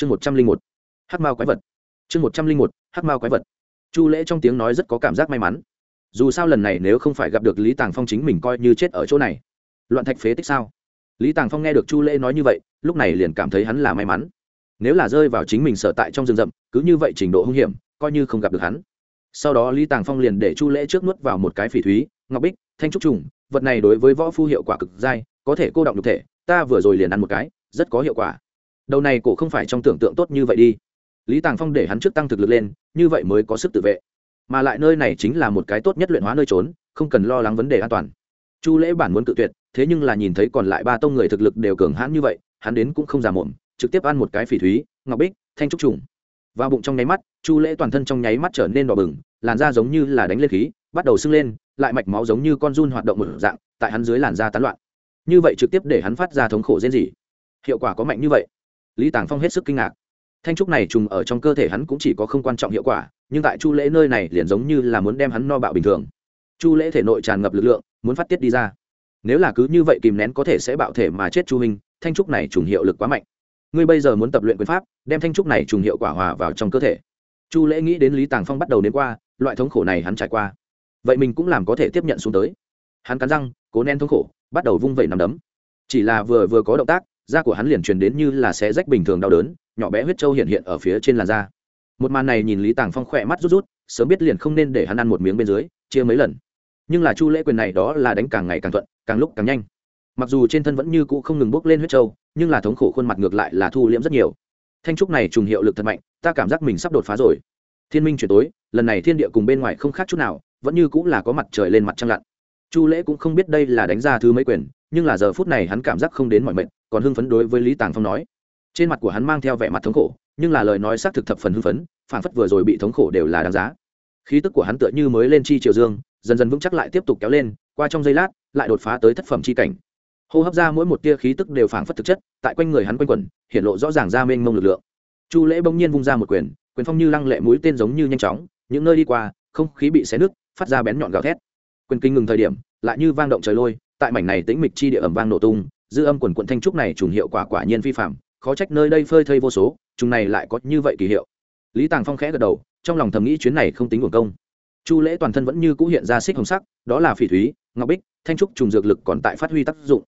chương một trăm linh một hát mao quái vật. Chương một trăm linh một hát mao quái vật. Chu lễ trong tiếng nói rất có cảm giác may mắn. Dù sao lần này nếu không phải gặp được lý tàng phong chính mình coi như chết ở chỗ này. Loạn thạch phế tích sao? Lý tàng phong nghe được chu lễ nói như vậy, lúc này liền cảm thấy hắn là may mắn. Nếu là rơi vào chính mình sở tại trong rừng rậm, cứ như vậy trình độ hung hiểm, coi như không gặp được hắn. Sau đó lý tàng phong liền để chu lễ trước nuốt vào một cái phỉ thúy, ngọc bích, thanh trúc trùng, vật này đối với võ phu hiệu quả cực dai, có thể cô động nhục thể, ta vừa rồi liền ăn một cái, rất có hiệu quả đầu này cổ không phải trong tưởng tượng tốt như vậy đi. Lý tàng phong để hắn trước tăng thực lực lên, như vậy mới có sức tự vệ. Mà lại nơi này chính là một cái tốt nhất luyện hóa nơi trốn, không cần lo lắng vấn đề an toàn. Chu lễ bản muốn cự tuyệt, thế nhưng là nhìn thấy còn lại ba tông người thực lực đều cường hãn như vậy, hắn đến cũng không già muộn, trực tiếp ăn một cái phỉ thúy, ngọc bích, thanh trúc trùng. Vào bụng trong nháy mắt, chu lễ toàn thân trong nháy mắt trở nên đỏ bừng, làn da giống như là đánh lên khí, bắt đầu sưng lên, lại mạch máu giống như con run hoạt động một dạng, tại hắn dưới làn da tán loạn. Như vậy trực tiếp để hắn phát ra thống khổ diễn gì hiệu quả có mạnh như vậy lý tàng phong hết sức kinh ngạc. Thanh trúc này trùng ở trong cơ thể hắn cũng chỉ có không quan trọng hiệu quả, nhưng tại chu lễ nơi này liền giống như là muốn đem hắn no bạo bình thường. Chu lễ thể nội tràn ngập lực lượng, muốn phát tiết đi ra. Nếu là cứ như vậy kìm nén có thể sẽ bạo thể mà chết chu hình thanh trúc này trùng hiệu lực quá mạnh. Ngươi bây giờ muốn tập luyện quyền pháp, đem thanh trúc này trùng hiệu quả hòa vào trong cơ thể. Chu lễ nghĩ đến lý tàng phong bắt đầu đến qua, loại thống khổ này hắn trải qua. Vậy mình cũng làm có thể tiếp nhận xuống tới. Hắn cắn răng, cố nén thống khổ, bắt đầu vung vẩy nằm đấm. Chỉ là vừa vừa có động tác da của hắn liền truyền đến như là xé rách bình thường đau đớn, nhỏ bé huyết trâu hiện hiện ở phía trên làn da. Một màn này nhìn lý tàng phong khỏe mắt rút rút, sớm biết liền không nên để hắn ăn một miếng bên dưới, chia mấy lần. Nhưng là chu lễ quyền này đó là đánh càng ngày càng thuận, càng lúc càng nhanh. Mặc dù trên thân vẫn như cũ không ngừng bốc lên huyết trâu, nhưng là thống khổ khuôn mặt ngược lại là thu liễm rất nhiều. Thanh trúc này trùng hiệu lực thật mạnh, ta cảm giác mình sắp đột phá rồi. Thiên minh chuyển tối, lần này thiên địa cùng bên ngoài không khác chút nào, vẫn như cũng là có mặt trời lên mặt trăng lặn. Chu lễ cũng không biết đây là đánh ra thứ mấy quyền, nhưng là giờ phút này hắn cảm giác không đến mọi mệnh còn hưng phấn đối với lý tàng phong nói. Trên mặt của hắn mang theo vẻ mặt thống khổ, nhưng là lời nói xác thực thập phần hưng phấn phản phất vừa rồi bị thống khổ đều là đáng giá. Khí tức của hắn tựa như mới lên chi triều dương, dần dần vững chắc lại tiếp tục kéo lên, qua trong giây lát, lại đột phá tới thất phẩm chi cảnh. Hô hấp ra mỗi một tia khí tức đều phảng phất thực chất, tại quanh người hắn quanh quẩn, hiện lộ rõ ràng ra mênh mông lực lượng. Chu lễ bỗng nhiên vung ra một quyền quyền phong như lăng lệ mũi tên giống như nhanh chóng, những nơi đi qua, không khí bị xé nứt, phát ra bén nhọn gào thét. Quyền kinh ngừng thời điểm, lại như vang động trời lôi, tại mảnh này tĩnh mịch chi địa ẩm vang nổ tung dư âm quần quận thanh trúc này trùng hiệu quả quả nhiên vi phạm, khó trách nơi đây phơi thây vô số trùng này lại có như vậy kỳ hiệu. Lý tàng phong khẽ gật đầu, trong lòng thầm nghĩ chuyến này không tính nguồn công. Chu lễ toàn thân vẫn như cũ hiện ra xích hồng sắc, đó là phỉ thúy, ngọc bích, thanh trúc trùng dược lực còn tại phát huy tác dụng.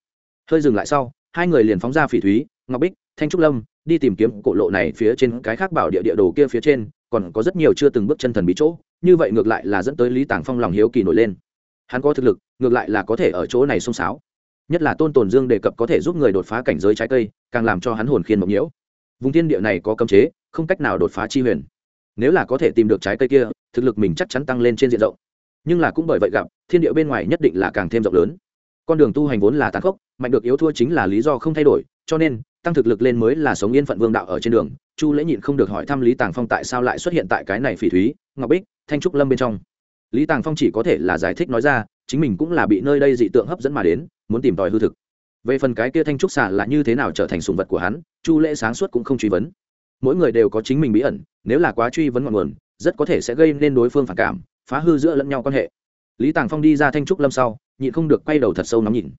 Hơi dừng lại sau, hai người liền phóng ra phỉ thúy, ngọc bích, thanh trúc lâm, đi tìm kiếm cổ lộ này phía trên cái khác bảo địa địa đồ kia phía trên, còn có rất nhiều chưa từng bước chân thần bí chỗ, như vậy ngược lại là dẫn tới lý tàng phong lòng hiếu kỳ nổi lên. Hắn có thực lực, ngược lại là có thể ở chỗ này xông xáo nhất là tôn tồn dương đề cập có thể giúp người đột phá cảnh giới trái cây, càng làm cho hắn hồn khiên mộng nhiễu. Vùng thiên địa này có cấm chế, không cách nào đột phá chi huyền. Nếu là có thể tìm được trái cây kia, thực lực mình chắc chắn tăng lên trên diện rộng. Nhưng là cũng bởi vậy gặp, thiên địa bên ngoài nhất định là càng thêm rộng lớn. Con đường tu hành vốn là tàn khốc, mạnh được yếu thua chính là lý do không thay đổi, cho nên, tăng thực lực lên mới là sống yên phận vương đạo ở trên đường. Chu lễ nhịn không được hỏi thăm lý tàng phong tại sao lại xuất hiện tại cái này phỉ thúy, ngọc bích, thanh trúc lâm bên trong. Lý tàng phong chỉ có thể là giải thích nói ra, chính mình cũng là bị nơi đây dị tượng hấp dẫn mà đến muốn tìm tòi hư thực. Về phần cái kia thanh trúc xà là như thế nào trở thành sùng vật của hắn, chu lễ sáng suốt cũng không truy vấn. Mỗi người đều có chính mình bí ẩn, nếu là quá truy vấn ngọn nguồn, rất có thể sẽ gây nên đối phương phản cảm, phá hư giữa lẫn nhau quan hệ. Lý tàng phong đi ra thanh trúc lâm sau, nhịn không được quay đầu thật sâu nóng nhìn.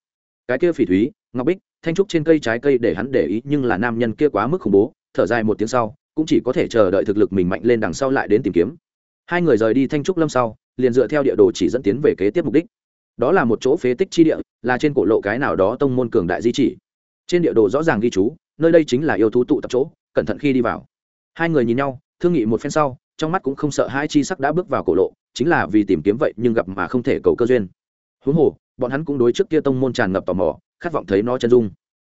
Cái kia phỉ thúy, ngọc bích, thanh trúc trên cây trái cây để hắn để ý, nhưng là nam nhân kia quá mức khủng bố, thở dài một tiếng sau, cũng chỉ có thể chờ đợi thực lực mình mạnh lên đằng sau lại đến tìm kiếm. Hai người rời đi thanh trúc lâm sau, liền dựa theo địa đồ chỉ dẫn tiến về kế tiếp mục đích đó là một chỗ phế tích chi địa, là trên cổ lộ cái nào đó tông môn cường đại di chỉ. Trên địa đồ rõ ràng ghi chú, nơi đây chính là yêu thú tụ tập chỗ, cẩn thận khi đi vào. Hai người nhìn nhau, thương nghị một phen sau, trong mắt cũng không sợ hai chi sắc đã bước vào cổ lộ, chính là vì tìm kiếm vậy nhưng gặp mà không thể cầu cơ duyên. Huống hồ, bọn hắn cũng đối trước kia tông môn tràn ngập tò mò, khát vọng thấy nó chân dung.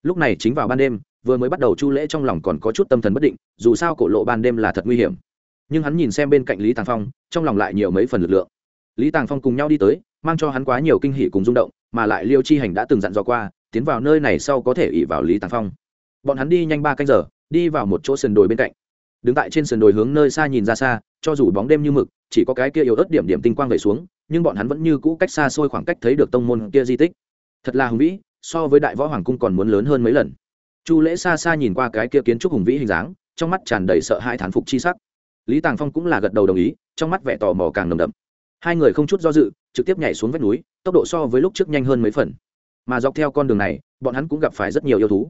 Lúc này chính vào ban đêm, vừa mới bắt đầu chu lễ trong lòng còn có chút tâm thần bất định, dù sao cổ lộ ban đêm là thật nguy hiểm. Nhưng hắn nhìn xem bên cạnh lý tàng phong, trong lòng lại nhiều mấy phần lực lượng. Lý tàng phong cùng nhau đi tới mang cho hắn quá nhiều kinh hỉ cùng rung động, mà lại liêu chi hành đã từng dặn dò qua, tiến vào nơi này sau có thể ỉ vào lý tàng phong. Bọn hắn đi nhanh ba canh giờ, đi vào một chỗ sườn đồi bên cạnh. Đứng tại trên sườn đồi hướng nơi xa nhìn ra xa, cho dù bóng đêm như mực, chỉ có cái kia yếu ớt điểm điểm tinh quang về xuống, nhưng bọn hắn vẫn như cũ cách xa xôi khoảng cách thấy được tông môn kia di tích. Thật là hùng vĩ, so với đại võ hoàng cung còn muốn lớn hơn mấy lần. Chu lễ xa xa nhìn qua cái kia kiến trúc hùng vĩ hình dáng, trong mắt tràn đầy sợ hãi thán phục chi sắc. Lý tàng phong cũng là gật đầu đồng ý, trong mắt vẻ tò mò càng nồng đậm hai người không chút do dự, trực tiếp nhảy xuống vách núi, tốc độ so với lúc trước nhanh hơn mấy phần. Mà dọc theo con đường này, bọn hắn cũng gặp phải rất nhiều yêu thú.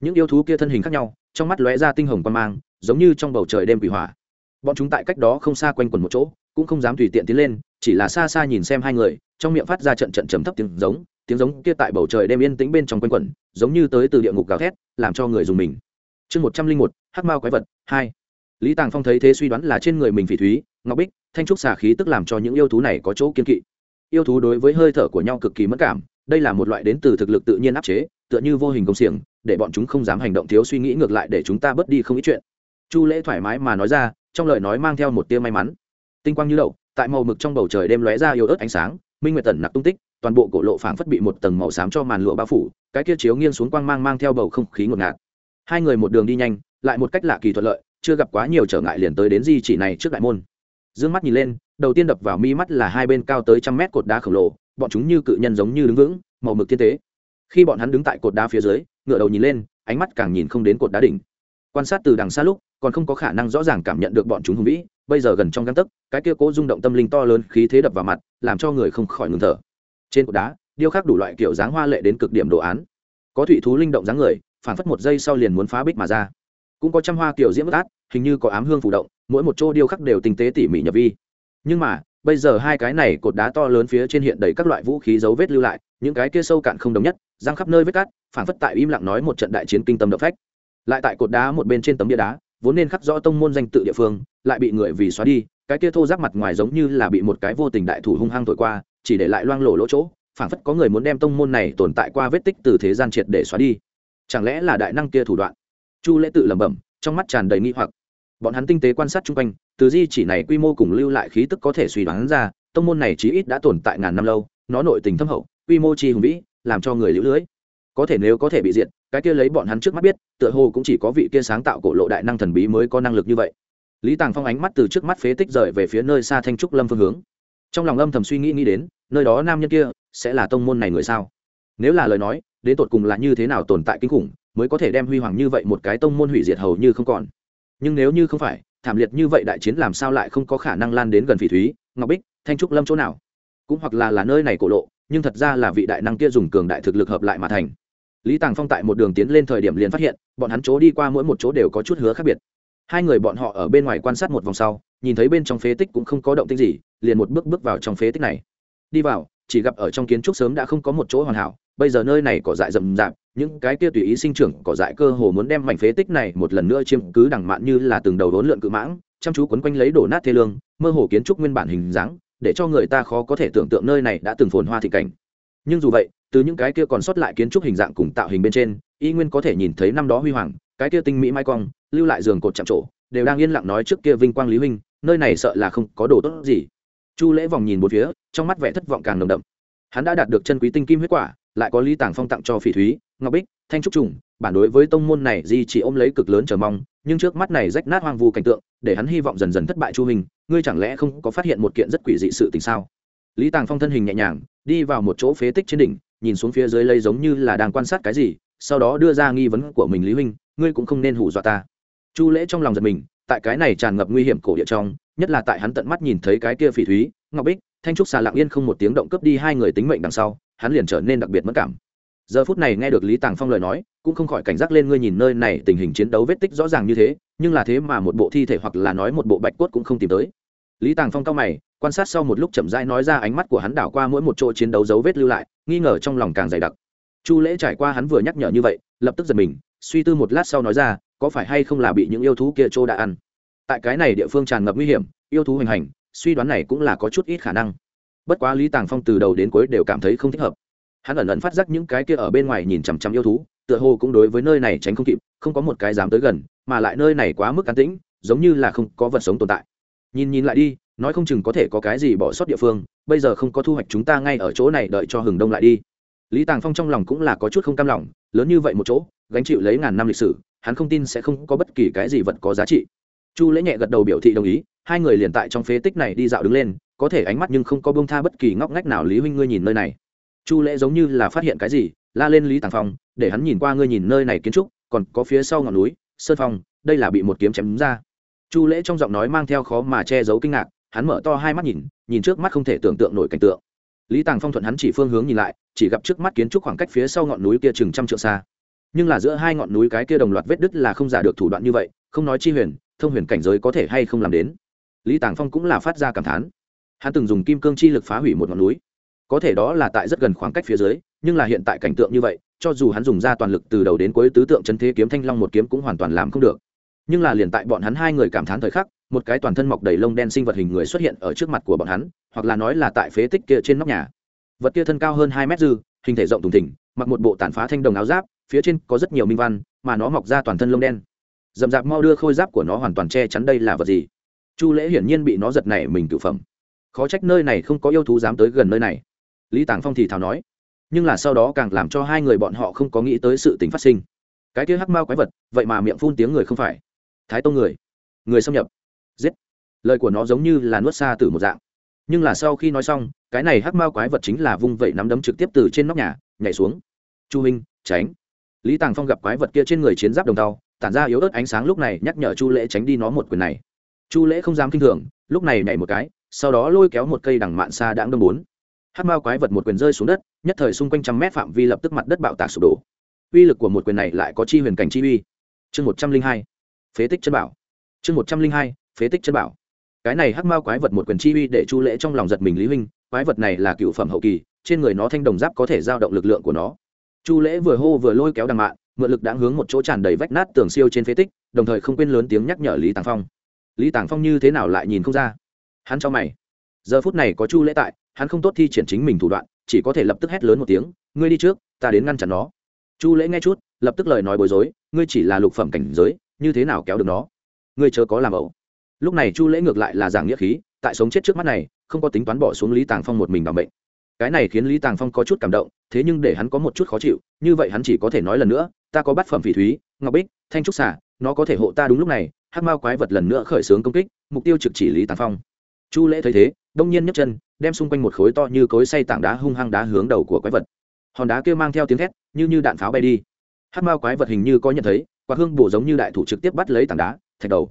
Những yêu thú kia thân hình khác nhau, trong mắt lóe ra tinh hồng quan mang, giống như trong bầu trời đêm quỷ hỏa. Bọn chúng tại cách đó không xa quanh quần một chỗ, cũng không dám tùy tiện tiến lên, chỉ là xa xa nhìn xem hai người, trong miệng phát ra trận trận trầm thấp tiếng giống tiếng giống kia tại bầu trời đêm yên tĩnh bên trong quanh quẩn, giống như tới từ địa ngục gào thét, làm cho người dùng mình. Chương một trăm linh một, hắc mao quái vật, hai. Lý tàng phong thấy thế suy đoán là trên người mình phỉ thúy ngọc bích, thanh trúc xà khí tức làm cho những yêu thú này có chỗ kiên kỵ. Yêu thú đối với hơi thở của nhau cực kỳ mất cảm, đây là một loại đến từ thực lực tự nhiên áp chế, tựa như vô hình công xiềng, để bọn chúng không dám hành động thiếu suy nghĩ ngược lại để chúng ta bớt đi không ít chuyện. Chu lễ thoải mái mà nói ra, trong lời nói mang theo một tia may mắn. Tinh quang như đậu, tại màu mực trong bầu trời đêm lóe ra yếu ớt ánh sáng, minh nguyệt tần nặc tung tích, toàn bộ cổ lộ phảng phất bị một tầng màu xám cho màn lụa bao phủ, cái kia chiếu nghiêng xuống quang mang mang theo bầu không khí ngột ngạt. Hai người một đường đi nhanh, lại một cách lạ kỳ thuận lợi, chưa gặp quá nhiều trở ngại liền tới đến di chỉ này trước đại môn dương mắt nhìn lên, đầu tiên đập vào mi mắt là hai bên cao tới trăm mét cột đá khổng lồ, bọn chúng như cự nhân giống như đứng vững, màu mực thiên tế. Khi bọn hắn đứng tại cột đá phía dưới ngựa đầu nhìn lên, ánh mắt càng nhìn không đến cột đá đỉnh. Quan sát từ đằng xa lúc, còn không có khả năng rõ ràng cảm nhận được bọn chúng hùng vĩ, bây giờ gần trong găng tấc, cái kia cố rung động tâm linh to lớn khí thế đập vào mặt, làm cho người không khỏi ngừng thở. Trên cột đá, điêu khắc đủ loại kiểu dáng hoa lệ đến cực điểm đồ án. Có thủy thú linh động dáng người, phản phất một giây sau liền muốn phá bích mà ra cũng có trăm hoa kiểu diễm bất át, hình như có ám hương phủ động, mỗi một chỗ điêu khắc đều tinh tế tỉ mỉ nhập vi. Nhưng mà, bây giờ hai cái này cột đá to lớn phía trên hiện đầy các loại vũ khí dấu vết lưu lại, những cái kia sâu cạn không đồng nhất giang khắp nơi vết cát phản phất tại im lặng nói một trận đại chiến kinh tâm động phách. Lại tại cột đá một bên trên tấm bia đá, vốn nên khắc rõ tông môn danh tự địa phương, lại bị người vì xóa đi, cái kia thô giáp mặt ngoài giống như là bị một cái vô tình đại thủ hung hăng thổi qua, chỉ để lại loang lổ lỗ chỗ phản phất có người muốn đem tông môn này tồn tại qua vết tích từ thế gian triệt để xóa đi. Chẳng lẽ là đại năng kia thủ đoạn? Chu lễ tự lẩm bẩm trong mắt tràn đầy nghi hoặc. Bọn hắn tinh tế quan sát chung quanh từ di chỉ này quy mô cùng lưu lại khí tức có thể suy đoán ra tông môn này chí ít đã tồn tại ngàn năm lâu nó nội tình thâm hậu quy mô chi hùng vĩ làm cho người lũ lưới. Có thể nếu có thể bị diện, cái kia lấy bọn hắn trước mắt biết tựa hồ cũng chỉ có vị kia sáng tạo cổ lộ đại năng thần bí mới có năng lực như vậy. Lý tàng phong ánh mắt từ trước mắt phế tích rời về phía nơi xa thanh trúc lâm phương hướng. Trong lòng âm thầm suy nghĩ nghĩ đến nơi đó nam nhân kia sẽ là tông môn này người sao? Nếu là lời nói đến tột cùng là như thế nào tồn tại kinh khủng mới có thể đem huy hoàng như vậy một cái tông môn hủy diệt hầu như không còn. Nhưng nếu như không phải, thảm liệt như vậy đại chiến làm sao lại không có khả năng lan đến gần phỉ thúy, ngọc bích, thanh trúc lâm chỗ nào? Cũng hoặc là là nơi này cổ lộ, nhưng thật ra là vị đại năng kia dùng cường đại thực lực hợp lại mà thành. Lý tàng phong tại một đường tiến lên thời điểm liền phát hiện, bọn hắn chỗ đi qua mỗi một chỗ đều có chút hứa khác biệt. Hai người bọn họ ở bên ngoài quan sát một vòng sau, nhìn thấy bên trong phế tích cũng không có động tích gì, liền một bước bước vào trong phế tích này. Đi vào, chỉ gặp ở trong kiến trúc sớm đã không có một chỗ hoàn hảo bây giờ nơi này cỏ dại rậm rạp, những cái kia tùy ý sinh trưởng cỏ dại cơ hồ muốn đem mảnh phế tích này một lần nữa chiếm cứ đằng mạn như là từng đầu đốn lượn cự mãng, chăm chú quấn quanh lấy đổ nát thê lương, mơ hồ kiến trúc nguyên bản hình dáng, để cho người ta khó có thể tưởng tượng nơi này đã từng phồn hoa thị cảnh. Nhưng dù vậy, từ những cái kia còn sót lại kiến trúc hình dạng cùng tạo hình bên trên, y nguyên có thể nhìn thấy năm đó huy hoàng, cái kia tinh mỹ mai cong lưu lại giường cột chạm trổ, đều đang yên lặng nói trước kia vinh quang lý huynh, nơi này sợ là không có đồ tốt gì. Chu lễ vòng nhìn một phía, trong mắt vẻ thất vọng càng nồng đậm. Hắn đã đạt được chân quý tinh kim huyết quả lại có lý tàng phong tặng cho phỉ thúy, ngọc bích, thanh trúc trùng, bản đối với tông môn này di chỉ ôm lấy cực lớn chờ mong, nhưng trước mắt này rách nát hoang vu cảnh tượng, để hắn hy vọng dần dần thất bại chu hình, ngươi chẳng lẽ không có phát hiện một kiện rất quỷ dị sự tình sao? Lý tàng phong thân hình nhẹ nhàng, đi vào một chỗ phế tích trên đỉnh, nhìn xuống phía dưới lây giống như là đang quan sát cái gì, sau đó đưa ra nghi vấn của mình lý huynh, ngươi cũng không nên hù dọa ta. Chu lễ trong lòng giật mình, tại cái này tràn ngập nguy hiểm cổ địa trong, nhất là tại hắn tận mắt nhìn thấy cái kia phỉ thúy, ngọc bích, thanh trúc xà lặng yên không một tiếng động cướp đi hai người tính mệnh đằng sau hắn liền trở nên đặc biệt mất cảm. Giờ phút này nghe được lý tàng phong lời nói, cũng không khỏi cảnh giác lên ngươi nhìn nơi này tình hình chiến đấu vết tích rõ ràng như thế, nhưng là thế mà một bộ thi thể hoặc là nói một bộ bạch cốt cũng không tìm tới. Lý tàng phong cao mày, quan sát sau một lúc chậm rãi nói ra ánh mắt của hắn đảo qua mỗi một chỗ chiến đấu dấu vết lưu lại, nghi ngờ trong lòng càng dày đặc. Chu lễ trải qua hắn vừa nhắc nhở như vậy, lập tức giật mình, suy tư một lát sau nói ra, có phải hay không là bị những yêu thú kia trô đã ăn? Tại cái này địa phương tràn ngập nguy hiểm, yêu thú hoành hành, suy đoán này cũng là có chút ít khả năng bất quá lý tàng phong từ đầu đến cuối đều cảm thấy không thích hợp. Hắn ẩn ẩn phát giác những cái kia ở bên ngoài nhìn chằm chằm yêu thú, tựa hồ cũng đối với nơi này tránh không kịp, không có một cái dám tới gần, mà lại nơi này quá mức an tĩnh, giống như là không có vật sống tồn tại. Nhìn nhìn lại đi, nói không chừng có thể có cái gì bỏ sót địa phương, bây giờ không có thu hoạch chúng ta ngay ở chỗ này đợi cho hừng đông lại đi. Lý tàng phong trong lòng cũng là có chút không cam lòng, lớn như vậy một chỗ, gánh chịu lấy ngàn năm lịch sử, hắn không tin sẽ không có bất kỳ cái gì vật có giá trị. Chu lễ nhẹ gật đầu biểu thị đồng ý, hai người liền tại trong phế tích này đi dạo đứng lên có thể ánh mắt nhưng không có bông tha bất kỳ ngóc ngách nào lý huynh ngươi nhìn nơi này. Chu lễ giống như là phát hiện cái gì, la lên lý tàng phong, để hắn nhìn qua ngươi nhìn nơi này kiến trúc, còn có phía sau ngọn núi, sơn phong, đây là bị một kiếm chém ra. Chu lễ trong giọng nói mang theo khó mà che giấu kinh ngạc, hắn mở to hai mắt nhìn nhìn trước mắt không thể tưởng tượng nổi cảnh tượng. Lý tàng phong thuận hắn chỉ phương hướng nhìn lại, chỉ gặp trước mắt kiến trúc khoảng cách phía sau ngọn núi kia chừng trăm trượng xa. Nhưng là giữa hai ngọn núi cái kia đồng loạt vết đứt là không giả được thủ đoạn như vậy, không nói chi huyền, thông huyền cảnh giới có thể hay không làm đến. Lý tàng phong cũng là phát ra cảm thán hắn từng dùng kim cương chi lực phá hủy một ngọn núi. Có thể đó là tại rất gần khoảng cách phía dưới, nhưng là hiện tại cảnh tượng như vậy, cho dù hắn dùng ra toàn lực từ đầu đến cuối tứ tượng chân thế kiếm thanh long một kiếm cũng hoàn toàn làm không được. Nhưng là liền tại bọn hắn hai người cảm thán thời khắc, một cái toàn thân mọc đầy lông đen sinh vật hình người xuất hiện ở trước mặt của bọn hắn, hoặc là nói là tại phế tích kia trên nóc nhà. Vật kia thân cao hơn hai mét dư, hình thể rộng thùng thỉnh mặc một bộ tàn phá thanh đồng áo giáp, phía trên có rất nhiều minh văn, mà nó mọc ra toàn thân lông đen. D ầ m d ạ p mau đưa khôi giáp của nó hoàn toàn che chắn đây là vật gì? Chu lễ hiển nhiên bị nó giật này mình tự phẩm khó trách nơi này không có yêu thú dám tới gần nơi này. Lý tàng phong thì thào nói, nhưng là sau đó càng làm cho hai người bọn họ không có nghĩ tới sự tính phát sinh. Cái kia hắc mao quái vật, vậy mà miệng phun tiếng người không phải. Thái tông người người xâm nhập. Giết. Lời của nó giống như là nuốt xa từ một dạng. Nhưng là sau khi nói xong, cái này hắc mao quái vật chính là vung vẩy nắm đấm trực tiếp từ trên nóc nhà, nhảy xuống. Chu minh, tránh. Lý tàng phong gặp quái vật kia trên người chiến giáp đồng tàu tản ra yếu ớt ánh sáng lúc này nhắc nhở chu lễ tránh đi nó một quyền này. Chu lễ không dám k i n h thường, lúc này nhảy một cái sau đó lôi kéo một cây đằng mạn xa đãng đâm bốn. Hát mao quái vật một quyền rơi xuống đất, nhất thời xung quanh trăm mét phạm vi lập tức mặt đất bạo tạc sụp đổ. Uy lực của một quyền này lại có chi huyền cảnh chi uy. Chương một trăm linh hai, phế tích chân bảo. Chương một trăm linh hai, phế tích chân bảo. Cái này hắc mao quái vật một quyền chi uy để chu lễ trong lòng giật mình lý huynh, quái vật này là cựu phẩm hậu kỳ, trên người nó thanh đồng giáp có thể giao động lực lượng của nó. Chu lễ vừa hô vừa lôi kéo đằng mạn, mượn lực đã hướng một chỗ tràn đầy vách nát tường siêu trên phế tích, đồng thời không quên lớn tiếng nhắc nhở lý tàng phong. Lý tàng phong như thế nào lại nhìn không ra hắn cho mày. Giờ phút này có chu lễ tại, hắn không tốt thi triển chính mình thủ đoạn, chỉ có thể lập tức hét lớn một tiếng, ngươi đi trước, ta đến ngăn chặn nó. Chu lễ nghe chút, lập tức lời nói bối rối, ngươi chỉ là lục phẩm cảnh giới, như thế nào kéo được nó? Ngươi chớ có làm ẩu. Lúc này chu lễ ngược lại là giảng nghĩa khí, tại sống chết trước mắt này, không có tính toán bỏ xuống lý tàng phong một mình bằng bệnh cái này khiến lý tàng phong có chút cảm động, thế nhưng để hắn có một chút khó chịu, như vậy hắn chỉ có thể nói lần nữa, ta có bát phẩm phỉ thúy, ngọc bích, thanh trúc xả nó có thể hộ ta đúng lúc này hát mao quái vật lần nữa khởi xướng công kích, mục tiêu trực chỉ lý tàng phong chu lễ thấy thế, đông nhiên nhấc chân, đem xung quanh một khối to như cối xay tảng đá hung hăng đá hướng đầu của quái vật. Hòn đá kia mang theo tiếng thét, như như đạn pháo bay đi. Hát mao quái vật hình như có nhận thấy, quạt hương bổ giống như đại thủ trực tiếp bắt lấy tảng đá, thạch đầu.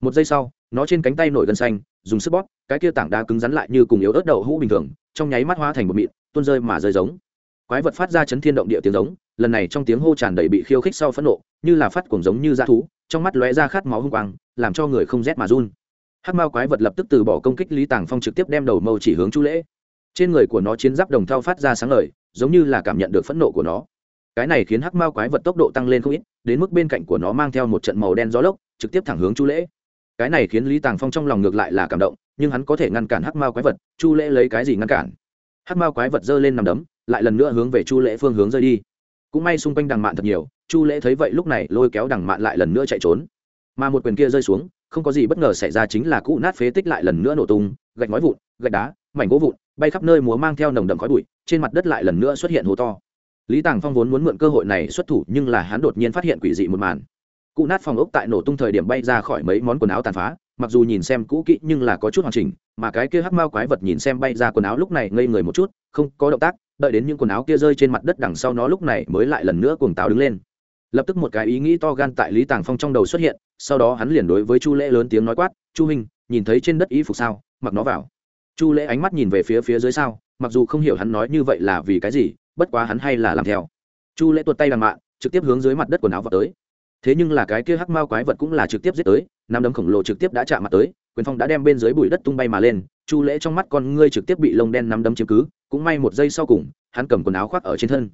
Một giây sau, nó trên cánh tay nổi gân xanh, dùng sức bóp, cái kia tảng đá cứng rắn lại như cùng yếu ớt đậu hũ bình thường, trong nháy mắt hóa thành một mịn, tuôn rơi mà rơi giống. Quái vật phát ra chấn thiên động địa tiếng giống, lần này trong tiếng hô tràn đầy bị khiêu khích sau phẫn nộ, như là phát cuồng giống như da thú, trong mắt lóe ra khát máu hung quang, làm cho người không rét mà run hắc mao quái vật lập tức từ bỏ công kích lý tàng phong trực tiếp đem đầu mâu chỉ hướng chu lễ. Trên người của nó chiến giáp đồng thau phát ra sáng lời giống như là cảm nhận được phẫn nộ của nó. Cái này khiến hắc mao quái vật tốc độ tăng lên không ít, đến mức bên cạnh của nó mang theo một trận màu đen gió lốc, trực tiếp thẳng hướng chu lễ. Cái này khiến lý tàng phong trong lòng ngược lại là cảm động, nhưng hắn có thể ngăn cản hắc mao quái vật, chu lễ lấy cái gì ngăn cản? Hắc mao quái vật giơ lên nằm đấm, lại lần nữa hướng về chu lễ phương hướng rơi đi. Cũng may xung quanh đằng mạn thật nhiều, chu lễ thấy vậy lúc này lôi kéo đằng mạn lại lần nữa chạy trốn. Mà một quyền kia rơi xuống không có gì bất ngờ xảy ra chính là cũ nát phế tích lại lần nữa nổ tung, gạch nói vụn, gạch đá, mảnh gỗ vụn, bay khắp nơi múa mang theo nồng đậm khói bụi, trên mặt đất lại lần nữa xuất hiện hố to. Lý tàng phong vốn muốn mượn cơ hội này xuất thủ nhưng là hắn đột nhiên phát hiện quỷ dị một màn. Cụ nát phòng ốc tại nổ tung thời điểm bay ra khỏi mấy món quần áo tàn phá, mặc dù nhìn xem cũ kỹ nhưng là có chút hoàn chỉnh, mà cái kia hắc mao quái vật nhìn xem bay ra quần áo lúc này ngây người một chút, không có động tác, đợi đến những quần áo kia rơi trên mặt đất đằng sau nó lúc này mới lại lần nữa cuồng táo đứng lên. Lập tức một cái ý nghĩ to gan tại lý tàng phong trong đầu xuất hiện sau đó hắn liền đối với chu lễ lớn tiếng nói quát, chu hình nhìn thấy trên đất ý phục sao? Mặc nó vào. Chu lễ ánh mắt nhìn về phía phía dưới sao, mặc dù không hiểu hắn nói như vậy là vì cái gì, bất quá hắn hay là làm theo. Chu lễ tuột tay đằng mạ trực tiếp hướng dưới mặt đất quần áo vào tới. Thế nhưng là cái kia hắc mao quái vật cũng là trực tiếp giết tới năm đấm khổng lồ trực tiếp đã chạm mặt tới, quyền phong đã đem bên dưới bụi đất tung bay mà lên, chu lễ trong mắt con ngươi trực tiếp bị lông đen năm đấm chiếm cứ, cũng may một giây sau cùng, hắn cầm quần áo khoác ở trên thân.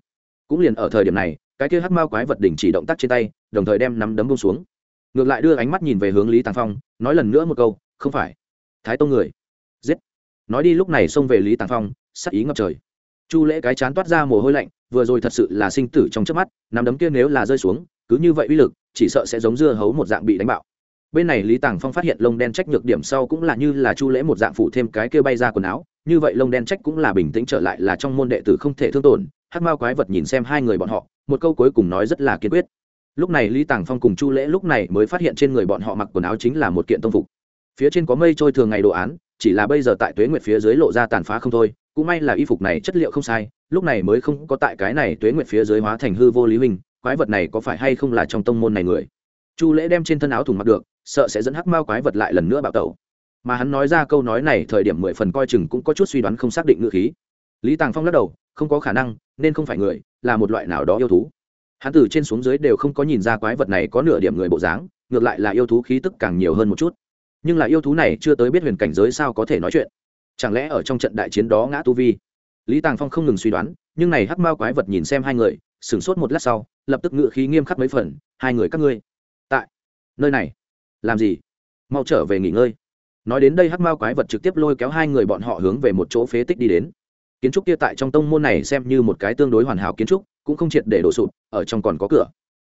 Cũng liền ở thời điểm này, cái kia hắc mao quái vật đỉnh chỉ động tác trên tay, đồng thời đem nắm đấm bông xuống ngược lại đưa ánh mắt nhìn về hướng lý tàng phong, nói lần nữa một câu, không phải, thái tông người. Giết. Nói đi lúc này xông về lý tàng phong, sắc ý ngập trời. Chu lễ cái chán toát ra mồ hôi lạnh, vừa rồi thật sự là sinh tử trong trước mắt, nắm đấm kia nếu là rơi xuống, cứ như vậy uy lực, chỉ sợ sẽ giống dưa hấu một dạng bị đánh bạo. Bên này lý tàng phong phát hiện lông đen trách nhược điểm sau cũng là như là chu lễ một dạng phụ thêm cái kia bay ra quần áo, như vậy lông đen trách cũng là bình tĩnh trở lại là trong môn đệ tử không thể thương tổn hát mao quái vật nhìn xem hai người bọn họ, một câu cuối cùng nói rất là kiên quyết lúc này lý tàng phong cùng chu lễ lúc này mới phát hiện trên người bọn họ mặc quần áo chính là một kiện tông phục. Phía trên có mây trôi thường ngày đồ án, chỉ là bây giờ tại tuế nguyệt phía dưới lộ ra tàn phá không thôi, cũng may là y phục này chất liệu không sai, lúc này mới không có tại cái này tuế nguyệt phía dưới hóa thành hư vô lý huynh, quái vật này có phải hay không là trong tông môn này người? Chu lễ đem trên thân áo thùng mặc được, sợ sẽ dẫn hắc mao quái vật lại lần nữa bạo tẩu. Mà hắn nói ra câu nói này thời điểm mười phần coi chừng cũng có chút suy đoán không xác định ngữ khí. Lý tàng phong lắc đầu, không có khả năng, nên không phải người, là một loại nào đó yêu thú hắn từ trên xuống dưới đều không có nhìn ra quái vật này có nửa điểm người bộ dáng, ngược lại là yêu thú khí tức càng nhiều hơn một chút. Nhưng là yêu thú này chưa tới biết huyền cảnh giới sao có thể nói chuyện. Chẳng lẽ ở trong trận đại chiến đó ngã tu vi? Lý tàng phong không ngừng suy đoán, nhưng này hắc mao quái vật nhìn xem hai người, sửng sốt một lát sau, lập tức ngự khí nghiêm khắc mấy phần, hai người các ngươi, tại nơi này, làm gì? Mau trở về nghỉ ngơi. Nói đến đây hắc mao quái vật trực tiếp lôi kéo hai người bọn họ hướng về một chỗ phế tích đi đến kiến trúc kia tại trong tông môn này xem như một cái tương đối hoàn hảo kiến trúc, cũng không triệt để đổ sụp, ở trong còn có cửa.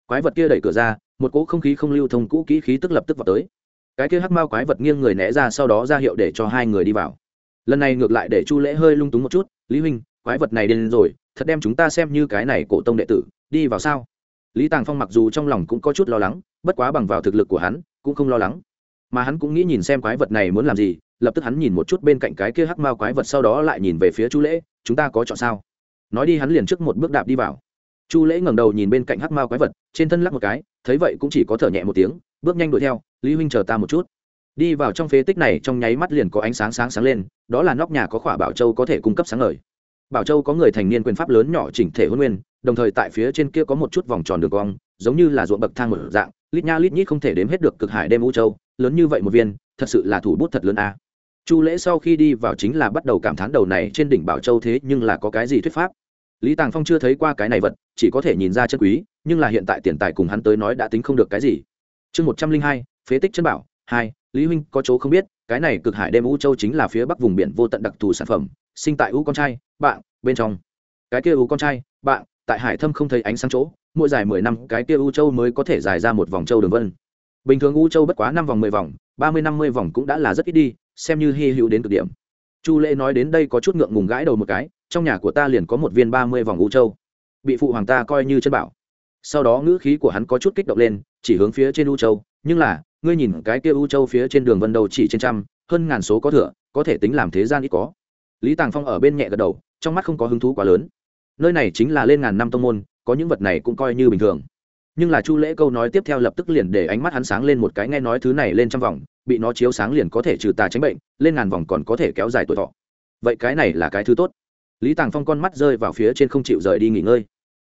Quái vật kia đẩy cửa ra, một cỗ không khí không lưu thông cũ kỹ khí tức lập tức vào tới. Cái kia hắc mao quái vật nghiêng người né ra sau đó ra hiệu để cho hai người đi vào. Lần này ngược lại để chu lễ hơi lung túng một chút, lý huynh, quái vật này đến rồi, thật đem chúng ta xem như cái này cổ tông đệ tử, đi vào sao? Lý tàng phong mặc dù trong lòng cũng có chút lo lắng, bất quá bằng vào thực lực của hắn, cũng không lo lắng mà hắn cũng nghĩ nhìn xem quái vật này muốn làm gì, lập tức hắn nhìn một chút bên cạnh cái kia hắc mao quái vật sau đó lại nhìn về phía chu lễ, chúng ta có chọn sao? Nói đi hắn liền trước một bước đạp đi vào. Chu lễ ngẩng đầu nhìn bên cạnh hắc mao quái vật, trên thân lắc một cái, thấy vậy cũng chỉ có thở nhẹ một tiếng, bước nhanh đuổi theo, lý huynh chờ ta một chút. Đi vào trong phế tích này trong nháy mắt liền có ánh sáng sáng sáng lên, đó là nóc nhà có khỏa bảo châu có thể cung cấp sáng ngời. Bảo châu có người thành niên quyền pháp lớn nhỏ chỉnh thể huân nguyên, đồng thời tại phía trên kia có một chút vòng tròn đường cong, giống như là ruộng bậc thang một dạng, lít nha lít nhít không thể đếm hết được cực hải đêm u châu lớn như vậy một viên, thật sự là thủ bút thật lớn a. Chu lễ sau khi đi vào chính là bắt đầu cảm thán đầu này trên đỉnh bảo châu thế nhưng là có cái gì thuyết pháp. Lý tàng phong chưa thấy qua cái này vật, chỉ có thể nhìn ra chân quý, nhưng là hiện tại tiền tài cùng hắn tới nói đã tính không được cái gì. Chương một trăm linh hai, phế tích chân bảo, hai, lý huynh có chỗ không biết, cái này cực hải đêm u châu chính là phía bắc vùng biển vô tận đặc thù sản phẩm, sinh tại u con trai, bạn, bên trong. Cái kia u con trai, bạn, tại hải thâm không thấy ánh sáng chỗ, mỗi dài mười năm, cái kia u châu mới có thể dài ra một vòng châu đường vân bình thường u châu bất quá năm vòng, mười vòng, ba mươi, năm mươi vòng cũng đã là rất ít đi, xem như hy hữu đến cực điểm. Chu lễ nói đến đây có chút ngượng ngùng gãi đầu một cái, trong nhà của ta liền có một viên ba mươi vòng u châu. Bị phụ hoàng ta coi như chân bảo. Sau đó ngữ khí của hắn có chút kích động lên, chỉ hướng phía trên u châu, nhưng là, ngươi nhìn cái kia u châu phía trên đường vân đầu chỉ trên trăm, hơn ngàn số có thừa, có thể tính làm thế gian ít có. Lý tàng phong ở bên nhẹ gật đầu, trong mắt không có hứng thú quá lớn. Nơi này chính là lên ngàn năm tông môn, có những vật này cũng coi như bình thường nhưng là chu lễ câu nói tiếp theo lập tức liền để ánh mắt hắn sáng lên một cái, nghe nói thứ này lên trăm vòng, bị nó chiếu sáng liền có thể trừ tà tránh bệnh, lên ngàn vòng còn có thể kéo dài tuổi thọ. Vậy cái này là cái thứ tốt. Lý tàng phong con mắt rơi vào phía trên không chịu rời đi nghỉ ngơi.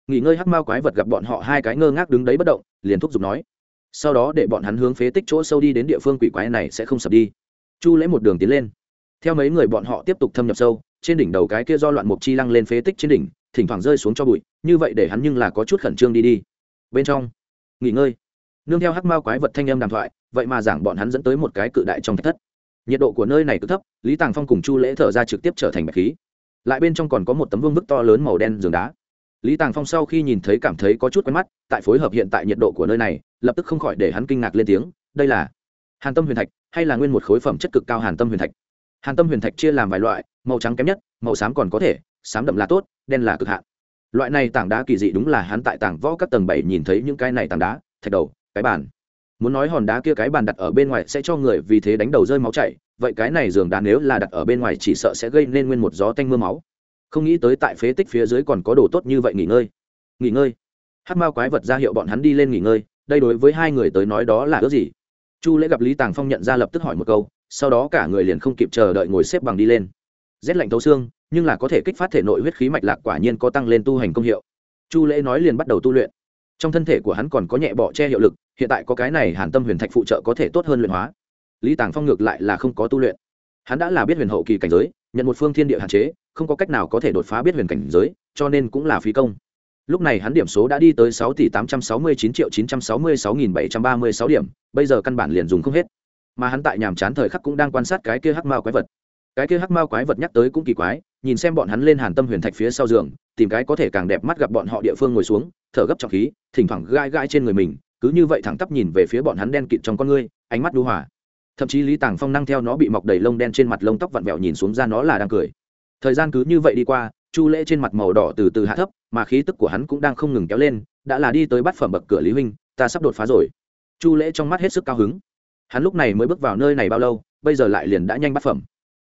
Nghỉ ngơi hắc mao quái vật gặp bọn họ hai cái ngơ ngác đứng đấy bất động, liền thúc giục nói, sau đó để bọn hắn hướng phế tích chỗ sâu đi đến địa phương quỷ quái này sẽ không sập đi. Chu lễ một đường tiến lên. Theo mấy người bọn họ tiếp tục thâm nhập sâu, trên đỉnh đầu cái kia do loạn mục chi lăng lên phế tích trên đỉnh, thỉnh thoảng rơi xuống cho bụi, như vậy để hắn nhưng là có chút khẩn trương đi đi bên trong. Nghỉ ngơi. Nương theo hắc mao quái vật thanh âm đàm thoại, vậy mà giảng bọn hắn dẫn tới một cái cự đại trong thạch thất. Nhiệt độ của nơi này cực thấp, lý tàng phong cùng chu lễ thở ra trực tiếp trở thành bạch khí. Lại bên trong còn có một tấm vương bức to lớn màu đen giường đá. Lý tàng phong sau khi nhìn thấy cảm thấy có chút quen mắt, tại phối hợp hiện tại nhiệt độ của nơi này, lập tức không khỏi để hắn kinh ngạc lên tiếng, đây là hàn tâm huyền thạch, hay là nguyên một khối phẩm chất cực cao hàn tâm huyền thạch? Hàn tâm huyền thạch chia làm vài loại, màu trắng kém nhất, màu xám còn có thể, xám đậm là tốt, đen là cực hạn loại này tảng đá kỳ dị đúng là hắn tại tảng võ các tầng bảy nhìn thấy những cái này tảng đá, thạch đầu, cái bàn. Muốn nói hòn đá kia cái bàn đặt ở bên ngoài sẽ cho người vì thế đánh đầu rơi máu chảy, vậy cái này giường đá nếu là đặt ở bên ngoài chỉ sợ sẽ gây nên nguyên một gió tanh mưa máu. Không nghĩ tới tại phế tích phía dưới còn có đồ tốt như vậy nghỉ ngơi. Nghỉ ngơi. Hát mao quái vật ra hiệu bọn hắn đi lên nghỉ ngơi, đây đối với hai người tới nói đó là ước gì. Chu lễ gặp lý tàng phong nhận ra lập tức hỏi một câu, sau đó cả người liền không kịp chờ đợi ngồi xếp bằng đi lên. Rét lạnh thấu xương nhưng là có thể kích phát thể nội huyết khí mạch lạc quả nhiên có tăng lên tu hành công hiệu. Chu lễ nói liền bắt đầu tu luyện. Trong thân thể của hắn còn có nhẹ bọ che hiệu lực, hiện tại có cái này hàn tâm huyền thạch phụ trợ có thể tốt hơn luyện hóa. Lý tàng phong ngược lại là không có tu luyện. Hắn đã là biết huyền hậu kỳ cảnh giới, nhận một phương thiên địa hạn chế, không có cách nào có thể đột phá biết huyền cảnh giới, cho nên cũng là phí công. Lúc này hắn điểm số đã đi tới sáu tỷ tám trăm sáu mươi chín triệu chín trăm sáu mươi sáu nghìn bảy trăm ba mươi sáu điểm, bây giờ căn bản liền dùng không hết. Mà hắn tại nhàm chán thời khắc cũng đang quan sát cái kia hắc mao quái vật. Cái kia hắc mao quái vật nhắc tới cũng kỳ quái nhìn xem bọn hắn lên hàn tâm huyền thạch phía sau giường, tìm cái có thể càng đẹp mắt gặp bọn họ địa phương ngồi xuống, thở gấp trọng khí, thỉnh thoảng gai gai trên người mình, cứ như vậy thẳng tắp nhìn về phía bọn hắn đen kịt trong con ngươi, ánh mắt đu hòa. Thậm chí lý tàng phong năng theo nó bị mọc đầy lông đen trên mặt lông tóc vặn vẹo nhìn xuống ra nó là đang cười. Thời gian cứ như vậy đi qua, chu lễ trên mặt màu đỏ từ từ hạ thấp, mà khí tức của hắn cũng đang không ngừng kéo lên, đã là đi tới bắt phẩm bậc cửa lý huynh, ta sắp đột phá rồi. Chu lễ trong mắt hết sức cao hứng. Hắn lúc này mới bước vào nơi này bao lâu, bây giờ lại liền đã nhanh bắt phẩm.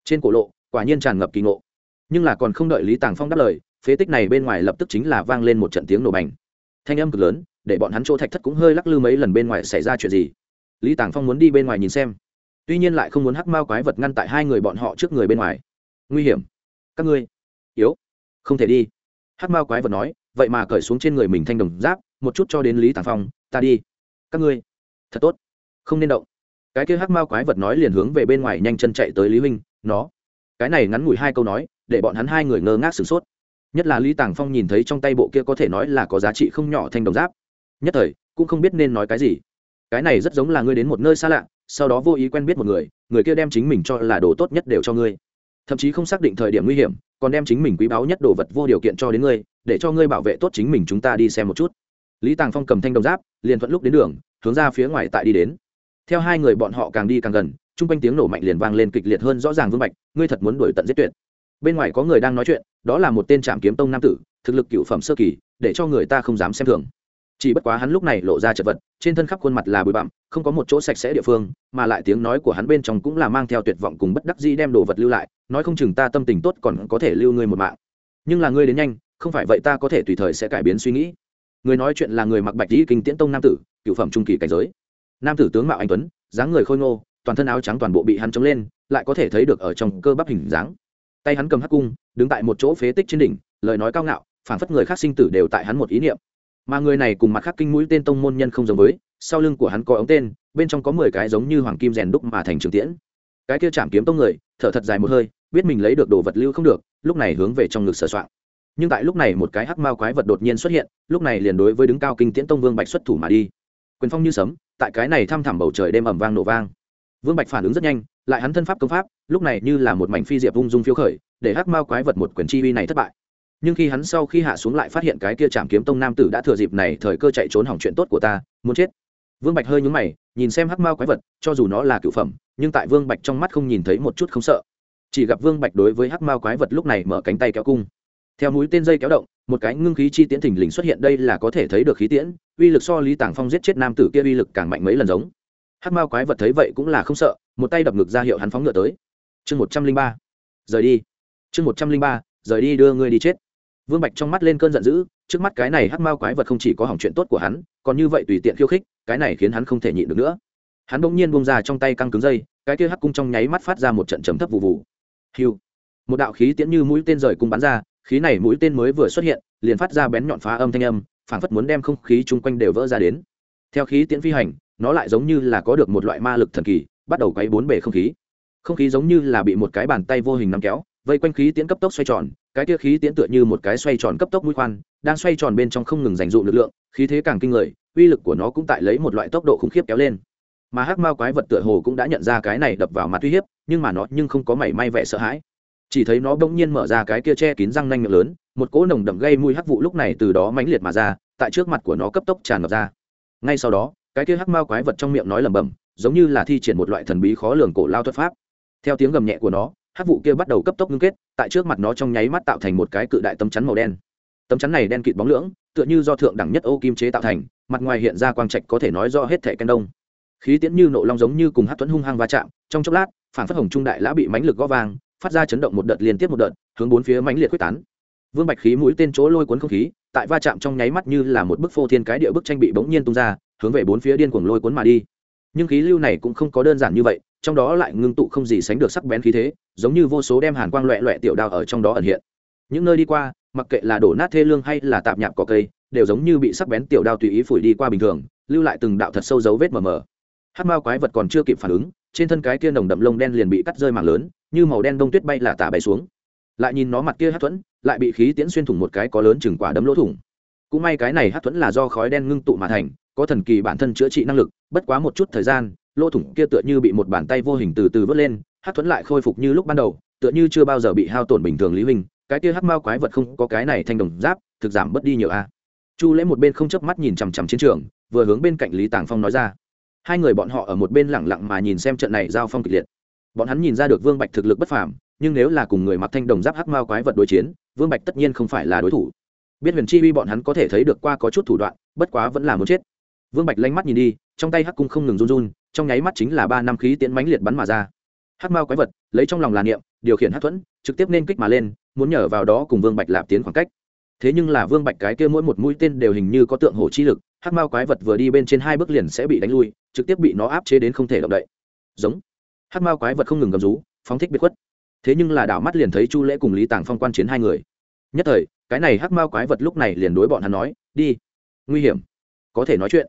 Trên cổ lộ, quả nhiên tràn ngập kỳ ngộ nhưng là còn không đợi lý tàng phong đáp lời, phế tích này bên ngoài lập tức chính là vang lên một trận tiếng nổ bành. Thanh âm cực lớn, để bọn hắn chỗ thạch thất cũng hơi lắc lư mấy lần bên ngoài xảy ra chuyện gì. Lý tàng phong muốn đi bên ngoài nhìn xem. Tuy nhiên lại không muốn hắc mao quái vật ngăn tại hai người bọn họ trước người bên ngoài. Nguy hiểm. Các ngươi. Yếu. Không thể đi. Hắc mao quái vật nói, vậy mà cởi xuống trên người mình thanh đồng giáp, một chút cho đến lý tàng phong, ta đi. Các ngươi. Thật tốt. Không nên động. Cái kia hắc mao quái vật nói liền hướng về bên ngoài nhanh chân chạy tới lý huynh, nó. Cái này ngắn ngủi hai câu nói để bọn hắn hai người ngơ ngác sửng sốt. Nhất là lý tàng phong nhìn thấy trong tay bộ kia có thể nói là có giá trị không nhỏ thanh đồng giáp. Nhất thời, cũng không biết nên nói cái gì. Cái này rất giống là ngươi đến một nơi xa lạ, sau đó vô ý quen biết một người người kia đem chính mình cho là đồ tốt nhất đều cho ngươi. Thậm chí không xác định thời điểm nguy hiểm, còn đem chính mình quý báu nhất đồ vật vô điều kiện cho đến ngươi, để cho ngươi bảo vệ tốt chính mình chúng ta đi xem một chút. Lý tàng phong cầm thanh đồng giáp, liền thuận lúc đến đường, hướng ra phía ngoài tại đi đến. Theo hai người bọn họ càng đi càng gần, chung quanh tiếng nổ mạnh liền vang lên kịch liệt hơn rõ ràng vương bạch, ngươi thật muốn đuổi tận giết tuyệt bên ngoài có người đang nói chuyện, đó là một tên trạm kiếm tông nam tử, thực lực cựu phẩm sơ kỳ, để cho người ta không dám xem thường. Chỉ bất quá hắn lúc này lộ ra chật vật, trên thân khắp khuôn mặt là bụi bặm, không có một chỗ sạch sẽ địa phương, mà lại tiếng nói của hắn bên trong cũng là mang theo tuyệt vọng cùng bất đắc dĩ đem đồ vật lưu lại, nói không chừng ta tâm tình tốt còn có thể lưu ngươi một mạng. Nhưng là ngươi đến nhanh, không phải vậy ta có thể tùy thời sẽ cải biến suy nghĩ. Người nói chuyện là người mặc bạch dĩ kinh tiễn tông nam tử, cựu phẩm trung kỳ cảnh giới. Nam tử tướng mạo anh tuấn, dáng người khôi ngô, toàn thân áo trắng toàn bộ bị hắn chống lên, lại có thể thấy được ở trong cơ bắp hình dáng tay hắn cầm hắc cung, đứng tại một chỗ phế tích trên đỉnh, lời nói cao ngạo phản phất người khác sinh tử đều tại hắn một ý niệm. Mà người này cùng mặt khác kinh mũi tên tông môn nhân không giống với, sau lưng của hắn có ống tên, bên trong có mười cái giống như hoàng kim rèn đúc mà thành trường tiễn. Cái kia chạm kiếm tông người, thở thật dài một hơi, biết mình lấy được đồ vật lưu không được, lúc này hướng về trong ngực sửa soạn nhưng tại lúc này một cái hắc mao quái vật đột nhiên xuất hiện, lúc này liền đối với đứng cao kinh tiễn tông vương bạch xuất thủ mà đi. Quyền phong như sấm, tại cái này thăm thẳm bầu trời đêm ẩm vang nổ vang. Vương bạch phản ứng rất nhanh lại hắn thân pháp công pháp, lúc này như là một mảnh phi diệp ung dung phiêu khởi, để hắc mao quái vật một quyền chi uy này thất bại. Nhưng khi hắn sau khi hạ xuống lại phát hiện cái kia chạm kiếm tông nam tử đã thừa dịp này thời cơ chạy trốn hỏng chuyện tốt của ta, muốn chết. Vương bạch hơi nhúng mày, nhìn xem hắc mao quái vật, cho dù nó là cựu phẩm, nhưng tại vương bạch trong mắt không nhìn thấy một chút không sợ. Chỉ gặp vương bạch đối với hắc mao quái vật lúc này mở cánh tay kéo cung. Theo mũi tên dây kéo động, một cái ngưng khí chi tiễn thình lình xuất hiện, đây là có thể thấy được khí tiễn, uy lực so lý tàng phong giết chết nam tử kia uy lực càng mạnh mấy lần giống. Hát mao quái vật thấy vậy cũng là không sợ, một tay đập ngực ra hiệu hắn phóng ngựa tới. Chương một trăm linh ba, rời đi. Chương một trăm linh ba, rời đi đưa ngươi đi chết. Vương bạch trong mắt lên cơn giận dữ, trước mắt cái này hát mao quái vật không chỉ có hỏng chuyện tốt của hắn, còn như vậy tùy tiện khiêu khích, cái này khiến hắn không thể nhịn được nữa. Hắn bỗng nhiên bông ra trong tay căng cứng dây, cái kia hắc cung trong nháy mắt phát ra một trận chấm thấp vụ vụ hiu. Một đạo khí tiễn như mũi tên rời cung bắn ra, khí này mũi tên mới vừa xuất hiện, liền phát ra bén nhọn phá âm thanh âm, phảng phất muốn đem không khí chung quanh đều vỡ ra đến. Theo khí tiễn phi hành nó lại giống như là có được một loại ma lực thần kỳ, bắt đầu quấy bốn bề không khí. Không khí giống như là bị một cái bàn tay vô hình nắm kéo, vây quanh khí tiễn cấp tốc xoay tròn, cái kia khí tiễn tựa như một cái xoay tròn cấp tốc mũi khoan, đang xoay tròn bên trong không ngừng dành dụ lực lượng, khí thế càng kinh người, uy lực của nó cũng tại lấy một loại tốc độ khủng khiếp kéo lên. Mà hắc mao quái vật tựa hồ cũng đã nhận ra cái này đập vào mặt uy hiếp, nhưng mà nó nhưng không có mảy may vẻ sợ hãi. Chỉ thấy nó bỗng nhiên mở ra cái kia che kín răng nanh miệng lớn, một cỗ nồng đậm gây mùi hắc vụ lúc này từ đó mãnh liệt mà ra, tại trước mặt của nó cấp tốc tràn ngập ra. Ngay sau đó cái kia hắc mao quái vật trong miệng nói lẩm bẩm, giống như là thi triển một loại thần bí khó lường cổ lao thuật pháp. Theo tiếng gầm nhẹ của nó, hắc vụ kia bắt đầu cấp tốc ngưng kết, tại trước mặt nó trong nháy mắt tạo thành một cái cự đại tấm chắn màu đen. Tấm chắn này đen kịt bóng lưỡng, tựa như do thượng đẳng nhất ô kim chế tạo thành, mặt ngoài hiện ra quang trạch có thể nói do hết thẻ canh đông. Khí tiễn như nộ long giống như cùng hát tuấn hung hăng va chạm, trong chốc lát, phản phất hồng trung đại lã bị mãnh lực gó vang, phát ra chấn động một đợt liên tiếp một đợt, hướng bốn phía mãnh liệt quyết tán. Vương bạch khí mũi tên chỗ lôi cuốn không khí, tại va chạm trong nháy mắt như là một bức phô thiên cái địa bức tranh bị bỗng nhiên tung ra hướng về bốn phía điên cuồng lôi cuốn mà đi. Nhưng khí lưu này cũng không có đơn giản như vậy, trong đó lại ngưng tụ không gì sánh được sắc bén khí thế, giống như vô số đem hàn quang loẹ loẹ tiểu đao ở trong đó ẩn hiện. Những nơi đi qua, mặc kệ là đổ nát thê lương hay là tạp nhạp cỏ cây, đều giống như bị sắc bén tiểu đao tùy ý phủi đi qua bình thường, lưu lại từng đạo thật sâu dấu vết mờ mờ. Hát mao quái vật còn chưa kịp phản ứng, trên thân cái kia nồng đậm lông đen liền bị cắt rơi mảng lớn, như màu đen đông tuyết bay là tả bay xuống. Lại nhìn nó mặt kia hát thuẫn, lại bị khí tiễn xuyên thủng một cái có lớn chừng quả đấm lỗ thủng. Cũng may cái này hát thuẫn là do khói đen ngưng tụ mà thành có thần kỳ bản thân chữa trị năng lực, bất quá một chút thời gian, lỗ thủng kia tựa như bị một bàn tay vô hình từ từ vớt lên, hát thuẫn lại khôi phục như lúc ban đầu, tựa như chưa bao giờ bị hao tổn bình thường lý huynh, cái kia hát mao quái vật không có cái này thanh đồng giáp, thực giảm bớt đi nhiều a. Chu lễ một bên không chớp mắt nhìn chằm chằm chiến trường, vừa hướng bên cạnh lý tàng phong nói ra. Hai người bọn họ ở một bên lẳng lặng mà nhìn xem trận này giao phong kịch liệt. Bọn hắn nhìn ra được vương bạch thực lực bất phàm, nhưng nếu là cùng người mặc thanh đồng giáp hát mao quái vật đối chiến, vương bạch tất nhiên không phải là đối thủ. Biết huyền chi uy bọn hắn có thể thấy được qua có chút thủ đoạn, bất quá vẫn là muốn chết vương bạch lanh mắt nhìn đi, trong tay hắc cung không ngừng run run, trong nháy mắt chính là ba năm khí tiễn mãnh liệt bắn mà ra. Hắc mao quái vật, lấy trong lòng là niệm, điều khiển hắc thuẫn, trực tiếp nên kích mà lên, muốn nhờ vào đó cùng vương bạch lạp tiến khoảng cách. Thế nhưng là vương bạch cái kia mỗi một mũi tên đều hình như có tượng hổ chi lực, hắc mao quái vật vừa đi bên trên hai bước liền sẽ bị đánh lui, trực tiếp bị nó áp chế đến không thể động đậy. Giống. Hắc mao quái vật không ngừng gầm rú, phóng thích biệt khuất. Thế nhưng là đảo mắt liền thấy chu lễ cùng lý tàng phong quan chiến hai người. Nhất thời, cái này hắc mao quái vật lúc này liền đối bọn hắn nói, đi. Nguy hiểm. Có thể nói chuyện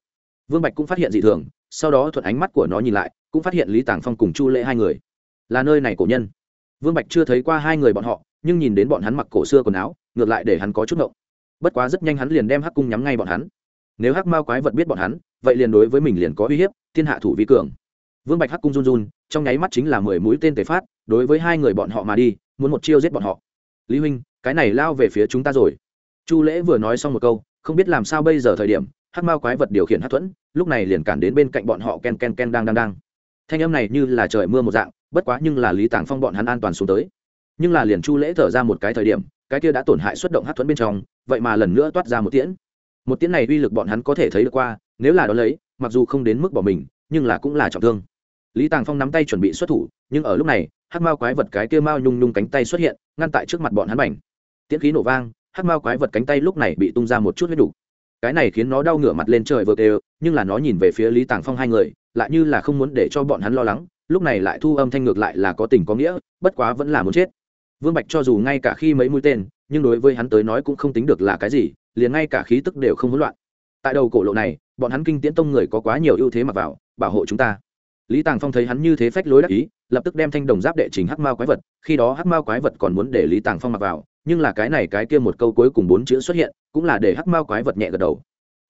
vương bạch cũng phát hiện dị thường, sau đó thuận ánh mắt của nó nhìn lại, cũng phát hiện lý tàng phong cùng chu lễ hai người. Là nơi này cổ nhân. Vương bạch chưa thấy qua hai người bọn họ, nhưng nhìn đến bọn hắn mặc cổ xưa quần áo, ngược lại để hắn có chút ngộng. Bất quá rất nhanh hắn liền đem hắc cung nhắm ngay bọn hắn. Nếu hắc mao quái vật biết bọn hắn, vậy liền đối với mình liền có uy hiếp, thiên hạ thủ vi cường. Vương bạch hắc cung run run, trong nháy mắt chính là mười mũi tên tề phát, đối với hai người bọn họ mà đi, muốn một chiêu giết bọn họ. Lý huynh, cái này lao về phía chúng ta rồi. Chu lễ vừa nói xong một câu, không biết làm sao bây giờ thời điểm hắc mao quái vật điều khiển hắc thuẫn, lúc này liền cản đến bên cạnh bọn họ ken ken ken đang đang đang. Thanh âm này như là trời mưa một dạng, bất quá nhưng là lý tàng phong bọn hắn an toàn xuống tới. Nhưng là liền chu lễ thở ra một cái thời điểm, cái kia đã tổn hại xuất động hắc thuẫn bên trong, vậy mà lần nữa toát ra một tiễn. Một tiễn này uy lực bọn hắn có thể thấy được qua, nếu là đó lấy, mặc dù không đến mức bỏ mình, nhưng là cũng là trọng thương. Lý tàng phong nắm tay chuẩn bị xuất thủ, nhưng ở lúc này, hắc mao quái vật cái kia mao nhung nhung cánh tay xuất hiện, ngăn tại trước mặt bọn hắn bảnh tiễn khí nổ vang, hắc mao quái vật cánh tay lúc này bị tung ra một chút huyết đủ cái này khiến nó đau ngửa mặt lên trời vượt đều nhưng là nó nhìn về phía lý tàng phong hai người, lại như là không muốn để cho bọn hắn lo lắng, lúc này lại thu âm thanh ngược lại là có tình có nghĩa, bất quá vẫn là muốn chết. Vương bạch cho dù ngay cả khi mấy mũi tên, nhưng đối với hắn tới nói cũng không tính được là cái gì, liền ngay cả khí tức đều không hỗn loạn. Tại đầu cổ lộ này, bọn hắn kinh tiễn tông người có quá nhiều ưu thế mặc vào, bảo hộ chúng ta. Lý tàng phong thấy hắn như thế phách lối đắc ý, lập tức đem thanh đồng giáp đệ trình hắc mao quái vật, khi đó hắc mao quái vật còn muốn để lý tàng phong mặc vào nhưng là cái này cái kia một câu cuối cùng bốn chữ xuất hiện, cũng là để hắc mao quái vật nhẹ gật đầu.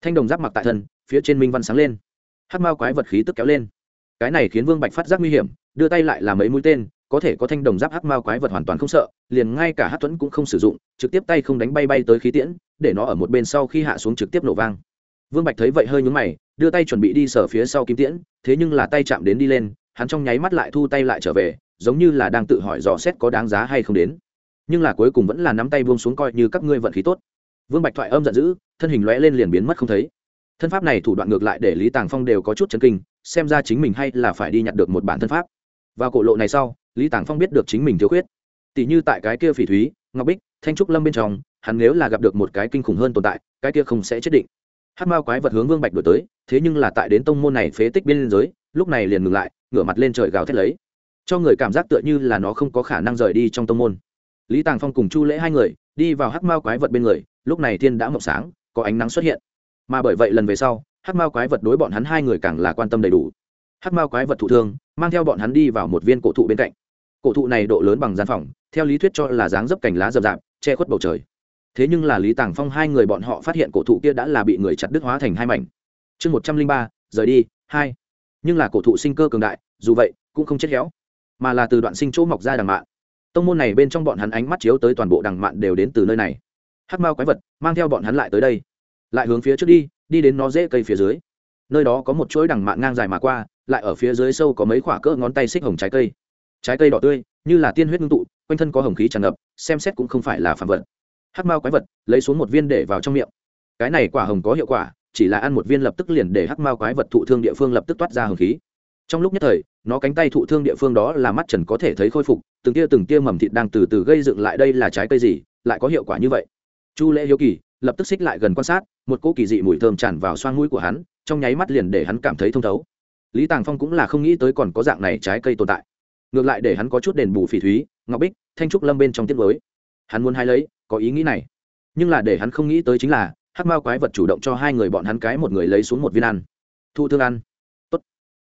Thanh đồng giáp mặc tại thân, phía trên minh văn sáng lên. Hắc mao quái vật khí tức kéo lên. Cái này khiến vương bạch phát giác nguy hiểm, đưa tay lại làm mấy mũi tên, có thể có thanh đồng giáp hắc mao quái vật hoàn toàn không sợ, liền ngay cả hắc tuấn cũng không sử dụng, trực tiếp tay không đánh bay bay tới khí tiễn, để nó ở một bên sau khi hạ xuống trực tiếp nổ vang. Vương bạch thấy vậy hơi nhúng mày, đưa tay chuẩn bị đi sở phía sau kim tiễn, thế nhưng là tay chạm đến đi lên, hắn trong nháy mắt lại thu tay lại trở về, giống như là đang tự hỏi dò xét có đáng giá hay không đến nhưng là cuối cùng vẫn là nắm tay buông xuống coi như các ngươi vận khí tốt. Vương bạch thoại âm giận dữ, thân hình lóe lên liền biến mất không thấy. Thân pháp này thủ đoạn ngược lại để lý tàng phong đều có chút chấn kinh, xem ra chính mình hay là phải đi nhặt được một bản thân pháp. Và cổ lộ này sau, lý tàng phong biết được chính mình thiếu khuyết. Tỷ như tại cái kia phỉ thúy, ngọc bích, thanh trúc lâm bên trong, hắn nếu là gặp được một cái kinh khủng hơn tồn tại, cái kia không sẽ chết định. Hát mao quái vật hướng vương bạch đổi tới, thế nhưng là tại đến tông môn này phế tích biên giới, lúc này liền ngừng lại, ngửa mặt lên trời gào thét lấy. Cho người cảm giác tựa như là nó không có khả năng rời đi trong tông môn lý tàng phong cùng chu lễ hai người đi vào hắc mao quái vật bên người, lúc này thiên đã mộng sáng, có ánh nắng xuất hiện. Mà bởi vậy lần về sau, hắc mao quái vật đối bọn hắn hai người càng là quan tâm đầy đủ. Hắc mao quái vật thụ thương, mang theo bọn hắn đi vào một viên cổ thụ bên cạnh. Cổ thụ này độ lớn bằng gian phòng, theo lý thuyết cho là dáng dấp cành lá rậm rạp, che khuất bầu trời. Thế nhưng là lý tàng phong hai người bọn họ phát hiện cổ thụ kia đã là bị người chặt đứt hóa thành hai mảnh. Chương một trăm linh ba, rời đi, hai. Nhưng là cổ thụ sinh cơ cường đại, dù vậy, cũng không chết héo, mà là từ đoạn sinh chỗ mọc ra đằng mạ tông môn này bên trong bọn hắn ánh mắt chiếu tới toàn bộ đằng mạn đều đến từ nơi này. Hắc mao quái vật, mang theo bọn hắn lại tới đây. Lại hướng phía trước đi đi đến nó dễ cây phía dưới. Nơi đó có một chuỗi đằng mạn ngang dài mà qua, lại ở phía dưới sâu có mấy khoả cỡ ngón tay xích hồng trái cây. Trái cây đỏ tươi, như là tiên huyết ngưng tụ, quanh thân có hồng khí tràn ngập, xem xét cũng không phải là phản vật. Hắc mao quái vật, lấy xuống một viên để vào trong miệng. Cái này quả hồng có hiệu quả, chỉ là ăn một viên lập tức liền để hắc mao quái vật thụ thương địa phương lập tức toát ra hồng khí trong lúc nhất thời, nó cánh tay thụ thương địa phương đó là mắt trần có thể thấy khôi phục, từng tia từng tia mầm thịt đang từ từ gây dựng lại đây là trái cây gì, lại có hiệu quả như vậy. Chu lễ hiếu kỳ, lập tức xích lại gần quan sát, một cỗ kỳ dị mùi thơm tràn vào xoang mũi của hắn, trong nháy mắt liền để hắn cảm thấy thông thấu. Lý tàng phong cũng là không nghĩ tới còn có dạng này trái cây tồn tại. Ngược lại để hắn có chút đền bù phỉ thúy, ngọc bích, thanh trúc lâm bên trong tiết mới. Hắn muốn hai lấy, có ý nghĩ này. Nhưng là để hắn không nghĩ tới chính là hát mao quái vật chủ động cho hai người bọn hắn cái một người lấy xuống một viên ăn. Thu thương ăn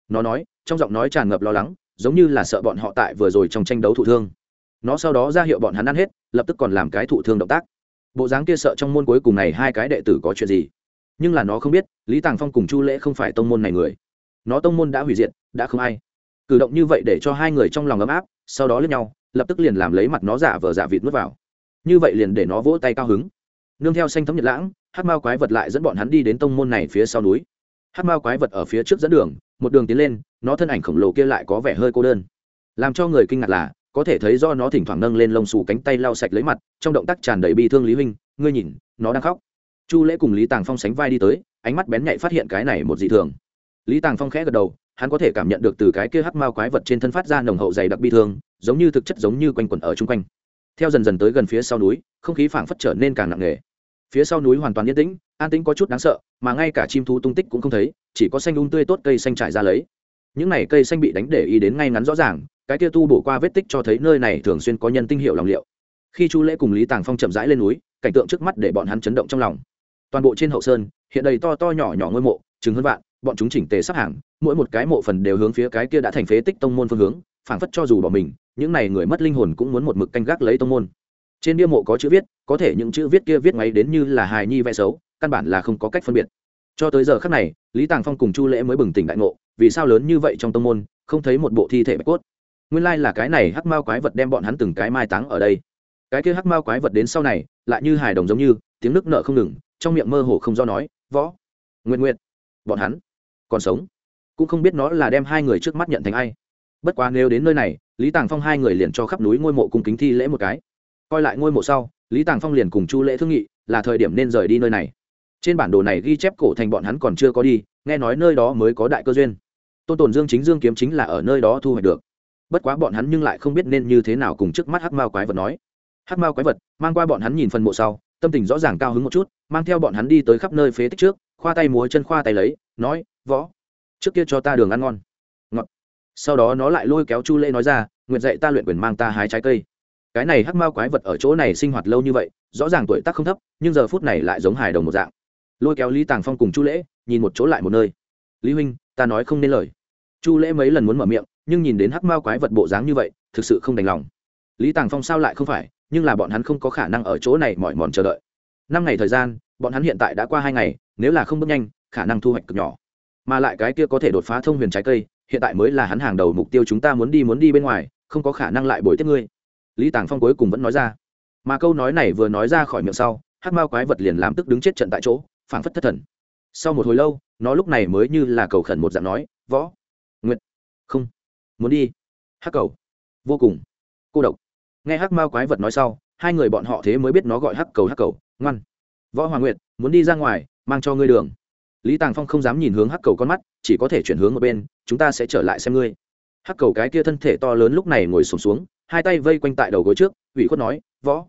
nó nói, trong giọng nói tràn ngập lo lắng, giống như là sợ bọn họ tại vừa rồi trong tranh đấu thụ thương. Nó sau đó ra hiệu bọn hắn ăn hết, lập tức còn làm cái thụ thương động tác. Bộ dáng kia sợ trong môn cuối cùng này hai cái đệ tử có chuyện gì? Nhưng là nó không biết, lý tàng phong cùng chu lễ không phải tông môn này người. Nó tông môn đã hủy diệt, đã không ai. Cử động như vậy để cho hai người trong lòng ấm áp, sau đó lướt nhau, lập tức liền làm lấy mặt nó giả vờ giả vịt nuốt vào. Như vậy liền để nó vỗ tay cao hứng. Nương theo xanh thấm nhật lãng hát mao quái vật lại dẫn bọn hắn đi đến tông môn này phía sau núi. Hát mao quái vật ở phía trước dẫn đường một đường tiến lên, nó thân ảnh khổng lồ kia lại có vẻ hơi cô đơn. Làm cho người kinh ngạc là, có thể thấy do nó thỉnh thoảng nâng lên lông xù cánh tay lau sạch lấy mặt, trong động tác tràn đầy bi thương lý huynh, ngươi nhìn, nó đang khóc. Chu lễ cùng lý tàng phong sánh vai đi tới, ánh mắt bén nhạy phát hiện cái này một dị thường. Lý tàng phong khẽ gật đầu, hắn có thể cảm nhận được từ cái kia hắc mao quái vật trên thân phát ra nồng hậu dày đặc bi thương, giống như thực chất giống như quanh quẩn ở chung quanh. Theo dần dần tới gần phía sau núi, không khí phảng phất trở nên càng nặng nề. Phía sau núi hoàn toàn yên tĩnh an tĩnh có chút đáng sợ, mà ngay cả chim thú tung tích cũng không thấy, chỉ có xanh un um tươi tốt cây xanh trải ra lấy. Những này cây xanh bị đánh để ý đến ngay ngắn rõ ràng, cái kia tu bổ qua vết tích cho thấy nơi này thường xuyên có nhân tinh hiệu lòng liệu. Khi chu lễ cùng lý tàng phong chậm rãi lên núi, cảnh tượng trước mắt để bọn hắn chấn động trong lòng. Toàn bộ trên hậu sơn, hiện đầy to to nhỏ nhỏ ngôi mộ, chừng hơn vạn, bọn chúng chỉnh tề sắp hàng, mỗi một cái mộ phần đều hướng phía cái kia đã thành phế tích tông môn phương hướng, phảng phất cho dù bỏ mình, những này người mất linh hồn cũng muốn một mực canh gác lấy tông môn. Trên bia mộ có chữ viết, có thể những chữ viết kia viết ngay đến như là hài nhi vẽ xấu căn bản là không có cách phân biệt. Cho tới giờ khắc này, lý tàng phong cùng chu lễ mới bừng tỉnh đại ngộ, vì sao lớn như vậy trong tông môn, không thấy một bộ thi thể bạch cốt? Nguyên lai là cái này hắc mao quái vật đem bọn hắn từng cái mai táng ở đây. Cái kia hắc mao quái vật đến sau này, lại như hài đồng giống như, tiếng nước nợ không ngừng, trong miệng mơ hồ không do nói, võ nguyện nguyện bọn hắn còn sống. Cũng không biết nó là đem hai người trước mắt nhận thành ai. Bất quá nếu đến nơi này, lý tàng phong hai người liền cho khắp núi ngôi mộ cùng kính thi lễ một cái. Coi lại ngôi mộ sau, lý tàng phong liền cùng chu lễ thương nghị, là thời điểm nên rời đi nơi này trên bản đồ này ghi chép cổ thành bọn hắn còn chưa có đi, nghe nói nơi đó mới có đại cơ duyên. Tôn tồn dương chính dương kiếm chính là ở nơi đó thu hoạch được. Bất quá bọn hắn nhưng lại không biết nên như thế nào cùng trước mắt hắc mao quái vật nói. Hắc mao quái vật, mang qua bọn hắn nhìn phần mộ sau, tâm tình rõ ràng cao hứng một chút, mang theo bọn hắn đi tới khắp nơi phế tích trước, khoa tay múa chân khoa tay lấy, nói, võ, trước kia cho ta đường ăn ngon. Ngọt. Sau đó nó lại lôi kéo chu lễ nói ra nguyện dạy ta luyện quyền mang ta hái trái cây. Cái này hắc mao quái vật ở chỗ này sinh hoạt lâu như vậy, rõ ràng tuổi tác không thấp, nhưng giờ phút này lại giống hài đồng một dạng lôi kéo lý tàng phong cùng chu lễ nhìn một chỗ lại một nơi lý huynh ta nói không nên lời chu lễ mấy lần muốn mở miệng nhưng nhìn đến hắc mao quái vật bộ dáng như vậy thực sự không đành lòng lý tàng phong sao lại không phải nhưng là bọn hắn không có khả năng ở chỗ này mỏi mòn chờ đợi năm ngày thời gian bọn hắn hiện tại đã qua hai ngày nếu là không bước nhanh khả năng thu hoạch cực nhỏ mà lại cái kia có thể đột phá thông huyền trái cây hiện tại mới là hắn hàng đầu mục tiêu chúng ta muốn đi muốn đi bên ngoài không có khả năng lại bồi tiếp ngươi lý tàng phong cuối cùng vẫn nói ra mà câu nói này vừa nói ra khỏi miệng sau hát mao quái vật liền làm tức đứng chết trận tại chỗ phảng phất thất thần. Sau một hồi lâu nó lúc này mới như là cầu khẩn một dạng nói võ nguyện không muốn đi. Hắc cầu vô cùng cô độc. Nghe hắc mao quái vật nói sau hai người bọn họ thế mới biết nó gọi hắc cầu hắc cầu. Ngoan. Võ hoàng nguyệt muốn đi ra ngoài mang cho ngươi đường. Lý tàng phong không dám nhìn hướng hắc cầu con mắt chỉ có thể chuyển hướng một bên chúng ta sẽ trở lại xem ngươi. Hắc cầu cái kia thân thể to lớn lúc này ngồi sùng xuống, xuống hai tay vây quanh tại đầu gối trước ủy khuất nói võ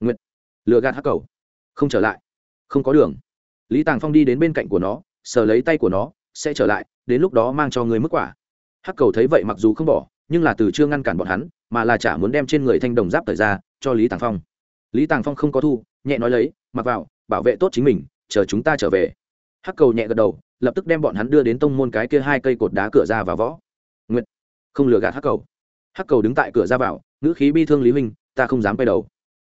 nguyệt lừa gạt hắc cầu. Không trở lại không có đường lý tàng phong đi đến bên cạnh của nó, sờ lấy tay của nó, sẽ trở lại, đến lúc đó mang cho người mức quả. Hắc cầu thấy vậy mặc dù không bỏ, nhưng là từ chưa ngăn cản bọn hắn, mà là chả muốn đem trên người thanh đồng giáp thời ra, cho lý tàng phong. Lý tàng phong không có thu, nhẹ nói lấy, mặc vào, bảo vệ tốt chính mình, chờ chúng ta trở về. Hắc cầu nhẹ gật đầu, lập tức đem bọn hắn đưa đến tông môn cái kia hai cây cột đá cửa ra và võ. Nguyệt, không lừa gạt hắc cầu. Hắc cầu đứng tại cửa ra vào, ngữ khí bi thương lý huynh, ta không dám quay đầu.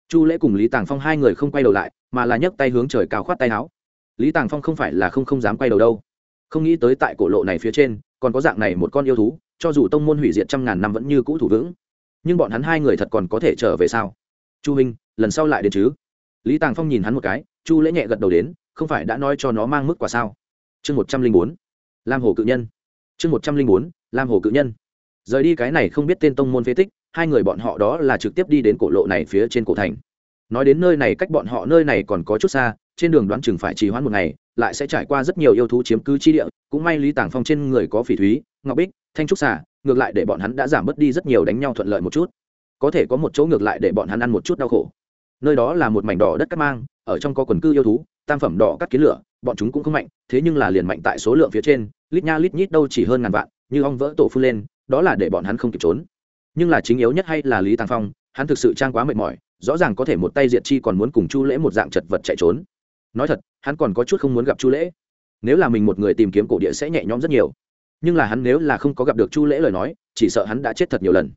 Chu lễ cùng lý tàng phong hai người không quay đầu lại, mà là nhấc tay hướng trời cao khoát tay áo lý tàng phong không phải là không không dám quay đầu đâu. Không nghĩ tới tại cổ lộ này phía trên, còn có dạng này một con yêu thú, cho dù tông môn hủy diệt trăm ngàn năm vẫn như cũ thủ vững. Nhưng bọn hắn hai người thật còn có thể trở về sao? Chu huynh, lần sau lại đến chứ? Lý tàng phong nhìn hắn một cái, chu lễ nhẹ gật đầu đến, không phải đã nói cho nó mang mức quả sao? Chương một trăm linh bốn, lam hồ cự nhân. Chương một trăm linh bốn, lam hồ cự nhân. Rời đi cái này không biết tên tông môn phế tích, hai người bọn họ đó là trực tiếp đi đến cổ lộ này phía trên cổ thành. Nói đến nơi này cách bọn họ nơi này còn có chút xa trên đường đoán chừng phải trì hoãn một ngày, lại sẽ trải qua rất nhiều yêu thú chiếm cứ chi địa. Cũng may lý tàng phong trên người có phỉ thúy, ngọc bích, thanh trúc xà, ngược lại để bọn hắn đã giảm bớt đi rất nhiều đánh nhau thuận lợi một chút. Có thể có một chỗ ngược lại để bọn hắn ăn một chút đau khổ. Nơi đó là một mảnh đỏ đất cắt mang, ở trong có quần cư yêu thú, tam phẩm đỏ cắt kiến lửa, bọn chúng cũng không mạnh, thế nhưng là liền mạnh tại số lượng phía trên, lít nha lít nhít đâu chỉ hơn ngàn vạn, như ong vỡ tổ phun lên, đó là để bọn hắn không kịp trốn. Nhưng là chính yếu nhất hay là lý tàng phong, hắn thực sự trang quá mệt mỏi, rõ ràng có thể một tay diệt chi còn muốn cùng chu lễ một dạng chật vật chạy trốn nói thật, hắn còn có chút không muốn gặp chu lễ. Nếu là mình một người tìm kiếm cổ địa sẽ nhẹ nhõm rất nhiều. Nhưng là hắn nếu là không có gặp được chu lễ lời nói, chỉ sợ hắn đã chết thật nhiều lần.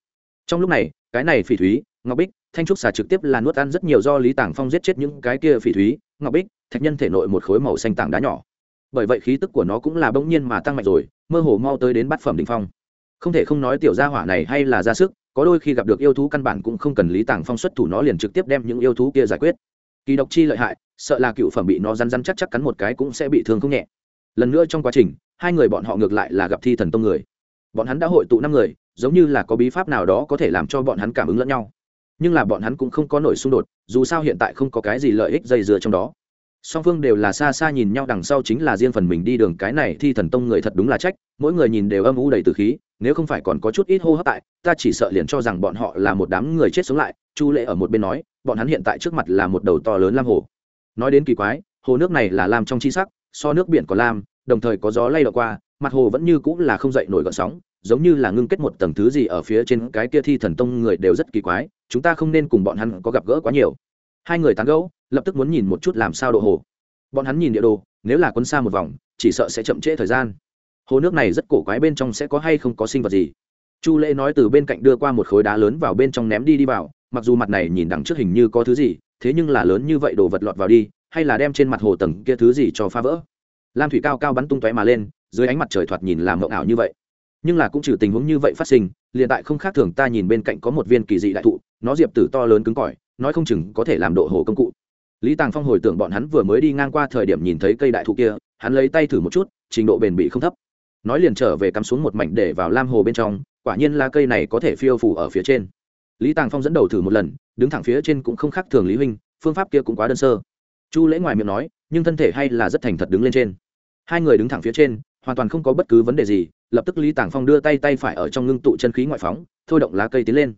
Trong lúc này, cái này phỉ thúy, ngọc bích, thanh trúc xà trực tiếp là nuốt ăn rất nhiều do lý tàng phong giết chết những cái kia phỉ thúy, ngọc bích, thạch nhân thể nội một khối màu xanh tảng đá nhỏ. Bởi vậy khí tức của nó cũng là bỗng nhiên mà tăng mạnh rồi, mơ hồ mau tới đến bát phẩm đình phong. Không thể không nói tiểu gia hỏa này hay là ra sức, có đôi khi gặp được yêu thú căn bản cũng không cần lý tàng phong xuất thủ nó liền trực tiếp đem những yêu thú kia giải quyết kỳ độc chi lợi hại, sợ là cựu phẩm bị nó răn răn chắc chắc cắn một cái cũng sẽ bị thương không nhẹ. Lần nữa trong quá trình, hai người bọn họ ngược lại là gặp thi thần tông người. Bọn hắn đã hội tụ năm người, giống như là có bí pháp nào đó có thể làm cho bọn hắn cảm ứng lẫn nhau. Nhưng là bọn hắn cũng không có nổi xung đột, dù sao hiện tại không có cái gì lợi ích dây dừa trong đó song phương đều là xa xa nhìn nhau, đằng sau chính là riêng phần mình đi đường. Cái này thi thần tông người thật đúng là trách, mỗi người nhìn đều âm u đầy từ khí, nếu không phải còn có chút ít hô hấp tại, ta chỉ sợ liền cho rằng bọn họ là một đám người chết sống lại. Chu lệ ở một bên nói, bọn hắn hiện tại trước mặt là một đầu to lớn lam hồ. Nói đến kỳ quái, hồ nước này là lam trong chi sắc, so nước biển có lam, đồng thời có gió lay đ qua, mặt hồ vẫn như cũng là không dậy nổi gợn sóng, giống như là ngưng kết một tầng thứ gì ở phía trên. Cái kia thi thần tông người đều rất kỳ quái, chúng ta không nên cùng bọn hắn có gặp gỡ quá nhiều. Hai người tán gẫu lập tức muốn nhìn một chút làm sao độ hồ. Bọn hắn nhìn địa đồ, nếu là quân xa một vòng, chỉ sợ sẽ chậm trễ thời gian. Hồ nước này rất cổ quái bên trong sẽ có hay không có sinh vật gì. Chu lễ nói từ bên cạnh đưa qua một khối đá lớn vào bên trong ném đi đi vào, mặc dù mặt này nhìn đằng trước hình như có thứ gì, thế nhưng là lớn như vậy đồ vật lọt vào đi, hay là đem trên mặt hồ tầng kia thứ gì cho phá vỡ. Lam thủy cao cao bắn tung tóe mà lên, dưới ánh mặt trời thoạt nhìn làm mộng ảo như vậy. Nhưng là cũng trừ tình huống như vậy phát sinh, liền tại không khác thường ta nhìn bên cạnh có một viên kỳ dị đại thụ, nó diệp tử to lớn cứng cỏi, nói không chừng có thể làm độ hồ công cụ lý tàng phong hồi tưởng bọn hắn vừa mới đi ngang qua thời điểm nhìn thấy cây đại thụ kia, hắn lấy tay thử một chút, trình độ bền bị không thấp. Nói liền trở về cắm xuống một mảnh để vào lam hồ bên trong, quả nhiên là cây này có thể phiêu phủ ở phía trên. Lý tàng phong dẫn đầu thử một lần, đứng thẳng phía trên cũng không khác thường lý huynh, phương pháp kia cũng quá đơn sơ. Chu lễ ngoài miệng nói, nhưng thân thể hay là rất thành thật đứng lên trên. Hai người đứng thẳng phía trên, hoàn toàn không có bất cứ vấn đề gì, lập tức lý tàng phong đưa tay tay phải ở trong ngưng tụ chân khí ngoại phóng, thôi động lá cây tiến lên.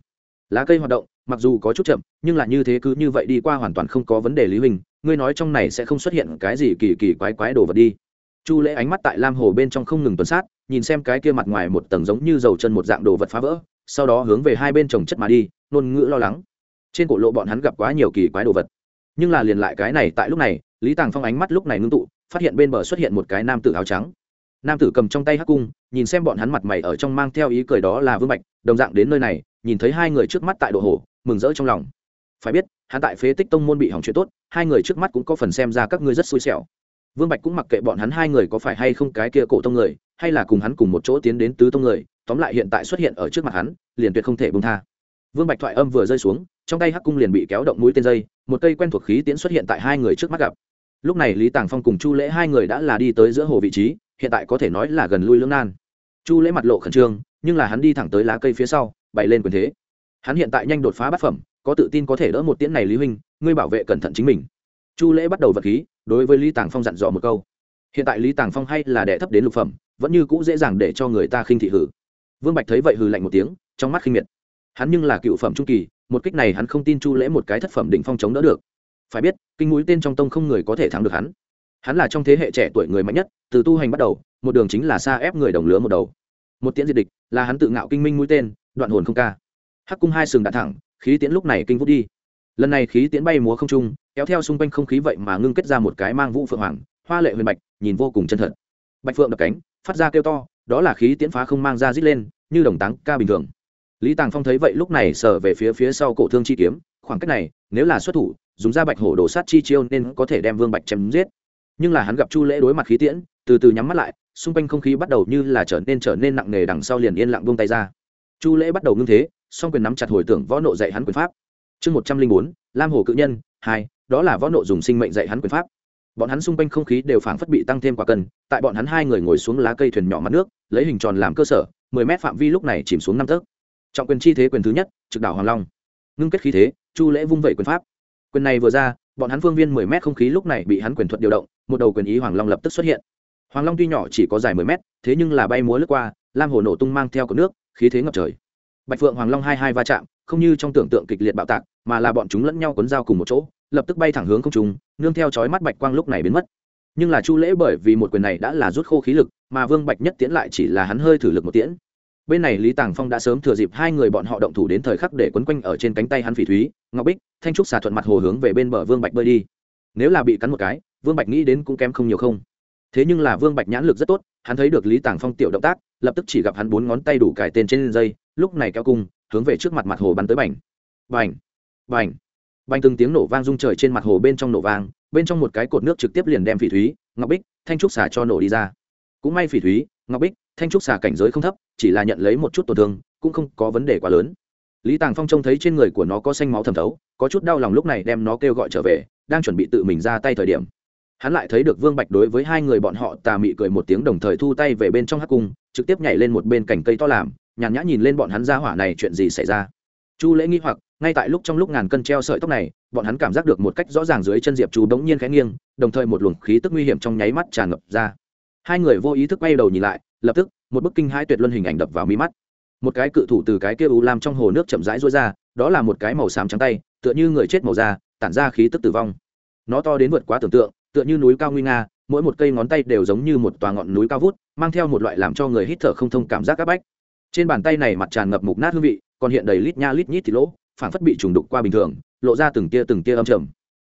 Lá cây hoạt động mặc dù có chút chậm, nhưng là như thế cứ như vậy đi qua hoàn toàn không có vấn đề lý huynh ngươi nói trong này sẽ không xuất hiện cái gì kỳ kỳ quái quái đồ vật đi. Chu lễ ánh mắt tại lam hồ bên trong không ngừng tuần sát, nhìn xem cái kia mặt ngoài một tầng giống như dầu chân một dạng đồ vật phá vỡ, sau đó hướng về hai bên trồng chất mà đi, ngôn ngữ lo lắng. Trên cổ lộ bọn hắn gặp quá nhiều kỳ quái đồ vật. Nhưng là liền lại cái này tại lúc này, lý tàng phong ánh mắt lúc này ngưng tụ, phát hiện bên bờ xuất hiện một cái nam tử áo trắng. Nam tử cầm trong tay hắc cung, nhìn xem bọn hắn mặt mày ở trong mang theo ý cười đó là vương bạch, đồng dạng đến nơi này, nhìn thấy hai người trước mắt tại độ hồ mừng rỡ trong lòng. Phải biết, hắn tại phế tích tông môn bị hỏng chuyện tốt, hai người trước mắt cũng có phần xem ra các ngươi rất xui xẻo. Vương bạch cũng mặc kệ bọn hắn hai người có phải hay không cái kia cổ tông người, hay là cùng hắn cùng một chỗ tiến đến tứ tông người, tóm lại hiện tại xuất hiện ở trước mặt hắn, liền tuyệt không thể bông tha. Vương bạch thoại âm vừa rơi xuống, trong tay hắc cung liền bị kéo động mũi tên dây, một cây quen thuộc khí tiễn xuất hiện tại hai người trước mắt gặp. Lúc này lý tàng phong cùng chu lễ hai người đã là đi tới giữa hồ vị trí, hiện tại có thể nói là gần lui lưỡng nan. Chu lễ mặt lộ khẩn trương, nhưng là hắn đi thẳng tới lá cây phía sau, bày lên quyền thế hắn hiện tại nhanh đột phá bát phẩm, có tự tin có thể đỡ một tiễn này lý huynh, ngươi bảo vệ cẩn thận chính mình. Chu lễ bắt đầu vật khí, đối với lý tàng phong dặn dò một câu. Hiện tại lý tàng phong hay là đệ thấp đến lục phẩm, vẫn như cũ dễ dàng để cho người ta khinh thị hử. Vương bạch thấy vậy hừ lạnh một tiếng, trong mắt khinh miệt. Hắn nhưng là cựu phẩm trung kỳ, một kích này hắn không tin chu lễ một cái thất phẩm đỉnh phong chống đỡ được. Phải biết, kinh mũi tên trong tông không người có thể thắng được hắn. Hắn là trong thế hệ trẻ tuổi người mạnh nhất, từ tu hành bắt đầu, một đường chính là xa ép người đồng lứa một đầu. Một tiễn diệt địch, là hắn tự ngạo kinh minh mũi tên, đoạn hồn không ca hắc cung hai sừng đạn thẳng, khí tiễn lúc này kinh vút đi. Lần này khí tiễn bay múa không trung, kéo theo xung quanh không khí vậy mà ngưng kết ra một cái mang vũ phượng hoàng, hoa lệ huyền bạch, nhìn vô cùng chân thật. Bạch phượng đập cánh, phát ra kêu to, đó là khí tiễn phá không mang ra rít lên, như đồng táng ca bình thường. Lý tàng phong thấy vậy lúc này sờ về phía phía sau cổ thương chi kiếm, khoảng cách này, nếu là xuất thủ, dùng ra bạch hổ đồ sát chi chiêu nên có thể đem vương bạch chém giết. Nhưng là hắn gặp chu lễ đối mặt khí tiễn, từ từ nhắm mắt lại, xung quanh không khí bắt đầu như là trở nên trở nên nặng nề đằng sau liền yên lặng buông tay ra. Chu lễ bắt đầu ngưng thế song quyền nắm chặt hồi tưởng võ nộ dạy hắn quyền pháp. Chương một trăm linh bốn, lam hồ cự nhân, hai, đó là võ nộ dùng sinh mệnh dạy hắn quyền pháp. Bọn hắn xung quanh không khí đều phảng phất bị tăng thêm quả cân, tại bọn hắn hai người ngồi xuống lá cây thuyền nhỏ mặt nước, lấy hình tròn làm cơ sở, mười mét phạm vi lúc này chìm xuống năm tấc trọng quyền chi thế quyền thứ nhất, trực đảo hoàng long. Ngưng kết khí thế, chu lễ vung vẩy quyền pháp. Quyền này vừa ra, bọn hắn phương viên mười mét không khí lúc này bị hắn quyền thuật điều động, một đầu quyền ý hoàng long lập tức xuất hiện. Hoàng long tuy nhỏ chỉ có dài mười mét, thế nhưng là bay múa lướt qua, lam hồ nổ tung mang theo cột nước, khí thế ngập trời bạch phượng hoàng long hai hai va chạm, không như trong tưởng tượng kịch liệt bạo tạc, mà là bọn chúng lẫn nhau cuốn dao cùng một chỗ, lập tức bay thẳng hướng không trung, nương theo chói mắt bạch quang lúc này biến mất. Nhưng là chu lễ bởi vì một quyền này đã là rút khô khí lực, mà vương bạch nhất tiễn lại chỉ là hắn hơi thử lực một tiễn. Bên này lý tàng phong đã sớm thừa dịp hai người bọn họ động thủ đến thời khắc để quấn quanh ở trên cánh tay hắn phỉ thúy, ngọc bích, thanh trúc xà thuận mặt hồ hướng về bên bờ vương bạch bơi đi. Nếu là bị cắn một cái, vương bạch nghĩ đến cũng kém không nhiều không. Thế nhưng là vương bạch nhãn lực rất tốt hắn thấy được lý tàng phong tiểu động tác, lập tức chỉ gặp hắn bốn ngón tay đủ cải tên trên dây, lúc này kéo cung, hướng về trước mặt mặt hồ bắn tới bành. Bành! Bành! Bành từng tiếng nổ vang rung trời trên mặt hồ bên trong nổ vang, bên trong một cái cột nước trực tiếp liền đem phỉ thúy, ngọc bích, thanh trúc xả cho nổ đi ra. Cũng may phỉ thúy, ngọc bích, thanh trúc xả cảnh giới không thấp, chỉ là nhận lấy một chút tổn thương, cũng không có vấn đề quá lớn. Lý tàng phong trông thấy trên người của nó có xanh máu thẩm thấu, có chút đau lòng lúc này đem nó kêu gọi trở về, đang chuẩn bị tự mình ra tay thời điểm hắn lại thấy được vương bạch đối với hai người bọn họ tà mị cười một tiếng đồng thời thu tay về bên trong hắc cung, trực tiếp nhảy lên một bên cành cây to làm, nhàn nhã nhìn lên bọn hắn ra hỏa này chuyện gì xảy ra. Chu lễ nghi hoặc, ngay tại lúc trong lúc ngàn cân treo sợi tóc này, bọn hắn cảm giác được một cách rõ ràng dưới chân diệp chu bỗng nhiên khẽ nghiêng, đồng thời một luồng khí tức nguy hiểm trong nháy mắt tràn ngập ra. Hai người vô ý thức quay đầu nhìn lại, lập tức, một bức kinh hai tuyệt luân hình ảnh đập vào mi mắt. Một cái cự thủ từ cái kia u lam trong hồ nước chậm rãi rối ra, đó là một cái màu xám trắng tay, tựa như người chết màu da, tản ra khí tức tử vong. Nó to đến vượt quá tưởng tượng tựa như núi cao nguy nga, mỗi một cây ngón tay đều giống như một tòa ngọn núi cao vút, mang theo một loại làm cho người hít thở không thông cảm giác áp bách. Trên bàn tay này mặt tràn ngập mục nát hương vị, còn hiện đầy lít nha lít nhít thì lỗ phản phất bị trùng đục qua bình thường, lộ ra từng tia từng tia âm trầm.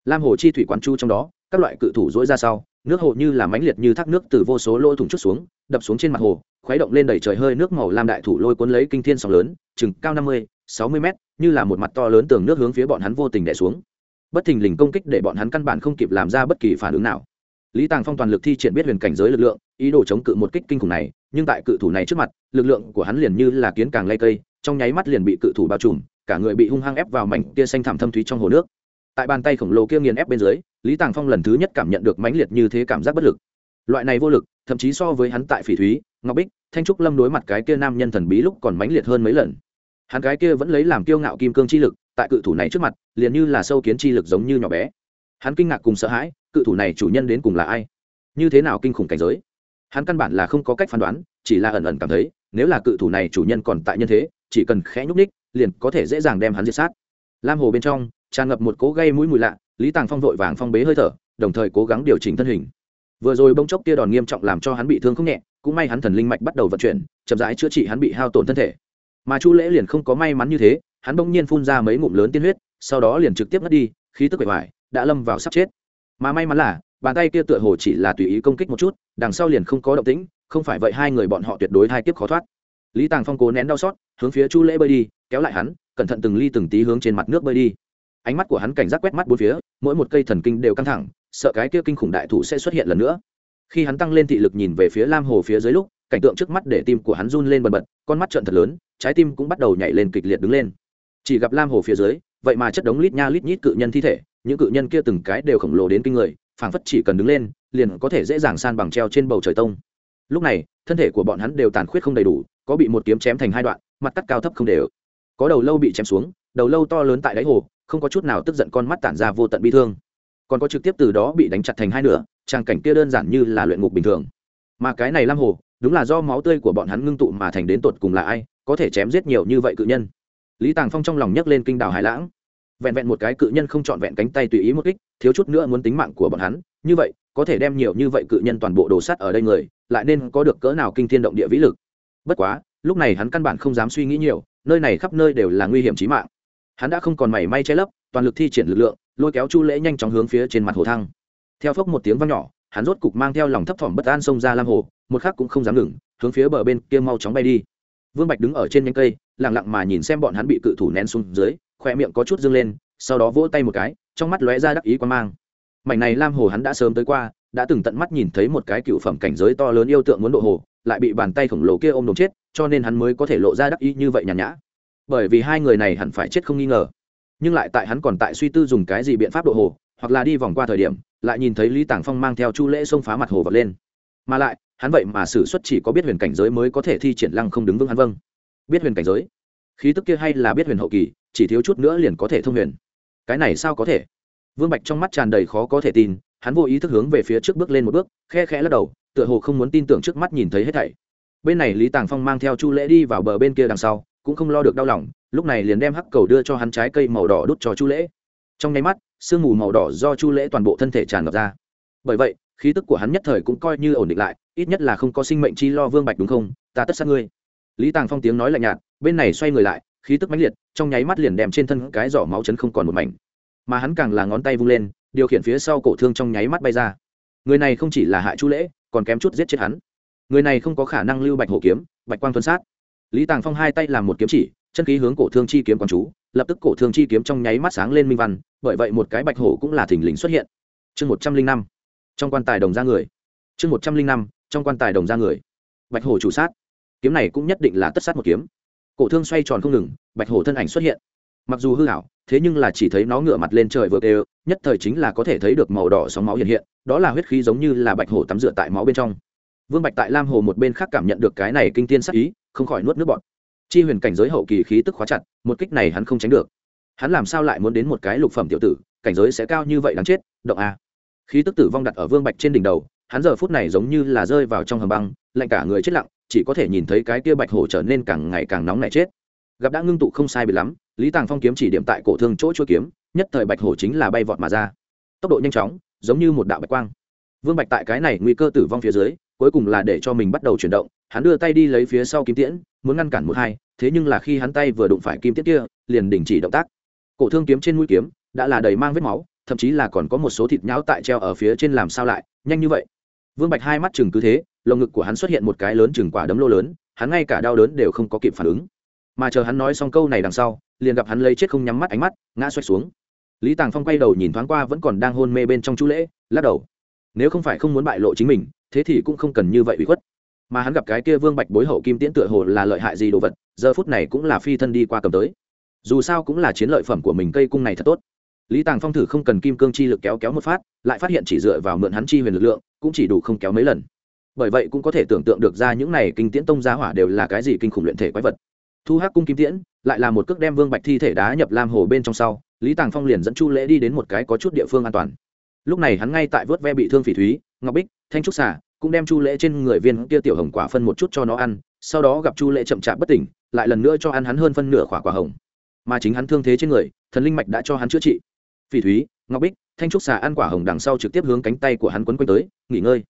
Lam hồ chi thủy quán chu trong đó, các loại cự thủ dỗi ra sau, nước hồ như là mãnh liệt như thác nước từ vô số lỗ thủng chút xuống, đập xuống trên mặt hồ, khuấy động lên đầy trời hơi nước màu lam đại thủ lôi cuốn lấy kinh thiên sóng lớn, chừng cao năm mươi, sáu mươi mét, như là một mặt to lớn tường nước hướng phía bọn hắn vô tình đẻ xuống bất thình lình công kích để bọn hắn căn bản không kịp làm ra bất kỳ phản ứng nào. Lý tàng phong toàn lực thi triển biết huyền cảnh giới lực lượng, ý đồ chống cự một kích kinh khủng này, nhưng tại cự thủ này trước mặt, lực lượng của hắn liền như là kiến càng lay cây, trong nháy mắt liền bị cự thủ bao trùm, cả người bị hung hăng ép vào mảnh tia xanh thảm thâm thúy trong hồ nước. Tại bàn tay khổng lồ kia nghiền ép bên dưới, lý tàng phong lần thứ nhất cảm nhận được mãnh liệt như thế cảm giác bất lực. Loại này vô lực, thậm chí so với hắn tại phỉ thúy, ngọc bích, thanh trúc lâm đối mặt cái kia nam nhân thần bí lúc còn mãnh liệt hơn mấy lần. Hắn cái kia vẫn lấy làm kiêu ngạo kim cương chi lực tại cự thủ này trước mặt, liền như là sâu kiến chi lực giống như nhỏ bé. Hắn kinh ngạc cùng sợ hãi, cự thủ này chủ nhân đến cùng là ai? Như thế nào kinh khủng cảnh giới? Hắn căn bản là không có cách phán đoán, chỉ là ẩn ẩn cảm thấy, nếu là cự thủ này chủ nhân còn tại nhân thế, chỉ cần khẽ nhúc ních liền có thể dễ dàng đem hắn diệt sát. Lam hồ bên trong, tràn ngập một cố gây mũi mùi lạ, lý tàng phong vội vàng phong bế hơi thở, đồng thời cố gắng điều chỉnh thân hình. Vừa rồi bông chốc kia đòn nghiêm trọng làm cho hắn bị thương không nhẹ, cũng may hắn thần linh mạch bắt đầu vận chuyển, chậm rãi chữa trị hắn bị hao tổn thân thể. Mà chu lễ liền không có may mắn như thế hắn bỗng nhiên phun ra mấy ngụm lớn tiên huyết, sau đó liền trực tiếp ngất đi, khí tức bề ngoài, đã lâm vào sắp chết. Mà may mắn là, bàn tay kia tựa hồ chỉ là tùy ý công kích một chút, đằng sau liền không có động tĩnh, không phải vậy hai người bọn họ tuyệt đối hai tiếp khó thoát. Lý tàng phong cố nén đau xót, hướng phía chu lễ bơi đi, kéo lại hắn, cẩn thận từng ly từng tí hướng trên mặt nước bơi đi. Ánh mắt của hắn cảnh giác quét mắt bốn phía, mỗi một cây thần kinh đều căng thẳng, sợ cái kia kinh khủng đại thủ sẽ xuất hiện lần nữa. Khi hắn tăng lên thị lực nhìn về phía lam hồ phía dưới lúc, cảnh tượng trước mắt để tim của hắn run lên bần bật, con mắt trợn thật lớn, trái tim cũng bắt đầu nhảy lên kịch liệt đứng lên chỉ gặp lam hồ phía dưới, vậy mà chất đống lít nha lít nhít cự nhân thi thể, những cự nhân kia từng cái đều khổng lồ đến kinh người, phảng phất chỉ cần đứng lên, liền có thể dễ dàng san bằng treo trên bầu trời tông. Lúc này, thân thể của bọn hắn đều tàn khuyết không đầy đủ, có bị một kiếm chém thành hai đoạn, mặt cắt cao thấp không đều. Có đầu lâu bị chém xuống, đầu lâu to lớn tại đáy hồ, không có chút nào tức giận con mắt tản ra vô tận bi thương. Còn có trực tiếp từ đó bị đánh chặt thành hai nửa trang cảnh kia đơn giản như là luyện ngục bình thường. Mà cái này lam hồ, đúng là do máu tươi của bọn hắn ngưng tụ mà thành đến tột cùng là ai, có thể chém giết nhiều như vậy cự nhân lý tàng phong trong lòng nhấc lên kinh đảo hải lãng. Vẹn vẹn một cái cự nhân không trọn vẹn cánh tay tùy ý một kích, thiếu chút nữa muốn tính mạng của bọn hắn. Như vậy, có thể đem nhiều như vậy cự nhân toàn bộ đồ sắt ở đây người, lại nên có được cỡ nào kinh thiên động địa vĩ lực. Bất quá, lúc này hắn căn bản không dám suy nghĩ nhiều, nơi này khắp nơi đều là nguy hiểm chí mạng. Hắn đã không còn mảy may che lấp, toàn lực thi triển lực lượng, lôi kéo chu lễ nhanh chóng hướng phía trên mặt hồ thăng. Theo phốc một tiếng vang nhỏ, hắn rốt cục mang theo lòng thấp thỏm bất an xông ra lam hồ, một khắc cũng không dám ngừng, hướng phía bờ bên kia mau chóng bay đi vương bạch đứng ở trên nhánh cây, lặng lặng mà nhìn xem bọn hắn bị cự thủ nén xuống dưới khoe miệng có chút dâng lên, sau đó vỗ tay một cái, trong mắt lóe ra đắc ý quan mang. Mảnh này lam hồ hắn đã sớm tới qua, đã từng tận mắt nhìn thấy một cái cựu phẩm cảnh giới to lớn yêu tượng muốn độ hồ, lại bị bàn tay khổng lồ kia ôm đồm chết, cho nên hắn mới có thể lộ ra đắc ý như vậy nhàn nhã. Bởi vì hai người này hẳn phải chết không nghi ngờ. Nhưng lại tại hắn còn tại suy tư dùng cái gì biện pháp độ hồ, hoặc là đi vòng qua thời điểm, lại nhìn thấy lý tàng phong mang theo chu lễ xông phá mặt hồ vật lên. Mà lại hắn vậy mà sử suất chỉ có biết huyền cảnh giới mới có thể thi triển lăng không đứng vững hắn vâng. Biết huyền cảnh giới? Khí tức kia hay là biết huyền hậu kỳ, chỉ thiếu chút nữa liền có thể thông huyền. Cái này sao có thể? Vương bạch trong mắt tràn đầy khó có thể tin, hắn vô ý thức hướng về phía trước bước lên một bước, khe khẽ lắc đầu, tựa hồ không muốn tin tưởng trước mắt nhìn thấy hết thảy. Bên này lý tàng phong mang theo chu lễ đi vào bờ bên kia đằng sau, cũng không lo được đau lòng, lúc này liền đem hắc cầu đưa cho hắn trái cây màu đỏ đút cho chu lễ. Trong nháy mắt, sương mù màu đỏ do chu lễ toàn bộ thân thể tràn ngập ra. Bởi vậy, khí tức của hắn nhất thời cũng coi như ổn định lại ít nhất là không có sinh mệnh chi lo vương bạch đúng không? Ta tất sát ngươi. Lý tàng phong tiếng nói lạnh nhạt, bên này xoay người lại, khí tức mãnh liệt, trong nháy mắt liền đem trên thân cái giỏ máu chấn không còn một mảnh. Mà hắn càng là ngón tay vung lên, điều khiển phía sau cổ thương trong nháy mắt bay ra. Người này không chỉ là hại chu lễ, còn kém chút giết chết hắn. Người này không có khả năng lưu bạch hổ kiếm, bạch quang tuân sát. Lý tàng phong hai tay làm một kiếm chỉ, chân khí hướng cổ thương chi kiếm quán chú, lập tức cổ thương chi kiếm trong nháy mắt sáng lên minh văn, bởi vậy một cái bạch hổ cũng là thình lình xuất hiện. Chương một trăm linh năm, trong quan tài đồng ra người. Chương một trăm linh năm trong quan tài đồng ra người. Bạch hổ chủ sát. Kiếm này cũng nhất định là tất sát một kiếm. Cổ thương xoay tròn không ngừng, bạch hổ thân ảnh xuất hiện. Mặc dù hư hảo thế nhưng là chỉ thấy nó ngửa mặt lên trời vượt đều nhất thời chính là có thể thấy được màu đỏ sóng máu hiện hiện, đó là huyết khí giống như là bạch hổ tắm rửa tại máu bên trong. Vương bạch tại lam hồ một bên khác cảm nhận được cái này kinh tiên sắc ý, không khỏi nuốt nước bọt. Chi huyền cảnh giới hậu kỳ khí tức khóa chặt, một kích này hắn không tránh được. Hắn làm sao lại muốn đến một cái lục phẩm tiểu tử, cảnh giới sẽ cao như vậy đáng chết, động a. Khí tức tử vong đặt ở vương bạch trên đỉnh đầu hắn giờ phút này giống như là rơi vào trong hầm băng, lạnh cả người chết lặng, chỉ có thể nhìn thấy cái kia bạch hổ trở nên càng ngày càng nóng nảy chết. Gặp đã ngưng tụ không sai bị lắm, lý tàng phong kiếm chỉ điểm tại cổ thương chỗ chuỗi kiếm, nhất thời bạch hổ chính là bay vọt mà ra. Tốc độ nhanh chóng, giống như một đạo bạch quang. Vương bạch tại cái này nguy cơ tử vong phía dưới, cuối cùng là để cho mình bắt đầu chuyển động, hắn đưa tay đi lấy phía sau kim tiễn, muốn ngăn cản một hai, thế nhưng là khi hắn tay vừa đụng phải kim tiễn kia, liền đình chỉ động tác. Cổ thương kiếm trên mũi kiếm, đã là đầy mang vết máu, thậm chí là còn có một số thịt nhão tại treo ở phía trên làm sao lại, nhanh như vậy vương bạch hai mắt chừng cứ thế, lồng ngực của hắn xuất hiện một cái lớn chừng quả đấm lô lớn, hắn ngay cả đau đớn đều không có kịp phản ứng. Mà chờ hắn nói xong câu này đằng sau, liền gặp hắn lấy chết không nhắm mắt ánh mắt, ngã xoay xuống. Lý tàng phong quay đầu nhìn thoáng qua vẫn còn đang hôn mê bên trong chu lễ, lắc đầu. Nếu không phải không muốn bại lộ chính mình, thế thì cũng không cần như vậy bị khuất. Mà hắn gặp cái kia vương bạch bối hậu kim tiễn tựa hồ là lợi hại gì đồ vật, giờ phút này cũng là phi thân đi qua cầm tới. Dù sao cũng là chiến lợi phẩm của mình cây cung này thật tốt lý tàng phong thử không cần kim cương chi lực kéo kéo một phát, lại phát hiện chỉ dựa vào mượn hắn chi huyền lực lượng, cũng chỉ đủ không kéo mấy lần. Bởi vậy cũng có thể tưởng tượng được ra những này kinh tiễn tông giá hỏa đều là cái gì kinh khủng luyện thể quái vật. Thu hắc cung kim tiễn, lại là một cước đem vương bạch thi thể đá nhập lam hồ bên trong sau, lý tàng phong liền dẫn chu lễ đi đến một cái có chút địa phương an toàn. Lúc này hắn ngay tại vớt ve bị thương phỉ thúy, ngọc bích, thanh trúc xả cũng đem chu lễ trên người viên kia tiểu hồng quả phân một chút cho nó ăn, sau đó gặp chu lễ chậm chạp bất tỉnh, lại lần nữa cho ăn hắn hơn phân nửa quả quả hồng. Mà chính hắn thương thế trên người, thần linh mạch đã cho hắn chữa trị phỉ thúy, ngọc bích, thanh trúc xà ăn quả hồng đằng sau trực tiếp hướng cánh tay của hắn quấn quanh tới, nghỉ ngơi.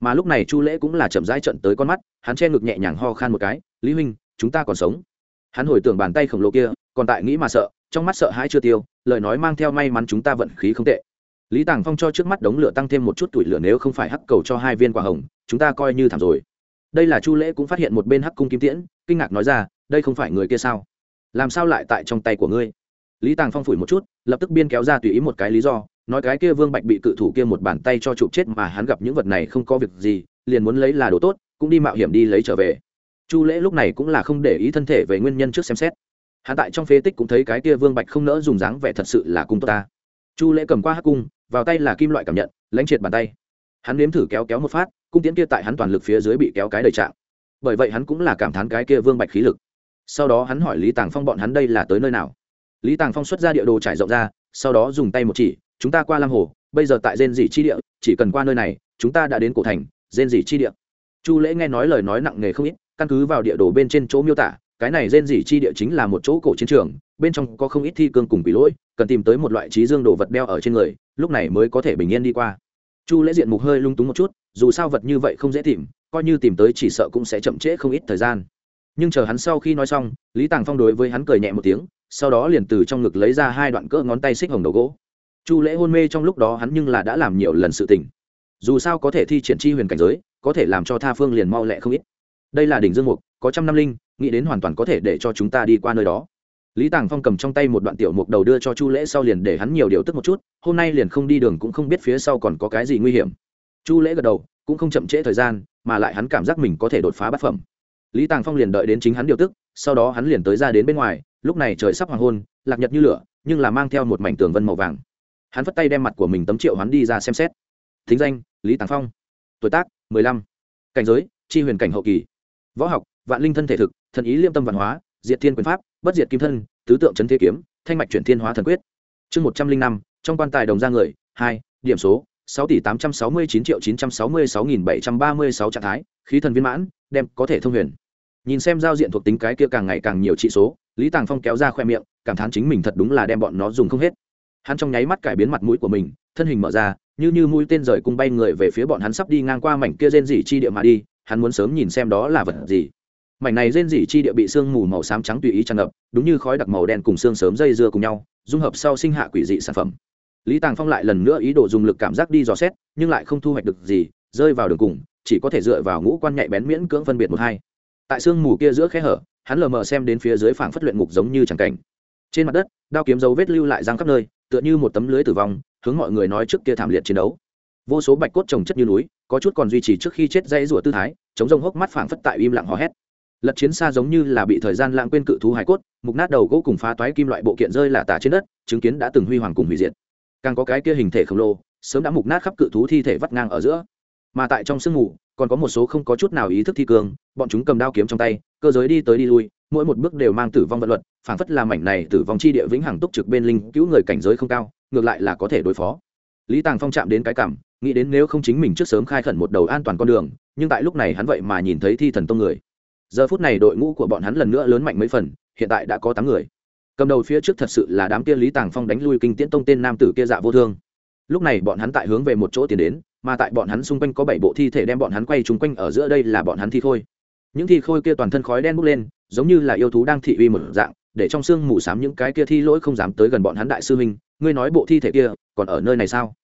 Mà lúc này chu lễ cũng là chậm rãi trận tới con mắt, hắn che ngực nhẹ nhàng ho khan một cái, lý huynh, chúng ta còn sống. Hắn hồi tưởng bàn tay khổng lồ kia, còn tại nghĩ mà sợ, trong mắt sợ hãi chưa tiêu, lời nói mang theo may mắn chúng ta vận khí không tệ. Lý tàng phong cho trước mắt đống lửa tăng thêm một chút tuổi lửa nếu không phải hắc cầu cho hai viên quả hồng, chúng ta coi như thảm rồi. Đây là chu lễ cũng phát hiện một bên hắc cung kim tiễn, kinh ngạc nói ra, đây không phải người kia sao? Làm sao lại tại trong tay của ngươi? Lý tàng phong phủi một chút, lập tức biên kéo ra tùy ý một cái lý do, nói cái kia vương bạch bị cự thủ kia một bàn tay cho chụp chết mà hắn gặp những vật này không có việc gì, liền muốn lấy là đồ tốt, cũng đi mạo hiểm đi lấy trở về. Chu lễ lúc này cũng là không để ý thân thể về nguyên nhân trước xem xét. Hắn tại trong phế tích cũng thấy cái kia vương bạch không nỡ dùng dáng vẻ thật sự là cung tốt ta. Chu lễ cầm qua hắc cung, vào tay là kim loại cảm nhận, lãnh triệt bàn tay. Hắn nếm thử kéo kéo một phát, cung tiễn kia tại hắn toàn lực phía dưới bị kéo cái đầy trạng. Bởi vậy hắn cũng là cảm thán cái kia vương bạch khí lực. Sau đó hắn hỏi lý tàng phong bọn hắn đây là tới nơi nào lý tàng phong xuất ra địa đồ trải rộng ra, sau đó dùng tay một chỉ, chúng ta qua lam hồ, bây giờ tại rên dỉ chi địa, chỉ cần qua nơi này, chúng ta đã đến cổ thành rên dỉ chi địa. Chu lễ nghe nói lời nói nặng nề không ít, căn cứ vào địa đồ bên trên chỗ miêu tả, cái này rên dỉ chi địa chính là một chỗ cổ chiến trường, bên trong có không ít thi cương cùng bị lỗi, cần tìm tới một loại trí dương đồ vật đeo ở trên người, lúc này mới có thể bình yên đi qua. Chu lễ diện mục hơi lung túng một chút, dù sao vật như vậy không dễ tìm, coi như tìm tới chỉ sợ cũng sẽ chậm trễ không ít thời gian. Nhưng chờ hắn sau khi nói xong, lý tàng phong đối với hắn cười nhẹ một tiếng sau đó liền từ trong ngực lấy ra hai đoạn cỡ ngón tay xích hồng đầu gỗ. Chu lễ hôn mê trong lúc đó hắn nhưng là đã làm nhiều lần sự tình. Dù sao có thể thi triển chi huyền cảnh giới, có thể làm cho tha phương liền mau lẹ không ít. Đây là đỉnh dương mục, có trăm năm linh, nghĩ đến hoàn toàn có thể để cho chúng ta đi qua nơi đó. Lý tàng phong cầm trong tay một đoạn tiểu mục đầu đưa cho chu lễ sau liền để hắn nhiều điều tức một chút, hôm nay liền không đi đường cũng không biết phía sau còn có cái gì nguy hiểm. Chu lễ gật đầu, cũng không chậm trễ thời gian, mà lại hắn cảm giác mình có thể đột phá bát phẩm. Lý tàng phong liền đợi đến chính hắn điều tức, sau đó hắn liền tới ra đến bên ngoài lúc này trời sắp hoàng hôn, lạc nhật như lửa, nhưng là mang theo một mảnh tường vân màu vàng. Hắn vất tay đem mặt của mình tấm triệu hắn đi ra xem xét. Thính danh, lý tàng phong. Tuổi tác, mười lăm. Cảnh giới, chi huyền cảnh hậu kỳ. Võ học, vạn linh thân thể thực, thần ý liêm tâm văn hóa, diệt thiên quyền pháp, bất diệt kim thân, tứ tượng trấn thế kiếm, thanh mạch chuyển thiên hóa thần quyết. Chương một trăm linh năm, trong quan tài đồng ra người, hai, điểm số, sáu tỷ tám trăm sáu mươi chín triệu chín trăm sáu mươi sáu nghìn bảy trăm ba mươi sáu trạng thái, khí thần viên mãn, đem có thể thông huyền. Nhìn xem giao diện thuộc tính cái kia càng ngày càng nhiều trị số lý tàng phong kéo ra khoe miệng, cảm thán chính mình thật đúng là đem bọn nó dùng không hết. Hắn trong nháy mắt cải biến mặt mũi của mình, thân hình mở ra, như như mũi tên rời cung bay người về phía bọn hắn sắp đi ngang qua mảnh kia rên rỉ chi địa mà đi, hắn muốn sớm nhìn xem đó là vật gì. Mảnh này rên rỉ chi địa bị sương mù màu xám trắng tùy ý tràn ngập, đúng như khói đặc màu đen cùng xương sớm dây dưa cùng nhau, dung hợp sau sinh hạ quỷ dị sản phẩm. Lý tàng phong lại lần nữa ý đồ dùng lực cảm giác đi dò xét, nhưng lại không thu hoạch được gì, rơi vào đường cùng, chỉ có thể dựa vào ngũ quan nhạy bén miễn cưỡng phân biệt một hai tại sương mù kia giữa khe hở, hắn lờ mờ xem đến phía dưới phảng phất luyện ngục giống như chẳng cảnh. Trên mặt đất, đao kiếm dấu vết lưu lại giang khắp nơi, tựa như một tấm lưới tử vong, hướng mọi người nói trước kia thảm liệt chiến đấu. Vô số bạch cốt trồng chất như núi, có chút còn duy trì trước khi chết dây rủa tư thái, chống rông hốc mắt phảng phất tại im lặng hò hét. Lật chiến xa giống như là bị thời gian lãng quên cự thú hải cốt, mục nát đầu gỗ cùng phá toái kim loại bộ kiện rơi là tả trên đất, chứng kiến đã từng huy hoàng cùng hủy diệt. Càng có cái kia hình thể khổng lồ, sớm đã mục nát khắp cự thú thi thể vắt ngang ở giữa mà tại trong sương mù, còn có một số không có chút nào ý thức thi cường bọn chúng cầm đao kiếm trong tay, cơ giới đi tới đi lui, mỗi một bước đều mang tử vong vật luật, phảng phất là mảnh này tử vong chi địa vĩnh hằng túc trực bên linh cứu người cảnh giới không cao, ngược lại là có thể đối phó. Lý tàng phong chạm đến cái cảm, nghĩ đến nếu không chính mình trước sớm khai khẩn một đầu an toàn con đường, nhưng tại lúc này hắn vậy mà nhìn thấy thi thần tông người. Giờ phút này đội ngũ của bọn hắn lần nữa lớn mạnh mấy phần, hiện tại đã có tám người. Cầm đầu phía trước thật sự là đám kia lý tàng phong đánh lui kinh tiễn tông tên nam tử kia dạ vô thương. Lúc này bọn hắn tại hướng về một chỗ tiến đến mà tại bọn hắn xung quanh có bảy bộ thi thể đem bọn hắn quay chung quanh ở giữa đây là bọn hắn thi khôi. Những thi khôi kia toàn thân khói đen bốc lên, giống như là yêu thú đang thị uy một dạng, để trong xương mù s á m những cái kia thi lỗi không dám tới gần bọn hắn đại sư huynh, ngươi nói bộ thi thể kia còn ở nơi này sao?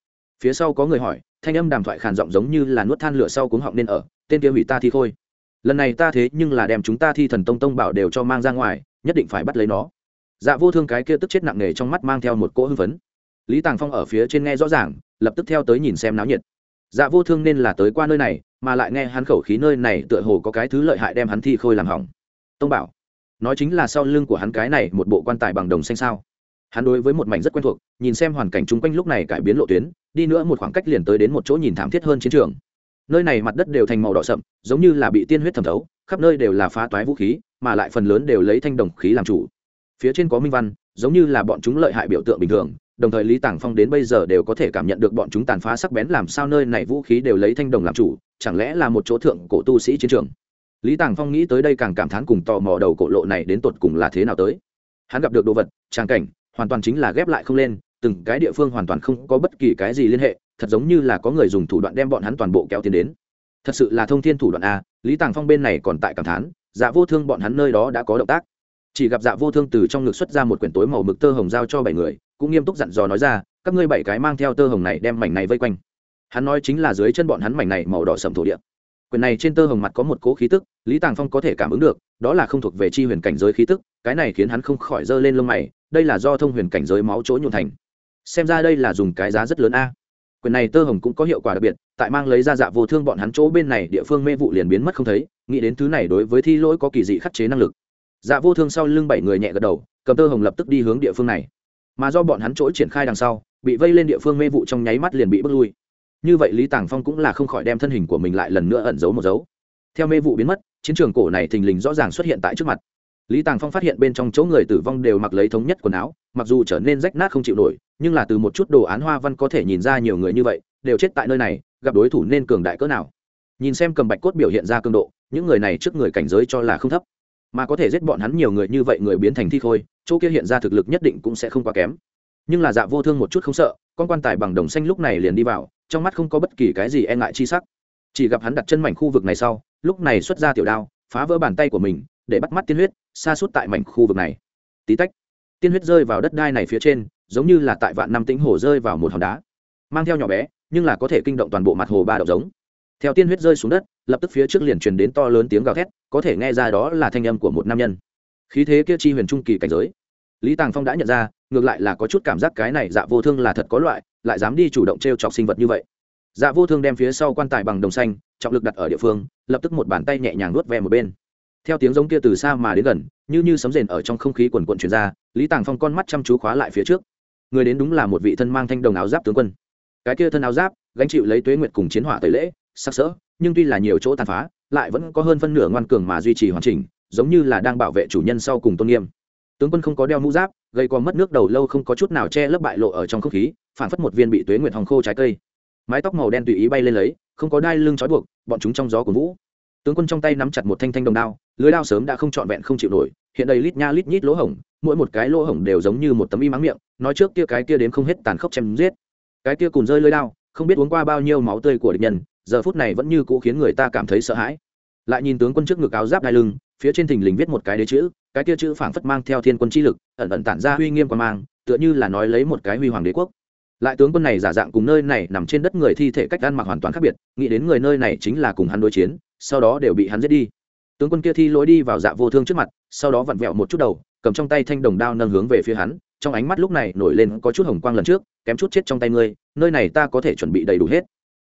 Phía sau có người hỏi, thanh âm đàm thoại khàn giọng giống như là nuốt than lửa sau cuống họng nên ở, tên kia hủy ta thi khôi. Lần này ta thế nhưng là đem chúng ta thi thần tông tông bảo đều cho mang ra ngoài, nhất định phải bắt lấy nó. Dạ vô thương cái kia tức chết nặng nề trong mắt mang theo một cỗ hưng phấn. Lý tàng phong ở phía trên nghe rõ ràng, lập tức theo tới nhìn xem náo nhiệt dạ vô thương nên là tới qua nơi này, mà lại nghe hắn khẩu khí nơi này tựa hồ có cái thứ lợi hại đem hắn thi khôi làm hỏng. Tông bảo, nói chính là sau lưng của hắn cái này một bộ quan tài bằng đồng xanh sao? Hắn đối với một mảnh rất quen thuộc, nhìn xem hoàn cảnh chung quanh lúc này cải biến lộ tuyến, đi nữa một khoảng cách liền tới đến một chỗ nhìn thảm thiết hơn chiến trường. Nơi này mặt đất đều thành màu đỏ sậm, giống như là bị tiên huyết thẩm thấu, khắp nơi đều là phá toái vũ khí, mà lại phần lớn đều lấy thanh đồng khí làm chủ. Phía trên có minh văn, giống như là bọn chúng lợi hại biểu tượng bình thường đồng thời lý tàng phong đến bây giờ đều có thể cảm nhận được bọn chúng tàn phá sắc bén làm sao nơi này vũ khí đều lấy thanh đồng làm chủ, chẳng lẽ là một chỗ thượng cổ tu sĩ chiến trường? Lý tàng phong nghĩ tới đây càng cảm thán cùng tò mò đầu cổ lộ này đến tột cùng là thế nào tới. Hắn gặp được đồ vật trang cảnh, hoàn toàn chính là ghép lại không lên, từng cái địa phương hoàn toàn không có bất kỳ cái gì liên hệ, thật giống như là có người dùng thủ đoạn đem bọn hắn toàn bộ kéo tiến đến. Thật sự là thông thiên thủ đoạn a, lý tàng phong bên này còn tại cảm thán dạ vô thương bọn hắn nơi đó đã có động tác. Chỉ gặp dạ vô thương từ trong ngực xuất ra một quyển tối màu mực tơ hồng giao cho bảy người cũng nghiêm túc dặn dò nói ra, các ngươi bảy cái mang theo tơ hồng này đem mảnh này vây quanh. Hắn nói chính là dưới chân bọn hắn mảnh này màu đỏ sầm thổ địa. Quyển này trên tơ hồng mặt có một cố khí tức, lý tàng phong có thể cảm ứng được, đó là không thuộc về chi huyền cảnh giới khí tức, cái này khiến hắn không khỏi giơ lên lông mày, đây là do thông huyền cảnh giới máu chỗ nhuộn thành. Xem ra đây là dùng cái giá rất lớn a. Quyền này tơ hồng cũng có hiệu quả đặc biệt, tại mang lấy ra dạ vô thương bọn hắn chỗ bên này địa phương mê vụ liền biến mất không thấy, nghĩ đến thứ này đối với thi lỗi có kỳ dị khắc chế năng lực. Dạ vô thương sau lưng bảy người nhẹ gật đầu, cầm tơ hồng lập tức đi hướng địa phương này mà do bọn hắn chỗ triển khai đằng sau, bị vây lên địa phương mê vụ trong nháy mắt liền bị bước lui. Như vậy lý tàng phong cũng là không khỏi đem thân hình của mình lại lần nữa ẩn giấu một dấu. Theo mê vụ biến mất, chiến trường cổ này thình lình rõ ràng xuất hiện tại trước mặt. Lý tàng phong phát hiện bên trong chỗ người tử vong đều mặc lấy thống nhất quần áo, mặc dù trở nên rách nát không chịu nổi, nhưng là từ một chút đồ án hoa văn có thể nhìn ra nhiều người như vậy, đều chết tại nơi này, gặp đối thủ nên cường đại cỡ nào. Nhìn xem cầm bạch cốt biểu hiện ra cường độ, những người này trước người cảnh giới cho là không thấp mà có thể giết bọn hắn nhiều người như vậy người biến thành thi khôi, chỗ kia hiện ra thực lực nhất định cũng sẽ không quá kém. Nhưng là dạ vô thương một chút không sợ, con quan tài bằng đồng xanh lúc này liền đi vào, trong mắt không có bất kỳ cái gì e ngại chi sắc. Chỉ gặp hắn đặt chân mảnh khu vực này sau, lúc này xuất ra tiểu đao, phá vỡ bàn tay của mình, để bắt mắt tiên huyết, xa suốt tại mảnh khu vực này. Tí tách, tiên huyết rơi vào đất đai này phía trên, giống như là tại vạn năm tĩnh hồ rơi vào một hòn đá. Mang theo nhỏ bé, nhưng là có thể kinh động toàn bộ mặt hồ ba đậu giống theo tiên huyết rơi xuống đất, lập tức phía trước liền truyền đến to lớn tiếng gào thét, có thể nghe ra đó là thanh âm của một nam nhân. Khí thế kia chi huyền trung kỳ cảnh giới. Lý tàng phong đã nhận ra, ngược lại là có chút cảm giác cái này dạ vô thương là thật có loại, lại dám đi chủ động t r e o chọc sinh vật như vậy. Dạ vô thương đem phía sau quan tài bằng đồng xanh, trọng lực đặt ở địa phương, lập tức một bàn tay nhẹ nhàng nuốt ve một bên. Theo tiếng giống kia từ xa mà đến gần, như như sấm rền ở trong không khí quần quận chuyển ra, lý tàng phong con mắt chăm chú khóa lại phía trước. Người đến đúng là một vị thân mang thanh đồng áo giáp tướng quân. Cái kia thân áo giáp, gánh chịu lấy tuế nguyệt cùng chiến hỏa tẩy lễ sắc sỡ, nhưng tuy là nhiều chỗ tàn phá, lại vẫn có hơn phân nửa ngoan cường mà duy trì hoàn chỉnh, giống như là đang bảo vệ chủ nhân sau cùng tôn nghiêm. Tướng quân không có đeo mũ giáp, gây có mất nước đầu lâu không có chút nào che lấp bại lộ ở trong không khí, phản phất một viên bị tuế nguyệt hồng khô trái cây. Mái tóc màu đen tùy ý bay lên lấy, không có đai lưng trói buộc, bọn chúng trong gió của vũ. Tướng quân trong tay nắm chặt một thanh thanh đồng đao, lưới đao sớm đã không trọn vẹn không chịu nổi, hiện đây lít nha lít nhít lỗ hổng, mỗi một cái lỗ hổng đều giống như một tấm y mắng miệng, nói trước kia cái kia đến không hết tàn khốc chém giết. Cái kia cùng rơi lưới đao, không biết uống qua bao nhiêu máu tươi của địch nhân giờ phút này vẫn như cũ khiến người ta cảm thấy sợ hãi. Lại nhìn tướng quân trước ngực áo giáp đai lưng, phía trên thình lình viết một cái đế chữ, cái kia chữ phảng phất mang theo thiên quân chi lực, ẩn ẩn tản ra uy nghiêm quan mang, tựa như là nói lấy một cái huy hoàng đế quốc. Lại tướng quân này giả dạng cùng nơi này nằm trên đất người thi thể cách ăn mặc hoàn toàn khác biệt, nghĩ đến người nơi này chính là cùng hắn đối chiến, sau đó đều bị hắn giết đi. Tướng quân kia thi lối đi vào dạ vô thương trước mặt, sau đó vặn vẹo một chút đầu, cầm trong tay thanh đồng đao nâng hướng về phía hắn, trong ánh mắt lúc này nổi lên có chút hồng quang lần trước, kém chút chết trong tay ngươi, nơi này ta có thể chuẩn bị đầy đủ hết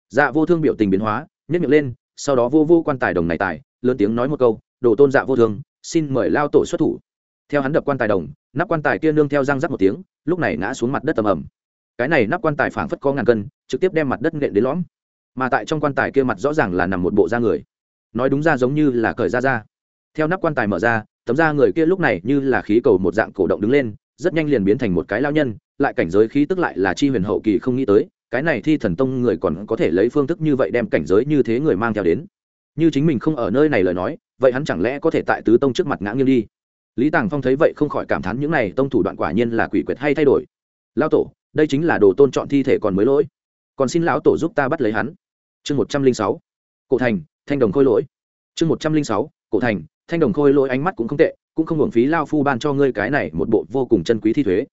dạ vô thương biểu tình biến hóa nhét miệng lên, sau đó vô vô quan tài đồng này tài, lớn tiếng nói một câu, đồ tôn dạ vô thương, xin mời lao tổ xuất thủ. Theo hắn đập quan tài đồng, nắp quan tài kia nương theo răng rắc một tiếng, lúc này ngã xuống mặt đất tầm ẩm cái này nắp quan tài phảng phất có ngàn cân, trực tiếp đem mặt đất nện đến lõm. Mà tại trong quan tài kia mặt rõ ràng là nằm một bộ da người. Nói đúng ra giống như là cởi da ra theo nắp quan tài mở ra, tấm da người kia lúc này như là khí cầu một dạng cổ động đứng lên, rất nhanh liền biến thành một cái lao nhân, lại cảnh giới khí tức lại là chi huyền hậu kỳ không nghĩ tới cái này thi thần tông người còn có thể lấy phương thức như vậy đem cảnh giới như thế người mang theo đến. Như chính mình không ở nơi này lời nói, vậy hắn chẳng lẽ có thể tại tứ tông trước mặt ngã nghiêng đi? Lý tàng phong thấy vậy không khỏi cảm thán những này tông thủ đoạn quả nhiên là quỷ quyệt hay thay đổi. Lao tổ, đây chính là đồ tôn chọn thi thể còn mới lỗi. Còn xin lão tổ giúp ta bắt lấy hắn. Chương một trăm linh sáu. Cổ thành, thanh đồng khôi lỗi. Chương một trăm linh sáu. Cổ thành, thanh đồng khôi lỗi ánh mắt cũng không tệ, cũng không hưởng phí lao phu ban cho ngươi cái này một bộ vô cùng chân quý thi thuế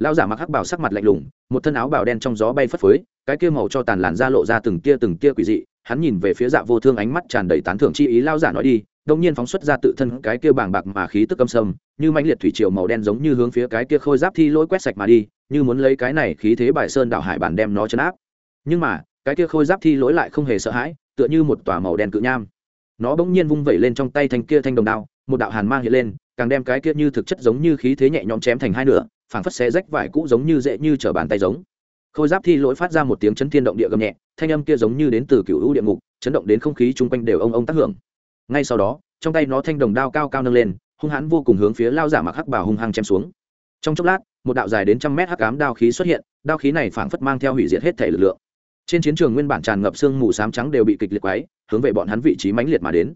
lão giả mặc hắc bảo sắc mặt lạnh lùng, một thân áo bào đen trong gió bay phất phới, cái kia màu cho tàn làn da lộ ra từng tia từng tia quỷ dị, hắn nhìn về phía dạ vô thương ánh mắt tràn đầy tán thưởng chi ý Lão giả nói đi, đông nhiên phóng xuất ra tự thân cái kia bàng bạc mà khí tức âm sâm, như mãnh liệt thủy triều màu đen giống như hướng phía cái kia khôi giáp thi lỗi quét sạch mà đi, như muốn lấy cái này khí thế bài sơn đạo hải bản đem nó chấn áp. Nhưng mà, cái kia khôi giáp thi lỗi lại không hề sợ hãi, tựa như một tòa màu đen cự nham. Nó bỗng nhiên vung vẩy lên trong tay thanh kia thanh đồng đao, một đạo hàn mang hiện lên, càng đem cái kia như thực chất giống như khí thế nhẹ nhõm chém thành hai nửa phảng phất xé rách vải cũ giống như dễ như trở bàn tay giống. Khôi giáp thi lỗi phát ra một tiếng chấn thiên động địa gầm nhẹ, thanh âm kia giống như đến từ cựu hữu địa ngục, chấn động đến không khí chung quanh đều ông ông tác hưởng. Ngay sau đó, trong tay nó thanh đồng đao cao cao nâng lên, hung hãn vô cùng hướng phía lao giả mặc hắc bảo hung hăng chém xuống. Trong chốc lát, một đạo dài đến trăm mét hắc ám đao khí xuất hiện, đao khí này phảng phất mang theo hủy diệt hết thể lực lượng. Trên chiến trường nguyên bản tràn ngập sương mù xám trắng đều bị kịch liệt quấy, hướng về bọn hắn vị trí mãnh liệt mà đến.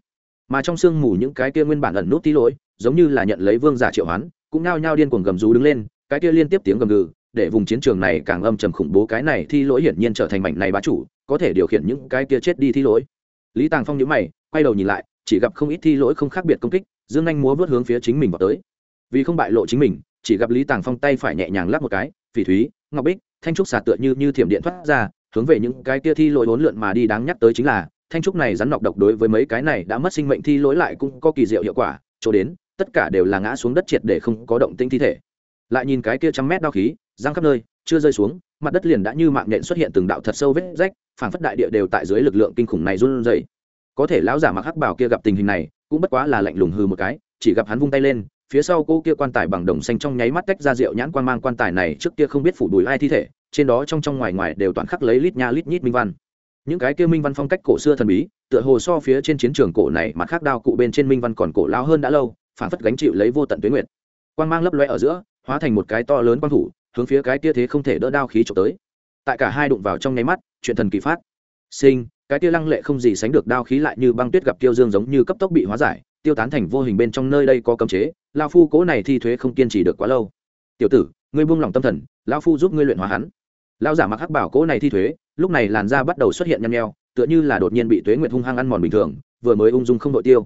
Mà trong sương mù những cái kia nguyên bản ẩn nút tí lỗi, giống như là nhận lấy vương giả triệu hoán, cũng nao nhao điên cuồng gầm rú đứng lên cái kia liên tiếp tiếng gầm gừ, để vùng chiến trường này càng âm trầm khủng bố, cái này thi lỗi hiển nhiên trở thành mảnh này bá chủ, có thể điều khiển những cái kia chết đi thi lỗi. Lý tàng phong nhíu mày, quay đầu nhìn lại, chỉ gặp không ít thi lỗi không khác biệt công kích, dương anh múa vớt hướng phía chính mình vào tới. Vì không bại lộ chính mình, chỉ gặp lý tàng phong tay phải nhẹ nhàng lắc một cái, phỉ thúy, ngọc bích, thanh trúc xà tựa như như thiểm điện thoát ra, hướng về những cái kia thi lỗi bốn lượn mà đi đáng nhắc tới chính là, thanh trúc này rắn nọc độc đối với mấy cái này đã mất sinh mệnh thi lỗi lại cũng có kỳ diệu hiệu quả, chỗ đến, tất cả đều là ngã xuống đất triệt để không có động tĩnh thi thể lại nhìn cái kia trăm mét đao khí giang khắp nơi, chưa rơi xuống, mặt đất liền đã như mạng nhện xuất hiện từng đạo thật sâu vết rách, phảng phất đại địa đều tại dưới lực lượng kinh khủng này run rẩy. Có thể lão giả mặc hắc bảo kia gặp tình hình này, cũng bất quá là lạnh lùng hư một cái, chỉ gặp hắn vung tay lên, phía sau cô kia quan tài bằng đồng xanh trong nháy mắt tách ra rượu nhãn quan mang quan tài này trước kia không biết phủ đùi ai thi thể, trên đó trong trong ngoài ngoài đều toàn khắc lấy lít nha lít nhít minh văn. Những cái kia minh văn phong cách cổ xưa thần bí, tựa hồ so phía trên chiến trường cổ này mặt khác đao cụ bên trên minh văn còn cổ lao hơn đã lâu phản phất gánh chịu lấy vô tận tuyến nguyệt. Quan mang lấp loe ở giữa hóa thành một cái to lớn quang thủ, hướng phía cái kia thế không thể đỡ đao khí trộm tới. Tại cả hai đụng vào trong nháy mắt, chuyện thần kỳ phát sinh, cái kia lăng lệ không gì sánh được đao khí lại như băng tuyết gặp tiêu dương giống như cấp tốc bị hóa giải, tiêu tán thành vô hình bên trong nơi đây có cấm chế lao phu cố này thi thuế không kiên trì được quá lâu. Tiểu tử, ngươi buông lòng tâm thần lao phu giúp ngươi luyện hóa hắn. Lao giả mặc hắc bảo cố này thi thuế, lúc này làn da bắt đầu xuất hiện nhăn nheo, tựa như là đột nhiên bị tuế nguyệt hung hăng ăn mòn bình thường, vừa mới ung dung không đội tiêu.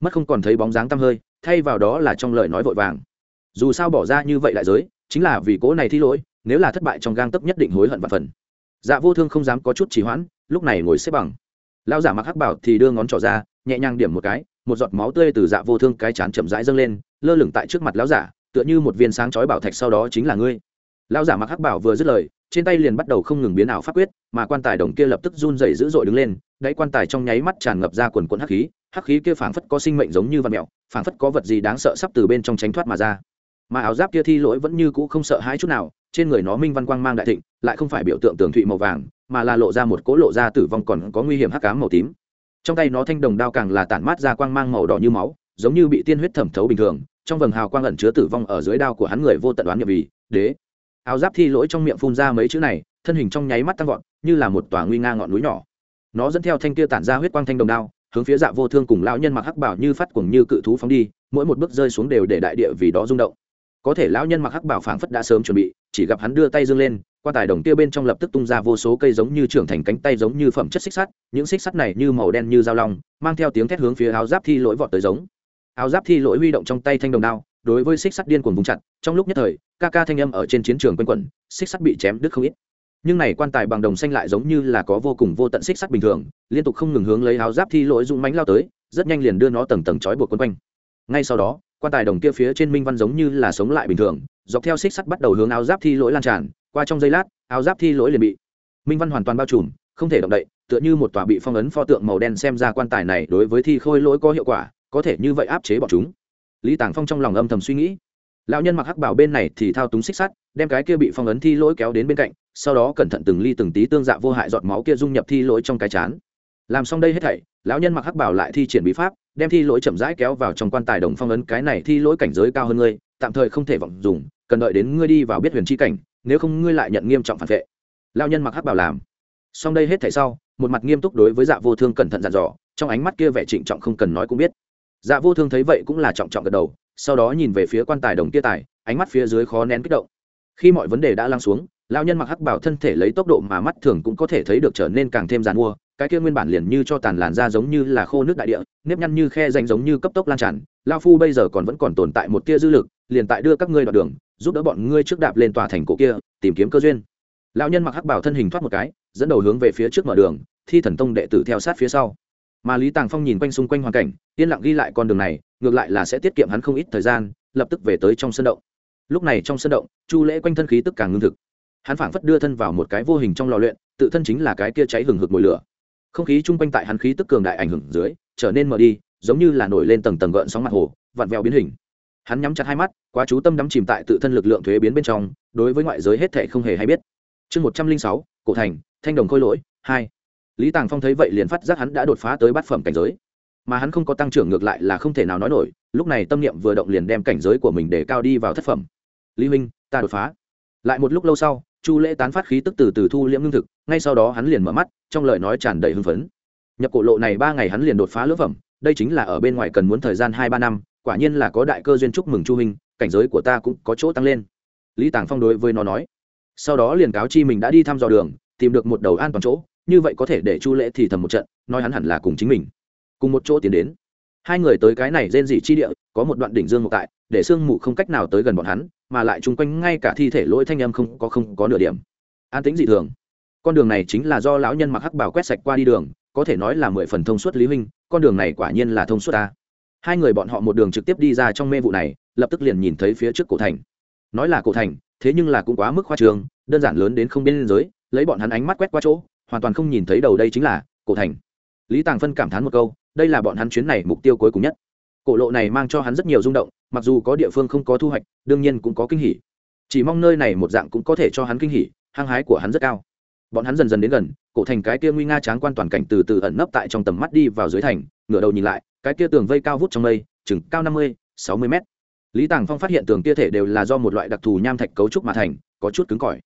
Mất không còn thấy bóng dáng tăm hơi, thay vào đó là trong lời nói vội vàng dù sao bỏ ra như vậy đại giới, chính là vì cố này thi lỗi, nếu là thất bại trong gang tấp nhất định hối hận và phần. Dạ vô thương không dám có chút trì hoãn, lúc này ngồi xếp bằng. Lao giả mặc hắc bảo thì đưa ngón trỏ ra, nhẹ nhàng điểm một cái, một giọt máu tươi từ dạ vô thương cái chán chậm rãi dâng lên, lơ lửng tại trước mặt lão giả, tựa như một viên sáng chói bảo thạch sau đó chính là ngươi. Lão giả mặc hắc bảo vừa dứt lời, trên tay liền bắt đầu không ngừng biến ảo pháp quyết, mà quan tài đồng kia lập tức run rẩy dữ dội đứng lên, đáy quan tài trong nháy mắt tràn ngập ra quần quần hắc khí hắc khí kia phảng phất có sinh mệnh giống như vật mèo, phảng phất có vật gì đáng sợ sắp từ bên trong tránh thoát mà ra mà áo giáp kia thi lỗi vẫn như cũ không sợ hãi chút nào, trên người nó minh văn quang mang đại thịnh, lại không phải biểu tượng tường thụy màu vàng, mà là lộ ra một cỗ lộ ra tử vong còn có nguy hiểm hắc cám màu tím. Trong tay nó thanh đồng đao càng là tản mát ra quang mang màu đỏ như máu, giống như bị tiên huyết thẩm thấu bình thường, trong vầng hào quang ẩn chứa tử vong ở dưới đao của hắn người vô tận đoán nhập vì, đế. Áo giáp thi lỗi trong miệng phun ra mấy chữ này, thân hình trong nháy mắt tăng vọt, như là một tòa nguy nga ngọn núi nhỏ. Nó dẫn theo thanh kia tản ra huyết quang thanh đồng đao, hướng phía dạ vô thương cùng lão nhân mặc hắc bảo như phát cuồng như cự thú phóng đi, mỗi một bước rơi xuống đều để đại địa vì đó rung động có thể lão nhân mặc hắc bảo phảng phất đã sớm chuẩn bị, chỉ gặp hắn đưa tay dương lên, quan tài đồng kia bên trong lập tức tung ra vô số cây giống như trưởng thành cánh tay giống như phẩm chất xích sắt, những xích sắt này như màu đen như dao long, mang theo tiếng thét hướng phía áo giáp thi lỗi vọt tới giống. Áo giáp thi lỗi huy động trong tay thanh đồng đao, đối với xích sắt điên cuồng vùng chặt, trong lúc nhất thời, ca ca thanh âm ở trên chiến trường quanh quẩn, xích sắt bị chém đứt không ít. Nhưng này quan tài bằng đồng xanh lại giống như là có vô cùng vô tận xích sắt bình thường, liên tục không ngừng hướng lấy áo giáp thi lỗi dũng mánh lao tới, rất nhanh liền đưa nó tầng tầng trói buộc quấn quanh. Ngay sau đó quan tài đồng kia phía trên minh văn giống như là sống lại bình thường, dọc theo xích sắt bắt đầu hướng áo giáp thi lỗi lan tràn, qua trong giây lát, áo giáp thi lỗi liền bị minh văn hoàn toàn bao trùm, không thể động đậy, tựa như một tòa bị phong ấn pho tượng màu đen xem ra quan tài này đối với thi khôi lỗi có hiệu quả, có thể như vậy áp chế bọn chúng. Lý tàng phong trong lòng âm thầm suy nghĩ. Lão nhân mặc hắc bảo bên này thì thao túng xích sắt, đem cái kia bị phong ấn thi lỗi kéo đến bên cạnh, sau đó cẩn thận từng ly từng tí tương dạ vô hại giọt máu kia dung nhập thi lỗi trong cái chán làm xong đây hết thảy, lão nhân mặc hắc bảo lại thi triển bí pháp, đem thi lỗi chậm rãi kéo vào trong quan tài đồng phong ấn, cái này thi lỗi cảnh giới cao hơn ngươi, tạm thời không thể vọng dùng, cần đợi đến ngươi đi vào biết huyền chi cảnh, nếu không ngươi lại nhận nghiêm trọng phản vệ. Lão nhân mặc hắc bảo làm. Xong đây hết thảy sau, một mặt nghiêm túc đối với dạ vô thương cẩn thận dặn dò, trong ánh mắt kia vẻ trịnh trọng không cần nói cũng biết. Dạ vô thương thấy vậy cũng là trọng trọng gật đầu, sau đó nhìn về phía quan tài đồng kia tài, ánh mắt phía dưới khó nén kích động. Khi mọi vấn đề đã lắng xuống lao nhân mặc hắc bảo thân thể lấy tốc độ mà mắt thường cũng có thể thấy được trở nên càng thêm giàn mua, cái kia nguyên bản liền như cho tàn làn da giống như là khô nước đại địa, nếp nhăn như khe danh giống như cấp tốc lan tràn. Lao phu bây giờ còn vẫn còn tồn tại một tia dư lực, liền tại đưa các ngươi đoạn đường, giúp đỡ bọn ngươi trước đạp lên tòa thành cổ kia, tìm kiếm cơ duyên. Lão nhân mặc hắc bảo thân hình thoát một cái, dẫn đầu hướng về phía trước mở đường, thi thần tông đệ tử theo sát phía sau. Mà lý tàng phong nhìn quanh xung quanh hoàn cảnh, yên lặng ghi lại con đường này, ngược lại là sẽ tiết kiệm hắn không ít thời gian, lập tức về tới trong sân động. Lúc này trong sân động, chu lễ quanh thân khí tức càng ngưng thực hắn phảng phất đưa thân vào một cái vô hình trong lò luyện, tự thân chính là cái kia cháy hừng hực mồi lửa. Không khí chung quanh tại hắn khí tức cường đại ảnh hưởng dưới, trở nên mờ đi, giống như là nổi lên tầng tầng gợn sóng mặt hồ, vặn vẹo biến hình. Hắn nhắm chặt hai mắt, quá chú tâm đắm chìm tại tự thân lực lượng thuế biến bên trong, đối với ngoại giới hết thệ không hề hay biết. Chương một trăm linh sáu, cổ thành, thanh đồng khôi lỗi, hai. Lý tàng phong thấy vậy liền phát giác hắn đã đột phá tới bát phẩm cảnh giới. Mà hắn không có tăng trưởng ngược lại là không thể nào nói nổi, lúc này tâm niệm vừa động liền đem cảnh giới của mình để cao đi vào thất phẩm. Lý minh ta đột phá. Lại một lúc lâu sau chu lễ tán phát khí tức từ từ thu liễm lương thực, ngay sau đó hắn liền mở mắt, trong lời nói tràn đầy hưng phấn. Nhập cổ lộ này ba ngày hắn liền đột phá lưỡng phẩm, đây chính là ở bên ngoài cần muốn thời gian hai ba năm, quả nhiên là có đại cơ duyên chúc mừng chu minh cảnh giới của ta cũng có chỗ tăng lên. Lý tàng phong đối với nó nói. Sau đó liền cáo chi mình đã đi thăm dò đường, tìm được một đầu an toàn chỗ, như vậy có thể để chu lễ thì thầm một trận, nói hắn hẳn là cùng chính mình, cùng một chỗ tiến đến. Hai người tới cái này rên dị chi địa, có một đoạn đỉnh dương một tại, để sương mù không cách nào tới gần bọn hắn mà lại chung quanh ngay cả thi thể lỗi thanh âm không có không có nửa điểm. An tính dị thường. Con đường này chính là do lão nhân mặc hắc bảo quét sạch qua đi đường, có thể nói là mười phần thông suốt lý huynh, con đường này quả nhiên là thông suốt ta. Hai người bọn họ một đường trực tiếp đi ra trong mê vụ này, lập tức liền nhìn thấy phía trước cổ thành. Nói là cổ thành, thế nhưng là cũng quá mức khoa trường đơn giản lớn đến không biên giới lấy bọn hắn ánh mắt quét qua chỗ, hoàn toàn không nhìn thấy đầu đây chính là cổ thành. Lý tàng phân cảm thán một câu, đây là bọn hắn chuyến này mục tiêu cuối cùng nhất cổ lộ này mang cho hắn rất nhiều rung động, mặc dù có địa phương không có thu hoạch, đương nhiên cũng có kinh hỉ. Chỉ mong nơi này một dạng cũng có thể cho hắn kinh hỉ, hăng hái của hắn rất cao. Bọn hắn dần dần đến gần, cổ thành cái kia nguy nga tráng quan toàn cảnh từ từ ẩn nấp tại trong tầm mắt đi vào dưới thành, ngửa đầu nhìn lại, cái kia tường vây cao vút trong mây, chừng cao năm mươi, sáu mươi mét. Lý tàng phong phát hiện tường kia thể đều là do một loại đặc thù nham thạch cấu trúc mà thành, có chút cứng cỏi.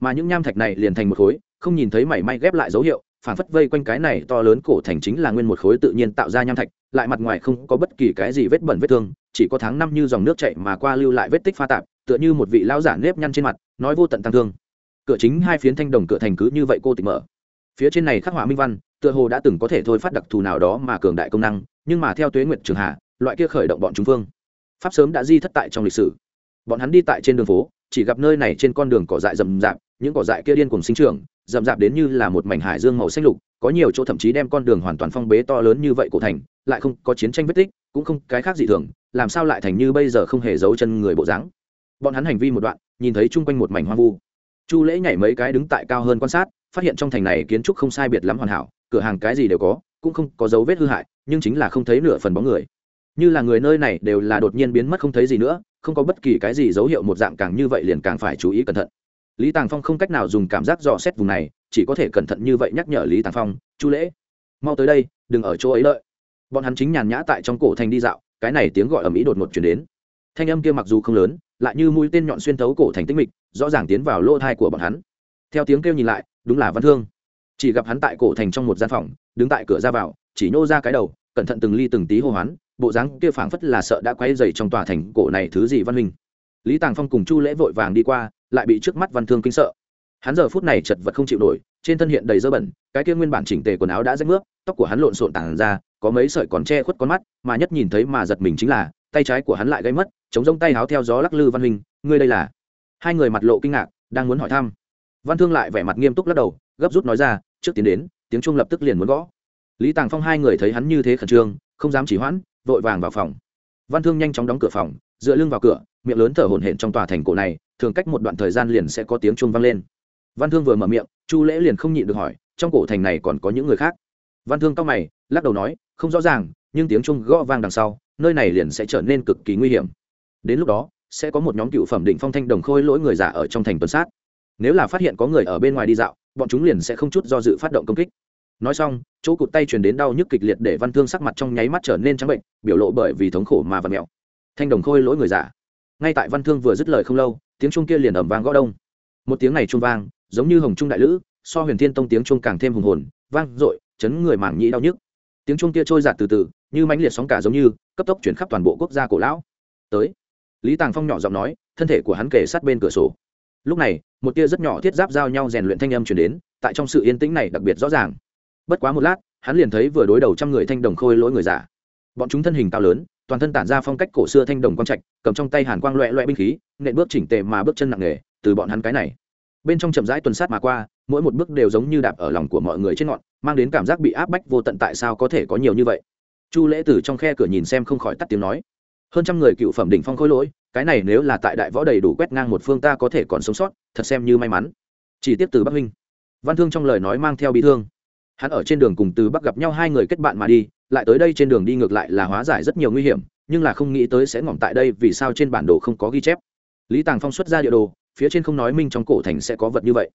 Mà những nham thạch này liền thành một khối, không nhìn thấy mảy may ghép lại dấu hiệu, phản phất vây quanh cái này to lớn cổ thành chính là nguyên một khối tự nhiên tạo ra nham thạch lại mặt ngoài không có bất kỳ cái gì vết bẩn vết thương, chỉ có tháng năm như dòng nước chảy mà qua lưu lại vết tích pha tạp, tựa như một vị lão giả nếp nhăn trên mặt, nói vô tận tăng thương. Cửa chính hai phiến thanh đồng cửa thành cứ như vậy cô tịch mở. Phía trên này khắc họa minh văn, tựa hồ đã từng có thể thôi phát đặc thù nào đó mà cường đại công năng, nhưng mà theo tuế nguyệt trường hạ loại kia khởi động bọn chúng phương pháp sớm đã di thất tại trong lịch sử. Bọn hắn đi tại trên đường phố, chỉ gặp nơi này trên con đường cỏ dại rậm rạp những cỏ dại kia điên cùng sinh trưởng, rậm rạp đến như là một mảnh hải dương màu xanh lục, có nhiều chỗ thậm chí đem con đường hoàn toàn phong bế to lớn như vậy cổ thành, lại không có chiến tranh vết tích, cũng không cái khác gì thường, làm sao lại thành như bây giờ không hề giấu chân người bộ dáng. Bọn hắn hành vi một đoạn, nhìn thấy chung quanh một mảnh hoang vu. Chu lễ nhảy mấy cái đứng tại cao hơn quan sát, phát hiện trong thành này kiến trúc không sai biệt lắm hoàn hảo, cửa hàng cái gì đều có, cũng không có dấu vết hư hại, nhưng chính là không thấy nửa phần bóng người. Như là người nơi này đều là đột nhiên biến mất không thấy gì nữa, không có bất kỳ cái gì dấu hiệu một dạng càng như vậy liền càng phải chú ý cẩn thận lý tàng phong không cách nào dùng cảm giác dò xét vùng này, chỉ có thể cẩn thận như vậy nhắc nhở lý tàng phong, chu lễ, mau tới đây, đừng ở chỗ ấy lợi bọn hắn chính nhàn nhã tại trong cổ thành đi dạo, cái này tiếng gọi ở mỹ đột ngột chuyển đến. Thanh âm kia mặc dù không lớn, lại như mũi tên nhọn xuyên thấu cổ thành tích mịch, rõ ràng tiến vào lỗ thai của bọn hắn. Theo tiếng kêu nhìn lại, đúng là văn thương. Chỉ gặp hắn tại cổ thành trong một gian phòng, đứng tại cửa ra vào, chỉ nhô ra cái đầu, cẩn thận từng ly từng tí hô hoán, bộ dáng kia phảng phất là sợ đã quay dày trong tòa thành cổ này thứ gì văn minh. Lý tàng phong cùng chu lễ vội vàng đi qua lại bị trước mắt văn thương kinh sợ. Hắn giờ phút này chật vật không chịu nổi, trên thân hiện đầy dơ bẩn, cái kia nguyên bản chỉnh tề quần áo đã rách nước, tóc của hắn lộn xộn tàn ra, có mấy sợi còn che khuất con mắt, mà nhất nhìn thấy mà giật mình chính là, tay trái của hắn lại gây mất, chống giống tay háo theo gió lắc lư văn minh ngươi đây là? Hai người mặt lộ kinh ngạc, đang muốn hỏi thăm. Văn thương lại vẻ mặt nghiêm túc lắc đầu, gấp rút nói ra, trước tiến đến, tiếng trung lập tức liền muốn gõ. Lý tàng phong hai người thấy hắn như thế khẩn trương, không dám chỉ hoãn, vội vàng vào phòng. Văn thương nhanh chóng đóng cửa phòng, dựa lưng vào cửa miệng lớn thở hổn hển trong tòa thành cổ này, thường cách một đoạn thời gian liền sẽ có tiếng chuông vang lên. Văn thương vừa mở miệng, chu lễ liền không nhịn được hỏi, trong cổ thành này còn có những người khác? Văn thương cao mày, lắc đầu nói, không rõ ràng, nhưng tiếng chuông gõ vang đằng sau, nơi này liền sẽ trở nên cực kỳ nguy hiểm. Đến lúc đó, sẽ có một nhóm cựu phẩm định phong thanh đồng khôi lỗi người giả ở trong thành tuần sát. Nếu là phát hiện có người ở bên ngoài đi dạo, bọn chúng liền sẽ không chút do dự phát động công kích. Nói xong, chỗ cụt tay truyền đến đau nhức kịch liệt để văn thương sắc mặt trong nháy mắt trở nên trắng bệnh, biểu lộ bởi vì thống khổ mà vặn mẹo. Thanh đồng khôi lỗi người giả ngay tại văn thương vừa dứt lời không lâu, tiếng trung kia liền ẩm vang gõ đông. Một tiếng này trung vang, giống như hồng trung đại lữ, so huyền thiên tông tiếng trung càng thêm hùng hồn, vang dội, chấn người mảng nhĩ đau nhức. Tiếng trung kia trôi giạt từ từ, như mãnh liệt sóng cả giống như, cấp tốc chuyển khắp toàn bộ quốc gia cổ lão. Tới, lý tàng phong nhỏ giọng nói, thân thể của hắn kề sát bên cửa sổ. Lúc này, một tia rất nhỏ thiết giáp giao nhau rèn luyện thanh âm chuyển đến, tại trong sự yên tĩnh này đặc biệt rõ ràng. Bất quá một lát, hắn liền thấy vừa đối đầu trăm người thanh đồng khôi lỗi người giả bọn chúng thân hình cao lớn toàn thân tản ra phong cách cổ xưa thanh đồng quang trạch, cầm trong tay hàn quang loẹ loẹ binh khí, nện bước chỉnh tề mà bước chân nặng nề, từ bọn hắn cái này. Bên trong chậm rãi tuần sát mà qua, mỗi một bước đều giống như đạp ở lòng của mọi người trên ngọn, mang đến cảm giác bị áp bách vô tận tại sao có thể có nhiều như vậy. Chu lễ từ trong khe cửa nhìn xem không khỏi tắt tiếng nói. Hơn trăm người cựu phẩm đỉnh phong khối lỗi, cái này nếu là tại đại võ đầy đủ quét ngang một phương ta có thể còn sống sót, thật xem như may mắn. Chỉ tiếp từ bắc huynh. Văn thương trong lời nói mang theo bị thương. Hắn ở trên đường cùng từ bắc gặp nhau hai người kết bạn mà đi lại tới đây trên đường đi ngược lại là hóa giải rất nhiều nguy hiểm, nhưng là không nghĩ tới sẽ ngỏm tại đây vì sao trên bản đồ không có ghi chép. Lý tàng phong xuất ra địa đồ, phía trên không nói minh trong cổ thành sẽ có vật như vậy.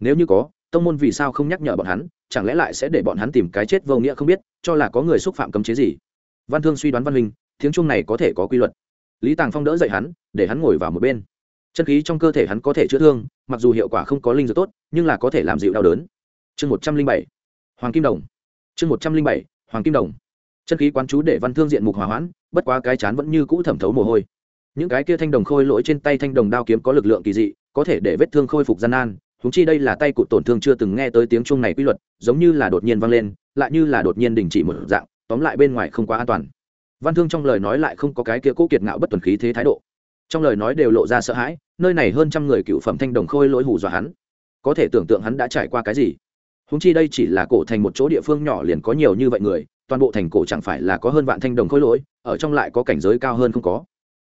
Nếu như có, tông môn vì sao không nhắc nhở bọn hắn, chẳng lẽ lại sẽ để bọn hắn tìm cái chết vô nghĩa không biết, cho là có người xúc phạm cấm chế gì? Văn thương suy đoán văn minh tiếng chung này có thể có quy luật. Lý tàng phong đỡ dậy hắn, để hắn ngồi vào một bên. Chân khí trong cơ thể hắn có thể chữa thương, mặc dù hiệu quả không có linh dược tốt, nhưng là có thể làm dịu đau đớn. Chương một trăm linh bảy, hoàng kim đồng. Chương một trăm linh bảy hoàng kim đồng. Chân khí quán chú để văn thương diện mục hòa hoãn, bất quá cái chán vẫn như cũ thẩm thấu mồ hôi. Những cái kia thanh đồng khôi lỗi trên tay thanh đồng đao kiếm có lực lượng kỳ dị, có thể để vết thương khôi phục gian nan húng chi đây là tay cụt tổn thương chưa từng nghe tới tiếng chuông này quy luật, giống như là đột nhiên vang lên, lại như là đột nhiên đình chỉ một dạng, tóm lại bên ngoài không quá an toàn. Văn thương trong lời nói lại không có cái kia cố kiệt ngạo bất tuần khí thế thái độ. Trong lời nói đều lộ ra sợ hãi, nơi này hơn trăm người cựu phẩm thanh đồng khôi lỗi hù dọa hắn. Có thể tưởng tượng hắn đã trải qua cái gì húng chi đây chỉ là cổ thành một chỗ địa phương nhỏ liền có nhiều như vậy người, toàn bộ thành cổ chẳng phải là có hơn vạn thanh đồng khối lỗi, ở trong lại có cảnh giới cao hơn không có.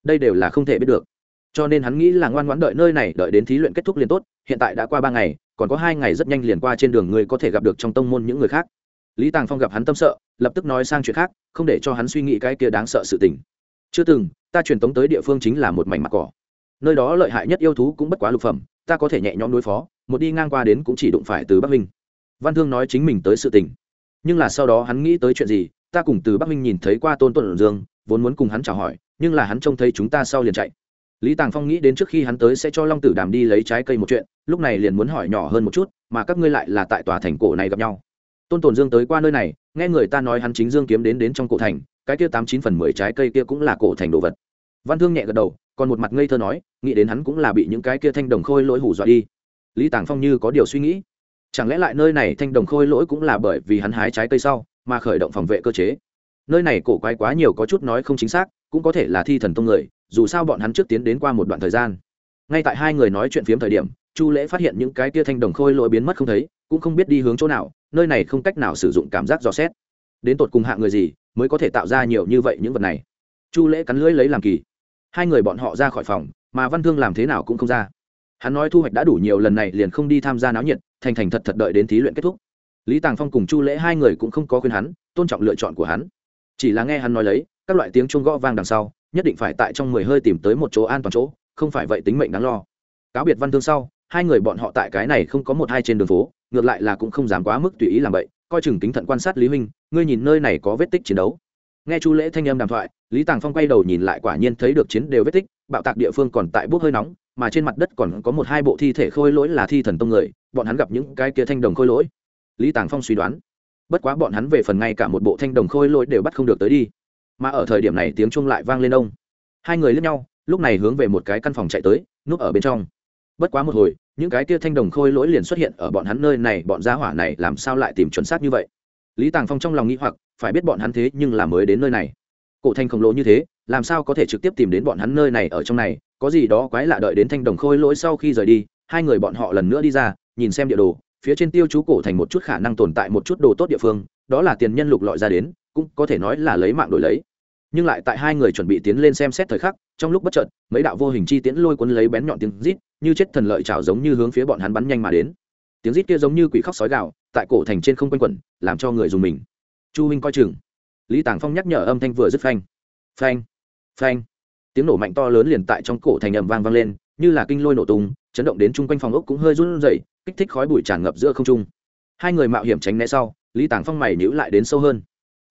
Đây đều là không thể biết được. Cho nên hắn nghĩ là ngoan ngoãn đợi nơi này, đợi đến thí luyện kết thúc liền tốt, hiện tại đã qua ba ngày, còn có hai ngày rất nhanh liền qua trên đường người có thể gặp được trong tông môn những người khác. Lý tàng phong gặp hắn tâm sợ, lập tức nói sang chuyện khác, không để cho hắn suy nghĩ cái kia đáng sợ sự tình. Chưa từng, ta truyền tống tới địa phương chính là một mảnh mặt cỏ. Nơi đó lợi hại nhất yêu thú cũng bất quá lục phẩm, ta có thể nhẹ nhõm đối phó, một đi ngang qua đến cũng chỉ đụng phải từ bắc minh văn thương nói chính mình tới sự tình. Nhưng là sau đó hắn nghĩ tới chuyện gì, ta cùng từ bắc minh nhìn thấy qua tôn tuấn dương, vốn muốn cùng hắn chào hỏi, nhưng là hắn trông thấy chúng ta sau liền chạy. Lý tàng phong nghĩ đến trước khi hắn tới sẽ cho long tử đàm đi lấy trái cây một chuyện, lúc này liền muốn hỏi nhỏ hơn một chút, mà các ngươi lại là tại tòa thành cổ này gặp nhau. Tôn tồn dương tới qua nơi này, nghe người ta nói hắn chính dương kiếm đến đến trong cổ thành, cái kia tám chín phần mười trái cây kia cũng là cổ thành đồ vật. Văn thương nhẹ gật đầu, còn một mặt ngây thơ nói, nghĩ đến hắn cũng là bị những cái kia thanh đồng khôi lỗi hủ dọa đi. Lý tàng phong như có điều suy nghĩ chẳng lẽ lại nơi này thanh đồng khôi lỗi cũng là bởi vì hắn hái trái cây sau, mà khởi động phòng vệ cơ chế? Nơi này cổ quái quá nhiều có chút nói không chính xác, cũng có thể là thi thần tông người, dù sao bọn hắn trước tiến đến qua một đoạn thời gian. Ngay tại hai người nói chuyện phiếm thời điểm, chu lễ phát hiện những cái tia thanh đồng khôi lỗi biến mất không thấy, cũng không biết đi hướng chỗ nào, nơi này không cách nào sử dụng cảm giác dò xét. Đến tột cùng hạ người gì mới có thể tạo ra nhiều như vậy những vật này? Chu lễ cắn lưỡi lấy làm kỳ. Hai người bọn họ ra khỏi phòng, mà văn thương làm thế nào cũng không ra hắn nói thu hoạch đã đủ nhiều, lần này liền không đi tham gia náo nhiệt, thành thành thật thật đợi đến thí luyện kết thúc. Lý tàng phong cùng chu lễ hai người cũng không có khuyên hắn, tôn trọng lựa chọn của hắn. Chỉ là nghe hắn nói lấy, các loại tiếng chuông gõ vang đằng sau, nhất định phải tại trong mười hơi tìm tới một chỗ an toàn chỗ, không phải vậy tính mệnh đáng lo. Cáo biệt văn thương sau, hai người bọn họ tại cái này không có một hai trên đường phố, ngược lại là cũng không dám quá mức tùy ý làm vậy coi chừng kính thận quan sát lý huynh, ngươi nhìn nơi này có vết tích chiến đấu. Nghe chu lễ thanh âm đàm thoại, lý tàng phong quay đầu nhìn lại quả nhiên thấy được chiến đều vết tích, bạo tạc địa phương còn tại bốc hơi nóng mà trên mặt đất còn có một hai bộ thi thể khôi lỗi là thi thần tông người, bọn hắn gặp những cái kia thanh đồng khôi lỗi. Lý tàng phong suy đoán, bất quá bọn hắn về phần ngay cả một bộ thanh đồng khôi lỗi đều bắt không được tới đi. Mà ở thời điểm này tiếng chuông lại vang lên ông. Hai người lướt nhau, lúc này hướng về một cái căn phòng chạy tới, núp ở bên trong. Bất quá một hồi, những cái kia thanh đồng khôi lỗi liền xuất hiện ở bọn hắn nơi này, bọn gia hỏa này làm sao lại tìm chuẩn xác như vậy? Lý tàng phong trong lòng nghĩ hoặc, phải biết bọn hắn thế nhưng là mới đến nơi này. Cổ thanh khổng lồ như thế, làm sao có thể trực tiếp tìm đến bọn hắn nơi này ở trong này có gì đó quái lạ đợi đến thanh đồng khôi lỗi sau khi rời đi, hai người bọn họ lần nữa đi ra, nhìn xem địa đồ, phía trên tiêu chú cổ thành một chút khả năng tồn tại một chút đồ tốt địa phương, đó là tiền nhân lục lọi ra đến, cũng có thể nói là lấy mạng đổi lấy. Nhưng lại tại hai người chuẩn bị tiến lên xem xét thời khắc, trong lúc bất chợt, mấy đạo vô hình chi tiễn lôi cuốn lấy bén nhọn tiếng rít, như chết thần lợi trào giống như hướng phía bọn hắn bắn nhanh mà đến. Tiếng rít kia giống như quỷ khóc sói gạo tại cổ thành trên không quanh quẩn, làm cho người dùng mình. Chu minh coi chừng. Lý tàng phong nhắc nhở âm thanh vừa dứt phanh. Phanh. Phanh tiếng nổ mạnh to lớn liền tại trong cổ thành ầm vang vang lên, như là kinh lôi nổ tung, chấn động đến chung quanh phòng ốc cũng hơi run rẩy, kích thích khói bụi tràn ngập giữa không trung. Hai người mạo hiểm tránh né sau, lý tàng phong mày nhữ lại đến sâu hơn.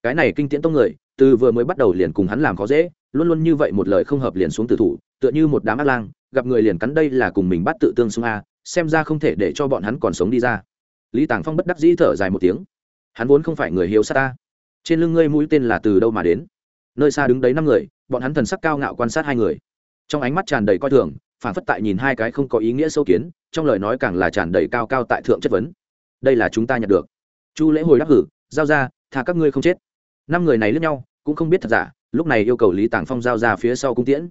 Cái này kinh tiễn tông người, từ vừa mới bắt đầu liền cùng hắn làm khó dễ, luôn luôn như vậy một lời không hợp liền xuống tử thủ, tựa như một đám ác lang, gặp người liền cắn đây là cùng mình bắt tự tương xung a, xem ra không thể để cho bọn hắn còn sống đi ra. Lý tàng phong bất đắc dĩ thở dài một tiếng. Hắn vốn không phải người hiếu sát ta. Trên lưng ngươi mũi tên là từ đâu mà đến? Nơi xa đứng đấy năm người bọn hắn thần sắc cao ngạo quan sát hai người. Trong ánh mắt tràn đầy coi thường, phản phất tại nhìn hai cái không có ý nghĩa sâu kiến, trong lời nói càng là tràn đầy cao cao tại thượng chất vấn. Đây là chúng ta nhận được. Chu lễ hồi đáp hử, giao ra thà các ngươi không chết. Năm người này lướt nhau, cũng không biết thật giả, lúc này yêu cầu lý tàng phong giao ra phía sau cung tiễn.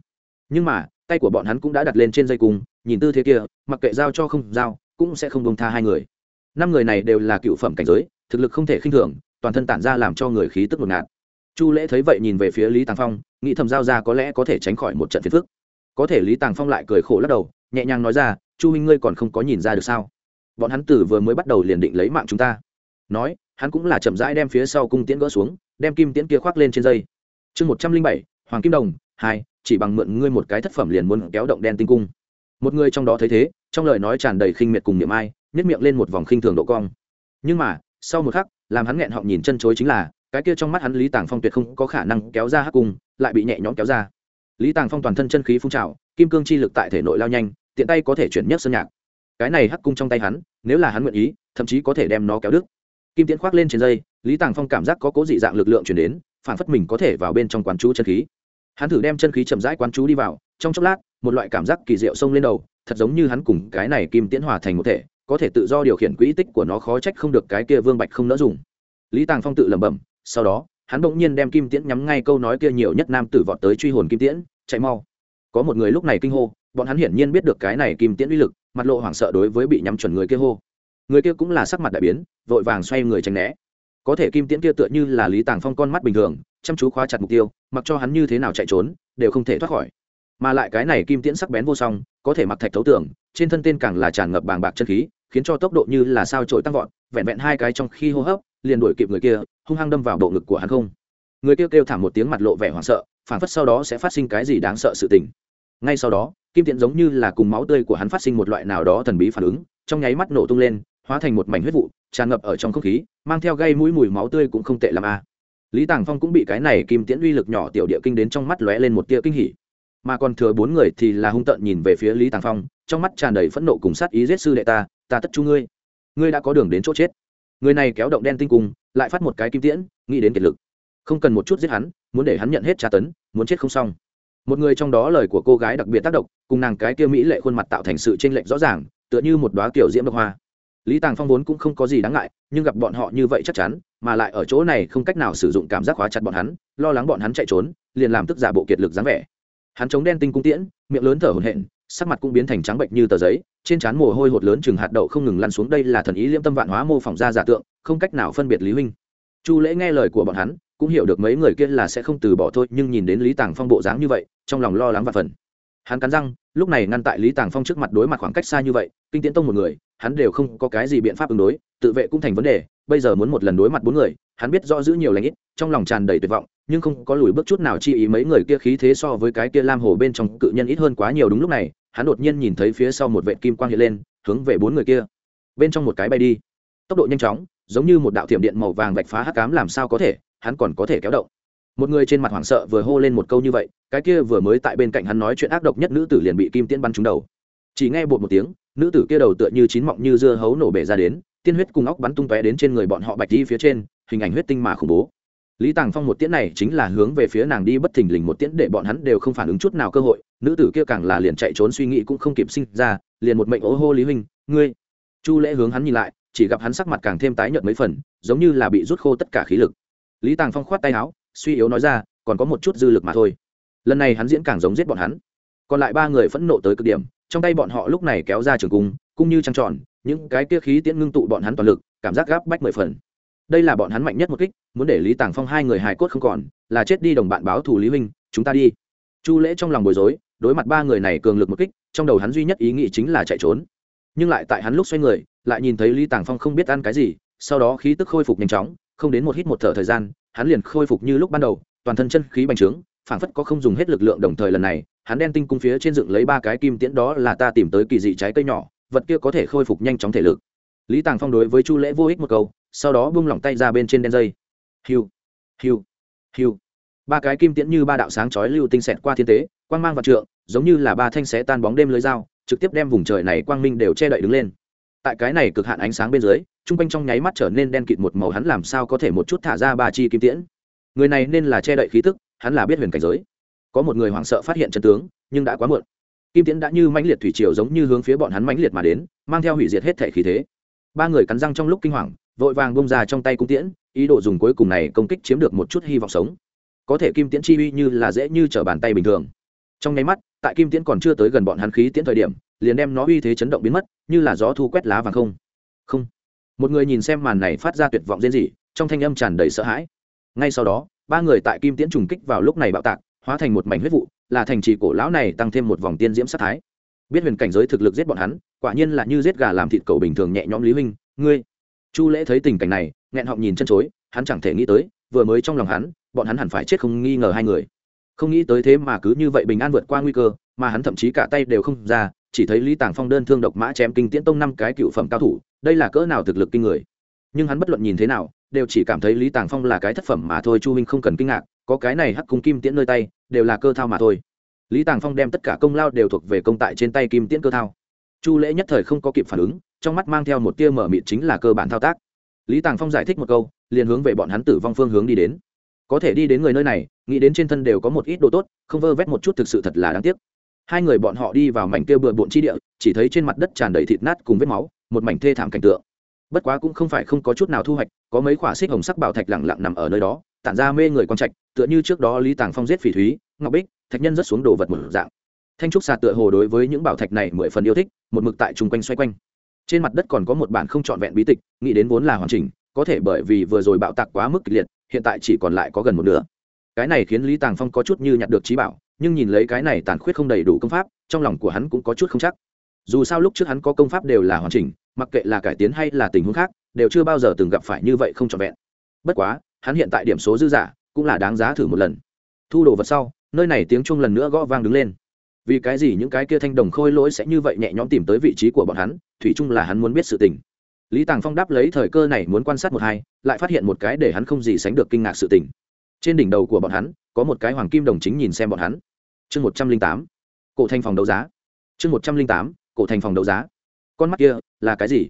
Nhưng mà, tay của bọn hắn cũng đã đặt lên trên dây cung, nhìn tư thế kia, mặc kệ giao cho không giao, cũng sẽ không bông tha hai người. Năm người này đều là cựu phẩm cảnh giới, thực lực không thể khinh thường, toàn thân tản ra làm cho người khí tức ngột ngạt chu lễ thấy vậy nhìn về phía lý tàng phong, nghĩ thầm giao ra có lẽ có thể tránh khỏi một trận phiền phức. Có thể lý tàng phong lại cười khổ lắc đầu, nhẹ nhàng nói ra, chu huynh ngươi còn không có nhìn ra được sao? Bọn hắn tử vừa mới bắt đầu liền định lấy mạng chúng ta. Nói, hắn cũng là chậm rãi đem phía sau cung tiễn gỡ xuống, đem kim tiễn kia khoác lên trên dây. Chương một trăm linh bảy, hoàng kim đồng, hai, chỉ bằng mượn ngươi một cái thất phẩm liền muốn kéo động đen tinh cung. Một người trong đó thấy thế, trong lời nói tràn đầy khinh miệt cùng niệm ai nhất miệng lên một vòng khinh thường độ cong. Nhưng mà, sau một khắc, làm hắn nghẹn họng nhìn chân chối chính là cái kia trong mắt hắn lý tàng phong tuyệt không có khả năng kéo ra hắc cung, lại bị nhẹ nhõm kéo ra. Lý tàng phong toàn thân chân khí phun trào, kim cương chi lực tại thể nội lao nhanh, tiện tay có thể chuyển nhất sơn nhạc. Cái này hắc cung trong tay hắn, nếu là hắn nguyện ý, thậm chí có thể đem nó kéo đứt. Kim tiễn khoác lên trên dây, lý tàng phong cảm giác có cố dị dạng lực lượng chuyển đến, phản phất mình có thể vào bên trong quán chú chân khí. Hắn thử đem chân khí chậm rãi quán chú đi vào, trong chốc lát, một loại cảm giác kỳ diệu xông lên đầu, thật giống như hắn cùng cái này kim tiễn hòa thành một thể, có thể tự do điều khiển quỹ tích của nó khó trách không được cái kia vương bạch không nỡ dùng. Lý tàng phong tự lẩm bẩm sau đó, hắn bỗng nhiên đem kim tiễn nhắm ngay câu nói kia nhiều nhất nam tử vọt tới truy hồn kim tiễn, chạy mau. Có một người lúc này kinh hô, bọn hắn hiển nhiên biết được cái này kim tiễn uy lực, mặt lộ hoảng sợ đối với bị nhắm chuẩn người kia hô. Người kia cũng là sắc mặt đại biến, vội vàng xoay người tránh né. Có thể kim tiễn kia tựa như là lý tàng phong con mắt bình thường, chăm chú khóa chặt mục tiêu, mặc cho hắn như thế nào chạy trốn, đều không thể thoát khỏi. Mà lại cái này kim tiễn sắc bén vô song, có thể mặc thạch thấu tưởng trên thân tên càng là tràn ngập bàng bạc chân khí, khiến cho tốc độ như là sao trội tăng vọt, vẹn vẹn hai cái trong khi hô hấp liền đuổi kịp người kia, hung hăng đâm vào bộ ngực của hắn không. Người kia kêu thảm một tiếng mặt lộ vẻ hoảng sợ, phản phất sau đó sẽ phát sinh cái gì đáng sợ sự tình. Ngay sau đó, kim tiễn giống như là cùng máu tươi của hắn phát sinh một loại nào đó thần bí phản ứng, trong nháy mắt nổ tung lên, hóa thành một mảnh huyết vụ, tràn ngập ở trong không khí, mang theo gây mũi mùi máu tươi cũng không tệ làm a à. lý tàng phong cũng bị cái này kim tiễn uy lực nhỏ tiểu địa kinh đến trong mắt lóe lên một tia kinh hỉ. Mà còn thừa bốn người thì là hung tợn nhìn về phía lý tàng phong, trong mắt tràn đầy phẫn nộ cùng sát ý, giết sư đệ ta ta tất chu ngươi. Ngươi đã có đường đến chỗ chết người này kéo động đen tinh cung, lại phát một cái kim tiễn, nghĩ đến kiệt lực. Không cần một chút giết hắn, muốn để hắn nhận hết tra tấn, muốn chết không xong. Một người trong đó lời của cô gái đặc biệt tác động, cùng nàng cái kia mỹ lệ khuôn mặt tạo thành sự tranh lệch rõ ràng, tựa như một đoá kiểu diễm độc hoa. Lý tàng phong vốn cũng không có gì đáng ngại, nhưng gặp bọn họ như vậy chắc chắn, mà lại ở chỗ này không cách nào sử dụng cảm giác khóa chặt bọn hắn, lo lắng bọn hắn chạy trốn, liền làm tức giả bộ kiệt lực dáng vẻ. Hắn chống đen tinh cung tiễn, miệng lớn thở hổn hển, sắc mặt cũng biến thành trắng bệnh như tờ giấy trên trán mồ hôi hột lớn chừng hạt đậu không ngừng lăn xuống, đây là thần ý liêm tâm vạn hóa mô phỏng ra giả tượng, không cách nào phân biệt lý huynh. Chu lễ nghe lời của bọn hắn, cũng hiểu được mấy người kia là sẽ không từ bỏ thôi, nhưng nhìn đến lý tàng phong bộ dáng như vậy, trong lòng lo lắng và phần hắn cắn răng, lúc này ngăn tại lý tàng phong trước mặt đối mặt khoảng cách xa như vậy, kinh tiễn tông một người, hắn đều không có cái gì biện pháp ứng đối, tự vệ cũng thành vấn đề, bây giờ muốn một lần đối mặt bốn người, hắn biết rõ giữ nhiều lãnh ít, trong lòng tràn đầy tuyệt vọng, nhưng không có lùi bước chút nào chi ý mấy người kia khí thế so với cái kia lam hồ bên trong cự nhân ít hơn quá nhiều đúng lúc này hắn đột nhiên nhìn thấy phía sau một vệ kim quang hiện lên, hướng về bốn người kia. Bên trong một cái bay đi. Tốc độ nhanh chóng, giống như một đạo thiểm điện màu vàng vạch phá hắc cám làm sao có thể, hắn còn có thể kéo động. Một người trên mặt hoảng sợ vừa hô lên một câu như vậy, cái kia vừa mới tại bên cạnh hắn nói chuyện ác độc nhất nữ tử liền bị kim tiễn bắn trúng đầu. Chỉ nghe bột một tiếng, nữ tử kia đầu tựa như chín mọng như dưa hấu nổ bể ra đến, tiên huyết cùng óc bắn tung tóe đến trên người bọn họ bạch đi phía trên, hình ảnh huyết tinh mà khủng bố. Lý tàng phong một tiễn này chính là hướng về phía nàng đi bất thình lình một tiễn để bọn hắn đều không phản ứng chút nào cơ hội nữ tử kia càng là liền chạy trốn suy nghĩ cũng không kịp sinh ra, liền một mệnh ố hô lý huynh, ngươi! Chu lễ hướng hắn nhìn lại, chỉ gặp hắn sắc mặt càng thêm tái nhợt mấy phần, giống như là bị rút khô tất cả khí lực. Lý tàng phong khoát tay áo, suy yếu nói ra, còn có một chút dư lực mà thôi. Lần này hắn diễn càng giống giết bọn hắn. Còn lại ba người phẫn nộ tới cực điểm, trong tay bọn họ lúc này kéo ra trường cung, cũng như trăng tròn, những cái kia khí tiễn ngưng tụ bọn hắn toàn lực, cảm giác gáp bách mười phần. Đây là bọn hắn mạnh nhất một kích, muốn để lý tàng phong hai người hài cốt không còn, là chết đi đồng bạn báo thù lý huynh, chúng ta đi. Chu lễ trong lòng bối rối đối mặt ba người này cường lực một kích, trong đầu hắn duy nhất ý nghĩ chính là chạy trốn. Nhưng lại tại hắn lúc xoay người, lại nhìn thấy lý tàng phong không biết ăn cái gì, sau đó khí tức khôi phục nhanh chóng, không đến một hít một thở thời gian, hắn liền khôi phục như lúc ban đầu, toàn thân chân khí bành trướng, phảng phất có không dùng hết lực lượng đồng thời lần này, hắn đen tinh cung phía trên dựng lấy ba cái kim tiễn đó là ta tìm tới kỳ dị trái cây nhỏ, vật kia có thể khôi phục nhanh chóng thể lực. Lý tàng phong đối với chu lễ vô ích một câu, sau đó buông lỏng tay ra bên trên đen dây. Hiu hiu hiu. Ba cái kim tiễn như ba đạo sáng chói lưu tinh xẹt qua thiên tế quang mang và trượng, giống như là ba thanh xé tan bóng đêm lưới dao, trực tiếp đem vùng trời này quang minh đều che đậy đứng lên. Tại cái này cực hạn ánh sáng bên dưới trung quanh trong nháy mắt trở nên đen kịt một màu hắn làm sao có thể một chút thả ra ba chi kim tiễn. Người này nên là che đậy khí tức, hắn là biết huyền cảnh giới. Có một người hoảng sợ phát hiện chân tướng, nhưng đã quá muộn. Kim tiễn đã như mãnh liệt thủy triều giống như hướng phía bọn hắn mãnh liệt mà đến, mang theo hủy diệt hết thể khí thế. Ba người cắn răng trong lúc kinh hoàng, vội vàng bông ra trong tay cung tiễn, ý đồ dùng cuối cùng này công kích chiếm được một chút hy vọng sống. Có thể kim tiễn chi uy như là dễ như trở bàn tay bình thường trong nháy mắt, tại kim tiễn còn chưa tới gần bọn hắn khí tiễn thời điểm, liền đem nó uy thế chấn động biến mất, như là gió thu quét lá vàng không. Không. Một người nhìn xem màn này phát ra tuyệt vọng riêng gì trong thanh âm tràn đầy sợ hãi. Ngay sau đó, ba người tại kim tiễn trùng kích vào lúc này bạo tạc, hóa thành một mảnh huyết vụ, là thành trì cổ lão này tăng thêm một vòng tiên diễm sát thái. Biết huyền cảnh giới thực lực giết bọn hắn, quả nhiên là như giết gà làm thịt cầu bình thường nhẹ nhõm lý huynh, ngươi. Chu lễ thấy tình cảnh này, nghẹn họng nhìn chân chối, hắn chẳng thể nghĩ tới, vừa mới trong lòng hắn, bọn hắn hẳn phải chết không nghi ngờ hai người không nghĩ tới thế mà cứ như vậy bình an vượt qua nguy cơ, mà hắn thậm chí cả tay đều không ra, chỉ thấy lý tàng phong đơn thương độc mã chém kinh tiễn tông năm cái cựu phẩm cao thủ, đây là cỡ nào thực lực kinh người. Nhưng hắn bất luận nhìn thế nào, đều chỉ cảm thấy lý tàng phong là cái thất phẩm mà thôi, chu huynh không cần kinh ngạc, có cái này hắc cung kim tiễn nơi tay, đều là cơ thao mà thôi. Lý tàng phong đem tất cả công lao đều thuộc về công tại trên tay kim tiễn cơ thao. Chu lễ nhất thời không có kịp phản ứng, trong mắt mang theo một tia mở mịt chính là cơ bản thao tác. Lý tàng phong giải thích một câu, liền hướng về bọn hắn tử vong phương hướng đi đến có thể đi đến người nơi này, nghĩ đến trên thân đều có một ít đồ tốt, không vơ vét một chút thực sự thật là đáng tiếc. Hai người bọn họ đi vào mảnh kia bừa bộn chi địa, chỉ thấy trên mặt đất tràn đầy thịt nát cùng vết máu, một mảnh thê thảm cảnh tượng. Bất quá cũng không phải không có chút nào thu hoạch, có mấy khoả xích hồng sắc bảo thạch lẳng lặng nằm ở nơi đó, tản ra mê người quan trạch, tựa như trước đó lý tàng phong giết phỉ thúy, ngọc bích, thạch nhân rất xuống đồ vật một dạng. Thanh trúc xà tựa hồ đối với những bảo thạch này mười phần yêu thích, một mực tại chung quanh xoay quanh. Trên mặt đất còn có một bản không trọn vẹn bí tịch, nghĩ đến vốn là hoàn chỉnh, có thể bởi vì vừa rồi bạo tạc quá mức kịch liệt hiện tại chỉ còn lại có gần một nửa. Cái này khiến lý tàng phong có chút như nhặt được trí bảo, nhưng nhìn lấy cái này tàn khuyết không đầy đủ công pháp, trong lòng của hắn cũng có chút không chắc. Dù sao lúc trước hắn có công pháp đều là hoàn chỉnh, mặc kệ là cải tiến hay là tình huống khác, đều chưa bao giờ từng gặp phải như vậy không trọn vẹn. Bất quá, hắn hiện tại điểm số dư giả cũng là đáng giá thử một lần. Thu đồ vật sau, nơi này tiếng chuông lần nữa gõ vang đứng lên. Vì cái gì những cái kia thanh đồng khôi lỗi sẽ như vậy nhẹ nhõm tìm tới vị trí của bọn hắn, thủy chung là hắn muốn biết sự tình lý tàng phong đáp lấy thời cơ này muốn quan sát một hai, lại phát hiện một cái để hắn không gì sánh được kinh ngạc sự tình. Trên đỉnh đầu của bọn hắn, có một cái hoàng kim đồng chính nhìn xem bọn hắn. Chương một trăm linh tám, cổ thành phòng đấu giá. Chương một trăm linh tám, cổ thành phòng đấu giá. Con mắt kia, là cái gì?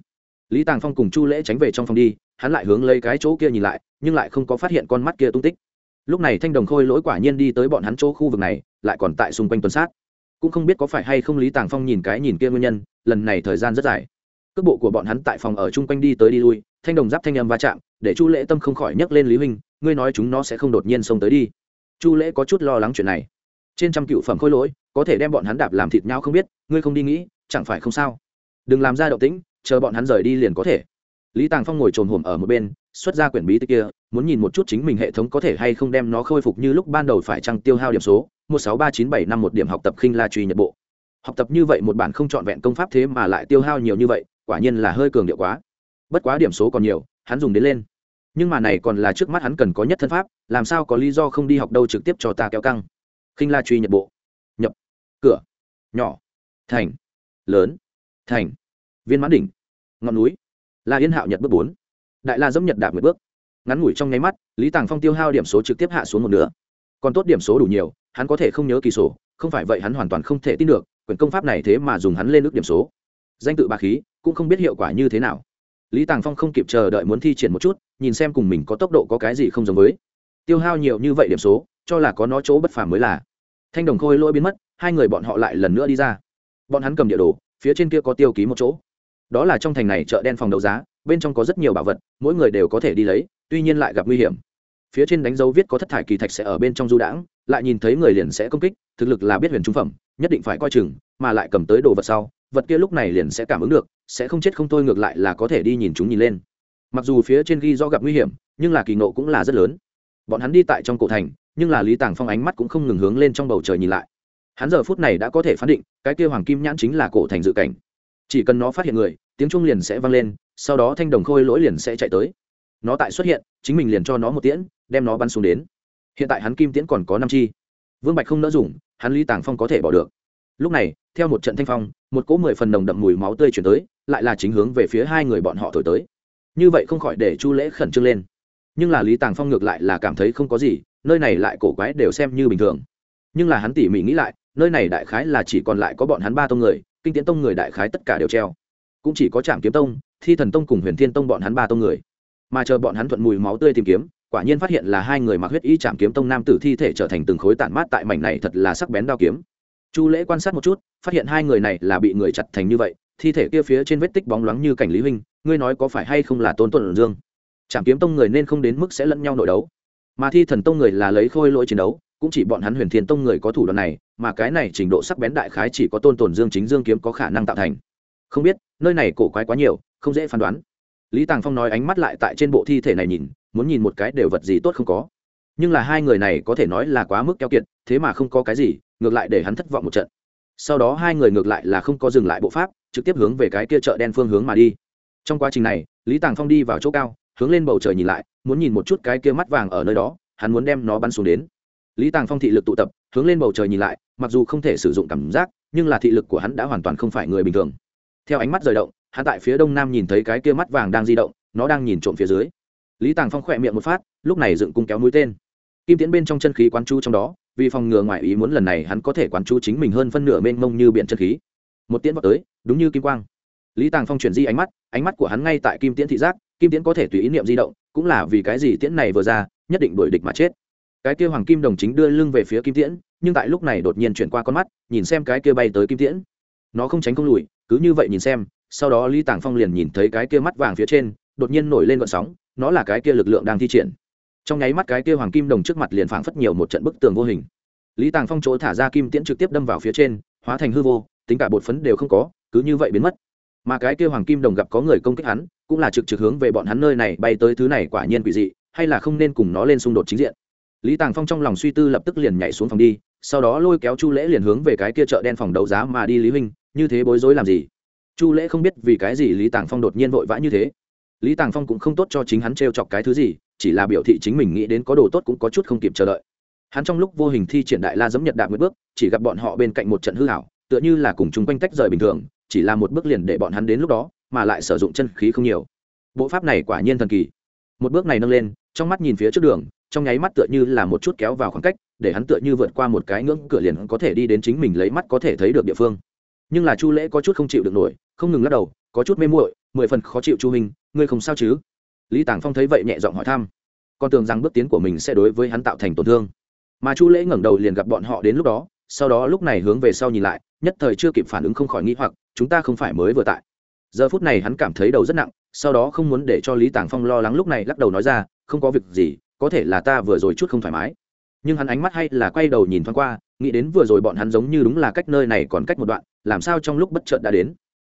Lý tàng phong cùng chu lễ tránh về trong phòng đi, hắn lại hướng lấy cái chỗ kia nhìn lại, nhưng lại không có phát hiện con mắt kia tung tích. Lúc này thanh đồng khôi lỗi quả nhiên đi tới bọn hắn chỗ khu vực này, lại còn tại xung quanh tuần sát. Cũng không biết có phải hay không lý tàng phong nhìn cái nhìn kia nguyên nhân, lần này thời gian rất dài cước bộ của bọn hắn tại phòng ở chung quanh đi tới đi lui, thanh đồng giáp thanh âm va chạm, để chu lễ tâm không khỏi nhấc lên lý huynh, ngươi nói chúng nó sẽ không đột nhiên xông tới đi. Chu lễ có chút lo lắng chuyện này. Trên trăm cựu phẩm khôi lỗi, có thể đem bọn hắn đạp làm thịt nhau không biết, ngươi không đi nghĩ, chẳng phải không sao? Đừng làm ra động tĩnh, chờ bọn hắn rời đi liền có thể. Lý tàng phong ngồi trồn hổm ở một bên, xuất ra quyển bí tích kia, muốn nhìn một chút chính mình hệ thống có thể hay không đem nó khôi phục như lúc ban đầu phải trăng tiêu hao điểm số, một sáu ba chín bảy năm một điểm học tập khinh la truy nhật bộ. Học tập như vậy một bản không trọn vẹn công pháp thế mà lại tiêu hao nhiều như vậy quả nhiên là hơi cường điệu quá. Bất quá điểm số còn nhiều, hắn dùng đến lên. Nhưng mà này còn là trước mắt hắn cần có nhất thân pháp, làm sao có lý do không đi học đâu trực tiếp cho ta kéo căng. Khinh la truy nhật bộ. Nhập. Cửa. Nhỏ. Thành. Lớn. Thành. Viên mãn đỉnh. Ngọn núi. La yên hạo nhật bước bốn. Đại la dẫm nhật đạp mười bước. Ngắn ngủi trong nháy mắt, lý tàng phong tiêu hao điểm số trực tiếp hạ xuống một nửa. Còn tốt điểm số đủ nhiều, hắn có thể không nhớ kỳ sổ, không phải vậy hắn hoàn toàn không thể tin được, quyển công pháp này thế mà dùng hắn lên ước điểm số danh tự bà khí, cũng không biết hiệu quả như thế nào. Lý tàng phong không kịp chờ đợi muốn thi triển một chút, nhìn xem cùng mình có tốc độ có cái gì không giống với. Tiêu hao nhiều như vậy điểm số, cho là có nó chỗ bất phàm mới là. Thanh đồng khôi lỗi biến mất, hai người bọn họ lại lần nữa đi ra. Bọn hắn cầm địa đồ, phía trên kia có tiêu ký một chỗ. Đó là trong thành này chợ đen phòng đấu giá, bên trong có rất nhiều bảo vật, mỗi người đều có thể đi lấy, tuy nhiên lại gặp nguy hiểm. Phía trên đánh dấu viết có thất thải kỳ thạch sẽ ở bên trong du đãng, lại nhìn thấy người liền sẽ công kích, thực lực là biết huyền trung phẩm, nhất định phải coi chừng, mà lại cầm tới đồ vật sau vật kia lúc này liền sẽ cảm ứng được, sẽ không chết không thôi, ngược lại là có thể đi nhìn chúng nhìn lên. Mặc dù phía trên ghi do gặp nguy hiểm, nhưng là kỳ nộ cũng là rất lớn. Bọn hắn đi tại trong cổ thành, nhưng là lý tàng phong ánh mắt cũng không ngừng hướng lên trong bầu trời nhìn lại. Hắn giờ phút này đã có thể phán định, cái kia hoàng kim nhãn chính là cổ thành dự cảnh. Chỉ cần nó phát hiện người, tiếng trung liền sẽ vang lên, sau đó thanh đồng khôi lỗi liền sẽ chạy tới. Nó tại xuất hiện, chính mình liền cho nó một tiễn, đem nó bắn xuống đến. Hiện tại hắn kim tiễn còn có năm chi. Vương bạch không nỡ dùng, hắn lý tàng phong có thể bỏ được. Lúc này, theo một trận thanh phong một cỗ mười phần đồng đậm mùi máu tươi chuyển tới, lại là chính hướng về phía hai người bọn họ thổi tới. Như vậy không khỏi để chu lễ khẩn trương lên. Nhưng là lý tàng phong ngược lại là cảm thấy không có gì, nơi này lại cổ quái đều xem như bình thường. Nhưng là hắn tỉ mỉ nghĩ lại, nơi này đại khái là chỉ còn lại có bọn hắn ba tông người, kinh tiễn tông người đại khái tất cả đều treo. Cũng chỉ có trạm kiếm tông, thi thần tông cùng huyền thiên tông bọn hắn ba tông người. Mà chờ bọn hắn thuận mùi máu tươi tìm kiếm, quả nhiên phát hiện là hai người mặc huyết y trạm kiếm tông nam tử thi thể trở thành từng khối tản mát tại mảnh này thật là sắc bén đao kiếm chu lễ quan sát một chút, phát hiện hai người này là bị người chặt thành như vậy, thi thể kia phía trên vết tích bóng loáng như cảnh lý huynh, ngươi nói có phải hay không là tôn tuần dương? Trạm kiếm tông người nên không đến mức sẽ lẫn nhau nội đấu. Mà thi thần tông người là lấy khôi lỗi chiến đấu, cũng chỉ bọn hắn huyền thiên tông người có thủ đoạn này, mà cái này trình độ sắc bén đại khái chỉ có tôn tồn dương chính dương kiếm có khả năng tạo thành. Không biết, nơi này cổ quái quá nhiều, không dễ phán đoán. Lý tàng phong nói ánh mắt lại tại trên bộ thi thể này nhìn, muốn nhìn một cái đều vật gì tốt không có. Nhưng là hai người này có thể nói là quá mức keo kiệt thế mà không có cái gì, ngược lại để hắn thất vọng một trận. Sau đó hai người ngược lại là không có dừng lại bộ pháp, trực tiếp hướng về cái kia chợ đen phương hướng mà đi. Trong quá trình này, lý tàng phong đi vào chỗ cao, hướng lên bầu trời nhìn lại, muốn nhìn một chút cái kia mắt vàng ở nơi đó, hắn muốn đem nó bắn xuống đến. Lý tàng phong thị lực tụ tập, hướng lên bầu trời nhìn lại, mặc dù không thể sử dụng cảm giác, nhưng là thị lực của hắn đã hoàn toàn không phải người bình thường. Theo ánh mắt rời động, hắn tại phía đông nam nhìn thấy cái kia mắt vàng đang di động, nó đang nhìn trộm phía dưới. Lý tàng phong khỏe miệng một phát, lúc này dựng cung kéo mũi tên. Kim tiễn bên trong chân khí quán chú trong đó vì phòng ngừa ngoại ý muốn lần này hắn có thể quán chú chính mình hơn phân nửa mênh mông như biển chân khí. Một tiễn vào tới, đúng như kim quang. Lý tàng phong chuyển di ánh mắt ánh mắt của hắn ngay tại kim tiễn thị giác, kim tiễn có thể tùy ý niệm di động, cũng là vì cái gì tiễn này vừa ra, nhất định đuổi địch mà chết. Cái kia hoàng kim đồng chính đưa lưng về phía kim tiễn, nhưng tại lúc này đột nhiên chuyển qua con mắt, nhìn xem cái kia bay tới kim tiễn. Nó không tránh không lùi, cứ như vậy nhìn xem, sau đó lý tàng phong liền nhìn thấy cái kia mắt vàng phía trên, đột nhiên nổi lên vận sóng, nó là cái kia lực lượng đang thi triển trong nháy mắt cái kia hoàng kim đồng trước mặt liền phảng phất nhiều một trận bức tường vô hình. Lý tàng phong chỗ thả ra kim tiễn trực tiếp đâm vào phía trên, hóa thành hư vô, tính cả bột phấn đều không có, cứ như vậy biến mất. Mà cái kia hoàng kim đồng gặp có người công kích hắn, cũng là trực trực hướng về bọn hắn nơi này bay tới thứ này quả nhiên quỷ dị, hay là không nên cùng nó lên xung đột chính diện. Lý tàng phong trong lòng suy tư lập tức liền nhảy xuống phòng đi, sau đó lôi kéo chu lễ liền hướng về cái kia chợ đen phòng đấu giá mà đi lý huynh, như thế bối rối làm gì? Chu lễ không biết vì cái gì lý tàng phong đột nhiên vội vã như thế. Lý tàng phong cũng không tốt cho chính hắn t r e o chọc cái thứ gì chỉ là biểu thị chính mình nghĩ đến có đồ tốt cũng có chút không kịp chờ đợi. Hắn trong lúc vô hình thi triển đại la giấm nhật đạp một bước, chỉ gặp bọn họ bên cạnh một trận hư hảo tựa như là cùng chung quanh tách rời bình thường, chỉ là một bước liền để bọn hắn đến lúc đó, mà lại sử dụng chân khí không nhiều. Bộ pháp này quả nhiên thần kỳ. Một bước này nâng lên, trong mắt nhìn phía trước đường, trong nháy mắt tựa như là một chút kéo vào khoảng cách, để hắn tựa như vượt qua một cái ngưỡng cửa liền có thể đi đến chính mình lấy mắt có thể thấy được địa phương. Nhưng là chu lễ có chút không chịu được nổi, không ngừng lắc đầu, có chút mê muội, mười phần khó chịu chu hình ngươi không sao chứ? Lý tàng phong thấy vậy nhẹ giọng hỏi thăm. Con tưởng rằng bước tiến của mình sẽ đối với hắn tạo thành tổn thương. Mà chu lễ ngẩng đầu liền gặp bọn họ đến lúc đó, sau đó lúc này hướng về sau nhìn lại, nhất thời chưa kịp phản ứng không khỏi nghĩ hoặc, chúng ta không phải mới vừa tại. Giờ phút này hắn cảm thấy đầu rất nặng, sau đó không muốn để cho lý tàng phong lo lắng lúc này lắc đầu nói ra, không có việc gì, có thể là ta vừa rồi chút không thoải mái. Nhưng hắn ánh mắt hay là quay đầu nhìn thoáng qua, nghĩ đến vừa rồi bọn hắn giống như đúng là cách nơi này còn cách một đoạn, làm sao trong lúc bất chợt đã đến.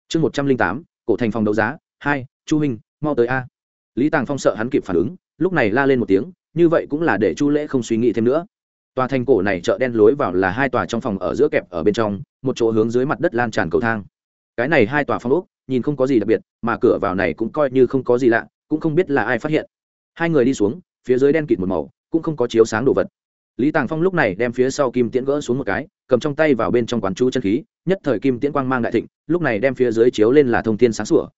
Chương một trăm linh tám, cổ thành phòng đấu giá, hai, chu huynh mau tới a lý tàng phong sợ hắn kịp phản ứng, lúc này la lên một tiếng, như vậy cũng là để chu lễ không suy nghĩ thêm nữa. Tòa thành cổ này chợ đen lối vào là hai tòa trong phòng ở giữa kẹp ở bên trong, một chỗ hướng dưới mặt đất lan tràn cầu thang. Cái này hai tòa phòng ốc, nhìn không có gì đặc biệt, mà cửa vào này cũng coi như không có gì lạ, cũng không biết là ai phát hiện. Hai người đi xuống, phía dưới đen kịt một màu, cũng không có chiếu sáng đồ vật. Lý tàng phong lúc này đem phía sau kim tiễn gỡ xuống một cái, cầm trong tay vào bên trong quán chú chân khí, nhất thời kim tiễn quang mang đại thịnh, lúc này đem phía dưới chiếu lên là thông tin sáng sủa.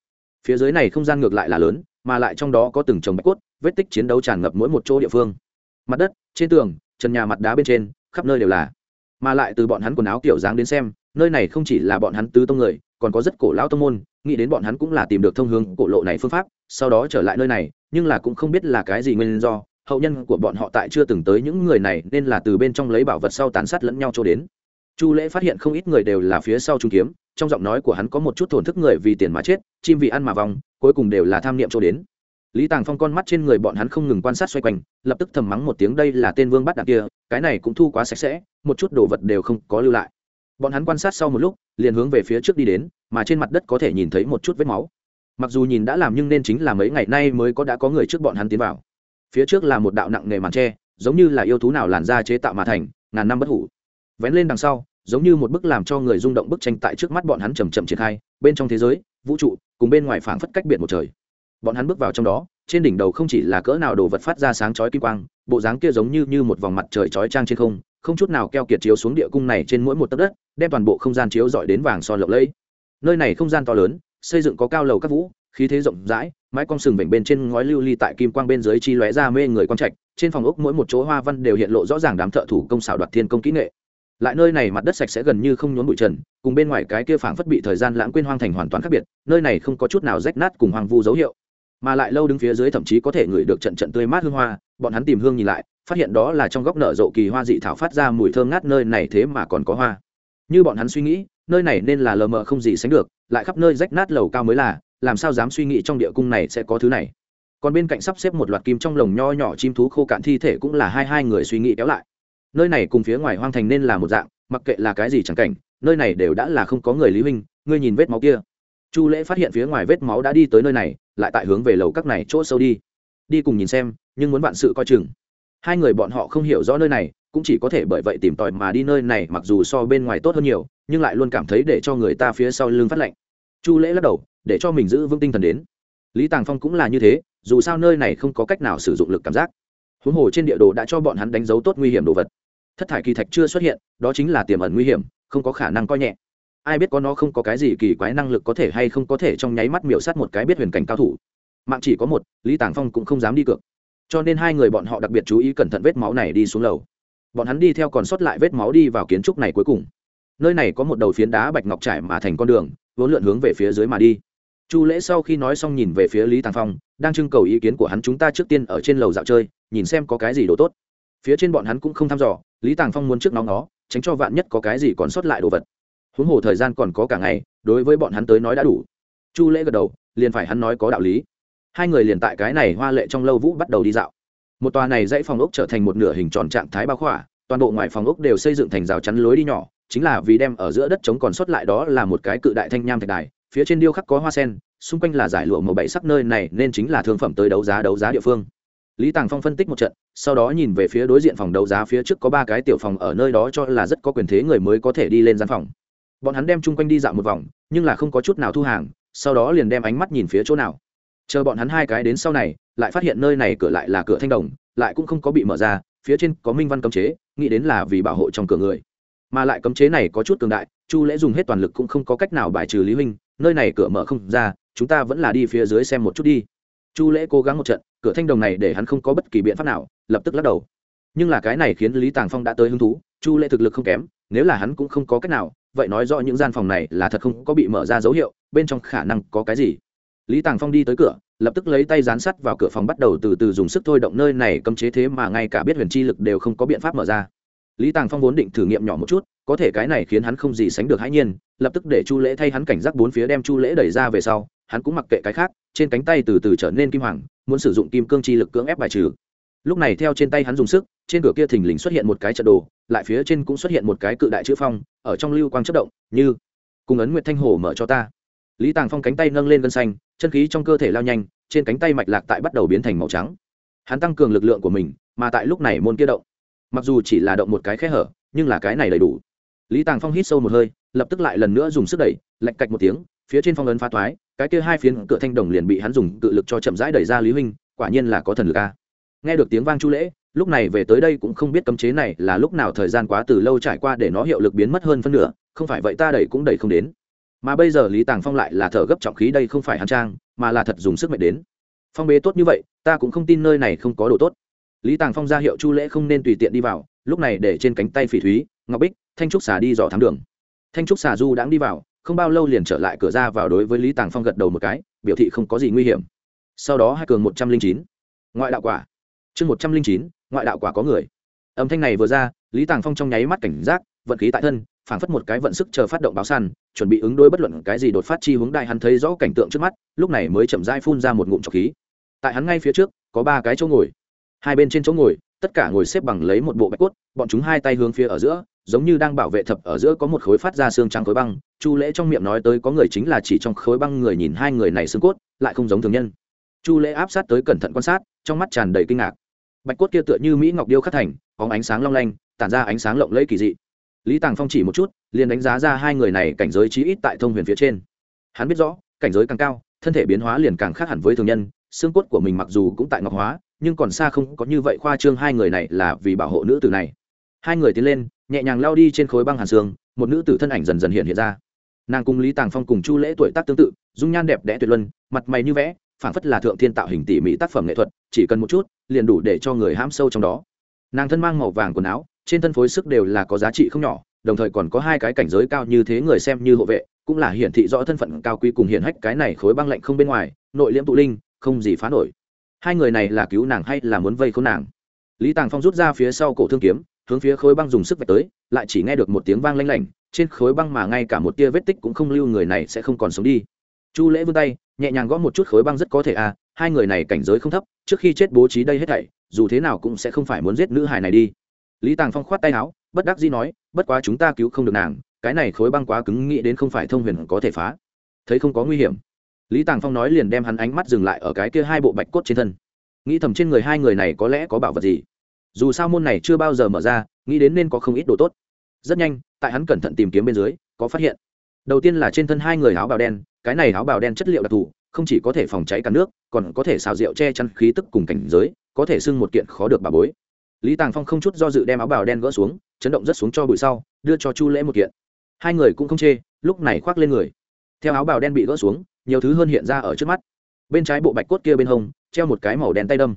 Phía dưới này không gian ngược lại là lớn mà lại trong đó có từng chồng bạch cốt, vết tích chiến đấu tràn ngập mỗi một chỗ địa phương. Mặt đất, trên tường, trần nhà mặt đá bên trên, khắp nơi đều là. Mà lại từ bọn hắn quần áo kiểu dáng đến xem, nơi này không chỉ là bọn hắn tứ tông người, còn có rất cổ lão tông môn, nghĩ đến bọn hắn cũng là tìm được thông hướng cổ lộ này phương pháp, sau đó trở lại nơi này, nhưng là cũng không biết là cái gì nguyên do, hậu nhân của bọn họ tại chưa từng tới những người này nên là từ bên trong lấy bảo vật sau tàn sát lẫn nhau cho đến chu lễ phát hiện không ít người đều là phía sau trung kiếm, trong giọng nói của hắn có một chút thổn thức người vì tiền mà chết, chim vì ăn mà vòng cuối cùng đều là tham niệm cho đến. Lý tàng phong con mắt trên người bọn hắn không ngừng quan sát xoay quanh, lập tức thầm mắng một tiếng đây là tên vương bắt đạn kia, cái này cũng thu quá sạch sẽ, một chút đồ vật đều không có lưu lại. Bọn hắn quan sát sau một lúc, liền hướng về phía trước đi đến, mà trên mặt đất có thể nhìn thấy một chút vết máu. Mặc dù nhìn đã làm nhưng nên chính là mấy ngày nay mới có đã có người trước bọn hắn tiến vào. Phía trước là một đạo nặng nghề màn tre, giống như là yêu thú nào làn ra chế tạo mà thành, ngàn năm bất hủ vén lên đằng sau, giống như một bức làm cho người rung động bức tranh tại trước mắt bọn hắn chầm chậm triển khai, bên trong thế giới, vũ trụ, cùng bên ngoài phảng phất cách biệt một trời. Bọn hắn bước vào trong đó, trên đỉnh đầu không chỉ là cỡ nào đồ vật phát ra sáng chói kim quang, bộ dáng kia giống như như một vòng mặt trời chói trang trên không không chút nào keo kiệt chiếu xuống địa cung này trên mỗi một tấc đất, đem toàn bộ không gian chiếu dọi đến vàng son lộng lẫy. Nơi này không gian to lớn, xây dựng có cao lầu các vũ, khí thế rộng rãi, mái cong sừng vểnh bên trên ngói lưu ly tại kim quang bên dưới chi lóe ra mê người quang trạch, trên phòng ốc mỗi một chỗ hoa văn đều hiện lộ rõ ràng đám thợ thủ công xảo đoạt thiên công kỹ nghệ lại nơi này mặt đất sạch sẽ gần như không nhốn bụi trần, cùng bên ngoài cái kia phảng phất bị thời gian lãng quên hoang thành hoàn toàn khác biệt, nơi này không có chút nào rách nát cùng hoang vu dấu hiệu. Mà lại lâu đứng phía dưới thậm chí có thể ngửi được trận trận tươi mát hương hoa, bọn hắn tìm hương nhìn lại, phát hiện đó là trong góc nở rộ kỳ hoa dị thảo phát ra mùi thơm ngát nơi này thế mà còn có hoa. Như bọn hắn suy nghĩ, nơi này nên là lờ mờ không gì sánh được, lại khắp nơi rách nát lầu cao mới là, làm sao dám suy nghĩ trong địa cung này sẽ có thứ này. Còn bên cạnh sắp xếp một loạt kim trong lồng nho nhỏ chim thú khô cạn thi thể cũng là hai hai người suy nghĩ kéo lại nơi này cùng phía ngoài hoang thành nên là một dạng, mặc kệ là cái gì chẳng cảnh, nơi này đều đã là không có người lý huynh, ngươi nhìn vết máu kia. Chu lễ phát hiện phía ngoài vết máu đã đi tới nơi này, lại tại hướng về lầu các này chỗ sâu đi. Đi cùng nhìn xem, nhưng muốn vạn sự coi chừng. Hai người bọn họ không hiểu rõ nơi này, cũng chỉ có thể bởi vậy tìm tòi mà đi nơi này, mặc dù so bên ngoài tốt hơn nhiều, nhưng lại luôn cảm thấy để cho người ta phía sau lưng phát lạnh. Chu lễ lắc đầu, để cho mình giữ vững tinh thần đến. Lý tàng phong cũng là như thế, dù sao nơi này không có cách nào sử dụng lực cảm giác. Huống hồ trên địa đồ đã cho bọn hắn đánh dấu tốt nguy hiểm đồ vật thất thải kỳ thạch chưa xuất hiện, đó chính là tiềm ẩn nguy hiểm, không có khả năng coi nhẹ. Ai biết có nó không có cái gì kỳ quái năng lực có thể hay không có thể trong nháy mắt miểu sát một cái biết huyền cảnh cao thủ. Mạng chỉ có một, lý tàng phong cũng không dám đi cược. Cho nên hai người bọn họ đặc biệt chú ý cẩn thận vết máu này đi xuống lầu. Bọn hắn đi theo còn sót lại vết máu đi vào kiến trúc này cuối cùng. Nơi này có một đầu phiến đá bạch ngọc trải mà thành con đường, vốn lượn hướng về phía dưới mà đi. Chu lễ sau khi nói xong nhìn về phía lý tàng phong, đang trưng cầu ý kiến của hắn chúng ta trước tiên ở trên lầu dạo chơi, nhìn xem có cái gì đồ tốt. Phía trên bọn hắn cũng không thăm dò lý tàng phong muốn trước nóng nó tránh cho vạn nhất có cái gì còn sót lại đồ vật. Huống hồ thời gian còn có cả ngày, đối với bọn hắn tới nói đã đủ. Chu lễ gật đầu, liền phải hắn nói có đạo lý. Hai người liền tại cái này hoa lệ trong lâu vũ bắt đầu đi dạo. Một tòa này dãy phòng ốc trở thành một nửa hình tròn trạng thái bao khỏa, toàn bộ ngoài phòng ốc đều xây dựng thành rào chắn lối đi nhỏ, chính là vì đem ở giữa đất trống còn sót lại đó là một cái cự đại thanh nham thạch đài, phía trên điêu khắc có hoa sen, xung quanh là giải lụa màu bảy sắc nơi này nên chính là thương phẩm tới đấu giá đấu giá địa phương lý tàng phong phân tích một trận, sau đó nhìn về phía đối diện phòng đấu giá phía trước có ba cái tiểu phòng ở nơi đó cho là rất có quyền thế người mới có thể đi lên gian phòng. Bọn hắn đem chung quanh đi dạo một vòng, nhưng là không có chút nào thu hàng, sau đó liền đem ánh mắt nhìn phía chỗ nào. Chờ bọn hắn hai cái đến sau này, lại phát hiện nơi này cửa lại là cửa thanh đồng, lại cũng không có bị mở ra, phía trên có minh văn cấm chế, nghĩ đến là vì bảo hộ trong cửa người. Mà lại cấm chế này có chút cường đại, chu lễ dùng hết toàn lực cũng không có cách nào bài trừ lý huynh, nơi này cửa mở không ra, chúng ta vẫn là đi phía dưới xem một chút đi chu lễ cố gắng một trận, cửa thanh đồng này để hắn không có bất kỳ biện pháp nào, lập tức lắc đầu. Nhưng là cái này khiến lý tàng phong đã tới hứng thú, chu lễ thực lực không kém, nếu là hắn cũng không có cách nào, vậy nói rõ những gian phòng này là thật không có bị mở ra dấu hiệu, bên trong khả năng có cái gì. Lý tàng phong đi tới cửa, lập tức lấy tay dán sắt vào cửa phòng bắt đầu từ từ dùng sức thôi động nơi này cấm chế thế mà ngay cả biết huyền chi lực đều không có biện pháp mở ra lý tàng phong vốn định thử nghiệm nhỏ một chút, có thể cái này khiến hắn không gì sánh được hãi nhiên, lập tức để chu lễ thay hắn cảnh giác bốn phía đem chu lễ đẩy ra về sau, hắn cũng mặc kệ cái khác, trên cánh tay từ từ trở nên kim hoàng, muốn sử dụng kim cương chi lực cưỡng ép bài trừ. Lúc này theo trên tay hắn dùng sức, trên cửa kia thình lình xuất hiện một cái trận đồ, lại phía trên cũng xuất hiện một cái cự đại chữ phong, ở trong lưu quang chất động, như, cùng ấn nguyệt thanh hồ mở cho ta. Lý tàng phong cánh tay nâng lên gân xanh, chân khí trong cơ thể lao nhanh, trên cánh tay mạch lạc tại bắt đầu biến thành màu trắng. Hắn tăng cường lực lượng của mình, mà tại lúc này môn kia động mặc dù chỉ là động một cái khe hở, nhưng là cái này đầy đủ. Lý tàng phong hít sâu một hơi, lập tức lại lần nữa dùng sức đẩy, lạch cạch một tiếng, phía trên phong ấn phá thoái, cái kia hai phiến cửa thanh đồng liền bị hắn dùng cự lực cho chậm rãi đẩy ra lý huynh, quả nhiên là có thần lực a. Nghe được tiếng vang chu lễ, lúc này về tới đây cũng không biết cấm chế này là lúc nào thời gian quá từ lâu trải qua để nó hiệu lực biến mất hơn phân nửa, không phải vậy ta đẩy cũng đẩy không đến. Mà bây giờ lý tàng phong lại là thở gấp trọng khí đây không phải hắn trang, mà là thật dùng sức mạnh đến. Phong bế tốt như vậy, ta cũng không tin nơi này không có đồ tốt lý tàng phong ra hiệu chu lễ không nên tùy tiện đi vào, lúc này để trên cánh tay phỉ thúy, ngọc bích, thanh trúc xà đi dò thám đường. Thanh trúc xà du đãng đi vào, không bao lâu liền trở lại cửa ra vào đối với lý tàng phong gật đầu một cái, biểu thị không có gì nguy hiểm. Sau đó hai cường một trăm linh chín. Ngoại đạo quả. Chương một trăm linh chín, ngoại đạo quả có người. Âm thanh này vừa ra, lý tàng phong trong nháy mắt cảnh giác, vận khí tại thân, phảng phất một cái vận sức chờ phát động báo săn, chuẩn bị ứng đối bất luận cái gì đột phát chi hướng đại hắn thấy rõ cảnh tượng trước mắt, lúc này mới chậm rãi phun ra một ngụm trọc khí. Tại hắn ngay phía trước, có ba cái chỗ ngồi hai bên trên chỗ ngồi, tất cả ngồi xếp bằng lấy một bộ bạch cốt, bọn chúng hai tay hướng phía ở giữa, giống như đang bảo vệ thập ở giữa có một khối phát ra xương trắng khối băng. Chu lễ trong miệng nói tới có người chính là chỉ trong khối băng người nhìn hai người này xương cốt, lại không giống thường nhân. Chu lễ áp sát tới cẩn thận quan sát, trong mắt tràn đầy kinh ngạc. Bạch cốt kia tựa như mỹ ngọc điêu khắc thành, có ánh sáng long lanh, tản ra ánh sáng lộng lẫy kỳ dị. Lý tàng phong chỉ một chút, liền đánh giá ra hai người này cảnh giới chí ít tại thông huyền phía trên. Hắn biết rõ, cảnh giới càng cao, thân thể biến hóa liền càng khác hẳn với thường nhân, xương cốt của mình mặc dù cũng tại ngọc hóa nhưng còn xa không có như vậy khoa trương hai người này là vì bảo hộ nữ tử này. Hai người tiến lên, nhẹ nhàng lao đi trên khối băng hàn xương, một nữ tử thân ảnh dần dần hiện hiện ra. Nàng cùng lý tàng phong cùng chu lễ tuổi tác tương tự, dung nhan đẹp đẽ tuyệt luân, mặt mày như vẽ phản phất là thượng thiên tạo hình tỉ mỉ tác phẩm nghệ thuật, chỉ cần một chút, liền đủ để cho người hãm sâu trong đó. Nàng thân mang màu vàng quần áo, trên thân phối sức đều là có giá trị không nhỏ, đồng thời còn có hai cái cảnh giới cao như thế người xem như hộ vệ, cũng là hiển thị rõ thân phận cao quý cùng hiển hách cái này khối băng lạnh không bên ngoài, nội liễm tụ linh, không gì phá nổi hai người này là cứu nàng hay là muốn vây khốn nàng? Lý tàng phong rút ra phía sau cổ thương kiếm, hướng phía khối băng dùng sức vạch tới, lại chỉ nghe được một tiếng vang lanh lảnh, trên khối băng mà ngay cả một tia vết tích cũng không lưu người này sẽ không còn sống đi. Chu lễ vươn tay, nhẹ nhàng gõ một chút khối băng rất có thể à hai người này cảnh giới không thấp, trước khi chết bố trí đây hết thảy, dù thế nào cũng sẽ không phải muốn giết nữ hài này đi. Lý tàng phong khoát tay áo, bất đắc dĩ nói, bất quá chúng ta cứu không được nàng, cái này khối băng quá cứng, nghĩ đến không phải thông huyền có thể phá. Thấy không có nguy hiểm lý tàng phong nói liền đem hắn ánh mắt dừng lại ở cái kia hai bộ bạch cốt trên thân. Nghĩ thầm trên người hai người này có lẽ có bảo vật gì. Dù sao môn này chưa bao giờ mở ra, nghĩ đến nên có không ít đồ tốt. Rất nhanh, tại hắn cẩn thận tìm kiếm bên dưới, có phát hiện. Đầu tiên là trên thân hai người áo bào đen, cái này áo bào đen chất liệu đặc thù, không chỉ có thể phòng cháy cả nước, còn có thể xào rượu che chắn khí tức cùng cảnh giới, có thể xưng một kiện khó được bà bối. Lý tàng phong không chút do dự đem áo bào đen gỡ xuống, chấn động rất xuống cho bụi sau, đưa cho chu lễ một kiện. Hai người cũng không chê, lúc này khoác lên người theo áo bào đen bị gỡ xuống, nhiều thứ hơn hiện ra ở trước mắt. Bên trái bộ bạch cốt kia bên hông, treo một cái màu đen tay đâm.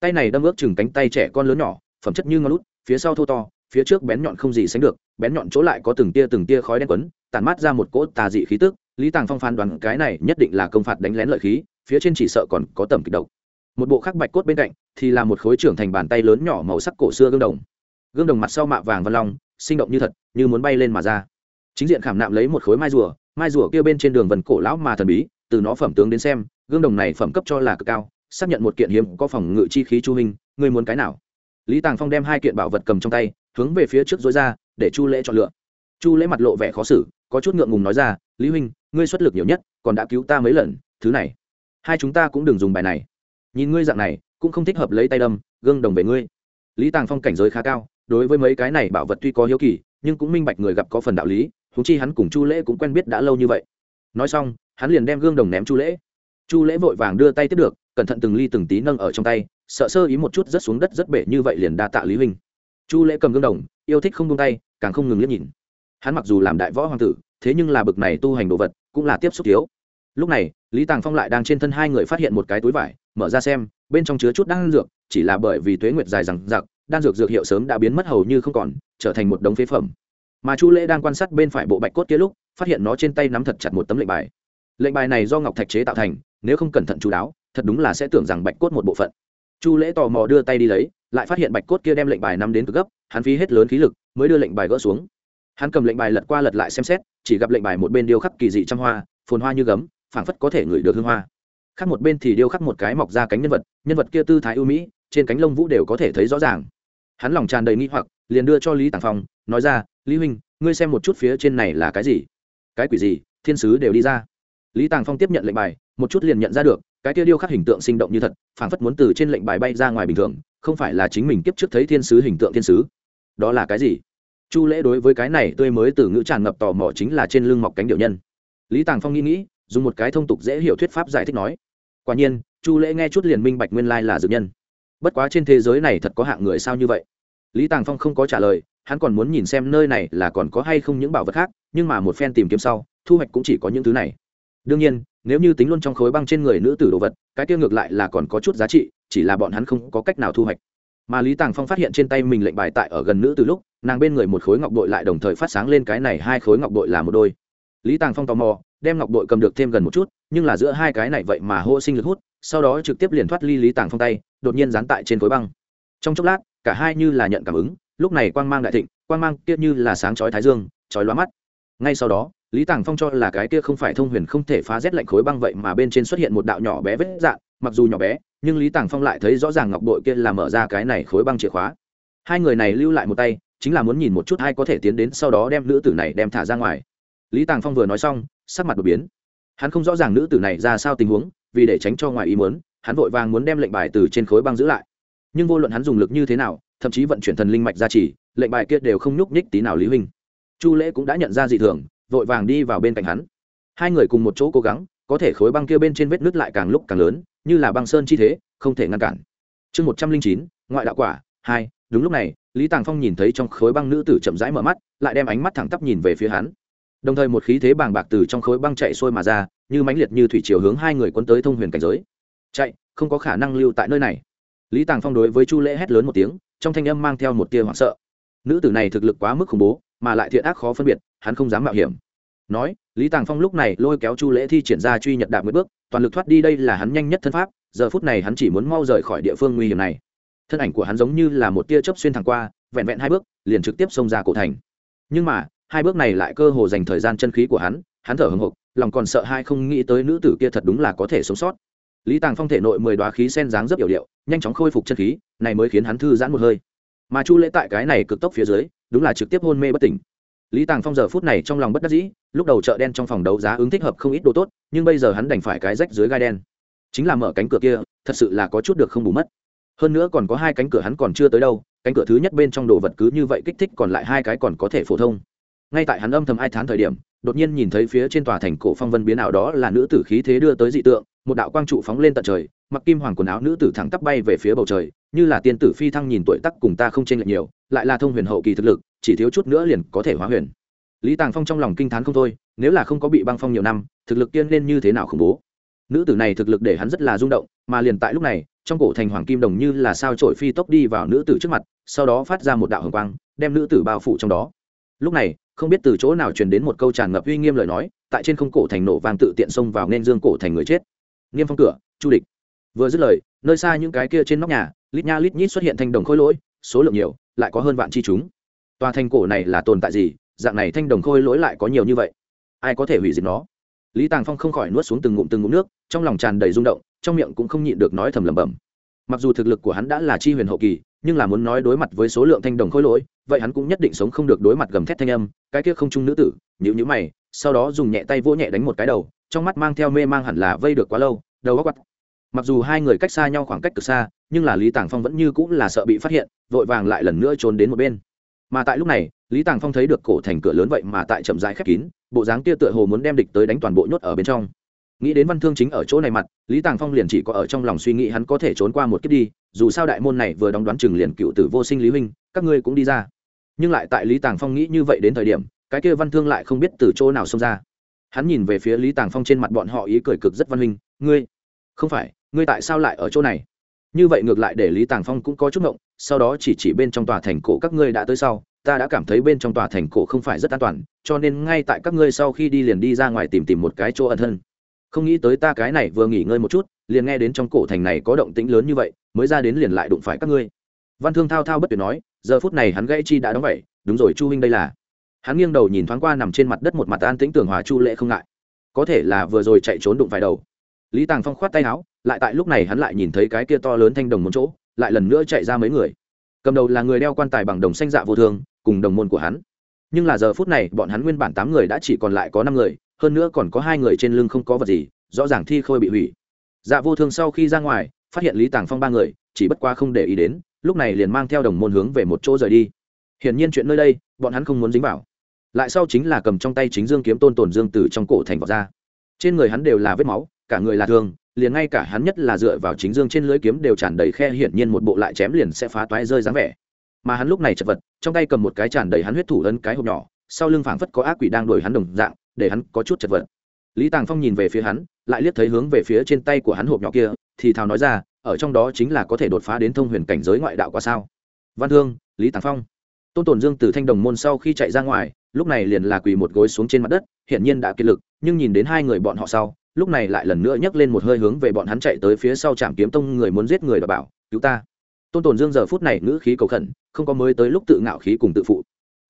Tay này đâm ước chừng cánh tay trẻ con lớn nhỏ, phẩm chất như ngón lút, phía sau thô to, phía trước bén nhọn không gì sánh được, bén nhọn chỗ lại có từng tia từng tia khói đen quấn, tản mát ra một cỗ tà dị khí tức. Lý tàng phong phán đoán cái này nhất định là công phạt đánh lén lợi khí, phía trên chỉ sợ còn có tầm kịch độc. Một bộ khắc bạch cốt bên cạnh thì là một khối trưởng thành bàn tay lớn nhỏ màu sắc cổ xưa gương đồng. Gương đồng mặt sau mạ vàng văn long, sinh động như thật, như muốn bay lên mà ra. Chính diện khảm nạm lấy một khối mai rùa mai rùa kia bên trên đường vần cổ lão mà thần bí, từ nó phẩm tướng đến xem, gương đồng này phẩm cấp cho là cực cao, xác nhận một kiện hiếm có phòng ngự chi khí chu hình ngươi muốn cái nào? Lý tàng phong đem hai kiện bảo vật cầm trong tay, hướng về phía trước dối ra, để chu lễ chọn lựa. Chu lễ mặt lộ vẻ khó xử, có chút ngượng ngùng nói ra, lý huynh, ngươi xuất lực nhiều nhất, còn đã cứu ta mấy lần, thứ này, hai chúng ta cũng đừng dùng bài này. Nhìn ngươi dạng này, cũng không thích hợp lấy tay đâm, gương đồng về ngươi. Lý tàng phong cảnh giới khá cao, đối với mấy cái này bảo vật tuy có hiếu kỳ, nhưng cũng minh bạch người gặp có phần đạo lý thú chi hắn cùng chu lễ cũng quen biết đã lâu như vậy. Nói xong, hắn liền đem gương đồng ném chu lễ. Chu lễ vội vàng đưa tay tiếp được, cẩn thận từng ly từng tí nâng ở trong tay, sợ sơ ý một chút rất xuống đất rất bể như vậy liền đa tạ lý huynh. Chu lễ cầm gương đồng, yêu thích không buông tay, càng không ngừng liếc nhìn. Hắn mặc dù làm đại võ hoàng tử, thế nhưng là bực này tu hành đồ vật, cũng là tiếp xúc thiếu. Lúc này, lý tàng phong lại đang trên thân hai người phát hiện một cái túi vải, mở ra xem, bên trong chứa chút đan dược, chỉ là bởi vì tuế nguyệt dài rằng giặc đan dược dược hiệu sớm đã biến mất hầu như không còn, trở thành một đống phế phẩm mà chu lễ đang quan sát bên phải bộ bạch cốt kia lúc, phát hiện nó trên tay nắm thật chặt một tấm lệnh bài. Lệnh bài này do ngọc thạch chế tạo thành, nếu không cẩn thận chú đáo, thật đúng là sẽ tưởng rằng bạch cốt một bộ phận. Chu lễ tò mò đưa tay đi lấy, lại phát hiện bạch cốt kia đem lệnh bài nắm đến cực gấp, hắn phí hết lớn khí lực mới đưa lệnh bài gỡ xuống. Hắn cầm lệnh bài lật qua lật lại xem xét, chỉ gặp lệnh bài một bên điêu khắc kỳ dị trăm hoa, phồn hoa như gấm, phảng phất có thể ngửi được hương hoa. Khác một bên thì điêu khắc một cái mọc ra cánh nhân vật nhân vật kia tư thái ưu mỹ, trên cánh lông vũ đều có thể thấy rõ ràng. Hắn lòng tràn đầy nghi hoặc, liền đưa cho lý tàng phong, nói ra lý huynh, ngươi xem một chút phía trên này là cái gì? Cái quỷ gì? Thiên sứ đều đi ra. Lý tàng phong tiếp nhận lệnh bài, một chút liền nhận ra được, cái kia điêu khắc hình tượng sinh động như thật, phảng phất muốn từ trên lệnh bài bay ra ngoài bình thường, không phải là chính mình kiếp trước thấy thiên sứ hình tượng thiên sứ. Đó là cái gì? Chu lễ đối với cái này tươi mới từ ngữ tràn ngập tò mò chính là trên lưng mọc cánh điệu nhân. Lý tàng phong nghĩ nghĩ, dùng một cái thông tục dễ hiểu thuyết pháp giải thích nói. Quả nhiên, chu lễ nghe chút liền minh bạch nguyên lai là dược nhân. Bất quá trên thế giới này thật có hạng người sao như vậy? Lý tàng phong không có trả lời hắn còn muốn nhìn xem nơi này là còn có hay không những bảo vật khác, nhưng mà một phen tìm kiếm sau, thu hoạch cũng chỉ có những thứ này. Đương nhiên, nếu như tính luôn trong khối băng trên người nữ tử đồ vật, cái tiêu ngược lại là còn có chút giá trị, chỉ là bọn hắn không có cách nào thu hoạch. Mà lý tàng phong phát hiện trên tay mình lệnh bài tại ở gần nữ từ lúc, nàng bên người một khối ngọc bội lại đồng thời phát sáng lên cái này hai khối ngọc bội là một đôi. Lý tàng phong tò mò, đem ngọc bội cầm được thêm gần một chút, nhưng là giữa hai cái này vậy mà hô sinh lực hút, sau đó trực tiếp liền thoát ly lý tàng phong tay, đột nhiên dán tại trên khối băng. Trong chốc lát, cả hai như là nhận cảm ứng lúc này quang mang đại thịnh, quang mang kia như là sáng chói thái dương, chói lóa mắt. Ngay sau đó, lý tàng phong cho là cái kia không phải thông huyền không thể phá rét lạnh khối băng vậy mà bên trên xuất hiện một đạo nhỏ bé vết dạn mặc dù nhỏ bé, nhưng lý tàng phong lại thấy rõ ràng ngọc bội kia là mở ra cái này khối băng chìa khóa. Hai người này lưu lại một tay, chính là muốn nhìn một chút ai có thể tiến đến sau đó đem nữ tử này đem thả ra ngoài. Lý tàng phong vừa nói xong, sắc mặt đột biến. Hắn không rõ ràng nữ tử này ra sao tình huống, vì để tránh cho ngoài ý muốn, hắn vội vàng muốn đem lệnh bài từ trên khối băng giữ lại. Nhưng vô luận hắn dùng lực như thế nào thậm chí vận chuyển thần linh mạch ra chỉ lệnh bài kia đều không nhúc nhích tí nào lý huynh. Chu lễ cũng đã nhận ra dị thường, vội vàng đi vào bên cạnh hắn. Hai người cùng một chỗ cố gắng, có thể khối băng kia bên trên vết nứt lại càng lúc càng lớn, như là băng sơn chi thế, không thể ngăn cản. Chương một trăm linh chín, ngoại đạo quả, hai, đúng lúc này, lý tàng phong nhìn thấy trong khối băng nữ tử chậm rãi mở mắt, lại đem ánh mắt thẳng tắp nhìn về phía hắn. Đồng thời một khí thế bàng bạc từ trong khối băng chạy xuôi mà ra, như mãnh liệt như thủy chiều hướng hai người quân tới thông huyền cảnh giới. Chạy, không có khả năng lưu tại nơi này. Lý tàng phong đối với chu lễ hét lớn một tiếng trong thanh âm mang theo một tia hoảng sợ. Nữ tử này thực lực quá mức khủng bố, mà lại thiện ác khó phân biệt, hắn không dám mạo hiểm. Nói, lý tàng phong lúc này lôi kéo chu lễ thi triển ra truy nhật đạp mười bước, toàn lực thoát đi đây là hắn nhanh nhất thân pháp, giờ phút này hắn chỉ muốn mau rời khỏi địa phương nguy hiểm này. Thân ảnh của hắn giống như là một tia chớp xuyên thẳng qua, vẹn vẹn hai bước, liền trực tiếp xông ra cổ thành. Nhưng mà, hai bước này lại cơ hồ dành thời gian chân khí của hắn hắn thở hồng hộc, lòng còn sợ hai không nghĩ tới nữ tử kia thật đúng là có thể sống sót lý tàng phong thể nội mười đoá khí sen dáng rất yểu điệu, nhanh chóng khôi phục chân khí, này mới khiến hắn thư giãn một hơi. Mà chu lễ tại cái này cực tốc phía dưới, đúng là trực tiếp hôn mê bất tỉnh. Lý tàng phong giờ phút này trong lòng bất đắc dĩ, lúc đầu chợ đen trong phòng đấu giá ứng thích hợp không ít đồ tốt, nhưng bây giờ hắn đành phải cái rách dưới gai đen. Chính là mở cánh cửa kia, thật sự là có chút được không bù mất. Hơn nữa còn có hai cánh cửa hắn còn chưa tới đâu, cánh cửa thứ nhất bên trong đồ vật cứ như vậy kích thích còn lại hai cái còn có thể phổ thông ngay tại hắn âm thầm ai thán thời điểm, đột nhiên nhìn thấy phía trên tòa thành cổ phong vân biến ảo đó là nữ tử khí thế đưa tới dị tượng, một đạo quang trụ phóng lên tận trời, mặc kim hoàng quần áo nữ tử thẳng tắp bay về phía bầu trời, như là tiên tử phi thăng nhìn tuổi tắc cùng ta không chênh lệch nhiều, lại là thông huyền hậu kỳ thực lực, chỉ thiếu chút nữa liền có thể hóa huyền. Lý tàng phong trong lòng kinh t h á n không thôi, nếu là không có bị băng phong nhiều năm, thực lực tiên lên như thế nào khủng bố? Nữ tử này thực lực để hắn rất là rung động, mà liền tại lúc này, trong cổ thành hoàng kim đồng như là sao trổi phi tốc đi vào nữ tử trước mặt, sau đó phát ra một đạo hồng quang, đem nữ tử bao phủ trong đó lúc này, không biết từ chỗ nào truyền đến một câu tràn ngập uy nghiêm lời nói, tại trên không cổ thành nổ vang tự tiện xông vào nên dương cổ thành người chết. Nghiêm phong cửa, chu địch. Vừa dứt lời, nơi xa những cái kia trên nóc nhà, lít nha lít nhít xuất hiện thanh đồng khôi lỗi, số lượng nhiều, lại có hơn vạn chi chúng. Tòa thành cổ này là tồn tại gì? Dạng này thanh đồng khôi lỗi lại có nhiều như vậy? Ai có thể hủy diệt nó? Lý tàng phong không khỏi nuốt xuống từng ngụm từng ngụm nước, trong lòng tràn đầy rung động, trong miệng cũng không nhịn được nói thầm lẩm bẩm. Mặc dù thực lực của hắn đã là chi huyền hậu kỳ nhưng là muốn nói đối mặt với số lượng thanh đồng khối lỗi, vậy hắn cũng nhất định sống không được đối mặt gầm thét thanh âm, cái kia không trung nữ tử nhữ nhữ mày, sau đó dùng nhẹ tay vỗ nhẹ đánh một cái đầu, trong mắt mang theo mê mang hẳn là vây được quá lâu, đầu góc quặt mặc dù hai người cách xa nhau khoảng cách cực xa, nhưng là lý tàng phong vẫn như cũng là sợ bị phát hiện, vội vàng lại lần nữa trốn đến một bên. Mà tại lúc này, lý tàng phong thấy được cổ thành cửa lớn vậy mà tại chậm rãi khép kín, bộ dáng kia tựa hồ muốn đem địch tới đánh toàn bộ nhốt ở bên trong nghĩ đến văn thương chính ở chỗ này mặt, lý tàng phong liền chỉ có ở trong lòng suy nghĩ hắn có thể trốn qua một kiếp đi, dù sao đại môn này vừa đóng đoán chừng liền cựu tử vô sinh lý huynh, các ngươi cũng đi ra. Nhưng lại tại lý tàng phong nghĩ như vậy đến thời điểm, cái kia văn thương lại không biết từ chỗ nào xông ra. Hắn nhìn về phía lý tàng phong trên mặt bọn họ ý cười cực rất văn huynh ngươi, không phải, ngươi tại sao lại ở chỗ này? Như vậy ngược lại để lý tàng phong cũng có chút ngộng, sau đó chỉ chỉ bên trong tòa thành cổ các ngươi đã tới sau, ta đã cảm thấy bên trong tòa thành cổ không phải rất an toàn, cho nên ngay tại các ngươi sau khi đi liền đi ra ngoài tìm tìm một cái chỗ ẩn thân không nghĩ tới ta cái này vừa nghỉ ngơi một chút, liền nghe đến trong cổ thành này có động tĩnh lớn như vậy, mới ra đến liền lại đụng phải các ngươi. Văn thương thao thao bất tuyệt nói, giờ phút này hắn gãy chi đã đóng vậy, đúng rồi chu huynh đây là. Hắn nghiêng đầu nhìn thoáng qua nằm trên mặt đất một mặt an tĩnh tưởng hòa chu lệ không ngại. Có thể là vừa rồi chạy trốn đụng phải đầu. Lý tàng phong khoát tay áo, lại tại lúc này hắn lại nhìn thấy cái kia to lớn thanh đồng một chỗ, lại lần nữa chạy ra mấy người. Cầm đầu là người đeo quan tài bằng đồng xanh dạ vô thương cùng đồng môn của hắn nhưng là giờ phút này, bọn hắn nguyên bản tám người đã chỉ còn lại có năm người, hơn nữa còn có hai người trên lưng không có vật gì, rõ ràng thi khôi bị hủy. Dạ vô thương sau khi ra ngoài, phát hiện lý tàng phong ba người, chỉ bất qua không để ý đến, lúc này liền mang theo đồng môn hướng về một chỗ rời đi. Hiển nhiên chuyện nơi đây, bọn hắn không muốn dính vào. Lại sau chính là cầm trong tay chính dương kiếm tôn tồn dương từ trong cổ thành vọt ra. Trên người hắn đều là vết máu, cả người là thương, liền ngay cả hắn nhất là dựa vào chính dương trên lưỡi kiếm đều tràn đầy khe, hiển nhiên một bộ lại chém liền sẽ phá toái rơi dáng vẻ mà hắn lúc này chật vật, trong tay cầm một cái tràn đầy hắn huyết thủ ấn cái hộp nhỏ, sau lưng phảng phất có ác quỷ đang đuổi hắn đồng dạng, để hắn có chút chật vật. Lý tàng phong nhìn về phía hắn, lại liếc thấy hướng về phía trên tay của hắn hộp nhỏ kia, thì thào nói ra, ở trong đó chính là có thể đột phá đến thông huyền cảnh giới ngoại đạo qua sao? Văn thương, lý tàng phong. Tôn tồn dương từ thanh đồng môn sau khi chạy ra ngoài, lúc này liền là quỳ một gối xuống trên mặt đất, hiển nhiên đã kiệt lực, nhưng nhìn đến hai người bọn họ sau, lúc này lại lần nữa nhấc lên một hơi hướng về bọn hắn chạy tới phía sau trạm kiếm tông người muốn giết người và bảo, cứu ta! Tôn tồn dương giờ phút này ngữ khí cầu khẩn, không có mới tới lúc tự ngạo khí cùng tự phụ.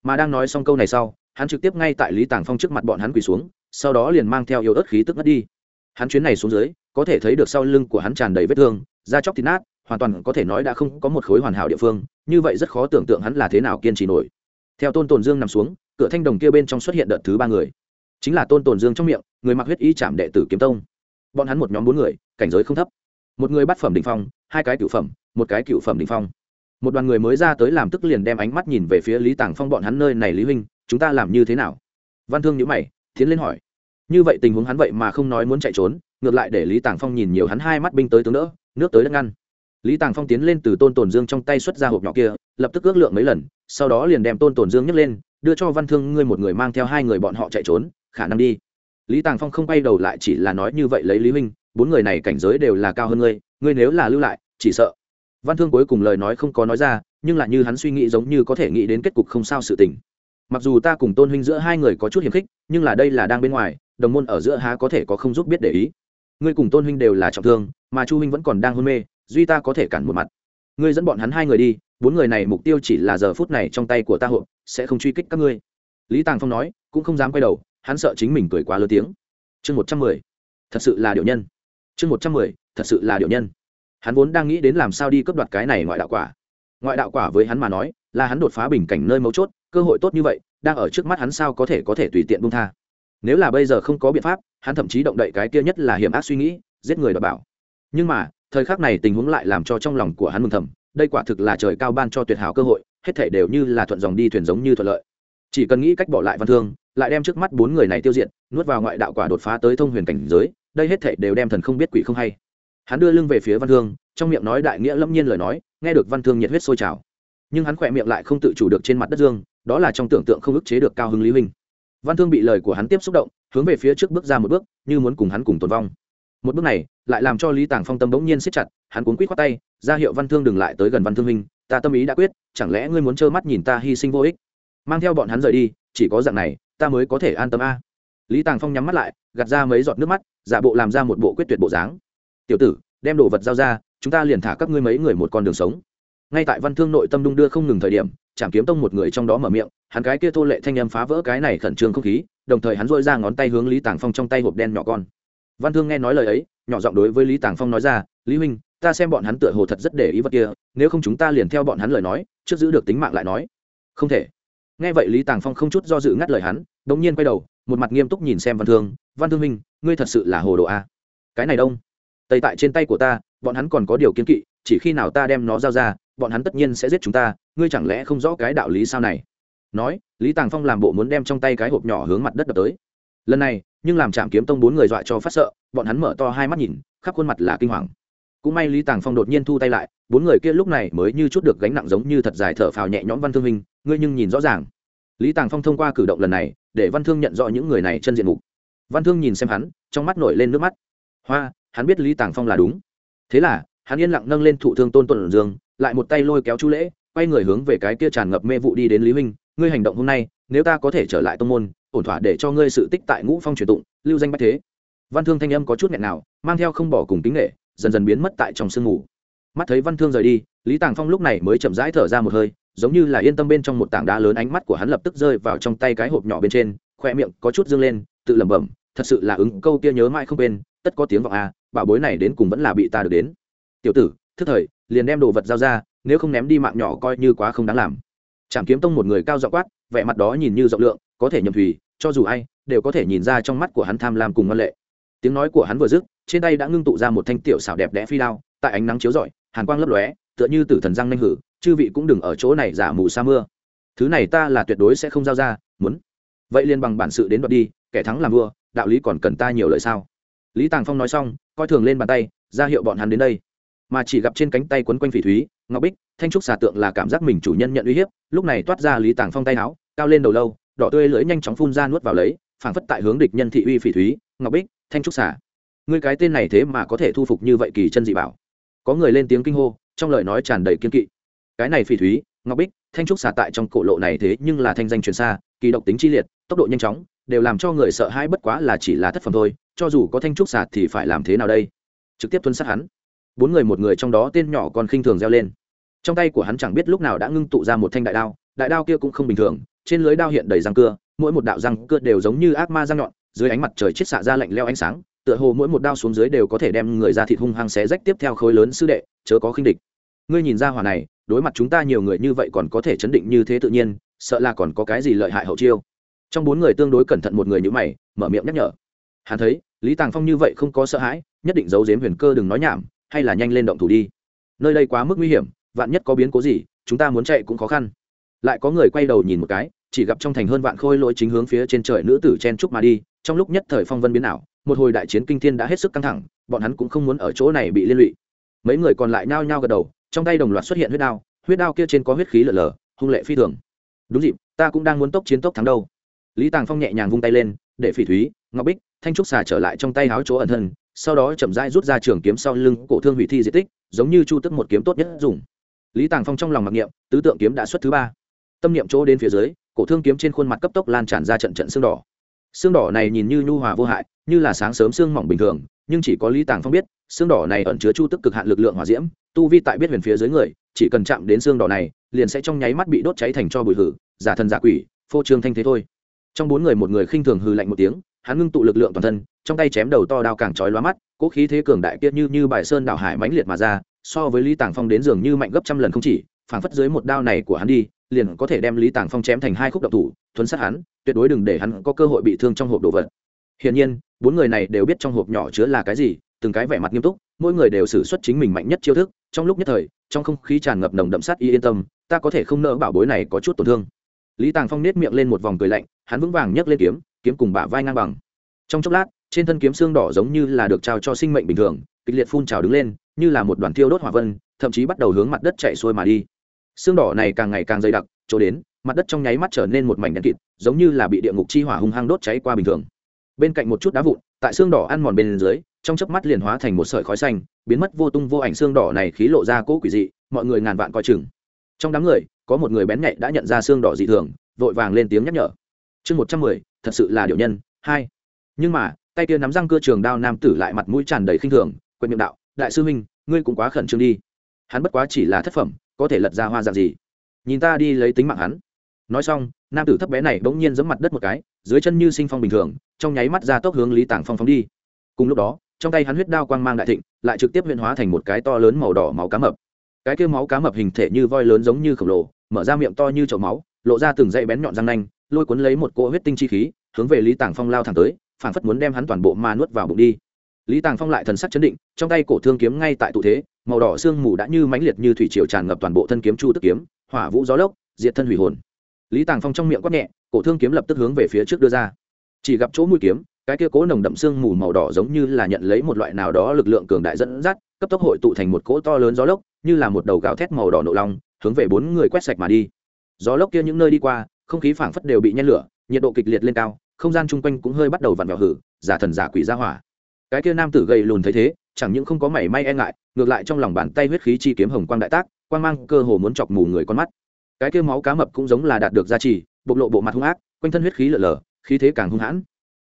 Mà đang nói xong câu này sau, hắn trực tiếp ngay tại lý tàng phong trước mặt bọn hắn quỳ xuống, sau đó liền mang theo yếu ớt khí tức ngất đi. Hắn chuyến này xuống dưới, có thể thấy được sau lưng của hắn tràn đầy vết thương, da chóc thịt nát, hoàn toàn có thể nói đã không có một khối hoàn hảo địa phương, như vậy rất khó tưởng tượng hắn là thế nào kiên trì nổi. Theo tôn tồn dương nằm xuống, cửa thanh đồng kia bên trong xuất hiện đợt thứ ba người. Chính là tôn tồn dương trong miệng, người mặc huyết y chạm đệ tử kiếm tông. Bọn hắn một nhóm bốn người, cảnh giới không thấp. Một người bát phẩm đình phong, hai cái cửu phẩm một cái cựu phẩm đỉnh phong. Một đoàn người mới ra tới làm tức liền đem ánh mắt nhìn về phía lý tàng phong bọn hắn nơi này lý huynh, chúng ta làm như thế nào? Văn thương nhữ mày, tiến lên hỏi. Như vậy tình huống hắn vậy mà không nói muốn chạy trốn, ngược lại để lý tàng phong nhìn nhiều hắn hai mắt binh tới tướng đỡ, nước tới đất ngăn. Lý tàng phong tiến lên từ tôn tồn dương trong tay xuất ra hộp nhỏ kia, lập tức ước lượng mấy lần, sau đó liền đem tôn tồn dương nhấc lên, đưa cho văn thương, ngươi một người mang theo hai người bọn họ chạy trốn, khả năng đi. Lý tàng phong không bay đầu lại chỉ là nói như vậy lấy lý huynh, bốn người này cảnh giới đều là cao hơn ngươi ngươi nếu là lưu lại, chỉ sợ văn thương cuối cùng lời nói không có nói ra, nhưng lại như hắn suy nghĩ giống như có thể nghĩ đến kết cục không sao sự tình. Mặc dù ta cùng tôn huynh giữa hai người có chút hiềm khích, nhưng là đây là đang bên ngoài, đồng môn ở giữa há có thể có không giúp biết để ý. Ngươi cùng tôn huynh đều là trọng thương, mà chu huynh vẫn còn đang hôn mê, duy ta có thể cản một mặt. Ngươi dẫn bọn hắn hai người đi, bốn người này mục tiêu chỉ là giờ phút này trong tay của ta hộ, sẽ không truy kích các ngươi. Lý tàng phong nói, cũng không dám quay đầu, hắn sợ chính mình cười quá lớn tiếng. Chương một trăm mười, thật sự là điệu nhân. Chương một trăm mười, thật sự là điệu nhân hắn vốn đang nghĩ đến làm sao đi cướp đoạt cái này ngoại đạo quả. Ngoại đạo quả với hắn mà nói, là hắn đột phá bình cảnh nơi mấu chốt, cơ hội tốt như vậy, đang ở trước mắt hắn sao có thể có thể tùy tiện bung tha. Nếu là bây giờ không có biện pháp, hắn thậm chí động đậy cái kia nhất là hiểm ác suy nghĩ, giết người đ bảo. Nhưng mà, thời khắc này tình huống lại làm cho trong lòng của hắn mừng thầm, đây quả thực là trời cao ban cho tuyệt hảo cơ hội, hết thể đều như là thuận dòng đi thuyền giống như thuận lợi. Chỉ cần nghĩ cách bỏ lại văn thương, lại đem trước mắt bốn người này tiêu diệt, nuốt vào ngoại đạo quả đột phá tới thông huyền cảnh giới, đây hết thể đều đem thần không biết quỷ không hay hắn đưa lưng về phía văn thương, trong miệng nói đại nghĩa lâm nhiên lời nói, nghe được văn thương nhiệt huyết sôi trào. Nhưng hắn khỏe miệng lại không tự chủ được trên mặt đất dương, đó là trong tưởng tượng không ức chế được cao hứng lý huynh. Văn thương bị lời của hắn tiếp xúc động, hướng về phía trước bước ra một bước, như muốn cùng hắn cùng tồn vong. Một bước này, lại làm cho lý tàng phong tâm bỗng nhiên siết chặt, hắn cuốn quýt khoát tay, ra hiệu văn thương đừng lại tới gần văn thương huynh, ta tâm ý đã quyết, chẳng lẽ ngươi muốn trơ mắt nhìn ta hy sinh vô ích? Mang theo bọn hắn rời đi, chỉ có dạng này, ta mới có thể an tâm a. Lý tàng phong nhắm mắt lại, gạt ra mấy giọt nước mắt, giả bộ làm ra một bộ quyết tuyệt bộ dáng tiểu tử, đem đồ vật giao ra, chúng ta liền thả các ngươi mấy người một con đường sống. Ngay tại văn thương nội tâm đung đưa không ngừng thời điểm chạm kiếm tông một người trong đó mở miệng, hắn cái kia thô lệ thanh âm phá vỡ cái này khẩn trương không khí, đồng thời hắn dội ra ngón tay hướng lý tàng phong trong tay hộp đen nhỏ con. Văn thương nghe nói lời ấy, nhỏ giọng đối với lý tàng phong nói ra, lý huynh, ta xem bọn hắn tựa hồ thật rất để ý vật kia, nếu không chúng ta liền theo bọn hắn lời nói, trước giữ được tính mạng lại nói. Không thể. Nghe vậy lý tàng phong không chút do dự ngắt lời hắn đ ỗ n g nhiên quay đầu, một mặt nghiêm túc nhìn xem văn thương văn thương minh ngươi thật sự là hồ đồ a. Cái này đông tây tại trên tay của ta, bọn hắn còn có điều kiến kỵ, chỉ khi nào ta đem nó giao ra, bọn hắn tất nhiên sẽ giết chúng ta, ngươi chẳng lẽ không rõ cái đạo lý sao này? Nói, lý tàng phong làm bộ muốn đem trong tay cái hộp nhỏ hướng mặt đất đập tới. Lần này, nhưng làm chạm kiếm tông bốn người dọa cho phát sợ, bọn hắn mở to hai mắt nhìn, khắp khuôn mặt là kinh hoàng. Cũng may lý tàng phong đột nhiên thu tay lại, bốn người kia lúc này mới như chút được gánh nặng giống như thật dài thở phào nhẹ nhõm văn thương minh, ngươi nhưng nhìn rõ ràng. Lý tàng phong thông qua cử động lần này, để văn thương nhận rõ những người này chân diện mục. Văn thương nhìn xem hắn, trong mắt nổi lên nước mắt. Hoa hắn biết lý tàng phong là đúng thế là, hắn yên lặng nâng lên thụ thương tôn tuần dương, lại một tay lôi kéo chu lễ, quay người hướng về cái kia tràn ngập mê vụ đi đến lý huynh ngươi hành động hôm nay, nếu ta có thể trở lại tông môn, ổn thỏa để cho ngươi sự tích tại ngũ phong truyền tụng, lưu danh bách thế văn thương thanh âm có chút nghẹn nào, mang theo không bỏ cùng tính nghệ dần dần biến mất tại trong sương ngủ. mắt thấy văn thương rời đi, lý tàng phong lúc này mới chậm rãi thở ra một hơi, giống như là yên tâm bên trong một tảng đá lớn ánh mắt của hắn lập tức rơi vào trong tay cái hộp nhỏ bên trên, khoe miệng có chút dương lên, tự lẩm bẩm, thật sự là ứng câu kia nhớ mãi không quên, tất có tiếng vọng à bảo bối này đến cùng vẫn là bị ta được đến. Tiểu tử, thức thời, liền đem đồ vật giao ra, nếu không ném đi mạng nhỏ coi như quá không đáng làm. Trạm kiếm tông một người cao dọ quát, vẻ mặt đó nhìn như rộng lượng, có thể nhầm thủy, cho dù ai, đều có thể nhìn ra trong mắt của hắn tham lam cùng ngân lệ. Tiếng nói của hắn vừa dứt, trên tay đã ngưng tụ ra một thanh tiểu xảo đẹp đẽ phi đao, tại ánh nắng chiếu rọi, hàn quang lấp lóe, tựa như tử thần răng nanh hử, chư vị cũng đừng ở chỗ này giả mù sa mưa. Thứ này ta là tuyệt đối sẽ không giao ra, muốn. Vậy liền bằng bản sự đến đoạt đi, kẻ thắng làm vua, đạo lý còn cần ta nhiều lời sao? Lý tàng phong nói xong, coi thường lên bàn tay, ra hiệu bọn hắn đến đây. Mà chỉ gặp trên cánh tay quấn quanh phỉ thúy, ngọc bích, thanh trúc xà tượng là cảm giác mình chủ nhân nhận uy hiếp, lúc này toát ra lý tàng phong tay áo, cao lên đầu lâu, đỏ tươi lưỡi nhanh chóng phun ra nuốt vào lấy, phảng phất tại hướng địch nhân thị uy phỉ thúy, ngọc bích, thanh trúc xà. Ngươi cái tên này thế mà có thể thu phục như vậy kỳ chân dị bảo. Có người lên tiếng kinh hô, trong lời nói tràn đầy kiên kỵ. Cái này phỉ thúy, ngọc bích, thanh trúc xà tại trong cổ lộ này thế nhưng là thanh danh truyền xa, kỳ độc tính chi liệt, tốc độ nhanh chóng đều làm cho người sợ hãi bất quá là chỉ là thất phẩm thôi, cho dù có thanh trúc xà thì phải làm thế nào đây? Trực tiếp tuân sát hắn. Bốn người một người trong đó tên nhỏ còn khinh thường reo lên. Trong tay của hắn chẳng biết lúc nào đã ngưng tụ ra một thanh đại đao đại đao kia cũng không bình thường, trên lưới đao hiện đầy răng cưa, mỗi một đạo răng cưa đều giống như ác ma răng nhọn, dưới ánh mặt trời chết xạ ra lạnh leo ánh sáng, tựa hồ mỗi một đao xuống dưới đều có thể đem người ra thịt hung hăng xé rách tiếp theo khối lớn sư đệ, chớ có khinh địch. Ngươi nhìn ra hỏa này, đối mặt chúng ta nhiều người như vậy còn có thể chấn định như thế tự nhiên, sợ là còn có cái gì lợi hại hậu chiêu trong bốn người tương đối cẩn thận một người như mày, mở miệng nhắc nhở. Hắn thấy, lý tàng phong như vậy không có sợ hãi, nhất định giấu giếm huyền cơ đừng nói nhảm, hay là nhanh lên động thủ đi. Nơi đây quá mức nguy hiểm, vạn nhất có biến cố gì, chúng ta muốn chạy cũng khó khăn. Lại có người quay đầu nhìn một cái, chỉ gặp trong thành hơn vạn khôi lỗi chính hướng phía trên trời nữ tử chen trúc mà đi, trong lúc nhất thời phong vân biến ảo, một hồi đại chiến kinh thiên đã hết sức căng thẳng, bọn hắn cũng không muốn ở chỗ này bị liên lụy. Mấy người còn lại nhao nhao gật đầu, trong tay đồng loạt xuất hiện huyết đao huyết đao kia trên có huyết khí lở lở, hung lệ phi thường. Đúng dịp, ta cũng đang muốn tốc chiến tốc thắng đâu lý tàng phong nhẹ nhàng vung tay lên, để phỉ thúy, ngọc bích, thanh trúc xà trở lại trong tay háo chỗ ẩn thân, sau đó chậm rãi rút ra trường kiếm sau lưng, cổ thương hủy thi di tích, giống như chu tức một kiếm tốt nhất dùng. Lý tàng phong trong lòng mặc niệm, tứ tượng kiếm đã xuất thứ ba. Tâm niệm chỗ đến phía dưới, cổ thương kiếm trên khuôn mặt cấp tốc lan tràn ra trận trận xương đỏ. Xương đỏ này nhìn như nhu hòa vô hại, như là sáng sớm xương mỏng bình thường, nhưng chỉ có lý tàng phong biết xương đỏ này ẩn chứa chu tức cực hạn lực lượng hỏa diễm, tu vi tại biết huyền phía dưới người, chỉ cần chạm đến xương đỏ này, liền sẽ trong nháy mắt bị đốt cháy thành cho bụi hử, giả thần giả quỷ, phô trương thanh thế thôi trong bốn người một người khinh thường hư lạnh một tiếng, hắn ngưng tụ lực lượng toàn thân, trong tay chém đầu to đao càng chói lóa mắt cỗ khí thế cường đại kia như như bài sơn đảo hải mãnh liệt mà ra, so với lý tàng phong đến dường như mạnh gấp trăm lần không chỉ, phảng phất dưới một đao này của hắn đi, liền có thể đem lý tàng phong chém thành hai khúc độc thủ, thuấn sát hắn, tuyệt đối đừng để hắn có cơ hội bị thương trong hộp đồ vật. Hiển nhiên, bốn người này đều biết trong hộp nhỏ chứa là cái gì, từng cái vẻ mặt nghiêm túc, mỗi người đều xử suất chính mình mạnh nhất chiêu thức, trong lúc nhất thời, trong không khí tràn ngập nồng đậm sát y yên tâm, ta có thể không nỡ bảo bối này có chút tổn thương lý tàng phong nết miệng lên một vòng cười lạnh, hắn vững vàng nhấc lên kiếm kiếm cùng bả vai ngang bằng. Trong chốc lát, trên thân kiếm xương đỏ giống như là được trao cho sinh mệnh bình thường, kịch liệt phun trào đứng lên, như là một đoàn thiêu đốt hỏa vân, thậm chí bắt đầu hướng mặt đất chạy xuôi mà đi. Xương đỏ này càng ngày càng dày đặc, chỗ đến, mặt đất trong nháy mắt trở nên một mảnh đen kịt, giống như là bị địa ngục chi hỏa hung hăng đốt cháy qua bình thường. Bên cạnh một chút đá vụn, tại xương đỏ ăn mòn bên dưới, trong chớp mắt liền hóa thành một sợi khói xanh, biến mất vô tung vô ảnh xương đỏ này khí lộ ra cỗ quỷ dị, mọi người ngàn vạn coi chừng trong đám người, có một người bén nhạy đã nhận ra xương đỏ dị thường, vội vàng lên tiếng nhắc nhở. Chương một trăm mười, thật sự là điệu nhân, hai. Nhưng mà, tay kia nắm răng cưa trường đao nam tử lại mặt mũi tràn đầy khinh thường quên miệng đạo, đại sư huynh, ngươi cũng quá khẩn trương đi. Hắn bất quá chỉ là thất phẩm, có thể lật ra hoa dạng gì? Nhìn ta đi lấy tính mạng hắn. Nói xong, nam tử thấp bé này bỗng nhiên giẫm mặt đất một cái, dưới chân như sinh phong bình thường, trong nháy mắt ra tốc hướng lý tàng phong phóng đi. Cùng lúc đó, trong tay hắn huyết đao quang mang đại thịnh, lại trực tiếp huyện hóa thành một cái to lớn màu đỏ máu cá mập cái kia máu cá mập hình thể như voi lớn giống như khổng lồ, mở ra miệng to như chậu máu, lộ ra từng dãy bén nhọn răng nanh, lôi cuốn lấy một cỗ huyết tinh chi khí, hướng về lý tàng phong lao thẳng tới, phảng phất muốn đem hắn toàn bộ ma nuốt vào bụng đi. Lý tàng phong lại thần sắc chấn định, trong tay cổ thương kiếm ngay tại tụ thế, màu đỏ sương mù đã như mãnh liệt như thủy triều tràn ngập toàn bộ thân kiếm chu tức kiếm, hỏa vũ gió lốc, diệt thân hủy hồn. Lý tàng phong trong miệng quát nhẹ, cổ thương kiếm lập tức hướng về phía trước đưa ra. Chỉ gặp chỗ mũi kiếm, cái kia cố nồng đậm sương mù màu đỏ giống như là nhận lấy một loại nào đó lực lượng cường đại dẫn dắt, cấp tốc hội tụ thành một cỗ to lớn gió lốc như là một đầu gạo thét màu đỏ nộ long, hướng về bốn người quét sạch mà đi. Gió lốc kia những nơi đi qua, không khí phảng phất đều bị nhen lửa, nhiệt độ kịch liệt lên cao, không gian chung quanh cũng hơi bắt đầu vặn vẹo hử, giả thần giả quỷ ra hỏa. Cái kia nam tử gầy lùn thấy thế, chẳng những không có mảy may e ngại, ngược lại trong lòng bàn tay huyết khí chi kiếm hồng quang đại tác, quang mang cơ hồ muốn chọc mù người con mắt. Cái kia máu cá mập cũng giống là đạt được gia trì, bộc lộ bộ mặt hung ác, quanh thân huyết khí lở lở, khí thế càng hung hãn.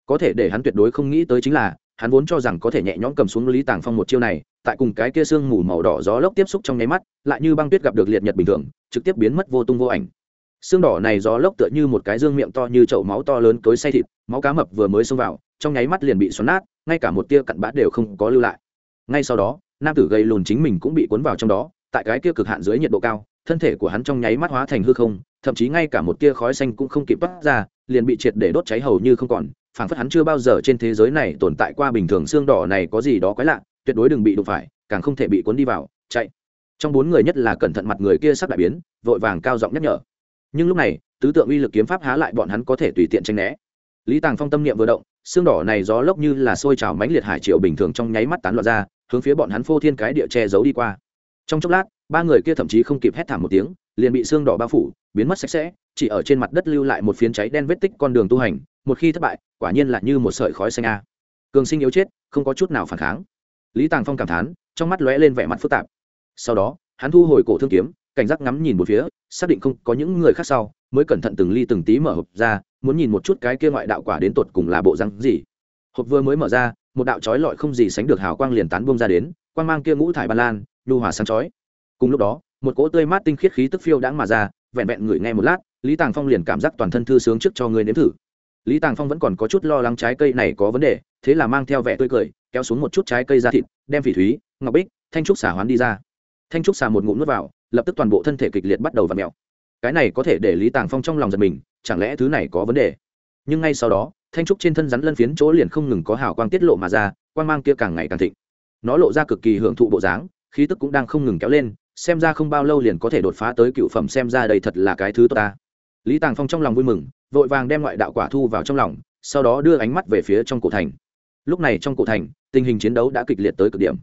Có thể để hắn tuyệt đối không nghĩ tới chính là hắn vốn cho rằng có thể nhẹ nhõm cầm xuống lý tàng phong một chiêu này, tại cùng cái kia sương mù màu đỏ gió lốc tiếp xúc trong nháy mắt, lại như băng tuyết gặp được liệt nhật bình thường, trực tiếp biến mất vô tung vô ảnh. Xương đỏ này gió lốc tựa như một cái dương miệng to như chậu máu to lớn cối say thịt, máu cá mập vừa mới xông vào, trong nháy mắt liền bị xoắn nát, ngay cả một tia cặn bã đều không có lưu lại. Ngay sau đó, nam tử gây lùn chính mình cũng bị cuốn vào trong đó, tại cái kia cực hạn dưới nhiệt độ cao, thân thể của hắn trong nháy mắt hóa thành hư không, thậm chí ngay cả một tia khói xanh cũng không kịp toát ra, liền bị triệt để đốt cháy hầu như không còn phảng phất hắn chưa bao giờ trên thế giới này tồn tại qua bình thường xương đỏ này có gì đó quái lạ, tuyệt đối đừng bị đụng phải, càng không thể bị cuốn đi vào, chạy. Trong bốn người nhất là cẩn thận mặt người kia sắp đại biến, vội vàng cao giọng nhắc nhở. Nhưng lúc này, tứ tượng uy lực kiếm pháp há lại bọn hắn có thể tùy tiện tranh né. Lý tàng phong tâm niệm vừa động, xương đỏ này gió lốc như là sôi trào mãnh liệt hải triệu bình thường trong nháy mắt tán loạn ra, hướng phía bọn hắn phô thiên cái địa che giấu đi qua. Trong chốc lát, ba người kia thậm chí không kịp hét thảm một tiếng, liền bị xương đỏ bao phủ, biến mất sạch sẽ, chỉ ở trên mặt đất lưu lại một phiến cháy đen vết tích con đường tu hành một khi thất bại, quả nhiên là như một sợi khói xanh a. Cường sinh yếu chết, không có chút nào phản kháng. Lý tàng phong cảm thán, trong mắt lóe lên vẻ mặt phức tạp. Sau đó, hắn thu hồi cổ thương kiếm, cảnh giác ngắm nhìn một phía, xác định không có những người khác sau, mới cẩn thận từng ly từng tí mở hộp ra, muốn nhìn một chút cái kia ngoại đạo quả đến tột cùng là bộ răng gì. Hộp vừa mới mở ra, một đạo trói lọi không gì sánh được hào quang liền tán bông ra đến, quang mang kia ngũ thải ba lan, nhu hòa sáng chói. Cùng lúc đó, một cỗ tươi mát tinh khiết khí tức phiêu đãng mà ra, vẹn vẹn ngửi nghe một lát, lý tàng phong liền cảm giác toàn thân thư sướng trước cho người nếm thử lý tàng phong vẫn còn có chút lo lắng trái cây này có vấn đề, thế là mang theo vẻ tươi cười, kéo xuống một chút trái cây ra thịt, đem phỉ thúy, ngọc bích, thanh trúc xả hoán đi ra. Thanh trúc xả một ngụm nước vào, lập tức toàn bộ thân thể kịch liệt bắt đầu và mẹo cái này có thể để lý tàng phong trong lòng giật mình, chẳng lẽ thứ này có vấn đề? Nhưng ngay sau đó, thanh trúc trên thân rắn lân phiến chỗ liền không ngừng có hào quang tiết lộ mà ra, quang mang kia càng ngày càng thịnh. Nó lộ ra cực kỳ hưởng thụ bộ dáng, khí tức cũng đang không ngừng kéo lên, xem ra không bao lâu liền có thể đột phá tới cựu phẩm, xem ra đây thật là cái thứ tốt ta. Lý tàng phong trong lòng vui mừng vội vàng đem ngoại đạo quả thu vào trong lòng, sau đó đưa ánh mắt về phía trong cổ thành. Lúc này trong cổ thành, tình hình chiến đấu đã kịch liệt tới cực điểm.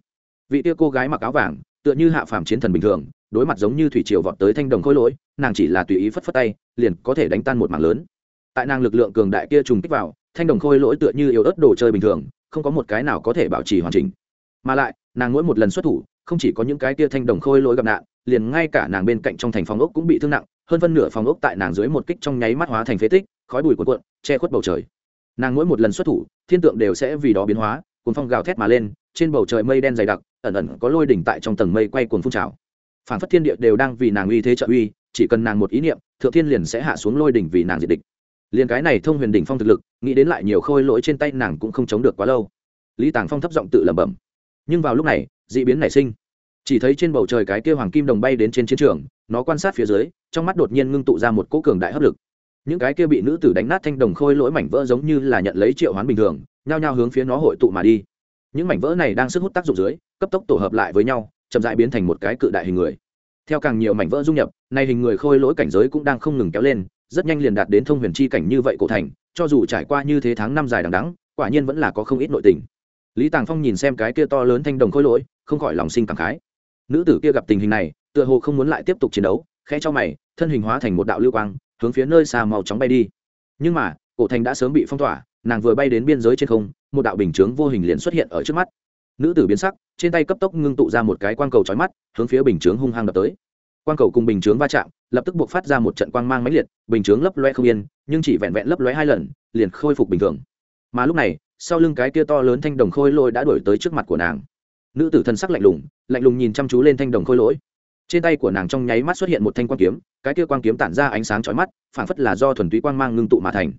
Vị tia cô gái mặc áo vàng, tựa như hạ phàm chiến thần bình thường, đối mặt giống như thủy triều vọt tới thanh đồng khôi lỗi, nàng chỉ là tùy ý phất phất tay, liền có thể đánh tan một mảng lớn. Tại nàng lực lượng cường đại kia trùng kích vào, thanh đồng khôi lỗi tựa như yếu ớt đồ chơi bình thường, không có một cái nào có thể bảo trì hoàn chỉnh. Mà lại, nàng mỗi một lần xuất thủ, không chỉ có những cái kia thanh đồng khôi lỗi gặp nạn, liền ngay cả nàng bên cạnh trong thành phòng ốc cũng bị thương nặng hơn phân nửa phòng ốc tại nàng dưới một kích trong nháy mắt hóa thành phế tích, khói bụi cuộn cuộn, che khuất bầu trời. Nàng mỗi một lần xuất thủ, thiên tượng đều sẽ vì đó biến hóa cuốn phong gào thét mà lên, trên bầu trời mây đen dày đặc, ẩn ẩn có lôi đỉnh tại trong tầng mây quay cuồng phun trào. Phản phất thiên địa đều đang vì nàng uy thế trợ uy, chỉ cần nàng một ý niệm, thượng thiên liền sẽ hạ xuống lôi đỉnh vì nàng diệt địch. Liền cái này thông huyền đỉnh phong thực lực, nghĩ đến lại nhiều khôi lỗi trên tay nàng cũng không chống được quá lâu. Lý tàng phong thấp giọng tự lẩm bẩm. Nhưng vào lúc này d ị biến nảy sinh. Chỉ thấy trên bầu trời cái kia hoàng kim đồng bay đến trên chiến trường nó quan sát phía dưới, trong mắt đột nhiên ngưng tụ ra một cỗ cường đại hấp lực. Những cái kia bị nữ tử đánh nát thanh đồng khôi lỗi mảnh vỡ giống như là nhận lấy triệu hoán bình thường, nhao nhao hướng phía nó hội tụ mà đi. Những mảnh vỡ này đang sức hút tác dụng dưới, cấp tốc tổ hợp lại với nhau, chậm dại biến thành một cái cự đại hình người. Theo càng nhiều mảnh vỡ dung nhập nay hình người khôi lỗi cảnh giới cũng đang không ngừng kéo lên, rất nhanh liền đạt đến thông huyền chi cảnh như vậy cổ thành, cho dù trải qua như thế tháng năm dài đằng đắng quả nhiên vẫn là có không ít nội tình. Lý tàng phong nhìn xem cái kia to lớn thanh đồng khôi lỗi, không khỏi lòng sinh cảm khái. Nữ tử kia gặp tình hình này tựa hồ không muốn lại tiếp tục chiến đấu, khẽ cho mày, thân hình hóa thành một đạo lưu quang, hướng phía nơi xa màu chóng bay đi. Nhưng mà, cổ thành đã sớm bị phong tỏa, nàng vừa bay đến biên giới trên không, một đạo bình chướng vô hình liền xuất hiện ở trước mắt. Nữ tử biến sắc, trên tay cấp tốc ngưng tụ ra một cái quang cầu trói mắt, hướng phía bình chướng hung hăng đập tới. Quang cầu cùng bình chướng va chạm, lập tức buộc phát ra một trận quang mang mãnh liệt, bình chướng lấp loe không yên, nhưng chỉ vẹn vẹn lấp loe hai lần, liền khôi phục bình thường. Mà lúc này, sau lưng cái kia to lớn thanh đồng khôi lôi đã đuổi tới trước mặt của nàng. Nữ tử thân sắc lạnh lùng lạnh lùng nhìn chăm chú lên thanh đồng khôi lỗi trên tay của nàng trong nháy mắt xuất hiện một thanh quang kiếm, cái kia quang kiếm tản ra ánh sáng chói mắt, phảng phất là do thuần túy quang mang ngưng tụ mà thành.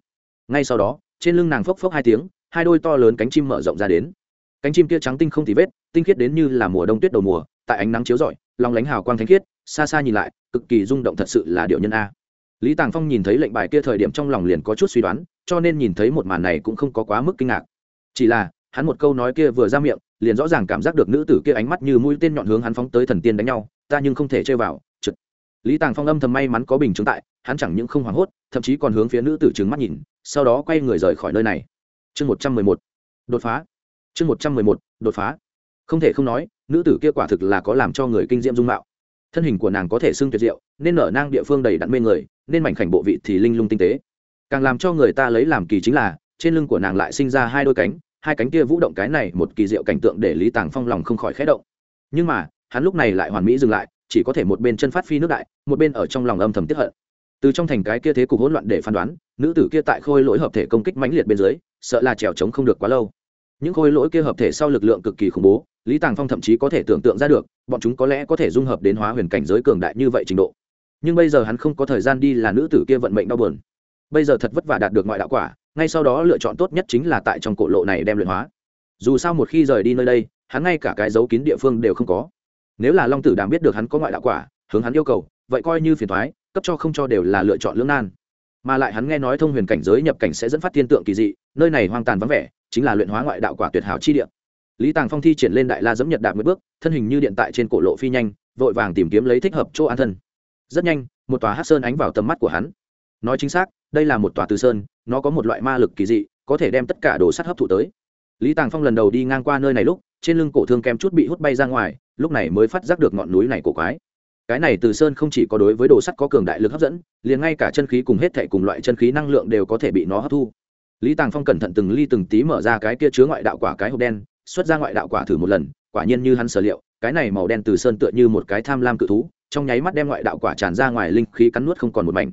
Ngay sau đó, trên lưng nàng phốc phốc hai tiếng, hai đôi to lớn cánh chim mở rộng ra đến. Cánh chim kia trắng tinh không thì vết, tinh khiết đến như là mùa đông tuyết đầu mùa, tại ánh nắng chiếu rọi lòng lánh hào quang thánh khiết, xa xa nhìn lại, cực kỳ rung động thật sự là điệu nhân a. Lý tàng phong nhìn thấy lệnh bài kia thời điểm trong lòng liền có chút suy đoán, cho nên nhìn thấy một màn này cũng không có quá mức kinh ngạc. Chỉ là, hắn một câu nói kia vừa ra miệng, liền rõ ràng cảm giác được nữ tử kia ánh mắt như mũi tên nhọn hướng hắn phóng tới thần tiên đánh nhau ta nhưng không thể chơi vào trực lý tàng phong âm thầm may mắn có bình chứng tại, hắn chẳng những không hoảng hốt, thậm chí còn hướng phía nữ tử trừng mắt nhìn, sau đó quay người rời khỏi nơi này. Chương một trăm mười một. Đột phá. Chương một trăm mười một. Đột phá. Không thể không nói, nữ tử kia quả thực là có làm cho người kinh diễm dung mạo. Thân hình của nàng có thể xưng tuyệt diệu, nên nở nang địa phương đầy đặn mê người, nên mảnh khảnh bộ vị thì linh lung tinh tế. Càng làm cho người ta lấy làm kỳ chính là, trên lưng của nàng lại sinh ra hai đôi cánh, hai cánh kia vũ động cái này một kỳ diệu cảnh tượng để lý tàng phong lòng không khỏi khẽ động. Nhưng mà hắn lúc này lại hoàn mỹ dừng lại, chỉ có thể một bên chân phát phi nước đại, một bên ở trong lòng âm thầm tiếp hận. Từ trong thành cái kia thế cục hỗn loạn để phán đoán, nữ tử kia tại khôi lỗi hợp thể công kích mãnh liệt bên dưới, sợ là trèo trống không được quá lâu. Những khôi lỗi kia hợp thể sau lực lượng cực kỳ khủng bố, lý tàng phong thậm chí có thể tưởng tượng ra được, bọn chúng có lẽ có thể dung hợp đến hóa huyền cảnh giới cường đại như vậy trình độ. Nhưng bây giờ hắn không có thời gian đi là nữ tử kia vận mệnh đau buồn. Bây giờ thật vất vả đạt được ngoại đạo quả, ngay sau đó lựa chọn tốt nhất chính là tại trong cổ lộ này đem luyện hóa. Dù sao một khi rời đi nơi đây, hắn ngay cả cái dấu kín địa phương đều không có nếu là long tử đàm biết được hắn có ngoại đạo quả, hướng hắn yêu cầu, vậy coi như phiền thoái, cấp cho không cho đều là lựa chọn lưỡng nan. Mà lại hắn nghe nói thông huyền cảnh giới nhập cảnh sẽ dẫn phát thiên tượng kỳ dị, nơi này hoang tàn vắng vẻ, chính là luyện hóa ngoại đạo quả tuyệt hảo chi địa. Lý tàng phong thi triển lên đại la dẫm nhật đạp một bước, thân hình như điện tại trên cổ lộ phi nhanh, vội vàng tìm kiếm lấy thích hợp chỗ an thân. Rất nhanh, một tòa hát sơn ánh vào tầm mắt của hắn. Nói chính xác, đây là một tòa từ sơn, nó có một loại ma lực kỳ dị, có thể đem tất cả đồ sắt hấp thụ tới. Lý tàng phong lần đầu đi ngang qua nơi này lúc, trên lưng cổ thương kem chút bị hút bay ra ngoài lúc này mới phát giác được ngọn núi này của quái. Cái này từ sơn không chỉ có đối với đồ sắt có cường đại lực hấp dẫn, liền ngay cả chân khí cùng hết thệ cùng loại chân khí năng lượng đều có thể bị nó hấp thu. Lý tàng phong cẩn thận từng ly từng tí mở ra cái kia chứa ngoại đạo quả cái hộp đen, xuất ra ngoại đạo quả thử một lần, quả nhiên như hắn sở liệu, cái này màu đen từ sơn tựa như một cái tham lam cự thú, trong nháy mắt đem ngoại đạo quả tràn ra ngoài linh khí cắn nuốt không còn một mảnh.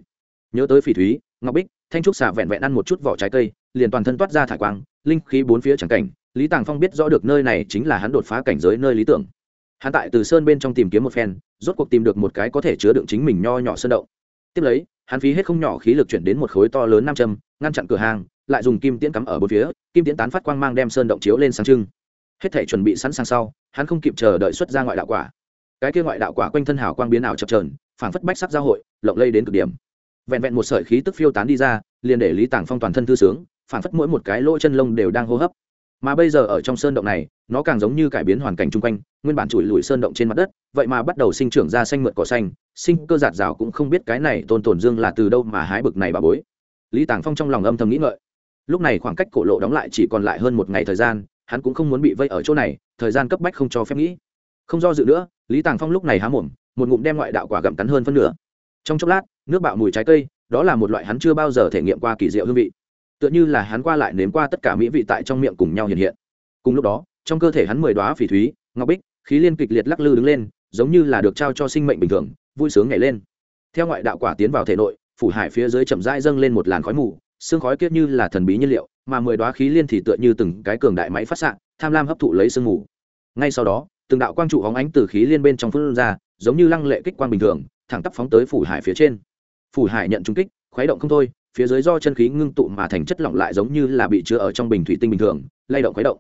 Nhớ tới phỉ thúy, ngọc bích, thanh trúc xả vẹn vẹn ăn một chút vỏ trái cây, liền toàn thân toát ra thải quang, linh khí bốn phía chẳng cảnh, lý tàng phong biết rõ được nơi này chính là hắn đột phá cảnh giới nơi lý tưởng hắn tại từ sơn bên trong tìm kiếm một phen, rốt cuộc tìm được một cái có thể chứa đựng chính mình nho nhỏ sơn động. Tiếp lấy, hắn phí hết không nhỏ khí lực chuyển đến một khối to lớn nam châm, ngăn chặn cửa hàng, lại dùng kim tiễn cắm ở bốn phía, kim tiễn tán phát quang mang đem sơn động chiếu lên sáng trưng. Hết thể chuẩn bị sẵn sàng sau, hắn không kịp chờ đợi xuất ra ngoại đạo quả. Cái kia ngoại đạo quả quanh thân hào quang biến ảo chập trờn phảng phất bách sắc giao hội, lộng lây đến cực điểm. Vẹn vẹn một sợi khí tức phiêu tán đi ra, liền để lý tàng phong toàn thân thư sướng, phảng phất mỗi một cái lỗ chân lông đều đang hô hấp mà bây giờ ở trong sơn động này, nó càng giống như cải biến hoàn cảnh chung quanh, nguyên bản chùi lùi sơn động trên mặt đất, vậy mà bắt đầu sinh trưởng ra xanh mượt cỏ xanh, sinh cơ giạt rào cũng không biết cái này tôn tổn dương là từ đâu mà hái bực này bà bối. Lý tàng phong trong lòng âm thầm nghĩ ngợi. Lúc này khoảng cách cổ lộ đóng lại chỉ còn lại hơn một ngày thời gian, hắn cũng không muốn bị vây ở chỗ này, thời gian cấp bách không cho phép nghĩ. Không do dự nữa, lý tàng phong lúc này há mồm, một ngụm đem ngoại đạo quả gặm cắn hơn phân nửa. Trong chốc lát, nước bạo mùi trái cây, đó là một loại hắn chưa bao giờ thể nghiệm qua kỳ diệu hương vị tựa như là hắn qua lại nếm qua tất cả mỹ vị tại trong miệng cùng nhau hiện hiện. Cùng lúc đó, trong cơ thể hắn mười đoá phỉ thúy, ngọc bích, khí liên kịch liệt lắc lư đứng lên, giống như là được trao cho sinh mệnh bình thường, vui sướng nhảy lên. Theo ngoại đạo quả tiến vào thể nội, phủ hải phía dưới chậm rãi dâng lên một làn khói mù, xương khói kiết như là thần bí nhiên liệu, mà mười đoá khí liên thì tựa như từng cái cường đại máy phát xạ, tham lam hấp thụ lấy sương mù. Ngay sau đó, từng đạo quang trụ hóng ánh từ khí liên bên trong phương ra, giống như lăng lệ kích quang bình thường, thẳng tắp phóng tới phủ hải phía trên. Phủ hải nhận trung kích, khuấy động không thôi phía dưới do chân khí ngưng tụ mà thành chất lỏng lại giống như là bị chứa ở trong bình thủy tinh bình thường, lay động khuấy động.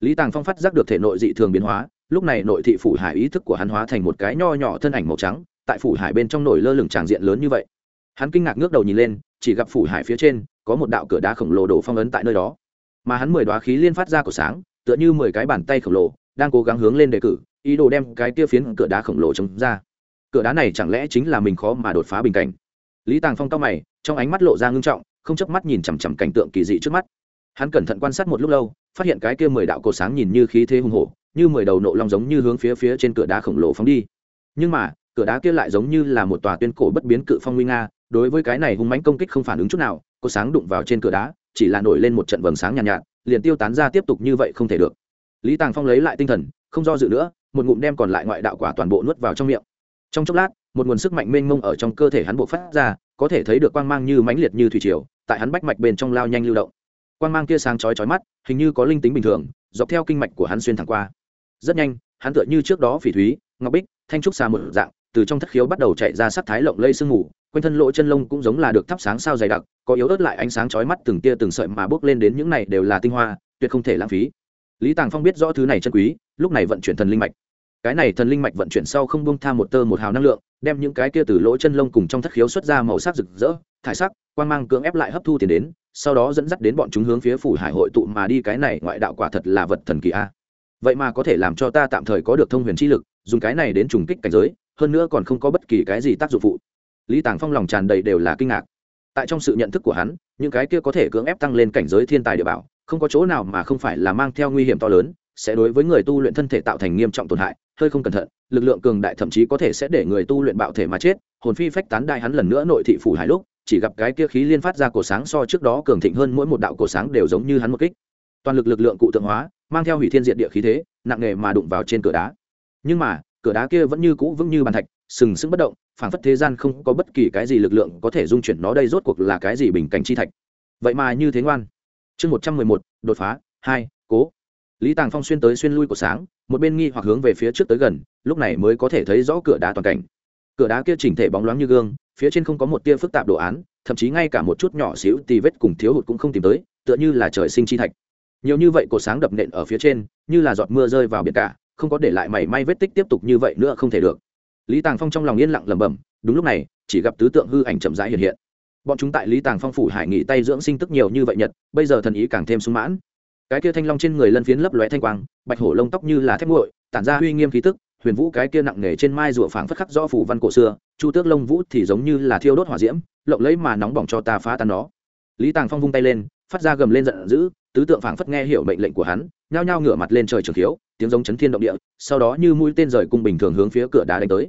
Lý tàng phong phát giác được thể nội dị thường biến hóa, lúc này nội thị phủ hải ý thức của hắn hóa thành một cái nho nhỏ thân ảnh màu trắng, tại phủ hải bên trong nổi lơ lửng tràng diện lớn như vậy. Hắn kinh ngạc ngước đầu nhìn lên, chỉ gặp phủ hải phía trên có một đạo cửa đá khổng lồ đổ phong ấn tại nơi đó. Mà hắn mười đoá khí liên phát ra của sáng, tựa như mười cái bàn tay khổng lồ, đang cố gắng hướng lên đề cử, ý đồ đem cái kia phiến cửa đá khổng lồ chống ra. Cửa đá này chẳng lẽ chính là mình khó mà đột phá bình cảnh? Lý tàng phong cao mày trong ánh mắt lộ ra ngưng trọng không chớp mắt nhìn chằm chằm cảnh tượng kỳ dị trước mắt. Hắn cẩn thận quan sát một lúc lâu phát hiện cái kia mười đạo cột sáng nhìn như khí thế hùng hổ như mười đầu nộ long giống như hướng phía phía trên cửa đá khổng lồ phóng đi. Nhưng mà cửa đá kia lại giống như là một tòa tuyên cổ bất biến cự phong nguy nga đối với cái này hung mãnh công kích không phản ứng chút nào cột sáng đụng vào trên cửa đá chỉ là nổi lên một trận vầng sáng nhàn nhạt, nhạt liền tiêu tán ra tiếp tục như vậy không thể được. Lý tàng phong lấy lại tinh thần không do dự nữa một ngụm đem còn lại ngoại đạo quả toàn bộ nuốt vào trong miệng. Trong chốc lát một nguồn sức mạnh mênh mông ở trong cơ thể hắn bộ phát ra có thể thấy được quang mang như mãnh liệt như thủy triều, tại hắn bách mạch bên trong lao nhanh lưu động. Quang mang kia sáng chói chói mắt, hình như có linh tính bình thường, dọc theo kinh mạch của hắn xuyên thẳng qua. Rất nhanh, hắn tựa như trước đó phỉ thúy, ngọc bích, thanh trúc xa một dạng, từ trong thất khiếu bắt đầu chạy ra sắc thái lộng lây sương mù, quanh thân lỗ chân lông cũng giống là được thắp sáng sao dày đặc, có yếu ớt lại ánh sáng chói mắt từng tia từng sợi mà bước lên đến những này đều là tinh hoa, tuyệt không thể lãng phí. Lý tàng phong biết rõ thứ này chân quý, lúc này vận chuyển thần linh mạch cái này thần linh mạch vận chuyển sau không bông tham một tơ một hào năng lượng, đem những cái kia từ lỗ chân lông cùng trong thất khiếu xuất ra màu sắc rực rỡ, thải sắc quan mang cưỡng ép lại hấp thu tiền đến, sau đó dẫn dắt đến bọn chúng hướng phía phủ hải hội tụ mà đi cái này ngoại đạo quả thật là vật thần kỳ a. Vậy mà có thể làm cho ta tạm thời có được thông huyền chi lực, dùng cái này đến trùng kích cảnh giới, hơn nữa còn không có bất kỳ cái gì tác dụng phụ. Lý tàng phong lòng tràn đầy đều là kinh ngạc. Tại trong sự nhận thức của hắn, những cái kia có thể cưỡng ép tăng lên cảnh giới thiên tài địa bảo, không có chỗ nào mà không phải là mang theo nguy hiểm to lớn, sẽ đối với người tu luyện thân thể tạo thành nghiêm trọng tổn hại hơi không cẩn thận, lực lượng cường đại thậm chí có thể sẽ để người tu luyện bạo thể mà chết. Hồn phi phách tán đại hắn lần nữa nội thị phủ hải lúc, chỉ gặp cái kia khí liên phát ra cổ sáng so trước đó cường thịnh hơn mỗi một đạo cổ sáng đều giống như hắn một kích. Toàn lực lực lượng cụ tượng hóa, mang theo hủy thiên diện địa khí thế, nặng nề mà đụng vào trên cửa đá. Nhưng mà, cửa đá kia vẫn như cũ vững như bàn thạch, sừng sững bất động, phảng phất thế gian không có bất kỳ cái gì lực lượng có thể dung chuyển nó đây rốt cuộc là cái gì bình cảnh chi thạch. Vậy mà như thế ngoan. Chương một trăm mười một, đột phá, hai, cố lý tàng phong xuyên tới xuyên lui của sáng, một bên nghi hoặc hướng về phía trước tới gần, lúc này mới có thể thấy rõ cửa đá toàn cảnh. Cửa đá kia chỉnh thể bóng loáng như gương, phía trên không có một tia phức tạp đồ án, thậm chí ngay cả một chút nhỏ xíu tì vết cùng thiếu hụt cũng không tìm tới, tựa như là trời sinh chi thạch. Nhiều như vậy cột sáng đập nện ở phía trên, như là giọt mưa rơi vào biển cả, không có để lại mảy may vết tích tiếp tục như vậy nữa không thể được. Lý tàng phong trong lòng yên lặng lẩm bẩm, đúng lúc này, chỉ gặp tứ tượng hư ảnh chậm rãi hiện hiện. Bọn chúng tại lý tàng phong phủ hải nghỉ tay dưỡng sinh tức nhiều như vậy nhật, bây giờ thần ý càng thêm sung mãn cái kia thanh long trên người lân phiến lấp lóe thanh quang, bạch hổ lông tóc như là thép nguội, tản ra uy nghiêm khí tức, huyền vũ cái kia nặng nề trên mai rùa phảng phất khắc do phủ văn cổ xưa, chu tước lông vũ thì giống như là thiêu đốt hỏa diễm, lộng lấy mà nóng bỏng cho ta phá tan nó. Lý tàng phong vung tay lên, phát ra gầm lên giận dữ, tứ tượng phảng phất nghe hiểu mệnh lệnh của hắn, nhao nhao ngửa mặt lên trời trường khiếu, tiếng giống chấn thiên động địa, sau đó như mũi tên rời cung bình thường hướng phía cửa đá đánh tới.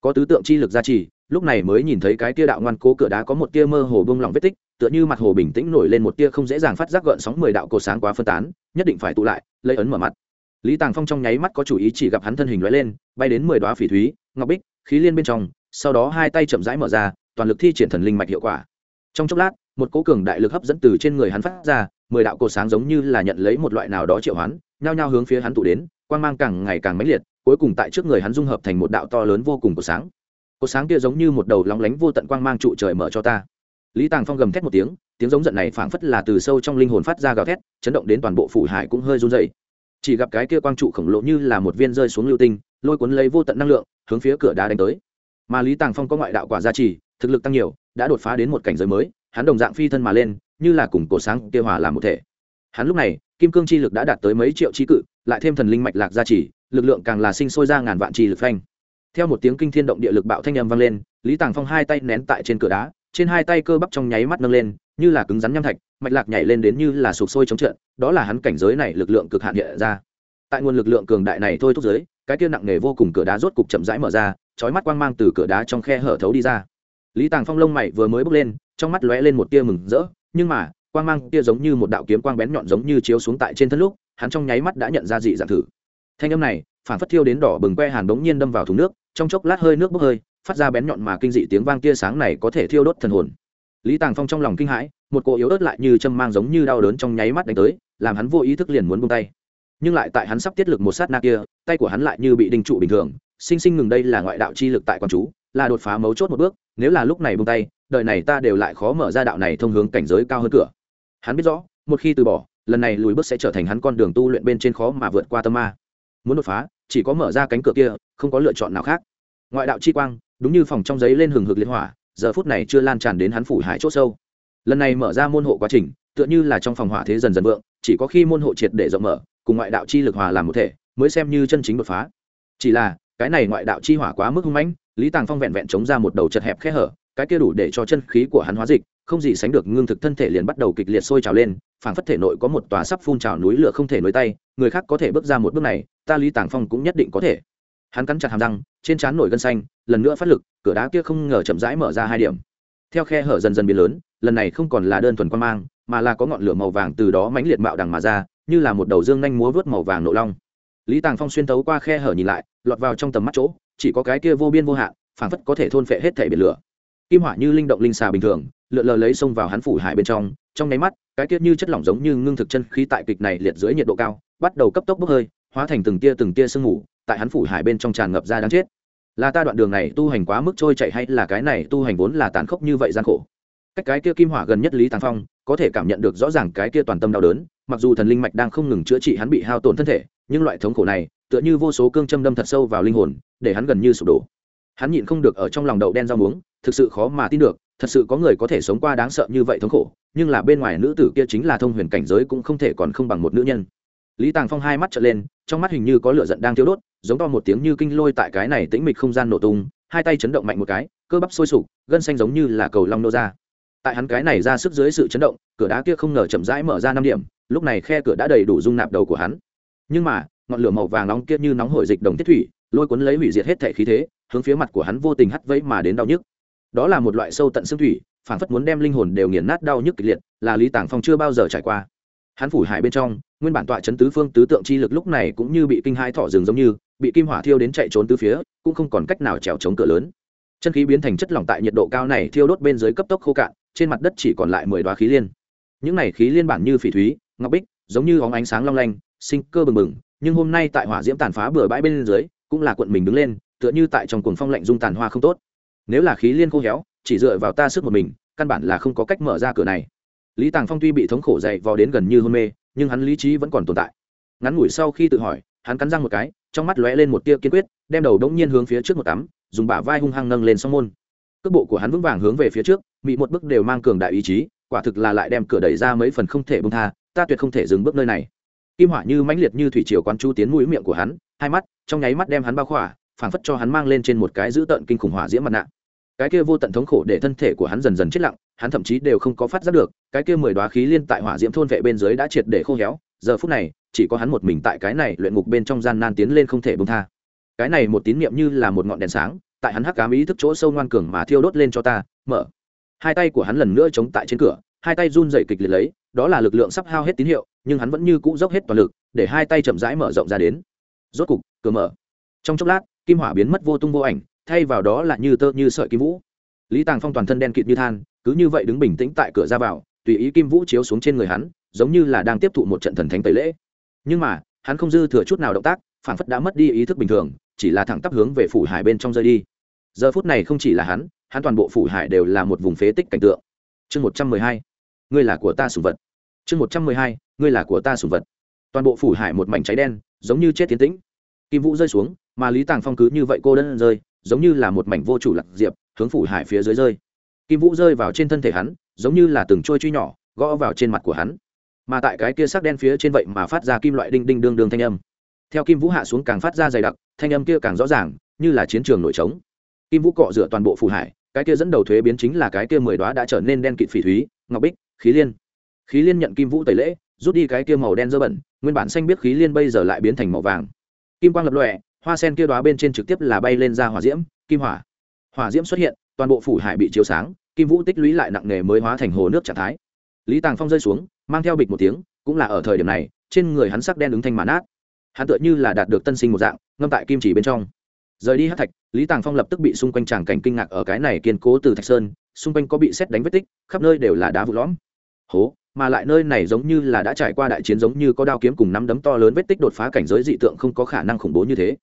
Có tứ tượng chi lực gia trì, lúc này mới nhìn thấy cái tia đạo ngoan cố cửa đá có một tia mơ hồ bông lỏng vết tích tựa như mặt hồ bình tĩnh nổi lên một tia không dễ dàng phát giác gợn sóng mười đạo cột sáng quá phân tán, nhất định phải tụ lại, lấy ấn mở mặt. Lý tàng phong trong nháy mắt có chủ ý chỉ gặp hắn thân hình lóe lên, bay đến mười đoá phỉ thúy, ngọc bích, khí liên bên trong, sau đó hai tay chậm rãi mở ra, toàn lực thi triển thần linh mạch hiệu quả. Trong chốc lát, một cố cường đại lực hấp dẫn từ trên người hắn phát ra, mười đạo cột sáng giống như là nhận lấy một loại nào đó triệu hoán, nhao nhao hướng phía hắn tụ đến, quang mang càng ngày càng mãnh liệt, cuối cùng tại trước người hắn dung hợp thành một đạo to lớn vô cùng của sáng. Cột sáng kia giống như một đầu lóng lánh vô tận quang mang trụ trời mở cho ta lý tàng phong gầm thét một tiếng tiếng giống giận này phảng phất là từ sâu trong linh hồn phát ra gào thét, chấn động đến toàn bộ phủ hải cũng hơi run dậy chỉ gặp cái kia quang trụ khổng lồ như là một viên rơi xuống lưu tinh, lôi cuốn lấy vô tận năng lượng, hướng phía cửa đá đánh tới. Mà lý tàng phong có ngoại đạo quả gia trì, thực lực tăng nhiều, đã đột phá đến một cảnh giới mới, hắn đồng dạng phi thân mà lên, như là cùng cổ sáng kia hòa làm một thể. Hắn lúc này, kim cương chi lực đã đạt tới mấy triệu trí cự, lại thêm thần linh mạch lạc gia trì, lực lượng càng là sinh sôi ra ngàn vạn trì lực phanh. Theo một tiếng kinh thiên động địa lực bạo thanh âm vang lên, lý tàng phong hai tay nén tại trên cửa đá trên hai tay cơ bắp trong nháy mắt nâng lên, như là cứng rắn nham thạch, mạch lạc nhảy lên đến như là sụp sôi chống trượt, đó là hắn cảnh giới này lực lượng cực hạn hiện ra. Tại nguồn lực lượng cường đại này thôi thúc giới, cái kia nặng nề vô cùng cửa đá rốt cục chậm rãi mở ra, chói mắt quang mang từ cửa đá trong khe hở thấu đi ra. Lý tàng phong lông mày vừa mới bước lên, trong mắt lóe lên một tia mừng rỡ, nhưng mà, quang mang kia giống như một đạo kiếm quang bén nhọn giống như chiếu xuống tại trên thân lúc, hắn trong nháy mắt đã nhận ra dị dạng thử. Thanh âm này, phản phất thiêu đến đỏ bừng que hàn bỗng nhiên đâm vào thùng nước, trong chốc lát hơi nước bốc hơi phát ra bén nhọn mà kinh dị tiếng vang tia sáng này có thể thiêu đốt thần hồn. Lý tàng phong trong lòng kinh hãi, một cỗ yếu ớt lại như châm mang giống như đau đớn trong nháy mắt đánh tới, làm hắn vô ý thức liền muốn buông tay. Nhưng lại tại hắn sắp tiết lực một sát na kia, tay của hắn lại như bị đình trụ bình thường, sinh sinh ngừng đây là ngoại đạo chi lực tại quan chú, là đột phá mấu chốt một bước, nếu là lúc này buông tay, đời này ta đều lại khó mở ra đạo này thông hướng cảnh giới cao hơn cửa. Hắn biết rõ, một khi từ bỏ, lần này lùi bước sẽ trở thành hắn con đường tu luyện bên trên khó mà vượt qua tâm ma. Muốn đột phá, chỉ có mở ra cánh cửa kia, không có lựa chọn nào khác. Ngoại đạo chi quang đúng như phòng trong giấy lên hừng hực liên hỏa, giờ phút này chưa lan tràn đến hắn phủ hải c h ỗ sâu. Lần này mở ra môn hộ quá trình, tựa như là trong phòng hỏa thế dần dần vượng, chỉ có khi môn hộ triệt để rộng mở, cùng ngoại đạo chi lực hòa làm một thể, mới xem như chân chính đột phá. Chỉ là, cái này ngoại đạo chi hỏa quá mức hung mãnh, lý tàng phong vẹn vẹn chống ra một đầu chật hẹp khe hở, cái kia đủ để cho chân khí của hắn hóa dịch, không gì sánh được ngưng thực thân thể liền bắt đầu kịch liệt sôi trào lên, phảng phất thể nội có một tòa sắp phun trào núi lửa không thể nối tay, người khác có thể bước ra một bước này, ta lý tàng phong cũng nhất định có thể. Hắn cắn chặt hàm răng, trên trán nổi gân xanh lần nữa phát lực, cửa đá kia không ngờ chậm rãi mở ra hai điểm. Theo khe hở dần dần biến lớn, lần này không còn là đơn thuần quan mang, mà là có ngọn lửa màu vàng từ đó mãnh liệt mạo đằng mà ra, như là một đầu dương nhanh múa vớt màu vàng nộ long. Lý tàng phong xuyên tấu qua khe hở nhìn lại, lọt vào trong tầm mắt chỗ, chỉ có cái kia vô biên vô hạn, phảng phất có thể thôn phệ hết thể biển lửa. Kim hỏa như linh động linh xà bình thường, lượn lờ lấy xông vào hắn phủ hải bên trong trong nháy mắt, cái kia như chất lỏng giống như ngưng thực chân khí tại kịch này liệt dưới nhiệt độ cao, bắt đầu cấp tốc bốc hơi, hóa thành từng tia từng tia sương mù, tại hắn phủ hải bên trong tràn ngập ra đáng chết là ta đoạn đường này tu hành quá mức trôi chạy hay là cái này tu hành vốn là tàn khốc như vậy gian khổ? Cách cái kia kim hỏa gần nhất lý tàng phong, có thể cảm nhận được rõ ràng cái kia toàn tâm đau đớn, mặc dù thần linh mạch đang không ngừng chữa trị hắn bị hao tổn thân thể, nhưng loại thống khổ này, tựa như vô số cương châm đâm thật sâu vào linh hồn, để hắn gần như sụp đổ. Hắn nhịn không được ở trong lòng đậu đen rau muống, thực sự khó mà tin được, thật sự có người có thể sống qua đáng sợ như vậy thống khổ, nhưng là bên ngoài nữ tử kia chính là thông huyền cảnh giới cũng không thể còn không bằng một nữ nhân. Lý tàng phong hai mắt trở lên, trong mắt hình như có lửa giận đang thiếu đốt giống to một tiếng như kinh lôi tại cái này tĩnh mịch không gian nổ tung, hai tay chấn động mạnh một cái, cơ bắp sôi sục, gân xanh giống như là cầu long nô ra. Tại hắn cái này ra sức dưới sự chấn động, cửa đá kia không ngờ chậm rãi mở ra năm điểm, lúc này khe cửa đã đầy đủ dung nạp đầu của hắn. Nhưng mà, ngọn lửa màu vàng nóng kia như nóng hổi dịch đồng thiết thủy, lôi cuốn lấy hủy diệt hết thể khí thế, hướng phía mặt của hắn vô tình hắt vẫy mà đến đau nhức. Đó là một loại sâu tận xương thủy phản phất muốn đem linh hồn đều nghiền nát đau nhức kịch liệt, là lý tàng phong chưa bao giờ trải qua hắn phủ hải bên trong, nguyên bản tọa chấn tứ phương tứ tượng chi lực lúc này cũng như bị kinh hai thọ rừng giống như, bị kim hỏa thiêu đến chạy trốn từ phía, cũng không còn cách nào trèo chống cửa lớn. Chân khí biến thành chất lỏng tại nhiệt độ cao này thiêu đốt bên dưới cấp tốc khô cạn, trên mặt đất chỉ còn lại mười đoá khí liên. Những này khí liên bản như phỉ thúy, ngọc bích, giống như óng ánh sáng long lanh, sinh cơ bừng bừng, nhưng hôm nay tại hỏa diễm tàn phá bừa bãi bên dưới, cũng là quận mình đứng lên, tựa như tại trong cuồng phong lạnh dung tàn hoa không tốt. Nếu là khí liên khô héo, chỉ dựa vào ta sức một mình, căn bản là không có cách mở ra cửa này lý tàng phong tuy bị thống khổ dậy vò đến gần như hôn mê, nhưng hắn lý trí vẫn còn tồn tại. Ngắn ngủi sau khi tự hỏi, hắn cắn răng một cái, trong mắt lóe lên một tia kiên quyết, đem đầu đống nhiên hướng phía trước một tắm dùng bả vai hung hăng nâng lên song môn. Cước bộ của hắn vững vàng hướng về phía trước bị một bước đều mang cường đại ý chí, quả thực là lại đem cửa đẩy ra mấy phần không thể bông tha, ta tuyệt không thể dừng bước nơi này. Kim hỏa như mãnh liệt như thủy triều quán chu tiến mũi miệng của hắn, hai mắt, trong nháy mắt đem hắn bao khỏa, phảng phất cho hắn mang lên trên một cái dữ tợn kinh khủng hỏa diễm mặt nạ cái kia vô tận thống khổ để thân thể của hắn dần dần chết lặng, hắn thậm chí đều không có phát giác được, cái kia mười đoá khí liên tại hỏa diễm thôn vệ bên dưới đã triệt để khô héo, giờ phút này, chỉ có hắn một mình tại cái này luyện ngục bên trong gian nan tiến lên không thể bông tha. Cái này một tín niệm như là một ngọn đèn sáng, tại hắn hắc cám ý thức chỗ sâu ngoan cường mà thiêu đốt lên cho ta, mở. Hai tay của hắn lần nữa chống tại trên cửa, hai tay run dậy kịch liệt lấy, đó là lực lượng sắp hao hết tín hiệu, nhưng hắn vẫn như cũ dốc hết toàn lực, để hai tay chậm rãi mở rộng ra đến. Rốt cục, cửa mở. Trong chốc lát, kim hỏa biến mất vô tung vô ảnh thay vào đó là như tơ như sợi kim vũ. Lý tàng phong toàn thân đen kịt như than, cứ như vậy đứng bình tĩnh tại cửa ra vào, tùy ý kim vũ chiếu xuống trên người hắn, giống như là đang tiếp thụ một trận thần thánh tẩy lễ. Nhưng mà, hắn không dư thừa chút nào động tác phản phất đã mất đi ý thức bình thường, chỉ là thẳng tắp hướng về phủ hải bên trong rơi đi. Giờ phút này không chỉ là hắn hắn toàn bộ phủ hải đều là một vùng phế tích cảnh tượng. Chương một trăm mười hai, ngươi là của ta sùng vật. Chương một trăm mười hai, ngươi là của ta sùng vật. Toàn bộ phủ hải một mảnh cháy đen, giống như chết tiến tĩnh. Kim vũ rơi xuống, mà lý tàng phong cứ như vậy cô đơn rơi giống như là một mảnh vô chủ lạc diệp, hướng phủ hải phía dưới rơi. Kim vũ rơi vào trên thân thể hắn, giống như là từng trôi truy nhỏ, gõ vào trên mặt của hắn. Mà tại cái kia sắc đen phía trên vậy mà phát ra kim loại đinh đinh đương đương thanh âm. Theo kim vũ hạ xuống càng phát ra dày đặc, thanh âm kia càng rõ ràng, như là chiến trường nổi trống. Kim vũ cọ rửa toàn bộ phủ hải, cái kia dẫn đầu thuế biến chính là cái kia mười đoá đã trở nên đen kịt phỉ thúy, ngọc bích, khí liên. Khí liên nhận kim vũ tẩy lễ, rút đi cái kia màu đen dơ bẩn, nguyên bản xanh biết khí liên bây giờ lại biến thành màu vàng. Kim quang lập lọe hoa sen kia đóa bên trên trực tiếp là bay lên ra hỏa diễm, kim hỏa. Hỏa diễm xuất hiện, toàn bộ phủ hải bị chiếu sáng, kim vũ tích lũy lại nặng nề mới hóa thành hồ nước trạng thái. Lý tàng phong rơi xuống, mang theo bịch một tiếng, cũng là ở thời điểm này, trên người hắn sắc đen ứng thanh màn át hắn tựa như là đạt được tân sinh một dạng, ngâm tại kim chỉ bên trong. Rời đi hát thạch, lý tàng phong lập tức bị xung quanh tràng cảnh kinh ngạc ở cái này kiên cố từ thạch sơn, xung quanh có bị xét đánh vết tích, khắp nơi đều là đá vụ lõm. Hố, mà lại nơi này giống như là đã trải qua đại chiến giống như có đao kiếm cùng nắm đấm to lớn vết tích đột phá cảnh giới dị tượng không có khả năng khủng bố như thế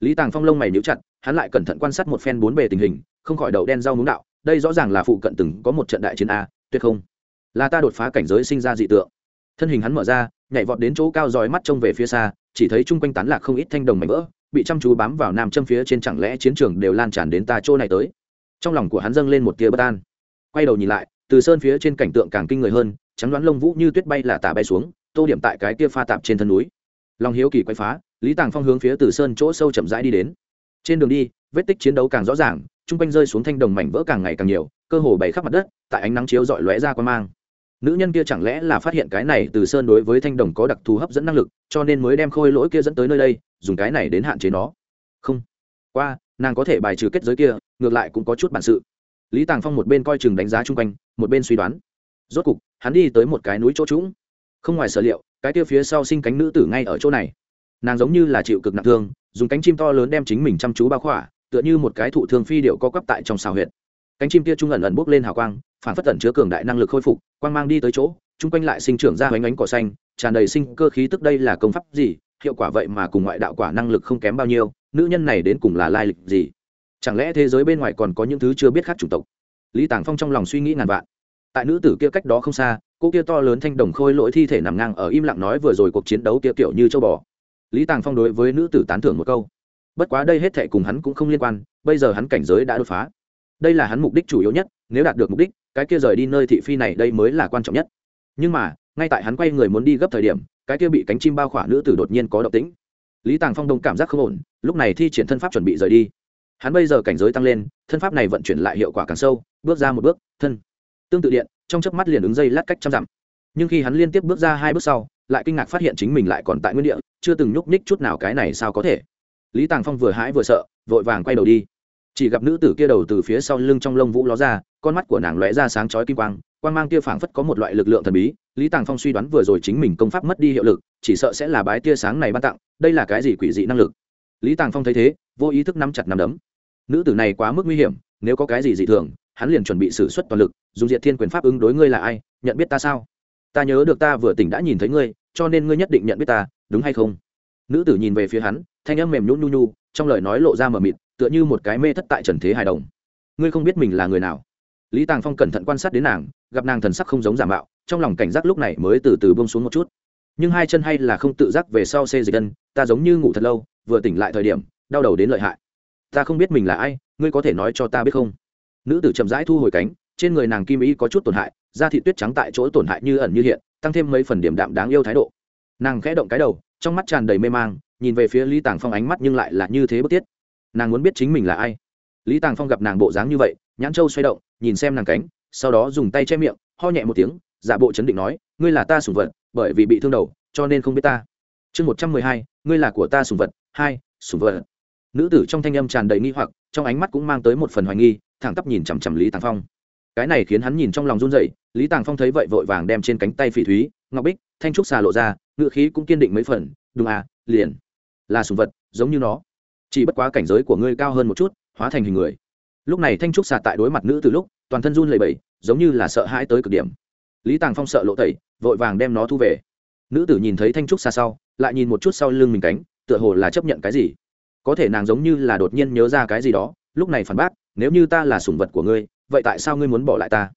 lý tàng phong lông mày níu chặt, hắn lại cẩn thận quan sát một phen bốn bề tình hình, không khỏi đầu đen rau muống đạo, đây rõ ràng là phụ cận từng có một trận đại chiến a, tuyệt không? Là ta đột phá cảnh giới sinh ra dị tượng. Thân hình hắn mở ra, nhảy vọt đến chỗ cao dòi mắt trông về phía xa, chỉ thấy chung quanh tán lạc không ít thanh đồng mảnh vỡ, bị chăm chú bám vào nam châm phía trên chẳng lẽ chiến trường đều lan tràn đến ta chỗ này tới? Trong lòng của hắn dâng lên một tia bất an. Quay đầu nhìn lại, từ sơn phía trên cảnh tượng càng kinh người hơn, trắng đoán lông vũ như tuyết bay là tả bay xuống, tô điểm tại cái tia pha tạp trên thân núi. Lòng hiếu kỳ quay phá lý tàng phong hướng phía từ sơn chỗ sâu chậm rãi đi đến. Trên đường đi, vết tích chiến đấu càng rõ ràng chung quanh rơi xuống thanh đồng mảnh vỡ càng ngày càng nhiều, cơ hồ bày khắp mặt đất, tại ánh nắng chiếu dọi lóe ra quan mang. Nữ nhân kia chẳng lẽ là phát hiện cái này từ sơn đối với thanh đồng có đặc thù hấp dẫn năng lực, cho nên mới đem khôi lỗi kia dẫn tới nơi đây, dùng cái này đến hạn chế nó? Không. Qua, nàng có thể bài trừ kết giới kia, ngược lại cũng có chút bản sự. Lý tàng phong một bên coi chừng đánh giá chung quanh, một bên suy đoán. Rốt cục, hắn đi tới một cái núi chỗ trũng. Không ngoài sở liệu, cái kia phía sau sinh cánh nữ tử ngay ở chỗ này nàng giống như là chịu cực nặng thương, dùng cánh chim to lớn đem chính mình chăm chú bao khỏa, tựa như một cái thụ thương phi điệu co quắp tại trong xào huyệt. Cánh chim kia trung ẩn ẩn bốc lên hào quang, phản phất tẩn chứa cường đại năng lực khôi phục, quang mang đi tới chỗ, chung quanh lại sinh trưởng ra hoành ánh cỏ xanh, tràn đầy sinh cơ khí tức đây là công pháp gì, hiệu quả vậy mà cùng ngoại đạo quả năng lực không kém bao nhiêu, nữ nhân này đến cùng là lai lịch gì? Chẳng lẽ thế giới bên ngoài còn có những thứ chưa biết khác chủng tộc? Lý tàng phong trong lòng suy nghĩ ngàn vạn. Tại nữ tử kia cách đó không xa, cô kia to lớn thanh đồng khôi lỗi thi thể nằm ngang ở im lặng nói vừa rồi cuộc chiến đấu kia kiểu như châu bò lý tàng phong đối với nữ tử tán thưởng một câu. Bất quá đây hết thệ cùng hắn cũng không liên quan, bây giờ hắn cảnh giới đã đột phá. Đây là hắn mục đích chủ yếu nhất, nếu đạt được mục đích, cái kia rời đi nơi thị phi này đây mới là quan trọng nhất. Nhưng mà, ngay tại hắn quay người muốn đi gấp thời điểm, cái kia bị cánh chim bao khỏa nữ tử đột nhiên có động tĩnh. Lý tàng phong đông cảm giác không ổn, lúc này thi triển thân pháp chuẩn bị rời đi. Hắn bây giờ cảnh giới tăng lên, thân pháp này vận chuyển lại hiệu quả càng sâu, bước ra một bước, thân. Tương tự điện, trong chớp mắt liền ứng dây lát cách trăm dặm. Nhưng khi hắn liên tiếp bước ra hai bước sau lại kinh ngạc phát hiện chính mình lại còn tại nguyên địa, chưa từng nhúc nhích chút nào cái này sao có thể. Lý tàng phong vừa hãi vừa sợ, vội vàng quay đầu đi. Chỉ gặp nữ tử kia đầu từ phía sau lưng trong lông vũ ló ra, con mắt của nàng lóe ra sáng chói kim quang quang mang kia phảng phất có một loại lực lượng thần bí, lý tàng phong suy đoán vừa rồi chính mình công pháp mất đi hiệu lực, chỉ sợ sẽ là bái tia sáng này ban tặng, đây là cái gì quỷ dị năng lực? Lý tàng phong thấy thế, vô ý thức nắm chặt nắm đấm. Nữ tử này quá mức nguy hiểm, nếu có cái gì dị thường, hắn liền chuẩn bị xử suất toàn lực, dùng diệt thiên quyền pháp ứng đối ngươi là ai, nhận biết ta sao? Ta nhớ được ta vừa tỉnh đã nhìn thấy ngươi, cho nên ngươi nhất định nhận biết ta, đúng hay không? Nữ tử nhìn về phía hắn, thanh âm mềm nhún nhu nhu, trong lời nói lộ ra mờ mịt, tựa như một cái mê thất tại trần thế hài đồng. Ngươi không biết mình là người nào. Lý tàng phong cẩn thận quan sát đến nàng, gặp nàng thần sắc không giống giả mạo, trong lòng cảnh giác lúc này mới từ từ bông xuống một chút. Nhưng hai chân hay là không tự giác về sau xê dịch chân ta giống như ngủ thật lâu, vừa tỉnh lại thời điểm, đau đầu đến lợi hại. Ta không biết mình là ai, ngươi có thể nói cho ta biết không? Nữ tử chậm rãi thu hồi cánh, trên người nàng kim ý có chút tổn hại da thị tuyết trắng tại chỗ tổn hại như ẩn như hiện, tăng thêm mấy phần điểm đạm đáng yêu thái độ. Nàng khẽ động cái đầu, trong mắt tràn đầy mê mang, nhìn về phía lý tàng phong ánh mắt nhưng lại là như thế bất tiết. Nàng muốn biết chính mình là ai. Lý tàng phong gặp nàng bộ dáng như vậy, nhãn châu xoay động, nhìn xem nàng cánh, sau đó dùng tay che miệng, ho nhẹ một tiếng, giả bộ chấn định nói, ngươi là ta sùng vật, bởi vì bị thương đầu, cho nên không biết ta. Chương một trăm mười hai, ngươi là của ta sùng vật, hai sùng vật. Nữ tử trong thanh âm tràn đầy nghi hoặc, trong ánh mắt cũng mang tới một phần hoài nghi, thẳng tắp nhìn chằm chằm lý tàng phong cái này khiến hắn nhìn trong lòng run dậy lý tàng phong thấy vậy vội vàng đem trên cánh tay phỉ thúy, ngọc bích, thanh trúc xà lộ ra ngựa khí cũng kiên định mấy phần, đúng à liền. Là sùng vật, giống như nó. Chỉ bất quá cảnh giới của ngươi cao hơn một chút, hóa thành hình người. Lúc này thanh trúc xà tại đối mặt nữ từ lúc, toàn thân run lầy bẩy, giống như là sợ hãi tới cực điểm. Lý tàng phong sợ lộ tẩy, vội vàng đem nó thu về. Nữ tử nhìn thấy thanh trúc xa sau, lại nhìn một chút sau lưng mình cánh, tựa hồ là chấp nhận cái gì. Có thể nàng giống như là đột nhiên nhớ ra cái gì đó, lúc này phản bác, nếu như ta là sủng vật của ngươi vậy tại sao ngươi muốn bỏ lại ta?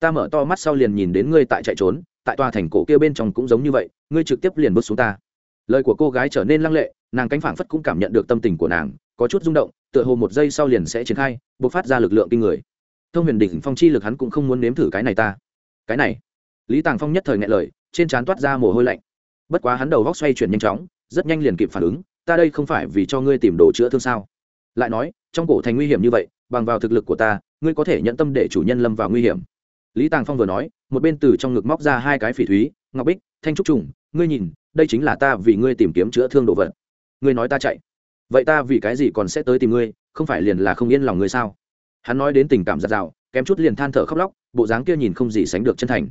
Ta mở to mắt sau liền nhìn đến ngươi tại chạy trốn, tại tòa thành cổ kia bên trong cũng giống như vậy, ngươi trực tiếp liền bước xuống ta. Lời của cô gái trở nên lăng lệ, nàng cánh phảng phất cũng cảm nhận được tâm tình của nàng, có chút rung động, tựa hồ một giây sau liền sẽ triển khai b ộ c phát ra lực lượng kinh người. Thông huyền đỉnh phong chi lực hắn cũng không muốn nếm thử cái này ta. Cái này. Lý tàng phong nhất thời ngại lời, trên trán toát ra mồ hôi lạnh. Bất quá hắn đầu vóc xoay chuyển nhanh chóng, rất nhanh liền kịp phản ứng, ta đây không phải vì cho ngươi tìm đồ chữa thương sao? Lại nói, trong cổ thành nguy hiểm như vậy bằng vào thực lực của ta, ngươi có thể nhận tâm để chủ nhân lâm vào nguy hiểm. Lý tàng phong vừa nói, một bên từ trong ngực móc ra hai cái phỉ thúy, ngọc bích, thanh trúc trùng, ngươi nhìn, đây chính là ta vì ngươi tìm kiếm chữa thương đồ vật. Ngươi nói ta chạy. Vậy ta vì cái gì còn sẽ tới tìm ngươi, không phải liền là không yên lòng ngươi sao? Hắn nói đến tình cảm giặt rào, kém chút liền than thở khóc lóc, bộ dáng kia nhìn không gì sánh được chân thành.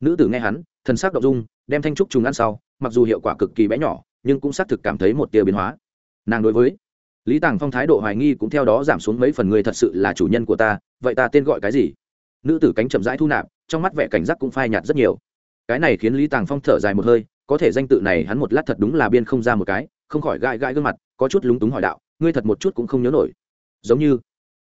Nữ tử nghe hắn, thần sắc đ ộ n g dung, đem thanh trúc trùng ăn sau, mặc dù hiệu quả cực kỳ bé nhỏ, nhưng cũng xác thực cảm thấy một tia biến hóa. Nàng đối với lý tàng phong thái độ hoài nghi cũng theo đó giảm xuống mấy phần người thật sự là chủ nhân của ta, vậy ta tên gọi cái gì? Nữ tử cánh chậm rãi thu nạp, trong mắt vẻ cảnh giác cũng phai nhạt rất nhiều. Cái này khiến lý tàng phong thở dài một hơi, có thể danh tự này hắn một lát thật đúng là biên không ra một cái, không khỏi gãi gãi gương mặt, có chút lúng túng hỏi đạo, ngươi thật một chút cũng không nhớ nổi. Giống như,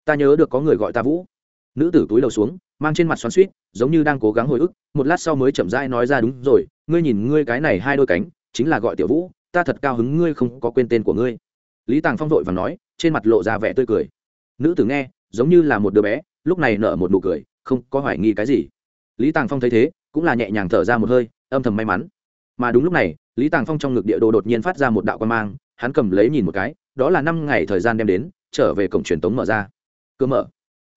ta nhớ được có người gọi ta vũ. Nữ tử túi đầu xuống, mang trên mặt xoắn suýt giống như đang cố gắng hồi ức, một lát sau mới chậm rãi nói ra, đúng rồi, ngươi nhìn ngươi cái này hai đôi cánh, chính là gọi tiểu vũ, ta thật cao hứng ngươi không có quên tên của ngươi lý tàng phong vội và nói, trên mặt lộ ra vẻ tươi cười. Nữ tử nghe, giống như là một đứa bé, lúc này nở một nụ cười, không có hoài nghi cái gì. Lý tàng phong thấy thế, cũng là nhẹ nhàng thở ra một hơi, âm thầm may mắn. Mà đúng lúc này, lý tàng phong trong ngực địa đồ đột nhiên phát ra một đạo quan mang, hắn cầm lấy nhìn một cái, đó là năm ngày thời gian đem đến, trở về cổng truyền tống mở ra. Cơ mở.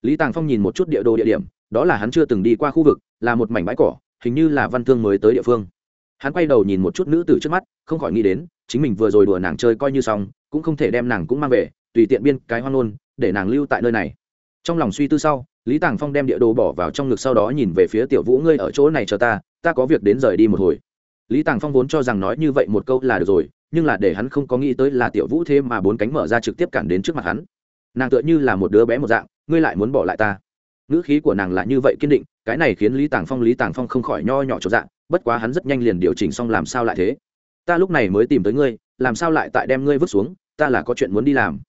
Lý tàng phong nhìn một chút địa đồ địa điểm, đó là hắn chưa từng đi qua khu vực, là một mảnh bãi cỏ, hình như là văn thương mới tới địa phương. Hắn quay đầu nhìn một chút nữ tử trước mắt, không khỏi nghĩ đến, chính mình vừa rồi đùa nàng chơi coi như xong cũng không thể đem nàng cũng mang về, tùy tiện biên cái hoan ôn để nàng lưu tại nơi này. Trong lòng suy tư sau, lý tàng phong đem địa đồ bỏ vào trong ngực sau đó nhìn về phía tiểu vũ, ngươi ở chỗ này chờ ta ta có việc đến rời đi một hồi. Lý tàng phong vốn cho rằng nói như vậy một câu là được rồi, nhưng là để hắn không có nghĩ tới là tiểu vũ thế mà bốn cánh mở ra trực tiếp cản đến trước mặt hắn. Nàng tựa như là một đứa bé một dạng, ngươi lại muốn bỏ lại ta? Ngữ khí của nàng là như vậy kiên định, cái này khiến lý tàng phong, lý tàng phong không khỏi nho nhỏ cho dạng, bất quá hắn rất nhanh liền điều chỉnh xong làm sao lại thế. Ta lúc này mới tìm tới ngươi, làm sao lại tại đem ngươi vứt xuống? Ta là có chuyện muốn đi làm.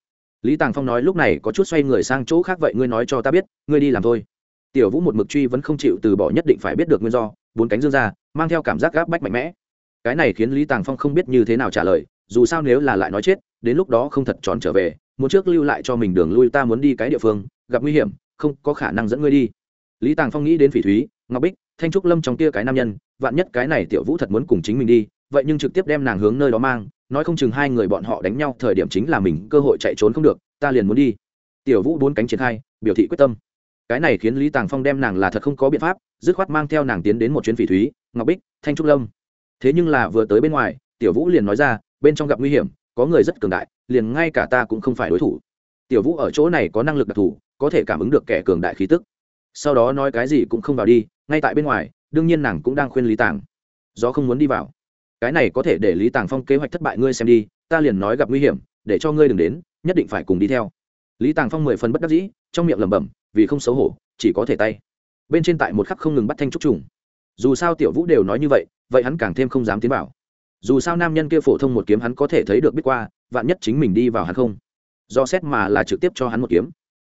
Lý tàng phong nói lúc này có chút xoay người sang chỗ khác vậy ngươi nói cho ta biết, ngươi đi làm thôi. Tiểu vũ một mực truy vẫn không chịu từ bỏ nhất định phải biết được nguyên do, bốn cánh dương ra, mang theo cảm giác gáp bách mạnh mẽ. Cái này khiến lý tàng phong không biết như thế nào trả lời, dù sao nếu là lại nói chết, đến lúc đó không thật tròn trở về, muốn trước lưu lại cho mình đường lui ta muốn đi cái địa phương, gặp nguy hiểm, không có khả năng dẫn ngươi đi. Lý tàng phong nghĩ đến phỉ thúy, ngọc bích, thanh trúc lâm trong kia cái nam nhân, vạn nhất cái này tiểu vũ thật muốn cùng chính mình đi, vậy nhưng trực tiếp đem nàng hướng nơi đó mang nói không chừng hai người bọn họ đánh nhau, thời điểm chính là mình, cơ hội chạy trốn không được, ta liền muốn đi. Tiểu vũ bốn cánh triển khai, biểu thị quyết tâm. Cái này khiến lý tàng phong đem nàng là thật không có biện pháp, dứt khoát mang theo nàng tiến đến một chuyến phỉ thúy, ngọc bích, thanh trúc lâm. Thế nhưng là vừa tới bên ngoài, tiểu vũ liền nói ra, bên trong gặp nguy hiểm, có người rất cường đại, liền ngay cả ta cũng không phải đối thủ. Tiểu vũ ở chỗ này có năng lực đặc thù, có thể cảm ứng được kẻ cường đại khí tức. Sau đó nói cái gì cũng không vào đi, ngay tại bên ngoài, đương nhiên nàng cũng đang khuyên lý tàng. Do không muốn đi vào cái này có thể để lý tàng phong kế hoạch thất bại ngươi xem đi, ta liền nói gặp nguy hiểm, để cho ngươi đừng đến, nhất định phải cùng đi theo. Lý tàng phong mười phần bất đắc dĩ, trong miệng lẩm bẩm, vì không xấu hổ, chỉ có thể tay. Bên trên tại một khắc không ngừng bắt thanh trúc trùng. Dù sao tiểu vũ đều nói như vậy vậy hắn càng thêm không dám tiến vào. Dù sao nam nhân kia phổ thông một kiếm hắn có thể thấy được biết qua, vạn nhất chính mình đi vào hắn không? Do xét mà là trực tiếp cho hắn một kiếm.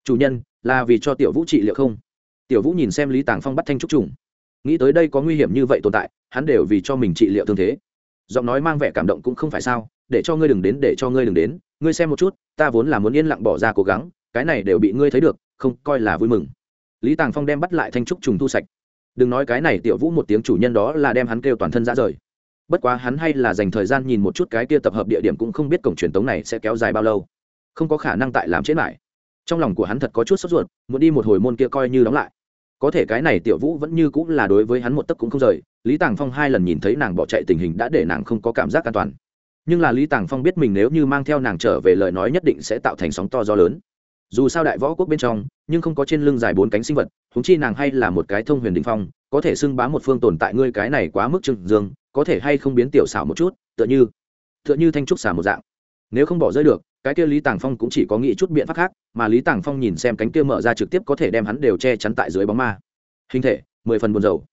Chủ nhân, là vì cho tiểu vũ trị liệu không? Tiểu vũ nhìn xem lý tàng phong bắt thanh trúc trùng. Nghĩ tới đây có nguy hiểm như vậy tồn tại, hắn đều vì cho mình trị liệu thương thế giọng nói mang vẻ cảm động cũng không phải sao, để cho ngươi đừng đến, để cho ngươi đừng đến. Ngươi xem một chút, ta vốn là muốn yên lặng bỏ ra cố gắng, cái này đều bị ngươi thấy được, không, coi là vui mừng. Lý tàng phong đem bắt lại thanh trúc trùng thu sạch. Đừng nói cái này, tiểu vũ một tiếng chủ nhân đó là đem hắn kêu toàn thân ra rời. Bất quá hắn hay là dành thời gian nhìn một chút cái kia tập hợp địa điểm cũng không biết cổng truyền tống này sẽ kéo dài bao lâu. Không có khả năng tại làm chết lại. Trong lòng của hắn thật có chút sốt ruột, muốn đi một hồi môn kia coi như đóng lại có thể cái này tiểu vũ vẫn như cũng là đối với hắn một tấc cũng không rời, lý tàng phong hai lần nhìn thấy nàng bỏ chạy tình hình đã để nàng không có cảm giác an toàn. Nhưng là lý tàng phong biết mình nếu như mang theo nàng trở về lời nói nhất định sẽ tạo thành sóng to gió lớn. Dù sao đại võ quốc bên trong, nhưng không có trên lưng dài bốn cánh sinh vật thúng chi nàng hay là một cái thông huyền đình phong, có thể xưng bá một phương tồn tại ngươi cái này quá mức trừng dương, có thể hay không biến tiểu xảo một chút, tựa như tựa như thanh trúc xả một dạng. Nếu không bỏ rơi được cái kia lý tàng phong cũng chỉ có nghĩ chút biện pháp khác, mà lý tàng phong nhìn xem cánh kia mở ra trực tiếp có thể đem hắn đều che chắn tại dưới bóng ma. Hình thể, mười phần buồn dầu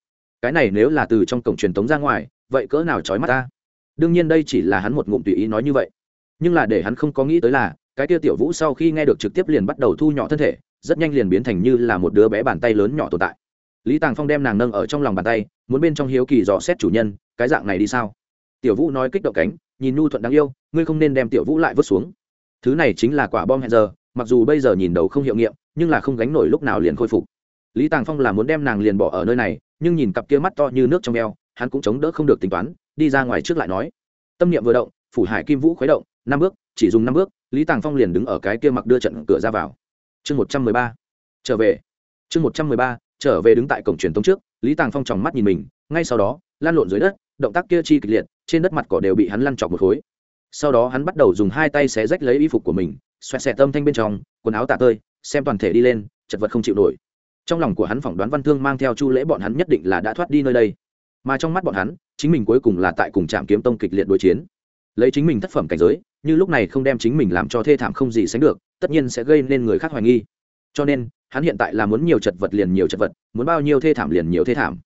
cái này nếu là từ trong cổng truyền tống ra ngoài, vậy cỡ nào trói mắt ta? Đương nhiên đây chỉ là hắn một ngụm tùy ý nói như vậy. Nhưng là để hắn không có nghĩ tới là, cái kia tiểu vũ sau khi nghe được trực tiếp liền bắt đầu thu nhỏ thân thể, rất nhanh liền biến thành như là một đứa bé bàn tay lớn nhỏ tồn tại. Lý tàng phong đem nàng nâng ở trong lòng bàn tay, muốn bên trong hiếu kỳ dò xét chủ nhân, cái dạng này đi sao? Tiểu vũ nói kích động cánh, nhìn nhu thuận đáng yêu, ngươi không nên đem tiểu vũ lại vứt xuống thứ này chính là quả bom hẹn giờ, mặc dù bây giờ nhìn đầu không hiệu nghiệm, nhưng là không gánh nổi lúc nào liền khôi phục. Lý tàng phong là muốn đem nàng liền bỏ ở nơi này, nhưng nhìn cặp kia mắt to như nước trong eo, hắn cũng chống đỡ không được tính toán, đi ra ngoài trước lại nói. Tâm niệm vừa động, phủ hải kim vũ khuấy động, năm bước, chỉ dùng năm bước, lý tàng phong liền đứng ở cái kia mặc đưa trận cửa ra vào. Chương một trăm mười ba, trở về. Chương một trăm mười ba, trở về đứng tại cổng truyền thống trước, lý tàng phong tròng mắt nhìn mình, ngay sau đó lan lộn dưới đất, động tác kia chi kịch liệt, trên đất mặt cỏ đều bị hắn lăn chọc một khối sau đó hắn bắt đầu dùng hai tay xé rách lấy y phục của mình, xoẹt xẹt tâm thanh bên trong, quần áo tả tơi, xem toàn thể đi lên, chật vật không chịu nổi. Trong lòng của hắn phỏng đoán văn thương mang theo chu lễ bọn hắn nhất định là đã thoát đi nơi đây. Mà trong mắt bọn hắn, chính mình cuối cùng là tại cùng trạm kiếm tông kịch liệt đối chiến. Lấy chính mình thất phẩm cảnh giới, như lúc này không đem chính mình làm cho thê thảm không gì sánh được, tất nhiên sẽ gây nên người khác hoài nghi. Cho nên, hắn hiện tại là muốn nhiều chật vật liền nhiều chật vật, muốn bao nhiêu thê thảm liền nhiều thê thảm.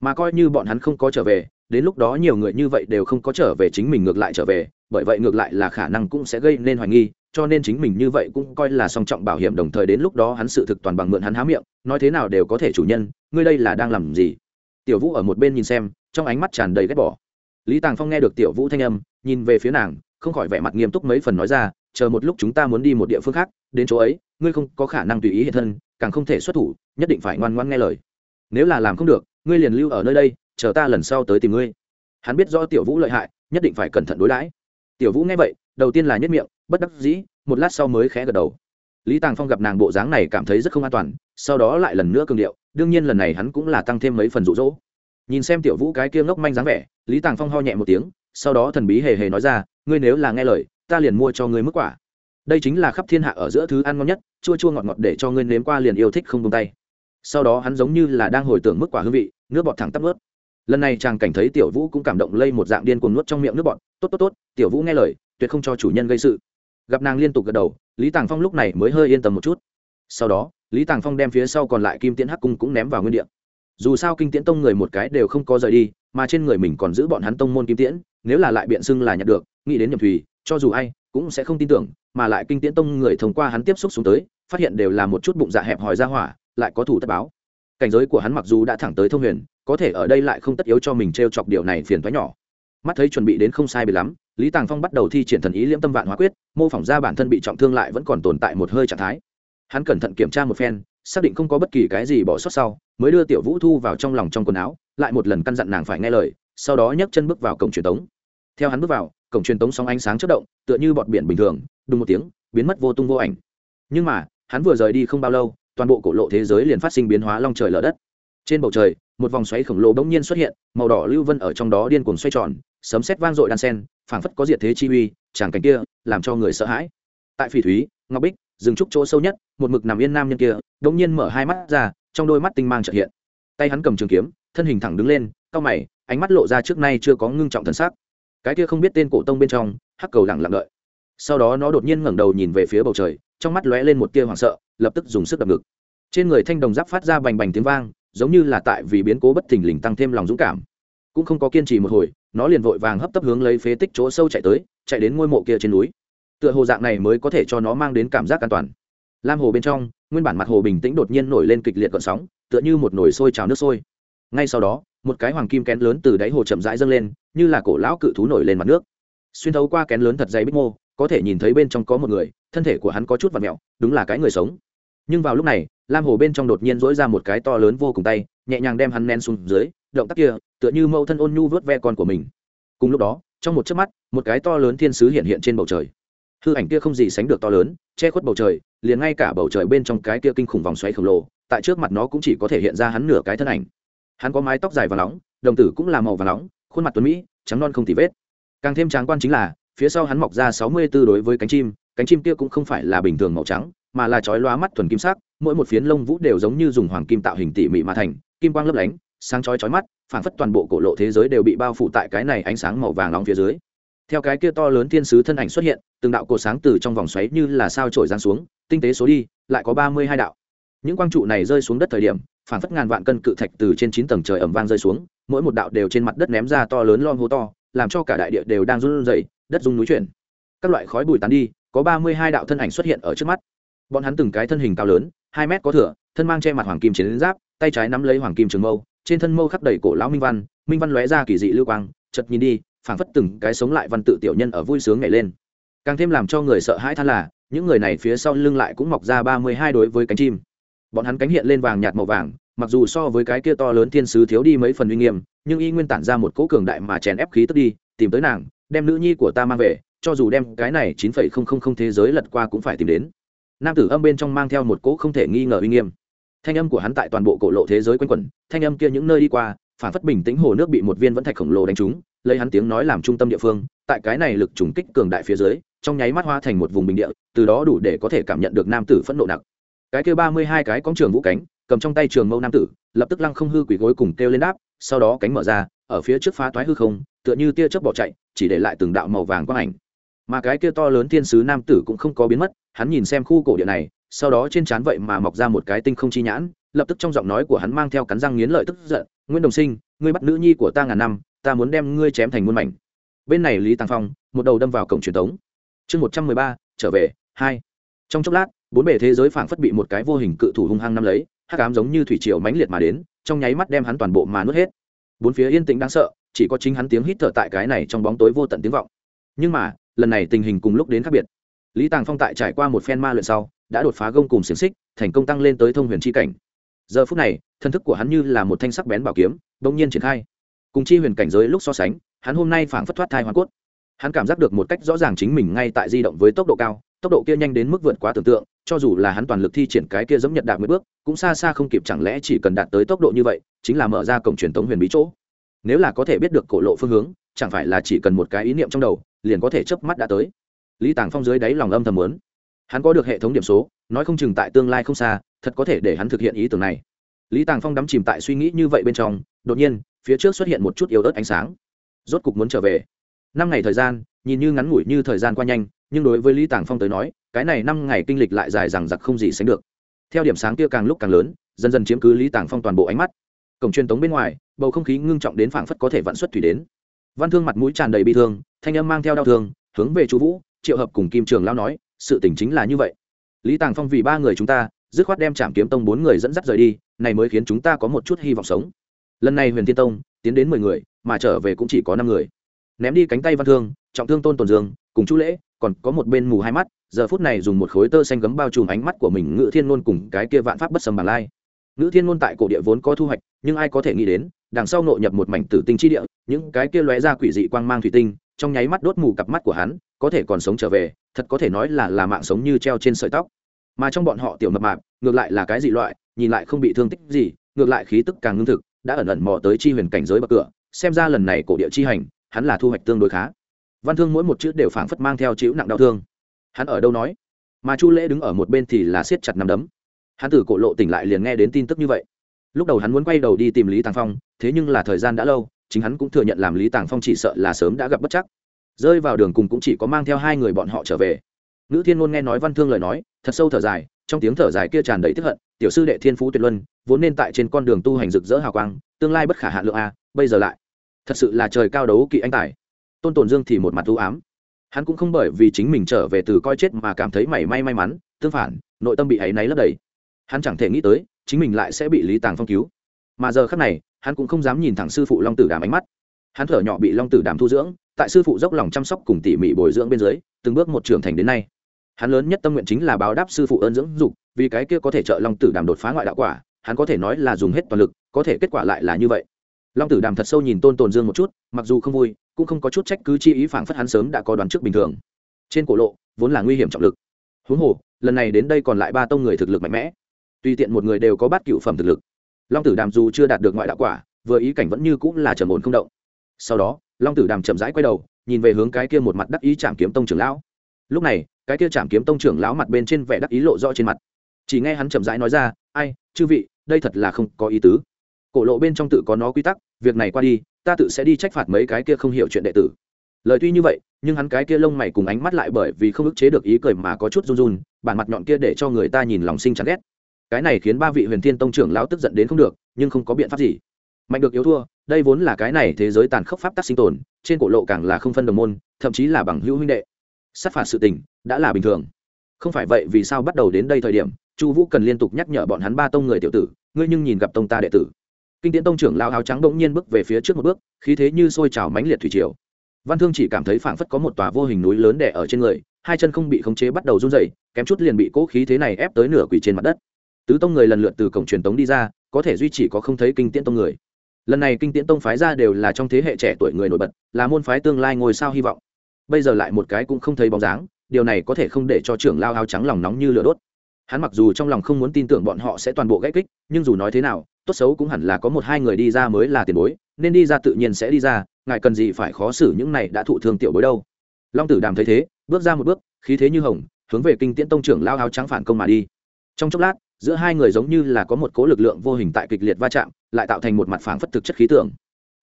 Mà coi như bọn hắn không có trở về, đến lúc đó nhiều người như vậy đều không có trở về chính mình ngược lại trở về bởi vậy ngược lại là khả năng cũng sẽ gây nên hoài nghi, cho nên chính mình như vậy cũng coi là song trọng bảo hiểm đồng thời đến lúc đó hắn sự thực toàn bằng mượn hắn há miệng, nói thế nào đều có thể chủ nhân, ngươi đây là đang làm gì? Tiểu vũ ở một bên nhìn xem, trong ánh mắt tràn đầy ghét bỏ. Lý tàng phong nghe được tiểu vũ thanh âm, nhìn về phía nàng, không khỏi vẻ mặt nghiêm túc mấy phần nói ra, chờ một lúc chúng ta muốn đi một địa phương khác, đến chỗ ấy, ngươi không có khả năng tùy ý hiện thân, càng không thể xuất thủ, nhất định phải ngoan ngoan nghe lời. Nếu là làm không được, ngươi liền lưu ở nơi đây, chờ ta lần sau tới tìm ngươi. Hắn biết do tiểu vũ lợi hại, nhất định phải cẩn thận đối đãi tiểu vũ nghe vậy, đầu tiên là nhất miệng, bất đắc dĩ, một lát sau mới khẽ gật đầu. Lý tàng phong gặp nàng bộ dáng này cảm thấy rất không an toàn, sau đó lại lần nữa cường điệu, đương nhiên lần này hắn cũng là tăng thêm mấy phần rụ rỗ nhìn xem tiểu vũ cái kia ngốc manh dáng vẻ, lý tàng phong ho nhẹ một tiếng, sau đó thần bí hề hề nói ra, ngươi nếu là nghe lời, ta liền mua cho ngươi mức quả. Đây chính là khắp thiên hạ ở giữa thứ ăn ngon nhất, chua chua ngọt ngọt để cho ngươi nếm qua liền yêu thích không tung tay. Sau đó hắn giống như là đang hồi tưởng mức quả hương vị, nước bọt thẳng tắp ướt lần này chàng cảnh thấy tiểu vũ cũng cảm động lây một dạng điên cuồng nuốt trong miệng nước bọt. Tốt tốt tốt, tiểu vũ nghe lời, tuyệt không cho chủ nhân gây sự. Gặp nàng liên tục gật đầu, lý tàng phong lúc này mới hơi yên tâm một chút. Sau đó, lý tàng phong đem phía sau còn lại kim tiễn hắc cung cũng ném vào nguyên đ ị a dù sao kinh tiễn tông người một cái đều không có rời đi, mà trên người mình còn giữ bọn hắn tông môn kim tiễn, nếu là lại biện xưng là nhận được, nghĩ đến nhầm thùy cho dù ai cũng sẽ không tin tưởng, mà lại kinh tiễn tông người thông qua hắn tiếp xúc xuống tới, phát hiện đều là một chút bụng dạ hẹp hòi ra hỏa, lại có thủ tất báo cảnh giới của hắn mặc dù đã thẳng tới thông huyền, có thể ở đây lại không tất yếu cho mình t r e o chọc điều này phiền thoái nhỏ. Mắt thấy chuẩn bị đến không sai bị lắm, lý tàng phong bắt đầu thi triển thần ý liễm tâm vạn hóa quyết, mô phỏng ra bản thân bị trọng thương lại vẫn còn tồn tại một hơi trạng thái. Hắn cẩn thận kiểm tra một phen, xác định không có bất kỳ cái gì bỏ sót sau, mới đưa tiểu vũ thu vào trong lòng trong quần áo, lại một lần căn dặn nàng phải nghe lời, sau đó nhấc chân bước vào cổng truyền tống. Theo hắn bước vào, cổng truyền tống sóng ánh sáng chất động, tựa như bọt biển bình thường, đùng một tiếng, biến mất vô tung vô ảnh. Nhưng mà, hắn vừa rời đi không bao lâu toàn bộ cổ lộ thế giới liền phát sinh biến hóa long trời lở đất. Trên bầu trời, một vòng xoáy khổng lồ bỗng nhiên xuất hiện, màu đỏ lưu vân ở trong đó điên cuồng xoay tròn, sấm sét vang dội đan sen, phảng phất có diệt thế chi uy tràng cảnh kia, làm cho người sợ hãi. Tại phỉ thúy, ngọc bích dừng trúc chỗ sâu nhất, một mực nằm yên nam nhân kia bỗng nhiên mở hai mắt ra, trong đôi mắt tinh mang trợ hiện. Tay hắn cầm trường kiếm, thân hình thẳng đứng lên cau mày, ánh mắt lộ ra trước nay chưa có ngưng trọng thần sắc. Cái kia không biết tên cổ tông bên trong, hắc cầu lặng lặng đợi. Sau đó nó đột nhiên ngẩng đầu nhìn về phía bầu trời, trong mắt lóe lên một tia hoảng sợ lập tức dùng sức đập ngực. Trên người thanh đồng giáp phát ra bành bành tiếng vang, giống như là tại vì biến cố bất thình lình tăng thêm lòng dũng cảm. Cũng không có kiên trì một hồi, nó liền vội vàng hấp tấp hướng lấy phế tích chỗ sâu chạy tới, chạy đến ngôi mộ kia trên núi. Tựa hồ dạng này mới có thể cho nó mang đến cảm giác an toàn. Lam hồ bên trong, nguyên bản mặt hồ bình tĩnh đột nhiên nổi lên kịch liệt gợn sóng, tựa như một nồi sôi trào nước sôi. Ngay sau đó, một cái hoàng kim kén lớn từ đáy hồ chậm rãi dâng lên, như là cổ lão cự thú nổi lên mặt nước. Xuyên thấu qua kén lớn thật dày bích mô, có thể nhìn thấy bên trong có một người thân thể của hắn có chút và mẹo, đúng là cái người sống. Nhưng vào lúc này, lam hồ bên trong đột nhiên dỗi ra một cái to lớn vô cùng tay, nhẹ nhàng đem hắn nén xuống dưới, động tác kia, tựa như mẫu thân ôn nhu vớt ve con của mình. Cùng lúc đó, trong một chớp mắt, một cái to lớn thiên sứ hiện hiện trên bầu trời. Hư ảnh kia không gì sánh được to lớn, che khuất bầu trời, liền ngay cả bầu trời bên trong cái kia kinh khủng vòng xoáy khổng lồ, tại trước mặt nó cũng chỉ có thể hiện ra hắn nửa cái thân ảnh. Hắn có mái tóc dài và nóng, đồng tử cũng là màu và nóng, khuôn mặt tuấn mỹ, trắng non không tì vết. Càng thêm tráng quan chính là, phía sau hắn mọc ra sáu mươi 64 đối với cánh chim cánh chim kia cũng không phải là bình thường màu trắng, mà là chói lóa mắt thuần kim sắc, mỗi một phiến lông vũ đều giống như dùng hoàng kim tạo hình tỉ mỉ mà thành, kim quang lấp lánh, sáng chói chói mắt, phảng phất toàn bộ cổ lộ thế giới đều bị bao phủ tại cái này ánh sáng màu vàng nóng phía dưới. Theo cái kia to lớn thiên sứ thân ảnh xuất hiện, từng đạo cột sáng từ trong vòng xoáy như là sao trổi giáng xuống, tinh tế số đi, lại có ba mươi hai đạo. Những quang trụ này rơi xuống đất thời điểm, phảng phất ngàn vạn cân cự thạch từ trên chín tầng trời ẩm vang rơi xuống, mỗi một đạo đều trên mặt đất ném ra to lớn lon hố to, làm cho cả đại địa đều đang run rẩy, đất rung núi chuyển. Các loại khói bụi tán đi có ba mươi hai đạo thân ảnh xuất hiện ở trước mắt. Bọn hắn từng cái thân hình cao lớn, hai mét có thửa thân mang che mặt hoàng kim chiến giáp, tay trái nắm lấy hoàng kim trường mâu, trên thân mâu khắc đầy cổ lão minh văn minh văn lóe ra kỳ dị lưu quang chật nhìn đi, phảng phất từng cái sống lại văn tự tiểu nhân ở vui sướng nhảy lên. Càng thêm làm cho người sợ hãi than là, những người này phía sau lưng lại cũng mọc ra ba mươi hai đối với cánh chim. Bọn hắn cánh hiện lên vàng nhạt màu vàng, mặc dù so với cái kia to lớn thiên sứ thiếu đi mấy phần uy nghiêm, nhưng y nguyên tản ra một cỗ cường đại mà chèn ép khí tức đi, tìm tới nàng, đem nữ nhi của ta mang về cho dù đem cái này chín phẩy không không không thế giới lật qua cũng phải tìm đến. Nam tử âm bên trong mang theo một cỗ không thể nghi ngờ uy nghiêm. Thanh âm của hắn tại toàn bộ cổ lộ thế giới quanh quẩn, thanh âm kia những nơi đi qua, phản phất bình tĩnh hồ nước bị một viên vẫn thạch khổng lồ đánh trúng, lấy hắn tiếng nói làm trung tâm địa phương, tại cái này lực trùng kích cường đại phía dưới, trong nháy mắt hoa thành một vùng bình địa, từ đó đủ để có thể cảm nhận được nam tử phẫn nộ nặng. Cái kia ba mươi hai cái cóng trường vũ cánh, cầm trong tay trường mâu nam tử, lập tức lăng không hư quỷ gối cùng kêu lên đáp, sau đó cánh mở ra, ở phía trước phá toái hư không, tựa như tia chớp bỏ chạy, chỉ để lại từng đạo màu vàng quang ảnh mà cái kia to lớn thiên sứ nam tử cũng không có biến mất, hắn nhìn xem khu cổ địa này, sau đó trên trán vậy mà mọc ra một cái tinh không chi nhãn, lập tức trong giọng nói của hắn mang theo cắn răng nghiến lợi tức giận, nguyễn đồng sinh, ngươi bắt nữ nhi của ta ngàn năm, ta muốn đem ngươi chém thành muôn mảnh. Bên này lý tàng phong, một đầu đâm vào cổng truyền thống chương một trăm mười ba, trở về, hai. Trong chốc lát, bốn bề thế giới phảng phất bị một cái vô hình cự thủ hung hăng nắm lấy, hắc ám giống như thủy triều mãnh liệt mà đến, trong nháy mắt đem hắn toàn bộ mà nuốt hết. Bốn phía yên tĩnh đáng sợ, chỉ có chính hắn tiếng hít thở tại cái này trong bóng tối vô tận tiếng vọng. Nhưng mà lần này tình hình cùng lúc đến khác biệt. Lý tàng phong tại trải qua một phen ma luyện sau, đã đột phá gông cùng xiềng xích, thành công tăng lên tới thông huyền chi cảnh. Giờ phút này, thân thức của hắn như là một thanh sắc bén bảo kiếm, bỗng nhiên triển khai. Cùng chi huyền cảnh giới lúc so sánh, hắn hôm nay phảng phất thoát thai hoa cốt. Hắn cảm giác được một cách rõ ràng chính mình ngay tại di động với tốc độ cao, tốc độ kia nhanh đến mức vượt quá tưởng tượng, cho dù là hắn toàn lực thi triển cái kia giống nhật đạp mấy bước, cũng xa xa không kịp chẳng lẽ chỉ cần đạt tới tốc độ như vậy, chính là mở ra cổng truyền thống huyền bí chỗ. Nếu là có thể biết được cổ lộ phương hướng, chẳng phải là chỉ cần một cái ý niệm trong đầu liền có thể chớp mắt đã tới. Lý tàng phong dưới đáy lòng âm thầm muốn. Hắn có được hệ thống điểm số, nói không chừng tại tương lai không xa, thật có thể để hắn thực hiện ý tưởng này. Lý tàng phong đắm chìm tại suy nghĩ như vậy bên trong, đột nhiên, phía trước xuất hiện một chút yếu ớt ánh sáng. Rốt cục muốn trở về. Năm ngày thời gian, nhìn như ngắn ngủi như thời gian qua nhanh, nhưng đối với lý tàng phong tới nói, cái này năm ngày kinh lịch lại dài rằng giặc không gì sánh được. Theo điểm sáng kia càng lúc càng lớn, dần dần chiếm cứ lý tàng phong toàn bộ ánh mắt. Cổng truyền tống bên ngoài, bầu không khí ngưng trọng đến phảng phất có thể vận xuất thủy đến văn thương mặt mũi tràn đầy bi thương, thanh âm mang theo đau thương, hướng về chú vũ, triệu hợp cùng kim trường lao nói, sự tình chính là như vậy. Lý tàng phong vì ba người chúng ta, dứt khoát đem trảm kiếm tông bốn người dẫn dắt rời đi, này mới khiến chúng ta có một chút hy vọng sống. Lần này huyền thiên tông, tiến đến mười người, mà trở về cũng chỉ có năm người. Ném đi cánh tay văn thương, trọng thương tôn tồn dương, cùng chu lễ, còn có một bên mù hai mắt, giờ phút này dùng một khối tơ xanh gấm bao trùm ánh mắt của mình ngự thiên Nôn cùng cái kia vạn pháp bất sầm bản lai. Nữ thiên ngôn tại cổ địa vốn có thu hoạch, nhưng ai có thể nghĩ đến, đằng sau nội nhập một mảnh tử tinh chi địa, những cái kia lóe ra quỷ dị quang mang thủy tinh, trong nháy mắt đốt mù cặp mắt của hắn, có thể còn sống trở về, thật có thể nói là là mạng sống như treo trên sợi tóc. Mà trong bọn họ tiểu mập mạp, ngược lại là cái dị loại, nhìn lại không bị thương tích gì, ngược lại khí tức càng ngưng thực, đã ẩn ẩn mò tới chi huyền cảnh giới bậc cửa, xem ra lần này cổ địa chi hành, hắn là thu hoạch tương đối khá. Văn thương mỗi một chữ đều phảng phất mang theo chiếu nặng đau thương. Hắn ở đâu nói? Mà chu lễ đứng ở một bên thì là siết chặt nằm đấm hắn từ cổ lộ tỉnh lại liền nghe đến tin tức như vậy. Lúc đầu hắn muốn quay đầu đi tìm lý tàng phong, thế nhưng là thời gian đã lâu, chính hắn cũng thừa nhận làm lý tàng phong chỉ sợ là sớm đã gặp bất chắc. Rơi vào đường cùng cũng chỉ có mang theo hai người bọn họ trở về. Nữ thiên ngôn nghe nói văn thương lời nói, thật sâu thở dài, trong tiếng thở dài kia tràn đầy tức hận, tiểu sư đệ thiên phú tuyệt luân, vốn nên tại trên con đường tu hành rực rỡ hào quang, tương lai bất khả hạ lượng a, bây giờ lại, thật sự là trời cao đấu kỵ anh tài. Tôn tồn dương thì một mặt ưu ám. Hắn cũng không bởi vì chính mình trở về từ coi chết mà cảm thấy mảy may may mắn, tương phản, nội tâm bị áy náy lấp đầy hắn chẳng thể nghĩ tới, chính mình lại sẽ bị lý tàng phong cứu. Mà giờ khác này, hắn cũng không dám nhìn thẳng sư phụ long tử đàm ánh mắt. Hắn thở nhỏ bị long tử đàm thu dưỡng, tại sư phụ dốc lòng chăm sóc cùng tỉ mỉ bồi dưỡng bên dưới, từng bước một trưởng thành đến nay. Hắn lớn nhất tâm nguyện chính là báo đáp sư phụ ơn dưỡng dục, vì cái kia có thể trợ long tử đàm đột phá ngoại đạo quả, hắn có thể nói là dùng hết toàn lực, có thể kết quả lại là như vậy. Long tử đàm thật sâu nhìn tôn tồn dương một chút, mặc dù không vui, cũng không có chút trách cứ chi ý phảng phất hắn sớm đã có đoán trước bình thường. Trên cổ lộ, vốn là nguy hiểm trọng lực. Huống hồ, lần này đến đây còn lại ba tông người thực lực mạnh mẽ tùy tiện một người đều có bát cựu phẩm thực lực. Long tử đàm dù chưa đạt được ngoại đạo quả, vừa ý cảnh vẫn như cũng là trầm ổn không động. Sau đó, long tử đàm chậm rãi quay đầu, nhìn về hướng cái kia một mặt đắc ý chạm kiếm tông trưởng lão. Lúc này, cái kia chạm kiếm tông trưởng lão mặt bên trên vẻ đắc ý lộ rõ trên mặt. Chỉ nghe hắn chậm rãi nói ra, ai, chư vị, đây thật là không có ý tứ. Cổ lộ bên trong tự có nó quy tắc, việc này qua đi, ta tự sẽ đi trách phạt mấy cái kia không hiểu chuyện đệ tử. Lời tuy như vậy, nhưng hắn cái kia lông mày cùng ánh mắt lại bởi vì không ức chế được ý cười mà có chút run run, bản mặt nhọn kia để cho người ta nhìn lòng sinh chán ghét cái này khiến ba vị huyền thiên tông trưởng lão tức giận đến không được, nhưng không có biện pháp gì. Mạnh được yếu thua, đây vốn là cái này thế giới tàn khốc pháp tắc sinh tồn, trên cổ lộ càng là không phân đồng môn, thậm chí là bằng hữu huynh đệ. Sát phạt sự tình, đã là bình thường. Không phải vậy vì sao bắt đầu đến đây thời điểm, chu vũ cần liên tục nhắc nhở bọn hắn ba tông người tiểu tử, ngươi nhưng nhìn gặp tông ta đệ tử. Kinh tiễn tông trưởng lao áo trắng bỗng nhiên bước về phía trước một bước, khí thế như sôi trào mãnh liệt thủy triều. Văn thương chỉ cảm thấy phảng phất có một tòa vô hình núi lớn đè ở trên người, hai chân không bị khống chế bắt đầu run rẩy, kém chút liền bị cố khí thế này ép tới nửa quỷ trên mặt đất tứ tông người lần lượt từ cổng truyền tống đi ra, có thể duy trì có không thấy kinh tiễn tông người. Lần này kinh tiễn tông phái ra đều là trong thế hệ trẻ tuổi người nổi bật, là môn phái tương lai ngôi sao hy vọng. Bây giờ lại một cái cũng không thấy bóng dáng, điều này có thể không để cho trưởng lao áo trắng lòng nóng như lửa đốt. Hắn mặc dù trong lòng không muốn tin tưởng bọn họ sẽ toàn bộ gãy kích, nhưng dù nói thế nào, tốt xấu cũng hẳn là có một hai người đi ra mới là tiền bối, nên đi ra tự nhiên sẽ đi ra, ngài cần gì phải khó xử những này đã thụ thương tiểu bối đâu. Long tử đàm thấy thế, bước ra một bước, khí thế như hồng, hướng về kinh tiễn tông trưởng lao áo trắng phản công mà đi. Trong chốc lát giữa hai người giống như là có một cố lực lượng vô hình tại kịch liệt va chạm, lại tạo thành một mặt phảng phất thực chất khí tượng.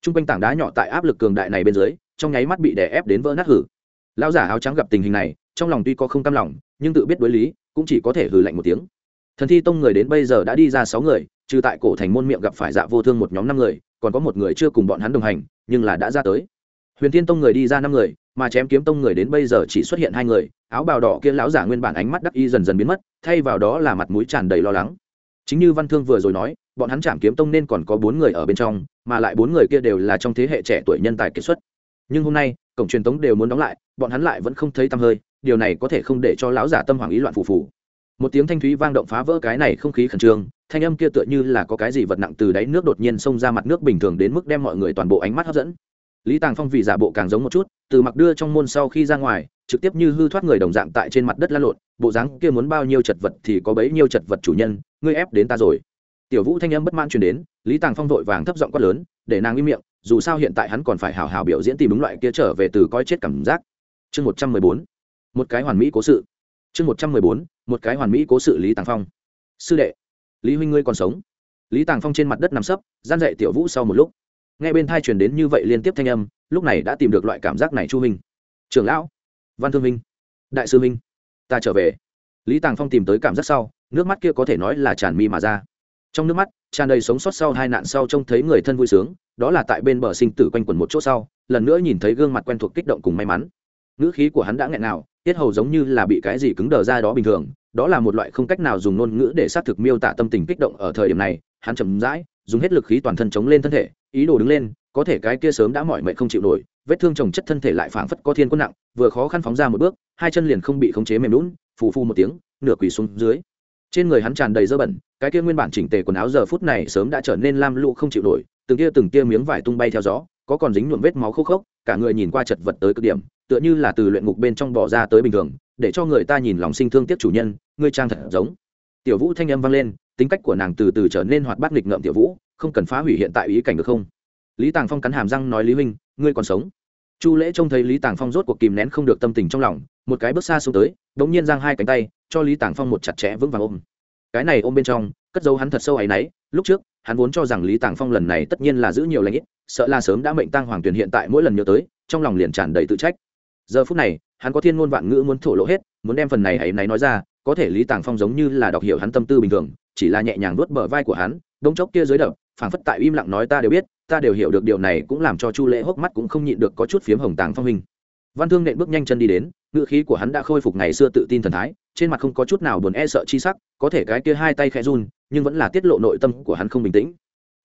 T r u n g quanh tảng đá nhỏ tại áp lực cường đại này bên dưới, trong nháy mắt bị đè ép đến vỡ nát hử. Lão giả áo trắng gặp tình hình này, trong lòng tuy có không cam lòng, nhưng tự biết đối lý, cũng chỉ có thể hử lạnh một tiếng. Thần thi tông người đến bây giờ đã đi ra sáu người, trừ tại cổ thành môn miệng gặp phải dạ vô thương một nhóm năm người, còn có một người chưa cùng bọn hắn đồng hành, nhưng là đã ra tới. Huyền thiên tông người đi ra năm người, mà chém kiếm tông người đến bây giờ chỉ xuất hiện hai người, áo bào đỏ kia lão giả nguyên bản ánh mắt đắc y dần dần biến mất thay vào đó là mặt mũi tràn đầy lo lắng. Chính như văn thương vừa rồi nói, bọn hắn chạm kiếm tông nên còn có bốn người ở bên trong, mà lại bốn người kia đều là trong thế hệ trẻ tuổi nhân tài kiệt xuất. Nhưng hôm nay, cổng truyền tống đều muốn đóng lại, bọn hắn lại vẫn không thấy tăm hơi, điều này có thể không để cho lão giả tâm hoàng ý loạn phù phù. Một tiếng thanh thúy vang động phá vỡ cái này không khí khẩn trương, thanh âm kia tựa như là có cái gì vật nặng từ đáy nước đột nhiên xông ra mặt nước bình thường đến mức đem mọi người toàn bộ ánh mắt hấp dẫn lý tàng phong vì giả bộ càng giống một chút, từ mặc đưa trong môn sau khi ra ngoài, trực tiếp như hư thoát người đồng dạng tại trên mặt đất la lộn, bộ dáng kia muốn bao nhiêu chật vật thì có bấy nhiêu chật vật chủ nhân, ngươi ép đến ta rồi. Tiểu vũ thanh âm bất mãn truyền đến, lý tàng phong vội vàng thấp giọng quát lớn, để nàng im miệng, dù sao hiện tại hắn còn phải hào hào biểu diễn tìm đúng loại kia trở về từ coi chết cảm giác. Chương một trăm mười bốn, một cái hoàn mỹ cố sự. Chương một trăm mười bốn, một cái hoàn mỹ cố sự lý tàng phong. Sư đệ, lý huynh ngươi còn sống. Lý tàng phong trên mặt đất nằm sấp, gian dậy tiểu vũ sau một lúc nghe bên thai truyền đến như vậy liên tiếp thanh âm lúc này đã tìm được loại cảm giác này chu minh, trưởng lão văn thương minh, đại sư minh, ta trở về. Lý tàng phong tìm tới cảm giác sau nước mắt kia có thể nói là tràn mi mà ra. Trong nước mắt tràn đầy sống sót sau hai nạn sau trông thấy người thân vui sướng đó là tại bên bờ sinh tử quanh quẩn một chỗ sau lần nữa nhìn thấy gương mặt quen thuộc kích động cùng may mắn. Ngữ khí của hắn đã nghẹn nào tiết hầu giống như là bị cái gì cứng đờ ra đó bình thường đó là một loại không cách nào dùng ngôn ngữ để xác thực miêu tả tâm tình kích động ở thời điểm này. Hắn chậm rãi dùng hết lực khí toàn thân chống lên thân thể ý đồ đứng lên, có thể cái kia sớm đã mỏi mệt không chịu nổi, vết thương trồng chất thân thể lại phảng phất có thiên quân nặng, vừa khó khăn phóng ra một bước, hai chân liền không bị khống chế mềm lún phù phu một tiếng, nửa quỳ xuống dưới. Trên người hắn tràn đầy dơ bẩn, cái kia nguyên bản chỉnh tề quần áo giờ phút này sớm đã trở nên lam lũ không chịu nổi, từng kia từng kia miếng vải tung bay theo gió, có còn dính nhuộm vết máu khô khốc, cả người nhìn qua chật vật tới cực điểm, tựa như là từ luyện ngục bên trong bỏ ra tới bình thường, để cho người ta nhìn lòng sinh thương tiếc chủ nhân, ngươi trang thật giống. Tiểu vũ thanh âm vang lên tính cách của nàng từ từ trở nên hoạt bát nghịch ngợm tiểu vũ, không cần phá hủy hiện tại ý cảnh được không? Lý tàng phong cắn hàm răng nói, lý huynh, ngươi còn sống? Chu lễ trông thấy lý tàng phong rốt cuộc kìm nén không được tâm tình trong lòng, một cái bước xa xuống tới đ ỗ n g nhiên giang hai cánh tay, cho lý tàng phong một chặt chẽ vững vàng ôm. Cái này ôm bên trong, cất dấu hắn thật sâu áy náy, lúc trước, hắn vốn cho rằng lý tàng phong lần này tất nhiên là giữ nhiều lãnh ít, sợ là sớm đã mệnh tăng hoàng tuyền hiện tại mỗi lần nhớ tới, trong lòng liền tràn đầy tự trách. Giờ phút này, hắn có thiên ngôn vạn ngữ muốn thổ lộ hết, muốn đem phần này ấ náy nói ra, có thể lý tàng phong giống như là đọc hiểu hắn tâm tư bình thường chỉ là nhẹ nhàng nuốt bờ vai của hắn, đống chốc kia dưới đập, phảng phất tại im lặng nói ta đều biết, ta đều hiểu được điều này cũng làm cho chu lễ hốc mắt cũng không nhịn được có chút phiếm hồng tàng phong hình. Văn thương nện bước nhanh chân đi đến ngựa khí của hắn đã khôi phục ngày xưa tự tin thần thái, trên mặt không có chút nào buồn e sợ chi sắc, có thể cái kia hai tay khẽ run, nhưng vẫn là tiết lộ nội tâm của hắn không bình tĩnh.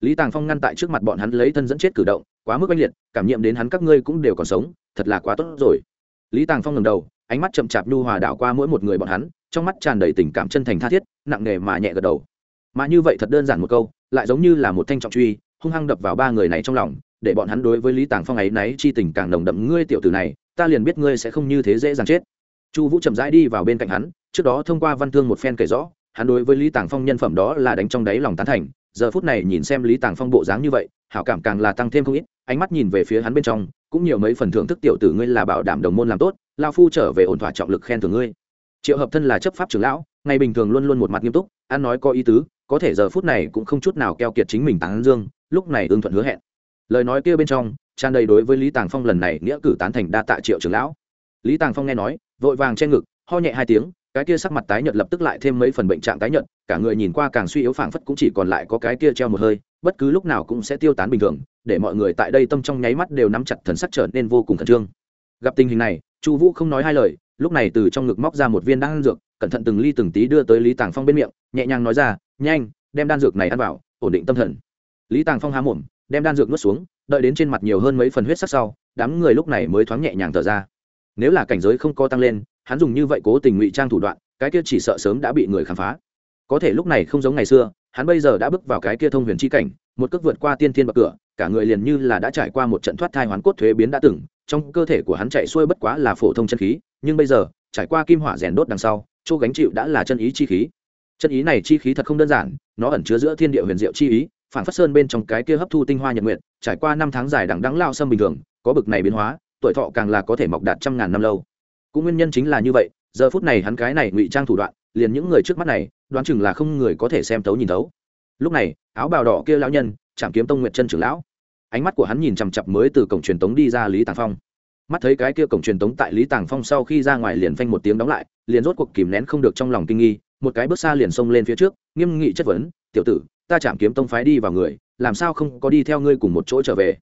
Lý tàng phong ngăn tại trước mặt bọn hắn lấy thân dẫn chết cử động, quá mức oanh liệt, cảm nhiệm đến hắn các ngươi cũng đều còn sống, thật là quá tốt rồi. Lý tàng phong ngầm đầu, ánh mắt chậm chạp nhu hòa đảo qua mỗi một người bọn hắn trong mắt tràn đầy tình cảm chân thành tha thiết, nặng nề mà nhẹ gật đầu. Mà như vậy thật đơn giản một câu, lại giống như là một thanh trọng truy, hung hăng đập vào ba người này trong lòng, để bọn hắn đối với lý tàng phong ấy náy chi tình càng nồng đậm. Ngươi tiểu tử này, ta liền biết ngươi sẽ không như thế dễ dàng chết. Chu vũ chậm rãi đi vào bên cạnh hắn, trước đó thông qua văn thương một phen kể rõ, hắn đối với lý tàng phong nhân phẩm đó là đánh trong đáy lòng tán thành, giờ phút này nhìn xem lý tàng phong bộ dáng như vậy, hảo cảm càng là tăng thêm không ít, ánh mắt nhìn về phía hắn bên trong, cũng nhiều mấy phần thưởng thức tiểu tử ngươi là bảo đảm đồng môn làm tốt, lao phu trở về ổn thỏa trọng lực khen thưởng ngươi triệu hợp thân là chấp pháp trưởng lão, ngày bình thường luôn luôn một mặt nghiêm túc, ăn nói có ý tứ, có thể giờ phút này cũng không chút nào keo kiệt chính mình tán dương, lúc này ưng thuận hứa hẹn. Lời nói kia bên trong, tràn đầy đối với lý tàng phong lần này nghĩa cử tán thành đa tạ triệu trưởng lão. Lý tàng phong nghe nói, vội vàng che ngực, ho nhẹ hai tiếng, cái kia sắc mặt tái nhợt lập tức lại thêm mấy phần bệnh trạng tái nhợt, cả người nhìn qua càng suy yếu phảng phất cũng chỉ còn lại có cái kia treo một hơi, bất cứ lúc nào cũng sẽ tiêu tán bình thường, để mọi người tại đây tâm trong nháy mắt đều nắm chặt thần sắc trở nên vô cùng khẩn trương. Gặp tình hình này, chu vũ không nói hai lời lúc này từ trong ngực móc ra một viên đan dược, cẩn thận từng ly từng tí đưa tới lý tàng phong bên miệng, nhẹ nhàng nói ra, nhanh, đem đan dược này ăn vào, ổn định tâm thần. Lý tàng phong há mồm, đem đan dược nuốt xuống, đợi đến trên mặt nhiều hơn mấy phần huyết sắc sau, đám người lúc này mới thoáng nhẹ nhàng thở ra. Nếu là cảnh giới không co tăng lên, hắn dùng như vậy cố tình ngụy trang thủ đoạn, cái kia chỉ sợ sớm đã bị người khám phá. Có thể lúc này không giống ngày xưa, hắn bây giờ đã bước vào cái kia thông huyền chi cảnh, một cước vượt qua tiên thiên bậc cửa, cả người liền như là đã trải qua một trận thoát thai hoán cốt thuế biến đã từng trong cơ thể của hắn chạy xuôi bất quá là phổ thông chân khí, nhưng bây giờ, trải qua kim hỏa rèn đốt đằng sau, chỗ gánh chịu đã là chân ý chi khí. Chân ý này chi khí thật không đơn giản, nó ẩn chứa giữa thiên địa huyền diệu chi ý, phản phát sơn bên trong cái kia hấp thu tinh hoa nhật nguyện trải qua năm tháng dài đằng đắng lao xâm bình thường, có bực này biến hóa, tuổi thọ càng là có thể mọc đạt trăm ngàn năm lâu. Cũng nguyên nhân chính là như vậy, giờ phút này hắn cái này ngụy trang thủ đoạn, liền những người trước mắt này, đoán chừng là không người có thể xem tấu nhìn tấu lúc này, áo bào đỏ kia lão nhân chạm kiếm tông nguyệt chân trưởng lão ánh mắt của hắn nhìn chằm chặp mới từ cổng truyền tống đi ra lý tàng phong. Mắt thấy cái kia cổng truyền tống tại lý tàng phong sau khi ra ngoài liền phanh một tiếng đóng lại, liền rốt cuộc kìm nén không được trong lòng kinh nghi, một cái bước xa liền xông lên phía trước, nghiêm nghị chất vấn, tiểu tử, ta chạm kiếm tông phái đi vào người, làm sao không có đi theo ngươi cùng một chỗ trở về?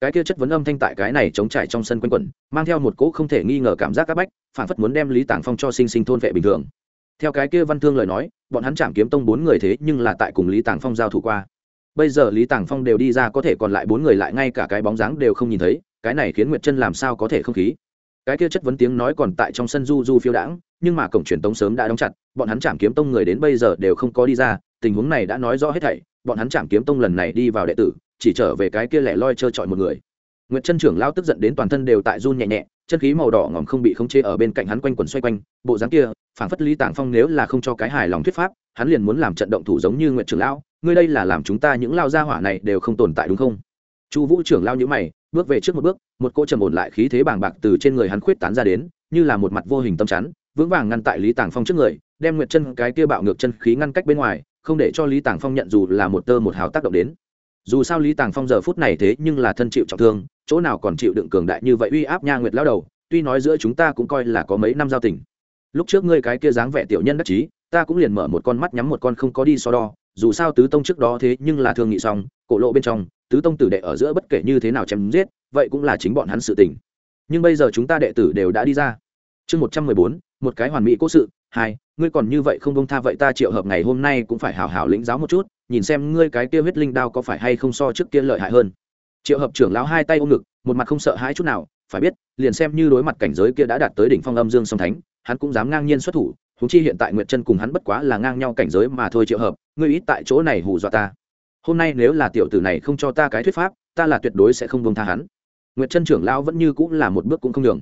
Cái kia chất vấn âm thanh tại cái này chống trải trong sân quanh quẩn, mang theo một cỗ không thể nghi ngờ cảm giác áp bách, phản phất muốn đem lý tàng phong cho sinh sinh thôn vệ bình thường. Theo cái kia văn thương lời nói, bọn hắn chạm kiếm tông bốn người thế nhưng là tại cùng lý tàng phong giao thủ qua bây giờ lý tàng phong đều đi ra có thể còn lại bốn người lại ngay cả cái bóng dáng đều không nhìn thấy, cái này khiến nguyệt chân làm sao có thể không khí? Cái kia chất vấn tiếng nói còn tại trong sân du du phiêu đãng, nhưng mà cổng truyền tống sớm đã đóng chặt, bọn hắn chạm kiếm tông người đến bây giờ đều không có đi ra, tình huống này đã nói rõ hết thảy, bọn hắn chạm kiếm tông lần này đi vào đệ tử, chỉ trở về cái kia lẻ loi trơ trọi một người nguyệt chân trưởng lao tức giận đến toàn thân đều tại run nhẹ nhẹ, chân khí màu đỏ ngòm không bị khống chế ở bên cạnh hắn quanh quẩn xoay quanh, bộ dáng kia, phảng phất lý Tạng phong nếu là không cho cái hài lòng thuyết pháp, hắn liền muốn làm trận động thủ giống như nguyệt trưởng lão, ngươi đây là làm chúng ta những lao gia hỏa này đều không tồn tại đúng không? Chu vũ trưởng lao nhíu mày, bước về trước một bước, một cỗ trầm ổn lại khí thế bàng bạc từ trên người hắn khuyết tán ra đến, như là một mặt vô hình tâm chắn, vững vàng ngăn tại lý Tạng phong trước người, đem nguyệt chân cái kia bạo ngược chân khí ngăn cách bên ngoài, không để cho lý Tạng phong nhận dù là một tơ một hào tác động đến dù sao lý tàng phong giờ phút này thế nhưng là thân chịu trọng thương, chỗ nào còn chịu đựng cường đại như vậy uy áp nha nguyệt lao đầu, tuy nói giữa chúng ta cũng coi là có mấy năm giao tình. Lúc trước ngươi cái kia dáng vẻ tiểu nhân đắc chí, ta cũng liền mở một con mắt nhắm một con không có đi so đo, dù sao tứ tông trước đó thế nhưng là thương nghị xong, cổ lộ bên trong, tứ tông tử đệ ở giữa bất kể như thế nào chém giết, vậy cũng là chính bọn hắn sự tình. Nhưng bây giờ chúng ta đệ tử đều đã đi ra. Chương một trăm mười bốn, một cái hoàn mỹ cố sự hai, ngươi còn như vậy không bông tha vậy ta triệu hợp ngày hôm nay cũng phải hào hào lĩnh giáo một chút, nhìn xem ngươi cái kia huyết linh đao có phải hay không so trước kia lợi hại hơn. Triệu hợp trưởng lão hai tay ôm ngực, một mặt không sợ hãi chút nào, phải biết, liền xem như đối mặt cảnh giới kia đã đạt tới đỉnh phong âm dương song thánh, hắn cũng dám ngang nhiên xuất thủ húng chi hiện tại nguyệt chân cùng hắn bất quá là ngang nhau cảnh giới mà thôi triệu hợp, ngươi ít tại chỗ này hù dọa ta. Hôm nay nếu là tiểu tử này không cho ta cái thuyết pháp, ta là tuyệt đối sẽ không bông tha hắn. Nguyệt chân trưởng lão vẫn như cũng là một bước cũng không đường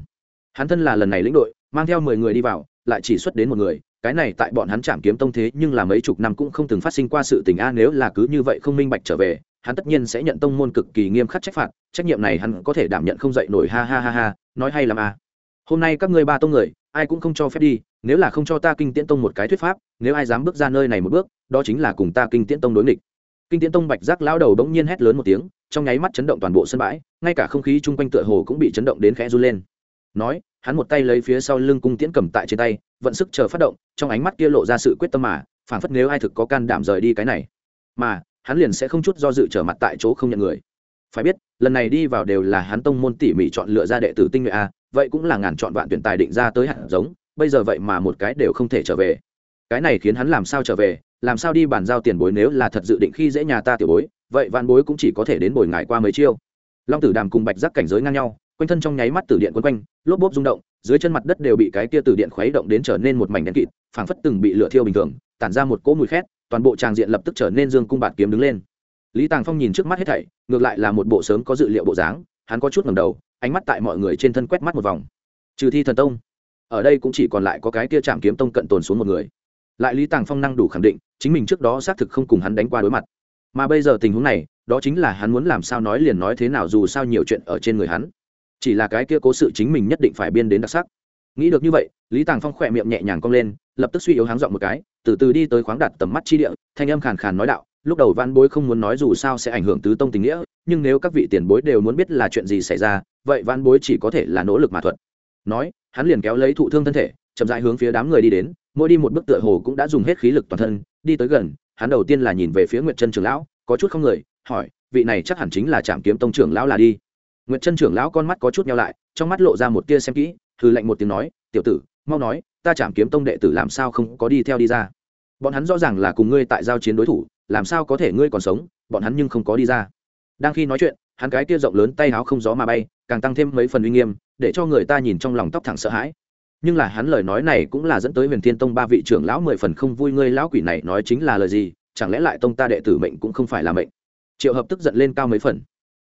hắn thân là lần này lĩnh đội, mang theo mười người đi vào lại chỉ xuất đến một người, cái này tại bọn hắn chạm kiếm tông thế nhưng là mấy chục năm cũng không từng phát sinh qua sự tình a, nếu là cứ như vậy không minh bạch trở về, hắn tất nhiên sẽ nhận tông môn cực kỳ nghiêm khắc trách phạt, trách nhiệm này hắn có thể đảm nhận không dậy nổi, ha ha ha ha, nói hay lắm a. Hôm nay các ngươi ba tông người, ai cũng không cho phép đi, nếu là không cho ta kinh tiễn tông một cái thuyết pháp, nếu ai dám bước ra nơi này một bước, đó chính là cùng ta kinh tiễn tông đối nghịch. Kinh tiễn tông bạch giác lao đầu bỗng nhiên hét lớn một tiếng, trong nháy mắt chấn động toàn bộ sân bãi, ngay cả không khí chung quanh tựa hồ cũng bị chấn động đến khẽ run lên nói, hắn một tay lấy phía sau lưng cung tiễn cầm tại trên tay, vận sức chờ phát động, trong ánh mắt kia lộ ra sự quyết tâm mà, phảng phất nếu ai thực có can đảm rời đi cái này. Mà, hắn liền sẽ không chút do dự trở mặt tại chỗ không nhận người. Phải biết, lần này đi vào đều là hắn tông môn tỉ mỉ chọn lựa ra đệ tử tinh nhuệ a, vậy cũng là ngàn chọn vạn tuyển tài định ra tới hạt giống, bây giờ vậy mà một cái đều không thể trở về. Cái này khiến hắn làm sao trở về, làm sao đi bàn giao tiền bối nếu là thật dự định khi dễ nhà ta tiểu bối, vậy vạn bối cũng chỉ có thể đến bồi ngài qua mấy chiêu. Long tử đàm cùng bạch giác cảnh giới ngang nhau quanh thân trong nháy mắt tử điện quấn quanh, lốp bốp rung động, dưới chân mặt đất đều bị cái kia tử điện khuấy động đến trở nên một mảnh đen kịt, phảng phất từng bị lửa thiêu bình thường, tản ra một cỗ mùi khét, toàn bộ tràng diện lập tức trở nên dương cung bạt kiếm đứng lên. Lý tàng phong nhìn trước mắt hết thảy, ngược lại là một bộ sớm có dự liệu bộ dáng, hắn có chút ngầm đầu, ánh mắt tại mọi người trên thân quét mắt một vòng. Trừ thi thần tông, ở đây cũng chỉ còn lại có cái kia chạm kiếm tông cận tồn xuống một người. Lại lý tàng phong năng đủ khẳng định, chính mình trước đó xác thực không cùng hắn đánh qua đối mặt. Mà bây giờ tình huống này, đó chính là hắn muốn làm sao nói liền nói thế nào dù sao nhiều chuyện ở trên người hắn chỉ là cái kia cố sự chính mình nhất định phải biên đến đặc sắc. Nghĩ được như vậy, lý tàng phong khỏe miệng nhẹ nhàng cong lên, lập tức suy yếu háng dọn một cái, từ từ đi tới khoáng đặt tầm mắt chi địa, thanh âm khàn khàn nói đạo, lúc đầu văn bối không muốn nói dù sao sẽ ảnh hưởng tứ tông tình nghĩa, nhưng nếu các vị tiền bối đều muốn biết là chuyện gì xảy ra, vậy văn bối chỉ có thể là nỗ lực mà thuật. Nói, hắn liền kéo lấy thụ thương thân thể, chậm rãi hướng phía đám người đi đến, mỗi đi một bước tựa hồ cũng đã dùng hết khí lực toàn thân, đi tới gần, hắn đầu tiên là nhìn về phía nguyệt chân trưởng lão, có chút không người, hỏi, vị này chắc hẳn chính là trạm kiếm tông trưởng lão là đi? Nguyệt chân trưởng lão con mắt có chút nheo lại, trong mắt lộ ra một tia xem kỹ, hừ lạnh một tiếng nói, tiểu tử, mau nói, ta Trảm kiếm tông đệ tử làm sao không có đi theo đi ra? Bọn hắn rõ ràng là cùng ngươi tại giao chiến đối thủ, làm sao có thể ngươi còn sống, bọn hắn nhưng không có đi ra. Đang khi nói chuyện, hắn cái kia rộng lớn tay áo không gió mà bay, càng tăng thêm mấy phần uy nghiêm, để cho người ta nhìn trong lòng tóc thẳng sợ hãi. Nhưng là hắn lời nói này cũng là dẫn tới huyền thiên tông ba vị trưởng lão mười phần không vui, ngươi lão quỷ này nói chính là lời gì? Chẳng lẽ lại tông ta đệ tử mệnh cũng không phải là mệnh? Triệu hợp tức giận lên cao mấy phần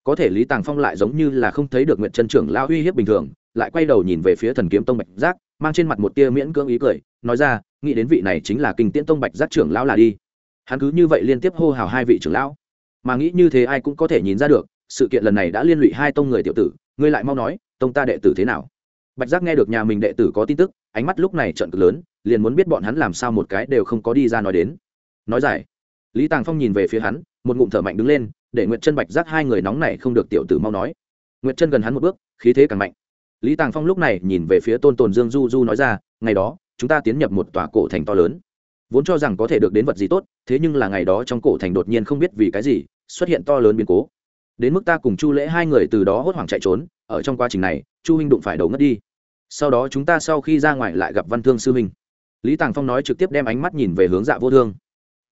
có thể lý tàng phong lại giống như là không thấy được nguyện chân trưởng lão uy hiếp bình thường, lại quay đầu nhìn về phía thần kiếm tông bạch giác, mang trên mặt một tia miễn cưỡng ý cười, nói ra, nghĩ đến vị này chính là kinh tiễn tông bạch giác trưởng lão là đi. Hắn cứ như vậy liên tiếp hô hào hai vị trưởng lão. Mà nghĩ như thế ai cũng có thể nhìn ra được, sự kiện lần này đã liên lụy hai tông người tiểu tử, ngươi lại mau nói, tông ta đệ tử thế nào? Bạch giác nghe được nhà mình đệ tử có tin tức, ánh mắt lúc này trận cực lớn, liền muốn biết bọn hắn làm sao một cái đều không có đi ra nói đến. Nói giải lý tàng phong nhìn về phía hắn, một ngụm thở mạnh đứng lên để nguyệt chân bạch giác hai người nóng này không được tiểu tử mau nói nguyệt chân gần hắn một bước khí thế càng mạnh lý tàng phong lúc này nhìn về phía tôn tồn dương du du nói ra ngày đó chúng ta tiến nhập một tòa cổ thành to lớn vốn cho rằng có thể được đến vật gì tốt thế nhưng là ngày đó trong cổ thành đột nhiên không biết vì cái gì xuất hiện to lớn biến cố đến mức ta cùng chu lễ hai người từ đó hốt hoảng chạy trốn ở trong quá trình này chu huynh đụng phải đầu ngất đi sau đó chúng ta sau khi ra ngoài lại gặp văn thương sư huynh lý tàng phong nói trực tiếp đem ánh mắt nhìn về hướng dạ vô thương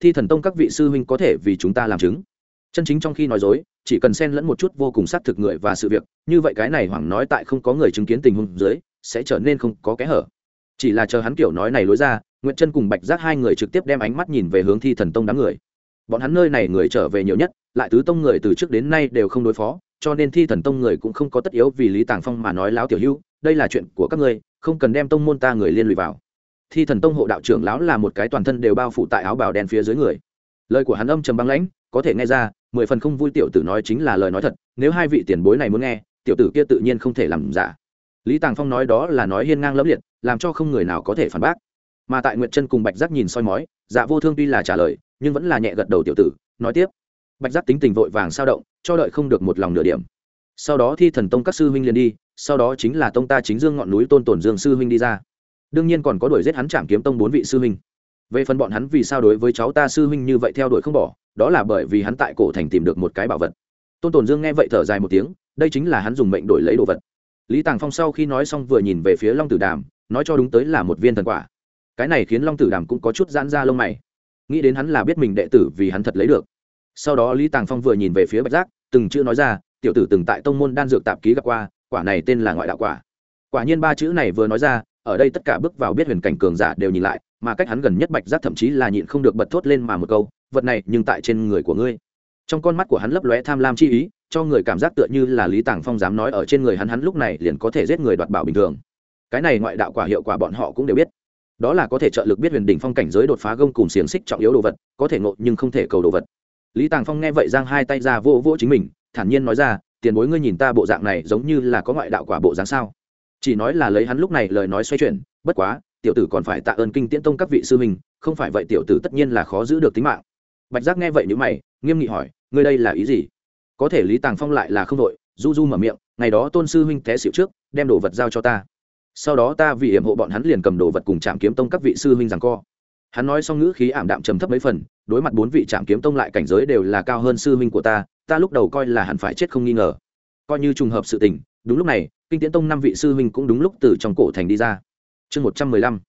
thi thần tông các vị sư huynh có thể vì chúng ta làm chứng chân chính trong khi nói dối, chỉ cần xen lẫn một chút vô cùng xác thực người và sự việc, như vậy cái này hoảng nói tại không có người chứng kiến tình huống dưới, sẽ trở nên không có kẽ hở. Chỉ là chờ hắn kiểu nói này lối ra nguyễn chân cùng bạch giác hai người trực tiếp đem ánh mắt nhìn về hướng thi thần tông đám người. Bọn hắn nơi này người trở về nhiều nhất, lại tứ tông người từ trước đến nay đều không đối phó, cho nên thi thần tông người cũng không có tất yếu vì lý tàng phong mà nói láo tiểu hữu, đây là chuyện của các ngươi, không cần đem tông môn ta người liên lụy vào. Thi thần tông hộ đạo trưởng lão là một cái toàn thân đều bao phủ tại áo bào đen phía dưới người. Lời của hắn âm trầm băng lãnh, có thể nghe ra mười phần không vui tiểu tử nói chính là lời nói thật, nếu hai vị tiền bối này muốn nghe, tiểu tử kia tự nhiên không thể làm giả. Lý tàng phong nói đó là nói hiên ngang lẫm liệt, làm cho không người nào có thể phản bác. Mà tại nguyệt chân cùng bạch giác nhìn soi mói dạ vô thương tuy là trả lời, nhưng vẫn là nhẹ gật đầu tiểu tử, nói tiếp. Bạch giác tính tình vội vàng sao động, cho đợi không được một lòng nửa điểm. Sau đó thi thần tông các sư huynh liền đi, sau đó chính là tông ta chính dương ngọn núi tôn tổn dương sư huynh đi ra. Đương nhiên còn có đuổi giết hắn chạm kiếm tông bốn vị sư huynh. Về phần bọn hắn vì sao đối với cháu ta sư huynh như vậy theo đuổi không bỏ đó là bởi vì hắn tại cổ thành tìm được một cái bảo vật. Tôn Tồn dương nghe vậy thở dài một tiếng, đây chính là hắn dùng mệnh đổi lấy đồ vật. Lý tàng phong sau khi nói xong vừa nhìn về phía long tử đàm, nói cho đúng tới là một viên thần quả. Cái này khiến long tử đàm cũng có chút giãn ra lông mày. Nghĩ đến hắn là biết mình đệ tử vì hắn thật lấy được. Sau đó lý tàng phong vừa nhìn về phía bạch giác, từng chữ nói ra, tiểu tử từng tại tông môn đan dược tạp ký gặp qua, quả này tên là ngoại đạo quả. Quả nhiên ba chữ này vừa nói ra, ở đây tất cả bước vào biết huyền cảnh cường giả đều nhìn lại, mà cách hắn gần nhất bạch giác thậm chí là nhịn không được bật thốt lên mà một câu vật này nhưng tại trên người của ngươi. Trong con mắt của hắn lấp lóe tham lam chi ý, cho người cảm giác tựa như là lý tàng phong dám nói ở trên người hắn hắn lúc này liền có thể giết người đoạt bảo bình thường. Cái này ngoại đạo quả hiệu quả bọn họ cũng đều biết. Đó là có thể trợ lực biết huyền đỉnh phong cảnh giới đột phá gông cùng xiềng xích trọng yếu đồ vật, có thể ngộ nhưng không thể cầu đồ vật. Lý tàng phong nghe vậy giang hai tay ra vô vô chính mình, thản nhiên nói ra, tiền bối ngươi nhìn ta bộ dạng này giống như là có ngoại đạo quả bộ dáng sao? Chỉ nói là lấy hắn lúc này lời nói xoay chuyển, bất quá, tiểu tử còn phải tạ ơn kinh tiễn tông các vị sư mình không phải vậy tiểu tử tất nhiên là khó giữ được tính mạng bạch giác nghe vậy nhữ mày, nghiêm nghị hỏi, ngươi đây là ý gì? Có thể lý tàng phong lại là không đội du du mở miệng, ngày đó tôn sư huynh té xịu trước, đem đồ vật giao cho ta. Sau đó ta vì hiểm hộ bọn hắn liền cầm đồ vật cùng trạm kiếm tông các vị sư huynh rằng co. Hắn nói xong ngữ khí ảm đạm trầm thấp mấy phần, đối mặt bốn vị trạm kiếm tông lại cảnh giới đều là cao hơn sư huynh của ta ta lúc đầu coi là hẳn phải chết không nghi ngờ. Coi như trùng hợp sự tình, đúng lúc này, kinh tiễn tông năm vị sư huynh cũng đúng lúc từ trong cổ thành đi ra. Chương một trăm mười lăm.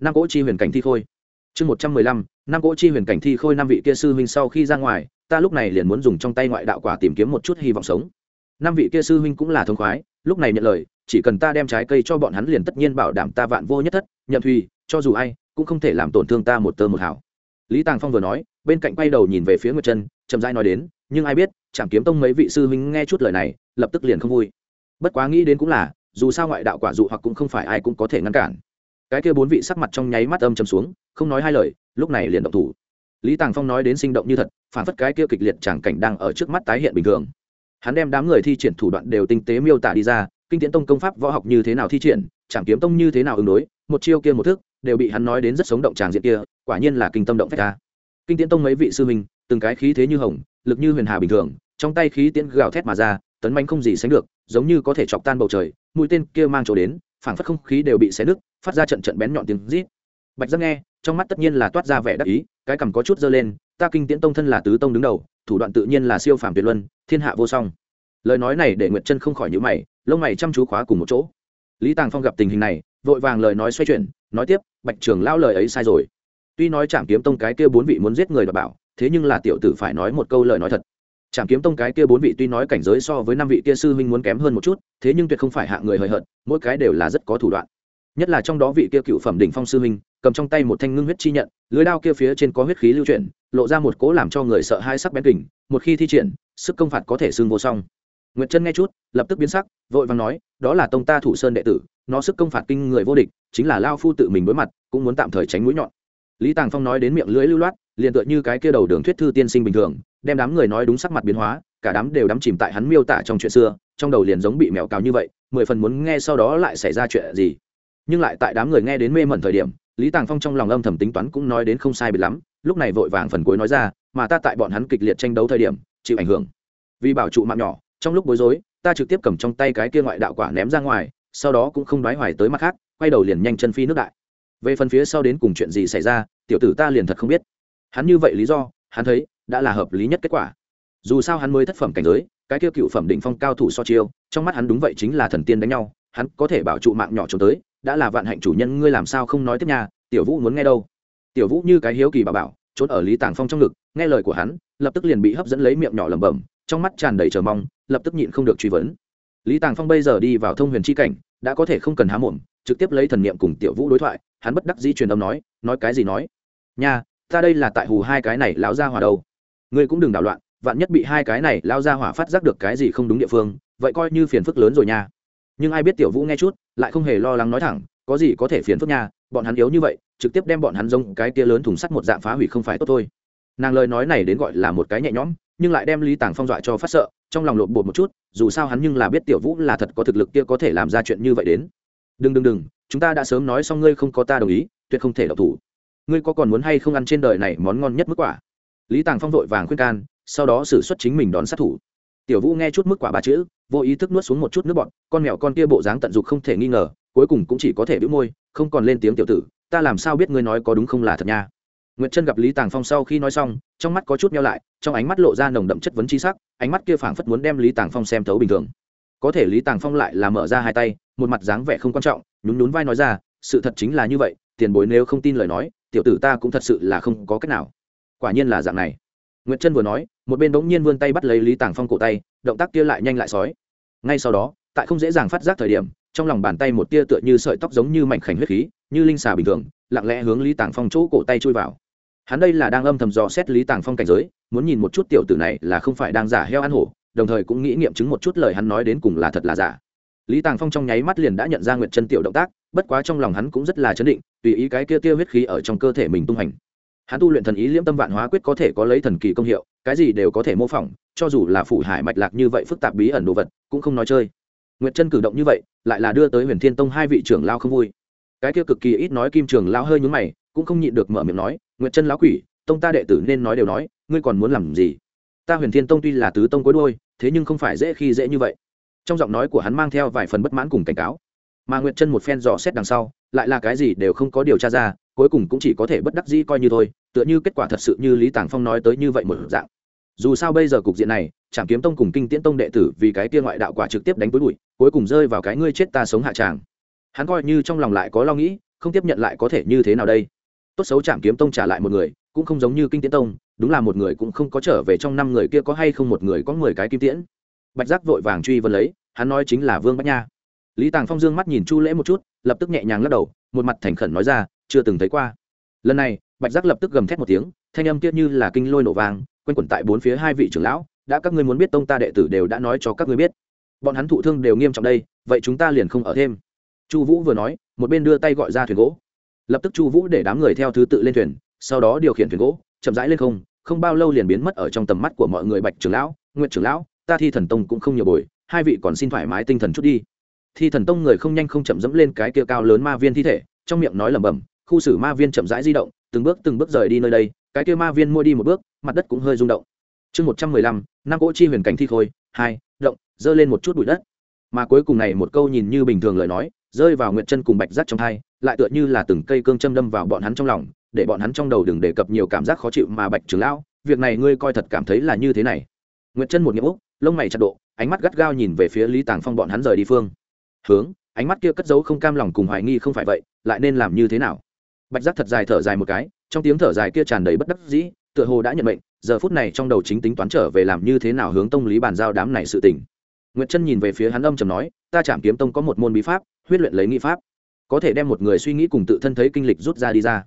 Năm cỗ chi huyền cảnh thi khôi chương một trăm mười lăm, năm cỗ chi huyền cảnh thi khôi năm vị kia sư huynh sau khi ra ngoài, ta lúc này liền muốn dùng trong tay ngoại đạo quả tìm kiếm một chút hy vọng sống. Năm vị kia sư huynh cũng là thông khoái, lúc này nhận lời, chỉ cần ta đem trái cây cho bọn hắn liền tất nhiên bảo đảm ta vạn vô nhất thất nhậm thùy, cho dù ai, cũng không thể làm tổn thương ta một tơ một hảo lý tàng phong vừa nói, bên cạnh quay đầu nhìn về phía nguyệt chân chậm rãi nói đến, nhưng ai biết chẳng kiếm tông mấy vị sư huynh nghe chút lời này, lập tức liền không vui. Bất quá nghĩ đến cũng là, dù sao ngoại đạo quả dụ hoặc cũng không phải ai cũng có thể ngăn cản cái kia bốn vị sắc mặt trong nháy mắt âm chầm xuống, không nói hai lời, lúc này liền động thủ. Lý tàng phong nói đến sinh động như thật, phản phất cái kia kịch liệt chẳng cảnh đang ở trước mắt tái hiện bình thường. Hắn đem đám người thi triển thủ đoạn đều tinh tế miêu tả đi ra, kinh tiễn tông công pháp võ học như thế nào thi triển chẳng kiếm tông như thế nào ứng đối, một chiêu kia một thức, đều bị hắn nói đến rất sống động tràng diện kia, quả nhiên là kinh tâm động phách ta. Kinh tiễn tông mấy vị sư minh từng cái khí thế như hồng, lực như huyền hà bình thường, trong tay khí tiễn gào thét mà ra, tấn manh không gì sánh được, giống như có thể chọc tan bầu trời, mũi tên kia mang chỗ đến phảng phất không khí đều bị xé nứt phát ra trận trận bén nhọn tiếng rít. Bạch giác nghe, trong mắt tất nhiên là toát ra vẻ đắc ý, cái cằm có chút dơ lên, ta kinh tiễn tông thân là tứ tông đứng đầu, thủ đoạn tự nhiên là siêu phàm tuyệt luân, thiên hạ vô song. Lời nói này để nguyệt chân không khỏi nhíu mày, lông mày chăm chú khóa cùng một chỗ. Lý tàng phong gặp tình hình này, vội vàng lời nói xoay chuyển, nói tiếp, bạch trường lao lời ấy sai rồi. Tuy nói trạm kiếm tông cái kia bốn vị muốn giết người đọc bảo, thế nhưng là tiểu tử phải nói một câu lời nói thật. Trạm kiếm tông cái kia bốn vị tuy nói cảnh giới so với năm vị kia sư huynh muốn kém hơn một chút, thế nhưng tuyệt không phải hạ người hời hợt, mỗi cái đều là rất có thủ đoạn nhất là trong đó vị kia cựu phẩm đỉnh phong sư huynh, cầm trong tay một thanh ngưng huyết chi nhận, lưới đao kia phía trên có huyết khí lưu chuyển, lộ ra một cố làm cho người sợ hai sắc bén kình, một khi thi triển, sức công phạt có thể xương vô song. Nguyệt chân nghe chút, lập tức biến sắc, vội vàng nói, đó là tông ta thủ sơn đệ tử, nó sức công phạt kinh người vô địch, chính là lao phu tự mình đối mặt, cũng muốn tạm thời tránh mũi nhọn. Lý tàng phong nói đến miệng lưỡi lưu loát, liền tựa như cái kia đầu đường thuyết thư tiên sinh bình thường, đem đám người nói đúng sắc mặt biến hóa, cả đám đều đắm chìm tại hắn miêu tả trong chuyện xưa, trong đầu liền giống bị mèo cào như vậy, mười phần muốn nghe sau đó lại xảy ra chuyện gì nhưng lại tại đám người nghe đến mê mẩn thời điểm, lý tàng phong trong lòng âm thầm tính toán cũng nói đến không sai bị lắm, lúc này vội vàng phần cuối nói ra, mà ta tại bọn hắn kịch liệt tranh đấu thời điểm, chịu ảnh hưởng. Vì bảo trụ mạng nhỏ, trong lúc bối rối, ta trực tiếp cầm trong tay cái kia ngoại đạo quả ném ra ngoài, sau đó cũng không đoái hoài tới mặt khác, quay đầu liền nhanh chân phi nước đại. Về phần phía sau đến cùng chuyện gì xảy ra, tiểu tử ta liền thật không biết. Hắn như vậy lý do, hắn thấy, đã là hợp lý nhất kết quả. Dù sao hắn mới thất phẩm cảnh giới, cái kia cựu phẩm định phong cao thủ so chiêu, trong mắt hắn đúng vậy chính là thần tiên đánh nhau, hắn có thể bảo trụ mạng nhỏ trốn tới đã là vạn hạnh chủ nhân, ngươi làm sao không nói tiếp nhà tiểu vũ muốn nghe đâu. Tiểu vũ như cái hiếu kỳ bà bảo, trốn ở lý tàng phong trong ngực, nghe lời của hắn, lập tức liền bị hấp dẫn lấy miệng nhỏ lẩm bẩm, trong mắt tràn đầy chờ mong, lập tức nhịn không được truy vấn. Lý tàng phong bây giờ đi vào thông huyền c h i cảnh, đã có thể không cần há mồm, trực tiếp lấy thần niệm cùng tiểu vũ đối thoại, hắn bất đắc dĩ truyền âm nói nói cái gì nói? Nha, ta đây là tại hù hai cái này lão ra hòa đâu? Ngươi cũng đừng đảo loạn, vạn nhất bị hai cái này lao ra hỏa phát giác được cái gì không đúng địa phương, vậy coi như phiền phức lớn rồi nha. Nhưng ai biết tiểu vũ nghe chút lại không hề lo lắng nói thẳng, có gì có thể phiền phức nha, bọn hắn yếu như vậy, trực tiếp đem bọn hắn giống cái kia lớn thùng sắt một dạng phá hủy không phải tốt thôi. Nàng lời nói này đến gọi là một cái nhẹ nhõm, nhưng lại đem lý tàng phong dọa cho phát sợ, trong lòng lộn bột một chút, dù sao hắn nhưng là biết tiểu vũ là thật có thực lực kia có thể làm ra chuyện như vậy đến. Đừng đừng đừng, chúng ta đã sớm nói xong ngươi không có ta đồng ý, tuyệt không thể đọc thủ. Ngươi có còn muốn hay không ăn trên đời này món ngon nhất mức quả? Lý tàng phong vội vàng khuyên can, sau đó xử xuất chính mình đón sát thủ. Tiểu vũ nghe chút mức quả ba chữ vô ý thức nuốt xuống một chút nước bọn con mèo con kia bộ dáng tận dụng không thể nghi ngờ cuối cùng cũng chỉ có thể bĩu môi không còn lên tiếng tiểu tử ta làm sao biết ngươi nói có đúng không là thật nha Nguyệt Chân gặp Lý Tàng Phong sau khi nói xong, trong mắt có chút nheo lại, trong ánh mắt lộ ra nồng đậm chất vấn chi sắc, ánh mắt kia phảng phất muốn đem Lý Tàng Phong xem thấu bình thường. Có thể Lý Tàng Phong lại là mở ra hai tay, một mặt dáng vẻ không quan trọng, nhún nhún vai nói ra, sự thật chính là như vậy, tiền bối nếu không tin lời nói, tiểu tử ta cũng thật sự là không có cách nào. Quả nhiên là dạng này. Nguyệt Chân vừa nói, một bên bỗng nhiên vươn tay bắt lấy Lý Tàng Phong cổ tay, động tác kia lại nhanh lại sói. Ngay sau đó, tại không dễ dàng phát giác thời điểm, trong lòng bàn tay một tia tựa như sợi tóc giống như mảnh khảnh huyết khí, như linh xà bình thường, lặng lẽ hướng Lý Tàng Phong chỗ cổ tay chui vào. Hắn đây là đang âm thầm dò xét lý tàng phong cảnh giới muốn nhìn một chút tiểu tử này là không phải đang giả heo ăn hổ đồng thời cũng nghĩ nghiệm chứng một chút lời hắn nói đến cùng là thật là giả. Lý tàng phong trong nháy mắt liền đã nhận ra nguyệt chân tiểu động tác bất quá trong lòng hắn cũng rất là chấn định tùy ý cái kia tia huyết khí ở trong cơ thể mình tung hành hắn tu luyện thần ý liễm tâm vạn hóa quyết có thể có lấy thần kỳ công hiệu, cái gì đều có thể mô phỏng, cho dù là phủ hải mạch lạc như vậy phức tạp bí ẩn đồ vật, cũng không nói chơi. Nguyệt chân cử động như vậy, lại là đưa tới huyền thiên tông hai vị trưởng lao không vui. Cái kia cực kỳ ít nói kim trường lao hơi nhúng mày, cũng không nhịn được mở miệng nói, nguyệt chân lão quỷ, tông ta đệ tử nên nói đều nói, ngươi còn muốn làm gì? Ta huyền thiên tông tuy là tứ tông cuối đôi, thế nhưng không phải dễ khi dễ như vậy. Trong giọng nói của hắn mang theo vài phần bất mãn cùng cảnh cáo. Mà nguyệt chân một phen dò xét đằng sau, lại là cái gì đều không có điều tra ra cuối cùng cũng chỉ có thể bất đắc dĩ coi như thôi, tựa như kết quả thật sự như lý tàng phong nói tới như vậy một dạng. Dù sao bây giờ cục diện này trạm kiếm tông cùng kinh tiễn tông đệ tử vì cái kia ngoại đạo quả trực tiếp đánh với bụi, cuối cùng rơi vào cái ngươi chết ta sống hạ tràng. Hắn coi như trong lòng lại có lo nghĩ, không tiếp nhận lại có thể như thế nào đây? Tốt xấu trạm kiếm tông trả lại một người, cũng không giống như kinh tiễn tông, đúng là một người cũng không có trở về trong năm người kia có hay không một người có mười cái kim tiễn. Bạch giác vội vàng truy vấn lấy, hắn nói chính là vương bách nha. Lý tàng phong dương mắt nhìn chu lễ một chút, lập tức nhẹ nhàng lắc đầu, một mặt thành khẩn nói ra chưa từng thấy qua. Lần này, bạch giác lập tức gầm thét một tiếng, thanh âm kia như là kinh lôi nổ vàng quanh quẩn tại bốn phía hai vị trưởng lão, đã các ngươi muốn biết tông ta đệ tử đều đã nói cho các ngươi biết. Bọn hắn thụ thương đều nghiêm trọng đây, vậy chúng ta liền không ở thêm. Chu vũ vừa nói, một bên đưa tay gọi ra thuyền gỗ. Lập tức chu vũ để đám người theo thứ tự lên thuyền, sau đó điều khiển thuyền gỗ, chậm rãi lên không không bao lâu liền biến mất ở trong tầm mắt của mọi người bạch trưởng lão nguyện trưởng lão, ta thi thần tông cũng không nhiều bồi, hai vị còn xin thoải mái tinh thần chút đi. Thi thần tông người không nhanh không chậm dẫm lên cái kia cao lớn ma viên thi thể, trong miệng nói lẩm bẩm khu xử ma viên chậm rãi di động, từng bước từng bước rời đi nơi đây, cái kia ma viên mua đi một bước, mặt đất cũng hơi rung động. Chương một trăm mười lăm, năm cỗ chi huyền cảnh thi khôi, hai, động, dơ lên một chút bụi đất. Mà cuối cùng này một câu nhìn như bình thường lời nói, rơi vào nguyện chân cùng bạch giác trong thai, lại tựa như là từng cây cương châm đâm vào bọn hắn trong lòng, để bọn hắn trong đầu đừng đề cập nhiều cảm giác khó chịu mà bạch trưởng lão, việc này ngươi coi thật cảm thấy là như thế này. Nguyệt chân một nghĩa úc lông mày chặt độ, ánh mắt gắt gao nhìn về phía lý tàng phong bọn hắn rời đi phương. Hướng, ánh mắt kia cất giấu không cam lòng cùng hoài nghi không phải vậy, lại nên làm như thế nào? Bạch giác thật dài thở dài một cái, trong tiếng thở dài kia tràn đầy bất đắc dĩ, tựa hồ đã nhận mệnh, giờ phút này trong đầu chính tính toán trở về làm như thế nào hướng tông lý bàn giao đám này sự tình. Nguyệt chân nhìn về phía hắn âm trầm nói, ta chạm kiếm tông có một môn bí pháp, huyết luyện lấy nghi pháp. Có thể đem một người suy nghĩ cùng tự thân thấy kinh lịch rút ra đi ra.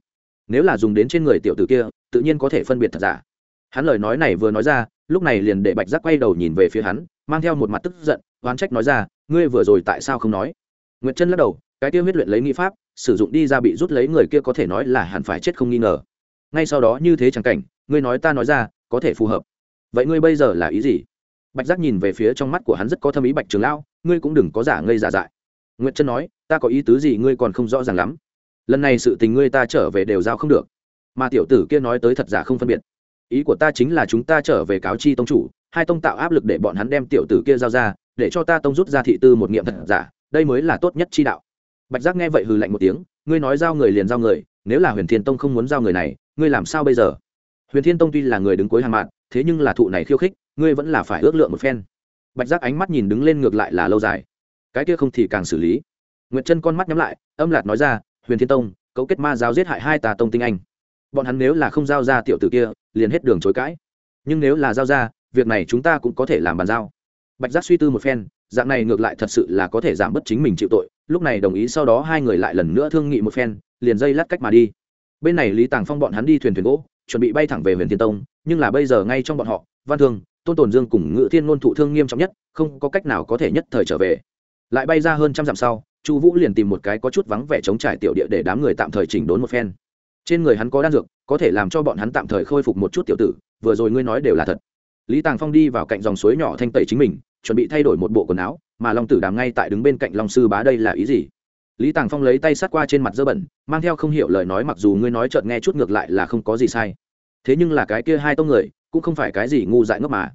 Nếu là dùng đến trên người tiểu tử kia, tự nhiên có thể phân biệt thật giả. Hắn lời nói này vừa nói ra, lúc này liền để bạch giác quay đầu nhìn về phía hắn, mang theo một mặt tức giận, oán trách nói ra, ngươi vừa rồi tại sao không nói? Nguyệt chân lắc đầu, cái kia huyết luyện lấy nghi pháp sử dụng đi ra bị rút lấy người kia có thể nói là hẳn phải chết không nghi ngờ. Ngay sau đó như thế chẳng cảnh, ngươi nói ta nói ra, có thể phù hợp. Vậy ngươi bây giờ là ý gì? Bạch giác nhìn về phía trong mắt của hắn rất có thâm ý bạch trường lão, ngươi cũng đừng có giả ngây giả dại. Nguyệt chân nói, ta có ý tứ gì ngươi còn không rõ ràng lắm. Lần này sự tình ngươi ta trở về đều giao không được. Mà tiểu tử kia nói tới thật giả không phân biệt. Ý của ta chính là chúng ta trở về cáo chi tông chủ, hai tông tạo áp lực để bọn hắn đem tiểu tử kia giao ra, để cho ta tông rút ra thị tư một nghiệm thật giả, đây mới là tốt nhất chi đạo bạch giác nghe vậy hừ lạnh một tiếng, ngươi nói giao người liền giao người, nếu là huyền thiên tông không muốn giao người này, ngươi làm sao bây giờ? Huyền thiên tông tuy là người đứng cuối hàng mạng thế nhưng là thụ này khiêu khích, ngươi vẫn là phải ước lượng một phen. Bạch giác ánh mắt nhìn đứng lên ngược lại là lâu dài. Cái kia không thì càng xử lý. Nguyệt chân con mắt nhắm lại, âm lạt nói ra, huyền thiên tông, cấu kết ma giáo giết hại hai tà tông tinh anh. Bọn hắn nếu là không giao ra tiểu tử kia, liền hết đường chối cãi. Nhưng nếu là giao ra, việc này chúng ta cũng có thể làm bàn giao. Bạch giác suy tư một phen dạng này ngược lại thật sự là có thể giảm bớt chính mình chịu tội. Lúc này đồng ý sau đó hai người lại lần nữa thương nghị một phen, liền dây lát cách mà đi. Bên này lý tàng phong bọn hắn đi thuyền thuyền gỗ, chuẩn bị bay thẳng về huyền thiên tông, nhưng là bây giờ ngay trong bọn họ, văn thương, tôn tồn dương cùng ngự thiên ngôn thụ thương nghiêm trọng nhất, không có cách nào có thể nhất thời trở về. Lại bay ra hơn trăm dặm sau, chu vũ liền tìm một cái có chút vắng vẻ chống trải tiểu địa để đám người tạm thời chỉnh đốn một phen. Trên người hắn có đan dược, có thể làm cho bọn hắn tạm thời khôi phục một chút tiểu tử, vừa rồi ngươi nói đều là thật. Lý tàng phong đi vào cạnh dòng suối nhỏ thanh tẩy chính mình chuẩn bị thay đổi một bộ quần áo, mà long tử đàm ngay tại đứng bên cạnh long sư bá đây là ý gì? Lý tàng phong lấy tay sát qua trên mặt dơ bẩn, mang theo không hiểu lời nói mặc dù ngươi nói chợt nghe chút ngược lại là không có gì sai. Thế nhưng là cái kia hai tông người, cũng không phải cái gì ngu dại ngốc mà.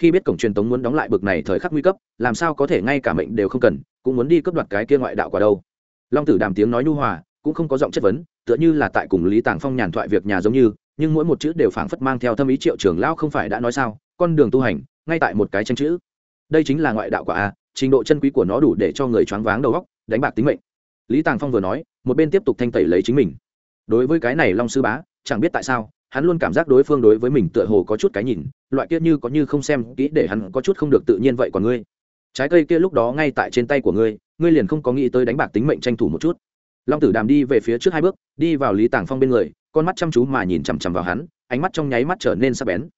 Khi biết cổng truyền tống muốn đóng lại bực này thời khắc nguy cấp, làm sao có thể ngay cả mệnh đều không cần, cũng muốn đi cướp đoạt cái kia ngoại đạo quả đâu. Long tử đàm tiếng nói nhu hòa, cũng không có giọng chất vấn, tựa như là tại cùng lý tàng phong nhàn thoại việc nhà giống như, nhưng mỗi một chữ đều phảng phất mang theo thâm ý triệu trưởng lão không phải đã nói sao, con đường tu hành, ngay tại một cái tranh chữ đây chính là ngoại đạo quả a, trình độ chân quý của nó đủ để cho người choáng váng đầu óc, đánh bạc tính mệnh. Lý tàng phong vừa nói, một bên tiếp tục thanh tẩy lấy chính mình. Đối với cái này long sư bá, chẳng biết tại sao, hắn luôn cảm giác đối phương đối với mình tựa hồ có chút cái nhìn, loại kia như có như không xem kỹ để hắn có chút không được tự nhiên vậy còn ngươi. Trái cây kia lúc đó ngay tại trên tay của ngươi ngươi liền không có nghĩ tới đánh bạc tính mệnh tranh thủ một chút. Long tử đàm đi về phía trước hai bước, đi vào lý tàng phong bên người, con mắt chăm chú mà nhìn chằm chằm vào hắn, ánh mắt trong nháy mắt trở nên sắc bén.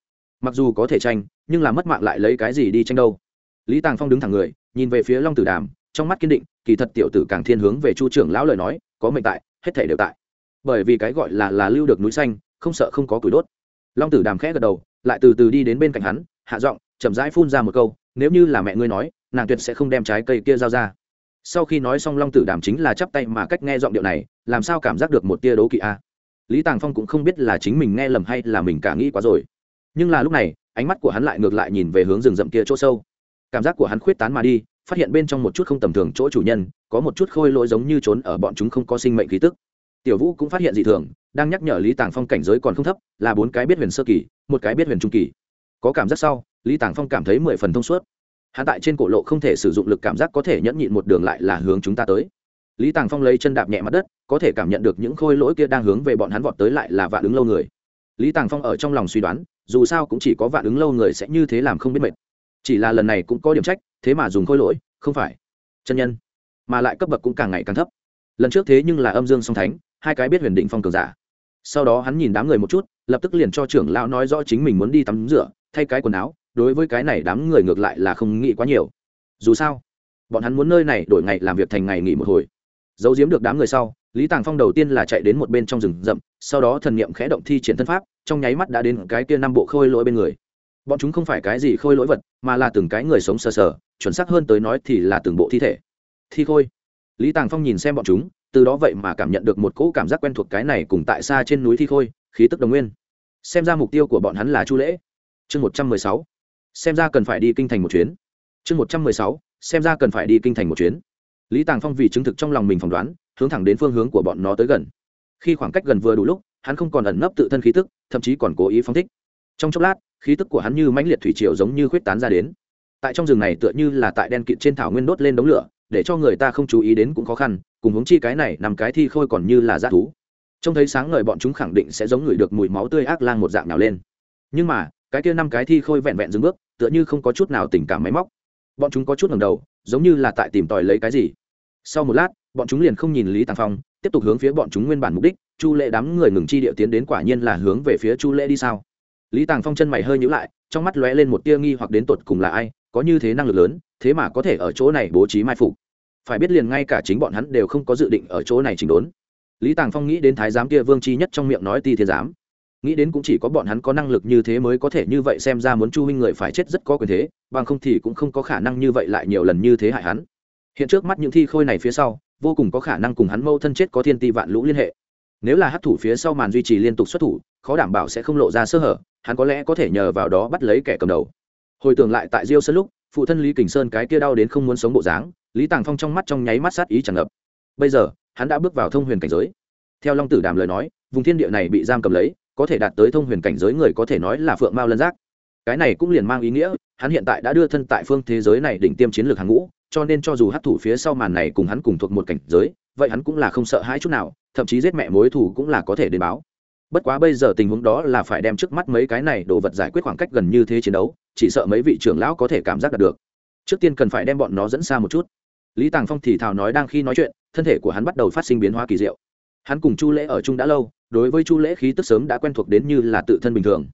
Mặc dù có thể tranh, nhưng là mất mạng lại lấy cái gì đi tranh đâu? Lý tàng phong đứng thẳng người, nhìn về phía long tử đàm, trong mắt kiên định, kỳ thật tiểu tử càng thiên hướng về chu trưởng lão lời nói, có mệnh tại, hết thể đều tại. Bởi vì cái gọi là là lưu được núi xanh, không sợ không có củi đốt. Long tử đàm khẽ gật đầu, lại từ từ đi đến bên cạnh hắn, hạ giọng, chậm rãi phun ra một câu, nếu như là mẹ ngươi nói, nàng tuyệt sẽ không đem trái cây kia giao ra. Sau khi nói xong long tử đàm chính là chắp tay mà cách nghe giọng điệu này, làm sao cảm giác được một tia đố kỵ a? À? Lý tàng phong cũng không biết là chính mình nghe lầm hay là mình cả nghĩ quá rồi. Nhưng là lúc này, ánh mắt của hắn lại ngược lại nhìn về hướng rừng rậm kia chỗ sâu cảm giác của hắn khuyết tán mà đi, phát hiện bên trong một chút không tầm thường chỗ chủ nhân, có một chút khôi lỗi giống như trốn ở bọn chúng không có sinh mệnh khí tức. Tiểu vũ cũng phát hiện dị thường, đang nhắc nhở lý tàng phong cảnh giới còn không thấp, là bốn cái biết huyền sơ kỳ, một cái biết huyền trung kỳ. Có cảm giác sau, lý tàng phong cảm thấy mười phần thông suốt. Hắn tại trên cổ lộ không thể sử dụng lực cảm giác có thể nhẫn nhịn một đường lại là hướng chúng ta tới. Lý tàng phong lấy chân đạp nhẹ mặt đất, có thể cảm nhận được những khôi lỗi kia đang hướng về bọn hắn vọt tới lại là vạn ứng lâu người. Lý tàng phong ở trong lòng suy đoán, dù sao cũng chỉ có vạn ứng lâu người sẽ như thế làm không biết mệt chỉ là lần này cũng có điểm trách, thế mà dùng khôi lỗi, không phải. Chân nhân. Mà lại cấp bậc cũng càng ngày càng thấp. Lần trước thế nhưng là âm dương song thánh, hai cái biết huyền định phong cường giả. Sau đó hắn nhìn đám người một chút, lập tức liền cho trưởng lão nói rõ chính mình muốn đi tắm rửa, thay cái quần áo, đối với cái này đám người ngược lại là không nghĩ quá nhiều. Dù sao, bọn hắn muốn nơi này đổi ngày làm việc thành ngày nghỉ một hồi. Giấu giếm được đám người sau, lý tàng phong đầu tiên là chạy đến một bên trong rừng rậm, sau đó thần niệm khẽ động thi triển thân pháp, trong nháy mắt đã đến cái kia năm bộ khôi lỗi bên người bọn chúng không phải cái gì khôi lỗi vật, mà là từng cái người sống sờ sờ, chuẩn xác hơn tới nói thì là từng bộ thi thể. Thi khôi. Lý tàng phong nhìn xem bọn chúng, từ đó vậy mà cảm nhận được một cỗ cảm giác quen thuộc cái này cùng tại xa trên núi thi khôi, khí tức đồng nguyên. Xem ra mục tiêu của bọn hắn là chu lễ. Chương một trăm mười sáu. Xem ra cần phải đi kinh thành một chuyến. Chương một trăm mười sáu. Xem ra cần phải đi kinh thành một chuyến. Lý tàng phong vì chứng thực trong lòng mình phỏng đoán, hướng thẳng đến phương hướng của bọn nó tới gần. Khi khoảng cách gần vừa đủ lúc, hắn không còn ẩn nấp tự thân khí tức, thậm chí còn cố ý phóng thích. Trong chốc lát khí tức của hắn như mãnh liệt thủy triều giống như khuyết tán ra đến. Tại trong rừng này tựa như là tại đen kịt trên thảo nguyên đốt lên đống lửa, để cho người ta không chú ý đến cũng khó khăn, cùng hướng chi cái này nằm cái thi khôi còn như là g thú. Trông thấy sáng ngời bọn chúng khẳng định sẽ giống người được mùi máu tươi ác lang một dạng nào lên. Nhưng mà, cái kia năm cái thi khôi vẹn vẹn dừng bước, tựa như không có chút nào tình cảm máy móc. Bọn chúng có chút ngầm đầu, giống như là tại tìm tòi lấy cái gì. Sau một lát, bọn chúng liền không nhìn lý tàng phong, tiếp tục hướng phía bọn chúng nguyên bản mục đích, chu lệ đám người ngừng chi địa tiến đến quả nhiên là hướng về phía chu lệ đi sao? Lý tàng phong chân mày hơi nhữ lại, trong mắt lóe lên một tia nghi hoặc đến tột cùng là ai, có như thế năng lực lớn, thế mà có thể ở chỗ này bố trí mai phục. Phải biết liền ngay cả chính bọn hắn đều không có dự định ở chỗ này chỉnh đốn. Lý tàng phong nghĩ đến thái giám kia vương chi nhất trong miệng nói ti thiên giám. Nghĩ đến cũng chỉ có bọn hắn có năng lực như thế mới có thể như vậy xem ra muốn chu huynh người phải chết rất có quyền thế, bằng không thì cũng không có khả năng như vậy lại nhiều lần như thế hại hắn. Hiện trước mắt những thi khôi này phía sau, vô cùng có khả năng cùng hắn mâu thân chết có thiên ti vạn lũ liên hệ. Nếu là hát thủ phía sau màn duy trì liên tục xuất thủ, khó đảm bảo sẽ không lộ ra sơ hở hắn có lẽ có thể nhờ vào đó bắt lấy kẻ cầm đầu. Hồi tưởng lại tại diêu sân lúc, phụ thân lý kình sơn cái kia đau đến không muốn sống bộ dáng, lý tàng phong trong mắt trong nháy mắt sát ý tràn ngập. Bây giờ, hắn đã bước vào thông huyền cảnh giới. Theo long tử đàm lời nói, vùng thiên địa này bị giam cầm lấy, có thể đạt tới thông huyền cảnh giới người có thể nói là phượng mao lân giác. Cái này cũng liền mang ý nghĩa, hắn hiện tại đã đưa thân tại phương thế giới này đỉnh tiêm chiến lược hàng ngũ, cho nên cho dù hát thủ phía sau màn này cùng hắn cùng thuộc một cảnh giới, vậy hắn cũng là không sợ hãi chút nào, thậm chí giết mẹ mối thủ cũng là có thể đến báo bất quá bây giờ tình huống đó là phải đem trước mắt mấy cái này đồ vật giải quyết khoảng cách gần như thế chiến đấu, chỉ sợ mấy vị trưởng lão có thể cảm giác đạt được. Trước tiên cần phải đem bọn nó dẫn xa một chút. Lý tàng phong thì thào nói đang khi nói chuyện, thân thể của hắn bắt đầu phát sinh biến hóa kỳ diệu. Hắn cùng chu lễ ở chung đã lâu, đối với chu lễ khí tức sớm đã quen thuộc đến như là tự thân bình thường.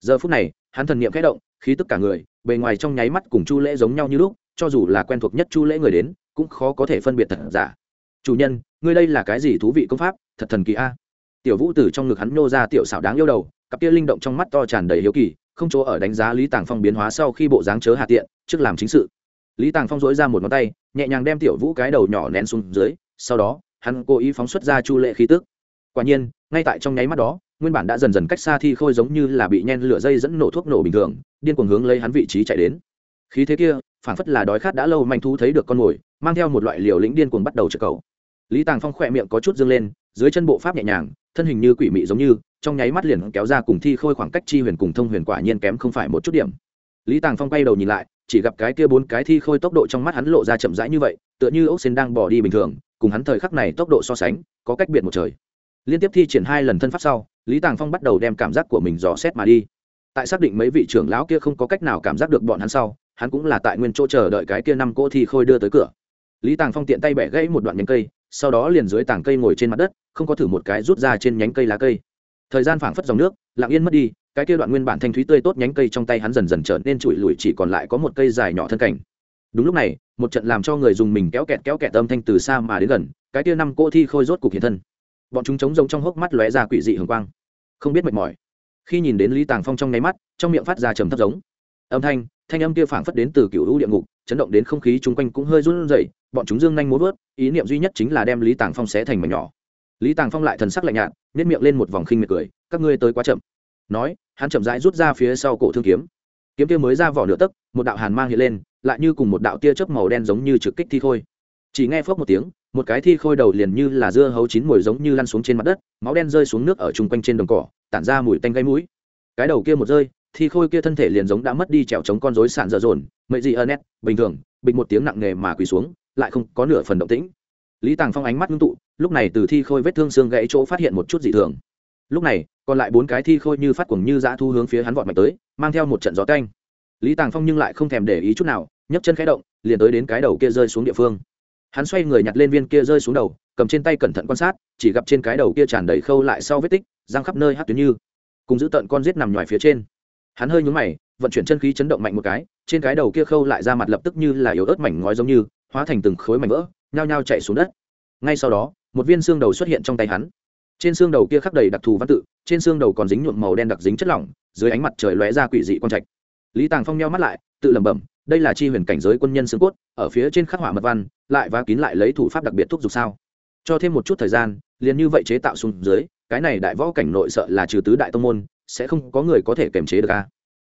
Giờ phút này, hắn thần niệm khẽ động, khí tức cả người, bề ngoài trong nháy mắt cùng chu lễ giống nhau như lúc, cho dù là quen thuộc nhất chu lễ người đến, cũng khó có thể phân biệt thật giả. Chủ nhân, ngươi đây là cái gì thú vị công pháp? Thật thần kỳ a tiểu vũ từ trong ngực hắn nô ra tiểu xảo đáng yêu đầu, cặp kia linh động trong mắt to tràn đầy hiếu kỳ, không chỗ ở đánh giá lý tàng phong biến hóa sau khi bộ dáng chớ hạ tiện, trước làm chính sự. Lý tàng phong dỗi ra một ngón tay, nhẹ nhàng đem tiểu vũ cái đầu nhỏ nén xuống dưới, sau đó, hắn cố ý phóng xuất ra chu lệ khí tức. Quả nhiên, ngay tại trong nháy mắt đó, nguyên bản đã dần dần cách xa thi khôi giống như là bị nhen lửa dây dẫn nổ thuốc nổ bình thường, điên cuồng hướng lấy hắn vị trí chạy đến. Khí thế kia phản phất là đói khát đã lâu manh thú thấy được con mồi, mang theo một loại liều lĩnh điên cuồng bắt đầu trực cầu. Lý tàng phong khỏe miệng có chút dâng lên dưới chân bộ pháp nhẹ nhàng, thân hình như quỷ mị giống như, trong nháy mắt liền kéo ra cùng thi khôi khoảng cách chi huyền cùng thông huyền quả nhiên kém không phải một chút điểm. Lý tàng phong quay đầu nhìn lại, chỉ gặp cái kia bốn cái thi khôi tốc độ trong mắt hắn lộ ra chậm rãi như vậy, tựa như ốc xên đang bỏ đi bình thường, cùng hắn thời khắc này tốc độ so sánh, có cách biệt một trời. Liên tiếp thi triển hai lần thân pháp sau, lý tàng phong bắt đầu đem cảm giác của mình dò xét mà đi. Tại xác định mấy vị trưởng lão kia không có cách nào cảm giác được bọn hắn sau, hắn cũng là tại nguyên chỗ chờ đợi cái kia năm cỗ thi khôi đưa tới cửa. Lý tàng phong tiện tay bẻ gãy một đoạn nhánh cây, sau đó liền dưới tảng cây ngồi trên mặt đất không có thử một cái rút ra trên nhánh cây lá cây. Thời gian phảng phất dòng nước, lặng yên mất đi, cái kia đoạn nguyên bản thanh thúy tươi tốt nhánh cây trong tay hắn dần dần trở nên trụi lùi, chỉ còn lại có một cây dài nhỏ thân cảnh. Đúng lúc này, một trận làm cho người dùng mình kéo kẹt kéo kẹt âm thanh từ xa mà đến gần, cái kia năm cỗ thi khôi rốt cục hiện thân. Bọn chúng trống rông trong hốc mắt lóe ra quỷ dị hường quang. Không biết mệt mỏi. Khi nhìn đến lý tàng phong trong nháy mắt, trong miệng phát ra trầm thấp giống. Âm thanh thanh âm kia phảng phất đến từ cựu lũ địa ngục, chấn động đến không khí chung quanh cũng hơi run rẩy, bọn chúng dương nhanh muốn vớt ý niệm duy nhất chính là đem lý tàng phong xé thành mảnh nhỏ lý tàng phong lại thần sắc lạnh nhạt nhét miệng lên một vòng khinh miệt cười, các ngươi tới quá chậm. Nói, hắn chậm rãi rút ra phía sau cổ thương kiếm. Kiếm kia mới ra vỏ nửa tấc, một đạo hàn mang hiện lên, lại như cùng một đạo tia chớp màu đen giống như trực kích thi khôi. Chỉ nghe phớp một tiếng, một cái thi khôi đầu liền như là dưa hấu chín mùi giống như lăn xuống trên mặt đất, máu đen rơi xuống nước ở chung quanh trên đồng cỏ, tản ra mùi tanh gây mũi. Cái đầu kia một rơi, thi khôi kia thân thể liền giống đã mất đi trèo chống con rối sạn dở dồn mậy gì ơ nét, bình thường bình một tiếng nặng nề mà quỳ xuống, lại không có nửa phần động tĩnh lý tàng phong ánh mắt ngưng tụ, lúc này từ thi khôi vết thương xương gãy chỗ phát hiện một chút dị thường. Lúc này, còn lại bốn cái thi khôi như phát cuồng như dã thu hướng phía hắn vọt mạnh tới, mang theo một trận gió canh lý tàng phong nhưng lại không thèm để ý chút nào, nhấc chân khẽ động, liền tới đến cái đầu kia rơi xuống địa phương. Hắn xoay người nhặt lên viên kia rơi xuống đầu, cầm trên tay cẩn thận quan sát, chỉ gặp trên cái đầu kia tràn đầy khâu lại sau vết tích, răng khắp nơi hát tuyến như. Cùng giữ tận con rết nằm ngoài phía trên. Hắn hơi nhúng mày, vận chuyển chân khí chấn động mạnh một cái, trên cái đầu kia khâu lại ra mặt lập tức như là yếu ớt mảnh ngói giống như, hóa thành từng khối mảnh vỡ nhao nhao chạy xuống đất. Ngay sau đó, một viên xương đầu xuất hiện trong tay hắn. Trên xương đầu kia khắc đầy đặc thù văn tự, trên xương đầu còn dính nhuộm màu đen đặc dính chất lỏng, dưới ánh mặt trời lóe ra quỷ dị quang trạch. Lý tàng phong nheo mắt lại, tự lẩm bẩm, đây là chi huyền cảnh giới quân nhân xương cốt, ở phía trên khắc họa mật văn, lại và kín lại lấy thủ pháp đặc biệt thúc giục sao? Cho thêm một chút thời gian, liền như vậy chế tạo xuống dưới, cái này đại võ cảnh nội sợ là trừ tứ đại tông môn, sẽ không có người có thể kiềm chế được a.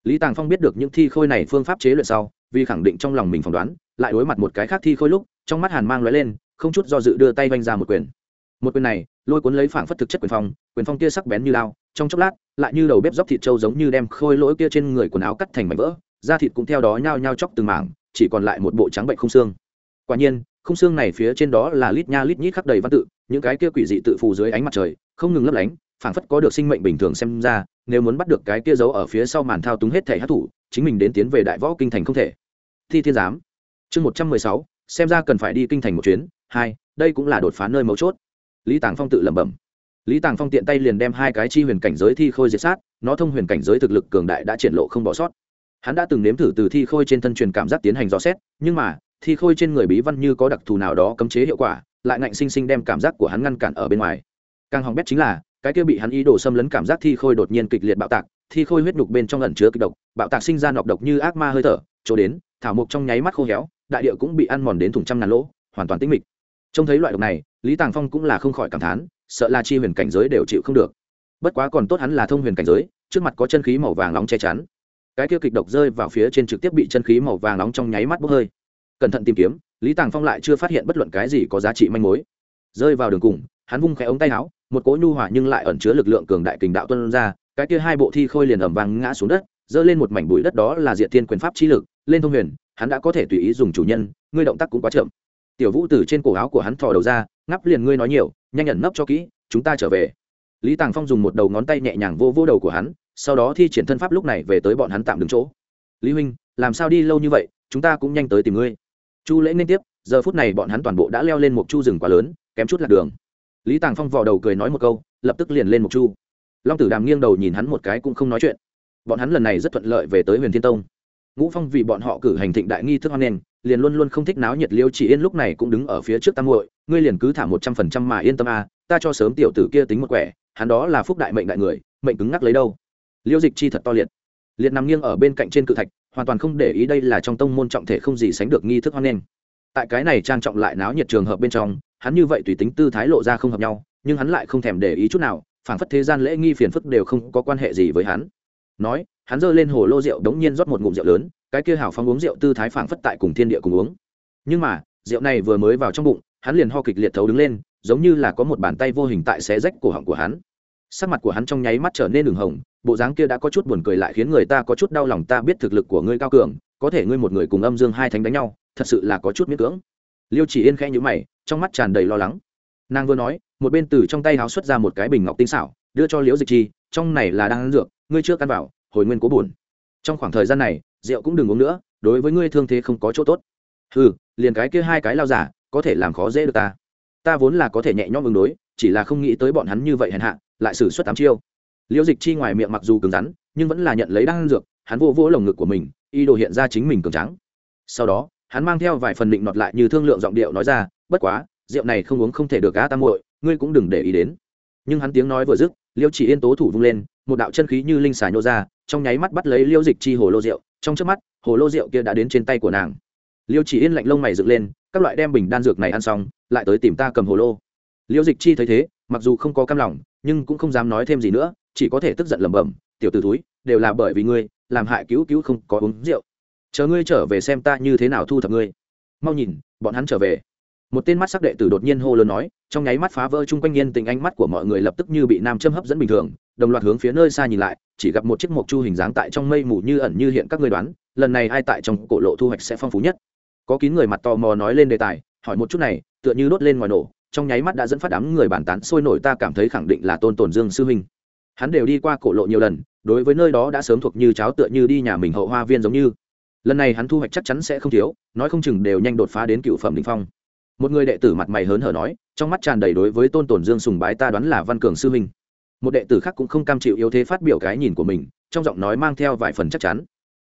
Lý tàng phong biết được những thi khôi này phương pháp chế luyện sau, vì khẳng định trong lòng mình phỏng đoán, lại đối mặt một cái khác thi khôi lúc trong mắt hàn mang lóe lên, không chút do dự đưa tay vanh ra một quyền. Một quyền này, lôi cuốn lấy phảng phất thực chất quyền phong quyền phong kia sắc bén như lao, trong chốc lát, lại như đầu bếp dóc thịt trâu giống như đem khôi lỗi kia trên người quần áo cắt thành mảnh vỡ, da thịt cũng theo đó nhao nhao chóc từng mảng, chỉ còn lại một bộ trắng bệnh không xương. Quả nhiên không xương này phía trên đó là lít nha lít nhít khắc đầy văn tự, những cái kia quỷ dị tự phù dưới ánh mặt trời, không ngừng lấp lánh, phảng phất có được sinh mệnh bình thường xem ra, nếu muốn bắt được cái kia giấu ở phía sau màn thao túng hết thể hát thủ, chính mình đến tiến về đại võ kinh thành không thể. Thi thiên giám, chương một trăm mười sáu xem ra cần phải đi kinh thành một chuyến, hai, đây cũng là đột phá nơi mấu chốt. Lý tàng phong tự lẩm bẩm. Lý tàng phong tiện tay liền đem hai cái chi huyền cảnh giới thi khôi diệt sát, nó thông huyền cảnh giới thực lực cường đại đã triển lộ không bỏ sót. Hắn đã từng nếm thử từ thi khôi trên thân truyền cảm giác tiến hành dò xét, nhưng mà, thi khôi trên người bí văn như có đặc thù nào đó cấm chế hiệu quả, lại ngạnh sinh sinh đem cảm giác của hắn ngăn cản ở bên ngoài. Càng hỏng bét chính là, cái kia bị hắn ý đồ xâm lấn cảm giác thi khôi đột nhiên kịch liệt bạo tạc, thi khôi huyết nhục bên trong ẩn chứa kịch độc, bạo tạc sinh ra nọc độc như ác ma hơi thở, chỗ đến, thảo mộc trong nháy mắt khô héo đại địa cũng bị ăn mòn đến thùng trăm ngàn lỗ, hoàn toàn tĩnh mịch. Trông thấy loại độc này, lý tàng phong cũng là không khỏi cảm thán, sợ là chi huyền cảnh giới đều chịu không được. Bất quá còn tốt hắn là thông huyền cảnh giới, trước mặt có chân khí màu vàng nóng che chắn. Cái kia kịch độc rơi vào phía trên trực tiếp bị chân khí màu vàng nóng trong nháy mắt bốc hơi. Cẩn thận tìm kiếm, lý tàng phong lại chưa phát hiện bất luận cái gì có giá trị manh mối. Rơi vào đường cùng, hắn vung khẽ ống tay áo, một cỗ nhu hỏa nhưng lại ẩn chứa lực lượng cường đại kình đạo tuân ra, cái kia hai bộ thi khôi liền ẩm vàng ngã xuống đất, dơ lên một mảnh bụi đất đó là diệt thiên quyền pháp chi lực lên thông huyền, hắn đã có thể tùy ý dùng chủ nhân, ngươi động tác cũng quá chậm. Tiểu vũ từ trên cổ áo của hắn thò đầu ra ngắp liền ngươi nói nhiều, nhanh nhận nấp cho kỹ, chúng ta trở về. Lý tàng phong dùng một đầu ngón tay nhẹ nhàng vô vô đầu của hắn, sau đó thi triển thân pháp lúc này về tới bọn hắn tạm đứng chỗ. Lý huynh, làm sao đi lâu như vậy, chúng ta cũng nhanh tới tìm ngươi. Chu lễ nên tiếp, giờ phút này bọn hắn toàn bộ đã leo lên một chu rừng quá lớn, kém chút lạc đường. Lý tàng phong vò đầu cười nói một câu, lập tức liền lên một chu. Long tử đàm nghiêng đầu nhìn hắn một cái cũng không nói chuyện. Bọn hắn lần này rất thuận lợi về tới huyền thiên tông ngũ phong vì bọn họ cử hành thịnh đại nghi thức hoan nghênh, liền luôn luôn không thích náo nhiệt liêu chỉ yên lúc này cũng đứng ở phía trước tam muội, ngươi liền cứ thả một trăm phần trăm mà yên tâm a, ta cho sớm tiểu tử kia tính một quẻ, hắn đó là phúc đại mệnh đại người, mệnh cứng ngắc lấy đâu? Liêu dịch chi thật to liệt. Liệt nằm nghiêng ở bên cạnh trên cự thạch, hoàn toàn không để ý đây là trong tông môn trọng thể không gì sánh được nghi thức hoan nghênh. Tại cái này trang trọng lại náo nhiệt trường hợp bên trong, hắn như vậy tùy tính tư thái lộ ra không hợp nhau, nhưng hắn lại không thèm để ý chút nào, phảng phất thế gian lễ nghi phiền phức đều không có quan hệ gì với hắn. Nói hắn giơ lên hồ lô rượu đống nhiên rót một ngụm rượu lớn, cái kia hảo phong uống rượu tư thái phảng phất tại cùng thiên địa cùng uống. Nhưng mà, rượu này vừa mới vào trong bụng, hắn liền ho kịch liệt thấu đứng lên, giống như là có một bàn tay vô hình tại xé rách cổ họng của hắn. Sắc mặt của hắn trong nháy mắt trở nên đường hồng, bộ dáng kia đã có chút buồn cười lại khiến người ta có chút đau lòng, ta biết thực lực của ngươi cao cường, có thể ngươi một người cùng âm dương hai thánh đánh nhau, thật sự là có chút miễn cưỡng. Liêu chỉ yên khẽ nhữ mày, trong mắt tràn đầy lo lắng. Nàng vừa nói, một bên từ trong tay háo xuất ra một cái bình ngọc tinh xảo, đưa cho liễu dịch chi, trong này là đang ăn dược, ngươi chưa căn vào hồi nguyên cố buồn. Trong khoảng thời gian này, rượu cũng đừng uống nữa, đối với ngươi thương thế không có chỗ tốt. Ừ liền cái kia hai cái lao giả, có thể làm khó dễ được ta. Ta vốn là có thể nhẹ nhõm ứng đối, chỉ là không nghĩ tới bọn hắn như vậy hèn hạ, lại xử suất tám chiêu. Liễu dịch chi ngoài miệng mặc dù cứng rắn, nhưng vẫn là nhận lấy đan dược, hắn vô vỗ lồng ngực của mình y đồ hiện ra chính mình cường trắng sau đó, hắn mang theo vài phần định nọt lại như thương lượng giọng điệu nói ra, bất quá, rượu này không uống không thể được cá tam muội, ngươi cũng đừng để ý đến. Nhưng hắn tiếng nói vừa dứt, liêu chỉ yên tố thủ vung lên, một đạo chân khí như linh xà nhô ra trong nháy mắt bắt lấy liêu dịch chi hồ lô rượu, trong trước mắt, hồ lô rượu kia đã đến trên tay của nàng. Liêu chỉ yên lạnh lông mày dựng lên, các loại đem bình đan dược này ăn xong, lại tới tìm ta cầm hồ lô. Liêu dịch chi thấy thế, mặc dù không có cam lòng, nhưng cũng không dám nói thêm gì nữa, chỉ có thể tức giận lẩm bẩm, tiểu t ử túi đều là bởi vì ngươi, làm hại cứu cứu không có uống rượu. Chờ ngươi trở về xem ta như thế nào thu thập ngươi. Mau nhìn, bọn hắn trở về một tên mắt sắc đệ tử đột nhiên hô lớn nói, trong nháy mắt phá vỡ chung quanh nhiên tình ánh mắt của mọi người lập tức như bị nam châm hấp dẫn bình thường, đồng loạt hướng phía nơi xa nhìn lại, chỉ gặp một chiếc mộc chu hình dáng tại trong mây mù như ẩn như hiện các người đoán, lần này ai tại trong cổ lộ thu hoạch sẽ phong phú nhất. Có kín người mặt tò mò nói lên đề tài, hỏi một chút này, tựa như đốt lên ngoài nổ, trong nháy mắt đã dẫn phát đám người bàn tán, sôi nổi ta cảm thấy khẳng định là tôn tổn dương sư huynh. Hắn đều đi qua cổ lộ nhiều lần, đối với nơi đó đã sớm thuộc như cháo tựa như đi nhà mình hậu hoa viên giống như. Lần này hắn thu hoạch chắc chắn sẽ không thiếu, nói không chừng đều nhanh đột phá đến cựu phẩm đình phong một người đệ tử mặt mày hớn hở nói, trong mắt tràn đầy đối với tôn tổn dương sùng bái ta đoán là văn cường sư huynh. Một đệ tử khác cũng không cam chịu yếu thế phát biểu cái nhìn của mình, trong giọng nói mang theo vài phần chắc chắn.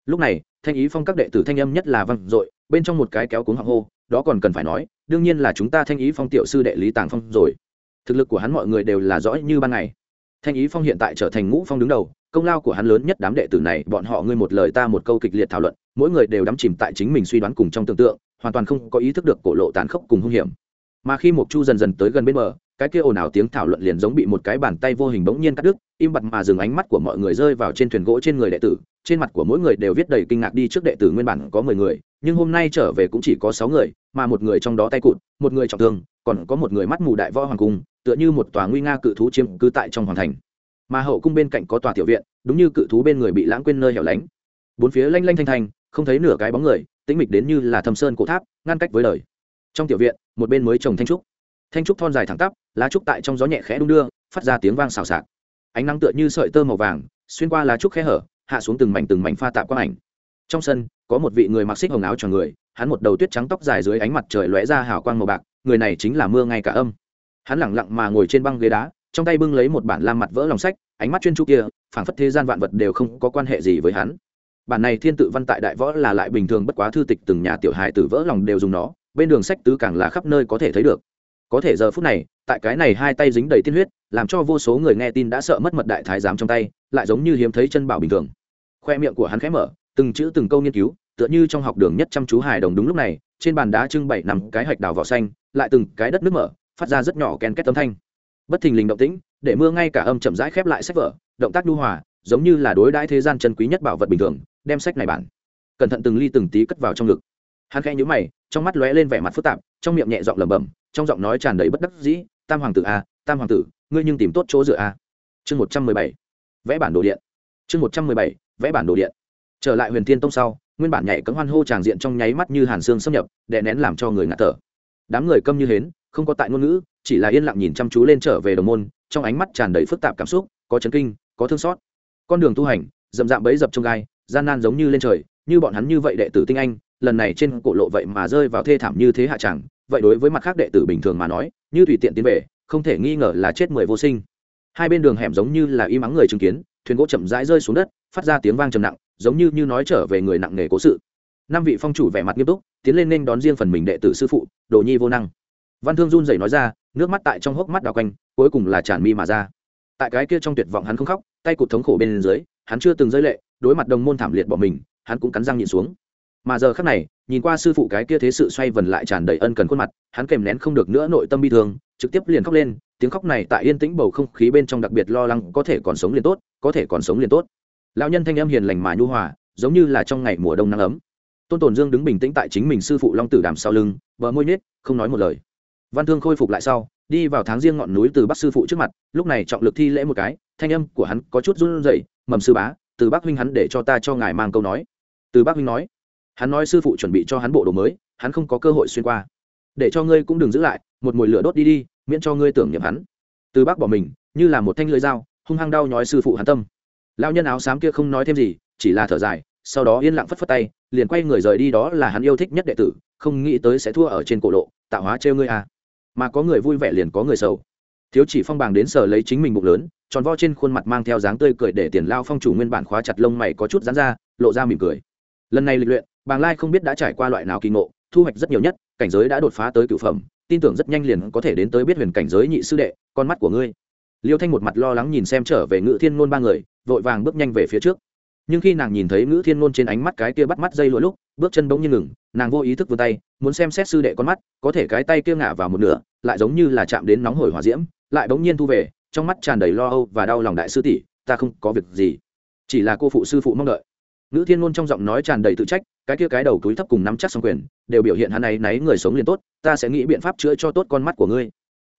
Lúc này, thanh ý phong các đệ tử thanh âm nhất là văn dội, bên trong một cái kéo cuống hoàng hô, đó còn cần phải nói, đương nhiên là chúng ta thanh ý phong tiểu sư đệ lý tàng phong rồi. Thực lực của hắn mọi người đều là rõ như ban ngày. Thanh ý phong hiện tại trở thành ngũ phong đứng đầu, công lao của hắn lớn nhất đám đệ tử này, bọn họ ngươi một lời ta một câu kịch liệt thảo luận, mỗi người đều đắm chìm tại chính mình suy đoán cùng trong tưởng tượng hoàn toàn không có ý thức được cổ lộ tàn khốc cùng hung hiểm. Mà khi mộc chu dần dần tới gần bên bờ, cái kia ồn ào tiếng thảo luận liền giống bị một cái bàn tay vô hình bỗng nhiên cắt đứt, im bặt mà dừng ánh mắt của mọi người rơi vào trên thuyền gỗ trên người đệ tử, trên mặt của mỗi người đều viết đầy kinh ngạc đi trước đệ tử nguyên bản có mười người, nhưng hôm nay trở về cũng chỉ có sáu người, mà một người trong đó tay cụt, một người trọng thương, còn có một người mắt mù đại võ hoàng cung, tựa như một tòa nguy nga cự thú chiếm cư tại trong hoàng thành. Mà hậu cung bên cạnh có tòa tiểu viện, đúng như cự thú bên người bị lãng quên nơi hẻo lánh. Bốn phía lanh lanh thanh thanh, không thấy nửa cái bóng người tĩnh mịch đến như là thâm sơn cổ tháp, ngăn cách với đời. Trong tiểu viện, một bên mới trồng thanh trúc. Thanh trúc thon dài thẳng tắp, lá trúc tại trong gió nhẹ khẽ đung đưa, phát ra tiếng vang xào xạc. Ánh nắng tựa như sợi tơ màu vàng, xuyên qua lá trúc khẽ hở, hạ xuống từng mảnh từng mảnh pha tạp quang ảnh. Trong sân, có một vị người mặc xích hồng áo cho người, hắn một đầu tuyết trắng tóc dài dưới ánh mặt trời lóe ra hào quang màu bạc, người này chính là mưa ngay cả âm. Hắn lẳng lặng mà ngồi trên băng ghế đá, trong tay bưng lấy một bản lam mặt vỡ lòng sách, ánh mắt chuyên chú kia, phảng phất thế gian vạn vật đều không có quan hệ gì với hắn bản này thiên tự văn tại đại võ là lại bình thường, bất quá thư tịch từng nhà tiểu hài tử vỡ lòng đều dùng nó, bên đường sách tứ càng là khắp nơi có thể thấy được. Có thể giờ phút này, tại cái này hai tay dính đầy tiên huyết, làm cho vô số người nghe tin đã sợ mất mật đại thái giám trong tay, lại giống như hiếm thấy chân bảo bình thường. Khoe miệng của hắn khẽ mở, từng chữ từng câu nghiên cứu, tựa như trong học đường nhất chăm chú hài đồng đúng lúc này, trên bàn đá trưng bày nằm cái hạch đào vỏ xanh, lại từng cái đất nước mở, phát ra rất nhỏ ken két tấm thanh. Bất thình lình động tĩnh, để mưa ngay cả âm chậm rãi khép lại sách vở, động tác nhu hòa, giống như là đối đãi thế gian chân quý nhất bảo vật bình thường đem sách này bản. Cẩn thận từng ly từng tí cất vào trong ngực. Hắn khẽ nhíu mày, trong mắt lóe lên vẻ mặt phức tạp, trong miệng nhẹ giọng lẩm bẩm, trong giọng nói tràn đầy bất đắc dĩ, tam hoàng tử a tam hoàng tử, ngươi nhưng tìm tốt chỗ dựa a chương một trăm mười bảy, vẽ bản đồ điện. Chương một trăm mười bảy, vẽ bản đồ điện. Trở lại huyền thiên tông sau, nguyên bản nhảy cấm hoan hô tràng diện trong nháy mắt như hàn xương xâm nhập, đè nén làm cho người ngạt thở. Đám người câm như hến, không có tại ngôn ngữ, chỉ là yên lặng nhìn chăm chú lên trở về đồng môn, trong ánh mắt tràn đầy phức tạp cảm xúc, có chấn kinh, có thương xót. Con đường tu hành, dậm dạm bấy dập trong gai gian nan giống như lên trời, như bọn hắn như vậy đệ tử tinh anh, lần này trên cổ lộ vậy mà rơi vào thê thảm như thế hạ chẳng, vậy đối với mặt khác đệ tử bình thường mà nói, như tùy tiện tiến về, không thể nghi ngờ là chết mười vô sinh. Hai bên đường hẻm giống như là im ắng người chứng kiến, thuyền gỗ chậm rãi rơi xuống đất, phát ra tiếng vang trầm nặng, giống như như nói trở về người nặng nề cố sự. Năm vị phong chủ vẻ mặt nghiêm túc, tiến lên nên đón riêng phần mình đệ tử sư phụ, đồ nhi vô năng. Văn thương run rẩy nói ra, nước mắt tại trong hốc mắt đào quanh, cuối cùng là tràn mi mà ra. Tại cái kia trong tuyệt vọng hắn không khóc, tay cụt thống khổ bên dưới, hắn chưa từng rơi lệ đối mặt đồng môn thảm liệt bỏ mình, hắn cũng cắn răng nhịn xuống. Mà giờ khắc này, nhìn qua sư phụ cái kia thế sự xoay vần lại tràn đầy ân cần khuôn mặt, hắn kèm nén không được nữa nội tâm bi thương, trực tiếp liền khóc lên, tiếng khóc này tại yên tĩnh bầu không khí bên trong đặc biệt lo lắng, có thể còn sống liền tốt, có thể còn sống liền tốt. Lão nhân thanh âm hiền lành mà nhu hòa, giống như là trong ngày mùa đông nắng ấm. Tôn tồn dương đứng bình tĩnh tại chính mình sư phụ long tử đàm sau lưng, bờ môi nhết không nói một lời. Văn thương khôi phục lại sau, đi vào tháng riêng ngọn núi từ bắc sư phụ trước mặt, lúc này trọng lực thi lễ một cái, thanh âm của hắn có chút run rẩy, mầm sư bá từ bắc huynh hắn để cho ta cho ngài mang câu nói. Từ bắc huynh nói, hắn nói sư phụ chuẩn bị cho hắn bộ đồ mới, hắn không có cơ hội xuyên qua. Để cho ngươi cũng đừng giữ lại, một mùi lửa đốt đi đi, miễn cho ngươi tưởng niệm hắn. Từ bắc bỏ mình, như là một thanh lưỡi dao, hung hăng đau nhói sư phụ hắn tâm. Lao nhân áo xám kia không nói thêm gì, chỉ là thở dài, sau đó yên lặng phất phất tay, liền quay người rời đi đó là hắn yêu thích nhất đệ tử, không nghĩ tới sẽ thua ở trên cổ lộ, tạo hóa trêu ngươi à. Mà có người vui vẻ liền có người sầu thiếu chỉ phong bàng đến sở lấy chính mình bụng lớn, tròn vo trên khuôn mặt mang theo dáng tươi cười để tiền lao phong chủ nguyên bản khóa chặt lông mày có chút dán ra, lộ ra mỉm cười. Lần này lịch luyện, bàng lai không biết đã trải qua loại nào kỳ ngộ, thu hoạch rất nhiều nhất, cảnh giới đã đột phá tới cựu phẩm, tin tưởng rất nhanh liền có thể đến tới biết huyền cảnh giới nhị sư đệ, con mắt của ngươi. Liêu thanh một mặt lo lắng nhìn xem trở về ngự thiên ngôn ba người, vội vàng bước nhanh về phía trước. Nhưng khi nàng nhìn thấy ngữ thiên ngôn trên ánh mắt cái kia bắt mắt dây lụa lúc, bước chân bỗng nhiên ngừng, nàng vô ý thức vươn tay, muốn xem xét sư đệ con mắt, có thể cái tay kia ngả vào một nửa, lại giống như là chạm đến nóng hổi hỏa diễm lại bỗng nhiên thu về, trong mắt tràn đầy lo âu và đau lòng đại sư tỷ, ta không có việc gì. Chỉ là cô phụ sư phụ mong đợi. Nữ thiên ngôn trong giọng nói tràn đầy tự trách, cái kia cái đầu túi thấp cùng nắm chắc xong quyền, đều biểu hiện hắn ấy náy người sống liền tốt, ta sẽ nghĩ biện pháp chữa cho tốt con mắt của ngươi.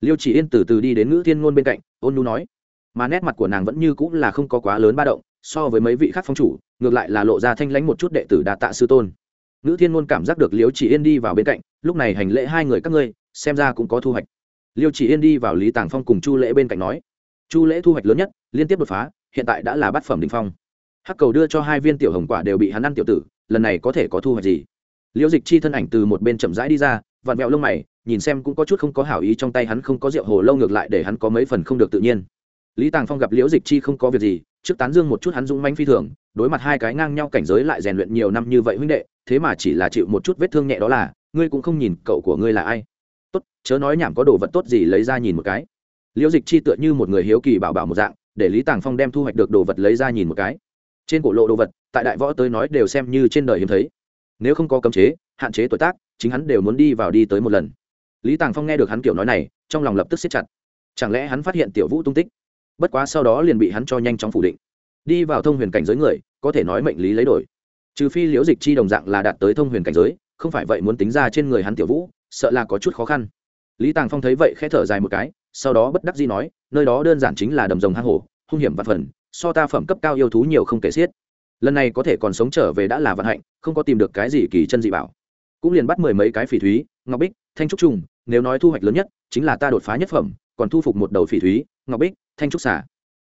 Liêu chỉ yên từ từ đi đến nữ thiên ngôn bên cạnh, ôn nu nói. Mà nét mặt của nàng vẫn như cũng là không có quá lớn ba động, so với mấy vị khác phong chủ, ngược lại là lộ ra thanh lãnh một chút đệ tử đà tạ sư tôn. Nữ thiên ngôn cảm giác được liêu chỉ yên đi vào bên cạnh, lúc này hành lễ hai người các ngươi, xem ra cũng có thu hoạch liêu chỉ yên đi vào lý tàng phong cùng chu lễ bên cạnh nói, chu lễ thu hoạch lớn nhất, liên tiếp đột phá, hiện tại đã là bát phẩm đình phong. Hắc cầu đưa cho hai viên tiểu hồng quả đều bị hắn ăn tiểu tử, lần này có thể có thu hoạch gì? Liễu dịch chi thân ảnh từ một bên chậm rãi đi ra, vặn vẹo lông mày, nhìn xem cũng có chút không có hảo ý trong tay hắn không có rượu hồ lâu ngược lại để hắn có mấy phần không được tự nhiên. Lý tàng phong gặp liễu dịch chi không có việc gì, trước tán dương một chút hắn dũng manh phi thường, đối mặt hai cái ngang nhau cảnh giới lại rèn luyện nhiều năm như vậy huynh đệ, thế mà chỉ là chịu một chút vết thương nhẹ đó là, ngươi cũng không nhìn cậu của ngươi là ai chớ nói nhảm có đồ vật tốt gì lấy ra nhìn một cái. Liễu dịch chi tựa như một người hiếu kỳ bảo bảo một dạng, để lý tàng phong đem thu hoạch được đồ vật lấy ra nhìn một cái. Trên cổ lộ đồ vật, tại đại võ tới nói đều xem như trên đời hiếm thấy. Nếu không có cấm chế, hạn chế tuổi tác, chính hắn đều muốn đi vào đi tới một lần. Lý tàng phong nghe được hắn kiểu nói này, trong lòng lập tức xếp chặt. Chẳng lẽ hắn phát hiện tiểu vũ tung tích? Bất quá sau đó liền bị hắn cho nhanh chóng phủ định. Đi vào thông huyền cảnh giới người, có thể nói mệnh lý lấy đổi. Trừ phi liễu dịch chi đồng dạng là đạt tới thông huyền cảnh giới, không phải vậy muốn tính ra trên người hắn tiểu vũ, sợ là có chút khó khăn lý tàng phong thấy vậy khẽ thở dài một cái, sau đó bất đắc dĩ nói, nơi đó đơn giản chính là đầm rồng hang hổ, hung hiểm và phần, so ta phẩm cấp cao yêu thú nhiều không kể xiết. Lần này có thể còn sống trở về đã là vận hạnh, không có tìm được cái gì kỳ chân dị bảo. Cũng liền bắt mười mấy cái phỉ thúy, ngọc bích, thanh trúc trùng, nếu nói thu hoạch lớn nhất, chính là ta đột phá nhất phẩm, còn thu phục một đầu phỉ thúy, ngọc bích, thanh trúc xả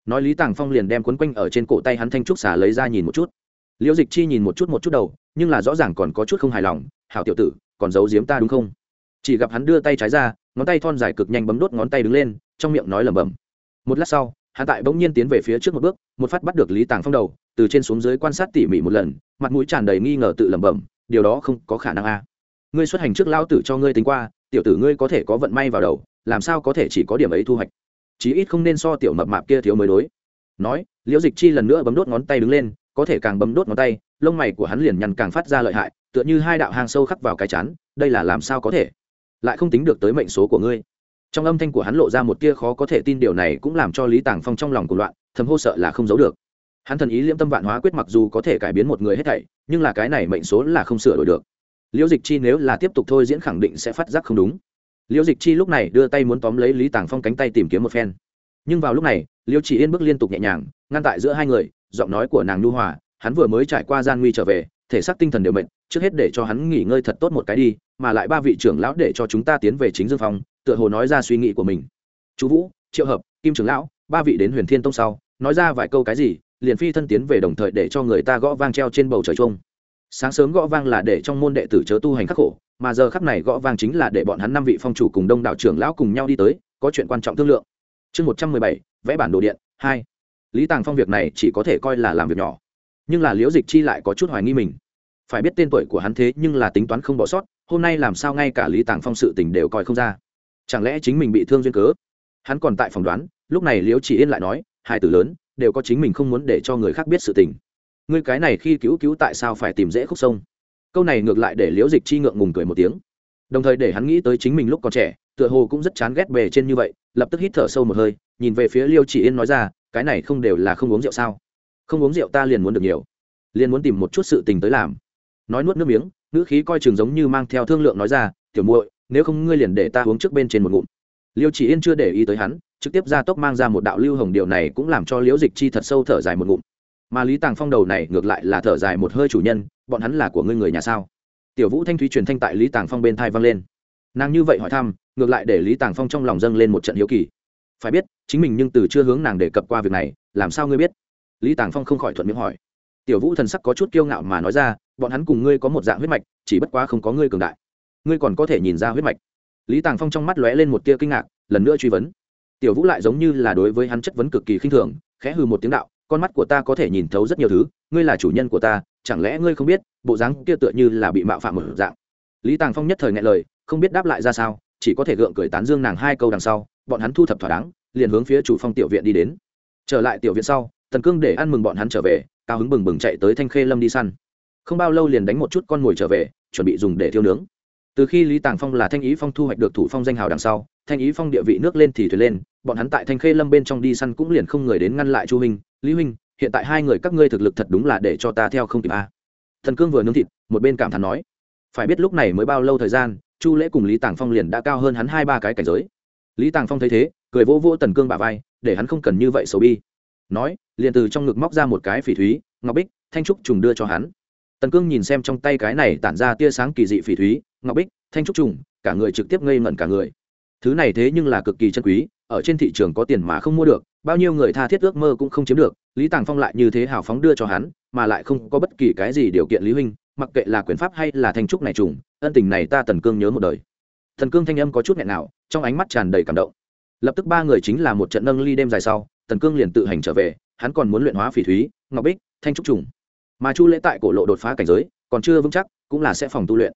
nói lý tàng phong liền đem quấn quanh ở trên cổ tay hắn thanh trúc xả lấy ra nhìn một chút. Liễu dịch chi nhìn một chút một chút đầu, nhưng là rõ ràng còn có chút không hài lòng, hảo tiểu tử, còn giấu giếm ta đúng không? Chỉ gặp hắn đưa tay trái ra, ngón tay thon dài cực nhanh bấm đốt ngón tay đứng lên, trong miệng nói lẩm bẩm. Một lát sau, hắn tại bỗng nhiên tiến về phía trước một bước, một phát bắt được lý tàng phong đầu, từ trên xuống dưới quan sát tỉ mỉ một lần, mặt mũi tràn đầy nghi ngờ tự lẩm bẩm, điều đó không có khả năng a ngươi xuất hành trước lao tử cho ngươi tính qua, tiểu tử ngươi có thể có vận may vào đầu, làm sao có thể chỉ có điểm ấy thu hoạch? Chí ít không nên so tiểu mập mạp kia thiếu mới đối. Nói, liễu dịch chi lần nữa bấm đốt ngón tay đứng lên, có thể càng bấm đốt ngón tay, lông mày của hắn liền nhằn càng phát ra lợi hại, tựa như hai đạo hang sâu khắc vào cái chán, đây là làm sao có thể? Lại không tính được tới mệnh số của ngươi. Trong âm thanh của hắn lộ ra một tia khó có thể tin, điều này cũng làm cho lý tàng phong trong lòng cuộc loạn, thầm hô sợ là không giấu được. Hắn thần ý liễm tâm vạn hóa quyết mặc dù có thể cải biến một người hết thảy, nhưng là cái này mệnh số là không sửa đổi được. Liễu dịch chi nếu là tiếp tục thôi diễn khẳng định sẽ phát giác không đúng. Liễu dịch chi lúc này đưa tay muốn tóm lấy lý tàng phong cánh tay tìm kiếm một phen. Nhưng vào lúc này, liễu chỉ yên bước liên tục nhẹ nhàng, ngăn tại giữa hai người, giọng nói của nàng nhu hòa, hắn vừa mới trải qua gian nguy trở về, thể xác tinh thần đều mệt, trước hết để cho hắn nghỉ ngơi thật tốt một cái đi mà lại ba vị trưởng lão để cho chúng ta tiến về chính dương phòng tựa hồ nói ra suy nghĩ của mình. Chú vũ, triệu hợp, kim trưởng lão, ba vị đến huyền thiên tông sau, nói ra vài câu cái gì, liền phi thân tiến về đồng thời để cho người ta gõ vang treo trên bầu trời chung sáng sớm gõ vang là để trong môn đệ tử chớ tu hành khắc khổ, mà giờ khắc này gõ vang chính là để bọn hắn năm vị phong chủ cùng đông đảo trưởng lão cùng nhau đi tới, có chuyện quan trọng thương lượng. Chương một trăm mười bảy, vẽ bản đồ điện, hai. Lý tàng phong việc này chỉ có thể coi là làm việc nhỏ, nhưng là liễu dịch chi lại có chút hoài nghi mình. Phải biết tên tuổi của hắn thế nhưng là tính toán không bỏ sót hôm nay làm sao ngay cả lý tàng phong sự tình đều coi không ra chẳng lẽ chính mình bị thương duyên cớ hắn còn tại phòng đoán lúc này liễu chỉ yên lại nói hai từ lớn đều có chính mình không muốn để cho người khác biết sự tình ngươi cái này khi cứu cứu tại sao phải tìm dễ khúc sông câu này ngược lại để liễu dịch chi ngượng ngùng cười một tiếng đồng thời để hắn nghĩ tới chính mình lúc còn trẻ tựa hồ cũng rất chán ghét bề trên như vậy lập tức hít thở sâu một hơi nhìn về phía liêu chỉ yên nói ra cái này không đều là không uống rượu sao không uống rượu ta liền muốn được nhiều liền muốn tìm một chút sự tình tới làm nói nuốt nước miếng nữ khí coi chừng giống như mang theo thương lượng nói ra, tiểu muội, nếu không ngươi liền để ta uống trước bên trên một ngụm. Liêu chỉ yên chưa để ý tới hắn, trực tiếp ra tốc mang ra một đạo lưu hồng điều này cũng làm cho liễu dịch chi thật sâu thở dài một ngụm. Mà lý tàng phong đầu này ngược lại là thở dài một hơi chủ nhân, bọn hắn là của ngươi người nhà sao? Tiểu vũ thanh thúy truyền thanh tại lý tàng phong bên thai vang lên. Nàng như vậy hỏi thăm, ngược lại để lý tàng phong trong lòng dâng lên một trận hiếu kỳ. Phải biết, chính mình nhưng từ chưa hướng nàng đề cập qua việc này, làm sao ngươi biết? Lý tàng phong không khỏi thuận miệng hỏi. Tiểu vũ thần sắc có chút kiêu ngạo mà nói ra bọn hắn cùng ngươi có một dạng huyết mạch, chỉ bất quá không có ngươi cường đại. Ngươi còn có thể nhìn ra huyết mạch. Lý tàng phong trong mắt lóe lên một tia kinh ngạc, lần nữa truy vấn. Tiểu vũ lại giống như là đối với hắn chất vấn cực kỳ khinh thường, khẽ hư một tiếng đạo, con mắt của ta có thể nhìn thấu rất nhiều thứ, ngươi là chủ nhân của ta, chẳng lẽ ngươi không biết, bộ dáng kia tựa như là bị mạo phạm một dạng. Lý tàng phong nhất thời ngại lời, không biết đáp lại ra sao, chỉ có thể gượng cười tán dương nàng hai câu đằng sau, bọn hắn thu thập thỏa đáng, liền hướng phía chủ phong tiểu viện đi đến. Trở lại tiểu viện sau, tần cương để ăn mừng bọn hắn trở về, cao hứng bừng bừng chạy tới thanh khê lâm đi săn không bao lâu liền đánh một chút con mồi trở về, chuẩn bị dùng để thiêu nướng. Từ khi lý tàng phong là thanh ý phong thu hoạch được thủ phong danh hào đằng sau, thanh ý phong địa vị nước lên thì thuyền lên, bọn hắn tại thanh khê lâm bên trong đi săn cũng liền không người đến ngăn lại chu huynh, lý huynh, hiện tại hai người các ngươi thực lực thật đúng là để cho ta theo không kịp a. À. Thần cương vừa nướng thịt, một bên cảm thán nói, phải biết lúc này mới bao lâu thời gian, chu lễ cùng lý tàng phong liền đã cao hơn hắn hai ba cái cảnh giới. Lý tàng phong thấy thế, cười vỗ vỗ tần cương bà vai, để hắn không cần như vậy xấu bi. Nói, liền từ trong ngực móc ra một cái phỉ thúy, ngọc bích, thanh trúc trùng đưa cho hắn tần cương nhìn xem trong tay cái này tản ra tia sáng kỳ dị phỉ thúy, ngọc bích, thanh trúc trùng, cả người trực tiếp ngây ngẩn cả người. Thứ này thế nhưng là cực kỳ chân quý, ở trên thị trường có tiền mà không mua được, bao nhiêu người tha thiết ước mơ cũng không chiếm được, lý tàng phong lại như thế hào phóng đưa cho hắn, mà lại không có bất kỳ cái gì điều kiện lý huynh, mặc kệ là quyền pháp hay là thanh trúc này trùng, ân tình này ta tần cương nhớ một đời. Thần cương thanh âm có chút nghẹn nào, trong ánh mắt tràn đầy cảm động. Lập tức ba người chính là một trận nâng ly đêm dài sau, tần cương liền tự hành trở về, hắn còn muốn luyện hóa phỉ thúy, ngọc bích, thanh trúc trùng mà chu lễ tại cổ lộ đột phá cảnh giới, còn chưa vững chắc, cũng là sẽ phòng tu luyện.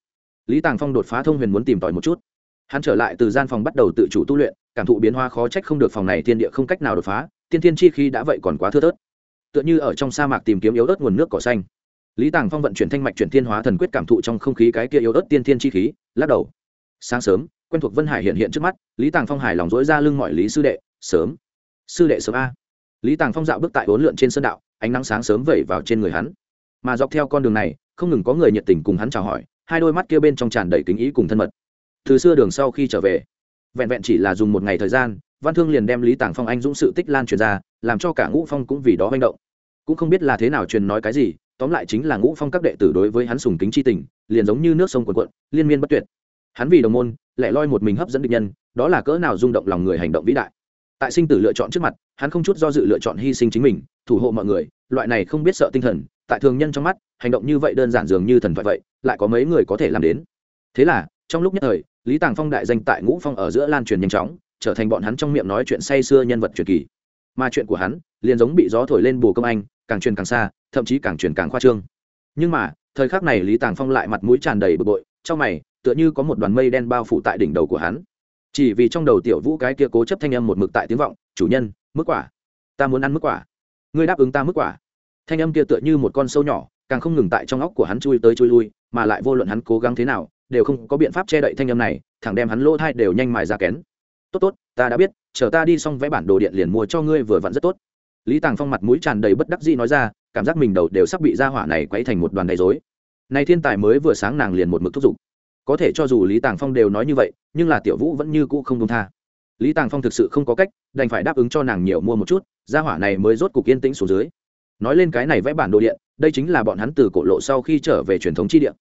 Lý tàng phong đột phá thông huyền muốn tìm tòi một chút. Hắn trở lại từ gian phòng bắt đầu tự chủ tu luyện, cảm thụ biến hoa khó trách không được phòng này thiên địa không cách nào đột phá, tiên thiên chi khi đã vậy còn quá thưa thớt. Tựa như ở trong sa mạc tìm kiếm yếu ớt nguồn nước cỏ xanh. Lý tàng phong vận chuyển thanh mạch chuyển thiên hóa thần quyết cảm thụ trong không khí cái kia yếu ớt tiên thiên chi khí, lắc đầu. Sáng sớm, quen thuộc vân hải hiện hiện trước mắt, lý tàng phong hài lòng dối ra lưng mọi lý sư đệ, sớm. Sư đệ sớm a. Lý tàng phong dạo bước tại bốn lượn trên sơn đạo, ánh nắng sáng sớm vẩy vào trên người hắn mà dọc theo con đường này, không ngừng có người nhiệt tình cùng hắn chào hỏi, hai đôi mắt kia bên trong tràn đầy kính ý cùng thân mật. Từ xưa đường sau khi trở về, vẹn vẹn chỉ là dùng một ngày thời gian, văn thương liền đem lý tàng phong anh dũng sự tích lan truyền ra, làm cho cả ngũ phong cũng vì đó manh động. Cũng không biết là thế nào truyền nói cái gì, tóm lại chính là ngũ phong các đệ tử đối với hắn sùng kính c h i tình, liền giống như nước sông quần quận liên miên bất tuyệt. Hắn vì đồng môn, lại loi một mình hấp dẫn địch nhân, đó là cỡ nào rung động lòng người hành động vĩ đại. Tại sinh tử lựa chọn trước mặt, hắn không chút do dự lựa chọn hy sinh chính mình, thủ hộ mọi người, loại này không biết sợ tinh thần tại thường nhân trong mắt, hành động như vậy đơn giản dường như thần thoại vậy, lại có mấy người có thể làm đến. Thế là, trong lúc nhất thời, lý tàng phong đại danh tại ngũ phong ở giữa lan truyền nhanh chóng, trở thành bọn hắn trong miệng nói chuyện say sưa nhân vật truyền kỳ. Mà chuyện của hắn, liền giống bị gió thổi lên bù công anh, càng truyền càng xa, thậm chí càng truyền càng khoa trương. Nhưng mà, thời khắc này lý tàng phong lại mặt mũi tràn đầy bực bội, trong mày, tựa như có một đoàn mây đen bao phủ tại đỉnh đầu của hắn. Chỉ vì trong đầu tiểu vũ cái kia cố chấp thanh âm một mực tại tiếng vọng, chủ nhân, mức quả. Ta muốn ăn mức quả. Ngươi đáp ứng ta mức quả thanh âm kia tựa như một con sâu nhỏ, càng không ngừng tại trong óc của hắn chui tới chui lui, mà lại vô luận hắn cố gắng thế nào, đều không có biện pháp che đậy thanh âm này, thẳng đem hắn lỗ thai đều nhanh mài ra kén. Tốt tốt, ta đã biết, chờ ta đi xong vẽ bản đồ điện liền mua cho ngươi vừa vặn rất tốt. Lý tàng phong mặt mũi tràn đầy bất đắc dĩ nói ra, cảm giác mình đầu đều sắp bị ra hỏa này quấy thành một đoàn đầy dối này thiên tài mới vừa sáng nàng liền một mực thúc giục. Có thể cho dù lý tàng phong đều nói như vậy, nhưng là tiểu vũ vẫn như cũ không công tha. Lý tàng phong thực sự không có cách, đành phải đáp ứng cho nàng nhiều mua một chút gia hỏa này mới rốt cục yên tĩnh xuống dưới nói lên cái này vẽ bản đồ điện, đây chính là bọn hắn từ cổ lộ sau khi trở về truyền thống chi điện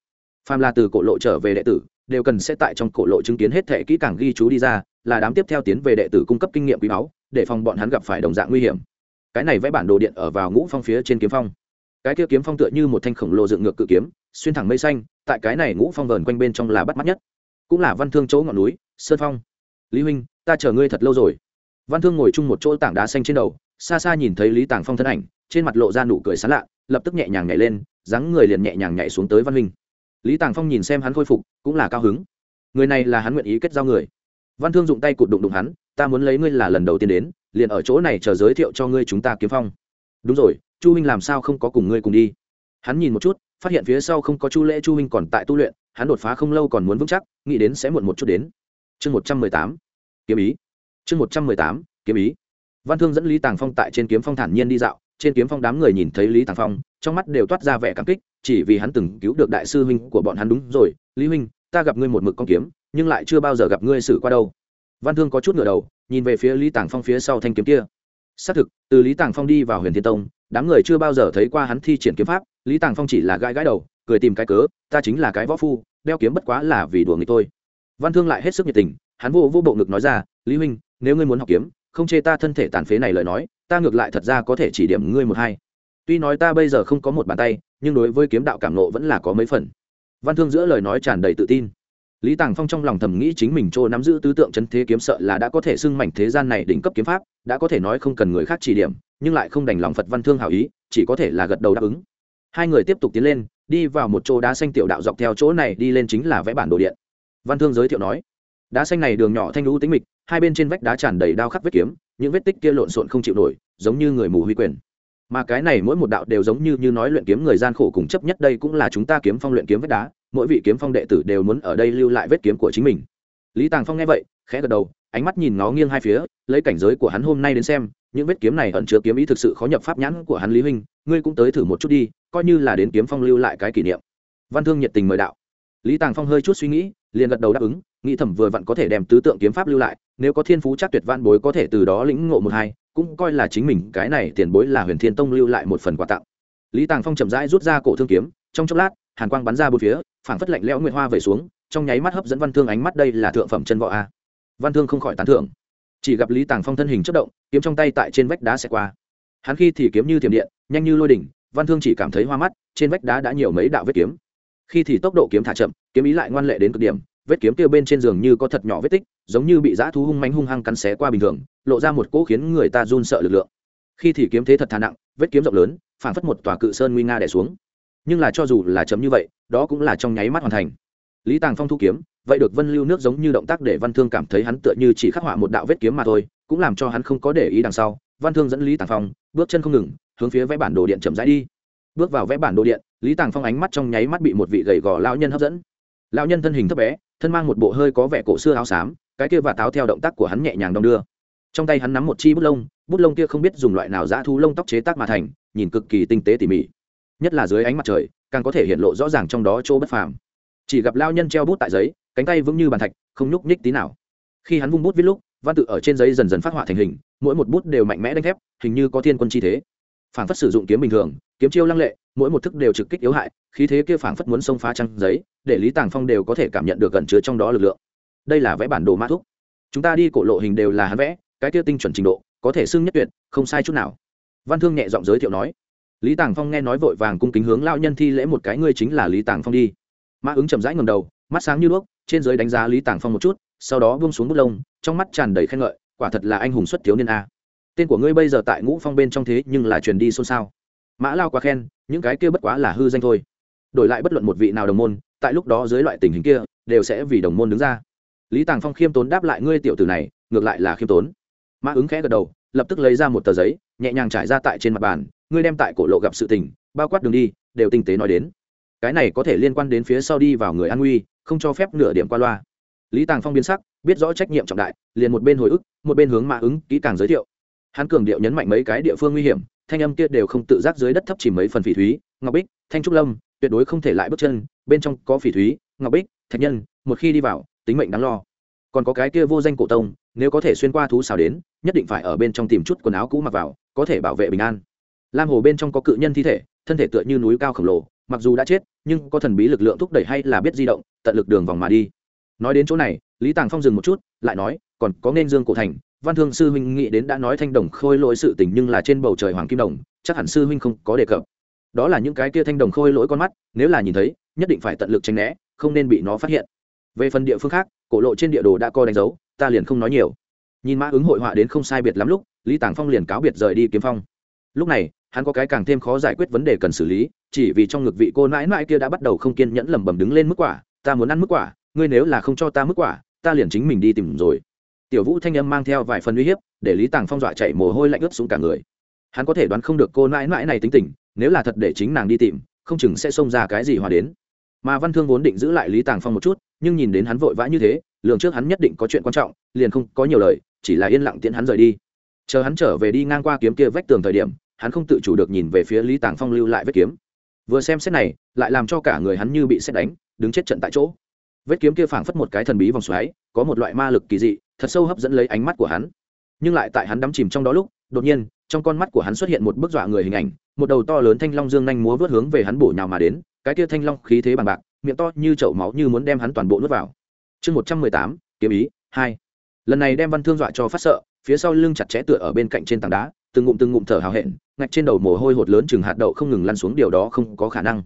phàm là từ cổ lộ trở về đệ tử, đều cần sẽ tại trong cổ lộ chứng kiến hết thệ kỹ càng ghi chú đi ra, là đám tiếp theo tiến về đệ tử cung cấp kinh nghiệm quý báu, để phòng bọn hắn gặp phải đồng dạng nguy hiểm. Cái này vẽ bản đồ điện ở vào ngũ phong phía trên kiếm phong. Cái kia kiếm phong tựa như một thanh khổng lồ dựng ngược cự kiếm, xuyên thẳng mây xanh, tại cái này ngũ phong vờn quanh bên trong là bắt mắt nhất. Cũng là văn thương chỗ ngọn núi, sơn phong. Lý huynh, ta chờ ngươi thật lâu rồi. Văn thương ngồi chung một chỗ tảng đá xanh trên đầu, xa xa nhìn thấy lý tàng phong thân ảnh trên mặt lộ ra nụ cười sán lạ, lập tức nhẹ nhàng nhảy lên, dáng người liền nhẹ nhàng nhảy xuống tới văn Minh. lý tàng phong nhìn xem hắn khôi phục, cũng là cao hứng. Người này là hắn nguyện ý kết giao người. Văn thương dụng tay cụt đụng đụng hắn, ta muốn lấy ngươi là lần đầu tiên đến, liền ở chỗ này chờ giới thiệu cho ngươi chúng ta kiếm phong. Đúng rồi, chu huynh làm sao không có cùng ngươi cùng đi? Hắn nhìn một chút, phát hiện phía sau không có chu lễ chu huynh còn tại tu luyện, hắn đột phá không lâu còn muốn vững chắc, nghĩ đến sẽ muộn một chút đến. Chương một trăm mười tám, kiếm ý. Chương một trăm mười tám, kiếm ý. Văn thương dẫn lý tàng phong tại trên kiếm phong thản nhiên đi dạo trên kiếm phong đám người nhìn thấy lý tàng phong, trong mắt đều toát ra vẻ cảm kích, chỉ vì hắn từng cứu được đại sư huynh của bọn hắn đúng rồi, lý huynh, ta gặp ngươi một mực con kiếm, nhưng lại chưa bao giờ gặp ngươi xử qua đâu. Văn thương có chút ngửa đầu, nhìn về phía lý tàng phong phía sau thanh kiếm kia. Xác thực, từ lý tàng phong đi vào huyền thiên tông, đám người chưa bao giờ thấy qua hắn thi triển kiếm pháp, lý tàng phong chỉ là gãi gãi đầu, cười tìm cái cớ, ta chính là cái võ phu, đeo kiếm bất quá là vì đùa người tôi văn thương lại hết sức nhiệt tình, hắn vô vô bộ ngực nói ra, lý huynh, nếu ngươi muốn học kiếm, không chê ta thân thể tàn phế này lời nói ta ngược lại thật ra có thể chỉ điểm ngươi một hai. Tuy nói ta bây giờ không có một bàn tay, nhưng đối với kiếm đạo cảm nộ vẫn là có mấy phần. Văn thương giữa lời nói tràn đầy tự tin. Lý tàng phong trong lòng thầm nghĩ chính mình chỗ nắm giữ tứ tượng chân thế kiếm sợ là đã có thể xưng mảnh thế gian này đỉnh cấp kiếm pháp, đã có thể nói không cần người khác chỉ điểm, nhưng lại không đành lòng phật văn thương hảo ý, chỉ có thể là gật đầu đáp ứng. Hai người tiếp tục tiến lên, đi vào một chỗ đá xanh tiểu đạo dọc theo chỗ này, đi lên chính là vẽ bản đồ điện. Văn thương giới thiệu nói, đá xanh này đường nhỏ thanh lũ tính mịch, hai bên trên vách đá tràn đầy đao khắc vết kiếm những vết tích kia lộn xộn không chịu nổi, giống như người mù huy quyền. Mà cái này mỗi một đạo đều giống như như nói luyện kiếm người gian khổ cùng chấp nhất đây cũng là chúng ta kiếm phong luyện kiếm vết đá, mỗi vị kiếm phong đệ tử đều muốn ở đây lưu lại vết kiếm của chính mình. Lý tàng phong nghe vậy, khẽ gật đầu, ánh mắt nhìn nó nghiêng hai phía, lấy cảnh giới của hắn hôm nay đến xem, những vết kiếm này ẩn chứa kiếm ý thực sự khó nhập pháp nhãn của hắn lý huynh, ngươi cũng tới thử một chút đi, coi như là đến kiếm phong lưu lại cái kỷ niệm. Văn thương nhiệt tình mời đạo. Lý tàng phong hơi chút suy nghĩ, liền gật đầu đáp ứng, nghĩ thầm vừa vặn có thể đem tứ tượng kiếm pháp lưu lại nếu có thiên phú chắc tuyệt vạn bối có thể từ đó lĩnh ngộ một hai, cũng coi là chính mình cái này tiền bối là huyền thiên tông lưu lại một phần quà tặng. Lý tàng phong chậm rãi rút ra cổ thương kiếm, trong chốc lát, hàn quang bắn ra bốn phía, phảng phất lạnh lẽo nguyệt hoa về xuống, trong nháy mắt hấp dẫn văn thương ánh mắt đây là thượng phẩm chân võ a. Văn thương không khỏi tán thưởng. Chỉ gặp lý tàng phong thân hình chất động, kiếm trong tay tại trên vách đá xẹt qua. Hắn khi thì kiếm như thiểm điện, nhanh như lôi đỉnh, văn thương chỉ cảm thấy hoa mắt, trên vách đá đã nhiều mấy đạo vết kiếm. Khi thì tốc độ kiếm thả chậm, kiếm ý lại ngoan lệ đến cực điểm vết kiếm tiêu bên trên giường như có thật nhỏ vết tích, giống như bị dã thú hung manh hung hăng cắn xé qua bình thường, lộ ra một cỗ khiến người ta run sợ lực lượng. Khi thì kiếm thế thật thà nặng, vết kiếm rộng lớn phản phất một tòa cự sơn nguy nga đẻ xuống. Nhưng là cho dù là chấm như vậy, đó cũng là trong nháy mắt hoàn thành. Lý tàng phong thu kiếm, vậy được vân lưu nước giống như động tác để văn thương cảm thấy hắn tựa như chỉ khắc họa một đạo vết kiếm mà thôi, cũng làm cho hắn không có để ý đằng sau. Văn thương dẫn lý tàng phong, bước chân không ngừng, hướng phía vẽ bản đồ điện chậm rãi đi. Bước vào vẽ bản đồ điện, lý tàng phong ánh mắt trong nháy mắt bị một vị gầy gò lao nhân hấp dẫn. Lao nhân thân hình thấp bé thân mang một bộ hơi có vẻ cổ xưa áo xám, cái kia và táo theo động tác của hắn nhẹ nhàng đong đưa. Trong tay hắn nắm một chi bút lông bút lông kia không biết dùng loại nào giã thu lông tóc chế tác mà thành, nhìn cực kỳ tinh tế tỉ mỉ. Nhất là dưới ánh mặt trời, càng có thể hiện lộ rõ ràng trong đó chỗ bất phàm. Chỉ gặp lao nhân treo bút tại giấy, cánh tay vững như bàn thạch, không nhúc nhích tí nào. Khi hắn vung bút viết lúc, văn tự ở trên giấy dần dần phát họa thành hình, mỗi một bút đều mạnh mẽ đánh thép, hình như có thiên quân chi thế. Phản phất sử dụng kiếm bình thường, kiếm chiêu lăng lệ mỗi một thức đều trực kích yếu hại, khí thế kia phảng phất muốn xông phá trăng giấy, để lý tàng phong đều có thể cảm nhận được gần chứa trong đó lực lượng. Đây là vẽ bản đồ mã thúc. Chúng ta đi cổ lộ hình đều là hắn vẽ, cái kia tinh chuẩn trình độ, có thể xưng nhất tuyệt, không sai chút nào. Văn thương nhẹ giọng giới thiệu nói. Lý tàng phong nghe nói vội vàng cung kính hướng lao nhân thi lễ một cái, ngươi chính là lý tàng phong đi. Mã ứng chậm rãi ngầm đầu, mắt sáng như đuốc, trên giới đánh giá lý tàng phong một chút, sau đó buông xuống bút lông, trong mắt tràn đầy khen ngợi, quả thật là anh hùng xuất thiếu niên a. Tên của ngươi bây giờ tại ngũ phong bên trong thế nhưng là truyền đi xôn xao mã lao quá khen, những cái kia bất quá là hư danh thôi. Đổi lại bất luận một vị nào đồng môn, tại lúc đó dưới loại tình hình kia, đều sẽ vì đồng môn đứng ra. Lý tàng phong khiêm tốn đáp lại ngươi tiểu tử này, ngược lại là khiêm tốn. Mã ứng khẽ gật đầu, lập tức lấy ra một tờ giấy, nhẹ nhàng trải ra tại trên mặt bàn, ngươi đem tại cổ lộ gặp sự tình, bao quát đường đi, đều tinh tế nói đến. Cái này có thể liên quan đến phía sau đi vào người an nguy, không cho phép nửa điểm qua loa. Lý tàng phong biến sắc, biết rõ trách nhiệm trọng đại, liền một bên hồi ức, một bên hướng mã ứng kỹ càng giới thiệu. Hắn cường điệu nhấn mạnh mấy cái địa phương nguy hiểm thanh âm kia đều không tự giác dưới đất thấp chỉ mấy phần phỉ thúy, ngọc bích, thanh trúc lâm, tuyệt đối không thể lại bước chân, bên trong có phỉ thúy, ngọc bích, thạch nhân, một khi đi vào, tính mệnh đáng lo. Còn có cái kia vô danh cổ tông, nếu có thể xuyên qua thú xào đến, nhất định phải ở bên trong tìm chút quần áo cũ mặc vào, có thể bảo vệ bình an. Lam hồ bên trong có cự nhân thi thể, thân thể tựa như núi cao khổng lồ, mặc dù đã chết, nhưng có thần bí lực lượng thúc đẩy hay là biết di động, tận lực đường vòng mà đi nói đến chỗ này, lý tàng phong dừng một chút, lại nói, còn có nên dương cổ thành, văn thương sư huynh nghĩ đến đã nói thanh đồng khôi lỗi sự tình nhưng là trên bầu trời hoàng kim đồng, chắc hẳn sư huynh không có đề cập. Đó là những cái kia thanh đồng khôi lỗi con mắt, nếu là nhìn thấy, nhất định phải tận lực tránh né, không nên bị nó phát hiện. Về phần địa phương khác, cổ lộ trên địa đồ đã co đánh dấu, ta liền không nói nhiều. Nhìn mã ứng hội họa đến không sai biệt lắm lúc, lý tàng phong liền cáo biệt rời đi kiếm phong. Lúc này, hắn có cái càng thêm khó giải quyết vấn đề cần xử lý, chỉ vì trong ngực vị cô nãi nãi kia đã bắt đầu không kiên nhẫn lẩm bẩm đứng lên mức quả, ta muốn ăn mức quả ngươi nếu là không cho ta mức quả, ta liền chính mình đi tìm rồi. Tiểu vũ thanh âm mang theo vài phần uy hiếp, để lý tàng phong dọa chạy mồ hôi lạnh ướt xuống cả người. Hắn có thể đoán không được cô nãi nãi này tính tình, nếu là thật để chính nàng đi tìm, không chừng sẽ xông ra cái gì hòa đến. Mà văn thương vốn định giữ lại lý tàng phong một chút, nhưng nhìn đến hắn vội vã như thế, lường trước hắn nhất định có chuyện quan trọng, liền không có nhiều lời, chỉ là yên lặng tiễn hắn rời đi. Chờ hắn trở về đi ngang qua kiếm kia vách tường thời điểm, hắn không tự chủ được nhìn về phía lý tàng phong lưu lại vết kiếm. Vừa xem xét này, lại làm cho cả người hắn như bị xét đánh, đứng chết trận tại chỗ vết kiếm kia phảng phất một cái thần bí vòng xoáy, có một loại ma lực kỳ dị, thật sâu hấp dẫn lấy ánh mắt của hắn. Nhưng lại tại hắn đắm chìm trong đó lúc, đột nhiên, trong con mắt của hắn xuất hiện một bức dọa người hình ảnh, một đầu to lớn thanh long dương nhanh múa vớt hướng về hắn bổ nhào mà đến, cái kia thanh long khí thế bằng bạc, miệng to như chậu máu như muốn đem hắn toàn bộ nuốt vào. Chương một trăm mười tám, kiếm ý, hai. Lần này đem văn thương dọa cho phát sợ, phía sau lưng chặt chẽ tựa ở bên cạnh trên tảng đá, từng ngụm từng ngụm thở hào hẹn, ngạch trên đầu mồ hôi hột lớn chừng hạt đậu không ngừng lăn xuống điều đó không có khả năng.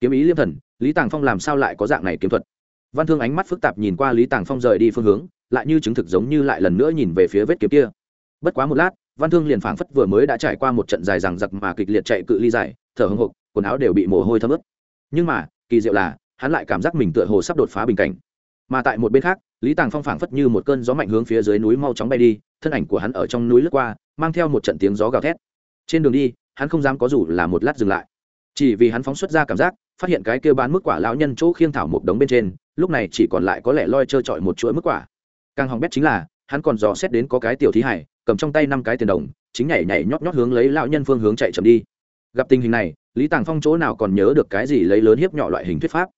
Kiếm ý liêm thần, lý tàng phong làm sao lại có dạng này kiếm thuật? Văn thương ánh mắt phức tạp nhìn qua lý tàng phong rời đi phương hướng lại như chứng thực giống như lại lần nữa nhìn về phía vết kiếm kia. Bất quá một lát văn thương liền phảng phất vừa mới đã trải qua một trận dài rằng giặc mà kịch liệt chạy cự ly dài thở hưng hục, quần áo đều bị mồ hôi thấm ướt. Nhưng mà kỳ diệu là hắn lại cảm giác mình tựa hồ sắp đột phá bình cảnh. Mà tại một bên khác lý tàng phong phảng phất như một cơn gió mạnh hướng phía dưới núi mau chóng bay đi thân ảnh của hắn ở trong núi lướt qua mang theo một trận tiếng gió gào thét. Trên đường đi hắn không dám có dù là một lát dừng lại. Chỉ vì hắn phóng xuất ra cảm giác phát hiện cái kia bán mức quả lão nhân chỗ khiêng thảo một đống bên trên, lúc này chỉ còn lại có lẽ loi trơ trọi một chuỗi mức quả. Càng hỏng bét chính là, hắn còn dò xét đến có cái tiểu thí hải, cầm trong tay năm cái tiền đồng, chính nhảy nhảy nhót nhót hướng lấy lão nhân phương hướng chạy chậm đi. Gặp tình hình này, lý tàng phong chỗ nào còn nhớ được cái gì lấy lớn hiếp nhỏ loại hình thuyết pháp?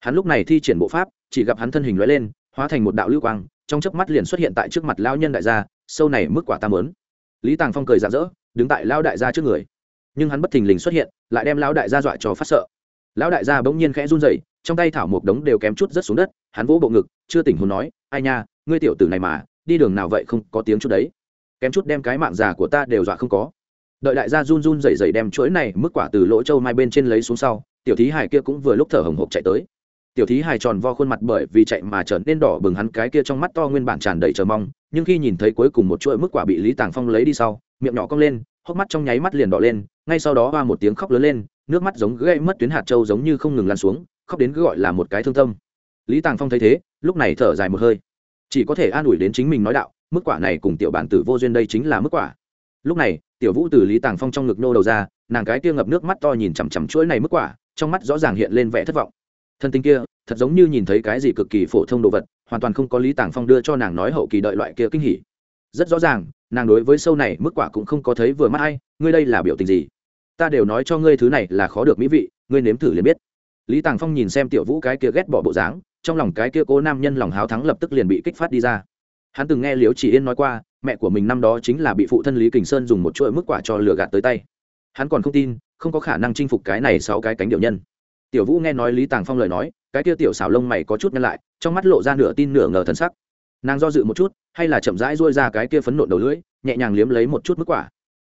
Hắn lúc này thi triển bộ pháp, chỉ gặp hắn thân hình lóe lên, hóa thành một đạo lưu quang, trong chớp mắt liền xuất hiện tại trước mặt lão nhân đại gia, sâu này mức quả tam lớn lý tàng phong cười rạng rỡ, đứng tại lão đại gia trước người. Nhưng hắn bất thình lình xuất hiện, lại đem lão đại gia dọa cho phát sợ lão đại gia bỗng nhiên khẽ run rẩy, trong tay thảo một đống đều kém chút rất xuống đất, hắn vỗ bộ ngực, chưa tỉnh hồn nói, ai nha, ngươi tiểu tử này mà, đi đường nào vậy không có tiếng chút đấy. Kém chút đem cái mạng già của ta đều dọa không có. Đợi đại gia run run rẩy rẩy đem chuỗi này mức quả từ lỗ châu mai bên trên lấy xuống sau, tiểu thí hải kia cũng vừa lúc thở hồng hộc chạy tới. Tiểu thí hài tròn vo khuôn mặt bởi vì chạy mà trở nên đỏ bừng hắn cái kia trong mắt to nguyên bản tràn đầy chờ mong, nhưng khi nhìn thấy cuối cùng một chuỗi mức quả bị lý tàng phong lấy đi sau, miệng nhỏ cong lên hốc mắt trong nháy mắt liền đỏ lên, ngay sau đó hoa một tiếng khóc lớn lên, nước mắt giống gây mất tuyến hạt trâu giống như không ngừng lan xuống, khóc đến cứ gọi là một cái thương tâm. Lý tàng phong thấy thế, lúc này thở dài một hơi. Chỉ có thể an ủi đến chính mình nói đạo, mức quả này cùng tiểu bản tử vô duyên đây chính là mức quả. Lúc này, tiểu vũ từ lý tàng phong trong ngực nô đầu ra, nàng cái kia ngập nước mắt to nhìn chằm chằm chuỗi này mức quả, trong mắt rõ ràng hiện lên vẻ thất vọng. Thân tình kia, thật giống như nhìn thấy cái gì cực kỳ phổ thông đồ vật, hoàn toàn không có lý tàng phong đưa cho nàng nói hậu kỳ đợi loại kia kinh hỉ. Rất rõ ràng nàng đối với sâu này mức quả cũng không có thấy vừa mắt ai, ngươi đây là biểu tình gì? Ta đều nói cho ngươi thứ này là khó được mỹ vị, ngươi nếm thử liền biết. Lý tàng phong nhìn xem tiểu vũ cái kia ghét bỏ bộ dáng, trong lòng cái kia cố nam nhân lòng háo thắng lập tức liền bị kích phát đi ra. Hắn từng nghe liếu chỉ yên nói qua, mẹ của mình năm đó chính là bị phụ thân lý kình sơn dùng một chuỗi mức quả cho lừa gạt tới tay. Hắn còn không tin, không có khả năng chinh phục cái này sáu cái cánh điệu nhân. Tiểu vũ nghe nói lý tàng phong lời nói, cái kia tiểu xảo lông mày có chút nhăn lại, trong mắt lộ ra nửa tin nửa ngờ thần sắc. Nàng do dự một chút hay là chậm rãi ruôi ra cái kia phấn nộn đầu lưỡi, nhẹ nhàng liếm lấy một chút mức quả.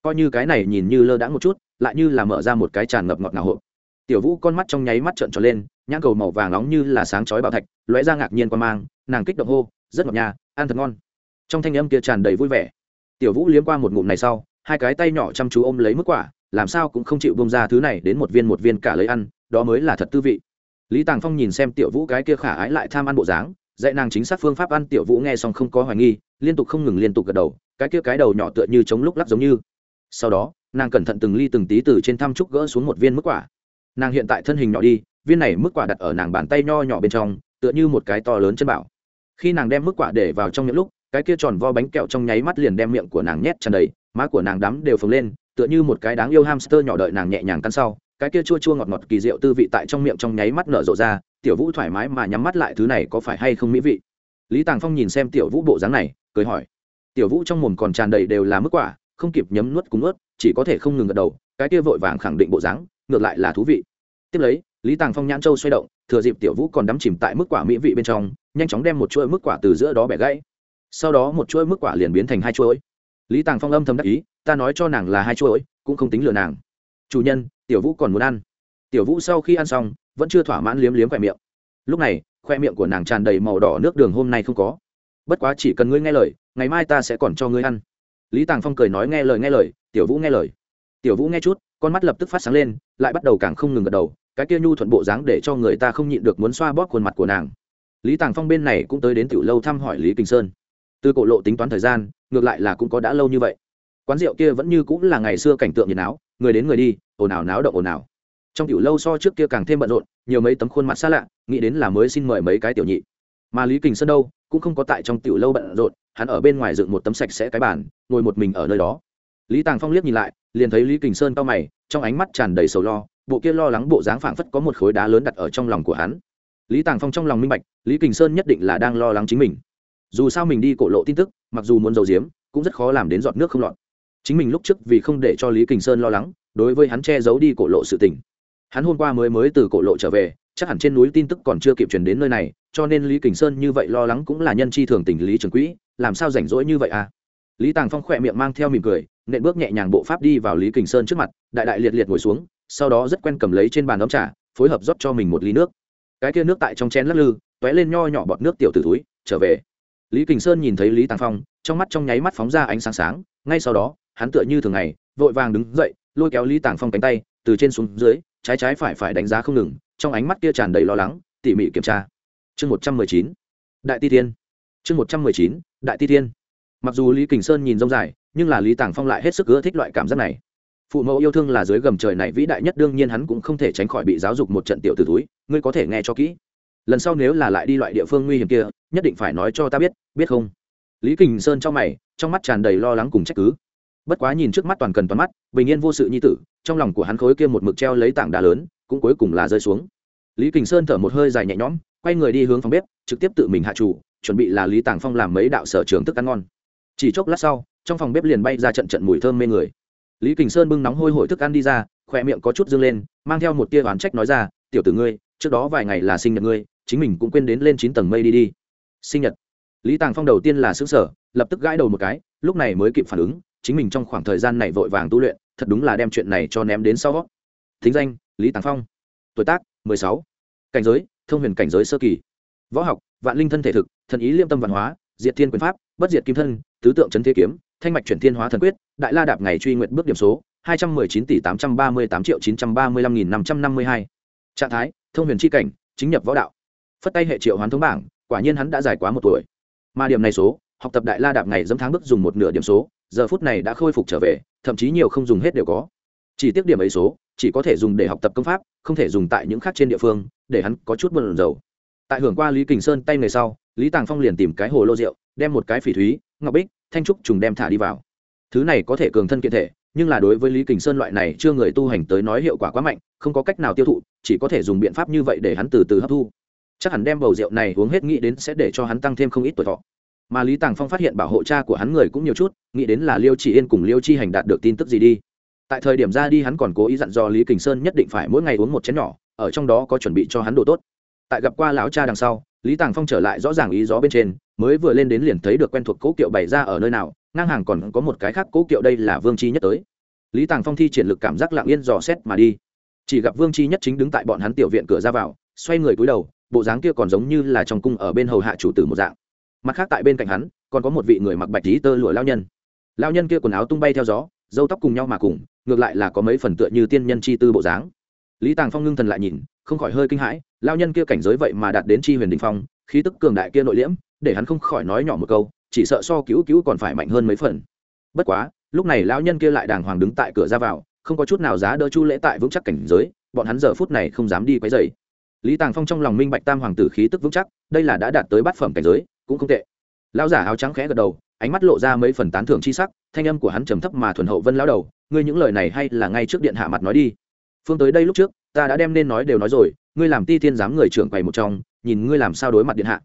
Coi như cái này nhìn như lơ đãng một chút, lại như là mở ra một cái tràn ngập ngọt ngào hộp. Tiểu vũ con mắt trong nháy mắt trợn tròn lên, nhãn cầu màu vàng nóng như là sáng chói bảo thạch, lóe ra ngạc nhiên qua mang, nàng kích động hô, rất ngọt nhà ăn thật ngon. Trong thanh âm kia tràn đầy vui vẻ, tiểu vũ liếm qua một ngụm này sau, hai cái tay nhỏ chăm chú ôm lấy mức quả, làm sao cũng không chịu bông ra thứ này đến một viên một viên cả lấy ăn, đó mới là thật tư vị. Lý tàng phong nhìn xem tiểu vũ cái kia khả ái lại tham ăn bộ dáng dạy nàng chính xác phương pháp ăn tiểu vũ nghe xong không có hoài nghi, liên tục không ngừng liên tục gật đầu, cái kia cái đầu nhỏ tựa như chống lúc lắc giống như. Sau đó, nàng cẩn thận từng ly từng tí từ trên thăm trúc gỡ xuống một viên mức quả. Nàng hiện tại thân hình nhỏ đi, viên này mức quả đặt ở nàng bàn tay nho nhỏ bên trong, tựa như một cái to lớn chân bảo. Khi nàng đem mức quả để vào trong những lúc, cái kia tròn vo bánh kẹo trong nháy mắt liền đem miệng của nàng nhét tràn đầy, má của nàng đắm đều phồng lên, tựa như một cái đáng yêu hamster nhỏ đợi nàng nhẹ nhàng cắn sau, cái kia chua chua ngọt ngọt kỳ diệu tư vị tại trong miệng trong nháy mắt nở rộ ra tiểu vũ thoải mái mà nhắm mắt lại thứ này có phải hay không mỹ vị? Lý tàng phong nhìn xem tiểu vũ bộ dáng này, cười hỏi. Tiểu vũ trong mồm còn tràn đầy đều là mức quả, không kịp nhấm nuốt cúng ướt chỉ có thể không ngừng gật đầu, cái kia vội vàng khẳng định bộ dáng, ngược lại là thú vị. Tiếp lấy, lý tàng phong nhãn châu xoay động, thừa dịp tiểu vũ còn đắm chìm tại mức quả mỹ vị bên trong, nhanh chóng đem một chuỗi mức quả từ giữa đó bẻ gãy. Sau đó một chuỗi mức quả liền biến thành hai chuỗi. Lý tàng phong âm thầm đắc ý, ta nói cho nàng là hai chuỗi, cũng không tính lừa nàng. Chủ nhân, tiểu vũ còn muốn ăn. Tiểu vũ sau khi ăn xong vẫn chưa thỏa mãn liếm liếm khoe miệng. Lúc này, khoe miệng của nàng tràn đầy màu đỏ nước đường hôm nay không có. Bất quá chỉ cần ngươi nghe lời, ngày mai ta sẽ còn cho ngươi ăn. Lý tàng phong cười nói nghe lời nghe lời, tiểu vũ nghe lời. Tiểu vũ nghe chút, con mắt lập tức phát sáng lên, lại bắt đầu càng không ngừng gật đầu, cái kia nhu thuận bộ dáng để cho người ta không nhịn được muốn xoa bóp khuôn mặt của nàng. Lý tàng phong bên này cũng tới đến tiểu lâu thăm hỏi lý kinh sơn. Từ cổ lộ tính toán thời gian, ngược lại là cũng có đã lâu như vậy. Quán rượu kia vẫn như cũng là ngày xưa cảnh tượng nhiệt áo người đến người đi, ồn ào náo động ồn ào trong tiểu lâu so trước kia càng thêm bận rộn, nhiều mấy tấm khuôn mặt xa lạ, nghĩ đến là mới xin mời mấy cái tiểu nhị. Mà lý kình sơn đâu, cũng không có tại trong tiểu lâu bận rộn, hắn ở bên ngoài dựng một tấm sạch sẽ cái bàn, ngồi một mình ở nơi đó. Lý tàng phong liếc nhìn lại, liền thấy lý kình sơn cao mày, trong ánh mắt tràn đầy sầu lo, bộ kia lo lắng bộ dáng phảng phất có một khối đá lớn đặt ở trong lòng của hắn. Lý tàng phong trong lòng minh bạch, lý kình sơn nhất định là đang lo lắng chính mình. Dù sao mình đi cổ lộ tin tức, mặc dù muốn giấu giếm, cũng rất khó làm đến giọt nước không lọt. Chính mình lúc trước vì không để cho lý kình sơn lo lắng, đối với hắn che giấu đi cổ lộ sự tình hắn hôm qua mới mới từ cổ lộ trở về, chắc hẳn trên núi tin tức còn chưa kịp truyền đến nơi này, cho nên lý kình sơn như vậy lo lắng cũng là nhân chi thường tình lý trường quỹ, làm sao rảnh rỗi như vậy à? Lý tàng phong khỏe miệng mang theo mỉm cười, nện bước nhẹ nhàng bộ pháp đi vào lý kình sơn trước mặt, đại đại liệt liệt ngồi xuống, sau đó rất quen cầm lấy trên bàn ấm trà, phối hợp rót cho mình một ly nước. Cái kia nước tại trong chén lắc lư t ó é lên nho nhỏ bọt nước tiểu từ túi trở về. Lý kình sơn nhìn thấy lý tàng phong, trong mắt trong nháy mắt phóng ra ánh sáng sáng, ngay sau đó, hắn tựa như thường ngày, vội vàng đứng dậy, lôi kéo lý tàng phong cánh tay, từ trên xuống dưới trái trái phải phải đánh giá không ngừng, trong ánh mắt kia tràn đầy lo lắng, tỉ mỉ kiểm tra. Chương một trăm mười chín, đại ti thiên. Chương một trăm mười chín, đại ti thiên. Mặc dù lý kình sơn nhìn rông dài, nhưng là lý tàng phong lại hết sức ưa thích loại cảm giác này. Phụ mẫu yêu thương là dưới gầm trời này vĩ đại nhất, đương nhiên hắn cũng không thể tránh khỏi bị giáo dục một trận tiểu từ túi, ngươi có thể nghe cho kỹ. Lần sau nếu là lại đi loại địa phương nguy hiểm kia, nhất định phải nói cho ta biết biết không? Lý kình sơn trong mày, trong mắt tràn đầy lo lắng cùng trách cứ bất quá nhìn trước mắt toàn cần toàn mắt, bình yên vô sự nhi tử, trong lòng của hắn khối kia một mực treo lấy tảng đá lớn, cũng cuối cùng là rơi xuống. Lý kình sơn thở một hơi dài nhẹ nhõm, quay người đi hướng phòng bếp, trực tiếp tự mình hạ chủ, chuẩn bị là lý tàng phong làm mấy đạo sở trường thức ăn ngon. Chỉ chốc lát sau, trong phòng bếp liền bay ra trận trận mùi thơm mê người. Lý kình sơn bưng nóng hôi hổi thức ăn đi ra, khỏe miệng có chút dâng lên, mang theo một tia oán trách nói ra, tiểu tử ngươi, trước đó vài ngày là sinh nhật ngươi, chính mình cũng quên đến lên chín tầng mây đi đi. Sinh nhật? Lý tàng phong đầu tiên là xứ sở lập tức gãi đầu một cái, lúc này mới kịp phản ứng chính mình trong khoảng thời gian này vội vàng tu luyện, thật đúng là đem chuyện này cho ném đến sau thính danh, lý tàng phong. Tuổi tác, mười sáu. Cảnh giới, thông huyền cảnh giới sơ kỳ. Võ học, vạn linh thân thể thực, thần ý liêm tâm văn hóa, diệt thiên quyền pháp, bất diệt kim thân, tứ tượng trấn thế kiếm, thanh mạch chuyển thiên hóa thần quyết, đại la đạp ngày truy nguyện bước điểm số, hai trăm mười chín tỷ tám trăm ba mươi tám triệu chín trăm ba mươi lăm nghìn năm trăm năm mươi hai. Trạng thái, thông huyền c cảnh, chính nhập võ đạo. Phất tay hệ triệu hoán thống bảng, quả nhiên hắn đã dài quá một tuổi. Mà điểm này số học tập đại la đạp ngày dẫm tháng bước dùng một nửa điểm số, giờ phút này đã khôi phục trở về, thậm chí nhiều không dùng hết đều có. Chỉ tiếc điểm ấy số, chỉ có thể dùng để học tập công pháp, không thể dùng tại những khác trên địa phương, để hắn có chút buồn rầu. Tại hưởng qua lý kình sơn tay người sau, lý tàng phong liền tìm cái hồ lô rượu, đem một cái phỉ thúy, ngọc bích, thanh trúc trùng đem thả đi vào. Thứ này có thể cường thân kiện thể, nhưng là đối với lý kình sơn loại này chưa người tu hành tới nói hiệu quả quá mạnh, không có cách nào tiêu thụ, chỉ có thể dùng biện pháp như vậy để hắn từ từ hấp thu. Chắc hẳn đem bầu rượu này uống hết nghĩ đến sẽ để cho hắn tăng thêm không ít tuổi thọ mà lý tàng phong phát hiện bảo hộ cha của hắn người cũng nhiều chút, nghĩ đến là liêu chỉ yên cùng liêu chi hành đạt được tin tức gì đi. Tại thời điểm ra đi hắn còn cố ý dặn dò lý kình sơn nhất định phải mỗi ngày uống một chén nhỏ, ở trong đó có chuẩn bị cho hắn đồ tốt. Tại gặp qua lão cha đằng sau, lý tàng phong trở lại rõ ràng ý gió bên trên, mới vừa lên đến liền thấy được quen thuộc cố kiệu bày ra ở nơi nào, ngang hàng còn có một cái khác cố kiệu đây là vương chi nhất tới. Lý tàng phong thi triển lực cảm giác lặng yên dò xét mà đi. Chỉ gặp vương chi nhất chính đứng tại bọn hắn tiểu viện cửa ra vào, xoay người cúi đầu, bộ dáng kia còn giống như là trong cung ở bên hầu hạ chủ tử một dạng mặt khác tại bên cạnh hắn, còn có một vị người mặc bạch tí tơ lụa lao nhân. Lao nhân kia quần áo tung bay theo gió, dâu tóc cùng nhau mà cùng, ngược lại là có mấy phần tựa như tiên nhân chi tư bộ dáng. Lý tàng phong ngưng thần lại nhìn, không khỏi hơi kinh hãi, lao nhân kia cảnh giới vậy mà đạt đến chi huyền đình phong, khí tức cường đại kia nội liễm, để hắn không khỏi nói nhỏ một câu, chỉ sợ so cứu cứu còn phải mạnh hơn mấy phần. Bất quá, lúc này lão nhân kia lại đàng hoàng đứng tại cửa ra vào, không có chút nào giá đỡ chu lễ tại vững chắc cảnh giới, bọn hắn giờ phút này không dám đi quấy dày lý tàng phong trong lòng minh bạch tam hoàng tử khí tức vững chắc, đây là đã đạt tới bát phẩm cảnh giới cũng không tệ. Lão giả áo trắng khẽ gật đầu, ánh mắt lộ ra mấy phần tán thưởng chi sắc, thanh âm của hắn trầm thấp mà thuần hậu vân lão đầu, ngươi những lời này hay là ngay trước điện hạ mặt nói đi. Phương tới đây lúc trước, ta đã đem nên nói đều nói rồi, ngươi làm ti thiên giám người trưởng quầy một trong, nhìn ngươi làm sao đối mặt điện hạ.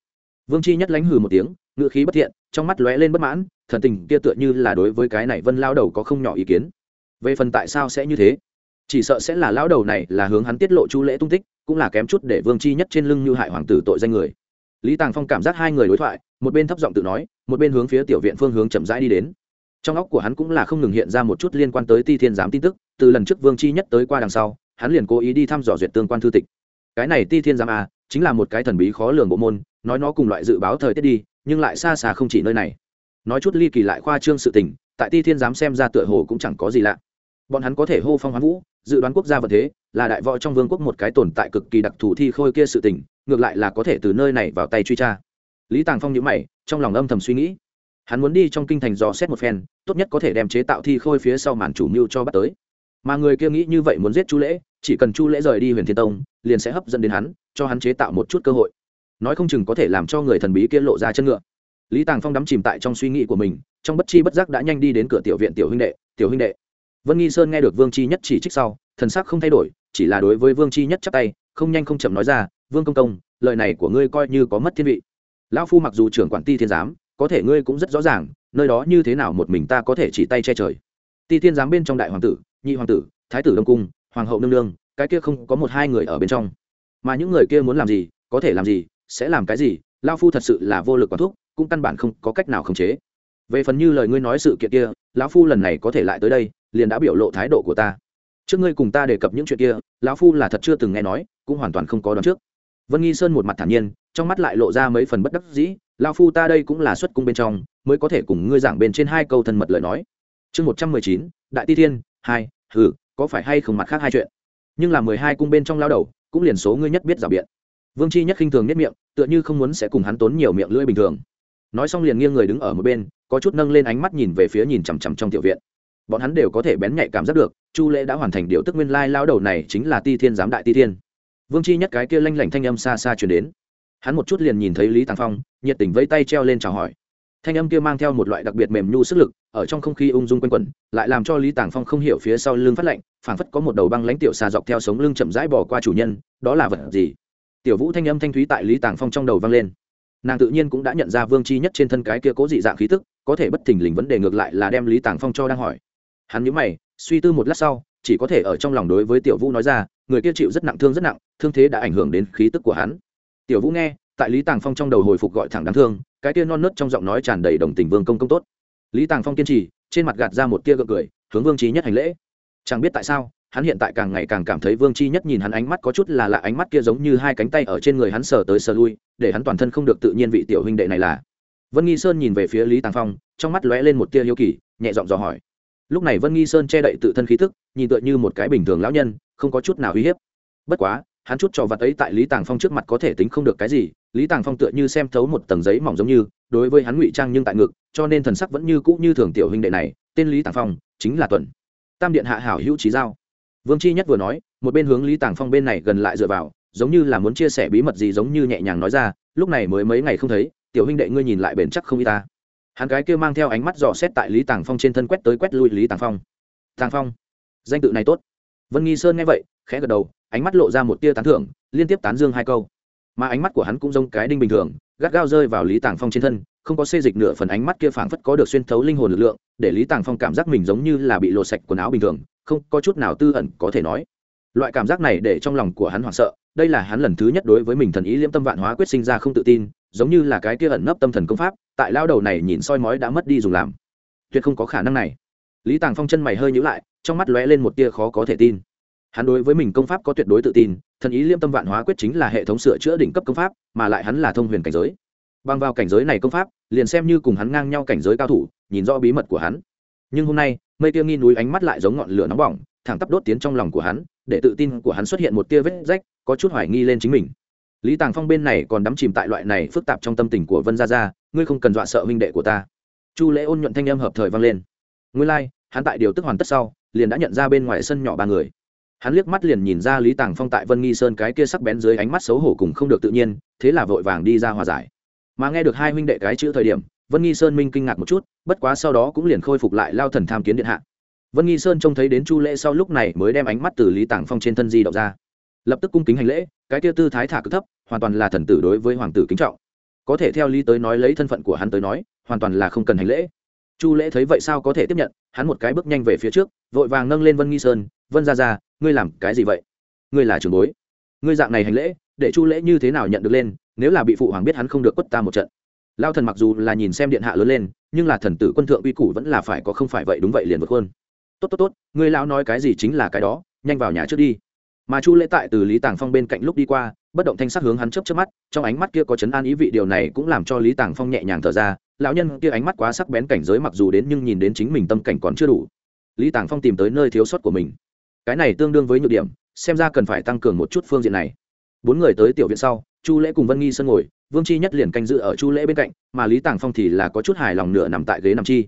Vương chi nhất lánh hừ một tiếng ngự khí bất thiện, trong mắt lóe lên bất mãn, thần tình kia tựa như là đối với cái này vân lao đầu có không nhỏ ý kiến. Về phần tại sao sẽ như thế? Chỉ sợ sẽ là lão đầu này là hướng hắn tiết lộ chu lễ tung tích, cũng là kém chút để vương chi nhất trên lưng như hại hoàng tử tội danh người lý tàng phong cảm giác hai người đối thoại, một bên thấp giọng tự nói, một bên hướng phía tiểu viện phương hướng chậm rãi đi đến. Trong óc của hắn cũng là không ngừng hiện ra một chút liên quan tới ti thiên giám tin tức, từ lần trước vương chi nhất tới qua đằng sau, hắn liền cố ý đi thăm dò duyệt tương quan thư tịch. Cái này ti thiên giám a chính là một cái thần bí khó lường bộ môn, nói nó cùng loại dự báo thời tiết đi, nhưng lại xa xa không chỉ nơi này. Nói chút ly kỳ lại khoa trương sự tình, tại ti thiên giám xem ra tựa hồ cũng chẳng có gì lạ. Bọn hắn có thể hô phong hoán vũ, dự đoán quốc gia vật thế, là đại võ trong vương quốc một cái tồn tại cực kỳ đặc thù thi khôi kia sự tình ngược lại là có thể từ nơi này vào tay truy tra. Lý tàng phong nhữ mày, trong lòng âm thầm suy nghĩ. Hắn muốn đi trong kinh thành dò xét một phen, tốt nhất có thể đem chế tạo thi khôi phía sau màn chủ mưu cho bắt tới. Mà người kia nghĩ như vậy muốn giết chu lễ, chỉ cần chu lễ rời đi huyền thiên tông, liền sẽ hấp dẫn đến hắn, cho hắn chế tạo một chút cơ hội. Nói không chừng có thể làm cho người thần bí kia lộ ra chân ngựa. Lý tàng phong đắm chìm tại trong suy nghĩ của mình, trong bất chi bất giác đã nhanh đi đến cửa tiểu viện tiểu huynh đệ, tiểu huynh đệ. Vân nghi sơn nghe được vương chi nhất chỉ trích sau, thần sắc không thay đổi, chỉ là đối với vương chi nhất chắp tay, không nhanh không chậm nói ra vương công công, lời này của ngươi coi như có mất thiên vị. Lão phu mặc dù trưởng quản ti thiên giám, có thể ngươi cũng rất rõ ràng, nơi đó như thế nào một mình ta có thể chỉ tay che trời. Ti thiên giám bên trong đại hoàng tử, nhị hoàng tử, thái tử đông cung, hoàng hậu nương nương, cái kia không có một hai người ở bên trong. Mà những người kia muốn làm gì, có thể làm gì, sẽ làm cái gì lao phu thật sự là vô lực quản thúc, cũng căn bản không có cách nào khống chế. Về phần như lời ngươi nói sự kiện kia, lão phu lần này có thể lại tới đây, liền đã biểu lộ thái độ của ta. Trước ngươi cùng ta đề cập những chuyện kia, lão phu là thật chưa từng nghe nói, cũng hoàn toàn không có đoán trước vân nghi sơn một mặt thản nhiên, trong mắt lại lộ ra mấy phần bất đắc dĩ, lão phu ta đây cũng là xuất cung bên trong, mới có thể cùng ngươi giảng bên trên hai câu thân mật lời nói. Chương một trăm mười chín, đại ti thiên, hai, hừ, có phải hay không mặt khác hai chuyện? Nhưng là mười hai cung bên trong lao đầu, cũng liền số ngươi nhất biết rào biện. Vương chi nhất khinh thường nhất miệng, tựa như không muốn sẽ cùng hắn tốn nhiều miệng lưỡi bình thường. Nói xong liền nghiêng người đứng ở một bên, có chút nâng lên ánh mắt nhìn về phía nhìn chằm chằm trong tiểu viện. Bọn hắn đều có thể bén nhạy cảm giác được, chu lễ đã hoàn thành điều tức nguyên lai lao đầu này chính là ti thiên giám đại ti thiên vương chi nhất cái kia lanh lảnh thanh âm xa xa chuyển đến. Hắn một chút liền nhìn thấy lý tàng phong, nhiệt tình vẫy tay treo lên chào hỏi. Thanh âm kia mang theo một loại đặc biệt mềm nhu sức lực, ở trong không khí ung dung quanh quẩn, lại làm cho lý tàng phong không hiểu phía sau lưng phát lạnh, phảng phất có một đầu băng lãnh tiểu xà dọc theo sống lưng chậm rãi bỏ qua chủ nhân, đó là vật gì? Tiểu vũ thanh âm thanh thúy tại lý tàng phong trong đầu vang lên. Nàng tự nhiên cũng đã nhận ra vương chi nhất trên thân cái kia cố dị dạng khí tức, có thể bất thình lình vấn đề ngược lại là đem lý tàng phong cho đang hỏi. Hắn nhớ mày, suy tư một lát sau, chỉ có thể ở trong lòng đối với tiểu vũ nói ra người kia chịu rất nặng, thương rất nặng, thương thế đã ảnh hưởng đến khí tức của hắn. Tiểu vũ nghe, tại lý tàng phong trong đầu hồi phục gọi thẳng đáng thương, cái tia non nớt trong giọng nói tràn đầy đồng tình vương công công tốt. Lý tàng phong kiên trì, trên mặt gạt ra một tia gượng cười, hướng vương trí nhất hành lễ. Chẳng biết tại sao, hắn hiện tại càng ngày càng cảm thấy vương chi nhất nhìn hắn ánh mắt có chút là lạ, ánh mắt kia giống như hai cánh tay ở trên người hắn sờ tới sờ lui, để hắn toàn thân không được tự nhiên vị tiểu huynh đệ này là. Vân nghi sơn nhìn về phía lý tàng phong, trong mắt lóe lên một tia hiếu kỳ, nhẹ giọng dò hỏi lúc này vân nghi sơn che đậy tự thân khí thức nhìn tựa như một cái bình thường lão nhân, không có chút nào uy hiếp. Bất quá, hắn chút trò vặt ấy tại lý tàng phong trước mặt có thể tính không được cái gì, lý tàng phong tựa như xem thấu một tầng giấy mỏng giống như, đối với hắn ngụy trang nhưng tại ngực, cho nên thần sắc vẫn như cũ như thường tiểu huynh đệ này, tên lý tàng phong, chính là tuần. Tam điện hạ hảo hữu trí giao. Vương chi nhất vừa nói, một bên hướng lý tàng phong bên này gần lại dựa vào, giống như là muốn chia sẻ bí mật gì giống như nhẹ nhàng nói ra, lúc này mới mấy ngày không thấy, tiểu huynh đệ ngươi nhìn lại bền chắc không y ta hắn gái kia mang theo ánh mắt dò xét tại lý tàng phong trên thân quét tới quét lui lý tàng phong. Tàng phong, danh tự này tốt. Vân nghi sơn nghe vậy, khẽ gật đầu, ánh mắt lộ ra một tia tán thưởng, liên tiếp tán dương hai câu. Mà ánh mắt của hắn cũng giống cái đinh bình thường, gắt gao rơi vào lý tàng phong trên thân, không có xê dịch nửa phần ánh mắt kia phảng phất có được xuyên thấu linh hồn lực lượng, để lý tàng phong cảm giác mình giống như là bị lộ sạch quần áo bình thường, không có chút nào tư ẩn có thể nói. Loại cảm giác này để trong lòng của hắn hoảng sợ đây là hắn lần thứ nhất đối với mình thần ý liễm tâm vạn hóa quyết sinh ra không tự tin, giống như là cái kia ẩn nấp tâm thần công pháp, tại lao đầu này nhìn soi mói đã mất đi dùng làm. Tuyệt không có khả năng này. Lý tàng phong chân mày hơi nhữ lại, trong mắt lóe lên một tia khó có thể tin. Hắn đối với mình công pháp có tuyệt đối tự tin, thần ý liêm tâm vạn hóa quyết chính là hệ thống sửa chữa đỉnh cấp công pháp, mà lại hắn là thông huyền cảnh giới. Bằng vào cảnh giới này công pháp, liền xem như cùng hắn ngang nhau cảnh giới cao thủ, nhìn rõ bí mật của hắn. Nhưng hôm nay, mây kia nghi núi ánh mắt lại giống ngọn lửa nóng bỏng, thẳng tắp đốt tiến trong lòng của hắn để tự tin của hắn xuất hiện một tia vết rách có chút hoài nghi lên chính mình. Lý tàng phong bên này còn đắm chìm tại loại này phức tạp trong tâm tình của vân gia gia ngươi không cần dọa sợ huynh đệ của ta. Chu lễ ôn nhuận thanh âm hợp thời vang lên. Ngươi lai、like, hắn tại điều tức hoàn tất sau liền đã nhận ra bên ngoài sân nhỏ ba người. Hắn liếc mắt liền nhìn ra lý tàng phong tại vân nghi sơn cái kia sắc bén dưới ánh mắt xấu hổ cùng không được tự nhiên thế là vội vàng đi ra hòa giải. Mà nghe được hai huynh đệ cái chữ thời điểm vân nghi sơn minh kinh ngạc một chút bất quá sau đó cũng liền khôi phục lại lao thần tham kiến điện hạ vân nghi sơn trông thấy đến chu lễ sau lúc này mới đem ánh mắt từ lý tàng phong trên thân di động ra. Lập tức cung kính hành lễ, cái kia tư thái thả cực thấp, hoàn toàn là thần tử đối với hoàng tử kính trọng. Có thể theo lý tới nói lấy thân phận của hắn tới nói, hoàn toàn là không cần hành lễ. Chu lễ thấy vậy sao có thể tiếp nhận, hắn một cái bước nhanh về phía trước, vội vàng nâng lên vân nghi sơn, vân ra ra ngươi làm cái gì vậy? Ngươi là trường bối. Ngươi dạng này hành lễ, để chu lễ như thế nào nhận được lên, nếu là bị phụ hoàng biết hắn không được quất ta một trận. Lao thần mặc dù là nhìn xem điện hạ lớn lên, nhưng là thần tử quân thượng uy củ vẫn là phải có không phải vậy, đúng vậy liền vượt hơn tốt tốt tốt người lão nói cái gì chính là cái đó, nhanh vào nhà trước đi. Mà chu lễ tại từ lý tàng phong bên cạnh lúc đi qua, bất động thanh sắc hướng hắn chớp chớp mắt, trong ánh mắt kia có chấn an ý vị điều này cũng làm cho lý tàng phong nhẹ nhàng thở ra, lão nhân kia ánh mắt quá sắc bén cảnh giới mặc dù đến nhưng nhìn đến chính mình tâm cảnh còn chưa đủ. Lý tàng phong tìm tới nơi thiếu sót của mình. Cái này tương đương với nhược điểm, xem ra cần phải tăng cường một chút phương diện này. Bốn người tới tiểu viện sau, chu lễ cùng vân nghi sân ngồi, vương chi nhất liền canh dự ở chu lễ bên cạnh, mà lý tàng phong thì là có chút hài lòng nửa nằm tại ghế nằm chi.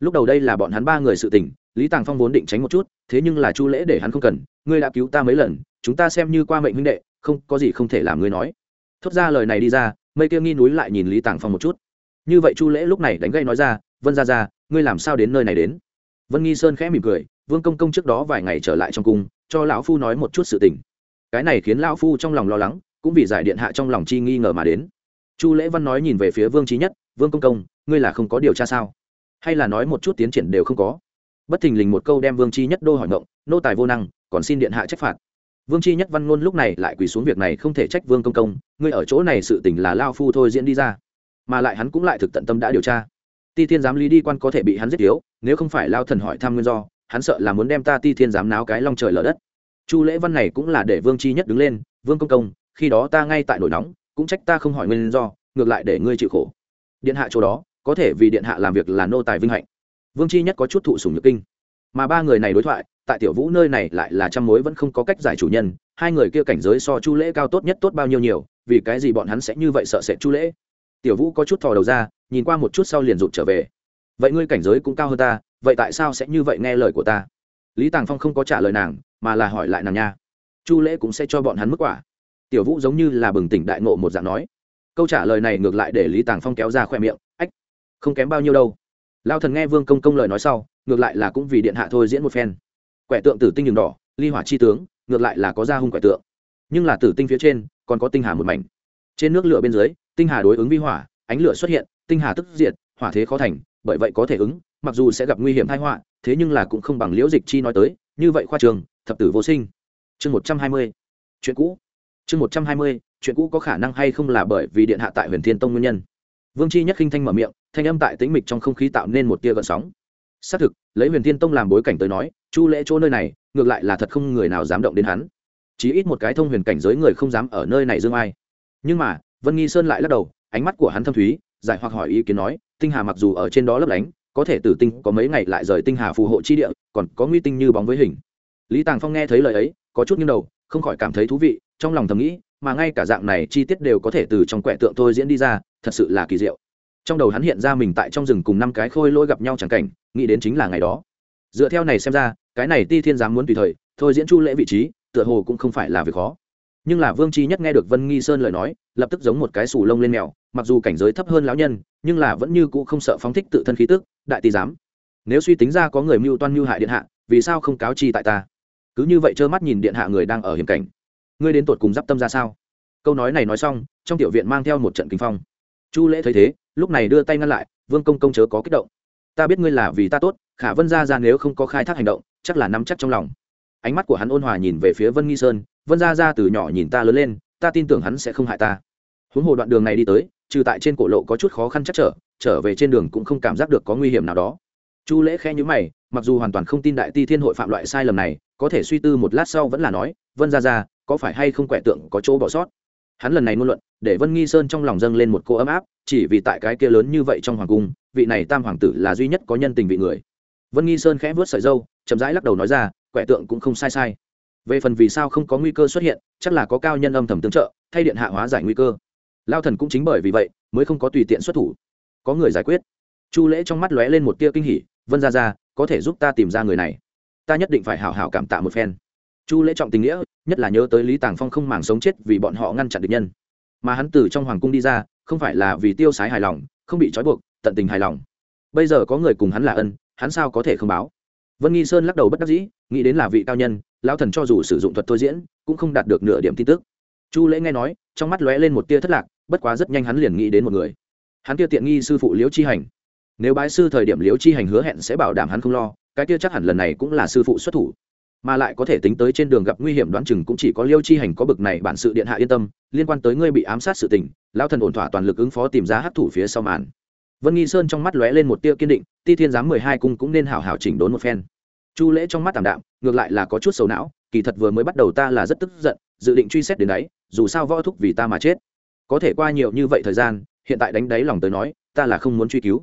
Lúc đầu đây là bọn hắn ba người sự tình lý tàng phong vốn định tránh một chút, thế nhưng là chu lễ để hắn không cần, ngươi đã cứu ta mấy lần, chúng ta xem như qua mệnh huynh đệ, không, có gì không thể làm ngươi nói. Thốt ra lời này đi ra, mây kia nghi núi lại nhìn lý tàng phong một chút. Như vậy chu lễ lúc này đánh gây nói ra, vân ra ra ngươi làm sao đến nơi này đến? Vân nghi sơn khẽ mỉm cười, vương công công trước đó vài ngày trở lại trong cung, cho lão phu nói một chút sự tình. Cái này khiến lão phu trong lòng lo lắng, cũng vì giải điện hạ trong lòng chi nghi ngờ mà đến. Chu lễ văn nói nhìn về phía vương trí nhất, vương công công, ngươi là không có điều tra sao? Hay là nói một chút tiến triển đều không có? Bất thình lình một câu đem vương chi nhất đô hỏi ngộng, nô tài vô năng, còn xin điện hạ trách phạt. Vương chi nhất văn ngôn lúc này lại quỳ xuống việc này không thể trách vương công công, ngươi ở chỗ này sự tình là lao phu thôi diễn đi ra. Mà lại hắn cũng lại thực tận tâm đã điều tra. Ti thiên giám lý đi quan có thể bị hắn giết yếu, nếu không phải lao thần hỏi thăm nguyên do, hắn sợ là muốn đem ta ti thiên giám náo cái long trời lở đất. Chu lễ văn này cũng là để vương chi nhất đứng lên, vương công công, khi đó ta ngay tại nổi nóng, cũng trách ta không hỏi nguyên do, ngược lại để ngươi chịu khổ. Điện hạ chỗ đó, có thể vì điện hạ làm việc là nô tài vinh hạnh vương chi nhất có chút thụ sùng nhược kinh. Mà ba người này đối thoại, tại tiểu vũ nơi này lại là trăm mối vẫn không có cách giải chủ nhân, hai người kia cảnh giới so chu lễ cao tốt nhất tốt bao nhiêu nhiều, vì cái gì bọn hắn sẽ như vậy sợ sệt chu lễ? Tiểu vũ có chút thò đầu ra, nhìn qua một chút sau liền rụt trở về. Vậy ngươi cảnh giới cũng cao hơn ta, vậy tại sao sẽ như vậy nghe lời của ta? Lý tàng phong không có trả lời nàng, mà là hỏi lại nàng nha. Chu lễ cũng sẽ cho bọn hắn mức quả. Tiểu vũ giống như là bừng tỉnh đại ngộ một dạng nói. Câu trả lời này ngược lại để lý tàng phong kéo ra khoe miệng, ách, không kém bao nhiêu đâu lao thần nghe vương công công lời nói sau, ngược lại là cũng vì điện hạ thôi diễn một phen. Quẻ tượng tử tinh đường đỏ, ly hỏa chi tướng, ngược lại là có ra hung quẻ tượng. Nhưng là tử tinh phía trên, còn có tinh hà một mảnh. Trên nước lửa bên dưới, tinh hà đối ứng vi hỏa, ánh lửa xuất hiện, tinh hà tức diệt, hỏa thế khó thành, bởi vậy có thể ứng, mặc dù sẽ gặp nguy hiểm thái họa, thế nhưng là cũng không bằng liễu dịch chi nói tới, như vậy khoa trường, thập tử vô sinh. Chương một trăm hai mươi, chuyện cũ. Chương một trăm hai mươi, chuyện cũ có khả năng hay không là bởi vì điện hạ tại huyền thiên tông nguyên nhân vương chi nhất khinh thanh mở miệng, thanh âm tại tĩnh mịch trong không khí tạo nên một tia gợn sóng. Xác thực, lấy huyền thiên tông làm bối cảnh tới nói, chu lễ chỗ nơi này, ngược lại là thật không người nào dám động đến hắn. Chỉ ít một cái thông huyền cảnh giới người không dám ở nơi này dương ai. Nhưng mà, vân nghi sơn lại lắc đầu, ánh mắt của hắn thâm thúy, giải hoặc hỏi ý kiến nói, tinh hà mặc dù ở trên đó lấp lánh, có thể tử tinh có mấy ngày lại rời tinh hà phù hộ chi địa, còn có nguy tinh như bóng với hình. Lý tàng phong nghe thấy lời ấy, có chút nghiêng đầu, không khỏi cảm thấy thú vị, trong lòng thầm nghĩ mà ngay cả dạng này chi tiết đều có thể từ trong quẻ tượng thôi diễn đi ra, thật sự là kỳ diệu. Trong đầu hắn hiện ra mình tại trong rừng cùng năm cái khôi lôi gặp nhau chẳng cảnh, nghĩ đến chính là ngày đó. Dựa theo này xem ra, cái này ti thiên giám muốn tùy thời, thôi diễn chu lễ vị trí, tựa hồ cũng không phải là việc khó. Nhưng là vương chi nhất nghe được vân nghi sơn lời nói, lập tức giống một cái sù lông lên mèo, mặc dù cảnh giới thấp hơn lão nhân, nhưng là vẫn như cũ không sợ phóng thích tự thân khí tức, đại tỷ giám. Nếu suy tính ra có người mưu toan mưu hại điện hạ, vì sao không cáo chi tại ta? Cứ như vậy trơ mắt nhìn điện hạ người đang ở hiểm cảnh ngươi đến tột cùng d i p tâm ra sao? Câu nói này nói xong, trong tiểu viện mang theo một trận kinh phong. Chu lễ thấy thế, lúc này đưa tay ngăn lại, vương công công chớ có kích động. Ta biết ngươi là vì ta tốt, khả vân ra ra nếu không có khai thác hành động, chắc là nắm chắc trong lòng. Ánh mắt của hắn ôn hòa nhìn về phía vân nghi sơn, vân ra ra từ nhỏ nhìn ta lớn lên, ta tin tưởng hắn sẽ không hại ta. Huống hồ đoạn đường này đi tới, trừ tại trên cổ lộ có chút khó khăn chắc trở trở về trên đường cũng không cảm giác được có nguy hiểm nào đó. Chu lễ khẽ nhữ mày, mặc dù hoàn toàn không tin đại ti thiên hội phạm loại sai lầm này, có thể suy tư một lát sau vẫn là nói, vân ra ra có phải hay không quẻ tượng có chỗ bỏ sót? Hắn lần này ngôn luận, để vân nghi sơn trong lòng dâng lên một cô ấm áp, chỉ vì tại cái kia lớn như vậy trong hoàng cung, vị này tam hoàng tử là duy nhất có nhân tình vị người. Vân nghi sơn khẽ vớt sợi dâu chậm rãi lắc đầu nói ra, quẻ tượng cũng không sai sai. Về phần vì sao không có nguy cơ xuất hiện, chắc là có cao nhân âm thầm tương trợ, thay điện hạ hóa giải nguy cơ. Lao thần cũng chính bởi vì vậy, mới không có tùy tiện xuất thủ. Có người giải quyết. Chu lễ trong mắt lóe lên một tia kinh hỉ, vân ra ra có thể giúp ta tìm ra người này. Ta nhất định phải hảo hảo cảm tạ một phen chu lễ trọng tình nghĩa, nhất là nhớ tới lý tàng phong không màng sống chết vì bọn họ ngăn chặn địch nhân. Mà hắn từ trong hoàng cung đi ra, không phải là vì tiêu sái hài lòng, không bị trói buộc, tận tình hài lòng. Bây giờ có người cùng hắn là ân, hắn sao có thể không báo? Vân nghi sơn lắc đầu bất đắc dĩ, nghĩ đến là vị cao nhân, lão thần cho dù sử dụng thuật thôi diễn, cũng không đạt được nửa điểm tin tức. Chu lễ nghe nói, trong mắt lóe lên một tia thất lạc, bất quá rất nhanh hắn liền nghĩ đến một người. Hắn kia tiện nghi sư phụ liễu chi hành. Nếu bái sư thời điểm liễu chi hành hứa hẹn sẽ bảo đảm hắn không lo, cái kia chắc hẳn lần này cũng là sư phụ xuất thủ mà lại có thể tính tới trên đường gặp nguy hiểm đoán chừng cũng chỉ có liêu chi hành có bực này bản sự điện hạ yên tâm, liên quan tới ngươi bị ám sát sự tình lao thần ổn thỏa toàn lực ứng phó tìm ra hát thủ phía sau màn. Vân nghi sơn trong mắt lóe lên một tia kiên định, ti thiên giám mười hai cung cũng nên hảo hảo chỉnh đốn một phen. Chu lễ trong mắt tảm đạm, ngược lại là có chút sầu não, kỳ thật vừa mới bắt đầu ta là rất tức giận, dự định truy xét đến đấy, dù sao võ thúc vì ta mà chết. Có thể qua nhiều như vậy thời gian, hiện tại đánh đáy lòng tới nói, ta là không muốn truy cứu.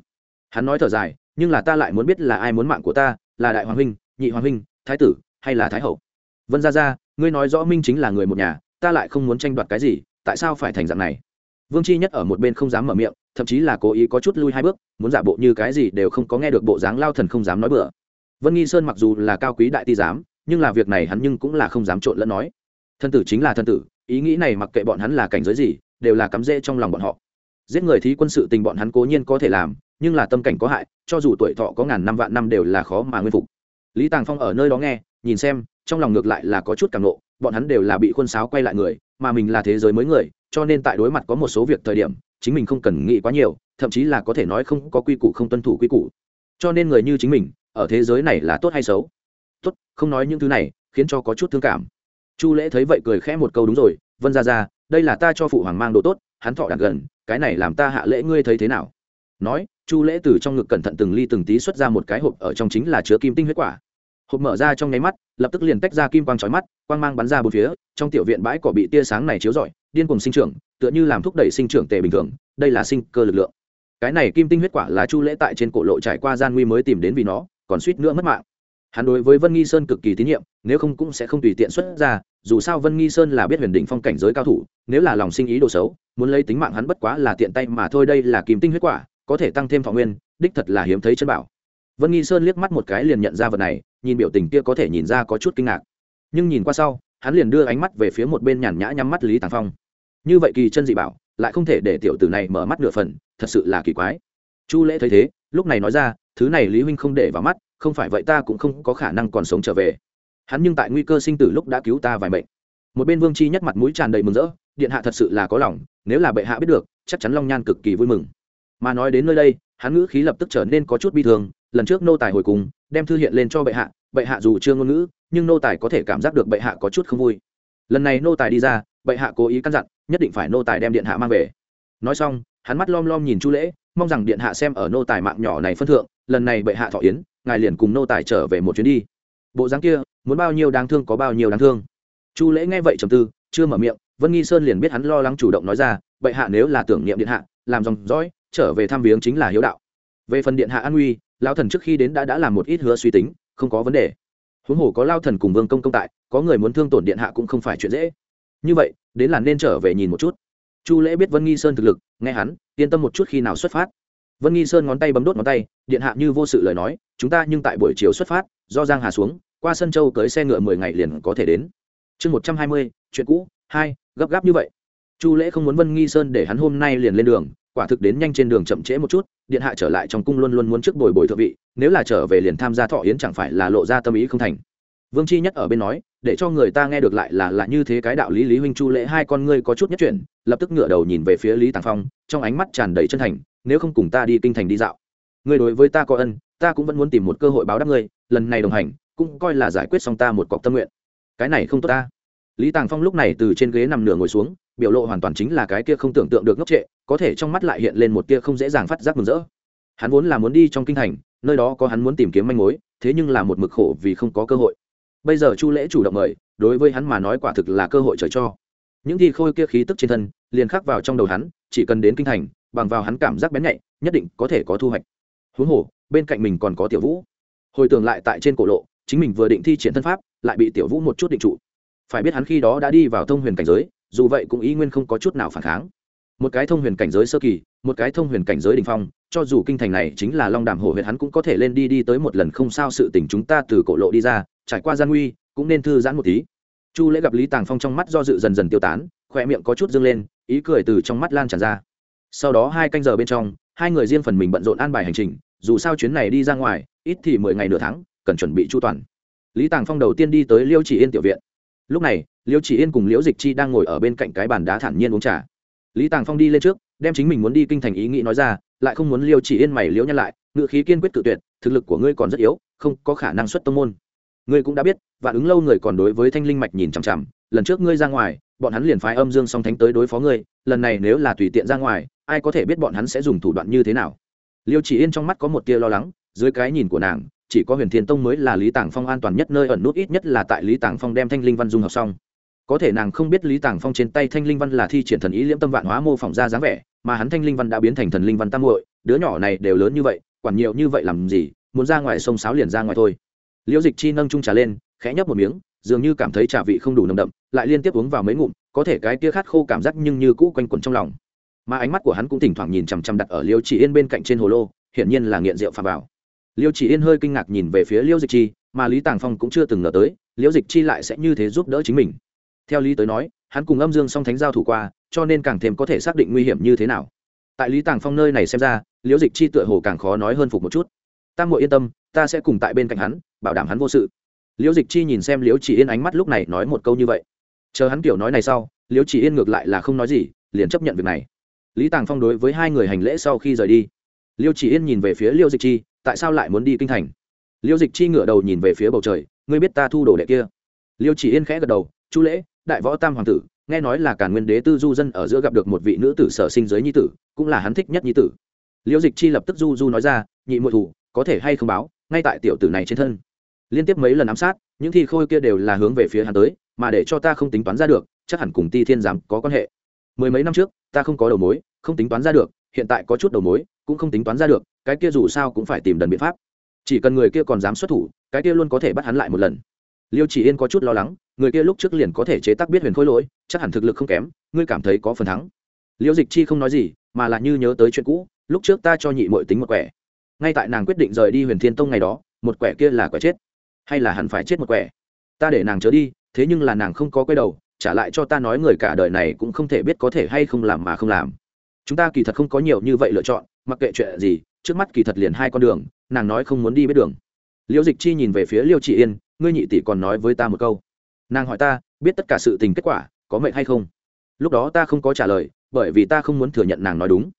Hắn nói thở dài, nhưng là ta lại muốn biết là ai muốn mạng của ta, là đại hoàng huynh, nhị hoàng huynh, thái tử hay là thái hậu? Vân ra ra ngươi nói rõ minh chính là người một nhà, ta lại không muốn tranh đoạt cái gì, tại sao phải thành dạng này? Vương chi nhất ở một bên không dám mở miệng, thậm chí là cố ý có chút lui hai bước, muốn giả bộ như cái gì đều không có nghe được bộ dáng lao thần không dám nói bừa. Vân nghi sơn mặc dù là cao quý đại ti giám, nhưng là việc này hắn nhưng cũng là không dám trộn lẫn nói. Thân tử chính là thân tử, ý nghĩ này mặc kệ bọn hắn là cảnh giới gì, đều là cắm rễ trong lòng bọn họ. Giết người thí quân sự tình bọn hắn cố nhiên có thể làm, nhưng là tâm cảnh có hại, cho dù tuổi thọ có ngàn năm vạn năm đều là khó mà nguyên phục. Lý tàng phong ở nơi đó nghe nhìn xem, trong lòng ngược lại là có chút càng nộ, bọn hắn đều là bị khuôn sáo quay lại người, mà mình là thế giới mới người, cho nên tại đối mặt có một số việc thời điểm, chính mình không cần nghĩ quá nhiều, thậm chí là có thể nói không có quy củ không tuân thủ quy củ. Cho nên người như chính mình, ở thế giới này là tốt hay xấu? Tốt, không nói những thứ này, khiến cho có chút thương cảm. Chu lễ thấy vậy cười khẽ một câu đúng rồi, vân ra ra đây là ta cho phụ hoàng mang đồ tốt, hắn thọ đặt gần, cái này làm ta hạ lễ ngươi thấy thế nào? Nói, chu lễ từ trong ngực cẩn thận từng ly từng tí xuất ra một cái hộp, ở trong chính là chứa kim tinh huyết quả hộp mở ra trong nháy mắt, lập tức liền tách ra kim quang trói mắt, quang mang bắn ra bốn phía, trong tiểu viện bãi cỏ bị tia sáng này chiếu rọi, điên cùng sinh trưởng, tựa như làm thúc đẩy sinh trưởng tề bình thường, đây là sinh cơ lực lượng. Cái này kim tinh huyết quả là chu lễ tại trên cổ lộ trải qua gian nguy mới tìm đến vì nó, còn suýt nữa mất mạng. Hắn đối với vân nghi sơn cực kỳ tín nhiệm, nếu không cũng sẽ không tùy tiện xuất ra, dù sao vân nghi sơn là biết huyền đỉnh phong cảnh giới cao thủ, nếu là lòng sinh ý đồ xấu, muốn lấy tính mạng hắn bất quá là tiện tay mà thôi, đây là kim tinh huyết quả, có thể tăng thêm thọ nguyên, đích thật là hiếm thấy chân bảo. Vân nghi sơn liếc mắt một cái liền nhận ra vật này nhìn biểu tình kia có thể nhìn ra có chút kinh ngạc. Nhưng nhìn qua sau, hắn liền đưa ánh mắt về phía một bên nhàn nhã nhắm mắt lý tàng phong. Như vậy kỳ chân dị bảo, lại không thể để tiểu tử này mở mắt nửa phần, thật sự là kỳ quái. Chu lễ thấy thế, lúc này nói ra, thứ này lý huynh không để vào mắt, không phải vậy ta cũng không có khả năng còn sống trở về. Hắn nhưng tại nguy cơ sinh tử lúc đã cứu ta vài mệnh. Một bên vương chi nhất mặt mũi tràn đầy mừng rỡ, điện hạ thật sự là có lòng, nếu là bệ hạ biết được, chắc chắn long nhan cực kỳ vui mừng. Mà nói đến nơi đây, hắn ngữ khí lập tức trở nên có chút bi thương lần trước nô tài hồi cùng, đem thư hiện lên cho bệ hạ bệ hạ dù chưa ngôn ngữ, nhưng nô tài có thể cảm giác được bệ hạ có chút không vui. Lần này nô tài đi ra, bệ hạ cố ý căn dặn, nhất định phải nô tài đem điện hạ mang về. Nói xong, hắn mắt lom lom nhìn chu lễ, mong rằng điện hạ xem ở nô tài mạng nhỏ này phân thượng, lần này bệ hạ thọ yến, ngài liền cùng nô tài trở về một chuyến đi. Bộ dáng kia, muốn bao nhiêu đáng thương có bao nhiêu đáng thương. Chu lễ nghe vậy trầm tư, chưa mở miệng, vân nghi sơn liền biết hắn lo lắng chủ động nói ra, bệ hạ nếu là tưởng niệm điện hạ, làm dòng dõi, trở về thăm viếng chính là hiếu đạo. Về phần điện hạ an nguy lao thần trước khi đến đã đã làm một ít hứa suy tính, không có vấn đề. Huống hồ có lao thần cùng vương công công tại, có người muốn thương tổn điện hạ cũng không phải chuyện dễ. Như vậy, đến là nên trở về nhìn một chút. Chu lễ biết vân nghi sơn thực lực, nghe hắn, yên tâm một chút khi nào xuất phát. Vân nghi sơn ngón tay bấm đốt ngón tay, điện hạ như vô sự lời nói, chúng ta nhưng tại buổi chiều xuất phát, do giang hà xuống, qua sân châu cưới xe ngựa mười ngày liền có thể đến. Chương một trăm hai mươi, chuyện cũ, hai, gấp gáp như vậy. Chu lễ không muốn vân nghi sơn để hắn hôm nay liền lên đường quả thực đến nhanh trên đường chậm trễ một chút, điện hạ trở lại trong cung luôn luôn muốn trước bồi bồi thượng vị, nếu là trở về liền tham gia thọ yến chẳng phải là lộ ra tâm ý không thành. Vương chi nhất ở bên nói, để cho người ta nghe được lại là là như thế cái đạo lý lý huynh chu lễ hai con ngươi có chút nhất chuyển, lập tức ngửa đầu nhìn về phía lý tàng phong, trong ánh mắt tràn đầy chân thành, nếu không cùng ta đi kinh thành đi dạo. Ngươi đối với ta có ân, ta cũng vẫn muốn tìm một cơ hội báo đáp ngươi, lần này đồng hành, cũng coi là giải quyết xong ta một cọc tâm nguyện. Cái này không tốt ta lý tàng phong lúc này từ trên ghế nằm nửa ngồi xuống, biểu lộ hoàn toàn chính là cái kia không tưởng tượng được ngốc trệ, có thể trong mắt lại hiện lên một tia không dễ dàng phát giác mừng rỡ. Hắn vốn là muốn đi trong kinh thành, nơi đó có hắn muốn tìm kiếm manh mối, thế nhưng là một mực khổ vì không có cơ hội. Bây giờ chu lễ chủ động mời, đối với hắn mà nói quả thực là cơ hội trời cho. Những thi khôi kia khí tức trên thân, liền khắc vào trong đầu hắn, chỉ cần đến kinh thành, bằng vào hắn cảm giác bén nhạy, nhất định có thể có thu hoạch. Huống hồ, bên cạnh mình còn có tiểu vũ. Hồi tưởng lại tại trên cổ lộ, chính mình vừa định thi triển thân pháp, lại bị tiểu vũ một chút định trụ phải biết hắn khi đó đã đi vào thông huyền cảnh giới, dù vậy cũng ý nguyên không có chút nào phản kháng. Một cái thông huyền cảnh giới sơ kỳ, một cái thông huyền cảnh giới đình phong, cho dù kinh thành này chính là long đàm hổ huyện hắn cũng có thể lên đi đi tới một lần không sao sự tình chúng ta từ cổ lộ đi ra, trải qua gian nguy, cũng nên thư giãn một tí. Chu lễ gặp lý tàng phong trong mắt do dự dần dần tiêu tán khoe miệng có chút dâng lên, ý cười từ trong mắt lan tràn ra. Sau đó hai canh giờ bên trong, hai người riêng phần mình bận rộn an bài hành trình, dù sao chuyến này đi ra ngoài, ít thì mười ngày nửa tháng, cần chuẩn bị chu toàn. Lý tàng phong đầu tiên đi tới liêu chỉ yên tiểu viện lúc này, liêu chỉ yên cùng liễu dịch chi đang ngồi ở bên cạnh cái bàn đá thản nhiên uống trà. Lý tàng phong đi lên trước, đem chính mình muốn đi kinh thành ý nghĩ nói ra, lại không muốn liêu chỉ yên mày liễu nhăn lại ngự khí kiên quyết tự tuyệt, thực lực của ngươi còn rất yếu, không có khả năng xuất tông môn. Ngươi cũng đã biết, vạn ứng lâu người còn đối với thanh linh mạch nhìn chằm chằm, lần trước ngươi ra ngoài, bọn hắn liền phái âm dương song thánh tới đối phó ngươi, lần này nếu là tùy tiện ra ngoài, ai có thể biết bọn hắn sẽ dùng thủ đoạn như thế nào. Liêu chỉ yên trong mắt có một tia lo lắng, dưới cái nhìn của nàng chỉ có huyền thiên tông mới là lý tàng phong an toàn nhất nơi, ẩn nút ít nhất là tại lý tàng phong đem thanh linh văn dung học xong. Có thể nàng không biết lý tàng phong trên tay thanh linh văn là thi triển thần ý liễm tâm vạn hóa mô phỏng ra dáng vẻ, mà hắn thanh linh văn đã biến thành thần linh văn tam hội đứa nhỏ này đều lớn như vậy, quản nhiều như vậy làm gì, muốn ra ngoài sông sáo liền ra ngoài thôi. Liễu dịch chi nâng trung trà lên, khẽ nhấp một miếng, dường như cảm thấy trà vị không đủ nồng đậm, lại liên tiếp uống vào mấy ngụm, có thể cái kia khát khô cảm giác nhưng như cũ quanh quẩn trong lòng. Mà ánh mắt của hắn cũng thỉnh thoảng nhìn chằm chằm đặt ở liễu chỉ yên bên cạnh trên hồ lô, hiển nhiên là nghiện rượu phà vào liêu chỉ yên hơi kinh ngạc nhìn về phía liêu dịch chi, mà lý tàng phong cũng chưa từng ngờ tới, liêu dịch chi lại sẽ như thế giúp đỡ chính mình. Theo lý tới nói, hắn cùng âm dương song thánh giao thủ qua, cho nên càng thêm có thể xác định nguy hiểm như thế nào. Tại lý tàng phong nơi này xem ra liễu dịch chi tựa hồ càng khó nói hơn phục một chút. Ta ngồi yên tâm, ta sẽ cùng tại bên cạnh hắn, bảo đảm hắn vô sự. Liễu dịch chi nhìn xem liễu chỉ yên ánh mắt lúc này nói một câu như vậy. Chờ hắn kiểu nói này sau liễu chỉ yên ngược lại là không nói gì, liền chấp nhận việc này. Lý tàng phong đối với hai người hành lễ sau khi rời đi, liêu chỉ yên nhìn về phía liêu dịch chi tại sao lại muốn đi kinh thành? Liêu dịch chi ngửa đầu nhìn về phía bầu trời, ngươi biết ta thu đồ đệ kia? Liêu chỉ yên khẽ gật đầu, chu lễ, đại võ tam hoàng tử, nghe nói là càn nguyên đế tư du dân ở giữa gặp được một vị nữ tử sở sinh giới nhi tử, cũng là hắn thích nhất nhi tử. Liêu dịch chi lập tức du du nói ra, nhị muội thủ, có thể hay không báo, ngay tại tiểu tử này trên thân. Liên tiếp mấy lần ám sát, những thi khôi kia đều là hướng về phía hắn tới, mà để cho ta không tính toán ra được, chắc hẳn cùng ti thiên giám có quan hệ. Mười mấy năm trước, ta không có đầu mối, không tính toán ra được hiện tại có chút đầu mối, cũng không tính toán ra được, cái kia dù sao cũng phải tìm đần biện pháp. Chỉ cần người kia còn dám xuất thủ, cái kia luôn có thể bắt hắn lại một lần. Liêu chỉ yên có chút lo lắng, người kia lúc trước liền có thể chế tác biết huyền khôi lỗi, chắc hẳn thực lực không kém, ngươi cảm thấy có phần thắng. Liêu dịch chi không nói gì, mà là như nhớ tới chuyện cũ, lúc trước ta cho nhị mội tính một quẻ. Ngay tại nàng quyết định rời đi huyền thiên tông ngày đó, một quẻ kia là quẻ chết. Hay là hẳn phải chết một quẻ? Ta để nàng chớ đi, thế nhưng là nàng không có quay đầu, trả lại cho ta nói người cả đời này cũng không thể biết có thể hay không làm mà không làm chúng ta kỳ thật không có nhiều như vậy lựa chọn, mặc kệ chuyện gì, trước mắt kỳ thật liền hai con đường, nàng nói không muốn đi biết đường. Liễu dịch chi nhìn về phía liêu chị yên, ngươi nhị tỷ còn nói với ta một câu. Nàng hỏi ta, biết tất cả sự tình kết quả, có mệnh hay không? Lúc đó ta không có trả lời, bởi vì ta không muốn thừa nhận nàng nói đúng.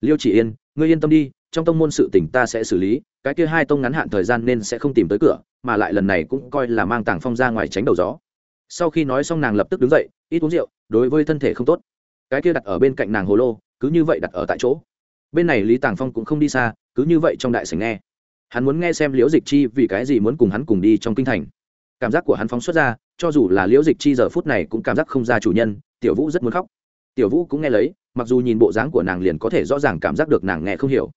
Liêu chỉ yên, ngươi yên tâm đi, trong tông môn sự tình ta sẽ xử lý, cái kia hai tông ngắn hạn thời gian nên sẽ không tìm tới cửa, mà lại lần này cũng coi là mang tàng phong ra ngoài tránh đầu gió. Sau khi nói xong nàng lập tức đứng dậy, ít uống rượu, đối với thân thể không tốt. Cái kia đặt ở bên cạnh nàng hồ lô cứ như vậy đặt ở tại chỗ. Bên này lý tàng phong cũng không đi xa, cứ như vậy trong đại sảnh nghe. Hắn muốn nghe xem liễu dịch chi vì cái gì muốn cùng hắn cùng đi trong kinh thành. Cảm giác của hắn phóng xuất ra, cho dù là liễu dịch chi giờ phút này cũng cảm giác không ra chủ nhân, tiểu vũ rất muốn khóc. Tiểu vũ cũng nghe lấy, mặc dù nhìn bộ dáng của nàng liền có thể rõ ràng cảm giác được nàng nghe không hiểu.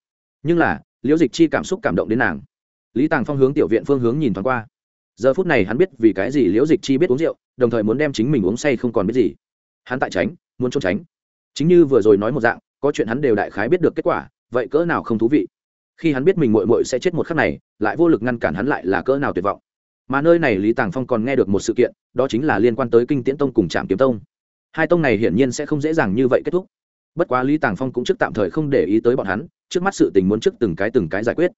Nhưng là, liễu dịch chi cảm xúc cảm động đến nàng. Lý tàng phong hướng tiểu viện phương hướng nhìn thoáng qua. Giờ phút này hắn biết vì cái gì liễu dịch chi biết uống rượu, đồng thời muốn đem chính mình uống say không còn biết gì. Hắn tại tránh, muốn trốn tránh chính như vừa rồi nói một dạng, có chuyện hắn đều đại khái biết được kết quả, vậy cỡ nào không thú vị? Khi hắn biết mình mội mội sẽ chết một khắc này, lại vô lực ngăn cản hắn lại là cỡ nào tuyệt vọng. Mà nơi này lý tàng phong còn nghe được một sự kiện, đó chính là liên quan tới kinh tiễn tông cùng trạm kiếm tông. Hai tông này hiển nhiên sẽ không dễ dàng như vậy kết thúc. Bất quá lý tàng phong cũng trước tạm thời không để ý tới bọn hắn, trước mắt sự tình muốn trước từng cái từng cái giải quyết.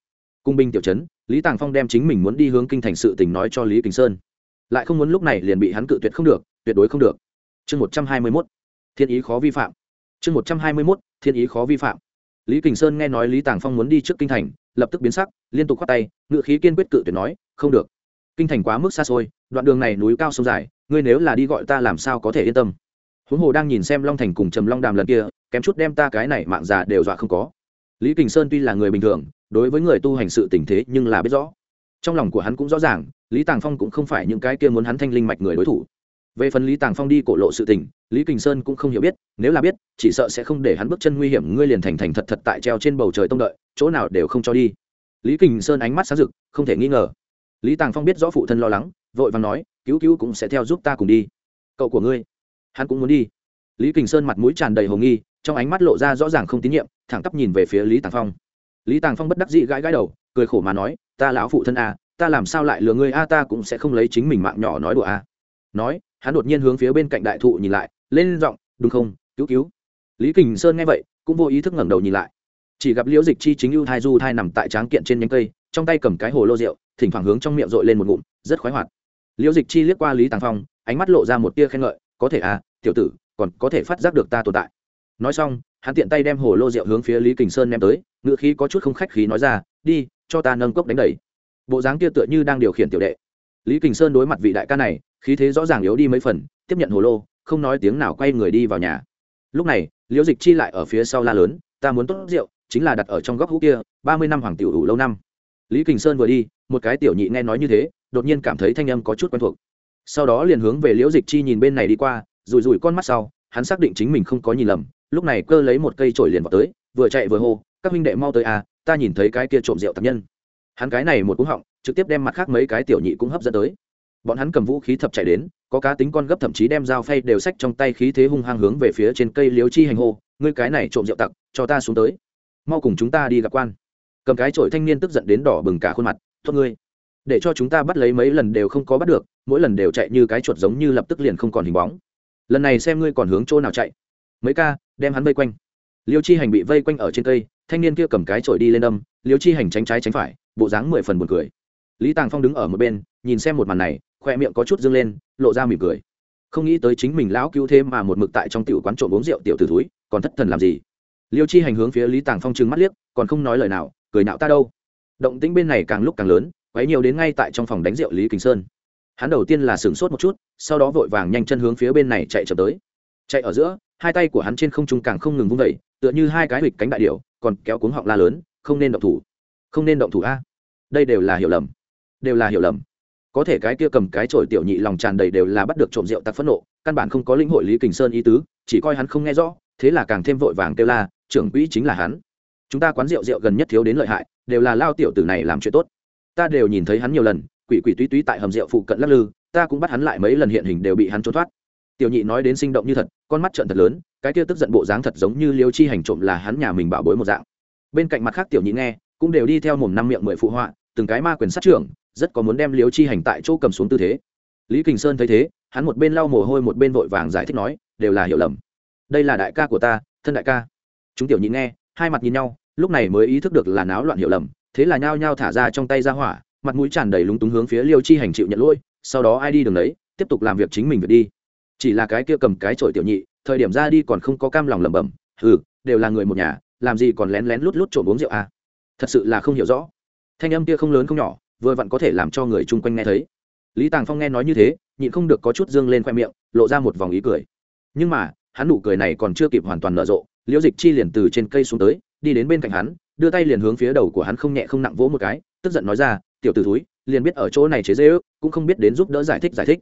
Cung binh tiểu chấn lý tàng phong đem chính mình muốn đi hướng kinh thành sự tình nói cho lý kính sơn. Lại không muốn lúc này liền bị hắn cự tuyệt không được, tuyệt đối không được. Chương một trăm hai mươi mốt. Thiên ý khó vi phạm chương một trăm hai mươi mốt, thiên ý khó vi phạm. Lý kình sơn nghe nói lý tàng phong muốn đi trước kinh thành, lập tức biến sắc, liên tục k h o á t tay ngự khí kiên quyết cự tuyệt nói, không được. Kinh thành quá mức xa xôi, đoạn đường này núi cao sông dài, ngươi nếu là đi gọi ta làm sao có thể yên tâm? Huống hồ đang nhìn xem long thành cùng trầm long đàm lần kia, kém chút đem ta cái này mạng già đều dọa không có. Lý kình sơn tuy là người bình thường, đối với người tu hành sự tình thế nhưng là biết rõ. Trong lòng của hắn cũng rõ ràng, lý tàng phong cũng không phải những cái kia muốn hắn thanh linh mạch người đối thủ về phần lý tàng phong đi cổ lộ sự tình lý kình sơn cũng không hiểu biết nếu là biết chỉ sợ sẽ không để hắn bước chân nguy hiểm ngươi liền thành thành thật thật tại treo trên bầu trời tông đợi chỗ nào đều không cho đi. Lý kình sơn ánh mắt sáng rực không thể nghi ngờ. Lý tàng phong biết rõ phụ thân lo lắng vội vàng nói cứu cứu cũng sẽ theo giúp ta cùng đi. Cậu của ngươi hắn cũng muốn đi. Lý kình sơn mặt mũi tràn đầy hồ nghi trong ánh mắt lộ ra rõ ràng không tín nhiệm thẳng tắp nhìn về phía lý tàng phong. Lý tàng phong bất đắc dĩ gãi gãi đầu cười khổ mà nói ta lão phụ thân a à, ta làm sao lại lừa ngươi a ta cũng sẽ không lấy chính mình mạng nhỏ nói đùa a à. nói hắn đột nhiên hướng phía bên cạnh đại thụ nhìn lại, lên giọng, đúng không? Cứu cứu. Lý kình sơn nghe vậy, cũng vô ý thức ngẩng đầu nhìn lại. Chỉ gặp liễu dịch chi chính ưu thai du thai nằm tại tráng kiện trên nhánh cây, trong tay cầm cái hồ lô rượu, thỉnh thoảng hướng trong miệng dội lên một ngụm, rất khoái hoạt. Liễu dịch chi liếc qua lý tàng phong, ánh mắt lộ ra một tia khen ngợi, có thể à tiểu tử, còn có thể phát giác được ta tồn tại. Nói xong, hắn tiện tay đem hồ lô rượu hướng phía lý kình sơn đem tới, ngữ khí có chút không khách khí nói ra, đi, cho ta nâng cốc đánh đầy bộ dáng kia tựa như đang điều khiển tiểu đệ. Lý kình sơn đối mặt vị đại ca này khí thế rõ ràng yếu đi mấy phần, tiếp nhận hồ lô, không nói tiếng nào quay người đi vào nhà. Lúc này, liễu dịch chi lại ở phía sau la lớn, ta muốn tốt rượu, chính là đặt ở trong góc hũ kia, ba mươi năm hoàng tiểu đủ lâu năm. Lý kình sơn vừa đi, một cái tiểu nhị nghe nói như thế, đột nhiên cảm thấy thanh âm có chút quen thuộc. Sau đó liền hướng về liễu dịch chi nhìn bên này đi qua rùi rùi con mắt sau, hắn xác định chính mình không có nhìn lầm, lúc này cơ lấy một cây trổi liền vào tới, vừa chạy vừa hô, các huynh đệ mau tới à ta nhìn thấy cái kia trộm rượu tập nhân. Hắn cái này một cú họng, trực tiếp đem mặt khác mấy cái tiểu nhị cũng hấp dẫn tới bọn hắn cầm vũ khí thập chạy đến, có cá tính con gấp thậm chí đem dao phay đều xách trong tay khí thế hung hăng hướng về phía trên cây liếu chi hành hô, ngươi cái này trộm rượu tặc, cho ta xuống tới. Mau cùng chúng ta đi gặp quan. Cầm cái chổi thanh niên tức giận đến đỏ bừng cả khuôn mặt thốt ngươi, để cho chúng ta bắt lấy mấy lần đều không có bắt được, mỗi lần đều chạy như cái chuột giống như lập tức liền không còn hình bóng. Lần này xem ngươi còn hướng chỗ nào chạy. Mấy ca, đem hắn vây quanh. Liêu chi hành bị vây quanh ở trên cây, thanh niên kia cầm cái chổi đi lên đâm liêu chi hành tránh trái tránh phải, bộ dáng mười phần buồn cười. Lý tàng phong đứng ở một bên, nhìn xem một màn này khoe miệng có chút dâng lên, lộ ra mỉm cười. Không nghĩ tới chính mình lão cứu thêm mà một mực tại trong tiểu quán trộm uống rượu tiểu tử túi còn thất thần làm gì? Liêu chi hành hướng phía lý tàng phong trừng mắt liếc, còn không nói lời nào, cười nạo ta đâu. Động tĩnh bên này càng lúc càng lớn, quấy nhiều đến ngay tại trong phòng đánh rượu lý Kính sơn. Hắn đầu tiên là sửng sốt một chút, sau đó vội vàng nhanh chân hướng phía bên này chạy chậm tới. Chạy ở giữa, hai tay của hắn trên không trung càng không ngừng vung vẩy tựa như hai cái hịch cánh đại điệu còn kéo cuống họng la lớn, không nên động thủ. Không nên động thủ a. Đây đều là hiểu lầm. Đều là hiểu lầm có thể cái kia cầm cái chổi tiểu nhị lòng tràn đầy đều là bắt được trộm rượu tặc phẫn nộ, căn bản không có lĩnh hội lý kình sơn ý tứ, chỉ coi hắn không nghe rõ, thế là càng thêm vội vàng kêu la, trưởng quỹ chính là hắn. Chúng ta quán rượu rượu gần nhất thiếu đến lợi hại, đều là lao tiểu tử này làm chuyện tốt. Ta đều nhìn thấy hắn nhiều lần, quỷ quỷ túy túy tại hầm rượu phụ cận lắc lư, ta cũng bắt hắn lại mấy lần hiện hình đều bị hắn trốn thoát. Tiểu nhị nói đến sinh động như thật, con mắt trợn thật lớn, cái kia tức giận bộ dáng thật giống như liêu chi hành trộm là hắn nhà mình bảo bối một dạng. Bên cạnh mặt khác tiểu nhị nghe, cũng đều đi theo mồm năm miệng mười phụ họa, từng cái ma quyền sát trưởng rất có muốn đem liêu chi hành tại chỗ cầm xuống tư thế. Lý kình sơn thấy thế, hắn một bên lau mồ hôi một bên vội vàng giải thích nói, đều là hiểu lầm. Đây là đại ca của ta, thân đại ca. Chúng tiểu nhị nghe, hai mặt nhìn nhau, lúc này mới ý thức được là náo loạn hiểu lầm, thế là nhao nhao thả ra trong tay ra hỏa, mặt mũi tràn đầy lúng túng hướng phía liêu chi hành chịu nhận lỗi, sau đó ai đi đường đấy, tiếp tục làm việc chính mình việc đi. Chỉ là cái kia cầm cái chổi tiểu nhị, thời điểm ra đi còn không có cam lòng lẩm bẩm ừ đều là người một nhà, làm gì còn lén lén lút lút trộm uống rượu à? Thật sự là không hiểu rõ. Thanh âm kia không lớn không nhỏ vừa vặn có thể làm cho người chung quanh nghe thấy. Lý tàng phong nghe nói như thế, nhịn không được có chút dương lên khoe miệng, lộ ra một vòng ý cười. Nhưng mà, hắn nụ cười này còn chưa kịp hoàn toàn nở rộ, liễu dịch chi liền từ trên cây xuống tới, đi đến bên cạnh hắn, đưa tay liền hướng phía đầu của hắn không nhẹ không nặng vỗ một cái, tức giận nói ra, tiểu t ử túi liền biết ở chỗ này chế dễ ước cũng không biết đến giúp đỡ giải thích giải thích.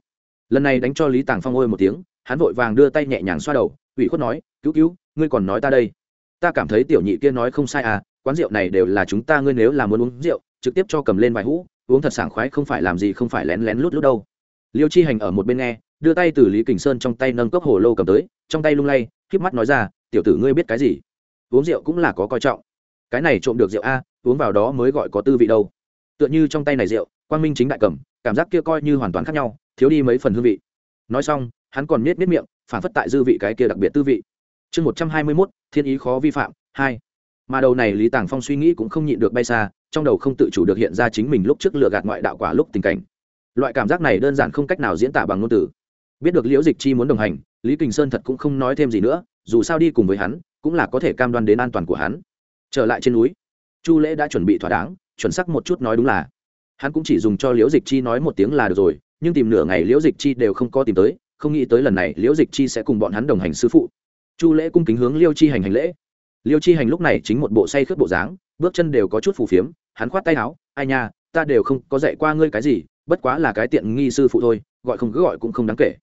Lần này đánh cho lý tàng phong ôi một tiếng, hắn vội vàng đưa tay nhẹ nhàng xoa đầu, ủy khuất nói, cứu cứu, ngươi còn nói ta đây. Ta cảm thấy tiểu nhị kia nói không sai à quán rượu này đều là chúng ta, ngươi nếu là muốn uống rượu trực tiếp cho cầm lên vài hũ, uống thật sảng khoái không phải làm gì không phải lén lén lút lút đâu. Liêu chi hành ở một bên nghe, đưa tay từ lý kình sơn trong tay nâng cốc hồ lô cầm tới, trong tay lung lay k mắt nói ra, tiểu tử ngươi biết cái gì? Uống rượu cũng là có coi trọng. Cái này trộm được rượu a, uống vào đó mới gọi có tư vị đâu. Tựa như trong tay này rượu, quang minh chính đại cầm, cảm giác kia coi như hoàn toàn khác nhau, thiếu đi mấy phần hương vị. Nói xong, hắn còn miết miết miệng, phản phất tại dư vị cái kia đặc biệt tư vị. Chương một trăm hai mươi mốt, thiên ý khó vi phạm, hai mà đầu này lý tàng phong suy nghĩ cũng không nhịn được bay xa, trong đầu không tự chủ được hiện ra chính mình lúc trước lựa gạt ngoại đạo quả lúc tình cảnh. Loại cảm giác này đơn giản không cách nào diễn tả bằng ngôn từ. Biết được liễu dịch chi muốn đồng hành, lý kình sơn thật cũng không nói thêm gì nữa, dù sao đi cùng với hắn, cũng là có thể cam đoan đến an toàn của hắn. Trở lại trên núi, chu lễ đã chuẩn bị thỏa đáng, chuẩn sắc một chút nói đúng là. Hắn cũng chỉ dùng cho liễu dịch chi nói một tiếng là được rồi, nhưng tìm nửa ngày liễu dịch chi đều không có tìm tới, không nghĩ tới lần này liễu dịch chi sẽ cùng bọn hắn đồng hành sư phụ. Chu lễ cung kính hướng liêu chi hành hành lễ liêu chi hành lúc này chính một bộ say khướt bộ dáng, bước chân đều có chút phù phiếm, hắn khoát tay áo, ai nha, ta đều không có dạy qua ngươi cái gì, bất quá là cái tiện nghi sư phụ thôi, gọi không cứ gọi cũng không đáng kể.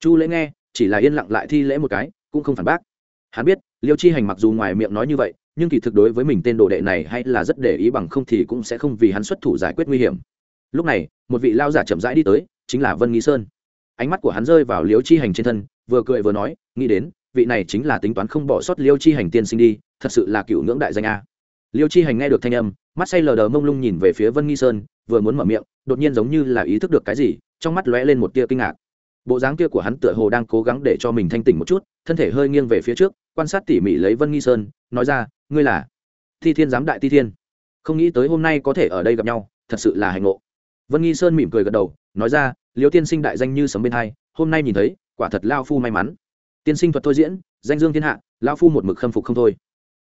Chu lễ nghe, chỉ là yên lặng lại thi lễ một cái, cũng không phản bác. Hắn biết, liêu chi hành mặc dù ngoài miệng nói như vậy, nhưng kỳ thực đối với mình tên đồ đệ này hay là rất để ý bằng không thì cũng sẽ không vì hắn xuất thủ giải quyết nguy hiểm. Lúc này, một vị lao giả chậm rãi đi tới, chính là vân nghi sơn. Ánh mắt của hắn rơi vào liêu chi hành trên thân, vừa cười vừa nói, nghĩ đến, vị này chính là tính toán không bỏ sót liêu chi hành tiên sinh đi thật sự là cựu ngưỡng đại danh a. Liêu chi hành nghe được thanh âm, mắt say lờ đờ mông lung nhìn về phía vân nghi sơn, vừa muốn mở miệng, đột nhiên giống như là ý thức được cái gì, trong mắt lóe lên một tia kinh ngạc. Bộ dáng kia của hắn tựa hồ đang cố gắng để cho mình thanh tỉnh một chút, thân thể hơi nghiêng về phía trước, quan sát tỉ mỉ lấy vân nghi sơn, nói ra, ngươi là thi thiên giám đại thi thiên. Không nghĩ tới hôm nay có thể ở đây gặp nhau, thật sự là hành ngộ. Vân nghi sơn mỉm cười gật đầu, nói ra, liêu tiên sinh đại danh như sấm bên hai, hôm nay nhìn thấy, quả thật lao phu may mắn. Tiên sinh thuật thôi diễn, danh dương thiên hạ, lao phu một mực khâm phục không thôi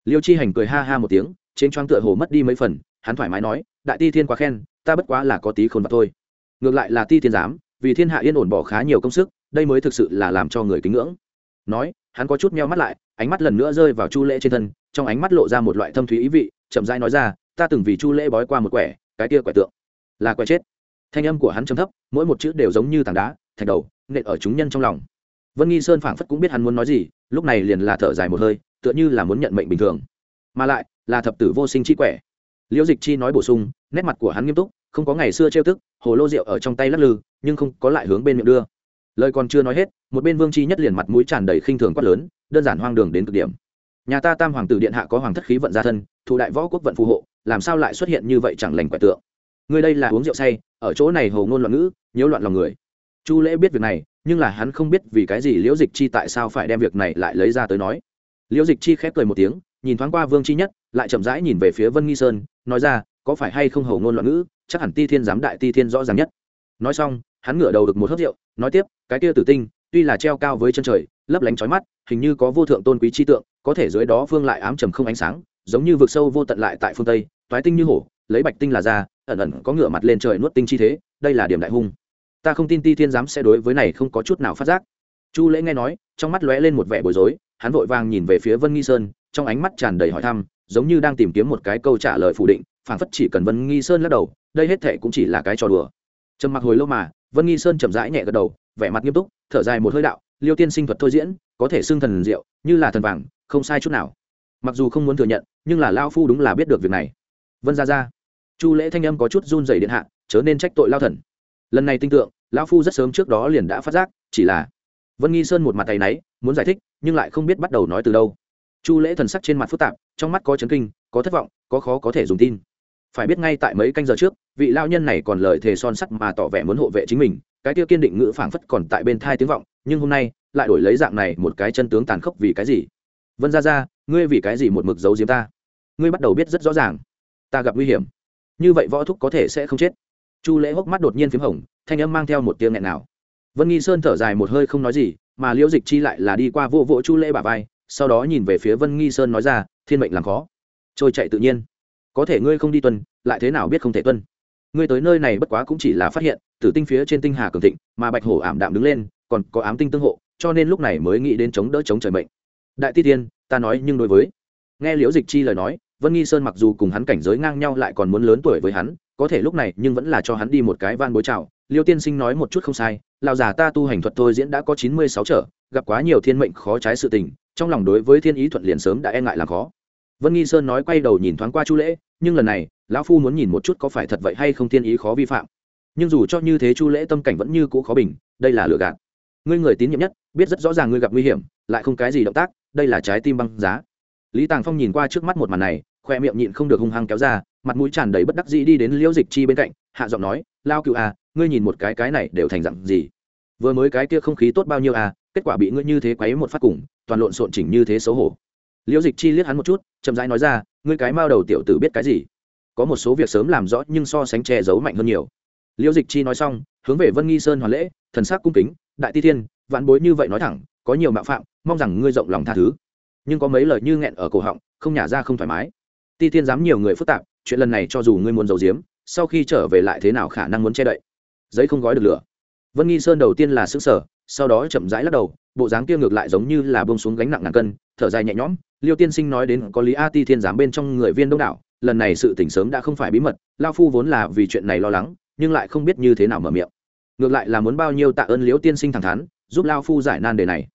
liêu chi hành cười ha ha một tiếng, trên choáng tựa hồ mất đi mấy phần, hắn thoải mái nói, đại ti thiên quá khen, ta bất quá là có tí khôn vật thôi. Ngược lại là ti thiên giám, vì thiên hạ yên ổn bỏ khá nhiều công sức, đây mới thực sự là làm cho người kính ngưỡng. Nói, hắn có chút meo mắt lại, ánh mắt lần nữa rơi vào chu lễ trên thân, trong ánh mắt lộ ra một loại thâm thúy ý vị, chậm rãi nói ra, ta từng vì chu lễ bói qua một quẻ, cái kia quẻ tượng là quẻ chết. Thanh âm của hắn trầm thấp, mỗi một chữ đều giống như tảng đá, thạch đầu, nện ở chúng nhân trong lòng. Vân nghi sơn phảng phất cũng biết hắn muốn nói gì, lúc này liền là thở dài một hơi tựa như là muốn nhận mệnh bình thường. Mà lại, là thập tử vô sinh chi quẻ. Liễu dịch chi nói bổ sung, nét mặt của hắn nghiêm túc, không có ngày xưa trêu tức, hồ lô rượu ở trong tay lắc lư, nhưng không có lại hướng bên miệng đưa. Lời còn chưa nói hết, một bên vương chi nhất liền mặt mũi tràn đầy khinh thường quát lớn, đơn giản hoang đường đến cực điểm. Nhà ta tam hoàng tử điện hạ có hoàng thất khí vận gia thân, thụ đại võ quốc vận phù hộ, làm sao lại xuất hiện như vậy chẳng lành quẻ tượng? Người đây là uống rượu say, ở chỗ này hồ ngôn loạn ngữ, nhiễu loạn lòng người. Chu lễ biết việc này, nhưng là hắn không biết vì cái gì liễu dịch chi tại sao phải đem việc này lại lấy ra tới nói liễu dịch chi khép cười một tiếng, nhìn thoáng qua vương chi nhất, lại chậm rãi nhìn về phía vân nghi sơn, nói ra, có phải hay không hầu ngôn loạn ngữ, chắc hẳn ti thiên giám đại ti thiên rõ ràng nhất. Nói xong, hắn ngửa đầu được một hớt rượu, nói tiếp, cái kia tử tinh, tuy là treo cao với chân trời, lấp lánh trói mắt, hình như có vô thượng tôn quý chi tượng, có thể dưới đó phương lại ám trầm không ánh sáng, giống như vực sâu vô tận lại tại phương tây, toái tinh như hổ, lấy bạch tinh là ra ẩn ẩn có ngựa mặt lên trời nuốt tinh chi thế, đây là điểm đại hung. Ta không tin ti thiên giám sẽ đối với này không có chút nào phát giác. Chu lễ nghe nói, trong mắt lóe lên một vẻ bối rối hắn vội vàng nhìn về phía vân nghi sơn, trong ánh mắt tràn đầy hỏi thăm, giống như đang tìm kiếm một cái câu trả lời phủ định, phảng phất chỉ cần vân nghi sơn lắc đầu, đây hết thệ cũng chỉ là cái trò đùa. Trầm mặc hồi lâu mà, vân nghi sơn chậm rãi nhẹ gật đầu, vẻ mặt nghiêm túc, thở dài một hơi đạo, liêu tiên sinh thuật thôi diễn, có thể xưng thần diệu, như là thần vàng, không sai chút nào. Mặc dù không muốn thừa nhận, nhưng là lao phu đúng là biết được việc này. Vân ra ra chu lễ thanh âm có chút run dày điện hạ, chớ nên trách tội lao thần. Lần này tinh tượng lão phu rất sớm trước đó liền đã phát giác, chỉ là vân nghi sơn một mặt tay náy, muốn giải thích nhưng lại không biết bắt đầu nói từ đâu. Chu lễ thần sắc trên mặt phức tạp, trong mắt có chấn kinh, có thất vọng, có khó có thể dùng tin. Phải biết ngay tại mấy canh giờ trước, vị lao nhân này còn lời thề son sắt mà tỏ vẻ muốn hộ vệ chính mình, cái kia kiên định ngữ phảng phất còn tại bên thai tiếng vọng, nhưng hôm nay, lại đổi lấy dạng này một cái chân tướng tàn khốc vì cái gì? Vân ra ra ngươi vì cái gì một mực giấu diếm ta? Ngươi bắt đầu biết rất rõ ràng. Ta gặp nguy hiểm. Như vậy võ thúc có thể sẽ không chết. Chu lễ hốc mắt đột nhiên p h í m hồng, thanh âm mang theo một tiếng nghẹn nào vân nghi sơn thở dài một hơi không nói gì, mà liễu dịch chi lại là đi qua vô vỗ chu lễ bà vai, sau đó nhìn về phía vân nghi sơn nói ra, thiên mệnh làm khó, trôi chạy tự nhiên. Có thể ngươi không đi tuân lại thế nào biết không thể tuân? Ngươi tới nơi này bất quá cũng chỉ là phát hiện, tử tinh phía trên tinh hà cường thịnh, mà bạch hổ ảm đạm đứng lên, còn có ám tinh tương hộ, cho nên lúc này mới nghĩ đến chống đỡ chống trời mệnh. Đại ti tiên, ta nói nhưng đối với. Nghe liễu dịch chi lời nói, vân nghi sơn mặc dù cùng hắn cảnh giới ngang nhau lại còn muốn lớn tuổi với hắn, có thể lúc này nhưng vẫn là cho hắn đi một cái van bối chào liêu tiên sinh nói một chút không sai, lão già ta tu hành thuật thôi diễn đã có chín mươi sáu trở, gặp quá nhiều thiên mệnh khó trái sự tình, trong lòng đối với thiên ý thuận liền sớm đã e ngại làm khó. Vân nghi sơn nói quay đầu nhìn thoáng qua chu lễ, nhưng lần này, lão phu muốn nhìn một chút có phải thật vậy hay không thiên ý khó vi phạm. Nhưng dù cho như thế chu lễ tâm cảnh vẫn như cũ khó bình, đây là lừa gạt. Ngươi người tín nhiệm nhất, biết rất rõ ràng ngươi gặp nguy hiểm, lại không cái gì động tác, đây là trái tim băng giá. Lý tàng phong nhìn qua trước mắt một màn này, khoe miệng nhịn không được hung hăng kéo ra, mặt mũi tràn đầy bất đắc dĩ đi đến liễu dịch chi bên cạnh, hạ giọng nói, lao cựu à ngươi nhìn một cái cái này đều thành dặn gì? Vừa mới cái kia không khí tốt bao nhiêu à kết quả bị ngươi như thế quấy một phát cùng, toàn lộn xộn chỉnh như thế xấu hổ. Liễu dịch chi liếc hắn một chút, chậm rãi nói ra, ngươi cái mao đầu tiểu tử biết cái gì? Có một số việc sớm làm rõ nhưng so sánh che giấu mạnh hơn nhiều. Liễu dịch chi nói xong, hướng về vân nghi sơn hoàn lễ, thần sắc cung kính, đại ti thiên, vạn bối như vậy nói thẳng, có nhiều mạo phạm, mong rằng ngươi rộng lòng tha thứ. Nhưng có mấy lời như nghẹn ở cổ họng, không nhả ra không thoải mái. Ti thiên dám nhiều người phức tạp, chuyện lần này cho dù ngươi muốn giấu giếm, sau khi trở về lại thế nào khả năng muốn che đậy? Giấy không gói được lửa. Vân nghi sơn đầu tiên là xứ sở sau đó chậm rãi lắc đầu, bộ dáng kia ngược lại giống như là bông xuống gánh nặng ngàn cân, thở dài nhẹ nhõm. Liêu tiên sinh nói đến có lý a ti thiên giám bên trong người viên đông đảo, lần này sự tỉnh sớm đã không phải bí mật, lao phu vốn là vì chuyện này lo lắng, nhưng lại không biết như thế nào mở miệng. Ngược lại là muốn bao nhiêu tạ ơn liễu tiên sinh thẳng thắn, giúp lao phu giải nan đề này.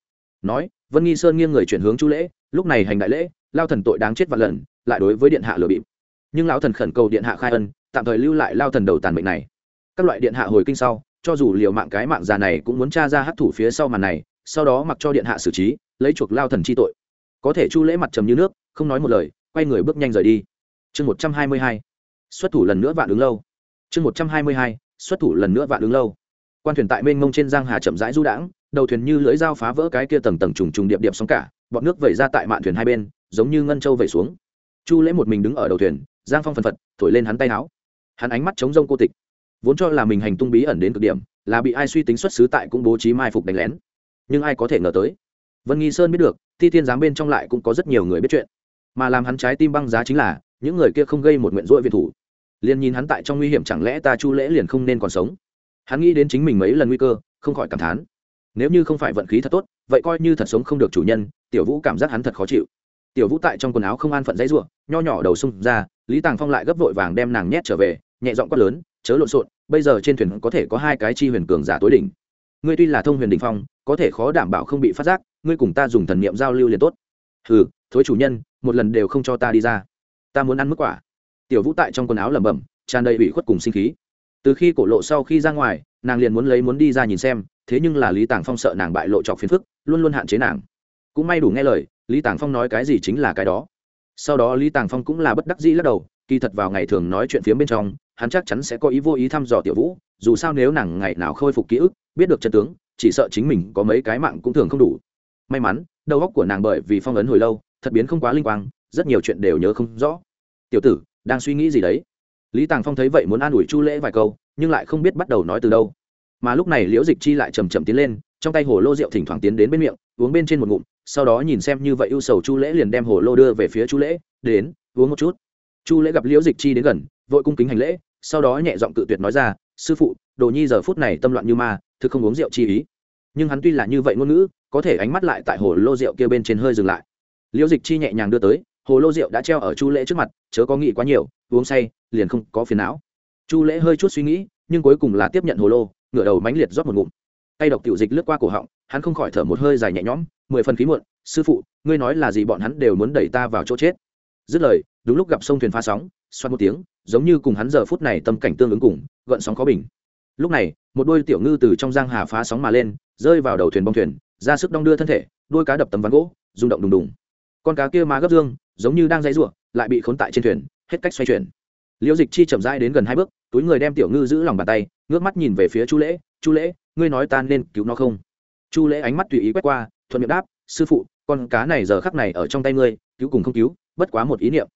Nói, vân nghi sơn nghiêng người chuyển hướng chu lễ, lúc này hành đại lễ, lao thần tội đáng chết và lần, lại đối với điện hạ lừa bịp. Nhưng lão thần khẩn cầu điện hạ khai ân, tạm thời lưu lại lao thần đầu tàn bệnh này các loại điện hạ hồi kinh sau, cho dù liều mạng cái mạng già này cũng muốn tra ra hắc thủ phía sau màn này, sau đó mặc cho điện hạ xử trí, lấy chuộc lao thần chi tội. Có thể chu lễ mặt trầm như nước, không nói một lời, quay người bước nhanh rời đi. Chương một trăm hai mươi hai, xuất thủ lần nữa vạn ứng lâu. Chương một trăm hai mươi hai, xuất thủ lần nữa vạn ứng lâu. Quan thuyền tại mênh mông trên giang hà chậm rãi du đãng, đầu thuyền như lưỡi dao phá vỡ cái kia tầng tầng trùng trùng điệp điệp sóng cả, bọn nước vẩy ra tại mạn thuyền hai bên, giống như ngân châu vẩy xuống. Chu lễ một mình đứng ở đầu thuyền, giang phong phần phật, thổi lên hắn tay áo hắn ánh mắt chống rông cô tịch vốn cho là mình hành tung bí ẩn đến cực điểm, là bị ai suy tính xuất xứ tại cũng bố trí mai phục đánh lén. Nhưng ai có thể ngờ tới? Vân nghi sơn biết được thi thiên giám bên trong lại cũng có rất nhiều người biết chuyện. Mà làm hắn trái tim băng giá chính là, những người kia không gây một nguyện rỗi viện thủ. Liền nhìn hắn tại trong nguy hiểm chẳng lẽ ta chu lễ liền không nên còn sống? Hắn nghĩ đến chính mình mấy lần nguy cơ, không khỏi cảm thán. Nếu như không phải vận khí thật tốt, vậy coi như thật sống không được chủ nhân, tiểu vũ cảm giác hắn thật khó chịu. Tiểu vũ tại trong quần áo không an phận dãy ruộng nho nhỏ đầu sung ra, lý tàng phong lại gấp vội vàng đem nàng nhét trở về, nhẹ giọng quát lớn chớ lộn xộn, bây giờ trên thuyền có thể có hai cái chi huyền cường giả tối đỉnh. Ngươi tuy là thông huyền đình phong, có thể khó đảm bảo không bị phát giác, ngươi cùng ta dùng thần niệm giao lưu liền tốt. Hừ, thối chủ nhân, một lần đều không cho ta đi ra. Ta muốn ăn mức quả. Tiểu vũ tại trong quần áo lẩm bẩm, tràn đầy ủy khuất cùng sinh khí. Từ khi cổ lộ sau khi ra ngoài, nàng liền muốn lấy muốn đi ra nhìn xem, thế nhưng là lý tàng phong sợ nàng bại lộ trọc phiền phức, luôn luôn hạn chế nàng. Cũng may đủ nghe lời, lý tàng phong nói cái gì chính là cái đó. Sau đó lý tàng phong cũng là bất đắc dĩ lắc đầu kỳ thật vào ngày thường nói chuyện phía bên trong, hắn chắc chắn sẽ có ý vô ý thăm dò tiểu vũ, dù sao nếu nàng ngày nào khôi phục ký ức, biết được chân tướng, chỉ sợ chính mình có mấy cái mạng cũng thường không đủ. May mắn, đầu óc của nàng bởi vì phong ấn hồi lâu, thật biến không quá linh quang, rất nhiều chuyện đều nhớ không rõ. Tiểu tử, đang suy nghĩ gì đấy? Lý tàng phong thấy vậy muốn an ủi chu lễ vài câu, nhưng lại không biết bắt đầu nói từ đâu. Mà lúc này liễu dịch chi lại chầm chậm tiến lên, trong tay hồ lô rượu thỉnh thoảng tiến đến bên miệng, uống bên trên một ngụm, sau đó nhìn xem như vậy ưu sầu chu lễ liền đem hồ lô đưa về phía chu lễ, đến, uống một chút chu lễ gặp liễu dịch chi đến gần, vội cung kính hành lễ, sau đó nhẹ giọng cự tuyệt nói ra, sư phụ, đồ nhi giờ phút này tâm loạn như ma, thực không uống rượu chi ý. Nhưng hắn tuy là như vậy ngôn ngữ, có thể ánh mắt lại tại hồ lô rượu kia bên trên hơi dừng lại. Liễu dịch chi nhẹ nhàng đưa tới, hồ lô rượu đã treo ở chu lễ trước mặt, chớ có nghĩ quá nhiều, uống say, liền không có phiền não. Chu lễ hơi chút suy nghĩ, nhưng cuối cùng là tiếp nhận hồ lô, ngửa đầu mánh liệt rót một ngụm. Tay độc tiểu dịch lướt qua cổ họng, hắn không khỏi thở một hơi dài nhẹ nhõm, mười phần khí muộn, sư phụ, ngươi nói là gì bọn hắn đều muốn đẩy ta vào chỗ chết. Dứt lời đúng lúc gặp sông thuyền pha sóng, xoát một tiếng, giống như cùng hắn giờ phút này tâm cảnh tương ứng cùng, gợn sóng khó bình. Lúc này, một đôi tiểu ngư từ trong giang hà phá sóng mà lên, rơi vào đầu thuyền bong thuyền, ra sức đong đưa thân thể, đôi cá đập tấm ván gỗ, rung động đùng đùng. Con cá kia má gấp dương, giống như đang dãy ruộng lại bị khốn tại trên thuyền, hết cách xoay chuyển. Liễu dịch chi chậm rãi đến gần hai bước, túi người đem tiểu ngư giữ lòng bàn tay, ngước mắt nhìn về phía chu lễ chu lễ, ngươi nói ta nên cứu nó không? Chu lễ ánh mắt tùy ý quét qua, thuận miệng đáp, sư phụ, con cá này giờ khắc này ở trong tay ngươi, cứu cùng không cứu, bất quá một ý niệm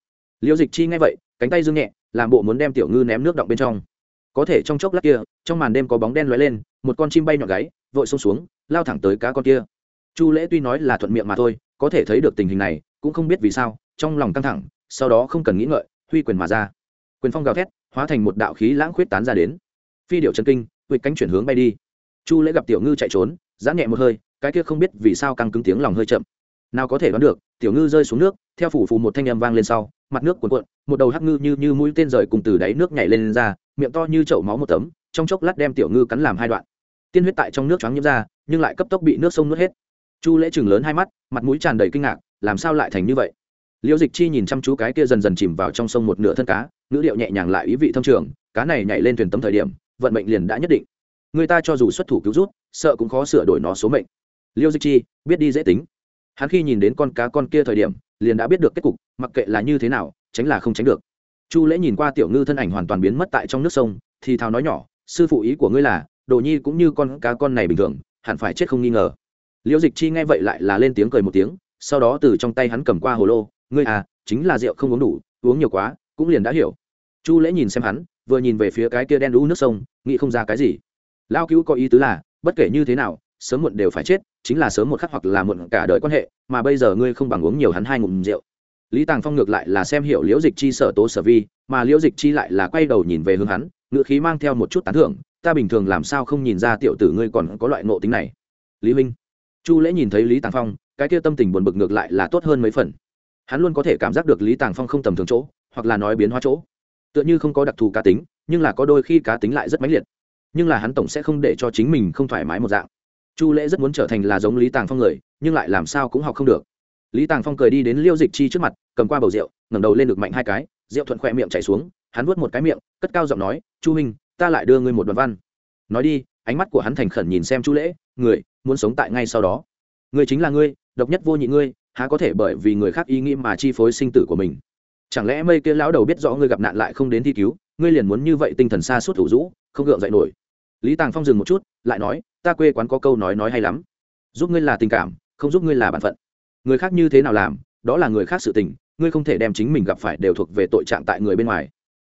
liễu dịch chi nghe vậy, cánh tay dương nhẹ, làm bộ muốn đem tiểu ngư ném nước động bên trong. Có thể trong chốc lát kia, trong màn đêm có bóng đen lóe lên, một con chim bay nhọn gáy, vội xông xuống, lao thẳng tới cá con kia. Chu lễ tuy nói là thuận miệng mà thôi, có thể thấy được tình hình này, cũng không biết vì sao, trong lòng căng thẳng, sau đó không cần nghĩ ngợi, huy quyền mà ra. Quyền phong gào thét, hóa thành một đạo khí lãng khuyết tán ra đến. Phi điệu chân kinh vịt cánh chuyển hướng bay đi. Chu lễ gặp tiểu ngư chạy trốn, giãn nhẹ một hơi, cái kia không biết vì sao căng cứng tiếng lòng hơi chậm. Nào có thể đoán được, tiểu ngư rơi xuống nước, theo phủ phù một thanh âm vang lên sau mặt nước cuộn cuộn một đầu hắc ngư như như mũi tên rời cùng từ đáy nước nhảy lên, lên ra miệng to như chậu máu một tấm trong chốc lát đem tiểu ngư cắn làm hai đoạn. Tiên huyết tại trong nước choáng nhiễm ra nhưng lại cấp tốc bị nước sông nuốt hết. Chu lễ chừng lớn hai mắt mặt mũi tràn đầy kinh ngạc làm sao lại thành như vậy? Liễu dịch chi nhìn chăm chú cái kia dần dần chìm vào trong sông một nửa thân cá ngữ điệu nhẹ nhàng lại ý vị thâm trường cá này nhảy lên thuyền tấm thời điểm vận mệnh liền đã nhất định. Người ta cho dù xuất thủ cứu rút sợ cũng khó sửa đổi nó số mệnh. Liêu dịch chi biết đi dễ tính. Hắn khi nhìn đến con cá con kia thời điểm liền đã biết được kết cục, mặc kệ là như thế nào, tránh là không tránh được. Chu lễ nhìn qua tiểu ngư thân ảnh hoàn toàn biến mất tại trong nước sông, thì thào nói nhỏ, sư phụ ý của ngươi là, đồ nhi cũng như con cá con này bình thường, hẳn phải chết không nghi ngờ. Liễu dịch chi nghe vậy lại là lên tiếng cười một tiếng, sau đó từ trong tay hắn cầm qua hồ lô, ngươi à chính là rượu không uống đủ, uống nhiều quá, cũng liền đã hiểu. Chu lễ nhìn xem hắn, vừa nhìn về phía cái kia đen đũ nước sông, nghĩ không ra cái gì. Lao cứu có ý tứ là, bất kể như thế nào sớm muộn đều phải chết, chính là sớm một khắc hoặc là muộn cả đời quan hệ, mà bây giờ ngươi không bằng uống nhiều hắn hai ngụm rượu. Lý tàng phong ngược lại là xem hiểu liễu dịch chi sở tố sở vi, mà liễu dịch chi lại là quay đầu nhìn về hướng hắn ngự khí mang theo một chút tán thưởng, ta bình thường làm sao không nhìn ra tiểu tử ngươi còn có loại nộ tính này? Lý minh chu lễ nhìn thấy lý tàng phong, cái kia tâm tình buồn bực ngược lại là tốt hơn mấy phần. Hắn luôn có thể cảm giác được lý tàng phong không tầm thường chỗ, hoặc là nói biến hóa chỗ. Tựa như không có đặc thù cá tính, nhưng là có đôi khi cá tính lại rất mãnh liệt. Nhưng là hắn tổng sẽ không để cho chính mình không thoải mái một dạng chu lễ rất muốn trở thành là giống lý tàng phong người, nhưng lại làm sao cũng học không được. Lý tàng phong cười đi đến liêu dịch chi trước mặt, cầm qua bầu rượu, ngẩng đầu lên được mạnh hai cái, rượu thuận khỏe miệng chảy xuống, hắn vuốt một cái miệng, cất cao giọng nói, chu huynh, ta lại đưa ngươi một đoạn văn. Nói đi, ánh mắt của hắn thành khẩn nhìn xem chu lễ, người, muốn sống tại ngay sau đó. Ngươi chính là ngươi, độc nhất vô nhị ngươi, há có thể bởi vì người khác ý nghĩ mà chi phối sinh tử của mình? Chẳng lẽ mây kia lão đầu biết rõ ngươi gặp nạn lại không đến thi cứu, ngươi liền muốn như vậy tinh thần xa suốt thủ rũ không gượng dậy nổi? Lý tàng phong dừng một chút, lại nói, ta quê quán có câu nói nói hay lắm. Giúp ngươi là tình cảm, không giúp ngươi là bản phận. Người khác như thế nào làm, đó là người khác sự tình, ngươi không thể đem chính mình gặp phải đều thuộc về tội trạng tại người bên ngoài.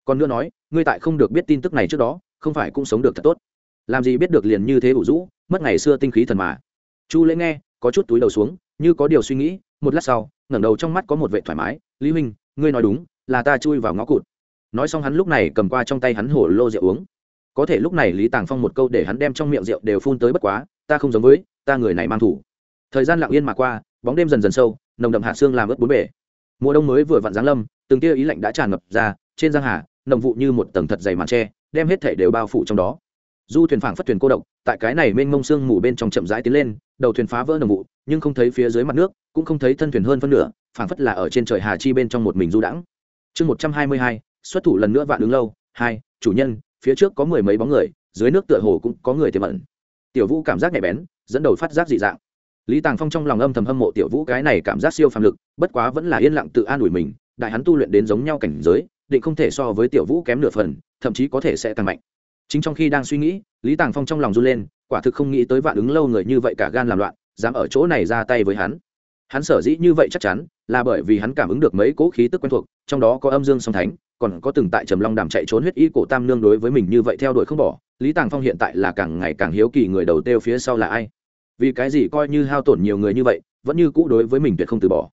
Còn nữa nói, ngươi tại không được biết tin tức này trước đó, không phải cũng sống được thật tốt. Làm gì biết được liền như thế ủ rũ, mất ngày xưa tinh khí thần mà. Chu lễ nghe, có chút túi đầu xuống, như có điều suy nghĩ, một lát sau, ngẩng đầu trong mắt có một vệ thoải mái, lý huynh, ngươi nói đúng, là ta chui vào ngõ cụt. Nói xong hắn lúc này cầm qua trong tay hắn hổ lô rượu uống có thể lúc này lý tàng phong một câu để hắn đem trong miệng rượu đều phun tới bất quá, ta không giống với, ta người này mang thủ. Thời gian lặng yên mà qua, bóng đêm dần dần sâu, nồng đậm hạ xương làm ướt bốn bể mùa đông mới vừa vặn giáng lâm, từng tia ý lạnh đã tràn ngập ra, trên giang hà, nồng vụ như một tầng thật dày màn tre, đem hết thể đều bao phủ trong đó. Du thuyền phảng phất thuyền cô độc, tại cái này mênh mông sương mù bên trong chậm rãi tiến lên, đầu thuyền phá vỡ nồng vụ, nhưng không thấy phía dưới mặt nước, cũng không thấy thân thuyền hơn phân nửa, phảng phất là ở trên trời hà chi bên trong một mình du đãng. Chương một trăm hai mươi hai, xuất thủ lần nữa vạn đứng lâu, hai, chủ nhân phía trước có mười mấy bóng người, dưới nước tựa hồ cũng có người tiềm ẩn. Tiểu vũ cảm giác nhạy bén, dẫn đầu phát giác dị dạng. Lý tàng phong trong lòng âm thầm hâm mộ tiểu vũ cái này cảm giác siêu phàm lực, bất quá vẫn là yên lặng tự an ủi mình, đại hắn tu luyện đến giống nhau cảnh giới, định không thể so với tiểu vũ kém nửa phần, thậm chí có thể sẽ tăng mạnh. Chính trong khi đang suy nghĩ, lý tàng phong trong lòng run lên, quả thực không nghĩ tới vạn ứng lâu người như vậy cả gan làm loạn, dám ở chỗ này ra tay với hắn. Hắn sở dĩ như vậy chắc chắn, là bởi vì hắn cảm ứng được mấy cỗ khí tức quen thuộc, trong đó có âm dương song thánh còn có từng tại trầm long đàm chạy trốn huyết y cổ tam nương đối với mình như vậy theo đuổi không bỏ, lý tàng phong hiện tại là càng ngày càng hiếu kỳ người đầu tiêu phía sau là ai. Vì cái gì coi như hao tổn nhiều người như vậy, vẫn như cũ đối với mình tuyệt không từ bỏ.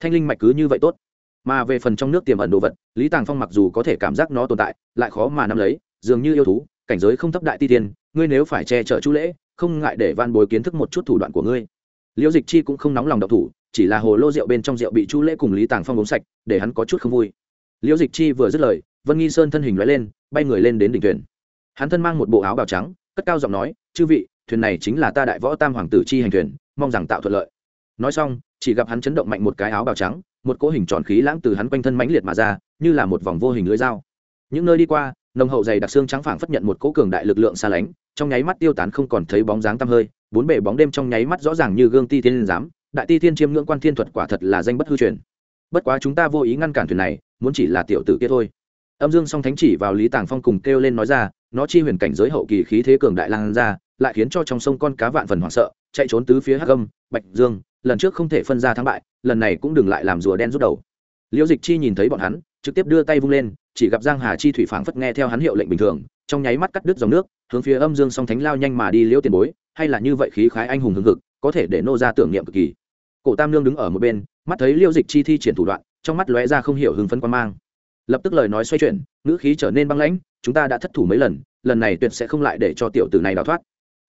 Thanh linh mạch cứ như vậy tốt. Mà về phần trong nước tiềm ẩn đồ vật, lý tàng phong mặc dù có thể cảm giác nó tồn tại, lại khó mà nắm lấy, dường như yêu thú, cảnh giới không thấp đại ti tiên, ngươi nếu phải che chở chu lễ, không ngại để van bồi kiến thức một chút thủ đoạn của ngươi. Liễu dịch chi cũng không nóng lòng độc thủ, chỉ là hồ lô rượu bên trong rượu bị chu lễ cùng lý tàng phong uống sạch, để hắn có chút không vui liễu dịch chi vừa dứt lời, vân nghi sơn thân hình loại lên, bay người lên đến đỉnh thuyền. Hắn thân mang một bộ áo bào trắng, cất cao giọng nói, chư vị, thuyền này chính là ta đại võ tam hoàng tử chi hành thuyền, mong rằng tạo thuận lợi. Nói xong, chỉ gặp hắn chấn động mạnh một cái áo bào trắng, một cỗ hình tròn khí lãng từ hắn quanh thân mãnh liệt mà ra, như là một vòng vô hình lưới dao. Những nơi đi qua, nồng hậu dày đặc xương trắng phảng phất nhận một cỗ cường đại lực lượng xa lánh, trong nháy mắt tiêu tán không còn thấy bóng dáng tăm hơi, bốn bề bóng đêm trong nháy mắt rõ ràng như gương ti tiên giám, đại ti tiên chiêm ngưỡng quan thiên thuật quả thật là danh bất hư truyền bất quá chúng ta vô ý ngăn cản thuyền này, muốn chỉ là tiểu tử kia thôi. Âm dương song thánh chỉ vào lý tàng phong cùng kêu lên nói ra, nó chi huyền cảnh giới hậu kỳ khí thế cường đại lan ra, lại khiến cho trong sông con cá vạn phần hoảng sợ, chạy trốn tứ phía hắc âm, bạch dương, lần trước không thể phân ra thắng bại, lần này cũng đừng lại làm rùa đen rút đầu. Liễu dịch chi nhìn thấy bọn hắn, trực tiếp đưa tay vung lên, chỉ gặp giang hà chi thủy phảng phất nghe theo hắn hiệu lệnh bình thường, trong nháy mắt cắt đứt dòng nước, hướng phía âm dương song thánh lao nhanh mà đi liễu tiền bối, hay là như vậy khí khái anh hùng hưng hực, có thể để nô ra tưởng niệm cực kỳ. Cổ tam lương đứng ở một bên mắt thấy liêu dịch chi thi triển thủ đoạn, trong mắt lóe ra không hiểu hưng phấn quan mang. Lập tức lời nói xoay chuyển, ngữ khí trở nên băng lãnh, chúng ta đã thất thủ mấy lần lần này tuyệt sẽ không lại để cho tiểu tử này đào thoát.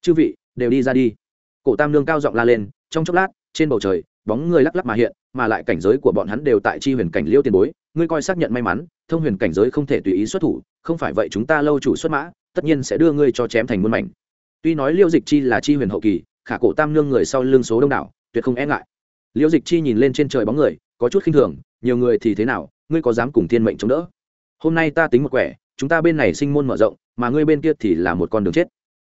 Chư vị, đều đi ra đi. Cổ tam lương cao giọng la lên, trong chốc lát, trên bầu trời, bóng người lắc lắc mà hiện, mà lại cảnh giới của bọn hắn đều tại chi huyền cảnh liêu tiền bối, ngươi coi xác nhận may mắn, thông huyền cảnh giới không thể tùy ý xuất thủ, không phải vậy chúng ta lâu chủ xuất mã, tất nhiên sẽ đưa ngươi cho chém thành muôn mảnh. Tuy nói liêu dịch chi là chi huyền hậu kỳ, khả cổ tam lương người sau lưng số đông đảo, tuyệt không e ngại. Liễu dịch chi nhìn lên trên trời bóng người, có chút khinh thường, nhiều người thì thế nào? Ngươi có dám cùng thiên mệnh chống đỡ? Hôm nay ta tính một quẻ, chúng ta bên này sinh môn mở rộng, mà ngươi bên kia thì là một con đường chết.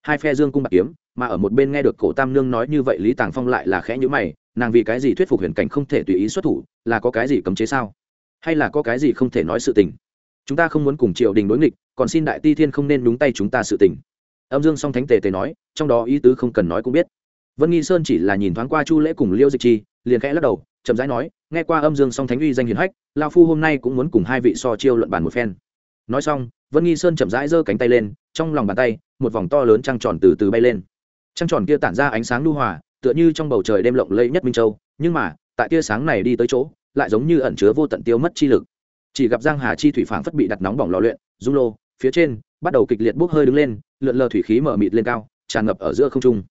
Hai phe dương cung bạc kiếm, mà ở một bên nghe được cổ tam nương nói như vậy, lý tàng phong lại là khẽ nhữ mày, nàng vì cái gì thuyết phục huyền cảnh không thể tùy ý xuất thủ, là có cái gì cấm chế sao? Hay là có cái gì không thể nói sự tình? Chúng ta không muốn cùng triều đình đối nghịch, còn xin đại ti thiên không nên đúng tay chúng ta sự tình. Âm dương song thánh tề tề nói, trong đó ý tứ không cần nói cũng biết. Vân nghi sơn chỉ là nhìn thoáng qua chu lễ cùng liêu dịch chi liền khẽ lắc đầu, chậm rãi nói, nghe qua âm dương song thánh uy danh hiền hách lao phu hôm nay cũng muốn cùng hai vị so chiêu luận bàn một phen. Nói xong, vân nghi sơn chậm rãi giơ cánh tay lên, trong lòng bàn tay, một vòng to lớn trăng tròn từ từ bay lên. Trăng tròn kia tản ra ánh sáng lưu hòa, tựa như trong bầu trời đêm lộng lẫy nhất minh châu, nhưng mà, tại tia sáng này đi tới chỗ, lại giống như ẩn chứa vô tận tiêu mất chi lực. Chỉ gặp giang hà chi thủy phảng phất bị đặt nóng bỏng lò luyện dung lô, phía trên, bắt đầu kịch liệt bốc hơi đứng lên, lượn lờ thủy khí mở mịt lên cao, tràn ngập ở giữa không trung.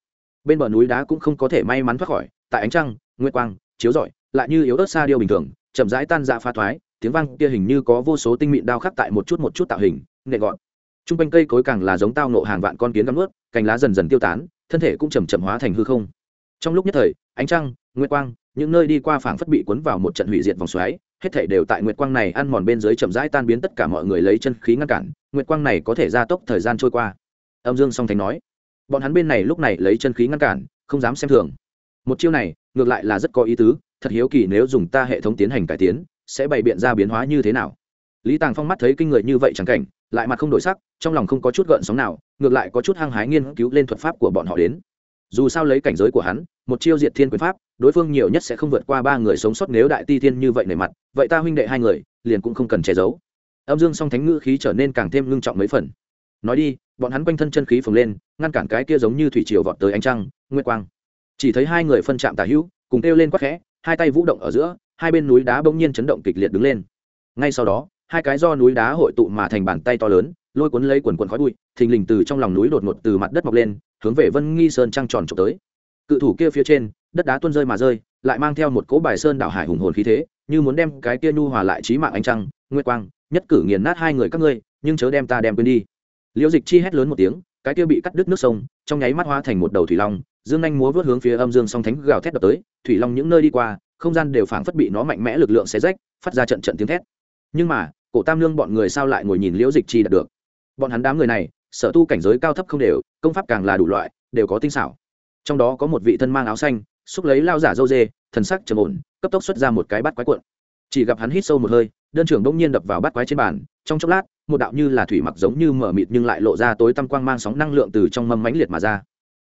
Bên bờ núi đá cũng không có thể may mắn thoát khỏi, tại ánh trăng nguyệt quang, chiếu rọi, lại như yếu ớt xa điêu bình thường, chậm rãi tan dạ pha thoái, tiếng vang kia hình như có vô số tinh mịn đao khắc tại một chút một chút tạo hình nệ gọn. T r u n g quanh cây cối càng là giống tao nộ hàng vạn con kiến găm ướt cành lá dần dần tiêu tán, thân thể cũng chầm chậm hóa thành hư không. Trong lúc nhất thời, ánh trăng, nguyệt quang, những nơi đi qua phảng phất bị cuốn vào một trận hủy diệt vòng xoáy, hết thể đều tại nguyệt quang này ăn mòn bên dưới chậm rãi tan biến tất cả mọi người lấy chân khí ngăn cản, nguyệt quang này có thể gia tốc thời gian trôi qua. Âm dương song thành nói, bọn hắn bên này lúc này lấy chân khí ngăn cản, không dám xem thường một chiêu này, ngược lại là rất có ý tứ, thật hiếu kỳ nếu dùng ta hệ thống tiến hành cải tiến, sẽ bày biện ra biến hóa như thế nào. Lý tàng phong mắt thấy kinh người như vậy chẳng cảnh, lại mặt không đổi sắc, trong lòng không có chút gợn sóng nào, ngược lại có chút hăng hái nghiên cứu lên thuật pháp của bọn họ đến. Dù sao lấy cảnh giới của hắn, một chiêu diệt thiên quyền pháp, đối phương nhiều nhất sẽ không vượt qua ba người sống sót nếu đại ti thiên như vậy nề mặt, vậy ta huynh đệ hai người, liền cũng không cần che giấu. Âm dương song thánh ngữ khí trở nên càng thêm ngưng trọng mấy phần. Nói đi, bọn hắn quanh thân chân khí phồng lên, ngăn cản cái kia giống như thủy triều vọt tới ánh trăng, nguyệt quang chỉ thấy hai người phân chạm tà hữu, cùng kêu lên quắc khẽ, hai tay vũ động ở giữa, hai bên núi đá bỗng nhiên chấn động kịch liệt đứng lên. Ngay sau đó, hai cái do núi đá hội tụ mà thành bàn tay to lớn, lôi cuốn lấy quần quần khói bụi, thình lình từ trong lòng núi đột ngột từ mặt đất mọc lên, hướng về vân nghi sơn trăng tròn trộm tới. Cự thủ kia phía trên, đất đá tuôn rơi mà rơi, lại mang theo một cỗ bài sơn đảo hải hùng hồn khí thế, như muốn đem cái kia nhu hòa lại trí mạng ánh trăng, nguyệt quang, nhất cử nghiền nát hai người các ngươi, nhưng chớ đem ta đem quên đi. Liễu dịch chi hét lớn một tiếng, cái kia bị cắt đứt nước sông, trong nháy mắt hóa thành một đầu thủy long dương anh múa vớt hướng phía âm dương song thánh gào thét đập tới, thủy long những nơi đi qua, không gian đều phảng phất bị nó mạnh mẽ lực lượng xé rách, phát ra trận trận tiếng thét. Nhưng mà, cổ tam lương bọn người sao lại ngồi nhìn liễu dịch chi đạt được? Bọn hắn đám người này, sở tu cảnh giới cao thấp không đều, công pháp càng là đủ loại, đều có tinh xảo. Trong đó có một vị thân mang áo xanh, xúc lấy lao giả dâu dê, thần sắc trầm ổn, cấp tốc xuất ra một cái bát quái cuộn. Chỉ gặp hắn hít sâu một hơi, đơn trưởng đông nhiên đập vào bát quái trên bàn, trong chốc lát, một đạo như là thủy mặc giống như mở mịt nhưng lại lộ ra tối tăm quang mang sóng năng lượng từ trong mâm mãnh liệt mà ra.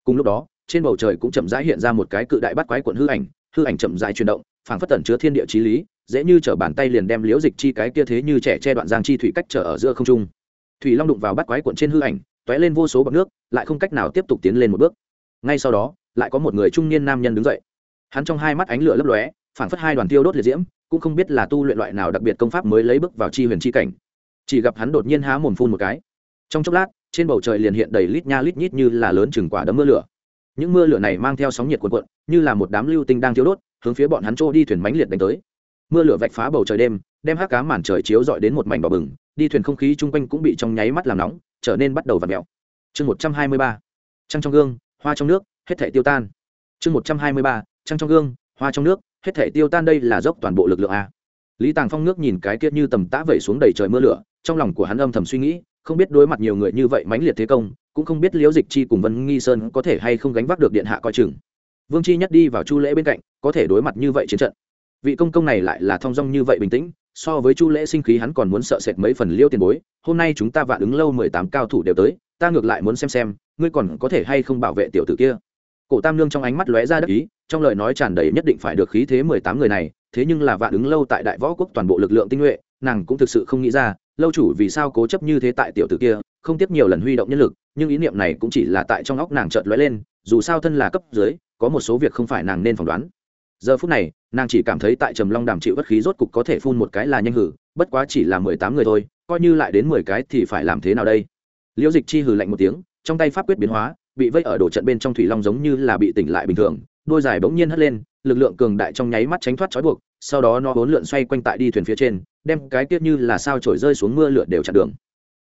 Cùng lúc đó trên bầu trời cũng chậm rãi hiện ra một cái cự đại bắt quái cuộn hư ảnh hư ảnh chậm rãi chuyển động, phảng phất tẩn chứa thiên địa chí lý, dễ như trở bàn tay liền đem liễu dịch chi cái kia thế như trẻ che đoạn giang chi thủy cách trở ở giữa không trung. Thủy long đụng vào bắt quái cuộn trên hư ảnh, tóe lên vô số bọt nước, lại không cách nào tiếp tục tiến lên một bước. Ngay sau đó, lại có một người trung niên nam nhân đứng dậy. Hắn trong hai mắt ánh lửa lấp lóe, phảng phất hai đoàn tiêu đốt liệt diễm, cũng không biết là tu luyện loại nào đặc biệt công pháp mới lấy bước vào chi huyền chi cảnh. Chỉ gặp hắn đột nhiên há mồm phun một cái. Trong chốc lát, trên bầu trời liền hiện đầy lít nha lít nhít như là lớn chừng quả đấm mưa lửa những mưa lửa này mang theo sóng nhiệt cuộn cuộn, như là một đám lưu tinh đang thiêu đốt, hướng phía bọn hắn trô đi thuyền mánh liệt đánh tới. Mưa lửa vạch phá bầu trời đêm, đem hát cá màn trời chiếu dọi đến một mảnh đỏ bừng, đi thuyền không khí chung quanh cũng bị trong nháy mắt làm nóng, trở nên bắt đầu v ặ mẹo chương một trăm hai mươi ba, trăng trong gương, hoa trong nước, hết thể tiêu tan. Chương một trăm hai mươi ba, trăng trong gương, hoa trong nước, hết thể tiêu tan đây là dốc toàn bộ lực lượng a. Lý tàng phong nước nhìn cái kia như tầm tã vẩy xuống đầy trời mưa lửa, trong lòng của hắn âm thầm suy nghĩ, không biết đối mặt nhiều người như vậy mãnh liệt thế công cũng không biết liễu dịch chi cùng vân nghi sơn có thể hay không gánh vác được điện hạ coi chừng. Vương chi nhất đi vào chu lễ bên cạnh, có thể đối mặt như vậy chiến trận. Vị công công này lại là thong dong như vậy bình tĩnh, so với chu lễ sinh khí hắn còn muốn sợ sệt mấy phần liêu tiền bối, hôm nay chúng ta vạn ứng lâu mười tám cao thủ đều tới, ta ngược lại muốn xem xem, ngươi còn có thể hay không bảo vệ tiểu tử kia. Cổ tam nương trong ánh mắt lóe ra đắc ý, trong lời nói tràn đầy nhất định phải được khí thế mười tám người này, thế nhưng là vạn ứng lâu tại đại võ quốc toàn bộ lực lượng tinh nhuệ, nàng cũng thực sự không nghĩ ra, lâu chủ vì sao cố chấp như thế tại tiểu tử kia không tiếp nhiều lần huy động nhân lực, nhưng ý niệm này cũng chỉ là tại trong óc nàng chợt lóe lên, dù sao thân là cấp dưới, có một số việc không phải nàng nên phỏng đoán. Giờ phút này, nàng chỉ cảm thấy tại trầm long đàm chịu bất khí rốt cục có thể phun một cái là nhanh hử, bất quá chỉ là mười tám người thôi, coi như lại đến mười cái thì phải làm thế nào đây? Liễu dịch chi hử lạnh một tiếng, trong tay pháp quyết biến hóa, bị vây ở đổ trận bên trong thủy long giống như là bị tỉnh lại bình thường, đôi dài bỗng nhiên hất lên, lực lượng cường đại trong nháy mắt tránh thoát trói buộc, sau đó nó vốn lượn xoay quanh tại đi thuyền phía trên, đem cái tiết như là sao trổi rơi xuống mưa lửa đều chặn đường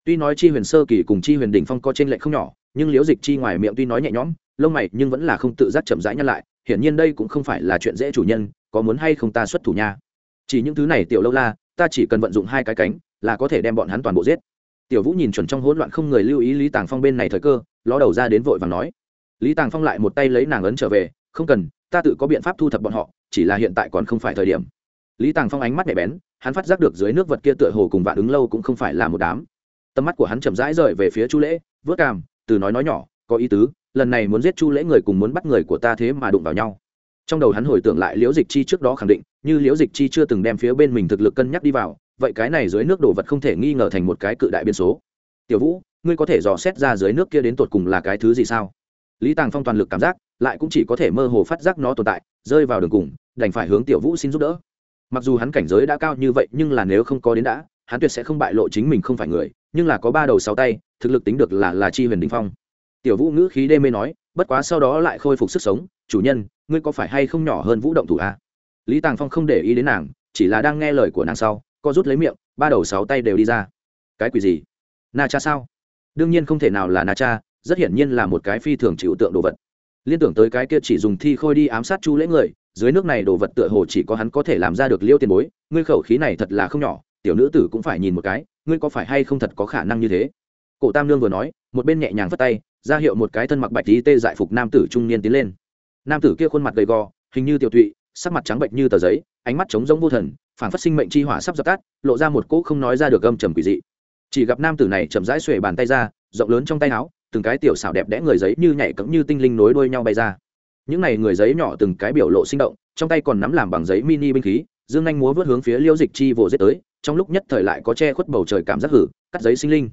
tuy nói chi huyền sơ kỳ cùng chi huyền đỉnh phong có trên lệnh không nhỏ, nhưng liễu dịch chi ngoài miệng tuy nói nhẹ nhõm, lông mày nhưng vẫn là không tự giác chậm rãi nhăn lại, hiển nhiên đây cũng không phải là chuyện dễ chủ nhân, có muốn hay không ta xuất thủ nha. Chỉ những thứ này tiểu lâu la, ta chỉ cần vận dụng hai cái cánh, là có thể đem bọn hắn toàn bộ giết. Tiểu vũ nhìn chuẩn trong hỗn loạn không người lưu ý lý tàng phong bên này thời cơ, ló đầu ra đến vội và nói. Lý tàng phong lại một tay lấy nàng ấn trở về, không cần, ta tự có biện pháp thu thập bọn họ, chỉ là hiện tại còn không phải thời điểm. Lý tàng phong ánh mắt nhạy bén, hắn phát giác được dưới nước vật kia tựa hồ cùng vạn ứng lâu cũng không phải là một đám tầm mắt của hắn chậm rãi rời về phía chu lễ vớt cằm từ nói nói nhỏ, có ý tứ, lần này muốn giết chu lễ người cùng muốn bắt người của ta thế mà đụng vào nhau. Trong đầu hắn hồi tưởng lại liễu dịch chi trước đó khẳng định, như liễu dịch chi chưa từng đem phía bên mình thực lực cân nhắc đi vào, vậy cái này dưới nước đổ vật không thể nghi ngờ thành một cái cự đại biên số. Tiểu vũ, ngươi có thể dò xét ra dưới nước kia đến tột cùng là cái thứ gì sao? Lý tàng phong toàn lực cảm giác, lại cũng chỉ có thể mơ hồ phát giác nó tồn tại, rơi vào đường cùng, đành phải hướng tiểu vũ xin giúp đỡ. Mặc dù hắn cảnh giới đã cao như vậy, nhưng là nếu không có đến đã, hắn tuyệt sẽ không bại lộ chính mình không phải người nhưng là có ba đầu sáu tay, thực lực tính được là là chi huyền đình phong. Tiểu vũ ngữ khí đê mê nói, bất quá sau đó lại khôi phục sức sống, chủ nhân, ngươi có phải hay không nhỏ hơn vũ động thủ a à? lý tàng phong không để ý đến nàng, chỉ là đang nghe lời của nàng sau, co rút lấy miệng, ba đầu sáu tay đều đi ra. Cái quỷ gì? Na cha sao? Đương nhiên không thể nào là na cha, rất hiển nhiên là một cái phi thường chịu tượng đồ vật. Liên tưởng tới cái kia chỉ dùng thi khôi đi ám sát chu lễ người, dưới nước này đồ vật tựa hồ chỉ có hắn có thể làm ra được liêu tiền bối, ngươi khẩu khí này thật là không nhỏ, tiểu nữ tử cũng phải nhìn một cái ngươi có phải hay không thật có khả năng như thế? Cổ tam nương vừa nói, một bên nhẹ nhàng vất tay, ra hiệu một cái thân mặc bạch tí tê dại phục nam tử trung niên tiến lên. Nam tử kia khuôn mặt gầy gò, hình như tiểu thụy sắc mặt trắng bệnh như tờ giấy, ánh mắt trống rỗng vô thần, phản phát sinh mệnh chi hỏa sắp dập tắt, lộ ra một cỗ không nói ra được âm trầm quỷ dị. Chỉ gặp nam tử này chậm rãi xuề bàn tay ra, rộng lớn trong tay áo, từng cái tiểu xảo đẹp đẽ người giấy như nhảy cẫng như tinh linh nối đuôi nhau bay ra. Những này người giấy nhỏ từng cái biểu lộ sinh động, trong tay còn nắm làm bằng giấy mini binh khí, dương anh múa vớt hướng phía liêu dịch chi vồ giết tới trong lúc nhất thời lại có che khuất bầu trời cảm giác hử, cắt giấy sinh linh.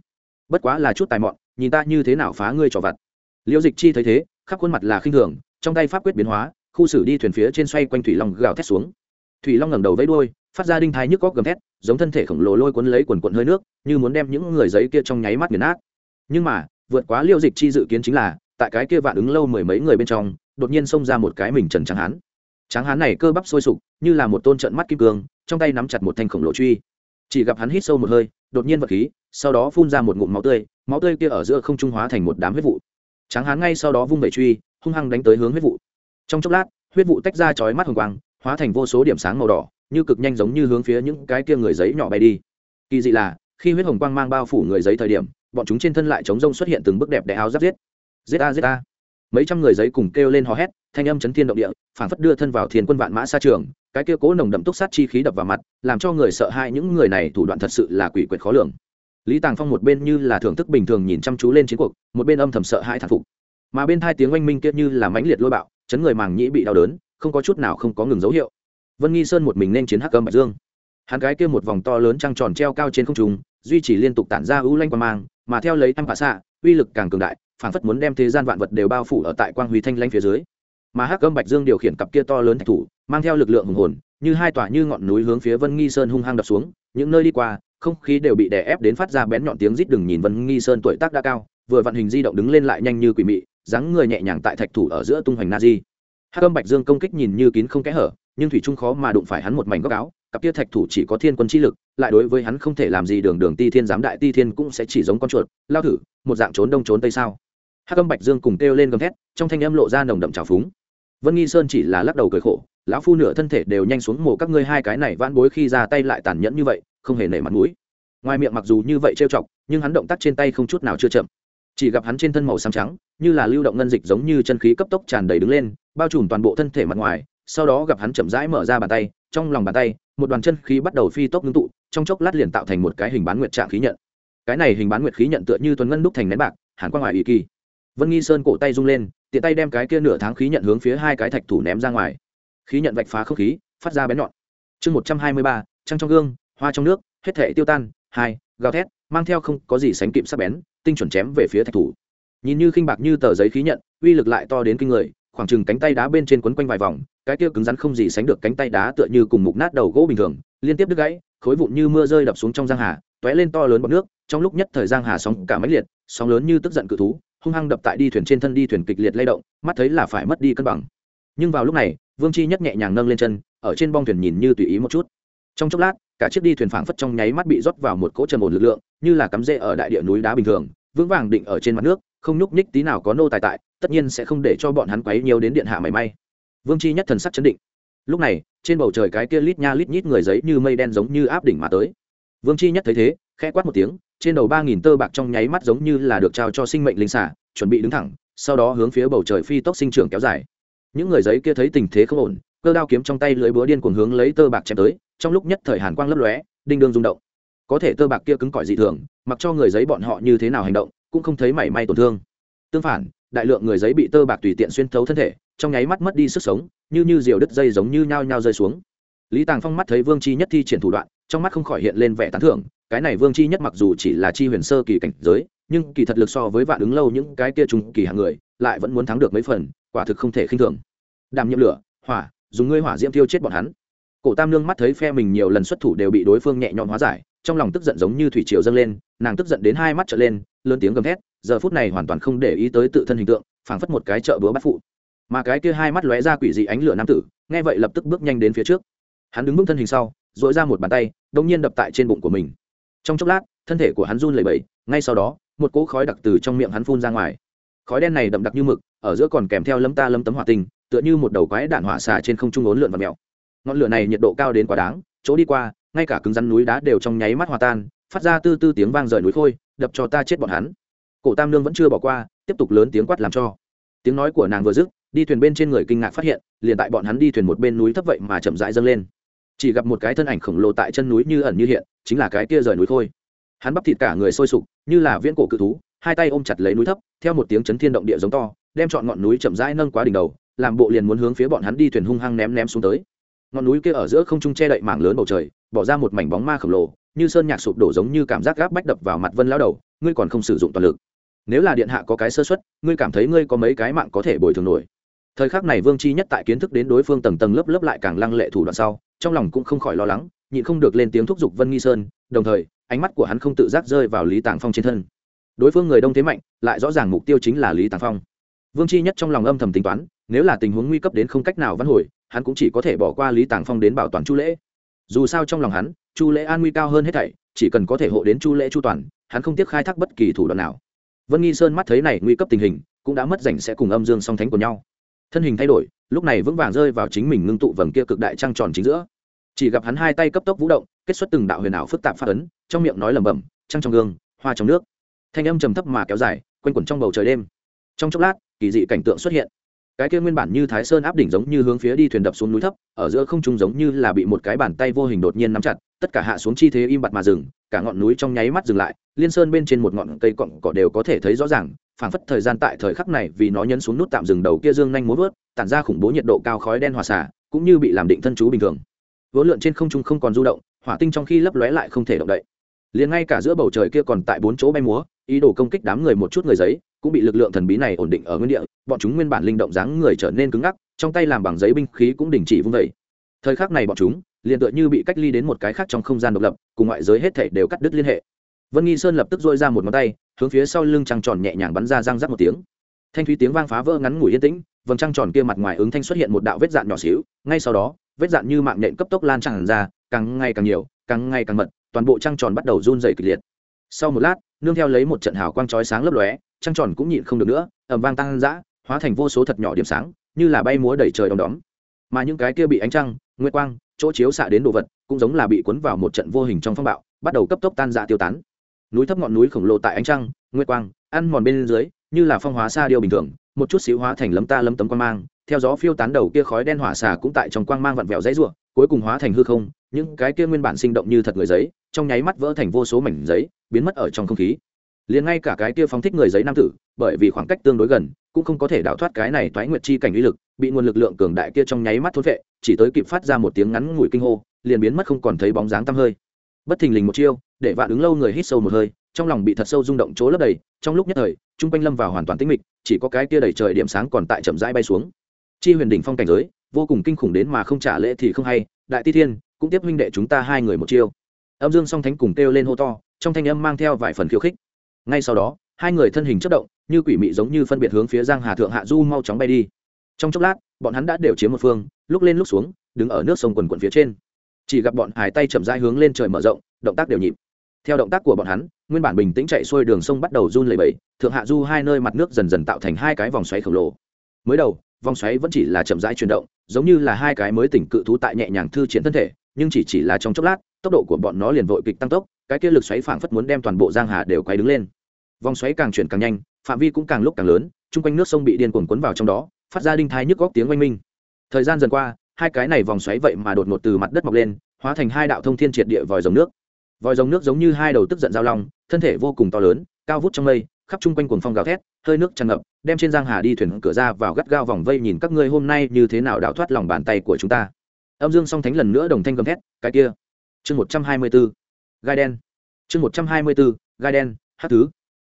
Bất quá là chút tài mọn, nhìn ta như thế nào phá ngươi trò vặt. Liêu dịch chi thấy thế, khắp khuôn mặt là khinh thường, trong tay pháp quyết biến hóa, khu xử đi thuyền phía trên xoay quanh thủy long gào thét xuống. Thủy long ngẩng đầu vẫy đuôi, phát ra đinh thái nhức góc gầm thét, giống thân thể khổng lồ lôi cuốn lấy quần quần hơi nước, như muốn đem những người giấy kia trong nháy mắt nghiền nát. Nhưng mà, vượt quá liêu dịch chi dự kiến chính là, tại cái kia vạn ứng lâu mười mấy người bên trong, đột nhiên xông ra một cái mình trần trắng hán. Tráng hán này cơ bắp sôi sục, như là một tôn trận mắt kim cương, trong tay nắm chặt một thanh khổng lồ truy chỉ gặp hắn hít sâu một hơi, đột nhiên vật khí, sau đó phun ra một ngụm máu tươi máu tươi kia ở giữa không trung hóa thành một đám huyết vụ. Tráng hán ngay sau đó vung vẩy truy, hung hăng đánh tới hướng huyết vụ. Trong chốc lát, huyết vụ tách ra chói mắt hồng quang, hóa thành vô số điểm sáng màu đỏ, như cực nhanh giống như hướng phía những cái kia người giấy nhỏ bay đi. Kỳ dị là, khi huyết hồng quang mang bao phủ người giấy thời điểm, bọn chúng trên thân lại chống rông xuất hiện từng bức đẹp đẽ áo giáp giết. Giết a giết a. Mấy trăm người giấy cùng kêu lên hò hét, thanh âm chấn thiên động địa, phảng phất đưa thân vào thiên quân vạn mã xa trường cái kia cố nồng đậm túc sát chi khí đập vào mặt, làm cho người sợ hãi những người này thủ đoạn thật sự là quỷ quyệt khó lường. Lý tàng phong một bên như là thưởng thức bình thường nhìn chăm chú lên chiến cuộc, một bên âm thầm sợ hãi thản phục. Mà bên hai tiếng oanh minh kia như là mãnh liệt lôi bạo, chấn người màng nhĩ bị đau đớn, không có chút nào không có ngừng dấu hiệu. Vân nghi sơn một mình nên chiến hắc cơm bạch dương. Hắn cái kia một vòng to lớn trăng tròn treo cao trên không trung, duy trì liên tục tản ra ưu lanh qua mang, mà theo lấy anh phạ xạ, uy lực càng cường đại, phảng phất muốn đem thế gian vạn vật đều bao phủ ở tại quang huy thanh lanh phía dưới mà hắc âm bạch dương điều khiển cặp kia to lớn thạch thủ, mang theo lực lượng hùng hồn, như hai tòa như ngọn núi hướng phía vân nghi sơn hung hăng đập xuống, những nơi đi qua, không khí đều bị đè ép đến phát ra bén nhọn tiếng rít đừng nhìn vân nghi sơn tuổi tác đã cao, vừa vận hình di động đứng lên lại nhanh như quỷ mị, dáng người nhẹ nhàng tại thạch thủ ở giữa tung hoành na di. Hắc âm bạch dương công kích nhìn như kín không kẽ hở, nhưng thủy trung khó mà đụng phải hắn một mảnh góc áo, cặp kia thạch thủ chỉ có thiên quân chi lực, lại đối với hắn không thể làm gì đường đường ti thiên giám đại ti thiên cũng sẽ chỉ giống con chuột, lao thử, một dạng trốn đông trốn tây sao. Hắc âm bạch dương cùng kêu lên gầm thét, trong thanh âm lộ ra nồng đậm trào phúng vân nghi sơn chỉ là lắc đầu cười khổ, lão phu nửa thân thể đều nhanh xuống mổ các ngươi hai cái này vãn bối khi ra tay lại tàn nhẫn như vậy, không hề nể mặt mũi. Ngoài miệng mặc dù như vậy trêu chọc, nhưng hắn động tác trên tay không chút nào chưa chậm. Chỉ gặp hắn trên thân màu xám trắng, như là lưu động ngân dịch giống như chân khí cấp tốc tràn đầy đứng lên, bao trùm toàn bộ thân thể mặt ngoài, sau đó gặp hắn chậm rãi mở ra bàn tay, trong lòng bàn tay, một đoàn chân khí bắt đầu phi tốc ngưng tụ, trong chốc lát liền tạo thành một cái hình bán nguyệt trạng khí nhận. Cái này hình bán nguyệt khí nhận tựa như tuần ngân đúc thành nén bạc, hàn quang ngoài ý kỳ. Vân nghi sơn cổ tay rung lên tiện tay đem cái kia nửa tháng khí nhận hướng phía hai cái thạch thủ ném ra ngoài. Khí nhận vạch phá không khí, phát ra bén nhọn. Chương một trăm hai mươi ba, trăng trong gương, hoa trong nước, hết thể tiêu tan, hai, gào thét, mang theo không có gì sánh kịp sắc bén, tinh chuẩn chém về phía thạch thủ. Nhìn như khinh bạc như tờ giấy khí nhận, uy lực lại to đến kinh người, khoảng chừng cánh tay đá bên trên quấn quanh vài vòng, cái kia cứng rắn không gì sánh được cánh tay đá tựa như cùng mục nát đầu gỗ bình thường, liên tiếp đứt gãy, khối vụn như mưa rơi đập xuống trong giang hà t lên to lớn bọt nước, trong lúc nhất thời giang hà sóng cả máy liệt, sóng lớn như tức giận cự thú hung hăng đập tại đi thuyền trên thân đi thuyền kịch liệt lay động, mắt thấy là phải mất đi cân bằng. Nhưng vào lúc này, vương chi nhất nhẹ nhàng nâng lên chân, ở trên bong thuyền nhìn như tùy ý một chút. Trong chốc lát, cả chiếc đi thuyền phảng phất trong nháy mắt bị rót vào một cỗ trầm ổn lực lượng, như là cắm rễ ở đại địa núi đá bình thường, vững vàng định ở trên mặt nước, không nhúc nhích tí nào có nô tài tại, tất nhiên sẽ không để cho bọn hắn quấy nhiều đến điện hạ mảy may. Vương chi nhất thần sắc chấn định. Lúc này, trên bầu trời cái kia lít nha lít nhít người giấy như mây đen giống như áp đỉnh mà tới. Vương chi nhất thấy thế, khẽ quát một tiếng trên đầu ba nghìn tơ bạc trong nháy mắt giống như là được trao cho sinh mệnh linh xả, chuẩn bị đứng thẳng, sau đó hướng phía bầu trời phi tốc sinh trưởng kéo dài. Những người giấy kia thấy tình thế không ổn, cơ đao kiếm trong tay lưỡi búa điên cuồng hướng lấy tơ bạc chém tới, trong lúc nhất thời hàn quang lấp lóe, đinh đương rung động. Có thể tơ bạc kia cứng cỏi dị thường, mặc cho người giấy bọn họ như thế nào hành động, cũng không thấy mảy may tổn thương. Tương phản, đại lượng người giấy bị tơ bạc tùy tiện xuyên thấu thân thể, trong nháy mắt mất đi sức sống, như như diều đứt dây giống như nhao nhao rơi xuống. Lý tàng phong mắt thấy vương chi nhất thi triển thủ đoạn, trong mắt không khỏi hiện lên vẻ tán thưởng cái này vương chi nhất mặc dù chỉ là chi huyền sơ kỳ cảnh giới, nhưng kỳ thật lực so với vạn ứng lâu những cái kia trùng kỳ hạng người, lại vẫn muốn thắng được mấy phần, quả thực không thể khinh thường. Đảm nhiệm lửa, hỏa, dùng ngươi hỏa diễm tiêu chết bọn hắn. Cổ tam nương mắt thấy phe mình nhiều lần xuất thủ đều bị đối phương nhẹ nhõm hóa giải, trong lòng tức giận giống như thủy triều dâng lên, nàng tức giận đến hai mắt trở lên, lớn tiếng gầm thét, giờ phút này hoàn toàn không để ý tới tự thân hình tượng, phảng phất một cái chợ búa bắt phụ. Mà cái kia hai mắt lóe ra quỷ dị ánh lửa nam tử, nghe vậy lập tức bước nhanh đến phía trước. Hắn đứng bước thân hình sau dội ra một bàn tay đông nhiên đập tại trên bụng của mình trong chốc lát, thân thể của hắn run lẩy bẩy, ngay sau đó, một cỗ khói đặc từ trong miệng hắn phun ra ngoài. Khói đen này đậm đặc như mực, ở giữa còn kèm theo lấm ta lấm tấm hỏa tinh, tựa như một đầu quái đạn hỏa xả trên không trung ốn lượn và mèo. Ngọn lửa này nhiệt độ cao đến quá đáng, chỗ đi qua, ngay cả cứng rắn núi đá đều trong nháy mắt hòa tan, phát ra tư tư tiếng vang rời núi khôi, đập cho ta chết bọn hắn. Cổ tam nương vẫn chưa bỏ qua, tiếp tục lớn tiếng quát làm cho. Tiếng nói của nàng vừa dứt, đi thuyền bên trên người kinh ngạc phát hiện, liền tại bọn hắn đi thuyền một bên núi thấp vậy mà chậm rãi dâng lên chỉ gặp một cái thân ảnh khổng lồ tại chân núi như ẩn như hiện, chính là cái kia rời núi khôi. Hắn bắp thịt cả người sôi sục, như là viễn cổ cự thú, hai tay ôm chặt lấy núi thấp, theo một tiếng chấn thiên động địa giống to, đem chọn ngọn núi chậm rãi nâng quá đỉnh đầu, làm bộ liền muốn hướng phía bọn hắn đi thuyền hung hăng ném ném xuống tới. Ngọn núi kia ở giữa không trung che đậy mảng lớn bầu trời, bỏ ra một mảnh bóng ma khổng lồ, như sơn nhạc sụp đổ giống như cảm giác gáp bách đập vào mặt vân lao đầu, ngươi còn không sử dụng toàn lực. Nếu là điện hạ có cái sơ xuất ngươi cảm thấy ngươi có mấy cái mạng có thể bồi thường nổi. Thời khắc này vương chi nhất tại kiến thức đến đối phương tầng tầng lớp lớp lại càng lăng lệ thủ đoạn sau trong lòng cũng không khỏi lo lắng, nhịn không được lên tiếng thúc giục vân nghi sơn, đồng thời, ánh mắt của hắn không tự giác rơi vào lý tàng phong trên thân. Đối phương người đông thế mạnh, lại rõ ràng mục tiêu chính là lý tàng phong. Vương chi nhất trong lòng âm thầm tính toán, nếu là tình huống nguy cấp đến không cách nào văn hồi, hắn cũng chỉ có thể bỏ qua lý tàng phong đến bảo toàn chu lễ. Dù sao trong lòng hắn, chu lễ an nguy cao hơn hết thảy, chỉ cần có thể hộ đến chu lễ chu toàn, hắn không tiếc khai thác bất kỳ thủ đoạn nào. Vân nghi sơn mắt thấy này nguy cấp tình hình, cũng đã mất rảnh sẽ cùng âm dương song thánh của nhau thân hình thay đổi, lúc này vững vàng rơi vào chính mình ngưng tụ vầng kia cực đại trăng tròn chính giữa. Chỉ gặp hắn hai tay cấp tốc vũ động, kết xuất từng đạo huyền ảo phức tạp phát ấn, trong miệng nói lẩm bẩm, trăng trong gương, hoa trong nước. Thanh âm trầm thấp mà kéo dài, quanh quẩn trong bầu trời đêm. Trong chốc lát, kỳ dị cảnh tượng xuất hiện. Cái kia nguyên bản như thái sơn áp đỉnh giống như hướng phía đi thuyền đập xuống núi thấp, ở giữa không trung giống như là bị một cái bàn tay vô hình đột nhiên nắm chặt, tất cả hạ xuống chi thế im bặt mà dừng, cả ngọn núi trong nháy mắt dừng lại, liên sơn bên trên một ngọn cây cọng cỏ đều có thể thấy rõ ràng phảng phất thời gian tại thời khắc này vì nó nhấn xuống nút tạm dừng đầu kia dương nhanh muốn vớt, tản ra khủng bố nhiệt độ cao khói đen hòa xả cũng như bị làm định thân chú bình thường. Vốn lượn trên không trung không còn du động, hỏa tinh trong khi lấp lóe lại không thể động đậy. Liền ngay cả giữa bầu trời kia còn tại bốn chỗ bay múa, ý đồ công kích đám người một chút người giấy, cũng bị lực lượng thần bí này ổn định ở nguyên địa, bọn chúng nguyên bản linh động dáng người trở nên cứng ngắc, trong tay làm bằng giấy binh khí cũng đình chỉ vung vẩy thời khắc này bọn chúng, liền tựa như bị cách ly đến một cái khác trong không gian độc lập, cùng ngoại giới hết thể đều cắt đứt liên hệ vân nghi sơn lập tức dôi ra một ngón tay, hướng phía sau lưng trăng tròn nhẹ nhàng bắn ra răng rắc một tiếng. Thanh thúy tiếng vang phá vỡ ngắn ngủi yên tĩnh, vầng trăng tròn kia mặt ngoài ứng thanh xuất hiện một đạo vết dạn nhỏ xíu, ngay sau đó, vết dạn như mạng nhện cấp tốc lan tràn ra, càng ngày càng nhiều, càng ngày càng mật, toàn bộ trăng tròn bắt đầu run dày kịch liệt. Sau một lát, nương theo lấy một trận hào quang chói sáng lấp lóe, trăng tròn cũng nhịn không được nữa ẩm vang tăng dã, hóa thành vô số thật nhỏ điểm sáng, như là bay múa đầy trời đom đóm. Mà những cái kia bị ánh trăng, nguyệt quang, chỗ chiếu xạ đến đồ vật, cũng giống là bị cuốn vào một trận vô hình trong phong bạo, bắt đầu cấp tốc tan dạ tiêu tán núi thấp ngọn núi khổng lồ tại ánh trăng, nguyệt quang, ăn mòn bên dưới, như là phong hóa xa điều bình thường, một chút xíu hóa thành lấm ta lấm tấm quang mang, theo gió phiêu tán đầu kia khói đen hỏa xà cũng tại trong quang mang vặn vẹo dãy rủa, cuối cùng hóa thành hư không, những cái kia nguyên bản sinh động như thật người giấy, trong nháy mắt vỡ thành vô số mảnh giấy, biến mất ở trong không khí. Liền ngay cả cái kia phóng thích người giấy nam tử, bởi vì khoảng cách tương đối gần, cũng không có thể đào thoát cái này toái nguyệt chi cảnh uy lực, bị nguồn lực lượng cường đại kia trong nháy mắt thốt vệ chỉ tới kịp phát ra một tiếng ngắn ngủi kinh hô, liền biến mất không còn thấy bóng dáng tăm hơi. Bất thình lình một chiêu để vạn ứng lâu người hít sâu một hơi, trong lòng bị thật sâu rung động chỗ lấp đầy, trong lúc nhất thời chung quanh lâm vào hoàn toàn tĩnh mịch, chỉ có cái tia đầy trời điểm sáng còn tại chậm rãi bay xuống. Chi huyền đỉnh phong cảnh giới, vô cùng kinh khủng đến mà không trả lễ thì không hay, đại ti thiên, cũng tiếp huynh đệ chúng ta hai người một chiêu. Âm dương song thánh cùng kêu lên hô to, trong thanh âm mang theo vài phần khiêu khích. Ngay sau đó, hai người thân hình chất động, như quỷ mị giống như phân biệt hướng phía giang hà thượng hạ du mau chóng bay đi. Trong chốc lát, bọn hắn đã đều chiếm một phương, lúc lên lúc xuống, đứng ở nước sông quần quần phía trên. Chỉ gặp bọn hải tay chậm rãi hướng lên trời mở rộng, động tác đều nhịp theo động tác của bọn hắn, nguyên bản bình tĩnh chạy xuôi đường sông bắt đầu run lẩy bẩy, thượng hạ du hai nơi mặt nước dần dần tạo thành hai cái vòng xoáy khổng lồ. Mới đầu, vòng xoáy vẫn chỉ là chậm rãi chuyển động, giống như là hai cái mới tỉnh cự thú tại nhẹ nhàng thư triển thân thể, nhưng chỉ chỉ là trong chốc lát, tốc độ của bọn nó liền vội kịch tăng tốc, cái kia lực xoáy phảng phất muốn đem toàn bộ giang hà đều quay đứng lên. Vòng xoáy càng chuyển càng nhanh, phạm vi cũng càng lúc càng lớn, chung quanh nước sông bị điên cuồng cuốn vào trong đó, phát ra đinh thai nhức góc tiếng oanh minh. Thời gian dần qua, hai cái này vòng xoáy vậy mà đột ngột từ mặt đất mọc lên, hóa thành hai đạo thông thiên triệt địa vòi dòng nước vòi rồng nước giống như hai đầu tức giận giao long, thân thể vô cùng to lớn, cao vút trong mây, khắp chung quanh cuồng phong gào thét, hơi nước tràn ngập, đem trên giang hà đi thuyền cửa ra vào gắt gao vòng vây nhìn các ngươi hôm nay như thế nào đào thoát lòng bàn tay của chúng ta. Âm dương song thánh lần nữa đồng thanh gầm thét, cái kia! Chương một trăm hai mươi bốn, gai đen. Chương một trăm hai mươi bốn, gai đen hát thứ.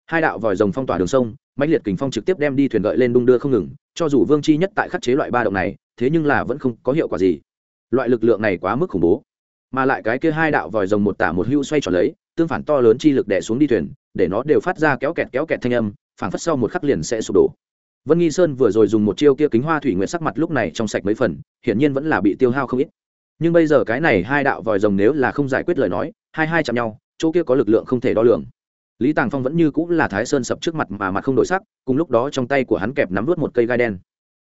Hai đạo vòi rồng phong tỏa đường sông, mãnh liệt kình phong trực tiếp đem đi thuyền gợi lên đung đưa không ngừng, cho dù vương chi nhất tại khắc chế loại ba động này, thế nhưng là vẫn không có hiệu quả gì. Loại lực lượng này quá mức khủng bố mà lại cái kia hai đạo vòi rồng một tả một hưu xoay tròn lấy, tương phản to lớn chi lực đè xuống đi thuyền, để nó đều phát ra kéo kẹt kéo kẹt thanh âm, phảng phất sau một khắc liền sẽ sụp đổ. Vân nghi sơn vừa rồi dùng một chiêu kia kính hoa thủy nguyện sắc mặt lúc này trong sạch mấy phần, hiển nhiên vẫn là bị tiêu hao không ít. Nhưng bây giờ cái này hai đạo vòi rồng nếu là không giải quyết lời nói, hai hai chạm nhau, chỗ kia có lực lượng không thể đo lường. Lý tàng phong vẫn như cũng là thái sơn sập trước mặt mà mặt không đổi sắc, cùng lúc đó trong tay của hắn kẹp nắm vớt một cây gai đen.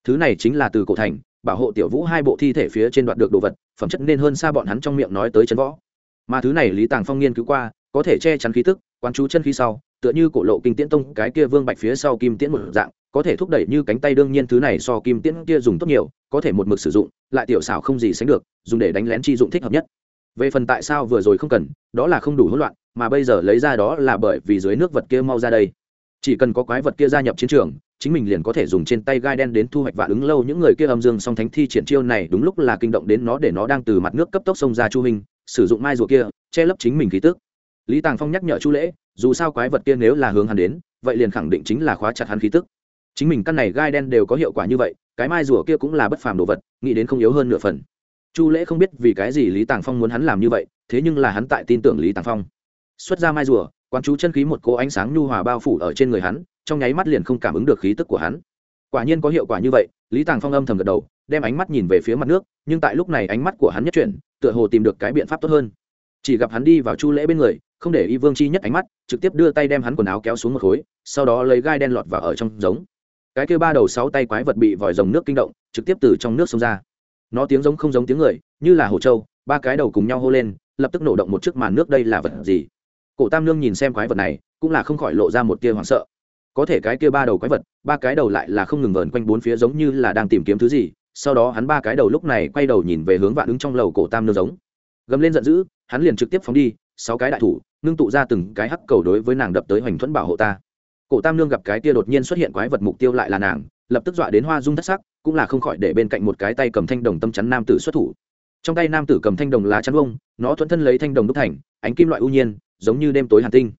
Thứ này chính là từ cổ thành bảo hộ tiểu vũ hai bộ thi thể phía trên đoạt được đồ vật, phẩm chất nên hơn xa bọn hắn trong miệng nói tới chân võ. Mà thứ này lý tàng phong nghiên cứu qua, có thể che chắn khí tức, quán chú chân khí sau, tựa như cổ lộ kinh tiễn tông, cái kia vương bạch phía sau kim tiễn một dạng, có thể thúc đẩy như cánh tay đương nhiên thứ này so kim tiễn kia dùng tốt nhiều, có thể một mực sử dụng, lại tiểu xảo không gì sánh được, dùng để đánh lén chi dụng thích hợp nhất. Về phần tại sao vừa rồi không cần, đó là không đủ hỗn loạn, mà bây giờ lấy ra đó là bởi vì dưới nước vật kia mau ra đây. Chỉ cần có quái vật kia gia nhập chiến trường chính mình liền có thể dùng trên tay gai đen đến thu hoạch và ứng lâu. Những người kia âm dương song thánh thi triển chiêu này đúng lúc là kinh động đến nó để nó đang từ mặt nước cấp tốc sông ra chu hình sử dụng mai rùa kia, che lấp chính mình khí tức. Lý tàng phong nhắc nhở chu lễ, dù sao quái vật kia nếu là hướng hắn đến, vậy liền khẳng định chính là khóa chặt hắn khí tức. Chính mình căn này gai đen đều có hiệu quả như vậy, cái mai rùa kia cũng là bất phàm đồ vật, nghĩ đến không yếu hơn nửa phần. Chu lễ không biết vì cái gì lý tàng phong muốn hắn làm như vậy, thế nhưng là hắn tại tin tưởng lý tàng phong. Xuất ra mai rùa, quán chú chân khí một cỗ ánh sáng nhu hòa bao phủ ở trên người hắn trong nháy mắt liền không cảm ứng được khí tức của hắn. Quả nhiên có hiệu quả như vậy, lý tàng phong âm thầm gật đầu, đem ánh mắt nhìn về phía mặt nước, nhưng tại lúc này ánh mắt của hắn nhất chuyển, tựa hồ tìm được cái biện pháp tốt hơn. Chỉ gặp hắn đi vào chu lễ bên người, không để y vương chi nhất ánh mắt, trực tiếp đưa tay đem hắn quần áo kéo xuống một khối, sau đó lấy gai đen lọt vào ở trong giống. Cái kêu ba đầu sáu tay quái vật bị vòi rồng nước kinh động, trực tiếp từ trong nước xông ra. Nó tiếng giống không giống tiếng người, như là hổ trâu ba cái đầu cùng nhau hô lên, lập tức nổ động một chiếc màn nước đây là vật gì? Cổ tam nương nhìn xem quái vật này, cũng là không khỏi lộ ra một tia hoảng sợ có thể cái kia ba đầu quái vật, ba cái đầu lại là không ngừng vờn quanh bốn phía giống như là đang tìm kiếm thứ gì, sau đó hắn ba cái đầu lúc này quay đầu nhìn về hướng vạn ứng trong lầu cổ tam nương giống. Gầm lên giận dữ, hắn liền trực tiếp phóng đi, sáu cái đại thủ, ngưng tụ ra từng cái hắc cầu đối với nàng đập tới hoành thuẫn bảo hộ ta. Cổ tam nương gặp cái kia đột nhiên xuất hiện quái vật mục tiêu lại là nàng, lập tức dọa đến hoa dung thất sắc, cũng là không khỏi để bên cạnh một cái tay cầm thanh đồng tâm chắn nam tử xuất thủ. Trong tay nam tử cầm thanh đồng lá chắn bông nó thuận thân lấy thanh đồng đúc thành, ánh kim loại ưu nhiên, giống như đêm tối hàn tinh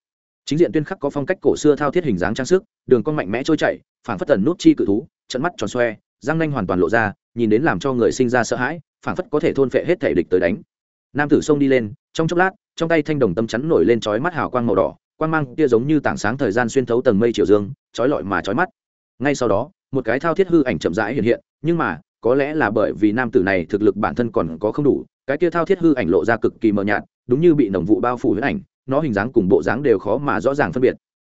chính diện tuyên khắc có phong cách cổ xưa thao thiết hình dáng trang sức, đường con mạnh mẽ trôi chảy, phảng phất tần nút chi cự thú, trận mắt tròn xoe, răng nanh hoàn toàn lộ ra, nhìn đến làm cho người sinh ra sợ hãi, phảng phất có thể thôn phệ hết thể địch tới đánh. Nam tử xông đi lên, trong chốc lát, trong tay thanh đồng tâm chắn nổi lên chói mắt hào quang màu đỏ, quang mang kia giống như tảng sáng thời gian xuyên thấu tầng mây chiều dương, chói lọi mà chói mắt. Ngay sau đó, một cái thao thiết hư ảnh chậm rãi hiện hiện, nhưng mà, có lẽ là bởi vì nam tử này thực lực bản thân còn có không đủ, cái kia thao thiết hư ảnh lộ ra cực kỳ mờ nhạt, đúng như bị nồng vụ bao phủ huyết ảnh nó hình dáng cùng bộ dáng đều khó mà rõ ràng phân biệt.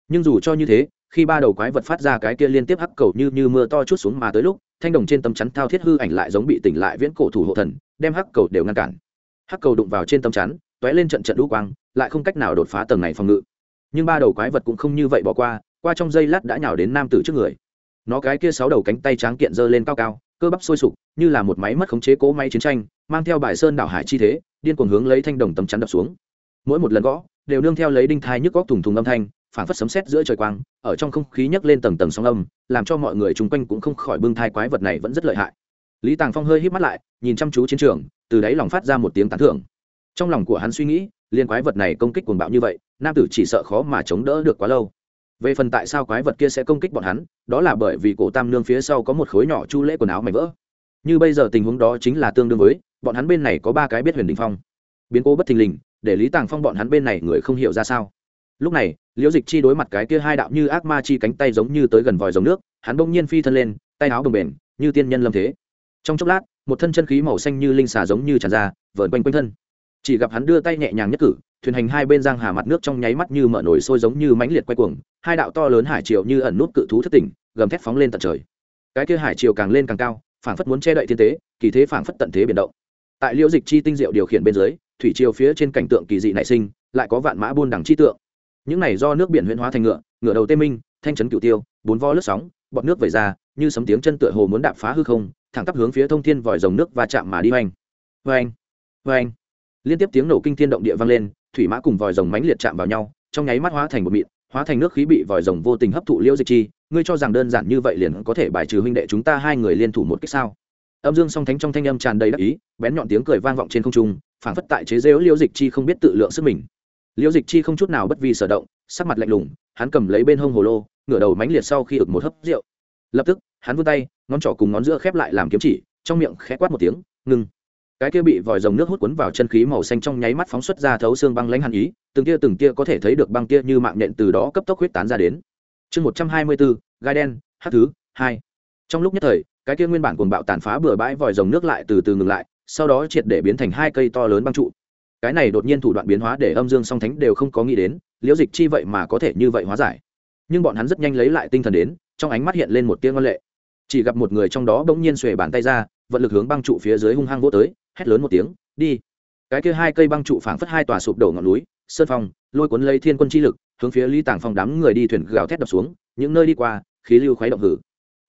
Nhưng dù cho như thế, khi ba đầu quái vật phát ra cái kia liên tiếp hắc cầu như như mưa to chút xuống mà tới lúc, thanh đồng trên tấm chắn thao thiết hư ảnh lại giống bị tỉnh lại viễn cổ thủ hộ thần, đem hắc cầu đều ngăn cản. Hắc cầu đụng vào trên tấm chắn t lên trận trận đũ quang, lại không cách nào đột phá tầng này phòng ngự. Nhưng ba đầu quái vật cũng không như vậy bỏ qua qua trong giây lát đã nhào đến nam tử trước người. Nó cái kia sáu đầu cánh tay tráng kiện giơ lên cao cao, cơ bắp sôi sục, như là một máy mất khống chế cố máy chiến tranh, mang theo bài sơn đảo hải chi thế, điên cuồng hướng lấy thanh đồng tấm chắn đập xuống. Mỗi một lần gõ đều nương theo lấy đinh thai nhức góc thùng thùng âm thanh phản phất sấm sét giữa trời quang, ở trong không khí nhấc lên tầng tầng sóng âm, làm cho mọi người chung quanh cũng không khỏi bưng thai quái vật này vẫn rất lợi hại. Lý tàng phong hơi hít mắt lại, nhìn chăm chú chiến trường, từ đáy lòng phát ra một tiếng tán thưởng. Trong lòng của hắn suy nghĩ, liên quái vật này công kích cuồng bạo như vậy, nam tử chỉ sợ khó mà chống đỡ được quá lâu. Về phần tại sao quái vật kia sẽ công kích bọn hắn, đó là bởi vì cổ tam nương phía sau có một khối nhỏ chu lễ quần áo mảnh vỡ. Như bây giờ tình huống đó chính là tương đương với, bọn hắn bên này có ba cái biết huyền đình phong. Biến cố bất thình lình để lý tàng phong bọn hắn bên này người không hiểu ra sao. Lúc này, liễu dịch chi đối mặt cái kia hai đạo như ác ma chi cánh tay giống như tới gần vòi dòng nước, hắn bỗng nhiên phi thân lên, tay áo bồng bềnh, như tiên nhân lâm thế. Trong chốc lát, một thân chân khí màu xanh như linh xà giống như tràn ra vợn quanh quanh thân. Chỉ gặp hắn đưa tay nhẹ nhàng nhất cử, thuyền hành hai bên giang hà mặt nước trong nháy mắt như mở nổi sôi giống như mãnh liệt quay cuồng, hai đạo to lớn hải triều như ẩn nút cự thú thất tỉnh, gầm thét phóng lên tận trời. Cái kia hải triều càng lên càng cao, phảng phất muốn che đậy thiên tế, kỳ thế phảng phất tận thế biển động. Tại liễu dịch chi tinh diệu điều khiển bên dưới thủy triều phía trên cảnh tượng kỳ dị nảy sinh, lại có vạn mã buôn đằng chi tượng. Những này do nước biển huyễn hóa thành ngựa ngựa đầu tê minh, thanh trấn cửu tiêu, bốn vo lướt sóng, bọt nước vẩy ra, như sấm tiếng chân tựa hồ muốn đạp phá hư không, thẳng tắp hướng phía thông thiên vòi rồng nước và chạm mà đi hoành. Hoành hoành. Liên tiếp tiếng nổ kinh thiên động địa vang lên, thủy mã cùng vòi rồng mãnh liệt chạm vào nhau, trong nháy mắt hóa thành một mịn, hóa thành nước khí bị vòi rồng vô tình hấp thụ liễu dịch chi. Ngươi cho rằng đơn giản như vậy liền có thể bài trừ huynh đệ chúng ta hai người liên thủ một cách sao? Âm dương song thánh trong thanh âm tràn đầy đắc ý, bén nhọn tiếng cười vang vọng trên không trung phảng phất tại chế rêu liễu dịch chi không biết tự lượng sức mình. Liễu dịch chi không chút nào bất vi sở động, sắc mặt lạnh lùng, hắn cầm lấy bên hông hồ lô, ngửa đầu mãnh liệt sau khi ực một hớp rượu. Lập tức, hắn vươn tay, ngón trỏ cùng ngón giữa khép lại làm kiếm chỉ, trong miệng khẽ quát một tiếng ngưng cái kia bị vòi rồng nước hút cuốn vào chân khí màu xanh trong nháy mắt phóng xuất ra thấu xương băng lãnh hàn ý, từng kia từng kia có thể thấy được băng kia như mạng nhện từ đó cấp tốc huyết tán ra đến. Chương một trăm hai mươi bốn, gai đen hát thứ, hai. Trong lúc nhất thời, cái kia nguyên bản cuồng bạo tàn phá bừa bãi vòi rồng nước lại từ từ ngừng lại sau đó triệt để biến thành hai cây to lớn băng trụ. Cái này đột nhiên thủ đoạn biến hóa để âm dương song thánh đều không có nghĩ đến, liễu dịch chi vậy mà có thể như vậy hóa giải. Nhưng bọn hắn rất nhanh lấy lại tinh thần đến, trong ánh mắt hiện lên một tiếng ngân lệ. Chỉ gặp một người trong đó bỗng nhiên xuề bàn tay ra, vận lực hướng băng trụ phía dưới hung hăng vô tới, hét lớn một tiếng, đi! Cái kia hai cây băng trụ phảng phất hai tòa sụp đổ ngọn núi, sơn phong, lôi cuốn lấy thiên quân chi lực, hướng phía lý tàng phong đám người đi thuyền gào thét đập xuống, những nơi đi qua, khí lưu khuấy động hử.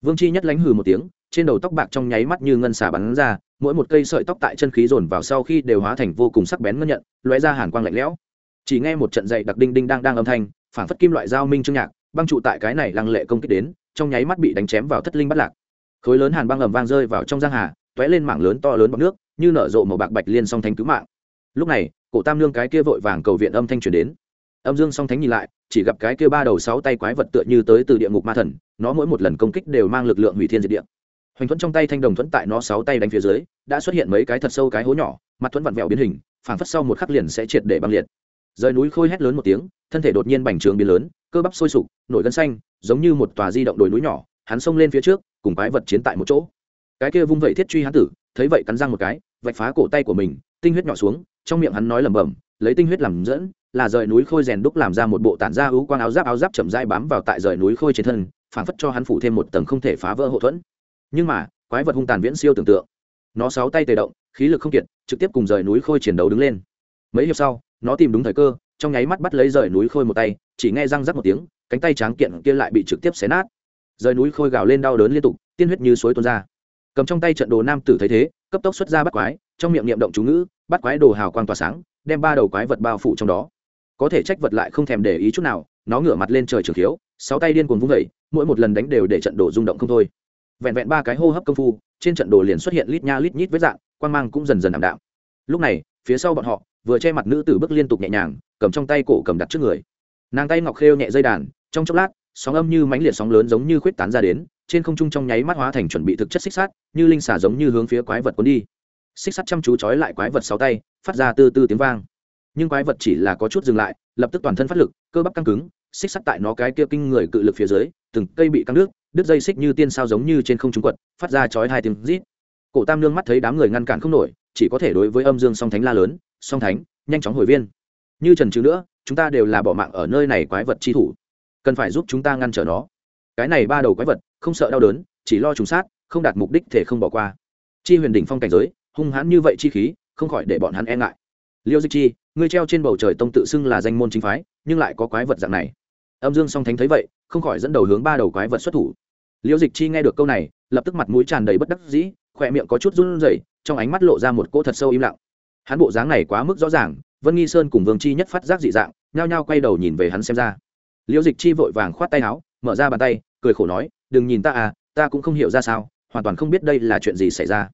Vương chi nhất lánh hừ một tiếng, trên đầu tóc bạc trong nháy mắt như ngân xà bắn ra mỗi một cây sợi tóc tại chân khí dồn vào sau khi đều hóa thành vô cùng sắc bén ngân nhận, lóe ra hàn quang lạnh lẽo. Chỉ nghe một trận dậy đặc đinh đinh đang đang âm thanh, phảng phất kim loại dao minh trương nhạc, băng trụ tại cái này lăng lệ công kích đến, trong nháy mắt bị đánh chém vào thất linh bắt lạc. Khối lớn hàn băng ầm vang rơi vào trong giang hà, tóe lên mảng lớn to lớn bọc nước, như nở rộ màu bạc bạch liên song thánh cứu mạng. Lúc này, cổ tam nương cái kia vội vàng cầu viện âm thanh truyền đến. Âm dương song thánh nhìn lại, chỉ gặp cái kia ba đầu sáu tay quái vật tựa như tới từ địa ngục ma thần, nó mỗi một lần công kích đều mang lực lượng hủy thiên diệt địa hoành thuẫn trong tay thanh đồng thuẫn tại nó sáu tay đánh phía dưới, đã xuất hiện mấy cái thật sâu cái hố nhỏ, mặt thuẫn vặn vẹo biến hình, phảng phất sau một khắc liền sẽ triệt để băng liệt. Rời núi khôi hét lớn một tiếng, thân thể đột nhiên bành trướng biến lớn, cơ bắp sôi sục, nổi gân xanh, giống như một tòa di động đồi núi nhỏ, hắn xông lên phía trước, cùng quái vật chiến tại một chỗ. Cái kia vung vẩy thiết truy hắn tử, thấy vậy cắn răng một cái, vạch phá cổ tay của mình, tinh huyết nhỏ xuống, trong miệng hắn nói lẩm bẩm, lấy tinh huyết làm dẫn, là rời núi khôi rèn đúc làm ra một bộ tản ra ưu quang áo giáp áo giáp chậm dai bám vào tại rời núi khôi trên thân, phảng phất cho hắn phủ thêm một tầng không thể phá vỡ hậu thuẫn nhưng mà, quái vật hung tàn viễn siêu tưởng tượng. Nó sáu tay tề động, khí lực không kiệt, trực tiếp cùng rời núi khôi chiến đấu đứng lên. Mấy hiệp sau, nó tìm đúng thời cơ, trong nháy mắt bắt lấy rời núi khôi một tay, chỉ nghe răng rắc một tiếng, cánh tay tráng kiện kia lại bị trực tiếp xé nát. Rời núi khôi gào lên đau đớn liên tục, tiên huyết như suối tuôn ra. Cầm trong tay trận đồ nam tử thấy thế, cấp tốc xuất ra bắt quái, trong miệng niệm động chú ngữ, bắt quái đồ hào quang tỏa sáng, đem ba đầu quái vật bao phủ trong đó. Có thể trách vật lại không thèm để ý chút nào, nó ngửa mặt lên trời trường khiếu, sáu tay điên cuồng vung vẩy mỗi một lần đánh đều để trận đồ rung động không thôi vẹn vẹn ba cái hô hấp công phu, trên trận đồ liền xuất hiện lít nha lít nhít vết dạng quan mang cũng dần dần ảm đạm. Lúc này, phía sau bọn họ, vừa che mặt nữ tử bước liên tục nhẹ nhàng, cầm trong tay cổ cầm đặt trước người. Nàng tay ngọc khêu nhẹ dây đàn, trong chốc lát, sóng âm như mãnh liệt sóng lớn giống như khuyết tán ra đến, trên không trung trong nháy mắt hóa thành chuẩn bị thực chất xích sát như linh xả giống như hướng phía quái vật cuốn đi. Xích sắt chăm chú trói lại quái vật sáu tay, phát ra tư tư tiếng vang. Nhưng quái vật chỉ là có chút dừng lại, lập tức toàn thân phát lực, cơ bắp căng cứng, xích sắt tại nó cái kia kinh người cự lực phía dưới, từng cây bị căng nước đứt dây xích như tiên sao giống như trên không trung quật, phát ra chói hai tiếng rít. Cổ tam nương mắt thấy đám người ngăn cản không nổi, chỉ có thể đối với âm dương song thánh la lớn, song thánh, nhanh chóng hồi viên. Như trần trừ nữa, chúng ta đều là bỏ mạng ở nơi này quái vật chi thủ. Cần phải giúp chúng ta ngăn trở nó. Cái này ba đầu quái vật, không sợ đau đớn, chỉ lo trùng sát, không đạt mục đích thể không bỏ qua. Chi huyền đỉnh phong cảnh giới, hung hãn như vậy chi khí, không khỏi để bọn hắn e ngại. Liêu dịch chi, ngươi treo trên bầu trời tông tự xưng là danh môn chính phái, nhưng lại có quái vật dạng này âm dương song thánh thấy vậy, không khỏi dẫn đầu hướng ba đầu quái vật xuất thủ. Liễu dịch chi nghe được câu này, lập tức mặt mũi tràn đầy bất đắc dĩ, khỏe miệng có chút run rẩy, trong ánh mắt lộ ra một cỗ thật sâu im lặng. Hắn bộ dáng này quá mức rõ ràng, vân nghi sơn cùng vương chi nhất phát giác dị dạng, nhao nhao quay đầu nhìn về hắn xem ra. Liễu dịch chi vội vàng khoát tay áo, mở ra bàn tay, cười khổ nói, đừng nhìn ta à ta cũng không hiểu ra sao, hoàn toàn không biết đây là chuyện gì xảy ra.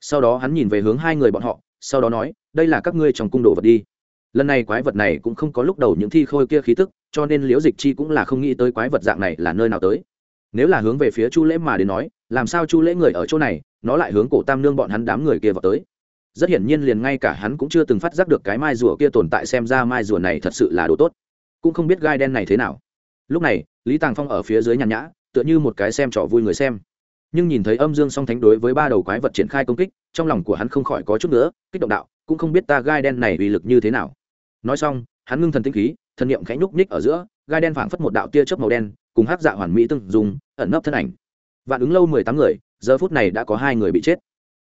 Sau đó hắn nhìn về hướng hai người bọn họ, sau đó nói, đây là các ngươi trong cung đồ vật đi. Lần này quái vật này cũng không có lúc đầu những thi khôi kia khí tức cho nên liễu dịch chi cũng là không nghĩ tới quái vật dạng này là nơi nào tới. Nếu là hướng về phía chu lễ mà đến nói, làm sao chu lễ người ở chỗ này, nó lại hướng cổ tam nương bọn hắn đám người kia vào tới? Rất hiển nhiên liền ngay cả hắn cũng chưa từng phát giác được cái mai rùa kia tồn tại xem ra mai rùa này thật sự là đồ tốt. Cũng không biết gai đen này thế nào. Lúc này, lý tàng phong ở phía dưới nhàn nhã, tựa như một cái xem trò vui người xem. Nhưng nhìn thấy âm dương song thánh đối với ba đầu quái vật triển khai công kích, trong lòng của hắn không khỏi có chút nữa, kích động đạo, cũng không biết ta gai đen này uy lực như thế nào. Nói xong, hắn ngưng thần tinh khí thần niệm khẽ nhúc nhích ở giữa, gai đen phảng phất một đạo tia chớp màu đen, cùng hắc dạ hoàn mỹ tương dùng ẩn nấp thân ảnh. Vạn ứng lâu mười tám người, giờ phút này đã có hai người bị chết.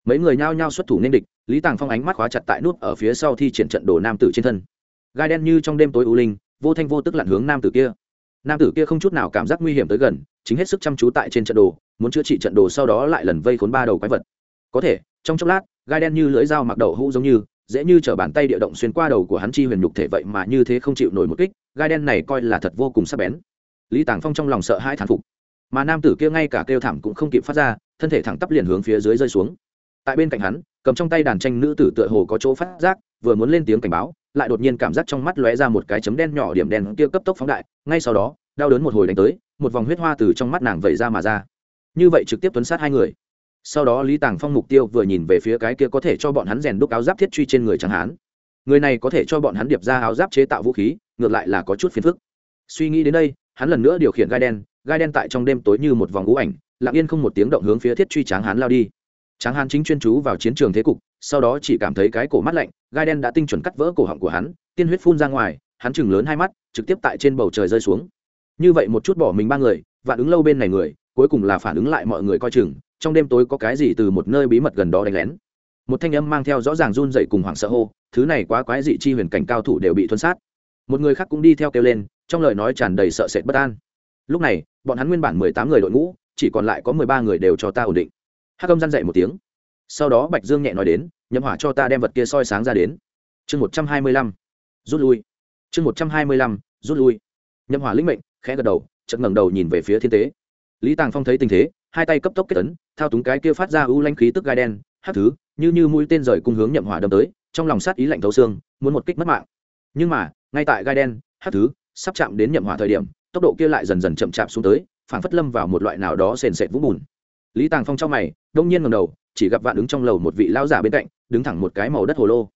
Mấy người nhao nhao xuất thủ nên địch, lý tàng phong ánh mắt khóa chặt tại nút ở phía sau thi triển trận đồ nam tử trên thân. Gai đen như trong đêm tối u linh, vô thanh vô tức lặn hướng nam tử kia. Nam tử kia không chút nào cảm giác nguy hiểm tới gần, chính hết sức chăm chú tại trên trận đồ, muốn chữa trị trận đồ sau đó lại lần vây khốn ba đầu quái vật. Có thể, trong chốc lát, gai đen như lưỡi dao mặc đầu hũ giống như dễ như t bàn tay địa động xuyên qua đầu của hắn chi huyền nhục thể vậy mà như thế không chịu nổi một kích, gai đen này coi là thật vô cùng sắc bén. Lý tàng phong trong lòng sợ hai thán phục. Mà nam tử kia ngay cả kêu thảm cũng không kịp phát ra, thân thể thẳng tắp liền hướng phía dưới rơi xuống. Tại bên cạnh hắn, cầm trong tay đàn tranh nữ tử tựa hồ có chỗ phát giác, vừa muốn lên tiếng cảnh báo, lại đột nhiên cảm giác trong mắt lóe ra một cái chấm đen nhỏ điểm đen kia cấp tốc phóng đại, ngay sau đó, đau đớn một hồi đánh tới, một vòng huyết hoa từ trong mắt nàng vẩy ra mà ra. Như vậy trực tiếp tuấn sát hai người sau đó lý tàng phong mục tiêu vừa nhìn về phía cái kia có thể cho bọn hắn rèn đúc áo giáp thiết truy trên người chẳng hán. Người này có thể cho bọn hắn điệp ra áo giáp chế tạo vũ khí, ngược lại là có chút phiền phức. Suy nghĩ đến đây, hắn lần nữa điều khiển gai đen gai đen tại trong đêm tối như một vòng ngũ ảnh, lặng yên không một tiếng động hướng phía thiết truy tráng hán lao đi. Tráng hán chính chuyên chú vào chiến trường thế cục, sau đó chỉ cảm thấy cái cổ mắt lạnh, gai đen đã tinh chuẩn cắt vỡ cổ họng của hắn, tiên huyết phun ra ngoài, hắn chừng lớn hai mắt, trực tiếp tại trên bầu trời rơi xuống. Như vậy một chút bỏ mình ba người, vạn ứng lâu bên này người, cuối cùng là phản ứng lại mọi người coi chừng trong đêm tối có cái gì từ một nơi bí mật gần đó đánh lén. Một thanh âm mang theo rõ ràng run dậy cùng hoảng sợ hô, thứ này quá quái dị chi huyền cảnh cao thủ đều bị thuân sát. Một người khác cũng đi theo kêu lên, trong lời nói tràn đầy sợ sệt bất an. Lúc này, bọn hắn nguyên bản mười tám người đội ngũ, chỉ còn lại có mười ba người đều cho ta ổn định. Hắc âm răn dậy một tiếng. Sau đó bạch dương nhẹ nói đến, nhậm hỏa cho ta đem vật kia soi sáng ra đến. Chương một trăm hai mươi lăm. Rút lui. Chương một trăm hai mươi lăm, rút lui. Nhậm hỏa lĩnh mệnh, khẽ gật đầu chật ngẩng đầu nhìn về phía thiên tế. Lý tàng phong thấy tình thế hai tay cấp tốc kết tấn thao túng cái kia phát ra ưu lanh khí tức gai đen, hát thứ, như như mũi tên rời cung hướng nhậm hỏa đâm tới, trong lòng sát ý lạnh thấu xương, muốn một kích mất mạng. Nhưng mà, ngay tại gai đen, hát thứ, sắp chạm đến nhậm hỏa thời điểm, tốc độ kia lại dần dần chậm chạp xuống tới phản phất lâm vào một loại nào đó sền sệt vũng bùn. Lý tàng phong trong mày, đông nhiên ngầm đầu, chỉ gặp vạn ứng trong lầu một vị lão giả bên cạnh, đứng thẳng một cái màu đất hồ lô.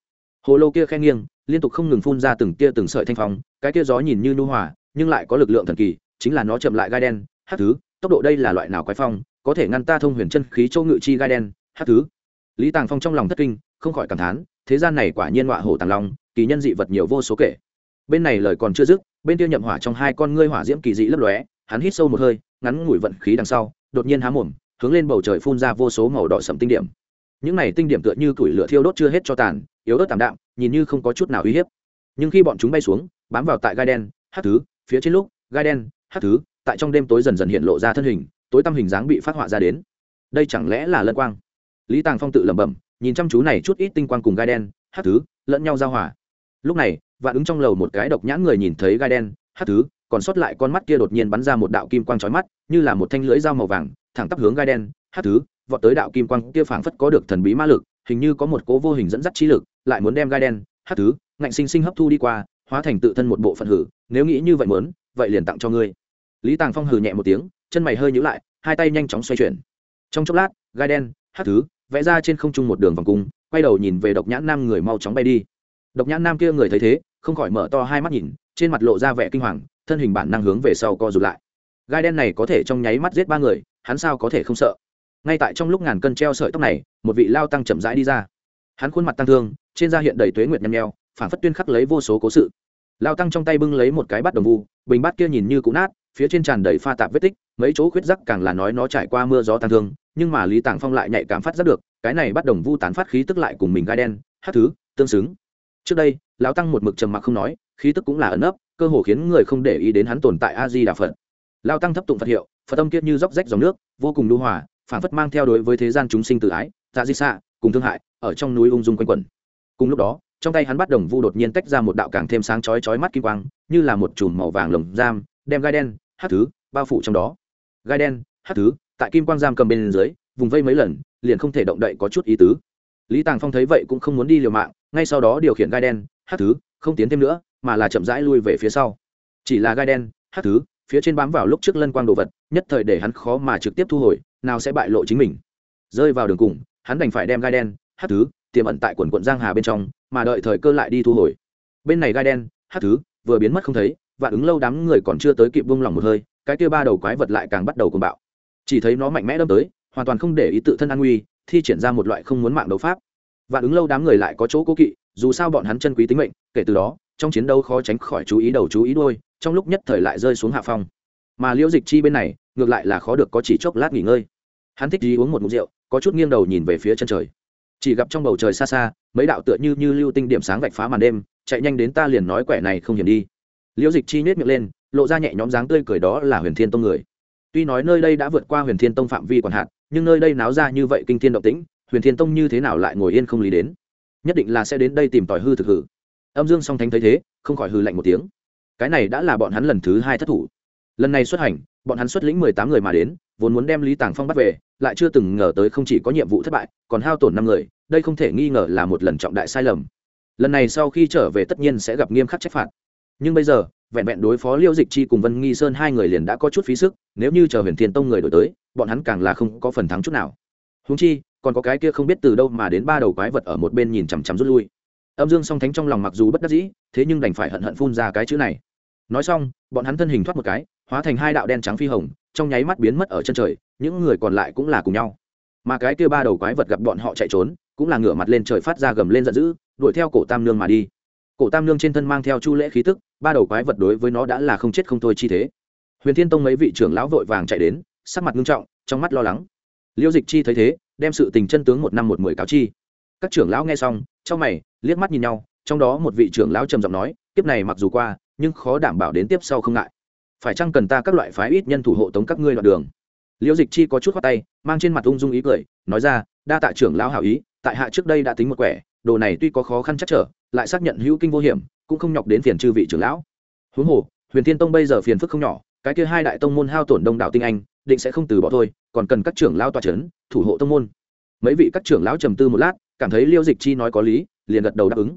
Hồ lô kia khen nghiêng, liên tục không ngừng phun ra từng tia từng sợi thanh phong, cái kia gió nhìn như nu hòa, nhưng lại có lực lượng thần kỳ, chính là nó chậm lại gai đen. Hát thứ, tốc độ đây là loại nào quái phong có thể ngăn ta thông huyền chân khí châu ngự chi gai đen, hát thứ. Lý tàng phong trong lòng thất kinh, không khỏi cảm thán, thế gian này quả nhiên họa hổ tàng long, kỳ nhân dị vật nhiều vô số kể. Bên này lời còn chưa dứt, bên kia nhậm hỏa trong hai con ngươi hỏa diễm kỳ dị lấp lóe, hắn hít sâu một hơi, ngắn ngủi vận khí đằng sau, đột nhiên há mồm, hướng lên bầu trời phun ra vô số màu đỏ sậm tinh điểm. Những này tinh điểm tựa như củi lửa thiêu đốt chưa hết cho tàn, yếu ớt tạm đạm, nhìn như không có chút nào uy hiếp. Nhưng khi bọn chúng bay xuống, bám vào tại gai đen, hát thứ, phía trên lúc, gai đen, hát thứ, tại trong đêm tối dần dần hiện lộ ra thân hình tối tăm hình dáng bị phát họa ra đến. Đây chẳng lẽ là lân quang? Lý tàng phong tự lẩm bẩm, nhìn chăm chú này chút ít tinh quang cùng gai đen, hát thứ, lẫn nhau giao hòa. Lúc này, vạn ứng trong lầu một cái độc nhãn người nhìn thấy gai đen, hát thứ, còn sót lại con mắt kia đột nhiên bắn ra một đạo kim quang trói mắt, như là một thanh lưỡi dao màu vàng, thẳng tắp hướng gai đen, hát thứ, vọt tới đạo kim quang kia phảng phất có được thần bí ma lực, hình như có một cố vô hình dẫn dắt trí lực, lại muốn đem gai đen, hát thứ, ngạnh sinh sinh hấp thu đi qua, hóa thành tự thân một bộ phận hử, nếu nghĩ như vậy muốn, vậy liền tặng cho ngươi. Lý tàng phong hừ nhẹ một tiếng chân mày hơi nhữ lại, hai tay nhanh chóng xoay chuyển. Trong chốc lát, gai đen hát thứ, vẽ ra trên không trung một đường vòng cung, quay đầu nhìn về độc nhãn nam người mau chóng bay đi. Độc nhãn nam kia người thấy thế, không khỏi mở to hai mắt nhìn, trên mặt lộ ra vẻ kinh hoàng, thân hình bản năng hướng về sau co rụt lại. Gai đen này có thể trong nháy mắt giết ba người, hắn sao có thể không sợ? Ngay tại trong lúc ngàn cân treo sợi tóc này, một vị lao tăng chậm rãi đi ra. Hắn khuôn mặt tăng thương, trên da hiện đầy tuế nguyệt nhăm nheo phản phất tuyên khắc lấy vô số cố sự. Lao tăng trong tay bưng lấy một cái bát đồng vu, bình bát kia nhìn như cũ nát, phía trên tràn đầy pha tạp vết tích mấy chỗ khuyết rắc càng là nói nó trải qua mưa gió tàn thương, nhưng mà lý tàng phong lại nhạy cảm phát giác được, cái này bắt đồng vu tán phát khí tức lại cùng mình gai đen hát thứ, tương xứng. Trước đây, lão tăng một mực trầm mặc không nói, khí tức cũng là ẩn ấp cơ hồ khiến người không để ý đến hắn tồn tại a di đà phật. Lao tăng thấp tụng phật hiệu, phật tâm kiết như róc rách dòng nước, vô cùng lưu hòa phản phất mang theo đối với thế gian chúng sinh tự ái dạ di xạ, cùng thương hại, ở trong núi ung dung quanh quẩn. Cùng lúc đó, trong tay hắn bắt đồng vu đột nhiên tách ra một đạo càng thêm sáng chói chói mắt kim quang, như là một chùm màu vàng lồng giam, đem gai đen hát thứ, bao phủ trong đó gai đen hát thứ, tại kim quang giam cầm bên dưới, vùng vây mấy lần, liền không thể động đậy có chút ý tứ. Lý tàng phong thấy vậy cũng không muốn đi liều mạng, ngay sau đó điều khiển gai đen hát thứ, không tiến thêm nữa, mà là chậm rãi lui về phía sau. Chỉ là gai đen hát thứ, phía trên bám vào lúc trước lân quang đồ vật, nhất thời để hắn khó mà trực tiếp thu hồi, nào sẽ bại lộ chính mình. Rơi vào đường cùng, hắn đành phải đem gai đen hát thứ, tiềm ẩn tại quần quận giang hà bên trong, mà đợi thời cơ lại đi thu hồi. Bên này gai đen hát thứ, vừa biến mất không thấy và ứng lâu đám người còn chưa tới kịp buông lòng một hơi cái kia ba đầu quái vật lại càng bắt đầu cùng bạo. Chỉ thấy nó mạnh mẽ đâm tới, hoàn toàn không để ý tự thân an nguy, thi triển ra một loại không muốn mạng đấu pháp. Và ứng lâu đám người lại có chỗ cố kỵ, dù sao bọn hắn chân quý tính mệnh, kể từ đó, trong chiến đấu khó tránh khỏi chú ý đầu chú ý đôi trong lúc nhất thời lại rơi xuống hạ phong. Mà liễu dịch chi bên này, ngược lại là khó được có chỉ chốc lát nghỉ ngơi. Hắn thích gì uống một ngụm rượu, có chút nghiêng đầu nhìn về phía chân trời. Chỉ gặp trong bầu trời xa xa, mấy đạo tựa như như lưu tinh điểm sáng vạch phá màn đêm, chạy nhanh đến ta liền nói quẻ này không hiểm đi liễu dịch chi nhét miệng lên, lộ ra nhẹ nhóm dáng tươi cười đó là huyền thiên tông người. Tuy nói nơi đây đã vượt qua huyền thiên tông phạm vi còn hạn nhưng nơi đây náo ra như vậy kinh thiên động tĩnh, huyền thiên tông như thế nào lại ngồi yên không lý đến? Nhất định là sẽ đến đây tìm tòi hư thực hư âm dương song thánh thấy thế, không khỏi hư lạnh một tiếng. Cái này đã là bọn hắn lần thứ hai thất thủ. Lần này xuất hành, bọn hắn xuất lĩnh mười tám người mà đến, vốn muốn đem lý tàng phong bắt về, lại chưa từng ngờ tới không chỉ có nhiệm vụ thất bại, còn hao tổn năm người, đây không thể nghi ngờ là một lần trọng đại sai lầm. Lần này sau khi trở về tất nhiên sẽ gặp nghiêm khắc trách phạt nhưng bây giờ, vẹn vẹn đối phó liêu dịch chi cùng vân nghi sơn hai người liền đã có chút phí sức, nếu như chờ huyền thiên tông người đổi tới, bọn hắn càng là không có phần thắng chút nào. Húng chi, còn có cái kia không biết từ đâu mà đến ba đầu quái vật ở một bên nhìn chằm chằm rút lui. Âm dương song thánh trong lòng mặc dù bất đắc dĩ, thế nhưng đành phải hận hận phun ra cái chữ này. Nói xong, bọn hắn thân hình thoát một cái, hóa thành hai đạo đen trắng phi hồng, trong nháy mắt biến mất ở chân trời, những người còn lại cũng là cùng nhau. Mà cái kia ba đầu quái vật gặp bọn họ chạy trốn, cũng là ngửa mặt lên trời phát ra gầm lên giận dữ, đuổi theo cổ tam nương mà đi. Cổ tam nương trên thân mang theo chu lễ khí tức ba đầu quái vật đối với nó đã là không chết không thôi chi thế. Huyền thiên tông mấy vị trưởng lão vội vàng chạy đến, sắc mặt nghiêm trọng, trong mắt lo lắng. Liêu dịch chi thấy thế, đem sự tình chân tướng một năm một mười cáo chi. Các trưởng lão nghe xong trong mày, liếc mắt nhìn nhau, trong đó một vị trưởng lão trầm giọng nói tiếp này mặc dù qua, nhưng khó đảm bảo đến tiếp sau không ngại. Phải chăng cần ta các loại phái ít nhân thủ hộ tống các ngươi đoạn đường? Liễu dịch chi có chút khoát tay, mang trên mặt ung dung ý cười, nói ra, đa tạ trưởng lão hảo ý, tại hạ trước đây đã tính một quẻ, đồ này tuy có khó khăn chắc trở, lại xác nhận hữu kinh vô hiểm cũng không nhọc đến phiền chư vị trưởng lão. Huống hồ, huyền thiên tông bây giờ phiền phức không nhỏ, cái kia hai đại tông môn hao tổn đông đảo tinh anh, định sẽ không từ bỏ thôi, còn cần các trưởng lão tòa c thủ hộ tông môn. Mấy vị các trưởng lão trầm tư một lát, cảm thấy liêu dịch chi nói có lý, liền gật đầu đáp ứng.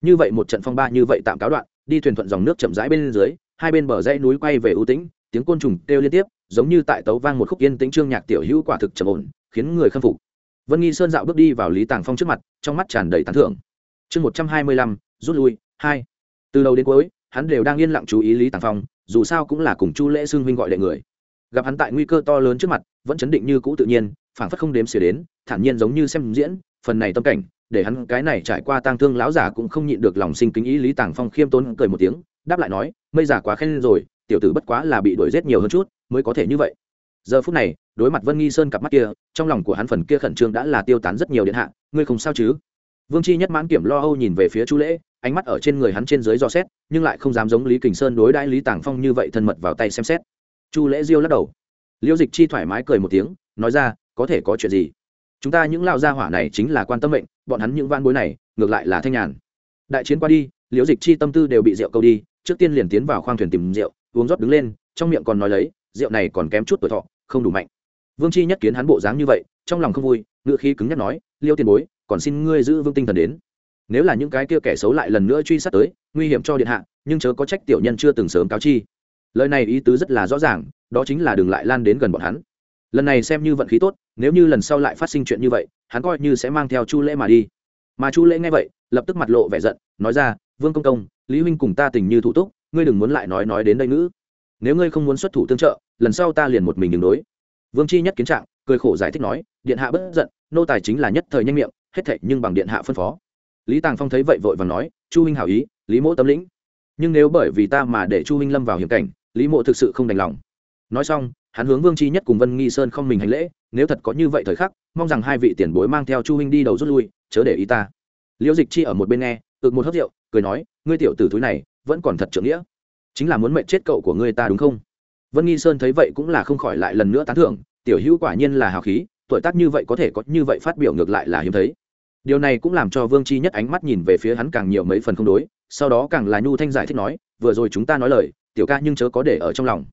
Như vậy một trận phong ba như vậy tạm cáo đoạn, đi thuyền thuận dòng nước chậm rãi bên dưới, hai bên bờ dãy núi quay về ưu tĩnh, tiếng côn trùng kêu liên tiếp, giống như tại tấu vang một khúc yên tĩnh trương nhạc tiểu hữu quả thực trầm ổn, khiến người khâm phục. Vân nghi sơn dạo bước đi vào lý tàng phong trước mặt, trong mắt tràn đầy tán thưởng. Chương một trăm hai mươi lăm, rút lui, hai từ đầu đến cuối, hắn đều đang yên lặng chú ý lý tàng phong, dù sao cũng là cùng chu lễ xưng huynh gọi đệ người. Gặp hắn tại nguy cơ to lớn trước mặt, vẫn chấn định như cũ tự nhiên, phảng phất không đếm xỉa đến, thản nhiên giống như xem diễn, phần này tâm cảnh, để hắn cái này trải qua tang thương lão giả cũng không nhịn được lòng sinh kính ý lý tàng phong khiêm tốn cười một tiếng, đáp lại nói, mây giả quá khen rồi, tiểu tử bất quá là bị đuổi giết nhiều hơn chút, mới có thể như vậy. Giờ phút này, đối mặt vân nghi sơn cặp mắt kia, trong lòng của hắn phần kia khẩn trương đã là tiêu tán rất nhiều điện hạ, ngươi không sao chứ? Vương chi nhất mãn kiểm lo âu nhìn về phía chu lễ ánh mắt ở trên người hắn trên dưới do xét, nhưng lại không dám giống lý kình sơn đối đãi lý tàng phong như vậy thân mật vào tay xem xét. Chu lễ diêu lắc đầu. Liễu dịch chi thoải mái cười một tiếng, nói ra, có thể có chuyện gì? Chúng ta những lao gia hỏa này chính là quan tâm mệnh, bọn hắn những van bối này, ngược lại là thanh nhàn. Đại chiến qua đi liễu dịch chi tâm tư đều bị rượu câu đi, trước tiên liền tiến vào khoang thuyền tìm rượu, uống rót đứng lên, trong miệng còn nói lấy, rượu này còn kém chút tuổi thọ, không đủ mạnh. Vương chi nhất kiến hắn bộ dáng như vậy, trong lòng không vui ngựa khí cứng nhắc nói, liêu tiền bối, còn xin ngươi giữ vương tinh thần đến nếu là những cái kia kẻ xấu lại lần nữa truy sát tới, nguy hiểm cho điện hạ, nhưng chớ có trách tiểu nhân chưa từng sớm cáo chi. Lời này ý tứ rất là rõ ràng, đó chính là đừng lại lan đến gần bọn hắn. Lần này xem như vận khí tốt, nếu như lần sau lại phát sinh chuyện như vậy, hắn coi như sẽ mang theo chu lễ mà đi. Mà chu lễ nghe vậy, lập tức mặt lộ vẻ giận, nói ra, vương công công, lý huynh cùng ta tình như thủ túc, ngươi đừng muốn lại nói nói đến đây nữa nếu ngươi không muốn xuất thủ tương trợ, lần sau ta liền một mình đường đối. Vương chi nhất kiến trạng, cười khổ giải thích nói, điện hạ bất giận, nô tài chính là nhất thời nhanh miệng, hết thệ nhưng bằng điện hạ phân phó lý tàng phong thấy vậy vội và nói, chu huynh hảo ý, lý mỗ tâm lĩnh. Nhưng nếu bởi vì ta mà để chu huynh lâm vào hiểm cảnh, lý mộ thực sự không đành lòng. Nói xong, hắn hướng vương chi nhất cùng vân nghi sơn không mình hành lễ, nếu thật có như vậy thời khắc, mong rằng hai vị tiền bối mang theo chu huynh đi đầu rút lui, chớ để ý ta. Liễu dịch chi ở một bên nghe, ực một hớt rượu, cười nói, ngươi tiểu tử thúi này, vẫn còn thật trưởng nghĩa. Chính là muốn mệnh chết cậu của ngươi ta đúng không? Vân nghi sơn thấy vậy cũng là không khỏi lại lần nữa tán thưởng, tiểu hữu quả nhiên là hào khí, tuổi tác như vậy có thể có như vậy phát biểu ngược lại là hiếm thấy điều này cũng làm cho vương chi nhất ánh mắt nhìn về phía hắn càng nhiều mấy phần không đối, sau đó càng là nhu thanh giải thích nói, vừa rồi chúng ta nói lời, tiểu ca nhưng chớ có để ở trong lòng.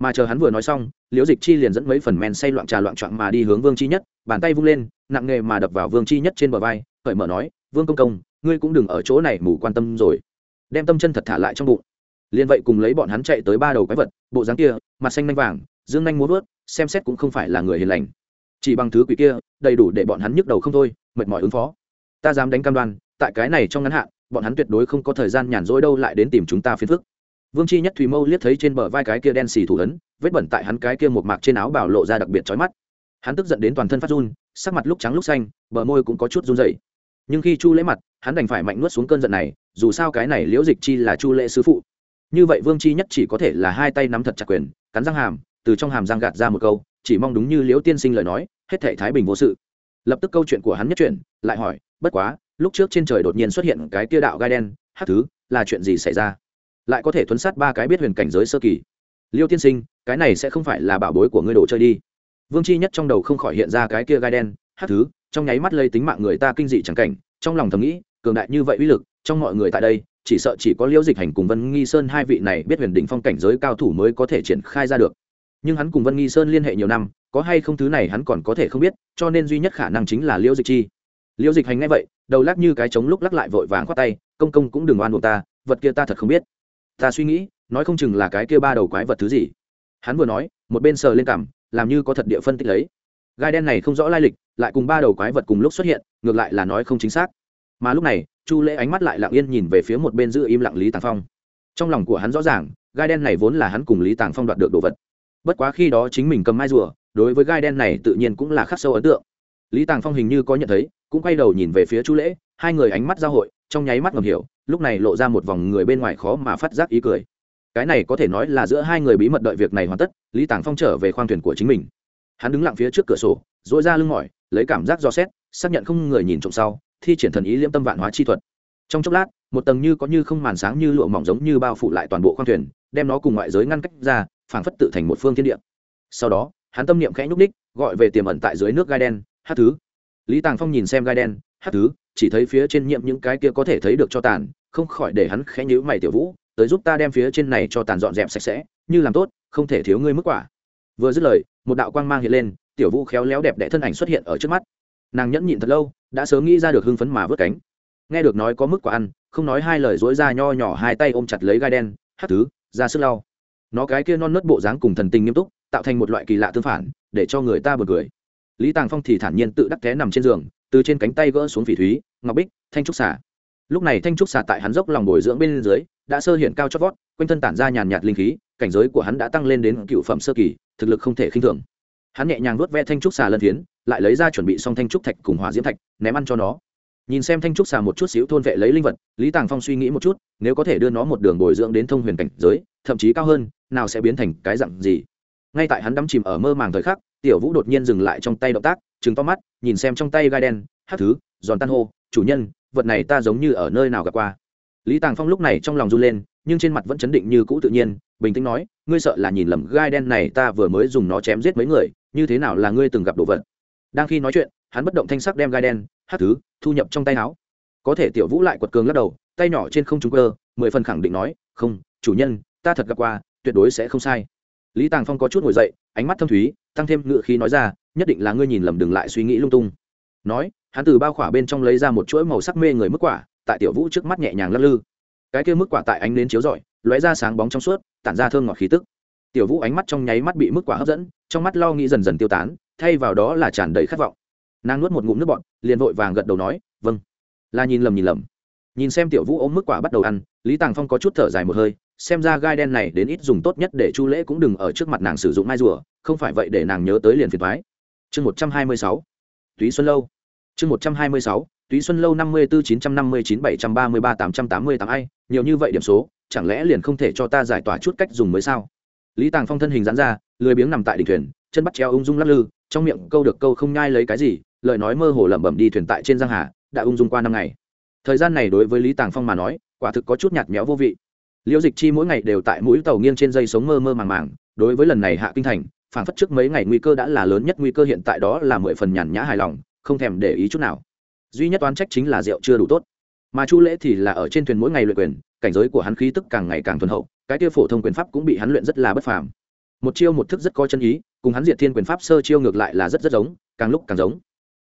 Mà chờ hắn vừa nói xong, liễu dịch chi liền dẫn mấy phần men say loạn trà loạn trọn mà đi hướng vương chi nhất, bàn tay vung lên, nặng nghề mà đập vào vương chi nhất trên bờ vai, cởi mở nói, vương công công, ngươi cũng đừng ở chỗ này mù quan tâm rồi. Đem tâm chân thật thả lại trong bụng. Liền vậy cùng lấy bọn hắn chạy tới ba đầu quái vật, bộ dáng kia, mặt xanh nanh vàng, dương nanh muốn vớt, xem xét cũng không phải là người hiền lành. Chỉ bằng thứ quỷ kia, đầy đủ để bọn hắn nhức đầu không thôi mệt mỏi ứng phó. Ta dám đánh cam đoan, tại cái này trong ngắn hạn, bọn hắn tuyệt đối không có thời gian nhàn rỗi đâu lại đến tìm chúng ta phiền phức. Vương chi nhất thùy mâu liếc thấy trên bờ vai cái kia đen xì thủ ấn, vết bẩn tại hắn cái kia một mạc trên áo bảo lộ ra đặc biệt chói mắt. Hắn tức giận đến toàn thân phát run, sắc mặt lúc trắng lúc xanh, bờ môi cũng có chút run rẩy. nhưng khi chu lễ mặt, hắn đành phải mạnh nuốt xuống cơn giận này, dù sao cái này liễu dịch chi là chu lễ sứ phụ. Như vậy vương chi nhất chỉ có thể là hai tay nắm thật chặt quyền, cắn răng hàm, từ trong hàm răng gạt ra một câu, chỉ mong đúng như liễu tiên sinh lời nói, hết thể thái bình vô sự lập tức câu chuyện của hắn nhất chuyển, lại hỏi, bất quá, lúc trước trên trời đột nhiên xuất hiện cái kia đạo gai đen hát thứ, là chuyện gì xảy ra? Lại có thể thuấn sát ba cái biết huyền cảnh giới sơ kỳ. Liêu tiên sinh, cái này sẽ không phải là bảo bối của ngươi đồ chơi đi. Vương chi nhất trong đầu không khỏi hiện ra cái kia gai đen hát thứ, trong nháy mắt lây tính mạng người ta kinh dị chẳng cảnh, trong lòng thầm nghĩ, cường đại như vậy uy lực, trong mọi người tại đây, chỉ sợ chỉ có liễu dịch hành cùng vân nghi sơn hai vị này biết huyền đỉnh phong cảnh giới cao thủ mới có thể triển khai ra được nhưng hắn cùng vân nghi sơn liên hệ nhiều năm, có hay không thứ này hắn còn có thể không biết, cho nên duy nhất khả năng chính là liễu dịch chi. Liễu dịch hành ngay vậy, đầu lắc như cái trống lúc lắc lại vội vàng khoát tay, công công cũng đừng oan buộc ta, vật kia ta thật không biết. Ta suy nghĩ, nói không chừng là cái kia ba đầu quái vật thứ gì. Hắn vừa nói, một bên sờ lên cằm, làm như có thật địa phân tích lấy. Gai đen này không rõ lai lịch, lại cùng ba đầu quái vật cùng lúc xuất hiện, ngược lại là nói không chính xác. Mà lúc này, chu lễ ánh mắt lại lặng yên nhìn về phía một bên giữ im lặng lý tàng phong. Trong lòng của hắn rõ ràng, gai đen này vốn là hắn cùng lý tàng phong đoạt được đồ vật bất quá khi đó chính mình cầm mai rùa, đối với gai đen này tự nhiên cũng là khắc sâu ấn tượng. Lý tàng phong hình như có nhận thấy, cũng quay đầu nhìn về phía chu lễ, hai người ánh mắt giao hội, trong nháy mắt ngầm hiểu, lúc này lộ ra một vòng người bên ngoài khó mà phát giác ý cười. Cái này có thể nói là giữa hai người bí mật đợi việc này hoàn tất, lý tàng phong trở về khoang thuyền của chính mình. Hắn đứng lặng phía trước cửa sổ dội ra lưng mỏi, lấy cảm giác do xét, xác nhận không người nhìn trộm sau, thi triển thần ý liễm tâm vạn hóa chi thuật. Trong chốc lát, một tầng như có như không màn sáng như lụa mỏng giống như bao phủ lại toàn bộ khoang thuyền, đem nó cùng ngoại giới ngăn cách ra phảng phất tự thành một phương thiên địa. Sau đó, hắn tâm niệm khẽ nhúc ních gọi về tiềm ẩn tại dưới nước gai đen, hát thứ. Lý tàng phong nhìn xem gai đen, hát thứ, chỉ thấy phía trên nhiệm những cái kia có thể thấy được cho tàn, không khỏi để hắn khẽ nhữ mày tiểu vũ, tới giúp ta đem phía trên này cho tàn dọn dẹp sạch sẽ, như làm tốt, không thể thiếu ngươi mức quả. Vừa dứt lời, một đạo quang mang hiện lên, tiểu vũ khéo léo đẹp đẽ thân ảnh xuất hiện ở trước mắt. Nàng nhẫn nhịn thật lâu, đã sớm nghĩ ra được hưng phấn mà vớt cánh. Nghe được nói có mức quả ăn, không nói hai lời dối ra nho nhỏ hai tay ôm chặt lấy gai đen, hát thứ, ra sức lau nó cái kia non nớt bộ dáng cùng thần tình nghiêm túc, tạo thành một loại kỳ lạ tương phản, để cho người ta bật cười. Lý tàng phong thì thản nhiên tự đắc té nằm trên giường, từ trên cánh tay gỡ xuống phỉ thúy, ngọc bích, thanh trúc xả lúc này thanh trúc xả tại hắn dốc lòng bồi dưỡng bên dưới, đã sơ hiện cao chót vót, quanh thân tản ra nhàn nhạt linh khí, cảnh giới của hắn đã tăng lên đến cựu phẩm sơ kỳ, thực lực không thể khinh thường. Hắn nhẹ nhàng nuốt ve thanh trúc xà lân thiến lại lấy ra chuẩn bị xong thanh trúc thạch cùng hỏa diễm thạch, ném ăn cho nó nhìn xem thanh trúc xà một chút xíu thôn vệ lấy linh vật, lý tàng phong suy nghĩ một chút, nếu có thể đưa nó một đường bồi dưỡng đến thông huyền cảnh giới, thậm chí cao hơn, nào sẽ biến thành cái dặn gì? Ngay tại hắn đắm chìm ở mơ màng thời khắc, tiểu vũ đột nhiên dừng lại trong tay động tác chứng to mắt, nhìn xem trong tay gai đen, hát thứ, giòn tan hô, chủ nhân, vật này ta giống như ở nơi nào gặp qua. Lý tàng phong lúc này trong lòng run lên, nhưng trên mặt vẫn chấn định như cũ tự nhiên, bình tĩnh nói, ngươi sợ là nhìn lầm gai đen này ta vừa mới dùng nó chém giết mấy người, như thế nào là ngươi từng gặp đồ vật? Đang khi nói chuyện, hắn bất động thanh sắc đem gai đen hát thứ, thu nhập trong tay áo. Có thể tiểu vũ lại quật cường lắc đầu, tay nhỏ trên không trung cơ, mười phần khẳng định nói, không, chủ nhân, ta thật gặp qua, tuyệt đối sẽ không sai. Lý tàng phong có chút ngồi dậy, ánh mắt thâm thúy, tăng thêm ngựa khí nói ra, nhất định là ngươi nhìn lầm, đừng lại suy nghĩ lung tung. Nói, hắn từ bao khỏa bên trong lấy ra một chuỗi màu sắc mê người mức quả, tại tiểu vũ trước mắt nhẹ nhàng lắc lư. Cái kia mức quả tại ánh nến chiếu rọi, lóe ra sáng bóng trong suốt, tản ra thơm ngọt khí tức. Tiểu vũ ánh mắt trong nháy mắt bị mức quả hấp dẫn, trong mắt lo nghĩ dần dần tiêu tán, thay vào đó là tràn đầy khát vọng nàng nuốt một ngụm nước bọt, liền vội vàng gật đầu nói vâng. Là nhìn lầm nhìn lầm. Nhìn xem tiểu vũ ôm mức quả bắt đầu ăn, lý tàng phong có chút thở dài một hơi, xem ra gai đen này đến ít dùng tốt nhất để chu lễ cũng đừng ở trước mặt nàng sử dụng mai rùa, không phải vậy để nàng nhớ tới liền phiền thoái chương một trăm hai mươi sáu. Túy xuân lâu. Chương một trăm hai mươi sáu. Túy xuân lâu năm mươi bốn chín trăm năm mươi chín bảy trăm ba mươi ba tám trăm tám mươi tám ai, nhiều như vậy điểm số, chẳng lẽ liền không thể cho ta giải tỏa chút cách dùng mới sao? Lý tàng phong thân hình dán ra, lười biếng nằm tại đỉnh thuyền, chân bắt treo ung dung lắc lư, trong miệng câu được câu không nhai lấy cái gì lời nói mơ hồ lẩm bẩm đi thuyền tại trên giang hà, đã ung dung qua năm ngày. Thời gian này đối với lý tàng phong mà nói, quả thực có chút nhạt nhẽo vô vị. Liễu dịch chi mỗi ngày đều tại mũi tàu nghiêng trên dây sống mơ mơ màng màng, đối với lần này hạ kinh thành phản phất trước mấy ngày nguy cơ đã là lớn nhất nguy cơ hiện tại đó là mười phần nhàn nhã hài lòng, không thèm để ý chút nào. Duy nhất toán trách chính là rượu chưa đủ tốt. Mà chu lễ thì là ở trên thuyền mỗi ngày luyện quyền, cảnh giới của hắn khí tức càng ngày càng thuần hậu, cái tiêu phổ thông quyền pháp cũng bị hắn luyện rất là bất phàm. Một chiêu một thức rất có chân ý, cùng hắn diệt thiên quyền pháp sơ chiêu ngược lại là rất rất giống, càng lúc càng giống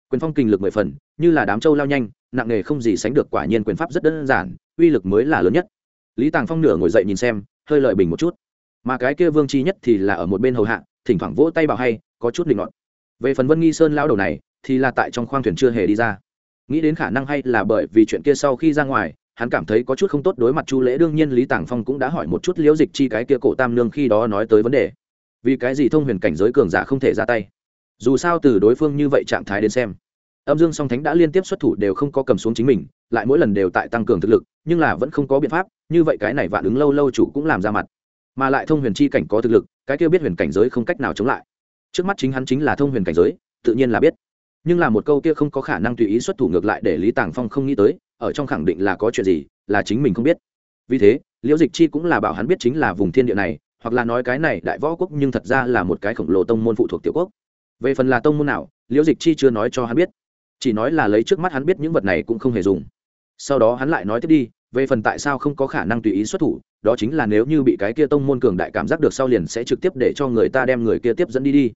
quyền phong kinh lực mười phần, như là đám châu lao nhanh, nặng nghề không gì sánh được quả nhiên quyền pháp rất đơn giản, uy lực mới là lớn nhất. Lý tàng phong nửa ngồi dậy nhìn xem, hơi lợi bình một chút. Mà cái kia vương chi nhất thì là ở một bên hầu hạ, thỉnh thoảng vỗ tay bảo hay, có chút định ngọn về phần vân nghi sơn lao đầu này, thì là tại trong khoang thuyền chưa hề đi ra. Nghĩ đến khả năng hay là bởi vì chuyện kia sau khi ra ngoài, hắn cảm thấy có chút không tốt đối mặt chu lễ, đương nhiên lý tàng phong cũng đã hỏi một chút liễu dịch chi cái kia cổ tam nương khi đó nói tới vấn đề. Vì cái gì thông huyền cảnh giới cường giả không thể ra tay? Dù sao từ đối phương như vậy trạng thái đến xem, âm dương song thánh đã liên tiếp xuất thủ đều không có cầm xuống chính mình, lại mỗi lần đều tại tăng cường thực lực, nhưng là vẫn không có biện pháp, như vậy cái này vạn ứng lâu lâu chủ cũng làm ra mặt. Mà lại thông huyền chi cảnh có thực lực, cái kia biết huyền cảnh giới không cách nào chống lại. Trước mắt chính hắn chính là thông huyền cảnh giới, tự nhiên là biết. Nhưng là một câu kia không có khả năng tùy ý xuất thủ ngược lại để lý tàng phong không nghĩ tới, ở trong khẳng định là có chuyện gì, là chính mình không biết. Vì thế, liễu dịch chi cũng là bảo hắn biết chính là vùng thiên địa này, hoặc là nói cái này đại võ quốc nhưng thật ra là một cái khổng lồ tông môn phụ thuộc tiểu quốc về phần là tông môn nào, liễu dịch chi chưa nói cho hắn biết. Chỉ nói là lấy trước mắt hắn biết những vật này cũng không hề dùng. Sau đó hắn lại nói tiếp đi, về phần tại sao không có khả năng tùy ý xuất thủ, đó chính là nếu như bị cái kia tông môn cường đại cảm giác được sau liền sẽ trực tiếp để cho người ta đem người kia tiếp dẫn đi đi.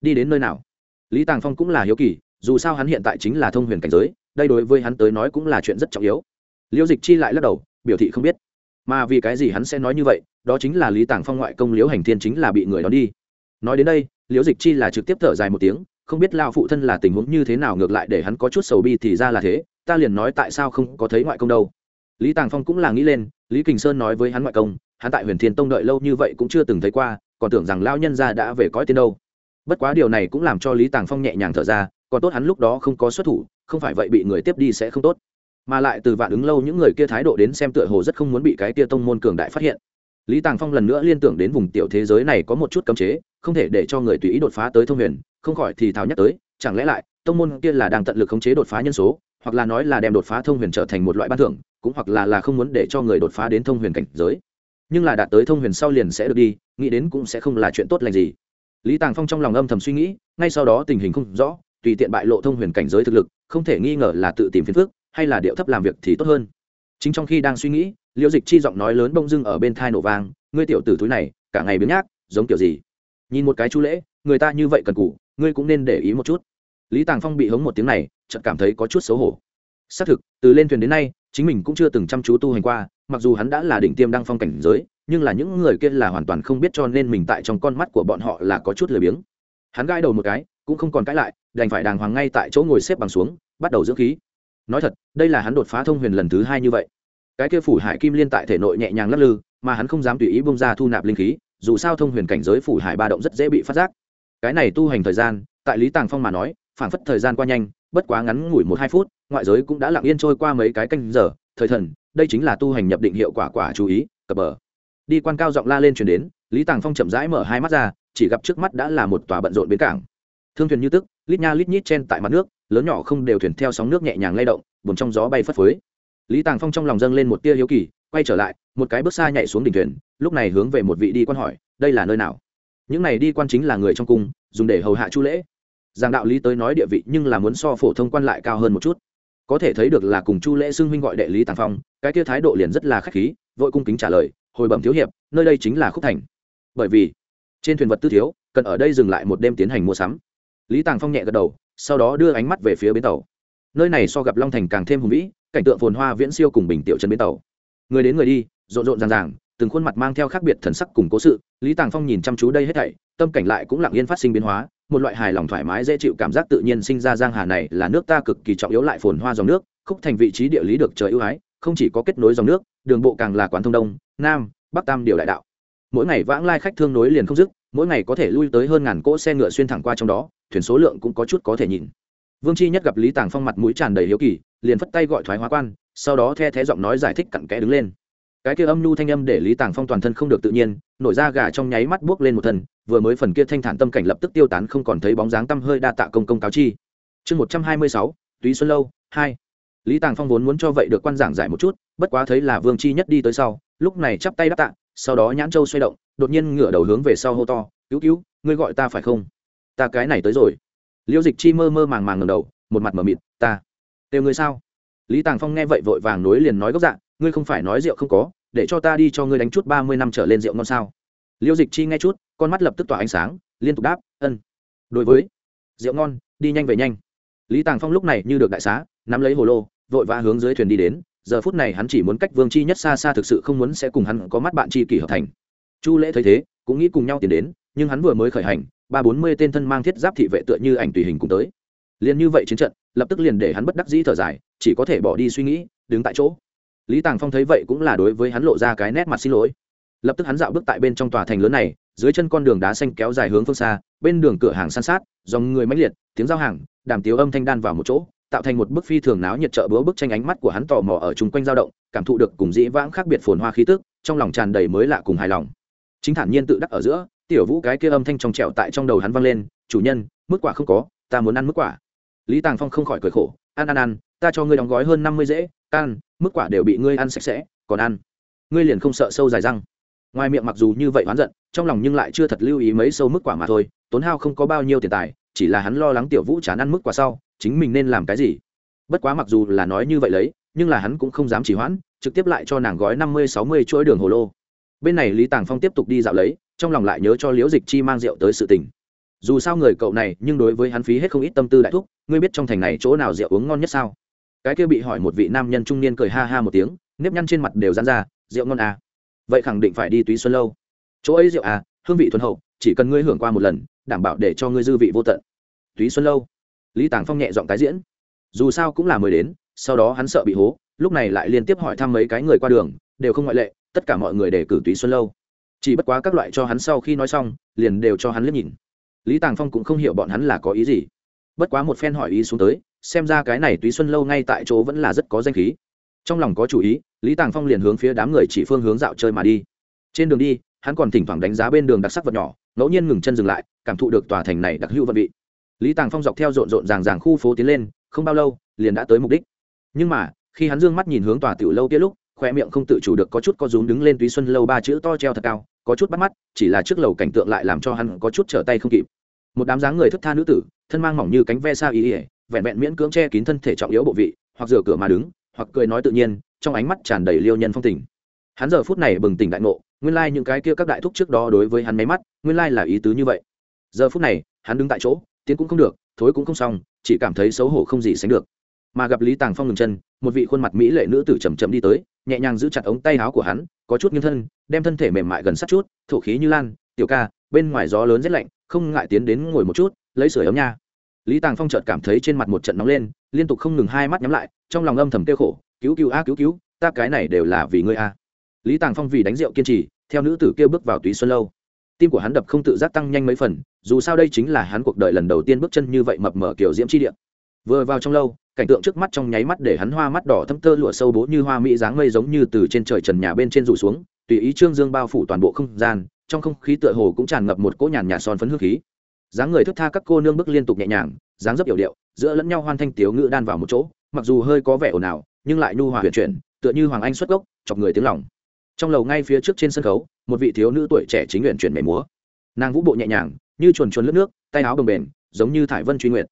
Đi đến nơi nào? Lý tàng phong cũng là hiếu kỳ, dù sao hắn hiện tại chính là thông huyền cảnh giới, đây đối với hắn tới nói cũng là chuyện rất trọng yếu. Liễu dịch chi lại lắc đầu, biểu thị không biết. Mà vì cái gì hắn sẽ nói như vậy, đó chính là lý tàng phong ngoại công liễu hành thiên chính là bị người đón đi. Nói đến đây liễu dịch chi là trực tiếp thở dài một tiếng, không biết lao phụ thân là tình huống như thế nào ngược lại để hắn có chút sầu bi thì ra là thế, ta liền nói tại sao không có thấy ngoại công đâu. Lý tàng phong cũng là nghĩ lên, lý kình sơn nói với hắn ngoại công, hắn tại huyền thiên tông đợi lâu như vậy cũng chưa từng thấy qua, còn tưởng rằng lao nhân gia đã về cõi tiên đâu. Bất quá điều này cũng làm cho lý tàng phong nhẹ nhàng thở ra, còn tốt hắn lúc đó không có xuất thủ, không phải vậy bị người tiếp đi sẽ không tốt. Mà lại từ vạn ứng lâu những người kia thái độ đến xem tựa hồ rất không muốn bị cái kia tông môn cường đại phát hiện lý tàng phong lần nữa liên tưởng đến vùng tiểu thế giới này có một chút cấm chế, không thể để cho người tùy ý đột phá tới thông huyền, không khỏi thì thào nhắc tới, chẳng lẽ lại, tông môn kia là đang tận lực khống chế đột phá nhân số, hoặc là nói là đem đột phá thông huyền trở thành một loại ban thưởng, cũng hoặc là là không muốn để cho người đột phá đến thông huyền cảnh giới. Nhưng là đạt tới thông huyền sau liền sẽ được đi, nghĩ đến cũng sẽ không là chuyện tốt lành gì. Lý tàng phong trong lòng âm thầm suy nghĩ, ngay sau đó tình hình không rõ, tùy tiện bại lộ thông huyền cảnh giới thực lực, không thể nghi ngờ là tự tìm phiền phức, hay là điệu thấp làm việc thì tốt hơn chính trong khi đang suy nghĩ, liễu dịch chi giọng nói lớn bông dưng ở bên thai nổ vang, ngươi tiểu tử túi này, cả ngày biếng nhác, giống kiểu gì? Nhìn một cái chu lễ, người ta như vậy cần cụ ngươi cũng nên để ý một chút. Lý tàng phong bị hống một tiếng này, chợt cảm thấy có chút xấu hổ. Xác thực, từ lên thuyền đến nay, chính mình cũng chưa từng chăm chú tu hành qua, mặc dù hắn đã là đỉnh tiêm đăng phong cảnh giới, nhưng là những người kia là hoàn toàn không biết cho nên mình tại trong con mắt của bọn họ là có chút lười biếng. Hắn gãi đầu một cái, cũng không còn cãi lại, đành phải đàng hoàng ngay tại chỗ ngồi xếp bằng xuống, bắt đầu dưỡng khí nói thật, đây là hắn đột phá thông huyền lần thứ hai như vậy. Cái kia phủ hải kim liên tại thể nội nhẹ nhàng lắc lư, mà hắn không dám tùy ý bông ra thu nạp linh khí, dù sao thông huyền cảnh giới phủ hải ba động rất dễ bị phát giác. Cái này tu hành thời gian, tại lý tàng phong mà nói, phảng phất thời gian qua nhanh, bất quá ngắn ngủi một hai phút, ngoại giới cũng đã lặng yên trôi qua mấy cái canh giờ. Thời thần, đây chính là tu hành nhập định hiệu quả quả chú ý, cập bờ. Đi quan cao giọng la lên chuyển đến, lý tàng phong chậm rãi mở hai mắt ra, chỉ gặp trước mắt đã là một tòa bận rộn bến cảng thương thuyền như tức, lít nha lít nhít chen tại mặt nước, lớn nhỏ không đều thuyền theo sóng nước nhẹ nhàng lay động, buồn trong gió bay phất phới. Lý tàng phong trong lòng dâng lên một tia hiếu kỳ, quay trở lại, một cái bước xa nhảy xuống đỉnh thuyền, lúc này hướng về một vị đi quan hỏi, đây là nơi nào? Những này đi quan chính là người trong cung, dùng để hầu hạ chu lễ. Giang đạo lý tới nói địa vị nhưng là muốn so phổ thông quan lại cao hơn một chút. Có thể thấy được là cùng chu lễ xưng huynh gọi đệ lý tàng phong, cái kia thái độ liền rất là khách khí, vội cung kính trả lời, hồi bẩm thiếu hiệp, nơi đây chính là khúc thành. Bởi vì, trên thuyền vật tư thiếu, cần ở đây dừng lại một đêm tiến hành mua sắm lý tàng phong nhẹ gật đầu, sau đó đưa ánh mắt về phía bến tàu. Nơi này so gặp long thành càng thêm hùng vĩ, cảnh tượng phồn hoa viễn siêu cùng bình tiểu chân bến tàu. Người đến người đi, rộn rộn ràng ràng, từng khuôn mặt mang theo khác biệt thần sắc cùng cố sự, lý tàng phong nhìn chăm chú đây hết thảy, tâm cảnh lại cũng lặng yên phát sinh biến hóa, một loại hài lòng thoải mái dễ chịu cảm giác tự nhiên sinh ra giang hà này là nước ta cực kỳ trọng yếu lại phồn hoa dòng nước, khúc thành vị trí địa lý được trời ưu ái, không chỉ có kết nối dòng nước, đường bộ càng là quán thông đông, nam, bắc tam điều đại đạo. Mỗi ngày vãng lai khách thương nối liền không dứt mỗi ngày có thể lui tới hơn ngàn cỗ xe ngựa xuyên thẳng qua trong đó, thuyền số lượng cũng có chút có thể nhìn. Vương chi nhất gặp lý tàng phong mặt mũi tràn đầy hiếu kỳ, liền phất tay gọi thoái hóa quan, sau đó the thé giọng nói giải thích cặn kẽ đứng lên. Cái kia âm nhu thanh âm để lý tàng phong toàn thân không được tự nhiên, nổi da gà trong nháy mắt buốc lên một thân vừa mới phần kia thanh thản tâm cảnh lập tức tiêu tán không còn thấy bóng dáng tăm hơi đa tạ công công cáo chi. Chương một trăm hai mươi sáu, túy xuân lâu, hai. Lý tàng phong vốn muốn cho vậy được quan giảng giải một chút, bất quá thấy là vương chi nhất đi tới sau, lúc này chắp tay đáp tạ sau đó nhãn châu xoay động, đột nhiên ngửa đầu hướng về sau hô to, cứu cứu, ngươi gọi ta phải không? Ta cái này tới rồi. Liễu dịch chi mơ mơ màng màng ngầm đầu, một mặt mờ mịt, ta, đều ngươi sao? Lý tàng phong nghe vậy vội vàng nối liền nói gốc dạng ngươi không phải nói rượu không có, để cho ta đi cho ngươi đánh chút ba mươi năm trở lên rượu ngon sao? Liễu dịch chi nghe chút, con mắt lập tức tỏa ánh sáng, liên tục đáp, ân. Đối với, rượu ngon, đi nhanh về nhanh. Lý tàng phong lúc này như được đại xá, nắm lấy hồ lô, vội vã hướng dưới thuyền đi đến giờ phút này hắn chỉ muốn cách vương chi nhất xa xa thực sự không muốn sẽ cùng hắn có mắt bạn chi kỷ hợp thành. Chu lễ thấy thế, cũng nghĩ cùng nhau tiến đến, nhưng hắn vừa mới khởi hành, ba bốn mươi tên thân mang thiết giáp thị vệ tựa như ảnh tùy hình cùng tới. Liền như vậy chiến trận, lập tức liền để hắn bất đắc dĩ thở dài, chỉ có thể bỏ đi suy nghĩ, đứng tại chỗ. Lý tàng phong thấy vậy cũng là đối với hắn lộ ra cái nét mặt xin lỗi. Lập tức hắn dạo bước tại bên trong tòa thành lớn này, dưới chân con đường đá xanh kéo dài hướng phương xa, bên đường cửa hàng san sát, dòng người mãnh liệt, tiếng giao hàng, đàm tiếu âm thanh đan vào một chỗ tạo thành một bức phi thường náo nhiệt trợ búa bức tranh ánh mắt của hắn tò mò ở chung quanh dao động, cảm thụ được cùng dĩ vãng khác biệt phồn hoa khí tức, trong lòng tràn đầy mới lạ cùng hài lòng. Chính thản nhiên tự đắc ở giữa, tiểu vũ cái kia âm thanh trong trẹo tại trong đầu hắn vang lên, chủ nhân, mức quả không có, ta muốn ăn mức quả. Lý tàng phong không khỏi cười khổ, ăn ăn ăn, ta cho ngươi đóng gói hơn năm mươi dễ, ăn, mức quả đều bị ngươi ăn sạch sẽ, còn ăn. Ngươi liền không sợ sâu dài răng. Ngoài miệng mặc dù như vậy oán giận, trong lòng nhưng lại chưa thật lưu ý mấy sâu mức quả mà thôi, tốn hao không có bao nhiêu tiền tài, chỉ là hắn lo lắng tiểu vũ chán ăn mức quả sau chính mình nên làm cái gì. Bất quá mặc dù là nói như vậy lấy, nhưng là hắn cũng không dám chỉ hoãn, trực tiếp lại cho nàng gói năm mươi, sáu mươi chuỗi đường hồ lô. Bên này lý tàng phong tiếp tục đi dạo lấy, trong lòng lại nhớ cho liễu dịch chi mang rượu tới sự tình. Dù sao người cậu này, nhưng đối với hắn phí hết không ít tâm tư đại thúc, ngươi biết trong thành này chỗ nào rượu uống ngon nhất sao? Cái kia bị hỏi một vị nam nhân trung niên cười ha ha một tiếng, nếp nhăn trên mặt đều dán ra, rượu ngon à? Vậy khẳng định phải đi túy xuân lâu. Chỗ ấy rượu à? Hương vị thuần hậu, chỉ cần ngươi hưởng qua một lần, đảm bảo để cho ngươi dư vị vô tận. Túy xuân lâu? Lý tàng phong nhẹ giọng tái diễn. Dù sao cũng là mới đến, sau đó hắn sợ bị hố, lúc này lại liên tiếp hỏi thăm mấy cái người qua đường, đều không ngoại lệ, tất cả mọi người để cử túy xuân lâu. Chỉ bất quá các loại cho hắn sau khi nói xong, liền đều cho hắn liếc nhìn. Lý tàng phong cũng không hiểu bọn hắn là có ý gì. Bất quá một phen hỏi ý xuống tới, xem ra cái này túy xuân lâu ngay tại chỗ vẫn là rất có danh khí. Trong lòng có chủ ý, lý tàng phong liền hướng phía đám người chỉ phương hướng dạo chơi mà đi. Trên đường đi, hắn còn thỉnh thoảng đánh giá bên đường đặc sắc vật nhỏ, ngẫu nhiên ngừng chân dừng lại, cảm thụ được tòa thành này đặc hữu vận vị lý tàng phong dọc theo rộn rộn ràng ràng khu phố tiến lên, không bao lâu, liền đã tới mục đích. Nhưng mà, khi hắn d ư ơ n g mắt nhìn hướng tòa tiểu lâu kia lúc, khoe miệng không tự chủ được có chút có rúm đứng lên túy xuân lâu ba chữ to treo thật cao, có chút bắt mắt, chỉ là trước lầu cảnh tượng lại làm cho hắn có chút trở tay không kịp. Một đám dáng người thức tha nữ tử, thân mang mỏng như cánh ve sa ý ỉa vẹn vẹn miễn cưỡng che kín thân thể trọng yếu bộ vị, hoặc rửa cửa mà đứng, hoặc cười nói tự nhiên, trong ánh mắt tràn đầy liêu nhân phong tình. Hắn giờ phút này bừng tỉnh đại ngộ, nguyên lai、like、những cái kia các đại thúc trước đó đối với hắn máy mắt, nguyên lai、like、là ý tứ như vậy. Giờ phút này, hắn đứng tại chỗ tiến cũng không được, thối cũng không xong, chỉ cảm thấy xấu hổ không gì sánh được. Mà gặp lý tàng phong ngừng chân, một vị khuôn mặt mỹ lệ nữ tử chầm chậm đi tới, nhẹ nhàng giữ chặt ống tay áo của hắn, có chút nghiêng thân, đem thân thể mềm mại gần sát chút, thổ khí như lan, tiểu ca, bên ngoài gió lớn rét lạnh, không ngại tiến đến ngồi một chút, lấy sửa ấm nha. Lý tàng phong chợt cảm thấy trên mặt một trận nóng lên, liên tục không ngừng hai mắt nhắm lại, trong lòng âm thầm kêu khổ, cứu cứu a, cứu cứu, ta cái này đều là vì ngươi a. Lý tàng phong vì đánh rượu kiên trì, theo nữ tử kêu bước vào túy xuân lâu tim của hắn đập không tự giác tăng nhanh mấy phần, dù sao đây chính là hắn cuộc đời lần đầu tiên bước chân như vậy mập mở kiểu diễm chi điện vừa vào trong lâu, cảnh tượng trước mắt trong nháy mắt để hắn hoa mắt đỏ thâm tơ lụa sâu bố như hoa mỹ dáng mây giống như từ trên trời trần nhà bên trên rủ xuống, tùy ý trương dương bao phủ toàn bộ không gian, trong không khí tựa hồ cũng tràn ngập một cỗ nhàn nhạt son phấn hương khí. Dáng người thức tha các cô nương bước liên tục nhẹ nhàng, dáng dấp hiểu điệu, giữa lẫn nhau hoan thanh tiếu ngữ đan vào một chỗ, mặc dù hơi có vẻ ồn ào, nhưng lại nhu hòa huyền chuyển, tựa như hoàng anh xuất gốc, chọc người tiếng lòng trong lầu ngay phía trước trên sân khấu, một vị thiếu nữ tuổi trẻ chính nguyện chuyển mẻ múa. Nàng vũ bộ nhẹ nhàng, như chuồn chuồn lướt nước, tay áo bồng bềnh, giống như thải vân truy nguyện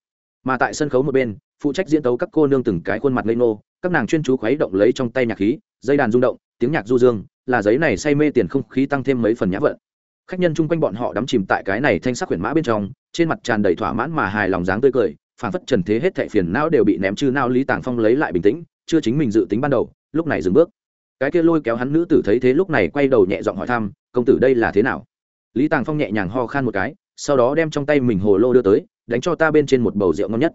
mà tại sân khấu một bên, phụ trách diễn tấu các cô nương từng cái khuôn mặt lây nô các nàng chuyên chú khuấy động lấy trong tay nhạc khí, dây đàn rung động, tiếng nhạc du dương, là giấy này say mê tiền không khí tăng thêm mấy phần nhã vận. Khách nhân chung quanh bọn họ đắm chìm tại cái này thanh sắc huyền mã bên trong, trên mặt tràn đầy thỏa mãn mà hài lòng dáng tươi cười phản phất trần thế hết thệ phiền não đều bị ném chư nao lý tàng phong lấy lại bình tĩnh, chưa chính mình dự tính ban đầu, lúc này dừng bước cái kia lôi kéo hắn nữ tử thấy thế lúc này quay đầu nhẹ giọng hỏi thăm, công tử đây là thế nào? Lý tàng phong nhẹ nhàng ho khan một cái, sau đó đem trong tay mình hồ lô đưa tới, đánh cho ta bên trên một bầu rượu ngon nhất.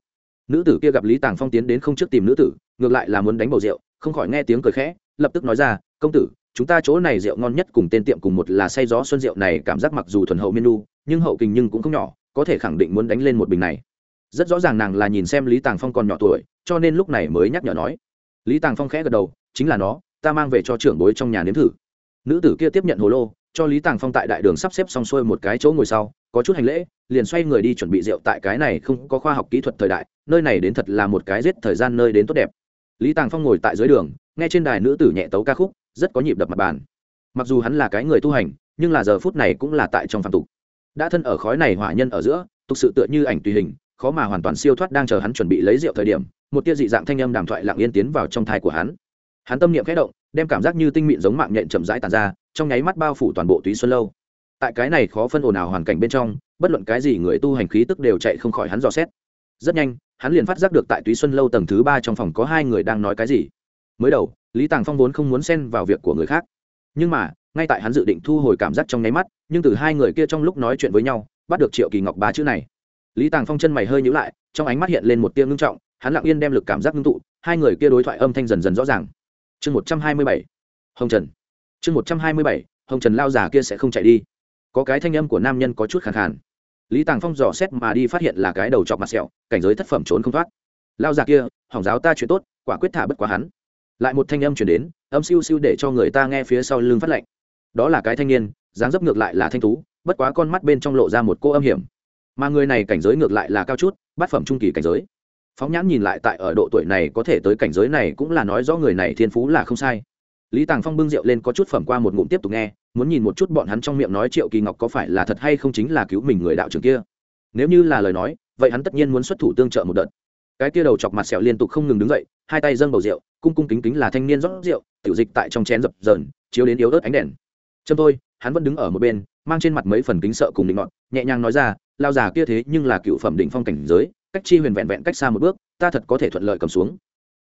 Nữ tử kia gặp lý tàng phong tiến đến không trước tìm nữ tử, ngược lại là muốn đánh bầu rượu, không khỏi nghe tiếng cười khẽ, lập tức nói ra, công tử, chúng ta chỗ này rượu ngon nhất cùng tên tiệm cùng một là say gió xuân rượu này cảm giác mặc dù thuần hậu menu nhưng hậu kình nhưng cũng không nhỏ, có thể khẳng định muốn đánh lên một bình này. Rất rõ ràng nàng là nhìn xem lý tàng phong còn nhỏ tuổi, cho nên lúc này mới nhắc nhở nói. Lý tàng phong khẽ gật đầu, chính là nó ta mang về cho trưởng bối trong nhà nếm thử. Nữ tử kia tiếp nhận hồ lô, cho lý tàng phong tại đại đường sắp xếp xong xuôi một cái chỗ ngồi sau, có chút hành lễ, liền xoay người đi chuẩn bị rượu tại cái này không có khoa học kỹ thuật thời đại, nơi này đến thật là một cái giết thời gian nơi đến tốt đẹp. Lý tàng phong ngồi tại dưới đường, nghe trên đài nữ tử nhẹ tấu ca khúc, rất có nhịp đập mặt bàn. Mặc dù hắn là cái người tu hành, nhưng là giờ phút này cũng là tại trong phạm tục. Đã thân ở khói này hỏa nhân ở giữa, tục sự tựa như ảnh tùy hình, khó mà hoàn toàn siêu thoát đang chờ hắn chuẩn bị lấy rượu thời điểm, một tia dị dạng thanh âm đàm thoại lặng yên tiến vào trong thai của hắn hắn tâm niệm khẽ động, đem cảm giác như tinh mịn giống mạng nhện chậm rãi tàn ra, trong nháy mắt bao phủ toàn bộ túy xuân lâu. Tại cái này khó phân ồn ào hoàn cảnh bên trong, bất luận cái gì người tu hành khí tức đều chạy không khỏi hắn dò xét. Rất nhanh, hắn liền phát giác được tại túy xuân lâu tầng thứ ba trong phòng có hai người đang nói cái gì. Mới đầu, lý tàng phong vốn không muốn xen vào việc của người khác. Nhưng mà, ngay tại hắn dự định thu hồi cảm giác trong nháy mắt, nhưng từ hai người kia trong lúc nói chuyện với nhau, bắt được triệu kỳ ngọc ba chữ này. Lý tàng phong chân mày hơi nhữ lại, trong ánh mắt hiện lên một tiếng ngưng trọng, hắn lặng yên đem lực cảm giác ngưng tụ, hai người kia đối thoại âm thanh dần dần rõ ràng chương một trăm hai mươi bảy. Hồng trần. Chương một trăm hai mươi bảy, hồng trần lao già kia sẽ không chạy đi. Có cái thanh âm của nam nhân có chút khẳng khàn. Lý tàng phong dò xét mà đi phát hiện là cái đầu chọc mặt sẹo, cảnh giới thất phẩm trốn không thoát. Lao già kia hỏng giáo ta chuyện tốt, quả quyết thả bất quá hắn. Lại một thanh âm chuyển đến, âm siêu siêu để cho người ta nghe phía sau lưng phát lệnh. Đó là cái thanh niên, dáng dấp ngược lại là thanh tú, bất quá con mắt bên trong lộ ra một cô âm hiểm. Mà người này cảnh giới ngược lại là cao chút, bát phẩm trung kỳ cảnh giới phóng nhãn nhìn lại tại ở độ tuổi này có thể tới cảnh giới này cũng là nói rõ người này thiên phú là không sai. Lý tàng phong bưng rượu lên có chút phẩm qua một ngụm tiếp tục nghe, muốn nhìn một chút bọn hắn trong miệng nói triệu kỳ ngọc có phải là thật hay không chính là cứu mình người đạo trưởng kia. Nếu như là lời nói, vậy hắn tất nhiên muốn xuất thủ tương trợ một đợt. Cái kia đầu chọc mặt sẹo liên tục không ngừng đứng dậy, hai tay dâng bầu rượu, cung cung kính kính là thanh niên rót rượu, tiểu dịch tại trong chén dập dờn, chiếu đến yếu ớt ánh đèn. Châm thôi, hắn vẫn đứng ở một bên, mang trên mặt mấy phần kính sợ cùng định ngọn nhẹ nhàng nói ra, lao già kia thế nhưng là cựu phẩm định phong cảnh giới cách chi huyền vẹn vẹn cách xa một bước, ta thật có thể thuận lợi cầm xuống.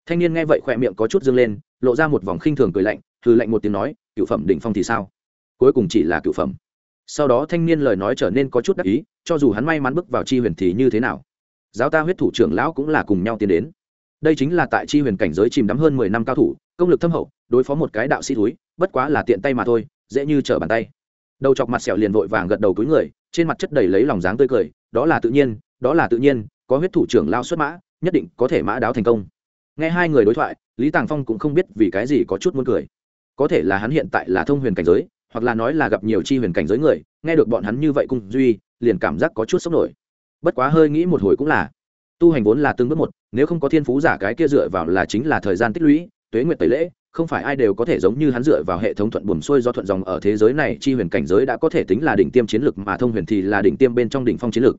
Thanh niên nghe vậy khỏe miệng có chút dâng lên, lộ ra một vòng khinh thường cười lạnh, hừ lạnh một tiếng nói, cựu phẩm đỉnh phong thì sao? Cuối cùng chỉ là cựu phẩm. Sau đó thanh niên lời nói trở nên có chút đắc ý, cho dù hắn may mắn bước vào chi huyền thì như thế nào? Giáo ta huyết thủ trưởng lão cũng là cùng nhau tiến đến. Đây chính là tại chi huyền cảnh giới chìm đắm hơn mười năm cao thủ, công lực thâm hậu, đối phó một cái đạo sĩ túi bất quá là tiện tay mà thôi, dễ như trở bàn tay. Đầu chọc mặt sẹo liền vội vàng gật đầu túi người, trên mặt chất đầy lấy lòng dáng tươi cười, đó là tự nhiên, đó là tự nhiên có huyết thủ trưởng lao xuất mã, nhất định có thể mã đáo thành công. Nghe hai người đối thoại, lý tàng phong cũng không biết vì cái gì có chút muốn cười. Có thể là hắn hiện tại là thông huyền cảnh giới, hoặc là nói là gặp nhiều chi huyền cảnh giới người, nghe được bọn hắn như vậy cung duy, liền cảm giác có chút sốc nổi. Bất quá hơi nghĩ một hồi cũng là, tu hành vốn là từng bước một, nếu không có thiên phú giả cái kia dựa vào là chính là thời gian tích lũy, tuế nguyệt tẩy lễ, không phải ai đều có thể giống như hắn dựa vào hệ thống thuận buồm xuôi do thuận dòng ở thế giới này, chi huyền cảnh giới đã có thể tính là đỉnh tiêm chiến lực mà thông huyền thì là đỉnh tiêm bên trong đỉnh phong chiến lực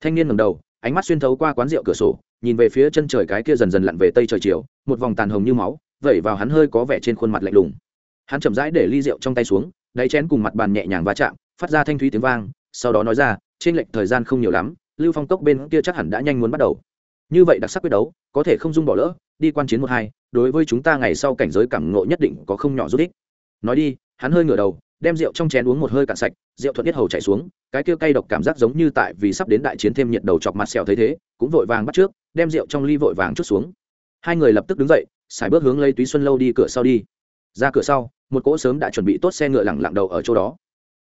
thanh niên ngầm đầu ánh mắt xuyên thấu qua quán rượu cửa sổ, nhìn về phía chân trời cái kia dần dần lặn về tây trời chiều, một vòng tàn hồng như máu, vẩy vào hắn hơi có vẻ trên khuôn mặt lạnh lùng. Hắn chậm rãi để ly rượu trong tay xuống, đáy chén cùng mặt bàn nhẹ nhàng va chạm, phát ra thanh thúy tiếng vang, sau đó nói ra, trên lệch thời gian không nhiều lắm, lưu phong cốc bên kia chắc hẳn đã nhanh muốn bắt đầu. Như vậy đặc sắc quyết đấu, có thể không dung bỏ lỡ, đi quan chiến một hai, đối với chúng ta ngày sau cảnh giới cảm ngộ nhất định có không nhỏ rút ích. Nói đi, hắn hơi ngửa đầu đem rượu trong chén uống một hơi cạn sạch, rượu thuận nhất hầu chảy xuống, cái kia cay độc cảm giác giống như tại vì sắp đến đại chiến thêm nhiệt đầu chọc mặt sẹo thấy thế, cũng vội vàng bắt trước, đem rượu trong ly vội vàng chút xuống. Hai người lập tức đứng dậy, xài bước hướng lấy túy xuân lâu đi cửa sau đi. Ra cửa sau, một cỗ sớm đã chuẩn bị tốt xe ngựa lẳng lặng đầu ở chỗ đó.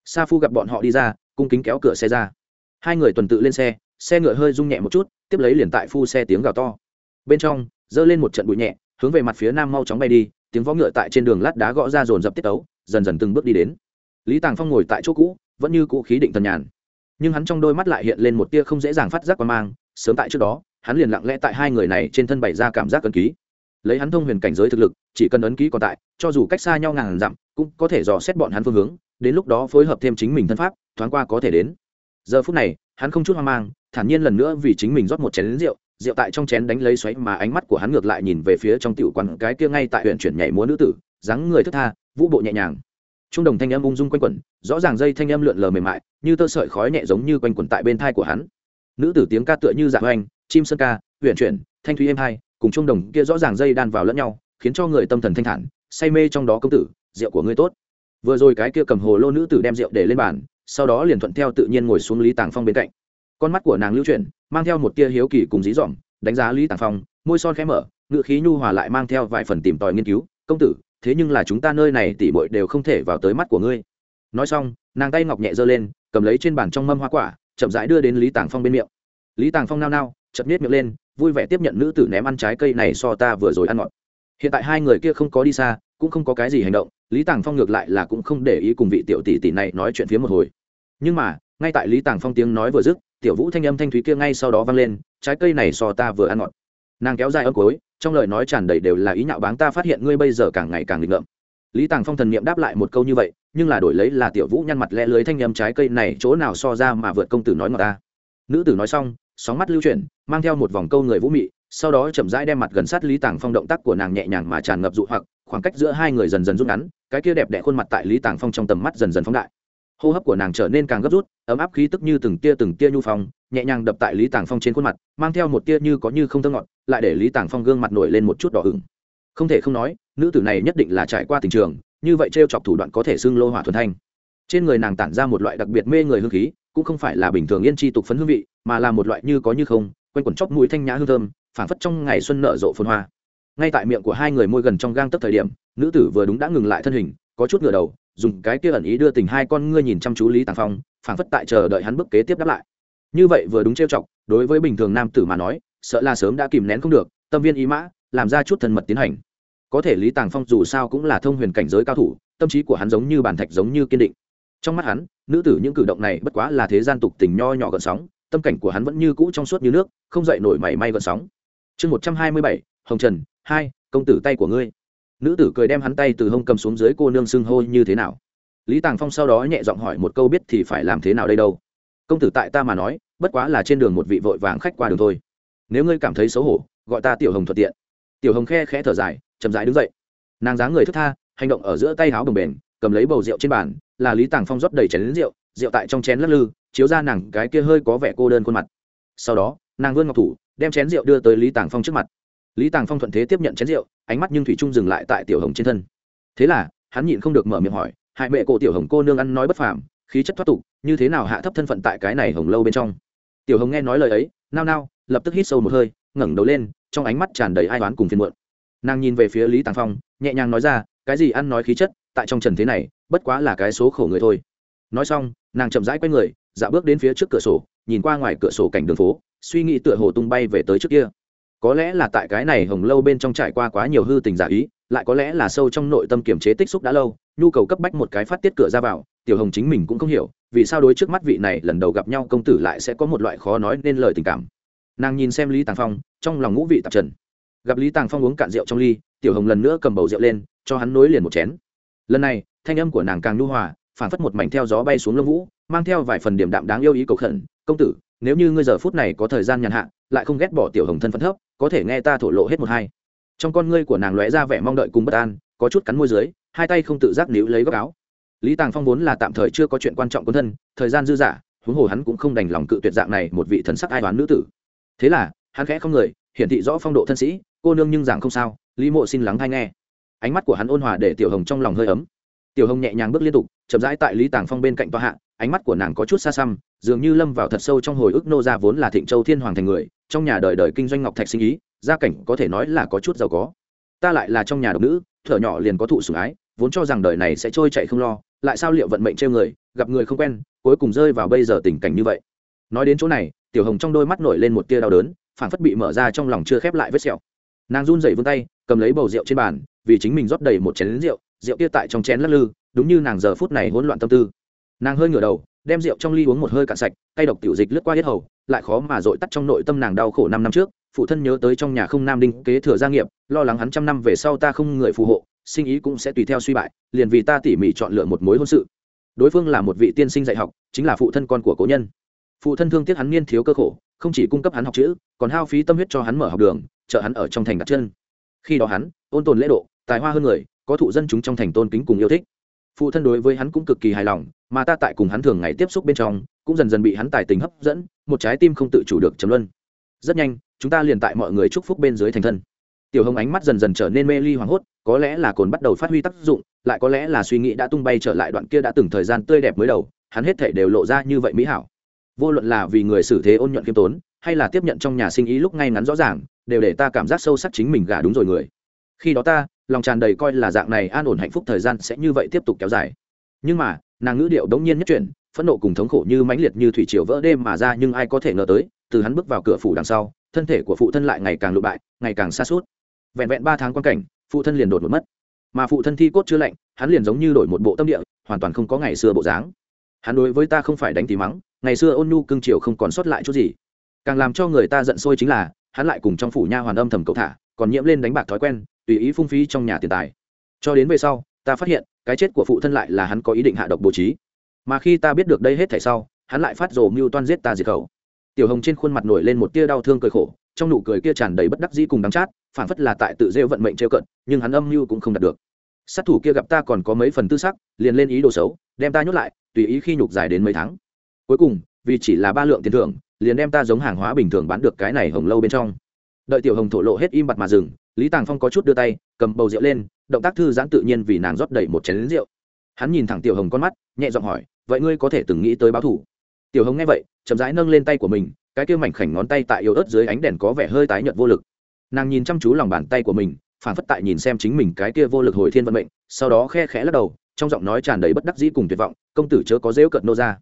Sa phu gặp bọn họ đi ra, cung kính kéo cửa xe ra. Hai người tuần tự lên xe xe ngựa hơi rung nhẹ một chút, tiếp lấy liền tại phu xe tiếng gào to. Bên trong giơ lên một trận bụi nhẹ, hướng về mặt phía nam mau chóng bay đi, tiếng võ ngựa tại trên đường lát đá gõ ra dồn dập tiết tấu, dần dần từng bước đi đến lý tàng phong ngồi tại chỗ cũ, vẫn như cũ khí định thần nhàn. Nhưng hắn trong đôi mắt lại hiện lên một tia không dễ dàng phát giác qua mang, sớm tại trước đó, hắn liền lặng lẽ tại hai người này trên thân bày ra cảm giác ấn ký. Lấy hắn thông huyền cảnh giới thực lực, chỉ cần ấn ký còn tại, cho dù cách xa nhau ngàn dặm, cũng có thể dò xét bọn hắn phương hướng, đến lúc đó phối hợp thêm chính mình thân pháp, thoáng qua có thể đến. Giờ phút này, hắn không chút hoang mang, thản nhiên lần nữa vì chính mình rót một chén lính rượu rượu tại trong chén đánh lấy xoáy mà ánh mắt của hắn ngược lại nhìn về phía trong tiểu quán cái kia ngay tại huyện chuyển nhảy múa nữ tử, dáng người thức tha, vũ bộ nhẹ nhàng trung đồng thanh âm ung dung quanh quẩn, rõ ràng dây thanh âm lượn lờ mềm mại, như tơ sợi khói nhẹ giống như quanh quẩn tại bên thai của hắn. Nữ tử tiếng ca tựa như dạng oanh chim sơn ca huyện chuyển, thanh thúy êm hai, cùng trung đồng kia rõ ràng dây đan vào lẫn nhau, khiến cho người tâm thần thanh thản, say mê trong đó công tử, rượu của ngươi tốt. Vừa rồi cái kia cầm hồ lô nữ tử đem rượu để lên bàn, sau đó liền thuận theo tự nhiên ngồi xuống lý tàng phong bên cạnh. Con mắt của nàng lưu chuyển, mang theo một tia hiếu kỳ cùng dí dỏm, đánh giá lý tàng phong, môi son khẽ mở, ngựa khí nhu hòa lại mang theo vài phần tìm tòi nghiên cứu. Công tử thế nhưng là chúng ta nơi này tỉ bội đều không thể vào tới mắt của ngươi. Nói xong, nàng tay ngọc nhẹ giơ lên, cầm lấy trên bàn trong mâm hoa quả, chậm rãi đưa đến lý tàng phong bên miệng. Lý tàng phong nao nao chậm miết miệng lên, vui vẻ tiếp nhận nữ tử ném ăn trái cây này so ta vừa rồi ăn ngọt. Hiện tại hai người kia không có đi xa, cũng không có cái gì hành động, lý tàng phong ngược lại là cũng không để ý cùng vị tiểu tỷ tỷ này nói chuyện phía một hồi. Nhưng mà, ngay tại lý tàng phong tiếng nói vừa dứt, tiểu vũ thanh âm thanh thúy kia ngay sau đó vang lên, trái cây này so ta vừa ăn ngọt. Nàng kéo dài âm cối trong lời nói tràn đầy đều là ý nhạo báng ta phát hiện ngươi bây giờ càng ngày càng nghịch ngợm. Lý tàng phong thần niệm đáp lại một câu như vậy, nhưng là đổi lấy là tiểu vũ nhăn mặt lẽ lưới thanh âm trái cây này chỗ nào so ra mà vượt công tử nói ngọt ta. Nữ tử nói xong, sóng mắt lưu chuyển, mang theo một vòng câu người vũ mị, sau đó chậm rãi đem mặt gần sát lý tàng phong động tác của nàng nhẹ nhàng mà tràn ngập dụ hoặc, khoảng cách giữa hai người dần dần rút ngắn, cái kia đẹp đẽ khuôn mặt tại lý tàng phong trong tầm mắt dần dần phóng đại. Hô hấp của nàng trở nên càng gấp rút, ấm áp khí tức như từng tia từng tia nhu phong, nhẹ nhàng đập tại lý tàng phong trên khuôn mặt, mang theo một tia như có như không thơ ngọt lại để lý tàng phong gương mặt nổi lên một chút đỏ ửng. Không thể không nói, nữ tử này nhất định là trải qua tình trường, như vậy t r e o chọc thủ đoạn có thể xưng lô hỏa thuần thanh. Trên người nàng tản ra một loại đặc biệt mê người hương khí, cũng không phải là bình thường yên chi tục phấn hương vị, mà là một loại như có như không, quanh quẩn chóc mũi thanh nhã hương thơm, phảng phất trong ngày xuân nở rộ phun hoa. Ngay tại miệng của hai người môi gần trong gang tấp thời điểm, nữ tử vừa đúng đã ngừng lại thân hình, có chút ngửa đầu, dùng cái kia ẩn ý đưa tình hai con ngươi nhìn chăm chú lý tàng phong, phảng phất tại chờ đợi hắn bước kế tiếp đáp lại. Như vậy vừa đúng trêu chọc, đối với bình thường nam tử mà nói sợ là sớm đã kìm nén không được, tâm viên ý mã, làm ra chút thần mật tiến hành. Có thể lý tàng phong dù sao cũng là thông huyền cảnh giới cao thủ, tâm trí của hắn giống như bàn thạch giống như kiên định. Trong mắt hắn, nữ tử những cử động này bất quá là thế gian tục tình nho nhỏ gợn sóng, tâm cảnh của hắn vẫn như cũ trong suốt như nước, không dậy nổi mảy may gợn sóng. Chương một trăm hai mươi bảy, hồng trần, hai, công tử tay của ngươi. Nữ tử cười đem hắn tay từ hông cầm xuống dưới cô nương xưng hô như thế nào. Lý tàng phong sau đó nhẹ giọng hỏi một câu biết thì phải làm thế nào đây đâu. Công tử tại ta mà nói, bất quá là trên đường một vị vội vàng khách qua đường thôi nếu ngươi cảm thấy xấu hổ, gọi ta tiểu hồng thuận tiện. Tiểu hồng khe khẽ thở dài, chậm rãi đứng dậy. Nàng dáng người thức tha, hành động ở giữa tay háo đồng bền, cầm lấy bầu rượu trên bàn, là lý tàng phong rót đầy chén lấn rượu rượu tại trong chén lắc lư, chiếu ra nàng cái kia hơi có vẻ cô đơn khuôn mặt. Sau đó, nàng vươn ngọc thủ, đem chén rượu đưa tới lý tàng phong trước mặt. Lý tàng phong thuận thế tiếp nhận chén rượu, ánh mắt nhưng thủy trung dừng lại tại tiểu hồng trên thân. Thế là, hắn nhịn không được mở miệng hỏi, hại mẹ cổ tiểu hồng cô nương ăn nói bất phàm, khí chất thoát tục, như thế nào hạ thấp thân phận tại cái này hồng lâu bên trong? Tiểu hồng nghe nói lời ấy, nao nao lập tức hít sâu một hơi, ngẩng đầu lên, trong ánh mắt tràn đầy ai toán cùng phiền muộn. Nàng nhìn về phía lý tàng phong, nhẹ nhàng nói ra, cái gì ăn nói khí chất, tại trong trần thế này, bất quá là cái số khổ người thôi. Nói xong, nàng chậm rãi quay người, dạo bước đến phía trước cửa sổ, nhìn qua ngoài cửa sổ cảnh đường phố, suy nghĩ tựa hồ tung bay về tới trước kia. Có lẽ là tại cái này hồng lâu bên trong trải qua quá nhiều hư tình giả ý, lại có lẽ là sâu trong nội tâm kiềm chế tích xúc đã lâu, nhu cầu cấp bách một cái phát tiết cửa ra vào, tiểu hồng chính mình cũng không hiểu, vì sao đối trước mắt vị này lần đầu gặp nhau công tử lại sẽ có một loại khó nói nên lời tình cảm nàng nhìn xem lý tàng phong trong lòng ngũ vị tạp trần gặp lý tàng phong uống cạn rượu trong ly tiểu hồng lần nữa cầm bầu rượu lên cho hắn nối liền một chén lần này thanh âm của nàng càng nhu hòa phản phất một mảnh theo gió bay xuống lông vũ mang theo vài phần điểm đạm đáng yêu ý cầu khẩn công tử nếu như ngươi giờ phút này có thời gian nhàn hạ lại không ghét bỏ tiểu hồng thân phận thấp có thể nghe ta thổ lộ hết một hai trong con ngươi của nàng lóe ra vẻ mong đợi cùng bất an có chút cắn môi dưới hai tay không tự giác níu lấy góc áo lý tàng phong vốn là tạm thời chưa có chuyện quan trọng quân thân thời gian dư dả huống hồ hắn cũng không đành lòng cự tuyệt dạng này một vị thần sắc ai đoán nữ tử thế là, hắn khẽ không người, hiển thị rõ phong độ thân sĩ, cô nương nhưng rằng không sao, lý mộ xin lắng hay nghe. Ánh mắt của hắn ôn hòa để tiểu hồng trong lòng hơi ấm. Tiểu hồng nhẹ nhàng bước liên tục, chậm rãi tại lý tàng phong bên cạnh tòa hạ, ánh mắt của nàng có chút xa xăm, dường như lâm vào thật sâu trong hồi ức nô gia vốn là thịnh châu thiên hoàng thành người, trong nhà đời đời kinh doanh ngọc thạch sinh ý, gia cảnh có thể nói là có chút giàu có. Ta lại là trong nhà độc nữ, thở nhỏ liền có thụ sủng ái, vốn cho rằng đời này sẽ trôi chạy không lo, lại sao liệu vận mệnh trêu người, gặp người không quen, cuối cùng rơi vào bây giờ tình cảnh như vậy. Nói đến chỗ này tiểu hồng trong đôi mắt nổi lên một tia đau đớn phản phất bị mở ra trong lòng chưa khép lại vết sẹo. Nàng run dậy vươn tay, cầm lấy bầu rượu trên bàn, vì chính mình rót đầy một chén rượu rượu kia tại trong chén lắc lư, đúng như nàng giờ phút này hỗn loạn tâm tư. Nàng hơi ngửa đầu, đem rượu trong ly uống một hơi cạn sạch tay độc tiểu dịch lướt qua hết hầu, lại khó mà dội tắt trong nội tâm nàng đau khổ năm năm trước, phụ thân nhớ tới trong nhà không nam đinh kế thừa gia nghiệp, lo lắng hắn trăm năm về sau ta không người phù hộ, sinh ý cũng sẽ tùy theo suy bại, liền vì ta tỉ mỉ chọn lựa một mối hôn sự. Đối phương là một vị tiên sinh dạy học, chính là phụ thân con của cố nhân phụ thân thương tiếc hắn niên thiếu cơ khổ, không chỉ cung cấp hắn học chữ, còn hao phí tâm huyết cho hắn mở học đường, trợ hắn ở trong thành đặt chân. Khi đó hắn, ôn tồn lễ độ, tài hoa hơn người, có thụ dân chúng trong thành tôn kính cùng yêu thích. Phụ thân đối với hắn cũng cực kỳ hài lòng, mà ta tại cùng hắn thường ngày tiếp xúc bên trong, cũng dần dần bị hắn tài tình hấp dẫn, một trái tim không tự chủ được chấm luân. Rất nhanh, chúng ta liền tại mọi người chúc phúc bên dưới thành thân. Tiểu hồng ánh mắt dần dần trở nên mê ly hoảng hốt, có lẽ là cồn bắt đầu phát huy tác dụng, lại có lẽ là suy nghĩ đã tung bay trở lại đoạn kia đã từng thời gian tươi đẹp mới đầu, hắn hết thể đều lộ ra như vậy mỹ hảo vô luận là vì người xử thế ôn nhuận khiêm tốn, hay là tiếp nhận trong nhà sinh ý lúc ngay ngắn rõ ràng, đều để ta cảm giác sâu sắc chính mình gả đúng rồi người. Khi đó ta, lòng tràn đầy coi là dạng này an ổn hạnh phúc thời gian sẽ như vậy tiếp tục kéo dài. Nhưng mà, nàng ngữ điệu đống nhiên nhất chuyển, phẫn nộ cùng thống khổ như mãnh liệt như thủy triều vỡ đêm mà ra nhưng ai có thể ngờ tới, từ hắn bước vào cửa phủ đằng sau, thân thể của phụ thân lại ngày càng lụ bại, ngày càng xa suốt vẹn vẹn ba tháng quan cảnh, phụ thân liền đột một mất. Mà phụ thân thi cốt chưa lạnh, hắn liền giống như đổi một bộ tâm địa, hoàn toàn không có ngày xưa bộ dáng. Hắn đối với ta không phải đánh tí mắng ngày xưa ôn nhu cương triều không còn sót lại chút gì. Càng làm cho người ta giận sôi chính là, hắn lại cùng trong phủ nha hoàn âm thầm cậu thả, còn nhiễm lên đánh bạc thói quen, tùy ý phung phí trong nhà tiền tài. Cho đến về sau, ta phát hiện, cái chết của phụ thân lại là hắn có ý định hạ độc bố trí. Mà khi ta biết được đây hết thảy sau, hắn lại phát rồ mưu toan giết ta diệt khẩu. Tiểu hồng trên khuôn mặt nổi lên một tia đau thương cười khổ, trong nụ cười kia tràn đầy bất đắc dĩ cùng đắng chát phản phất là tại tự rêu vận mệnh trêu cận, nhưng hắn âm mưu cũng không đạt được. Sát thủ kia gặp ta còn có mấy phần tư sắc, liền lên ý đồ xấu, đem ta nhốt lại, tùy ý khi nhục dài đến mấy tháng cuối cùng, vì chỉ là ba lượng tiền thưởng, liền đem ta giống hàng hóa bình thường bán được cái này hồng lâu bên trong. Đợi tiểu hồng thổ lộ hết im bặt mà dừng, lý tàng phong có chút đưa tay, cầm bầu rượu lên, động tác thư giãn tự nhiên vì nàng rót đầy một chén lính rượu. Hắn nhìn thẳng tiểu hồng con mắt, nhẹ giọng hỏi, vậy ngươi có thể từng nghĩ tới báo thủ tiểu hồng nghe vậy, chậm rãi nâng lên tay của mình, cái kia mảnh khảnh ngón tay tại yếu ớt dưới ánh đèn có vẻ hơi tái nhợt vô lực. Nàng nhìn chăm chú lòng bàn tay của mình phản phất tại nhìn xem chính mình cái kia vô lực hồi thiên vận mệnh, sau đó khe khẽ lắc đầu, trong giọng nói tràn đầy bất đắc dĩ cùng tuyệt vọng, công tử chớ có dễu cận nô ra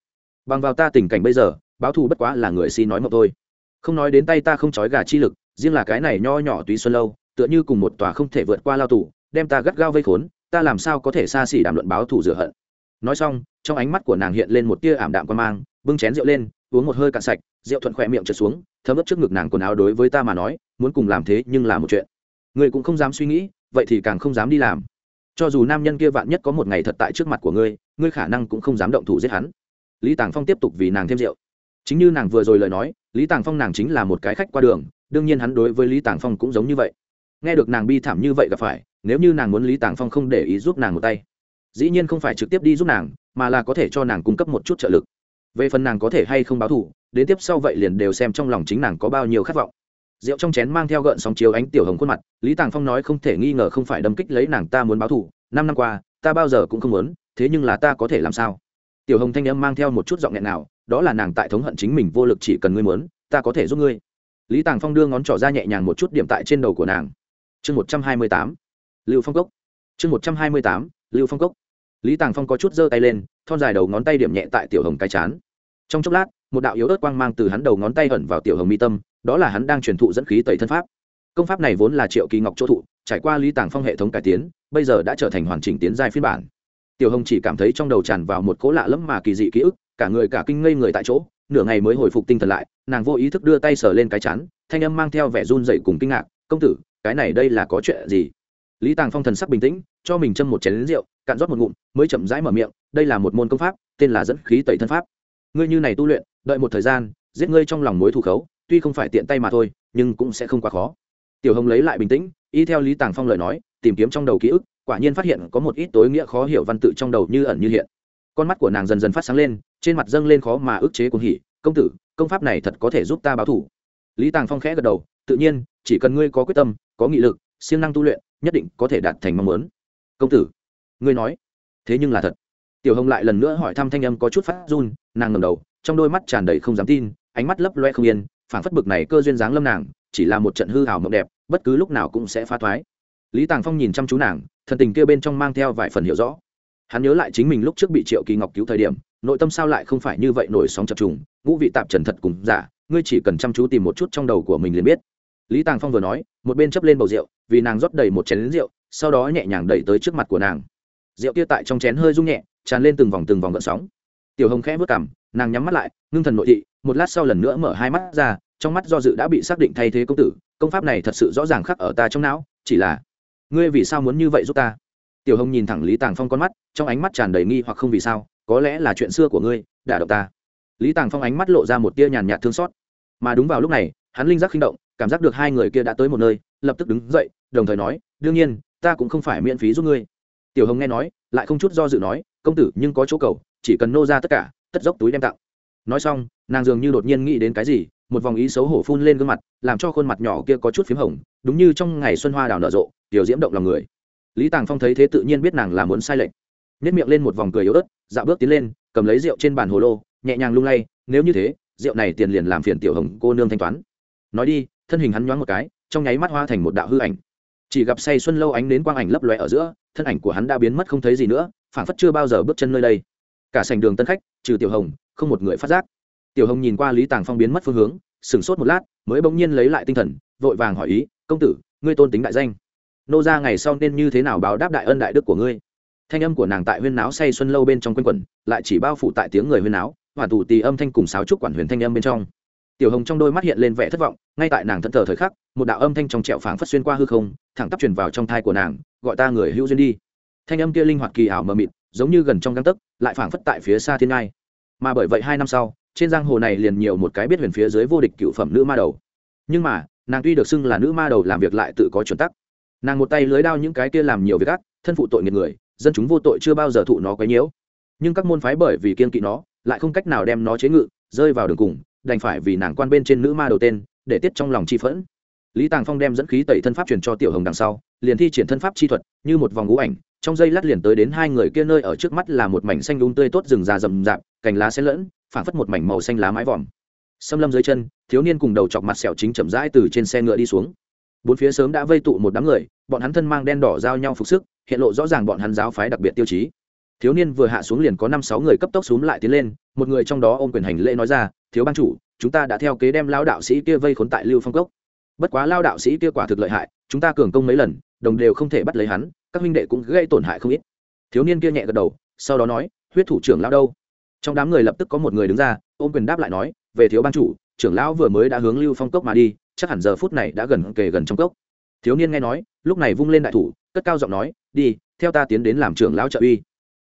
bằng vào ta tình cảnh bây giờ, báo thù bất quá là người xin nói một thôi. Không nói đến tay ta không trói gà chi lực, riêng là cái này nho nhỏ túy xuân lâu, tựa như cùng một tòa không thể vượt qua lao tù, đem ta gắt gao vây khốn, ta làm sao có thể xa xỉ đàm luận báo thù rửa hận. Nói xong, trong ánh mắt của nàng hiện lên một tia ảm đạm quan mang, bưng chén rượu lên, uống một hơi cạn sạch, rượu thuận khỏe miệng trượt xuống, thấm ướp trước ngực nàng quần áo đối với ta mà nói, muốn cùng làm thế nhưng là một chuyện. Người cũng không dám suy nghĩ, vậy thì càng không dám đi làm. Cho dù nam nhân kia vạn nhất có một ngày thật tại trước mặt của ngươi ngươi khả năng cũng không dám động thủ giết hắn lý tàng phong tiếp tục vì nàng thêm rượu chính như nàng vừa rồi lời nói lý tàng phong nàng chính là một cái khách qua đường đương nhiên hắn đối với lý tàng phong cũng giống như vậy nghe được nàng bi thảm như vậy gặp phải nếu như nàng muốn lý tàng phong không để ý giúp nàng một tay dĩ nhiên không phải trực tiếp đi giúp nàng mà là có thể cho nàng cung cấp một chút trợ lực về phần nàng có thể hay không báo thù, đến tiếp sau vậy liền đều xem trong lòng chính nàng có bao nhiêu khát vọng rượu trong chén mang theo gợn sóng chiếu ánh tiểu hồng khuôn mặt lý tàng phong nói không thể nghi ngờ không phải đâm kích lấy nàng ta muốn báo thù. năm năm qua ta bao giờ cũng không muốn thế nhưng là ta có thể làm sao tiểu hồng thanh âm mang theo một chút giọng nghẹn nào, đó là nàng tại thống hận chính mình vô lực chỉ cần ngươi muốn, ta có thể giúp ngươi. Lý tàng phong đưa ngón trỏ ra nhẹ nhàng một chút điểm tại trên đầu của nàng. Chương một trăm hai mươi tám, lưu phong cốc. Chương một trăm hai mươi tám, lưu phong cốc. Lý tàng phong có chút giơ tay lên, thon dài đầu ngón tay điểm nhẹ tại tiểu hồng cái chán. Trong chốc lát, một đạo yếu ớt quang mang từ hắn đầu ngón tay ẩn vào tiểu hồng mi tâm, đó là hắn đang truyền thụ dẫn khí tẩy thân pháp. Công pháp này vốn là triệu kỳ ngọc chỗ thụ, trải qua lý tàng phong hệ thống cải tiến, bây giờ đã trở thành hoàn chỉnh tiến giai phiên bản tiểu hồng chỉ cảm thấy trong đầu tràn vào một cỗ lạ lẫm mà kỳ dị ký ức, cả người cả kinh ngây người tại chỗ, nửa ngày mới hồi phục tinh thần lại, nàng vô ý thức đưa tay sờ lên cái chán, thanh âm mang theo vẻ run dậy cùng kinh ngạc, công tử, cái này đây là có chuyện gì? Lý tàng phong thần sắc bình tĩnh, cho mình châm một chén lính rượu, cạn rót một ngụm, mới chậm rãi mở miệng, đây là một môn công pháp, tên là dẫn khí tẩy thân pháp. Ngươi như này tu luyện, đợi một thời gian, giết ngươi trong lòng mối thù khấu, tuy không phải tiện tay mà thôi, nhưng cũng sẽ không quá khó. Tiểu hồng lấy lại bình tĩnh, y theo lý tàng phong lời nói, tìm kiếm trong đầu ký ức quả nhiên phát hiện có một ít tối nghĩa khó hiểu văn tự trong đầu như ẩn như hiện. Con mắt của nàng dần dần phát sáng lên, trên mặt dâng lên khó mà ức chế cuồng hỉ. Công tử, công pháp này thật có thể giúp ta báo thủ. Lý tàng phong khẽ gật đầu, tự nhiên, chỉ cần ngươi có quyết tâm, có nghị lực, siêng năng tu luyện, nhất định có thể đạt thành mong muốn. Công tử, ngươi nói, thế nhưng là thật. Tiểu hồng lại lần nữa hỏi thăm thanh âm có chút phát run, nàng ngầm đầu, trong đôi mắt tràn đầy không dám tin, ánh mắt lấp loe không yên, phảng phất bực này cơ duyên dáng lâm nàng, chỉ là một trận hư hào mộng đẹp, bất cứ lúc nào cũng sẽ phá thoái. Lý tàng phong nhìn chăm chú nàng thần tình kia bên trong mang theo vài phần hiểu rõ. Hắn nhớ lại chính mình lúc trước bị triệu kỳ ngọc cứu thời điểm, nội tâm sao lại không phải như vậy nổi sóng chập trùng, ngũ vị tạp trần thật cùng giả, ngươi chỉ cần chăm chú tìm một chút trong đầu của mình liền biết. Lý tàng phong vừa nói, một bên chấp lên bầu rượu, vì nàng rót đầy một chén lính rượu, sau đó nhẹ nhàng đẩy tới trước mặt của nàng. Rượu kia tại trong chén hơi rung nhẹ, tràn lên từng vòng từng vòng gợn sóng. Tiểu hồng khẽ vớt cảm nàng nhắm mắt lại, ngưng thần nội thị, một lát sau lần nữa mở hai mắt ra, trong mắt do dự đã bị xác định thay thế công tử, công pháp này thật sự rõ ràng khắc ở ta trong não, chỉ là ngươi vì sao muốn như vậy giúp ta? Tiểu hồng nhìn thẳng lý tàng phong con mắt, trong ánh mắt tràn đầy nghi hoặc không vì sao, có lẽ là chuyện xưa của ngươi, đả động ta. Lý tàng phong ánh mắt lộ ra một tia nhàn nhạt thương xót. Mà đúng vào lúc này, hắn linh giác khinh động, cảm giác được hai người kia đã tới một nơi, lập tức đứng dậy, đồng thời nói, đương nhiên, ta cũng không phải miễn phí giúp ngươi. Tiểu hồng nghe nói, lại không chút do dự nói, công tử, nhưng có chỗ cầu, chỉ cần nô ra tất cả, tất dốc túi đem tặng. Nói xong, nàng dường như đột nhiên nghĩ đến cái gì, một vòng ý xấu hổ phun lên gương mặt, làm cho khuôn mặt nhỏ kia có chút p h í m hồng đúng như trong ngày xuân hoa đào nở rộ, tiểu diễm động lòng người. Lý tàng phong thấy thế tự nhiên biết nàng là muốn sai lệch. Nếp miệng lên một vòng cười yếu ớt dạo bước tiến lên, cầm lấy rượu trên bàn hồ lô, nhẹ nhàng lung lay, nếu như thế, rượu này tiền liền làm phiền tiểu hồng cô nương thanh toán. Nói đi, thân hình hắn nhoáng một cái, trong nháy mắt hoa thành một đạo hư ảnh. Chỉ gặp say xuân lâu ánh đến quang ảnh lấp lóe ở giữa, thân ảnh của hắn đã biến mất không thấy gì nữa, phảng phất chưa bao giờ bước chân nơi đây. Cả sành đường tân khách, trừ tiểu hồng, không một người phát giác. Tiểu hồng nhìn qua lý tàng phong biến mất phương hướng, sửng sốt một lát, mới bỗng nhiên lấy lại tinh thần, vội vàng hỏi ý công tử, ngươi tôn tính đại danh. Nô ra ngày sau nên như thế nào báo đáp đại ân đại đức của ngươi? Thanh âm của nàng tại huyên náo say xuân lâu bên trong quanh quẩn, lại chỉ bao phủ tại tiếng người huyên náo, hoàn tù tì âm thanh cùng sáo trúc quản huyền thanh âm bên trong. Tiểu hồng trong đôi mắt hiện lên vẻ thất vọng, ngay tại nàng thẫn thờ thời khắc, một đạo âm thanh trong trẹo phảng phất xuyên qua hư không, thẳng tắp truyền vào trong thai của nàng, gọi ta người hữu duyên đi. Thanh âm kia linh hoạt kỳ ảo mờ mịt, giống như gần trong găng tấc, lại phảng phất tại phía xa thiên ngai. Mà bởi vậy hai năm sau, trên giang hồ này liền nhiều một cái biết huyền phía dưới vô địch cựu phẩm nữ ma đầu. Nhưng mà nàng tuy được xưng là nữ ma đầu làm việc lại tự có chuẩn tắc. Nàng một tay lưới đao những cái kia làm nhiều việc ác, thân phụ tội nghiệt người, dân chúng vô tội chưa bao giờ thụ nó quấy nhiễu. Nhưng các môn phái bởi vì kiên kỵ nó, lại không cách nào đem nó chế ngự, rơi vào đường cùng, đành phải vì nàng quan bên trên nữ ma đầu tên, để tiết trong lòng chi phẫn. Lý tàng phong đem dẫn khí tẩy thân pháp truyền cho tiểu hồng đằng sau, liền thi triển thân pháp chi thuật, như một vòng ngũ ảnh, trong dây lát liền tới đến hai người kia nơi ở trước mắt là một mảnh xanh đúng tươi tốt rừng già rậm rạp, cành lá xen lẫn, phảng phất một mảnh màu xanh lá mái vòm xâm lâm dưới chân, thiếu niên cùng đầu chọc mặt sẹo chính chậm rãi từ trên xe ngựa đi xuống. Bốn phía sớm đã vây tụ một đám người, bọn hắn thân mang đen đỏ giao nhau phục sức, hiện lộ rõ ràng bọn hắn giáo phái đặc biệt tiêu chí. Thiếu niên vừa hạ xuống liền có năm sáu người cấp tốc xuống lại tiến lên, một người trong đó ôm quyền hành lễ nói ra, thiếu ban chủ, chúng ta đã theo kế đem lao đạo sĩ kia vây khốn tại lưu phong cốc. Bất quá lao đạo sĩ kia quả thực lợi hại, chúng ta cường công mấy lần, đồng đều không thể bắt lấy hắn, các huynh đệ cũng gây tổn hại không ít. Thiếu niên kia nhẹ gật đầu, sau đó nói, huyết thủ trưởng lao đâu? Trong đám người lập tức có một người đứng ra, ôm quyền đáp lại nói, về thiếu ban chủ, trưởng lão vừa mới đã hướng lưu phong cốc mà đi, chắc hẳn giờ phút này đã gần kề gần trong cốc. Thiếu niên nghe nói, lúc này vung lên đại thủ, cất cao giọng nói, đi, theo ta tiến đến làm trưởng lão trợ uy.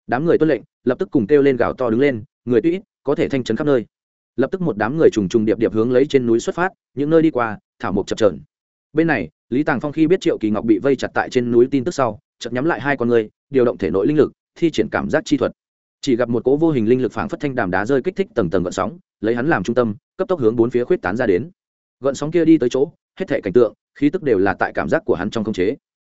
Đám người tuân lệnh, lập tức cùng kêu lên gào to đứng lên, người tuy ít, có thể thanh trấn khắp nơi. Lập tức một đám người trùng trùng điệp điệp hướng lấy trên núi xuất phát, những nơi đi qua, thảo mộc chập trờn bên này, lý tàng phong khi biết triệu kỳ ngọc bị vây chặt tại trên núi tin tức sau, chợt nhắm lại hai con người, điều động thể nội linh lực, thi triển cảm giác chi thuật chỉ gặp một cỗ vô hình linh lực phảng phất thanh đàm đá rơi kích thích tầng tầng gợn sóng, lấy hắn làm trung tâm, cấp tốc hướng bốn phía khuyết tán ra đến. Gợn sóng kia đi tới chỗ, hết thể cảnh tượng, khí tức đều là tại cảm giác của hắn trong không chế.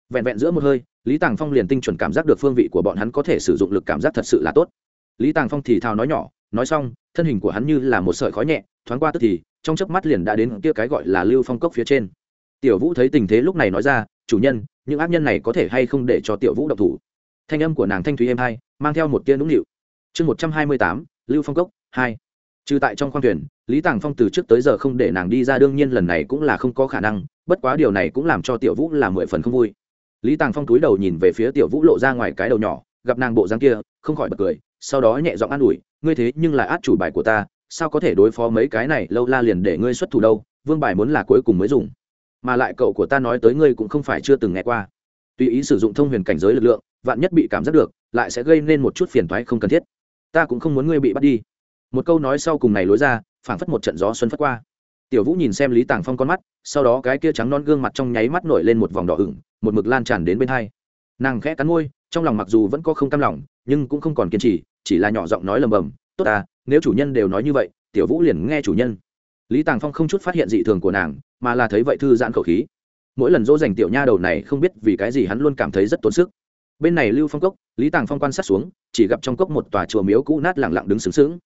Vẹn vẹn giữa một hơi, lý tàng phong liền tinh chuẩn cảm giác được phương vị của bọn hắn có thể sử dụng lực cảm giác thật sự là tốt. Lý tàng phong thì thào nói nhỏ, nói xong, thân hình của hắn như là một sợi khói nhẹ, thoáng qua tức thì, trong chớp mắt liền đã đến kia cái gọi là lưu phong cốc phía trên. Tiểu vũ thấy tình thế lúc này nói ra, chủ nhân, những ác nhân này có thể hay không để cho tiểu vũ độc thủ? Thanh âm của nàng thanh thúy êm hai, mang theo một tia nũng nịu chương một trăm hai mươi tám, lưu phong cốc, hai. Trừ tại trong khoang thuyền, lý tàng phong từ trước tới giờ không để nàng đi ra, đương nhiên lần này cũng là không có khả năng, bất quá điều này cũng làm cho tiểu vũ là mười phần không vui. Lý tàng phong túi đầu nhìn về phía tiểu vũ lộ ra ngoài cái đầu nhỏ, gặp nàng bộ dáng kia, không khỏi bật cười, sau đó nhẹ giọng an ủi, ngươi thế nhưng là át chủ bài của ta, sao có thể đối phó mấy cái này, lâu la liền để ngươi xuất thủ đâu, vương bài muốn là cuối cùng mới dùng. Mà lại cậu của ta nói tới ngươi cũng không phải chưa từng nghe qua. Tùy ý sử dụng thông huyền cảnh giới lực lượng, vạn nhất bị cảm giác được, lại sẽ gây nên một chút phiền toái không cần thiết ta cũng không muốn ngươi bị bắt đi. Một câu nói sau cùng này lối ra, phảng phất một trận gió xuân phất qua. Tiểu vũ nhìn xem lý tàng phong con mắt, sau đó cái kia trắng non gương mặt trong nháy mắt nổi lên một vòng đỏ ửng, một mực lan tràn đến bên hai. Nàng khẽ cắn môi, trong lòng mặc dù vẫn có không cam lòng, nhưng cũng không còn kiên trì, chỉ là nhỏ giọng nói lầm bầm, tốt à nếu chủ nhân đều nói như vậy, tiểu vũ liền nghe chủ nhân. Lý tàng phong không chút phát hiện dị thường của nàng, mà là thấy vậy thư giãn khẩu khí. Mỗi lần dỗ dành tiểu nha đầu này không biết vì cái gì hắn luôn cảm thấy rất tốn sức bên này lưu phong cốc, lý tàng phong quan sát xuống, chỉ gặp trong cốc một tòa chùa miếu cũ nát lẳng lặng đứng sướng sướng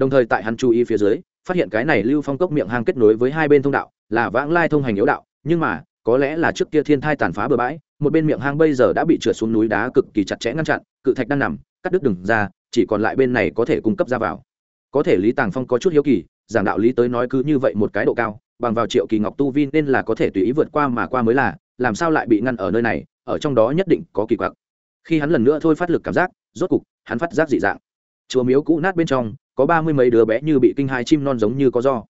đồng thời tại hắn chú ý phía dưới, phát hiện cái này lưu phong cốc miệng hang kết nối với hai bên thông đạo, là vãng lai thông hành yếu đạo, nhưng mà, có lẽ là trước kia thiên thai tàn phá bừa bãi, một bên miệng hang bây giờ đã bị trượt xuống núi đá cực kỳ chặt chẽ ngăn chặn, cự thạch đang nằm, cắt đứt đường ra, chỉ còn lại bên này có thể cung cấp ra vào. Có thể lý tàng phong có chút hiếu kỳ, giảng đạo lý tới nói cứ như vậy một cái độ cao, bằng vào triệu kỳ ngọc tu vi nên là có thể tùy ý vượt qua mà qua mới là, làm sao lại bị ngăn ở nơi này, ở trong đó nhất định có kỳ quặc khi hắn lần nữa thôi phát lực cảm giác, rốt cục, hắn phát giác dị dạng. Chùa miếu cũ nát bên trong, có ba mươi mấy đứa bé như bị kinh hai chim non giống như có do.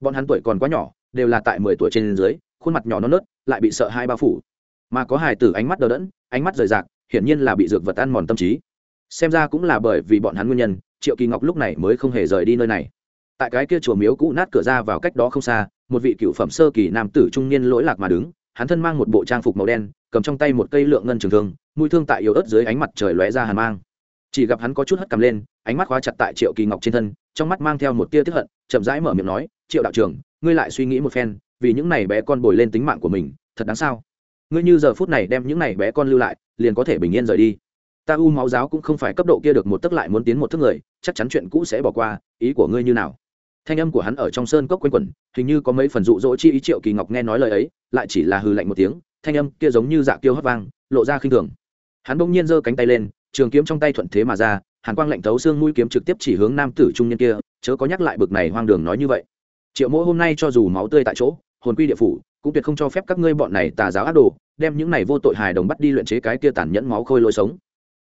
Bọn hắn tuổi còn quá nhỏ, đều là tại mười tuổi trên dưới, khuôn mặt nhỏ non nớt, lại bị sợ hai bao phủ. Mà có hài tử ánh mắt đờ đẫn, ánh mắt rời rạc, hiển nhiên là bị dược vật ăn mòn tâm trí. Xem ra cũng là bởi vì bọn hắn nguyên nhân, triệu kỳ ngọc lúc này mới không hề rời đi nơi này. Tại cái kia chùa miếu cũ nát cửa ra vào cách đó không xa, một vị cựu phẩm sơ kỳ nam tử trung niên lỗi lạc mà đứng hắn thân mang một bộ trang phục màu đen, cầm trong tay một cây lượng ngân trường thương, mũi thương tại yếu ớt dưới ánh mặt trời lóe ra hàn mang. Chỉ gặp hắn có chút hất cầm lên, ánh mắt khóa chặt tại triệu kỳ ngọc trên thân, trong mắt mang theo một tia tức hận, chậm rãi mở miệng nói, triệu đạo trưởng, ngươi lại suy nghĩ một phen, vì những này bé con bồi lên tính mạng của mình, thật đáng sao? Ngươi như giờ phút này đem những này bé con lưu lại, liền có thể bình yên rời đi. Ta u máu giáo cũng không phải cấp độ kia được một tức lại muốn tiến một thức người, chắc chắn chuyện cũ sẽ bỏ qua, ý của ngươi như nào? Thanh âm của hắn ở trong sơn cốc quanh quẩn, hình như có mấy phần dụ dỗ chi ý triệu kỳ ngọc nghe nói lời ấy, lại chỉ là hư lạnh một tiếng, thanh âm kia giống như dạ kiêu hấp vang, lộ ra khinh thường. Hắn bỗng nhiên giơ cánh tay lên, trường kiếm trong tay thuận thế mà ra, hàn quang lạnh thấu xương mũi kiếm trực tiếp chỉ hướng nam tử trung nhân kia, chớ có nhắc lại bực này hoang đường nói như vậy. Triệu mỗi hôm nay cho dù máu tươi tại chỗ, hồn quy địa phủ, cũng tuyệt không cho phép các ngươi bọn này tà giáo ác đồ, đem những này vô tội hài đồng bắt đi luyện chế cái kia tàn nhẫn máu khôi lối sống.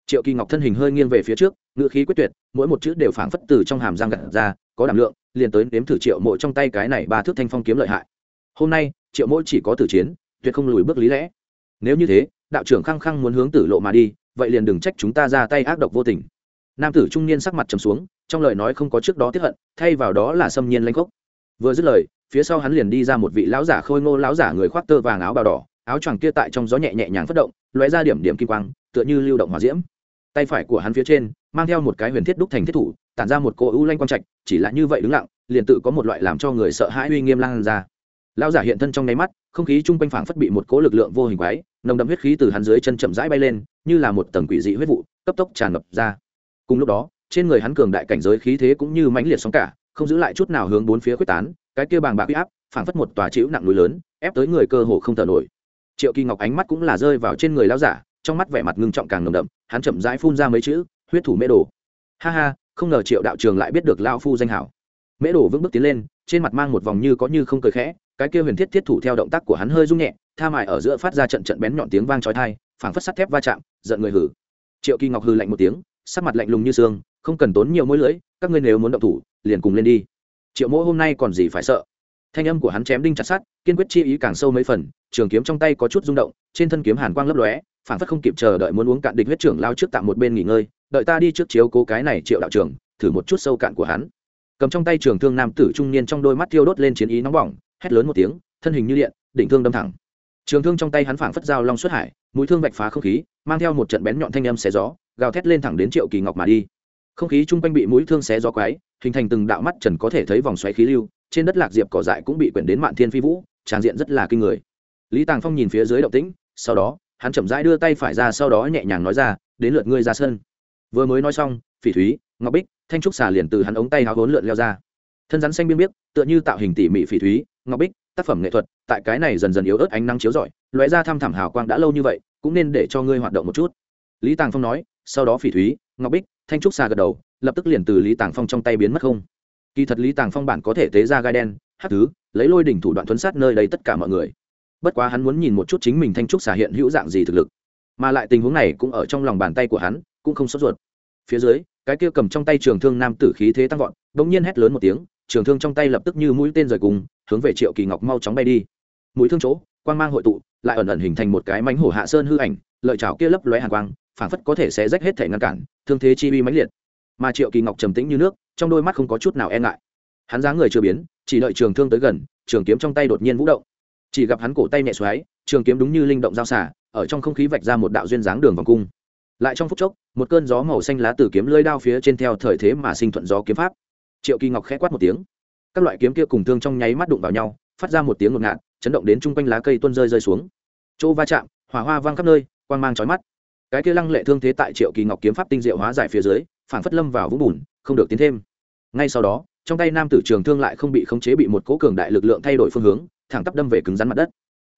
Triệu kỳ ngọc thân hình hơi nghiêng về phía trước ngựa khí quyết tuyệt, mỗi một chữ đều phảng phất từ trong hàm răng gặt ra có đảm lượng, liền tới nếm thử triệu mộ trong tay cái này ba thước thanh phong kiếm lợi hại. Hôm nay, triệu mỗi chỉ có tử chiến, tuyệt không lùi bước lý lẽ. Nếu như thế, đạo trưởng khăng khăng muốn hướng tử lộ mà đi, vậy liền đừng trách chúng ta ra tay ác độc vô tình. Nam tử trung niên sắc mặt trầm xuống, trong lời nói không có trước đó tiếp hận, thay vào đó là xâm nhiên lanh gốc vừa dứt lời, phía sau hắn liền đi ra một vị lão giả khôi ngô lão giả người khoác tơ vàng áo bào đỏ, áo choàng kia tại trong gió nhẹ nhẹ nhàng phất động, lóe ra điểm điểm kim quang, tựa như lưu động hỏa diễm. Tay phải của hắn phía trên, mang theo một cái huyền thiết đúc thành thiết thủ tản ra một cỗ ưu lanh quang trạch, chỉ là như vậy đứng lặng, liền tự có một loại làm cho người sợ hãi uy nghiêm lan ra. Lão giả hiện thân trong nháy mắt, không khí chung quanh phảng phất bị một cỗ lực lượng vô hình quái, nồng đậm huyết khí từ hắn dưới chân chậm rãi bay lên, như là một tầng quỷ dị huyết vụ, cấp tốc tràn ngập ra. Cùng lúc đó, trên người hắn cường đại cảnh giới khí thế cũng như mãnh liệt sóng cả, không giữ lại chút nào hướng bốn phía quyết tán, cái kia bàng bạc huy áp, phảng phất một tòa chịu nặng núi lớn, ép tới người cơ hồ không thở nổi. Triệu kỳ ngọc ánh mắt cũng là rơi vào trên người lão giả, trong mắt vẻ mặt ngưng trọng càng nồng đậm, hắn chậm rãi phun ra mấy chữ, huyết thủ mễ đồ. Ha ha không ngờ triệu đạo trường lại biết được lao phu danh hảo. Mễ đổ vững bước tiến lên, trên mặt mang một vòng như có như không cười khẽ, cái kia huyền thiết thiết thủ theo động tác của hắn hơi rung nhẹ, tha mại ở giữa phát ra trận trận bén nhọn tiếng vang trói thai phảng phất sắt thép va chạm, giận người hử. Triệu kỳ ngọc hư lạnh một tiếng, sắc mặt lạnh lùng như xương, không cần tốn nhiều mối lưỡi, các ngươi nếu muốn động thủ, liền cùng lên đi. Triệu mỗ hôm nay còn gì phải sợ? Thanh âm của hắn chém đinh chặt sát kiên quyết chi ý càng sâu mấy phần, trường kiếm trong tay có chút rung động, trên thân kiếm hàn quang lấp lóe, phảng phất không kịp chờ đợi muốn uống cạn địch huyết trưởng lao trước tạm một bên nghỉ ngơi đợi ta đi trước chiếu cố cái này triệu đạo trưởng thử một chút sâu cạn của hắn. Cầm trong tay trường thương nam tử trung niên trong đôi mắt thiêu đốt lên chiến ý nóng bỏng, hét lớn một tiếng, thân hình như điện đỉnh thương đâm thẳng. Trường thương trong tay hắn phảng phất dao long xuất hải, mũi thương vạch phá không khí, mang theo một trận bén nhọn thanh âm xé gió, gào thét lên thẳng đến triệu kỳ ngọc mà đi. Không khí chung quanh bị mũi thương xé gió quái hình thành từng đạo mắt trần có thể thấy vòng xoáy khí lưu, trên đất lạc diệp cỏ dại cũng bị quyển đến mạn thiên phi vũ, tràn diện rất là kinh người. Lý tàng phong nhìn phía dưới động tĩnh, sau đó, hắn chậm rãi đưa tay phải ra, sau đó nhẹ nhàng nói ra, đến lượt ngươi ra sân vừa mới nói xong, phỉ thúy, ngọc bích, thanh trúc xà liền từ hắn ống tay háo hốn lượn leo ra. Thân rắn xanh biên biết tựa như tạo hình tỉ mỉ phỉ thúy, ngọc bích, tác phẩm nghệ thuật, tại cái này dần dần yếu ớt ánh nắng chiếu rọi, lóe ra thăm thẳm hào quang đã lâu như vậy, cũng nên để cho ngươi hoạt động một chút. Lý tàng phong nói, sau đó phỉ thúy, ngọc bích, thanh trúc xà gật đầu, lập tức liền từ lý tàng phong trong tay biến mất không. Kỳ thật lý tàng phong bản có thể tế ra gai đen, hát thứ, lấy lôi đỉnh thủ đoạn thuấn sát nơi đây tất cả mọi người. Bất quá hắn muốn nhìn một chút chính mình thanh trúc xà hiện hữu dạng gì thực lực. Mà lại tình huống này cũng ở trong lòng bàn tay của hắn cũng không sốt ruột. Phía dưới, cái kia cầm trong tay trường thương nam tử khí thế tăng vọt, bỗng nhiên hét lớn một tiếng, trường thương trong tay lập tức như mũi tên rời cùng, hướng về triệu kỳ ngọc mau chóng bay đi. Mũi thương chỗ, quang mang hội tụ, lại ẩn ẩn hình thành một cái mánh hổ hạ sơn hư ảnh, lợi chảo kia lấp lóe hàng quang, phảng phất có thể sẽ rách hết thể ngăn cản, thương thế chi uy mãnh liệt. Mà triệu kỳ ngọc trầm tĩnh như nước, trong đôi mắt không có chút nào e ngại. Hắn dáng người chưa biến, chỉ đợi trường thương tới gần, trường kiếm trong tay đột nhiên vũ động. Chỉ gặp hắn cổ tay nhẹ xoáy, trường kiếm đúng như linh động giao xả, ở trong không khí vạch ra một đạo duyên dáng đường vòng cung lại trong phút chốc, một cơn gió màu xanh lá từ kiếm lưỡi đao phía trên theo thời thế mà sinh thuận gió kiếm pháp. Triệu kỳ ngọc khẽ quát một tiếng. Các loại kiếm kia cùng thương trong nháy mắt đụng vào nhau, phát ra một tiếng ngột ngạt, chấn động đến chung quanh lá cây tuôn rơi rơi xuống. Chỗ va chạm, hỏa hoa vang khắp nơi, quang mang chói mắt. Cái kia lăng lệ thương thế tại triệu kỳ ngọc kiếm pháp tinh diệu hóa giải phía dưới phản phất lâm vào vũng bùn, không được tiến thêm. Ngay sau đó, trong tay nam tử trường thương lại không bị khống chế bị một cố cường đại lực lượng thay đổi phương hướng, thẳng tắp đâm về cứng rắn mặt đất.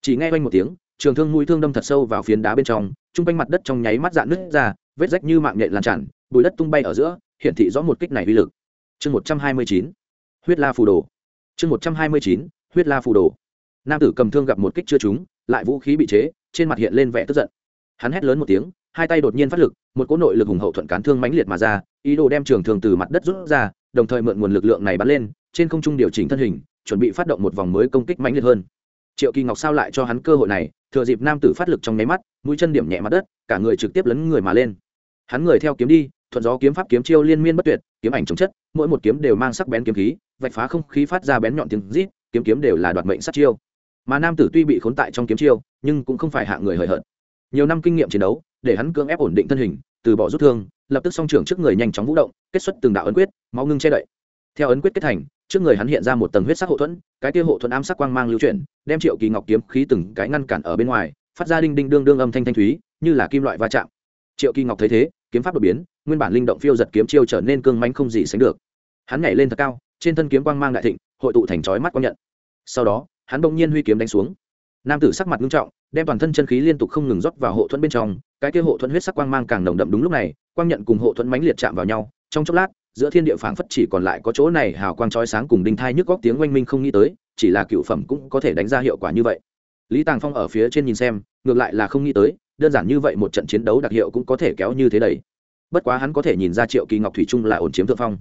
Chỉ nghe quanh một tiếng trường thương mũi thương đâm thật sâu vào phiến đá bên trong trung quanh mặt đất trong nháy mắt dạn nứt ra, vết rách như mạng nhện lan tràn bùi đất tung bay ở giữa hiện thị rõ một kích này uy lực. Chương một trăm hai mươi chín, huyết la phù đồ. Chương một trăm hai mươi chín, huyết la phù đồ. Nam tử cầm thương gặp một kích chưa trúng, lại vũ khí bị chế, trên mặt hiện lên vẻ tức giận. Hắn hét lớn một tiếng, hai tay đột nhiên phát lực, một cỗ nội lực hùng hậu thuận cán thương mãnh liệt mà ra, ý đồ đem trường thương từ mặt đất rút ra, đồng thời mượn nguồn lực lượng này bắn lên, trên không trung điều chỉnh thân hình, chuẩn bị phát động một vòng mới công kích mãnh liệt hơn triệu kỳ ngọc sao lại cho hắn cơ hội này? Thừa dịp nam tử phát lực trong nháy mắt, mũi chân điểm nhẹ mặt đất, cả người trực tiếp lấn người mà lên. Hắn người theo kiếm đi, thuận gió kiếm pháp kiếm chiêu liên miên bất tuyệt, kiếm ảnh chống chất, mỗi một kiếm đều mang sắc bén kiếm khí, vạch phá không khí phát ra bén nhọn tiếng rít, kiếm kiếm đều là đoạt mệnh sát chiêu. Mà nam tử tuy bị khốn tại trong kiếm chiêu, nhưng cũng không phải hạ người hời hợt. Nhiều năm kinh nghiệm chiến đấu, để hắn cưỡng ép ổn định thân hình, từ bỏ rút thương, lập tức song trưởng trước người nhanh chóng vũ động, kết xuất từng đạo ấn quyết, máu ngưng che đậy. Theo ấn quyết kết thành trước người hắn hiện ra một tầng huyết sắc hộ thuẫn, cái kia hộ thuẫn ám sắc quang mang lưu chuyển, đem triệu kỳ ngọc kiếm khí từng cái ngăn cản ở bên ngoài, phát ra đinh đinh đương đương âm thanh thanh thúy, như là kim loại va chạm. Triệu kỳ ngọc thấy thế, kiếm pháp đột biến, nguyên bản linh động phiêu giật kiếm chiêu trở nên cương manh không gì sánh được. Hắn nhảy lên thật cao, trên thân kiếm quang mang đại thịnh, hội tụ thành chói mắt quang nhận. Sau đó, hắn bỗng nhiên huy kiếm đánh xuống. Nam tử sắc mặt nghiêm trọng, đem toàn thân chân khí liên tục không ngừng rót vào hộ thuẫn bên trong, cái kia hộ thuẫn huyết sắc quang mang càng nồng đậm đúng lúc này, quang nhận cùng hộ thuẫn mãnh liệt chạm vào nhau, trong chốc lát giữa thiên địa phảng phất chỉ còn lại có chỗ này hào quang chói sáng cùng đinh thai nhức góc tiếng oanh minh không nghĩ tới, chỉ là cựu phẩm cũng có thể đánh ra hiệu quả như vậy. Lý tàng phong ở phía trên nhìn xem, ngược lại là không nghĩ tới, đơn giản như vậy một trận chiến đấu đặc hiệu cũng có thể kéo như thế đầy. Bất quá hắn có thể nhìn ra triệu kỳ ngọc thủy trung là ổn chiếm thượng phong.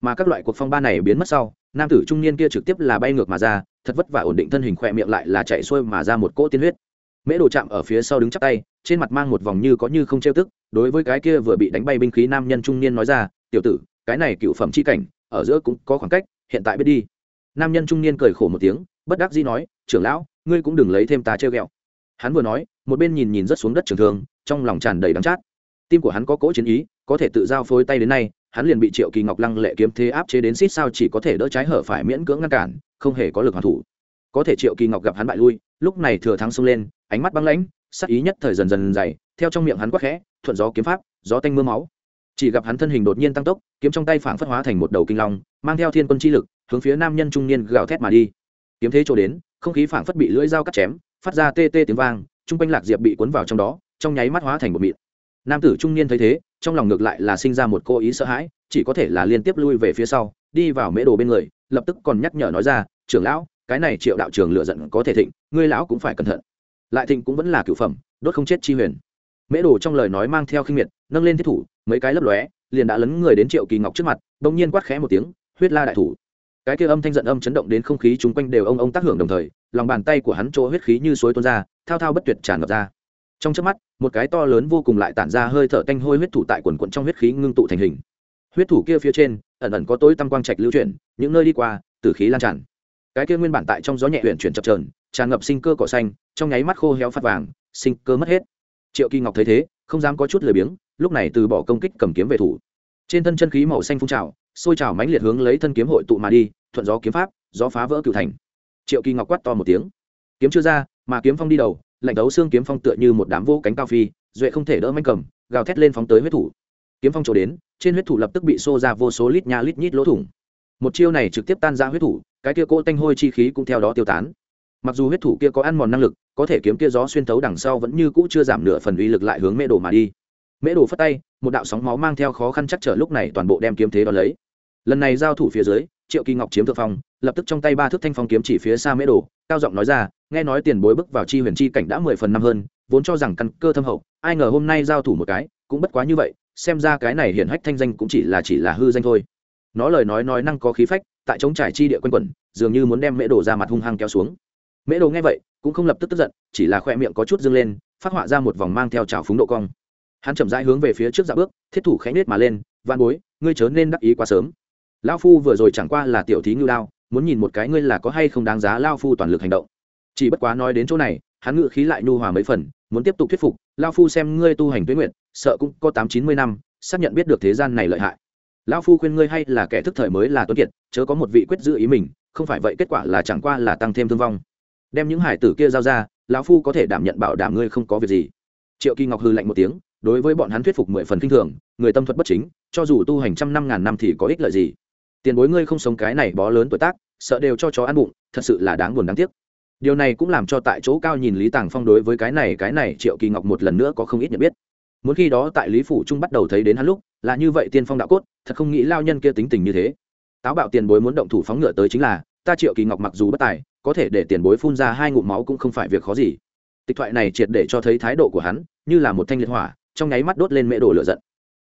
Mà các loại cuộc phong ba này biến mất sau, nam tử trung niên kia trực tiếp là bay ngược mà ra, thật vất vả ổn định thân hình khỏe miệng lại là chạy xuôi mà ra một cỗ tiên huyết mễ đồ chạm ở phía sau đứng chắp tay, trên mặt mang một vòng như có như không trêu tức, đối với cái kia vừa bị đánh bay binh khí nam nhân trung niên nói ra, tiểu tử, cái này cựu phẩm chi cảnh, ở giữa cũng có khoảng cách, hiện tại biết đi. Nam nhân trung niên cười khổ một tiếng, bất đắc dĩ nói, trưởng lão, ngươi cũng đừng lấy thêm tá trêu o hắn vừa nói, một bên nhìn nhìn rất xuống đất trường thường trong lòng tràn đầy đắng chát. Tim của hắn có cỗ chiến ý, có thể tự giao phối tay đến nay, hắn liền bị triệu kỳ ngọc lăng lệ kiếm thế áp chế đến xít sao chỉ có thể đỡ trái hở phải miễn cưỡng ngăn cản, không hề có lực hoàn thủ. Có thể triệu kỳ ngọc gặp hắn bại lui lúc này thừa thắng xông lên, ánh mắt băng lãnh, sắc ý nhất thời dần dần dày, theo trong miệng hắn quắc khẽ, thuận gió kiếm pháp, gió tanh mưa máu. Chỉ gặp hắn thân hình đột nhiên tăng tốc, kiếm trong tay phảng phất hóa thành một đầu kinh long, mang theo thiên quân chi lực, hướng phía nam nhân trung niên gào thét mà đi. Kiếm thế chỗ đến, không khí phảng phất bị lưỡi dao cắt chém, phát ra tê tê tiếng vang, trung quanh lạc diệp bị cuốn vào trong đó, trong nháy mắt hóa thành một mịn. Nam tử trung niên thấy thế, trong lòng ngược lại là sinh ra một cô ý sợ hãi, chỉ có thể là liên tiếp lui về phía sau, đi vào mễ đồ bên người, lập tức còn nhắc nhở nói ra, trưởng lão cái này triệu đạo trường lựa giận có thể thịnh, ngươi lão cũng phải cẩn thận. Lại thịnh cũng vẫn là cựu phẩm, đốt không chết chi huyền. Mễ đồ trong lời nói mang theo khinh miệt, nâng lên thiết thủ, mấy cái lấp lóe, liền đã lấn người đến triệu kỳ ngọc trước mặt, bỗng nhiên quát khẽ một tiếng, huyết la đại thủ. Cái kia âm thanh giận âm chấn động đến không khí chung quanh đều ông ông tác hưởng đồng thời, lòng bàn tay của hắn chỗ huyết khí như suối tuôn ra, thao thao bất tuyệt tràn ngập ra. Trong chớp mắt, một cái to lớn vô cùng lại tản ra hơi thở tanh hôi huyết thủ tại quần quận trong huyết khí ngưng tụ thành hình. Huyết thủ kia phía trên, ẩn ẩn có tối tăm quang trạch lưu chuyển, những nơi đi qua, tử khí lan tràn cái kia nguyên bản tại trong gió nhẹ huyện chuyển chập trờn tràn ngập sinh cơ cỏ xanh, trong nháy mắt khô héo phát vàng, sinh cơ mất hết. Triệu kỳ ngọc thấy thế, không dám có chút lười biếng, lúc này từ bỏ công kích cầm kiếm về thủ. Trên thân chân khí màu xanh phun trào, sôi trào mãnh liệt hướng lấy thân kiếm hội tụ mà đi, thuận gió kiếm pháp, gió phá vỡ cựu thành. Triệu kỳ ngọc quát to một tiếng. Kiếm chưa ra, mà kiếm phong đi đầu, lạnh đấu xương kiếm phong tựa như một đám vô cánh cao phi, duệ không thể đỡ manh cầm, gào thét lên phóng tới huyết thủ. Kiếm phong trổ đến, trên huyết thủ lập tức bị xô ra vô số lít nha lít nhít lỗ thủng. Một chiêu này trực tiếp tan ra huyết thủ cái kia cỗ tanh hôi chi khí cũng theo đó tiêu tán. Mặc dù huyết thủ kia có ăn mòn năng lực, có thể kiếm kia gió xuyên thấu đằng sau vẫn như cũ chưa giảm nửa phần uy lực lại hướng mễ đồ mà đi. Mễ đồ phất tay, một đạo sóng máu mang theo khó khăn chắc trở lúc này toàn bộ đem kiếm thế đón lấy. Lần này giao thủ phía dưới, triệu kỳ ngọc chiếm thượng phong, lập tức trong tay ba thước thanh phong kiếm chỉ phía xa mễ đồ, cao giọng nói ra, nghe nói tiền bối bước vào chi huyền chi cảnh đã mười phần năm hơn, vốn cho rằng căn cơ thâm hậu, ai ngờ hôm nay giao thủ một cái, cũng bất quá như vậy, xem ra cái này hiển hách thanh danh cũng chỉ là chỉ là hư danh thôi. Nó lời nói nói năng có khí phách tại chống trải chi địa quân quẩn, dường như muốn đem mễ đồ ra mặt hung hăng kéo xuống. Mễ đồ nghe vậy, cũng không lập tức tức giận, chỉ là khoe miệng có chút dâng lên, phát họa ra một vòng mang theo trào phúng độ cong. Hắn chậm rãi hướng về phía trước dạ bước, thiết thủ khẽ nết mà lên van bối, ngươi chớ nên đắc ý quá sớm. Lao phu vừa rồi chẳng qua là tiểu thí ngưu đao, muốn nhìn một cái ngươi là có hay không đáng giá lao phu toàn lực hành động. Chỉ bất quá nói đến chỗ này, hắn ngự khí lại nhu hòa mấy phần, muốn tiếp tục thuyết phục lao phu xem ngươi tu hành tuyến nguyện sợ cũng có tám chín mươi năm, xác nhận biết được thế gian này lợi hại. Lão phu khuyên ngươi hay là kẻ thức thời mới là tuấn kiệt, chớ có một vị quyết giữ ý mình, không phải vậy kết quả là chẳng qua là tăng thêm thương vong. Đem những hải tử kia giao ra, lão phu có thể đảm nhận bảo đảm ngươi không có việc gì. Triệu kỳ ngọc hư lạnh một tiếng, đối với bọn hắn thuyết phục mười phần kinh thường, người tâm thuật bất chính, cho dù tu hành trăm năm ngàn năm thì có ích lợi gì? Tiền bối ngươi không sống cái này bó lớn tuổi tác, sợ đều cho chó ăn bụng, thật sự là đáng buồn đáng tiếc. Điều này cũng làm cho tại chỗ cao nhìn lý tàng phong đối với cái này cái này triệu kỳ ngọc một lần nữa có không ít nhận biết. Muốn khi đó tại lý phủ trung bắt đầu thấy đến hắn lúc là như vậy tiên phong đạo cốt, thật không nghĩ lao nhân kia tính tình như thế. Táo bạo tiền bối muốn động thủ phóng ngựa tới chính là, ta triệu kỳ ngọc mặc dù bất tài, có thể để tiền bối phun ra hai ngụm máu cũng không phải việc khó gì. Tịch thoại này triệt để cho thấy thái độ của hắn, như là một thanh liệt hỏa, trong nháy mắt đốt lên mễ đồ lửa giận.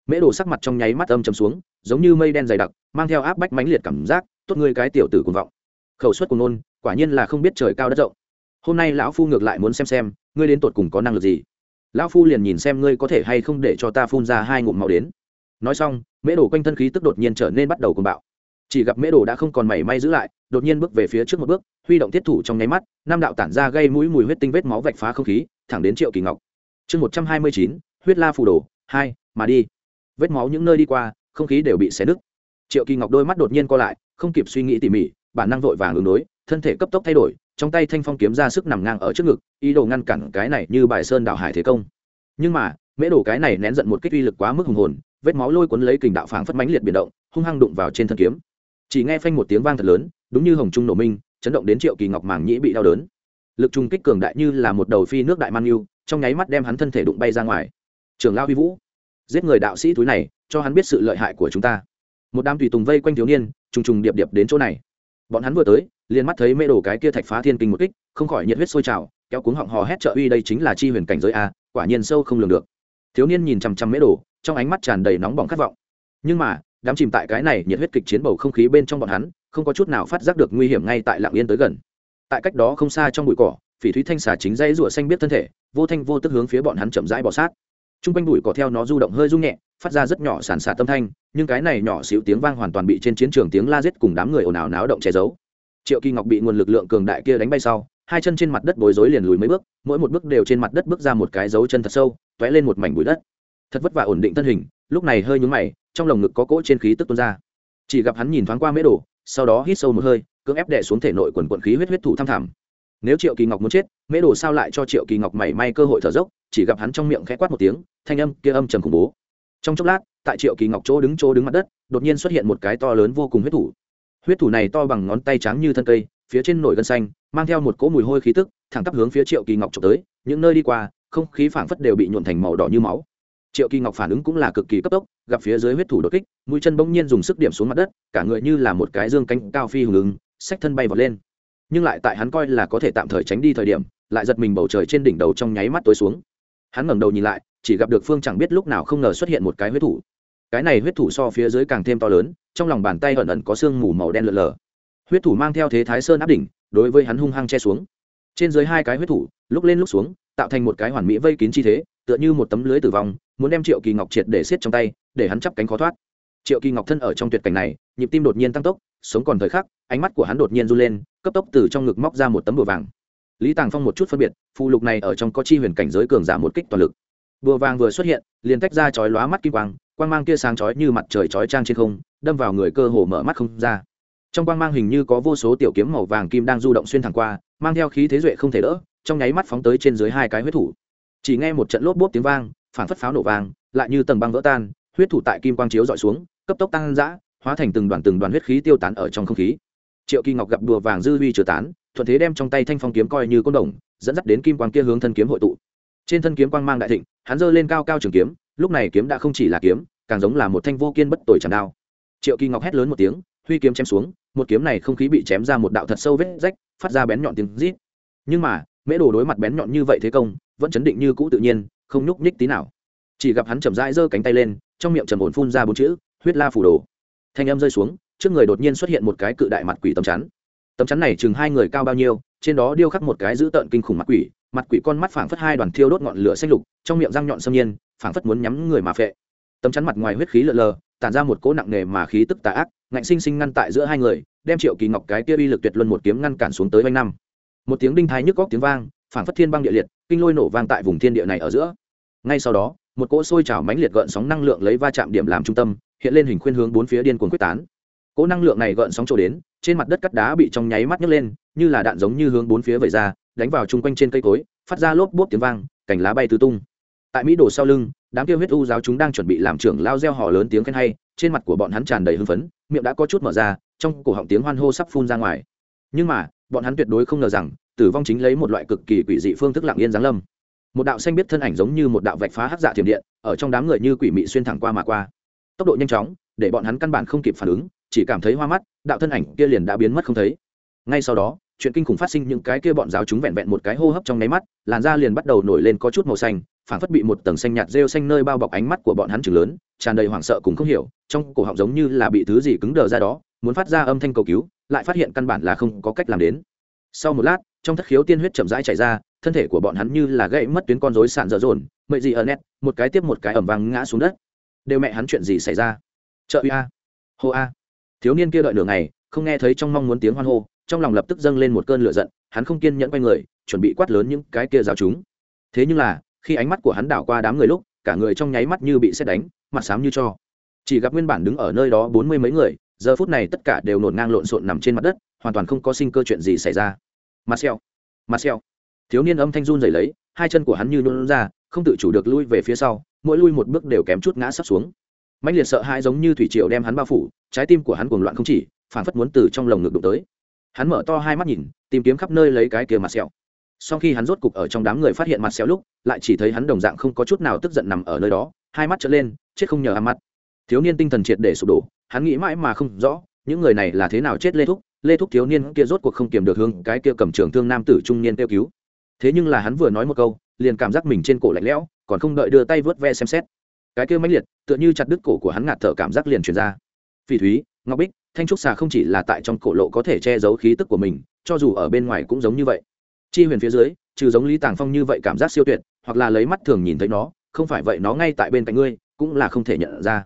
Mễ đồ sắc mặt trong nháy mắt âm chầm xuống, giống như mây đen dày đặc, mang theo áp bách mãnh liệt cảm giác, tốt ngươi cái tiểu tử cuồng vọng. Khẩu suất của nôn, quả nhiên là không biết trời cao đất rộng. Hôm nay lão phu ngược lại muốn xem xem, ngươi đến tột cùng có năng lực gì? Lão phu liền nhìn xem ngươi có thể hay không để cho ta phun ra hai ngụm màu đến nói xong, mễ đồ quanh thân khí tức đột nhiên trở nên bắt đầu cuồng bạo. Chỉ gặp mễ đồ đã không còn mảy may giữ lại, đột nhiên bước về phía trước một bước, huy động thiết thủ trong nháy mắt nam đạo tản ra gây mũi mùi huyết tinh vết máu vạch phá không khí, thẳng đến triệu kỳ ngọc. Chương một trăm hai mươi chín, huyết la phù đồ, hai, mà đi. Vết máu những nơi đi qua, không khí đều bị xé nứt. Triệu kỳ ngọc đôi mắt đột nhiên co lại, không kịp suy nghĩ tỉ mỉ, bản năng vội vàng ứng đối, thân thể cấp tốc thay đổi, trong tay thanh phong kiếm ra sức nằm ngang ở trước ngực, ý đồ ngăn cản cái này như bài sơn đạo hải thế công. Nhưng mà, mễ đổ cái này nén giận một kích uy lực quá mức hùng hồn vết máu lôi cuốn lấy kình đạo phảng phất mãnh liệt biển động, hung hăng đụng vào trên thân kiếm. Chỉ nghe phanh một tiếng vang thật lớn, đúng như hồng trung nổ minh, chấn động đến triệu kỳ ngọc màng nhĩ bị đau đớn. Lực trung kích cường đại như là một đầu phi nước đại man yêu, trong nháy mắt đem hắn thân thể đụng bay ra ngoài. Trường lao huy vũ, giết người đạo sĩ túi này, cho hắn biết sự lợi hại của chúng ta. Một đám tùy tùng vây quanh thiếu niên, trùng trùng điệp điệp đến chỗ này. Bọn hắn vừa tới, liền mắt thấy mê đồ cái kia thạch phá thiên kinh một kích, không khỏi nhiệt huyết sôi trào, kéo cuống họng hò hét trợ uy đây chính là chi huyền cảnh giới a, quả nhiên sâu không lường được. Thiếu niên nhìn chằm chằm mễ đồ trong ánh mắt tràn đầy nóng bỏng khát vọng. Nhưng mà, đám chìm tại cái này nhiệt huyết kịch chiến bầu không khí bên trong bọn hắn, không có chút nào phát giác được nguy hiểm ngay tại lạng yên tới gần. Tại cách đó không xa trong bụi cỏ, phỉ thúy thanh xà chính dây rủa xanh biết thân thể, vô thanh vô tức hướng phía bọn hắn chậm rãi bỏ sát. T r u n g quanh bụi cỏ theo nó du động hơi rung nhẹ, phát ra rất nhỏ sàn xà tâm thanh, nhưng cái này nhỏ xíu tiếng vang hoàn toàn bị trên chiến trường tiếng la giết cùng đám người ồn ào náo động che giấu. Triệu kỳ ngọc bị nguồn lực lượng cường đại kia đánh bay sau, hai chân trên mặt đất bối rối liền lùi mấy bước, mỗi một bước đều trên mặt đất bước ra một cái dấu chân thật sâu t ó é lên một mảnh bụi đất thật vất vả ổn định thân hình, lúc này hơi nhúng mày, trong lồng ngực có cỗ trên khí tức tuôn ra. Chỉ gặp hắn nhìn thoáng qua mễ đồ, sau đó hít sâu một hơi, cưỡng ép đè xuống thể nội quần quận khí huyết huyết thủ tham thảm nếu triệu kỳ ngọc muốn chết, mễ đồ sao lại cho triệu kỳ ngọc mảy may cơ hội thở dốc, chỉ gặp hắn trong miệng khẽ quát một tiếng, thanh âm kia âm trầm khủng bố. Trong chốc lát, tại triệu kỳ ngọc chỗ đứng chỗ đứng mặt đất, đột nhiên xuất hiện một cái to lớn vô cùng huyết thủ. Huyết thủ này to bằng ngón tay trắng như thân cây, phía trên nổi gân xanh, mang theo một cỗ mùi hôi khí tức, thẳng tắp hướng phía triệu kỳ ngọc trộm tới, những nơi đi qua, không khí phảng phất đều bị nhuộn thành màu đỏ như máu triệu kỳ ngọc phản ứng cũng là cực kỳ cấp tốc, gặp phía dưới huyết thủ đột kích, mũi chân bỗng nhiên dùng sức điểm xuống mặt đất, cả người như là một cái dương cánh cao phi hùng ứng sách thân bay vọt lên. Nhưng lại tại hắn coi là có thể tạm thời tránh đi thời điểm, lại giật mình bầu trời trên đỉnh đầu trong nháy mắt tối xuống. Hắn ngẩng đầu nhìn lại, chỉ gặp được phương chẳng biết lúc nào không ngờ xuất hiện một cái huyết thủ. Cái này huyết thủ so phía dưới càng thêm to lớn, trong lòng bàn tay ẩn ẩn có sương mù màu đen lợn lờ huyết thủ mang theo thế thái sơn áp đỉnh, đối với hắn hung hăng che xuống. Trên dưới hai cái huyết thủ, lúc lên lúc xuống, tạo thành một cái hoàn mỹ vây kín chi thế tựa như một tấm lưới tử vong, muốn đem triệu kỳ ngọc triệt để xiết trong tay, để hắn chắp cánh khó thoát. Triệu kỳ ngọc thân ở trong tuyệt cảnh này, nhịp tim đột nhiên tăng tốc, sống còn thời khắc, ánh mắt của hắn đột nhiên run lên, cấp tốc từ trong ngực móc ra một tấm bùa vàng. Lý tàng phong một chút phân biệt phụ lục này ở trong có chi huyền cảnh giới cường giả một kích toàn lực. Bùa vàng vừa xuất hiện, liền tách ra chói lóa mắt kim quang quang mang kia sáng chói như mặt trời chói trang trên không, đâm vào người cơ hồ mở mắt không ra. Trong quang mang hình như có vô số tiểu kiếm màu vàng kim đang du động xuyên thẳng qua, mang theo khí thế duệ không thể đỡ, trong nháy mắt phóng tới trên dưới hai cái huyết thủ chỉ nghe một trận lốp bốp tiếng vang phản phất pháo nổ vàng lại như tầng băng vỡ tan, huyết thủ tại kim quang chiếu dọi xuống, cấp tốc tăng dã, hóa thành từng đoàn từng đoàn huyết khí tiêu tán ở trong không khí. Triệu kỳ ngọc gặp đùa vàng dư huy chứa tán, thuận thế đem trong tay thanh phong kiếm coi như côn đồng, dẫn dắt đến kim quang kia hướng thân kiếm hội tụ. Trên thân kiếm quang mang đại thịnh, hắn giơ lên cao cao trường kiếm, lúc này kiếm đã không chỉ là kiếm, càng giống là một thanh vô kiên bất tồi chẳng đao. Triệu kỳ ngọc hét lớn một tiếng, huy kiếm chém xuống, một kiếm này không khí bị chém ra một đạo thật sâu vết rách, phát ra bén nhọn tiếng rít. Nhưng mà, mễ đồ đối mặt bén nhọn như vậy thế công vẫn chấn định như cũ tự nhiên, không nhúc nhích tí nào. Chỉ gặp hắn chậm rãi giơ cánh tay lên, trong miệng trầm ổn phun ra bốn chữ, huyết la phủ đồ. Thanh âm rơi xuống, trước người đột nhiên xuất hiện một cái cự đại mặt quỷ tấm chắn. Tấm chắn này chừng hai người cao bao nhiêu, trên đó điêu khắc một cái dữ tợn kinh khủng mặt quỷ mặt quỷ con mắt phảng phất hai đoàn thiêu đốt ngọn lửa xanh lục, trong miệng răng nhọn xâm nhiên, phảng phất muốn nhắm người mà phệ. Tấm chắn mặt ngoài huyết khí lờ lờ, tản ra một cỗ nặng nề mà khí tức tà ác, ngạnh sinh sinh ngăn tại giữa hai người, đem triệu kỳ ngọc cái kia uy lực tuyệt luân một kiếm ngăn cản xuống tới vanh năm. Một tiếng đinh thái nhức góc tiếng vang, phảng phất thiên băng địa liệt kinh lôi nổ vang tại vùng thiên địa này ở giữa. Ngay sau đó, một cỗ sôi trào mãnh liệt gợn sóng năng lượng lấy va chạm điểm làm trung tâm, hiện lên hình khuyên hướng bốn phía điên cuồng quyết tán. Cỗ năng lượng này gợn sóng trổ đến, trên mặt đất cắt đá bị trong nháy mắt nhấc lên, như là đạn giống như hướng bốn phía vẩy ra, đánh vào chung quanh trên cây cối, phát ra lốp bốp tiếng vang, cành lá bay tứ tung. Tại mỹ đồ sau lưng, đám tiêu huyết u giáo chúng đang chuẩn bị làm trưởng lao gieo họ lớn tiếng khen hay, trên mặt của bọn hắn tràn đầy hưng phấn, miệng đã có chút mở ra, trong cổ họng tiếng hoan hô sắp phun ra ngoài. Nhưng mà, bọn hắn tuyệt đối không ngờ rằng tử vong chính lấy một loại cực kỳ quỷ dị phương thức lặng yên giáng lâm. Một đạo xanh biết thân ảnh giống như một đạo vạch phá hắc dạ thiểm điện, ở trong đám người như quỷ mị xuyên thẳng qua mà qua. Tốc độ nhanh chóng, để bọn hắn căn bản không kịp phản ứng, chỉ cảm thấy hoa mắt, đạo thân ảnh kia liền đã biến mất không thấy. Ngay sau đó, chuyện kinh khủng phát sinh, những cái kia bọn giáo chúng vẹn vẹn một cái hô hấp trong nháy mắt, làn da liền bắt đầu nổi lên có chút màu xanh, phảng phất bị một tầng xanh nhạt rêu xanh nơi bao bọc ánh mắt của bọn hắn chừng lớn, tràn đầy hoảng sợ cũng không hiểu, trong cổ họng giống như là bị thứ gì cứng đờ ra đó, muốn phát ra âm thanh cầu cứu, lại phát hiện căn bản là không có cách làm đến. Sau một lát trong thất khiếu tiên huyết chậm rãi chảy ra, thân thể của bọn hắn như là gãy mất tuyến con rối sạn dở dồn mậy gì ở nét, một cái tiếp một cái ẩm vàng ngã xuống đất. Đều mẹ hắn chuyện gì xảy ra? Chợ uy a, hô a. Thiếu niên kia đợi nửa ngày, không nghe thấy trong mong muốn tiếng hoan hô, trong lòng lập tức dâng lên một cơn lửa giận, hắn không kiên nhẫn quay người, chuẩn bị quát lớn những cái kia giáo chúng. Thế nhưng là, khi ánh mắt của hắn đảo qua đám người lúc, cả người trong nháy mắt như bị xét đánh, mặt xám như cho. Chỉ gặp nguyên bản đứng ở nơi đó bốn mươi mấy người, giờ phút này tất cả đều nổn ngang lộn xộn nằm trên mặt đất, hoàn toàn không có sinh cơ chuyện gì xảy ra marcel marcel thiếu niên âm thanh run rẩy lấy, hai chân của hắn như nôn ra, không tự chủ được lui về phía sau, mỗi lui một bước đều kém chút ngã sắp xuống. Mạnh liệt sợ hãi giống như thủy triều đem hắn bao phủ, trái tim của hắn cuồng loạn không chỉ phản phất muốn từ trong lồng ngực đụng tới. Hắn mở to hai mắt nhìn, tìm kiếm khắp nơi lấy cái kia mặt sẹo. Sau khi hắn rốt cục ở trong đám người phát hiện mặt sẹo lúc, lại chỉ thấy hắn đồng dạng không có chút nào tức giận nằm ở nơi đó, hai mắt trở lên, chết không nhờ ám mắt. Thiếu niên tinh thần triệt để sụp đổ, hắn nghĩ mãi mà không rõ, những người này là thế nào chết lê thúc lê thúc thiếu niên kia rốt cuộc không kiềm được hương, cái kia cầm trường thương nam tử trung niên kêu cứu. Thế nhưng là hắn vừa nói một câu, liền cảm giác mình trên cổ lạnh lẽo, còn không đợi đưa tay vớt ve xem xét. Cái kia mãnh liệt, tựa như chặt đứt cổ của hắn ngạt thở cảm giác liền truyền ra. Phỉ thúy, ngọc bích, thanh trúc xà không chỉ là tại trong cổ lộ có thể che giấu khí tức của mình, cho dù ở bên ngoài cũng giống như vậy. Chi huyền phía dưới, trừ giống lý tàng phong như vậy cảm giác siêu tuyệt, hoặc là lấy mắt thường nhìn thấy nó, không phải vậy nó ngay tại bên cạnh ngươi, cũng là không thể nhận ra.